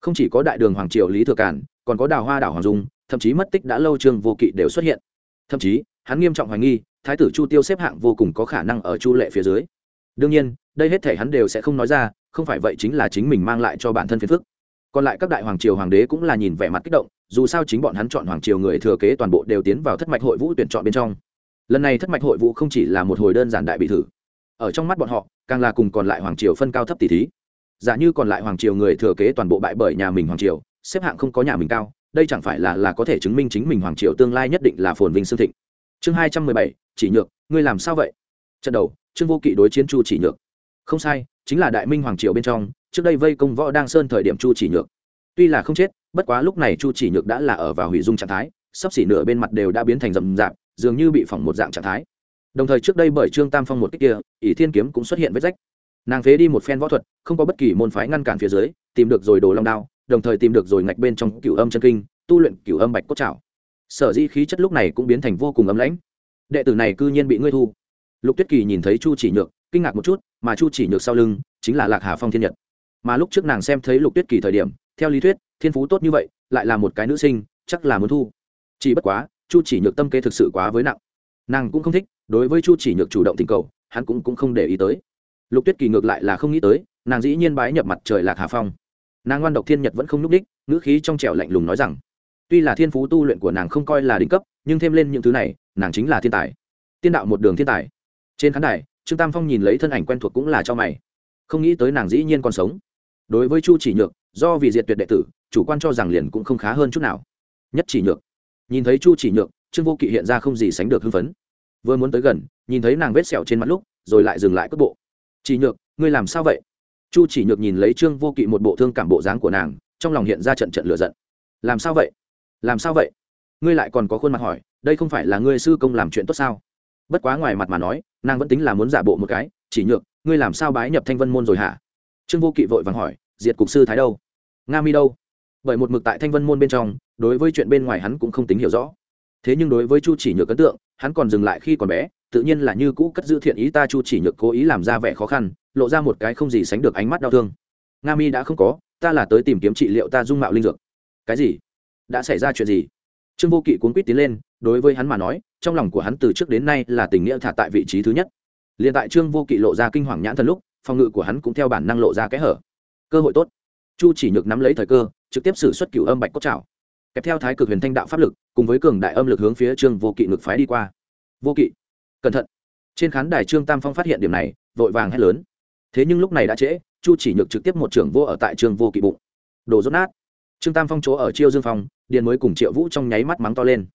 Không chỉ có đại đường hoàng triều lý thừa cản còn có đào hoa đảo hoàng dung, thậm chí mất tích đã lâu trương vô kỵ đều xuất hiện thậm chí, hắn nghiêm trọng hoài nghi, thái tử chu tiêu xếp hạng vô cùng có khả năng ở chu lệ phía dưới. Đương nhiên, đây hết thể hắn đều sẽ không nói ra, không phải vậy chính là chính mình mang lại cho bản thân phiền phức. Còn lại các đại hoàng triều hoàng đế cũng là nhìn vẻ mặt kích động, dù sao chính bọn hắn chọn hoàng triều người thừa kế toàn bộ đều tiến vào thất mạch hội vũ tuyển chọn bên trong. Lần này thất mạch hội vũ không chỉ là một hồi đơn giản đại bị thử, ở trong mắt bọn họ, càng là cùng còn lại hoàng triều phân cao thấp tỷ thí. Giả như còn lại hoàng triều người thừa kế toàn bộ bại bởi nhà mình hoàng triều, xếp hạng không có nhà mình cao đây chẳng phải là là có thể chứng minh chính mình hoàng triều tương lai nhất định là phồn vinh xương thịnh. Chương hai trăm mười bảy, chỉ nhược, ngươi làm sao vậy? Trận đầu, trương vô kỵ đối chiến chu chỉ nhược. Không sai, chính là đại minh hoàng triều bên trong, trước đây vây công võ đang sơn thời điểm chu chỉ nhược. Tuy là không chết, bất quá lúc này chu chỉ nhược đã là ở vào hủy dung trạng thái, sắp xỉ nửa bên mặt đều đã biến thành rậm rạp, dường như bị phỏng một dạng trạng thái. Đồng thời trước đây bởi trương tam phong một cách kia, ỷ thiên kiếm cũng xuất hiện vết rách. Nàng phế đi một phen võ thuật, không có bất kỳ môn phái ngăn cản phía dưới, tìm được rồi đồ long đao đồng thời tìm được rồi ngạch bên trong cửu âm chân kinh tu luyện cửu âm bạch cốt trảo. Sở di khí chất lúc này cũng biến thành vô cùng ấm lãnh. Đệ tử này cư nhiên bị ngươi thu. Lục tuyết kỳ nhìn thấy chu chỉ nhược kinh ngạc một chút mà chu chỉ nhược sau lưng chính là lạc hà phong thiên nhật. Mà lúc trước nàng xem thấy lục tuyết kỳ thời điểm theo lý thuyết thiên phú tốt như vậy lại là một cái nữ sinh chắc là muốn thu. Chỉ bất quá chu chỉ nhược tâm kế thực sự quá với nặng. Nàng cũng không thích đối với chu chỉ nhược chủ động tình cầu hắn cũng, cũng không để ý tới. Lục tuyết kỳ ngược lại là không nghĩ tới nàng dĩ nhiên bái nhập mặt trời lạc hà phong nàng ngoan độc thiên nhật vẫn không n ú c đích, ngữ khí trong trẻo lạnh lùng nói rằng, tuy là thiên phú tu luyện của nàng không coi là đỉnh cấp, nhưng thêm lên những thứ này, nàng chính là thiên tài. Tiên đạo một đường thiên tài. Trên khán đài, trương tam phong nhìn lấy thân ảnh quen thuộc cũng là cho mày. Không nghĩ tới nàng dĩ nhiên còn sống. Đối với chu chỉ nhược, do vì diệt tuyệt đệ tử, chủ quan cho rằng liền cũng không khá hơn chút nào. Nhất chỉ nhược. Nhìn thấy chu chỉ nhược, trương vô kỵ hiện ra không gì sánh được hưng phấn. Vừa muốn tới gần, nhìn thấy nàng vết sẹo trên mặt lúc, rồi lại dừng lại cước bộ. Chỉ nhược, ngươi làm sao vậy? Chu chỉ nhược nhìn lấy trương vô kỵ một bộ thương cảm bộ dáng của nàng, trong lòng hiện ra trận trận lửa giận. Làm sao vậy? Làm sao vậy? Ngươi lại còn có khuôn mặt hỏi, đây không phải là ngươi sư công làm chuyện tốt sao? Bất quá ngoài mặt mà nói, nàng vẫn tính là muốn giả bộ một cái, chỉ nhược, ngươi làm sao bái nhập thanh vân môn rồi hả? Trương vô kỵ vội vàng hỏi, diệt cục sư thái đâu? Nga mi đâu? Bởi một mực tại thanh vân môn bên trong, đối với chuyện bên ngoài hắn cũng không tính hiểu rõ. Thế nhưng đối với chu chỉ nhược ấn tượng, hắn còn dừng lại khi còn bé, tự nhiên là như cũ cất giữ thiện ý ta chu chỉ nhược cố ý làm ra vẻ khó khăn lộ ra một cái không gì sánh được ánh mắt đau thương. Nga mi đã không có, ta là tới tìm kiếm trị liệu ta dung mạo linh dược. Cái gì? Đã xảy ra chuyện gì? Trương vô kỵ cuốn quýt tiến lên, đối với hắn mà nói, trong lòng của hắn từ trước đến nay là tình nghĩa thả tại vị trí thứ nhất. Liền tại trương vô kỵ lộ ra kinh hoàng nhãn thần lúc, phòng ngự của hắn cũng theo bản năng lộ ra kẽ hở. Cơ hội tốt. Chu chỉ nhược nắm lấy thời cơ, trực tiếp xử xuất cựu âm bạch cốt trào kèm theo thái cực huyền thanh đạo pháp lực, cùng với cường đại âm lực hướng phía trương vô kỵ ngực phái đi qua. Vô kỵ, cẩn thận. Trên khán đài trương tam phong phát hiện điểm này, vội vàng hét lớn thế nhưng lúc này đã trễ, chu chỉ nhược trực tiếp một trưởng vô ở tại trường vô kỵ bụng. Đồ rốt nát. Trương tam phong chỗ ở chiêu dương phong, điền mới cùng triệu vũ trong nháy mắt mắng to lên.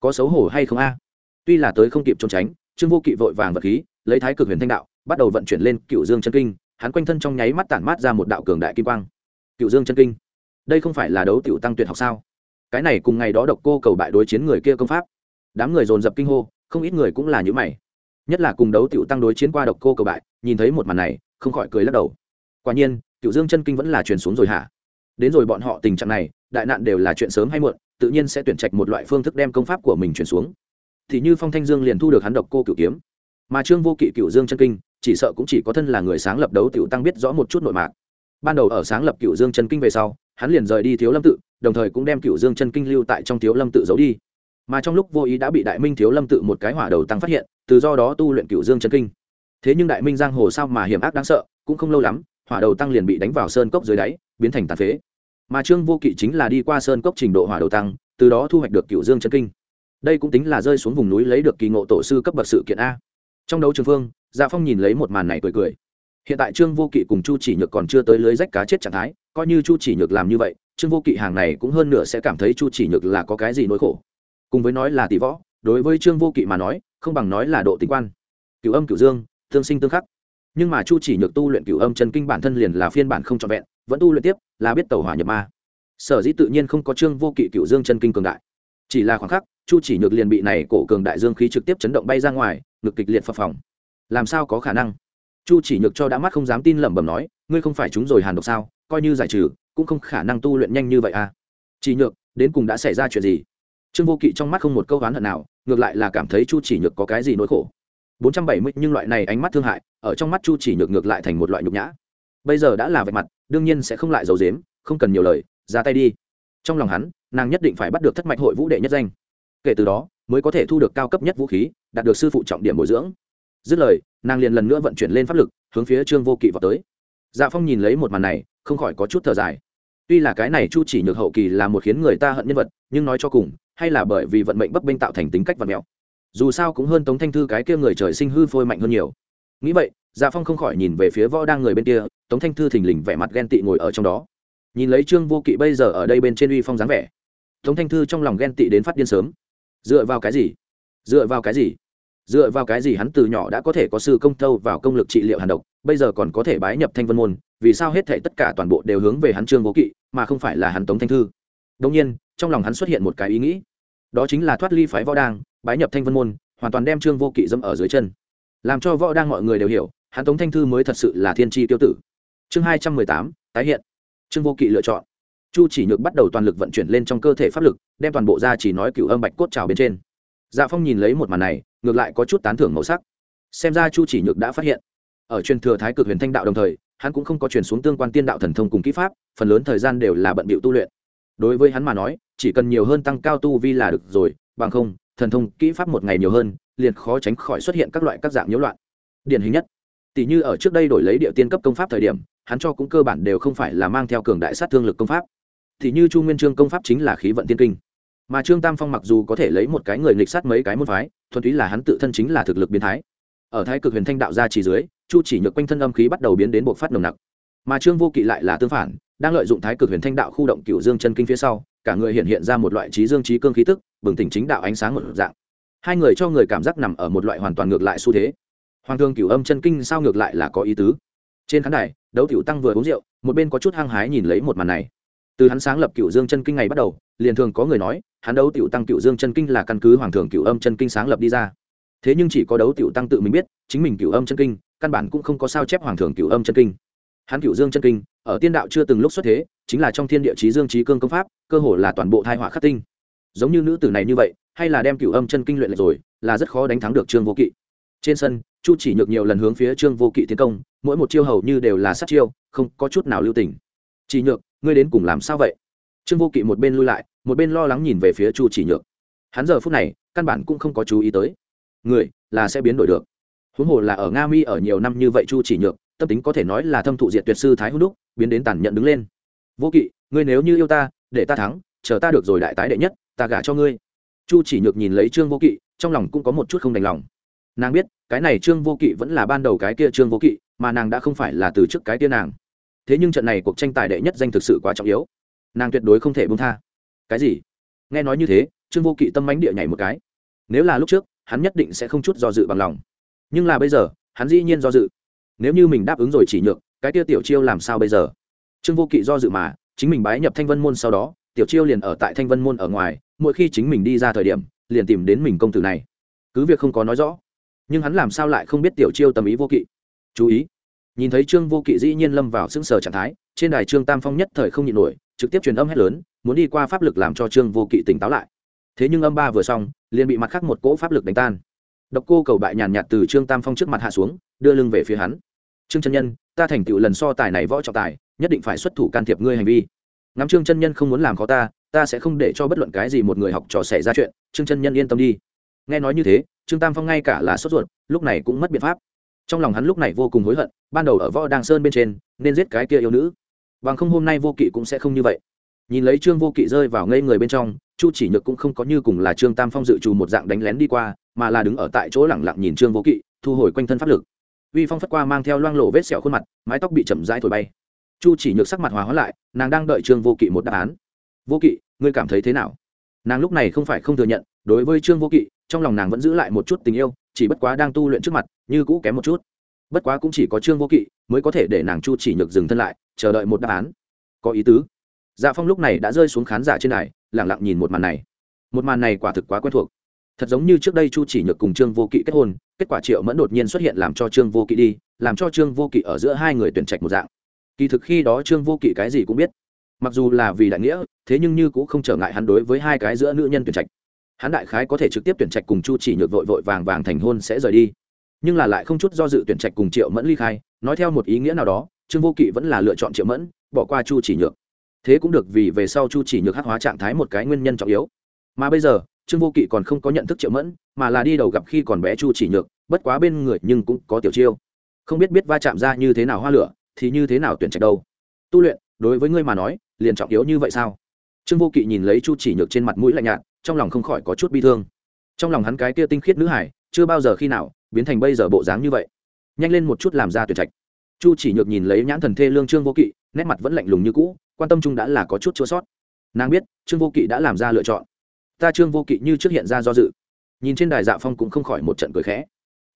Có xấu hổ hay không a? Tuy là tới không kịp trốn tránh, trương vô kỵ vội vàng vật khí, lấy thái cực huyền thanh đạo, bắt đầu vận chuyển lên cựu dương chân kinh, hắn quanh thân trong nháy mắt tản mát ra một đạo cường đại kim quang. Cựu dương chân kinh. Đây không phải là đấu tiểu tăng tuyệt học sao? Cái này cùng ngày đó độc cô cầu bại đối chiến người kia công pháp. Đám người dồn dập kinh hô, không ít người cũng là như mày. Nhất là cùng đấu tiểu tăng đối chiến qua độc cô cầu bại, nhìn thấy một màn này không khỏi cười lắc đầu. Quả nhiên cựu dương chân kinh vẫn là truyền xuống rồi hả? Đến rồi bọn họ tình trạng này, đại nạn đều là chuyện sớm hay muộn, tự nhiên sẽ tuyển trạch một loại phương thức đem công pháp của mình truyền xuống. Thì như phong thanh dương liền thu được hắn độc cô cựu kiếm. Mà trương vô kỵ cựu dương chân kinh, chỉ sợ cũng chỉ có thân là người sáng lập đấu tiểu tăng biết rõ một chút nội mạc. Ban đầu ở sáng lập cựu dương chân kinh về sau, hắn liền rời đi thiếu lâm tự, đồng thời cũng đem cựu dương chân kinh lưu tại trong thiếu lâm tự giấu đi. Mà trong lúc vô ý đã bị đại minh thiếu lâm tự một cái hỏa đầu tăng phát hiện, từ do đó tu luyện cựu dương chân kinh thế nhưng đại minh giang hồ sao mà hiểm ác đáng sợ, cũng không lâu lắm, hỏa đầu tăng liền bị đánh vào sơn cốc dưới đáy, biến thành tàn phế. Mà trương vô kỵ chính là đi qua sơn cốc trình độ hỏa đầu tăng, từ đó thu hoạch được cựu dương chân kinh. Đây cũng tính là rơi xuống vùng núi lấy được kỳ ngộ tổ sư cấp bậc sự kiện a. Trong đấu trường phương dạ phong nhìn lấy một màn này cười cười. Hiện tại trương vô kỵ cùng chu chỉ nhược còn chưa tới lưới rách cá chết trạng thái, coi như chu chỉ nhược làm như vậy, trương vô kỵ hàng này cũng hơn nửa sẽ cảm thấy chu chỉ nhược là có cái gì nỗi khổ. Cùng với nói là tỷ võ, đối với trương vô kỵ mà nói, không bằng nói là độ tính quan. Cửu âm, cửu dương tương sinh tương khắc. Nhưng mà chu chỉ nhược tu luyện cửu âm chân kinh bản thân liền là phiên bản không trọn vẹn, vẫn tu luyện tiếp, là biết tàu hỏa nhập ma. Sở dĩ tự nhiên không có trương vô kỵ cửu dương chân kinh cường đại. Chỉ là khoảng khắc, chu chỉ nhược liền bị này cổ cường đại dương khí trực tiếp chấn động bay ra ngoài, ngực kịch liệt phập phồng. Làm sao có khả năng? Chu chỉ nhược cho đã mắt không dám tin lẩm bẩm nói, ngươi không phải chúng rồi hàn độc sao? Coi như giải trừ, cũng không khả năng tu luyện nhanh như vậy à? Chỉ nhược, đến cùng đã xảy ra chuyện gì? Trương vô kỵ trong mắt không một câu oán hận nào, ngược lại là cảm thấy chu chỉ nhược có cái gì nỗi khổ bốn trăm bảy mươi, nhưng loại này ánh mắt thương hại, ở trong mắt chu chỉ nhược ngược lại thành một loại nhục nhã. Bây giờ đã là vạch mặt, đương nhiên sẽ không lại giấu dếm không cần nhiều lời, ra tay đi. Trong lòng hắn, nàng nhất định phải bắt được thất mạch hội vũ đệ nhất danh. Kể từ đó, mới có thể thu được cao cấp nhất vũ khí, đạt được sư phụ trọng điểm bồi dưỡng. Dứt lời, nàng liền lần nữa vận chuyển lên pháp lực, hướng phía trương vô kỵ vào tới. Dạ phong nhìn lấy một màn này, không khỏi có chút thở dài. Tuy là cái này chu chỉ nhược hậu kỳ là một khiến người ta hận nhân vật, nhưng nói cho cùng, hay là bởi vì vận mệnh bấp bênh tạo thành tính cách vật mèo dù sao cũng hơn tống thanh thư cái kia người trời sinh hư phôi mạnh hơn nhiều. Nghĩ vậy dạ phong không khỏi nhìn về phía võ đang người bên kia, tống thanh thư thình lình vẻ mặt ghen tị ngồi ở trong đó. Nhìn lấy trương vô kỵ bây giờ ở đây bên trên uy phong dáng vẻ, tống thanh thư trong lòng ghen tị đến phát điên sớm. Dựa vào cái gì? Dựa vào cái gì? Dựa vào cái gì hắn từ nhỏ đã có thể có sư công thâu vào công lực trị liệu hàn độc, bây giờ còn có thể bái nhập thanh vân môn, vì sao hết thể tất cả toàn bộ đều hướng về hắn trương vô kỵ, mà không phải là hắn tống thanh thư? Đông nhiên, trong lòng hắn xuất hiện một cái ý nghĩ. Đó chính là thoát ly phái võ đang bái nhập thanh vân môn, hoàn toàn đem trương vô kỵ dẫm ở dưới chân. Làm cho võ đang mọi người đều hiểu, hắn tống thanh thư mới thật sự là thiên tri tiêu tử. Chương hai trăm mười tám, tái hiện. Trương vô kỵ lựa chọn. Chu chỉ nhược bắt đầu toàn lực vận chuyển lên trong cơ thể pháp lực, đem toàn bộ ra chỉ nói cựu âm bạch cốt trào bên trên. Dạ phong nhìn lấy một màn này, ngược lại có chút tán thưởng màu sắc. Xem ra chu chỉ nhược đã phát hiện. Ở truyền thừa thái cực huyền thanh đạo đồng thời, hắn cũng không có truyền xuống tương quan tiên đạo thần thông cùng kỹ pháp, phần lớn thời gian đều là bận bịu tu luyện. Đối với hắn mà nói, chỉ cần nhiều hơn tăng cao tu vi là được rồi, bằng không thần thông kỹ pháp một ngày nhiều hơn, liền khó tránh khỏi xuất hiện các loại các dạng nhiễu loạn. Điển hình nhất tỷ như ở trước đây đổi lấy địa tiên cấp công pháp thời điểm, hắn cho cũng cơ bản đều không phải là mang theo cường đại sát thương lực công pháp. Thì như chu nguyên trương công pháp chính là khí vận tiên kinh. Mà trương tam phong mặc dù có thể lấy một cái người nghịch sát mấy cái môn phái, thuần túy là hắn tự thân chính là thực lực biến thái. Ở thái cực huyền thanh đạo gia chỉ dưới, chu chỉ nhược quanh thân âm khí bắt đầu biến đến bộ phát nồng nặc. Mà trương vô kỵ lại là tương phản, đang lợi dụng thái cực huyền thanh đạo khu động cựu dương chân kinh phía sau cả người hiện hiện ra một loại trí dương trí cương khí tức, bừng tỉnh chính đạo ánh sáng một dạng. Hai người cho người cảm giác nằm ở một loại hoàn toàn ngược lại xu thế. Hoàng thương cửu âm chân kinh sao ngược lại là có ý tứ. Trên khán đài, đấu tiểu tăng vừa uống rượu, một bên có chút hăng hái nhìn lấy một màn này. Từ hắn sáng lập cựu dương chân kinh ngày bắt đầu, liền thường có người nói, hắn đấu tiểu tăng cựu dương chân kinh là căn cứ hoàng thường cựu âm chân kinh sáng lập đi ra. Thế nhưng chỉ có đấu tiểu tăng tự mình biết, chính mình cựu âm chân kinh, căn bản cũng không có sao chép hoàng thường cựu âm chân kinh. Hắn cựu dương chân kinh ở tiên đạo chưa từng lúc xuất thế, chính là trong thiên địa trí dương trí cương công pháp, cơ hồ là toàn bộ thai họa khắc tinh. Giống như nữ tử này như vậy, hay là đem cửu âm chân kinh luyện lại rồi, là rất khó đánh thắng được trương vô kỵ. Trên sân, chu chỉ nhược nhiều lần hướng phía trương vô kỵ tiến công, mỗi một chiêu hầu như đều là sát chiêu, không có chút nào lưu tình. Chỉ nhược, ngươi đến cùng làm sao vậy? Trương vô kỵ một bên lui lại, một bên lo lắng nhìn về phía chu chỉ nhược. Hắn giờ phút này, căn bản cũng không có chú ý tới. Người là sẽ biến đổi được. Huống hồ là ở nga mi ở nhiều năm như vậy chu chỉ nhược tâm tính có thể nói là thâm thụ diện tuyệt sư thái hữu đúc, biến đến tàn nhận đứng lên. Vô kỵ, ngươi nếu như yêu ta, để ta thắng, chờ ta được rồi đại tái đệ nhất, ta gả cho ngươi. Chu chỉ nhược nhìn lấy trương vô kỵ, trong lòng cũng có một chút không đành lòng. Nàng biết, cái này trương vô kỵ vẫn là ban đầu cái kia trương vô kỵ, mà nàng đã không phải là từ trước cái kia nàng. Thế nhưng trận này cuộc tranh tài đệ nhất danh thực sự quá trọng yếu. Nàng tuyệt đối không thể bung tha. Cái gì? Nghe nói như thế, trương vô kỵ tâm mánh địa nhảy một cái. Nếu là lúc trước, hắn nhất định sẽ không chút do dự bằng lòng. Nhưng là bây giờ, hắn dĩ nhiên do dự nếu như mình đáp ứng rồi chỉ nhược, cái kia tiểu chiêu làm sao bây giờ? Trương vô kỵ do dự mà, chính mình bái nhập thanh vân môn sau đó, tiểu chiêu liền ở tại thanh vân môn ở ngoài, mỗi khi chính mình đi ra thời điểm, liền tìm đến mình công tử này. Cứ việc không có nói rõ, nhưng hắn làm sao lại không biết tiểu chiêu tâm ý vô kỵ? Chú ý, nhìn thấy trương vô kỵ dĩ nhiên lâm vào xứng sờ trạng thái, trên đài trương tam phong nhất thời không nhịn nổi, trực tiếp truyền âm hét lớn, muốn đi qua pháp lực làm cho trương vô kỵ tỉnh táo lại. Thế nhưng âm ba vừa xong, liền bị mặt khác một cỗ pháp lực đánh tan. Độc cô cầu bại nhàn nhạt từ trương tam phong trước mặt hạ xuống, đưa lưng về phía hắn trương chân nhân, ta thành tựu lần so tài này võ trọng tài, nhất định phải xuất thủ can thiệp ngươi hành vi. Ngắm trương chân nhân không muốn làm khó ta ta sẽ không để cho bất luận cái gì một người học trò xảy ra chuyện. Trương chân nhân yên tâm đi. Nghe nói như thế, trương tam phong ngay cả là sốt ruột, lúc này cũng mất biện pháp. Trong lòng hắn lúc này vô cùng hối hận, ban đầu ở võ đàng sơn bên trên, nên giết cái kia yêu nữ. Bằng không hôm nay vô kỵ cũng sẽ không như vậy. Nhìn lấy trương vô kỵ rơi vào ngây người bên trong, chu chỉ nhược cũng không có như cùng là trương tam phong dự trù một dạng đánh lén đi qua, mà là đứng ở tại chỗ lẳng lặng nhìn trương vô kỵ, thu hồi quanh thân pháp lực uy phong phất qua mang theo loang lộ vết sẹo khuôn mặt, mái tóc bị chậm rãi thổi bay. Chu chỉ nhược sắc mặt hòa hóa lại, nàng đang đợi trương vô kỵ một đáp án. Vô kỵ, ngươi cảm thấy thế nào? Nàng lúc này không phải không thừa nhận, đối với trương vô kỵ, trong lòng nàng vẫn giữ lại một chút tình yêu, chỉ bất quá đang tu luyện trước mặt, như cũ kém một chút. Bất quá cũng chỉ có trương vô kỵ mới có thể để nàng chu chỉ nhược dừng thân lại, chờ đợi một đáp án. Có ý tứ. Dạ phong lúc này đã rơi xuống khán giả trên đài lẳng lặng nhìn một màn này. Một màn này quả thực quá quen thuộc thật giống như trước đây chu chỉ nhược cùng trương vô kỵ kết hôn, kết quả triệu mẫn đột nhiên xuất hiện làm cho trương vô kỵ đi, làm cho trương vô kỵ ở giữa hai người tuyển trạch một dạng. Kỳ thực khi đó trương vô kỵ cái gì cũng biết. Mặc dù là vì đại nghĩa, thế nhưng như cũng không trở ngại hắn đối với hai cái giữa nữ nhân tuyển trạch. Hắn đại khái có thể trực tiếp tuyển trạch cùng chu chỉ nhược vội vội vàng vàng thành hôn sẽ rời đi. Nhưng là lại không chút do dự tuyển trạch cùng triệu mẫn ly khai, nói theo một ý nghĩa nào đó, trương vô kỵ vẫn là lựa chọn triệu mẫn, bỏ qua chu chỉ nhược. Thế cũng được vì về sau chu chỉ nhược hắc hóa trạng thái một cái nguyên nhân trọng yếu. Mà bây giờ trương vô kỵ còn không có nhận thức triệu mẫn, mà là đi đầu gặp khi còn bé chu chỉ nhược, bất quá bên người nhưng cũng có tiểu chiêu. Không biết biết va chạm ra như thế nào hoa lửa, thì như thế nào tuyển trạch đâu. Tu luyện, đối với ngươi mà nói, liền trọng yếu như vậy sao? Trương vô kỵ nhìn lấy chu chỉ nhược trên mặt mũi lạnh nhạt, trong lòng không khỏi có chút bi thương. Trong lòng hắn cái kia tinh khiết nữ hải, chưa bao giờ khi nào biến thành bây giờ bộ dáng như vậy. Nhanh lên một chút làm ra tuyển trạch. Chu chỉ nhược nhìn lấy nhãn thần thê lương trương vô kỵ, nét mặt vẫn lạnh lùng như cũ, quan tâm chung đã là có chút chua sót. Nàng biết, trương vô kỵ đã làm ra lựa chọn ta trương vô kỵ như trước hiện ra do dự. Nhìn trên đài dạ phong cũng không khỏi một trận cười khẽ.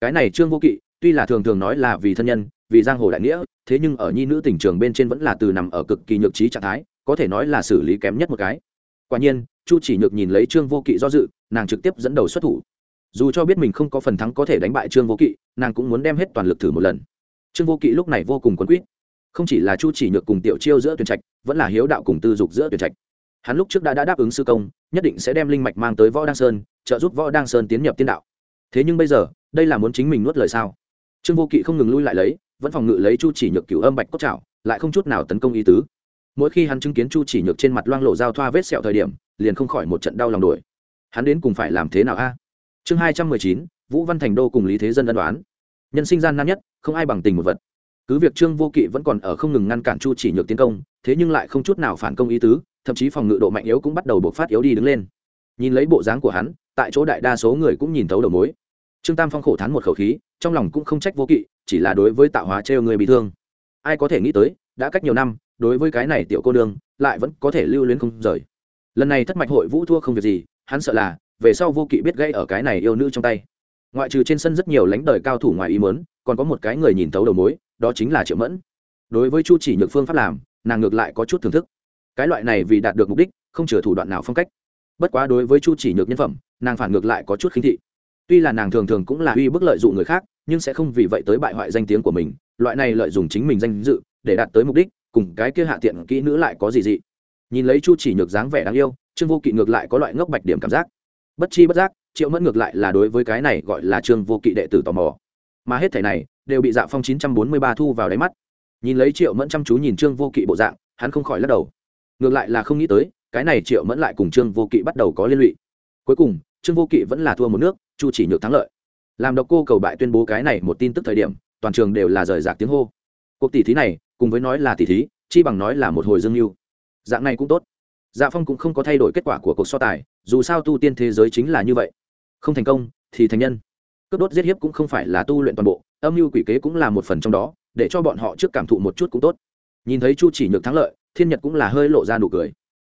Cái này trương vô kỵ, tuy là thường thường nói là vì thân nhân, vì giang hồ đại nghĩa, thế nhưng ở nhi nữ tỉnh trường bên trên vẫn là từ nằm ở cực kỳ nhược trí trạng thái, có thể nói là xử lý kém nhất một cái. Quả nhiên, chu chỉ nhược nhìn lấy trương vô kỵ do dự, nàng trực tiếp dẫn đầu xuất thủ. Dù cho biết mình không có phần thắng có thể đánh bại trương vô kỵ, nàng cũng muốn đem hết toàn lực thử một lần. Trương vô kỵ lúc này vô cùng quấn quýt. Không chỉ là chu chỉ nhược cùng tiểu chiêu giữa tuyển trạch, vẫn là hiếu đạo cùng tư dục giữa tuyển trạch hắn lúc trước đã, đã đáp ứng sư công nhất định sẽ đem linh mạch mang tới võ đăng sơn trợ giúp võ đăng sơn tiến nhập tiên đạo. Thế nhưng bây giờ đây là muốn chính mình nuốt lời sao? Trương vô kỵ không ngừng lui lại lấy vẫn phòng ngự lấy chu chỉ nhược cửu âm bạch cốt trào lại không chút nào tấn công ý tứ. Mỗi khi hắn chứng kiến chu chỉ nhược trên mặt loang lộ giao thoa vết sẹo thời điểm liền không khỏi một trận đau lòng đuổi hắn đến cùng phải làm thế nào a? Chương hai trăm mười chín vũ văn thành đô cùng lý thế dân ân đoán nhân sinh gian nan nhất không ai bằng tình một vật. Cứ việc trương vô kỵ vẫn còn ở không ngừng ngăn cản chu chỉ nhược tiến công thế nhưng lại không chút nào phản công ý tứ thậm chí phòng ngự độ mạnh yếu cũng bắt đầu bộc phát yếu đi đứng lên. Nhìn lấy bộ dáng của hắn, tại chỗ đại đa số người cũng nhìn thấu đầu mối. Trương tam phong khổ thán một khẩu khí, trong lòng cũng không trách vô kỵ, chỉ là đối với tạo hóa trêu người bị thương. Ai có thể nghĩ tới, đã cách nhiều năm, đối với cái này tiểu cô đường lại vẫn có thể lưu luyến không rời. Lần này thất mạch hội vũ thua không việc gì, hắn sợ là, về sau vô kỵ biết gây ở cái này yêu nữ trong tay. Ngoại trừ trên sân rất nhiều lãnh đời cao thủ ngoài ý mớn còn có một cái người nhìn thấu đầu mối, đó chính là triệu mẫn. Đối với chu chỉ nhược phương pháp làm, nàng ngược lại có chút thưởng thức cái loại này vì đạt được mục đích, không chừa thủ đoạn nào phong cách. Bất quá đối với chu chỉ nhược nhân phẩm, nàng phản ngược lại có chút khinh thị. Tuy là nàng thường thường cũng là uy bức lợi dụng người khác, nhưng sẽ không vì vậy tới bại hoại danh tiếng của mình, loại này lợi dụng chính mình danh dự, để đạt tới mục đích, cùng cái kia hạ tiện kỹ nữ lại có gì dị. Nhìn lấy chu chỉ nhược dáng vẻ đáng yêu, trương vô kỵ ngược lại có loại ngốc bạch điểm cảm giác. Bất chi bất giác, triệu mẫn ngược lại là đối với cái này gọi là trương vô kỵ đệ tử tò mò. Mà hết thẻ này, đều bị dạ phong chín trăm bốn mươi ba thu vào đáy mắt. Nhìn lấy triệu mẫn chăm chú nhìn trương vô kỵ bộ dạng, hắn không khỏi lắc đầu ngược lại là không nghĩ tới, cái này triệu mẫn lại cùng trương vô kỵ bắt đầu có liên lụy. Cuối cùng, trương vô kỵ vẫn là thua một nước, chu chỉ nhược thắng lợi. Làm độc cô cầu bại tuyên bố cái này một tin tức thời điểm, toàn trường đều là rời rạc tiếng hô. Cuộc tỷ thí này, cùng với nói là tỷ thí, chi bằng nói là một hồi dương mưu. Dạng này cũng tốt. Dạ phong cũng không có thay đổi kết quả của cuộc so tài, dù sao tu tiên thế giới chính là như vậy. Không thành công, thì thành nhân. Cướp đốt giết hiếp cũng không phải là tu luyện toàn bộ, âm mưu quỷ kế cũng là một phần trong đó, để cho bọn họ trước cảm thụ một chút cũng tốt. Nhìn thấy chu chỉ nhược thắng lợi thiên nhật cũng là hơi lộ ra nụ cười.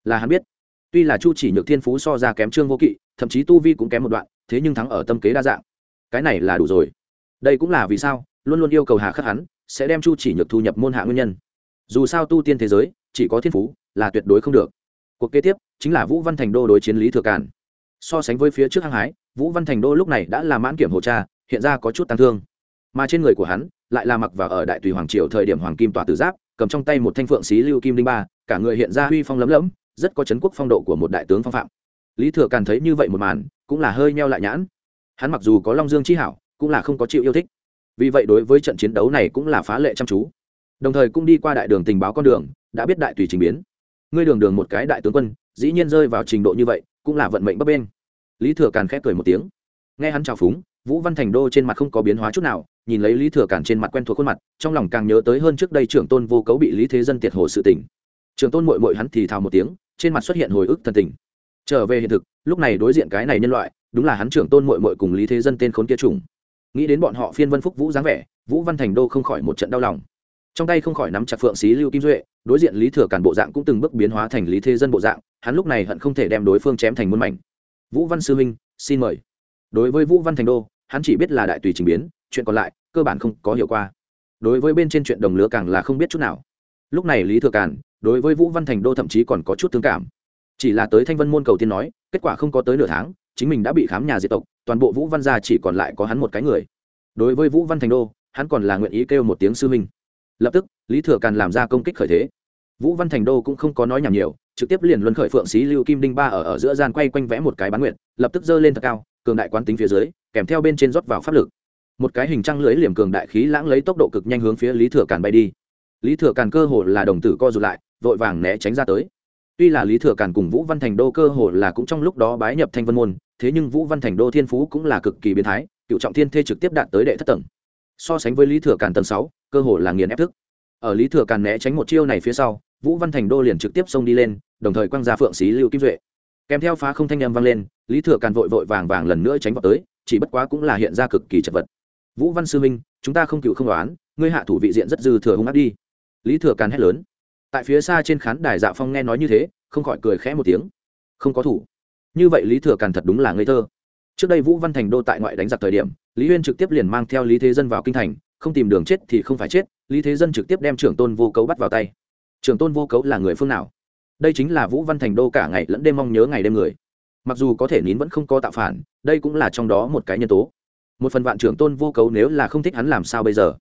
Là hắn biết. Tuy là chu chỉ nhược thiên phú so ra kém trương vô kỵ, thậm chí tu vi cũng kém một đoạn, thế nhưng thắng ở tâm kế đa dạng. Cái này là đủ rồi. Đây cũng là vì sao, luôn luôn yêu cầu hà khắc hắn, sẽ đem chu chỉ nhược thu nhập môn hạ nguyên nhân. Dù sao tu tiên thế giới, chỉ có thiên phú, là tuyệt đối không được. Cuộc kế tiếp, chính là vũ văn thành đô đối chiến lý thừa cản so sánh với phía trước hăng hái, vũ văn thành đô lúc này đã là mãn kiểm hồ cha, hiện ra có chút tăng thương. Mà trên người của hắn, lại là mặc vào ở đại tùy hoàng triều thời điểm hoàng kim tỏa tử giáp cầm trong tay một thanh phượng xí lưu kim linh ba, cả người hiện ra huy phong lấm lấm, rất có chấn quốc phong độ của một đại tướng phong phạm. Lý thừa càn thấy như vậy một màn, cũng là hơi meo lại nhãn. Hắn mặc dù có long dương chi hảo, cũng là không có chịu yêu thích. Vì vậy đối với trận chiến đấu này cũng là phá lệ chăm chú. Đồng thời cũng đi qua đại đường tình báo con đường, đã biết đại tùy trình biến. Ngươi đường đường một cái đại tướng quân, dĩ nhiên rơi vào trình độ như vậy, cũng là vận mệnh bấp bên lý thừa càn khép cười một tiếng. Nghe hắn chào phúng, vũ văn thành đô trên mặt không có biến hóa chút nào nhìn lấy lý thừa càn trên mặt quen thuộc khuôn mặt, trong lòng càng nhớ tới hơn trước đây trưởng tôn vô cấu bị lý thế dân tiệt hồ sự tỉnh trưởng tôn mội mội hắn thì thào một tiếng, trên mặt xuất hiện hồi ức thần tình. Trở về hiện thực, lúc này đối diện cái này nhân loại, đúng là hắn trưởng tôn mội mội cùng lý thế dân tên khốn kia trùng. Nghĩ đến bọn họ phiên vân phúc vũ dáng vẻ, vũ văn thành đô không khỏi một trận đau lòng. Trong tay không khỏi nắm chặt phượng xí lưu kim duệ, đối diện lý thừa cản bộ dạng cũng từng bước biến hóa thành lý thế dân bộ dạng, hắn lúc này hận không thể đem đối phương chém thành muôn mảnh. Vũ văn sư minh, xin mời. Đối với vũ văn thành đô, hắn chỉ biết là đại tùy trình biến chuyện còn lại, cơ bản không có hiệu quả. Đối với bên trên chuyện đồng lứa càng là không biết chút nào. Lúc này lý thừa Càn, đối với vũ văn thành đô thậm chí còn có chút thương cảm. Chỉ là tới thanh vân môn cầu tiên nói, kết quả không có tới nửa tháng, chính mình đã bị khám nhà diệt tộc, toàn bộ vũ văn gia chỉ còn lại có hắn một cái người. Đối với vũ văn thành đô, hắn còn là nguyện ý kêu một tiếng sư minh lập tức, lý thừa càn làm ra công kích khởi thế. Vũ văn thành đô cũng không có nói nhảm nhiều, trực tiếp liền luân khởi phượng xí, lưu kim đinh ba ở ở giữa gian quay quanh vẽ một cái bán nguyện lập tức giơ lên thật cao, cường đại quán tính phía dưới, kèm theo bên trên rót vào pháp lực một cái hình trăng lưới liềm cường đại khí lãng lấy tốc độ cực nhanh hướng phía lý thừa càn bay đi. Lý thừa càn cơ hồ là đồng tử co rụt lại, vội vàng né tránh ra tới. Tuy là lý thừa càn cùng vũ văn thành đô cơ hồ là cũng trong lúc đó bái nhập thanh vân môn, thế nhưng vũ văn thành đô thiên phú cũng là cực kỳ biến thái, cựu trọng thiên thê trực tiếp đạt tới đệ thất tầng. So sánh với lý thừa càn tầng sáu, cơ hồ là nghiền ép thức. Ở lý thừa càn né tránh một chiêu này phía sau, vũ văn thành đô liền trực tiếp xông đi lên, đồng thời quăng ra phượng xí lưu kim duệ. Kèm theo phá không thanh â m vang lên, lý thừa càn vội vội vàng vàng lần nữa tránh vào tới, chỉ bất quá cũng là hiện ra cực kỳ chật vật vũ văn sư minh, chúng ta không cựu không đoán ngươi hạ thủ vị diện rất dư thừa hung ác đi. Lý thừa càn hét lớn. Tại phía xa trên khán đài dạ phong nghe nói như thế, không khỏi cười khẽ một tiếng. Không có thủ. Như vậy lý thừa càn thật đúng là ngây thơ. Trước đây vũ văn thành đô tại ngoại đánh giặc thời điểm, lý huyên trực tiếp liền mang theo lý thế dân vào kinh thành, không tìm đường chết thì không phải chết, lý thế dân trực tiếp đem trưởng tôn vô cấu bắt vào tay. Trưởng tôn vô cấu là người phương nào? Đây chính là vũ văn thành đô cả ngày lẫn đêm mong nhớ ngày đêm người. Mặc dù có thể nín vẫn không có tạo phản, đây cũng là trong đó một cái nhân tố một phần vạn trưởng tôn vô cấu nếu là không thích hắn làm sao bây giờ?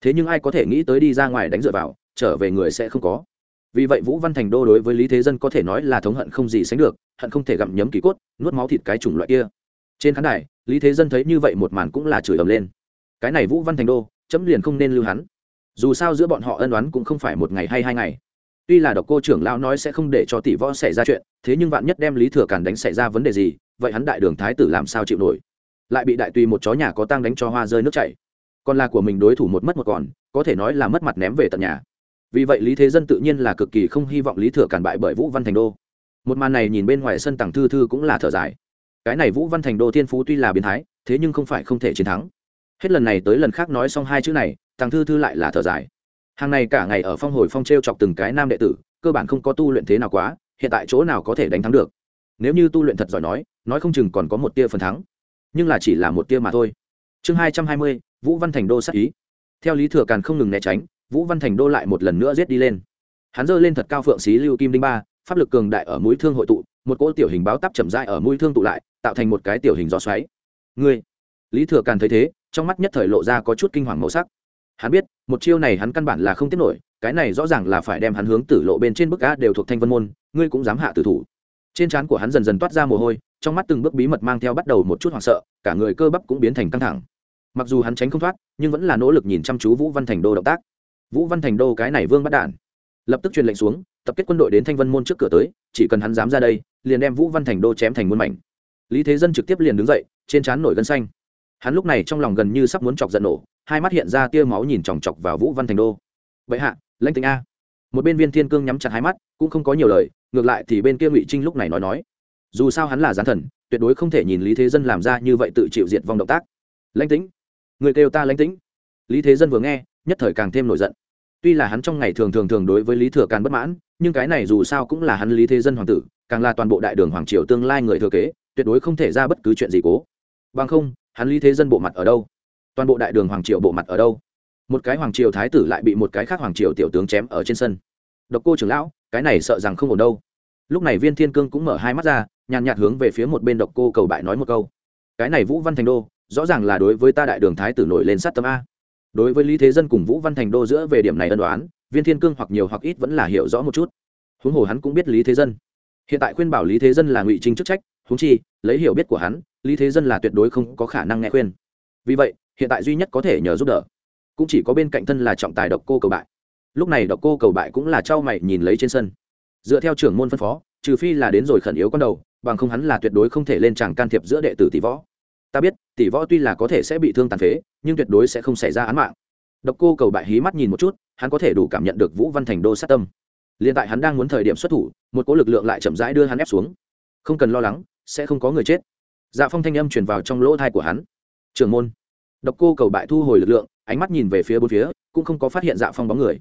Thế nhưng ai có thể nghĩ tới đi ra ngoài đánh dựa vào, trở về người sẽ không có. Vì vậy vũ văn thành đô đối với lý thế dân có thể nói là thống hận không gì sánh được, hận không thể gặm nhấm kỳ cốt, nuốt máu thịt cái chủng loại kia. Trên khán đài, lý thế dân thấy như vậy một màn cũng là chửi ầm lên. Cái này vũ văn thành đô, chấm liền không nên lưu hắn. Dù sao giữa bọn họ ân oán cũng không phải một ngày hay hai ngày. Tuy là độc cô trưởng lão nói sẽ không để cho tỷ võ xảy ra chuyện, thế nhưng vạn nhất đem lý thừa càn đánh xảy ra vấn đề gì, vậy hắn đại đường thái tử làm sao chịu nổi? Lại bị đại tùy một chó nhà có tang đánh cho hoa rơi nước chảy. Còn là của mình đối thủ một mất một còn, có thể nói là mất mặt ném về tận nhà. Vì vậy lý thế dân tự nhiên là cực kỳ không hy vọng lý thừa cản bại bởi vũ văn thành đô. Một màn này nhìn bên ngoài sân tàng thư thư cũng là thở dài. Cái này vũ văn thành đô thiên phú tuy là biến thái, thế nhưng không phải không thể chiến thắng. Hết lần này tới lần khác nói xong hai chữ này, tàng thư thư lại là thở dài. Hàng này cả ngày ở phong hồi phong t r e o chọc từng cái nam đệ tử, cơ bản không có tu luyện thế nào quá, hiện tại chỗ nào có thể đánh thắng được. Nếu như tu luyện thật giỏi nói nói không chừng còn có một tia phần thắng nhưng là chỉ là một tia mà thôi. Chương hai trăm hai mươi, vũ văn thành đô sắc ý. Theo lý thừa càn không ngừng né tránh, vũ văn thành đô lại một lần nữa giết đi lên. Hắn giơ lên thật cao phượng xí lưu kim đinh ba, pháp lực cường đại ở mũi thương hội tụ, một cỗ tiểu hình báo tắp chậm dại ở mũi thương tụ lại, tạo thành một cái tiểu hình gió xoáy. Ngươi! Lý thừa càn thấy thế, trong mắt nhất thời lộ ra có chút kinh hoàng màu sắc. Hắn biết, một chiêu này hắn căn bản là không tiếp nổi, cái này rõ ràng là phải đem hắn hướng tử lộ bên trên bức á đều thuộc thanh vân môn, ngươi cũng dám hạ tử thủ. Trên trán của hắn dần dần toát ra mồ hôi trong mắt từng bước bí mật mang theo bắt đầu một chút hoảng sợ, cả người cơ bắp cũng biến thành căng thẳng. Mặc dù hắn tránh không thoát, nhưng vẫn là nỗ lực nhìn chăm chú vũ văn thành đô động tác. Vũ văn thành đô cái này vương bắt đản lập tức truyền lệnh xuống, tập kết quân đội đến thanh vân môn trước cửa tới, chỉ cần hắn dám ra đây, liền đem vũ văn thành đô chém thành muôn mảnh. Lý thế dân trực tiếp liền đứng dậy, trên trán nổi gân xanh. Hắn lúc này trong lòng gần như sắp muốn chọc giận nổ, hai mắt hiện ra tia máu nhìn chòng chọc vào vũ văn thành đô. Vậy hạ, lãnh tính a. Một bên viên thiên cương nhắm chặt hai mắt, cũng không có nhiều lời, ngược lại thì bên kia ngụy trinh lúc này nói nói dù sao hắn là gián thần, tuyệt đối không thể nhìn lý thế dân làm ra như vậy tự chịu diệt vong động tác. Lãnh tĩnh, người kêu ta lãnh tĩnh. Lý thế dân vừa nghe, nhất thời càng thêm nổi giận. Tuy là hắn trong ngày thường thường thường đối với lý thừa càn bất mãn, nhưng cái này dù sao cũng là hắn lý thế dân hoàng tử, càng là toàn bộ đại đường hoàng triều tương lai người thừa kế, tuyệt đối không thể ra bất cứ chuyện gì cố. Bằng không, hắn lý thế dân bộ mặt ở đâu? Toàn bộ đại đường hoàng triều bộ mặt ở đâu? Một cái hoàng triều thái tử lại bị một cái khác hoàng triều tiểu tướng chém ở trên sân. Độc cô trưởng lão, cái này sợ rằng không ổn đâu. Lúc này viên thiên cương cũng mở hai mắt ra nhàn nhạt hướng về phía một bên độc cô cầu bại nói một câu. Cái này vũ văn thành đô, rõ ràng là đối với ta đại đường thái tử nổi lên sát tâm a. Đối với lý thế dân cùng vũ văn thành đô giữa về điểm này ân đoán viên thiên cương hoặc nhiều hoặc ít vẫn là hiểu rõ một chút. Huống hồ hắn cũng biết lý thế dân. Hiện tại khuyên bảo lý thế dân là ngụy trinh chức trách, huống chi, lấy hiểu biết của hắn, lý thế dân là tuyệt đối không có khả năng nghe khuyên. Vì vậy, hiện tại duy nhất có thể nhờ giúp đỡ, cũng chỉ có bên cạnh thân là trọng tài độc cô cầu bại. Lúc này độc cô cầu bại cũng là trao mày nhìn lấy trên sân. Dựa theo trưởng môn phân phó, trừ phi là đến rồi khẩn yếu con đầu bằng không hắn là tuyệt đối không thể lên tràng can thiệp giữa đệ tử tỷ võ. Ta biết, tỷ võ tuy là có thể sẽ bị thương tàn phế, nhưng tuyệt đối sẽ không xảy ra án mạng. Độc cô cầu bại hí mắt nhìn một chút, hắn có thể đủ cảm nhận được vũ văn thành đô sát tâm. Liền tại hắn đang muốn thời điểm xuất thủ, một cỗ lực lượng lại chậm rãi đưa hắn ép xuống. Không cần lo lắng, sẽ không có người chết. Dạ phong thanh âm truyền vào trong lỗ thai của hắn. Trường môn. Độc cô cầu bại thu hồi lực lượng, ánh mắt nhìn về phía bốn phía, cũng không có phát hiện dạ phong bóng người.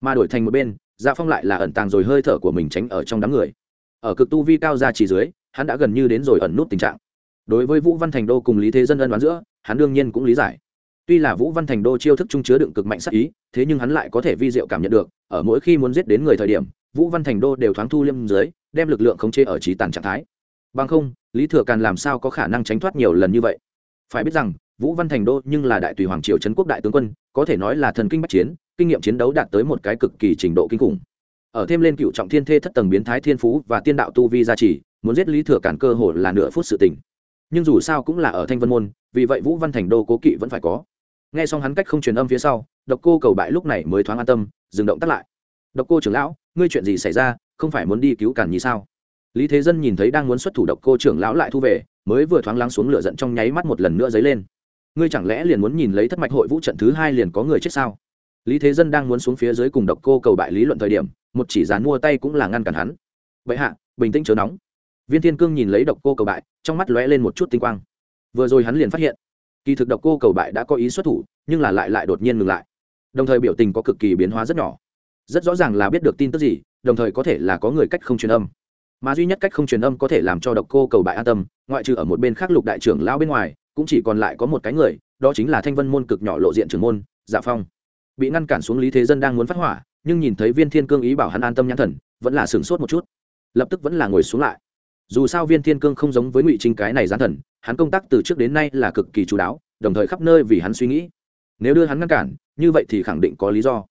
Mà đổi thành một bên dạ phong lại là ẩn tàng rồi hơi thở của mình tránh ở trong đám người. Ở cực tu vi cao ra chỉ dưới hắn đã gần như đến rồi ẩn nút tình trạng. Đối với vũ văn thành đô cùng lý thế dân ân đoán giữa, hắn đương nhiên cũng lý giải. Tuy là vũ văn thành đô chiêu thức trung chứa đựng cực mạnh sắc ý, thế nhưng hắn lại có thể vi diệu cảm nhận được, ở mỗi khi muốn giết đến người thời điểm, vũ văn thành đô đều thoáng thu liêm dưới, đem lực lượng khống chế ở trí tàn trạng thái. Bằng không, lý thừa càn làm sao có khả năng tránh thoát nhiều lần như vậy? Phải biết rằng, vũ văn thành đô nhưng là đại tùy hoàng triều trấn quốc đại tướng quân, có thể nói là thần kinh bắc chiến, kinh nghiệm chiến đấu đạt tới một cái cực kỳ trình độ kinh khủng. Ở thêm lên cựu trọng thiên thê thất tầng biến thái thiên phú và tiên đạo tu vi gia trì muốn giết lý thừa cản cơ hồ là nửa phút sự tình. Nhưng dù sao cũng là ở thanh vân môn, vì vậy vũ văn thành đô cố kỵ vẫn phải có. Nghe xong hắn cách không truyền âm phía sau, độc cô cầu bại lúc này mới thoáng an tâm, dừng động tắt lại. Độc cô trưởng lão, ngươi chuyện gì xảy ra, không phải muốn đi cứu cản như sao? Lý thế dân nhìn thấy đang muốn xuất thủ độc cô trưởng lão lại thu về, mới vừa thoáng lắng xuống lửa giận trong nháy mắt một lần nữa dấy lên. Ngươi chẳng lẽ liền muốn nhìn lấy thất mạch hội vũ trận thứ hai liền có người chết sao? Lý thế dân đang muốn xuống phía dưới cùng độc cô cầu bại lý luận thời điểm, một chỉ dán mua tay cũng là ngăn cản hắn. Vậy hạ, bình tĩnh chớ nóng viên thiên cương nhìn lấy độc cô cầu bại, trong mắt lóe lên một chút tinh quang. Vừa rồi hắn liền phát hiện, kỳ thực độc cô cầu bại đã có ý xuất thủ, nhưng là lại lại đột nhiên ngừng lại. Đồng thời biểu tình có cực kỳ biến hóa rất nhỏ. Rất rõ ràng là biết được tin tức gì, đồng thời có thể là có người cách không truyền âm. Mà duy nhất cách không truyền âm có thể làm cho độc cô cầu bại an tâm, ngoại trừ ở một bên khác lục đại trưởng lao bên ngoài, cũng chỉ còn lại có một cái người, đó chính là thanh vân môn cực nhỏ lộ diện trưởng môn dạ phong. Bị ngăn cản xuống lý thế dân đang muốn phát hỏa, nhưng nhìn thấy viên thiên cương ý bảo hắn an tâm nhãn thần, vẫn là sửng sốt một chút. Lập tức vẫn là ngồi xuống lại dù sao viên thiên cương không giống với ngụy trinh cái này gián thần, hắn công tác từ trước đến nay là cực kỳ chú đáo, đồng thời khắp nơi vì hắn suy nghĩ. Nếu đưa hắn ngăn cản, như vậy thì khẳng định có lý do.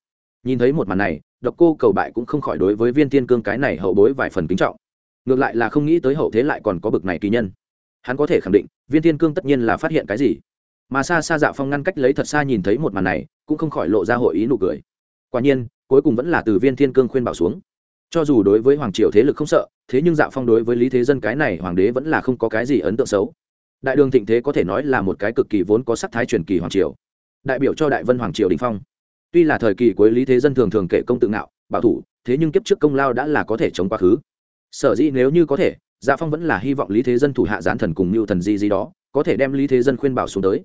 Nhìn thấy một màn này, độc cô cầu bại cũng không khỏi đối với viên thiên cương cái này hậu bối vài phần kính trọng. Ngược lại là không nghĩ tới hậu thế lại còn có bực này kỳ nhân. Hắn có thể khẳng định, viên thiên cương tất nhiên là phát hiện cái gì. Mà xa xa dạ phong ngăn cách lấy thật xa nhìn thấy một màn này, cũng không khỏi lộ ra hội ý nụ cười. Quả nhiên, cuối cùng vẫn là từ viên thiên cương khuyên bảo xuống cho dù đối với hoàng triều thế lực không sợ, thế nhưng dạ phong đối với lý thế dân cái này hoàng đế vẫn là không có cái gì ấn tượng xấu. Đại đường thịnh thế có thể nói là một cái cực kỳ vốn có sắc thái truyền kỳ hoàng triều. Đại biểu cho đại vân hoàng triều đình phong. Tuy là thời kỳ cuối lý thế dân thường thường kể công tự ngạo, bảo thủ, thế nhưng kiếp trước công lao đã là có thể chống quá khứ. Sở dĩ nếu như có thể dạ phong vẫn là hy vọng lý thế dân thủ hạ gián thần cùng mưu thần gì gì đó, có thể đem lý thế dân khuyên bảo xuống tới.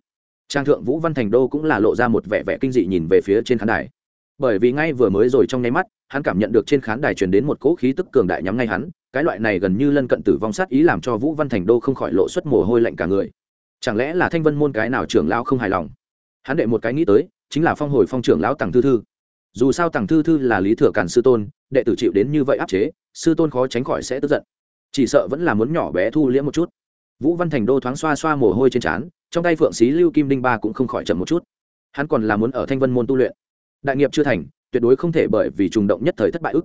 Trang thượng vũ văn thành đô cũng là lộ ra một vẻ vẻ kinh dị nhìn về phía trên khán đài bởi vì ngay vừa mới rồi trong nháy mắt, hắn cảm nhận được trên khán đài truyền đến một cỗ khí tức cường đại nhắm ngay hắn, cái loại này gần như lân cận tử vong sát ý làm cho vũ văn thành đô không khỏi lộ xuất mồ hôi lạnh cả người. Chẳng lẽ là thanh vân môn cái nào trưởng lão không hài lòng? Hắn đệ một cái nghĩ tới, chính là phong hồi phong trưởng lão tàng thư thư. Dù sao tàng thư thư là lý thừa cản sư tôn, đệ tử chịu đến như vậy áp chế, sư tôn khó tránh khỏi sẽ tức giận. Chỉ sợ vẫn là muốn nhỏ bé thu liễm một chút. Vũ văn thành đô thoáng xoa xoa mồ hôi trên trán, trong tay phượng xí lưu kim đinh ba cũng không khỏi chậm một chút. Hắn còn là muốn ở thanh vân môn tu luyện đại nghiệp chưa thành, tuyệt đối không thể bởi vì trùng động nhất thời thất bại ức.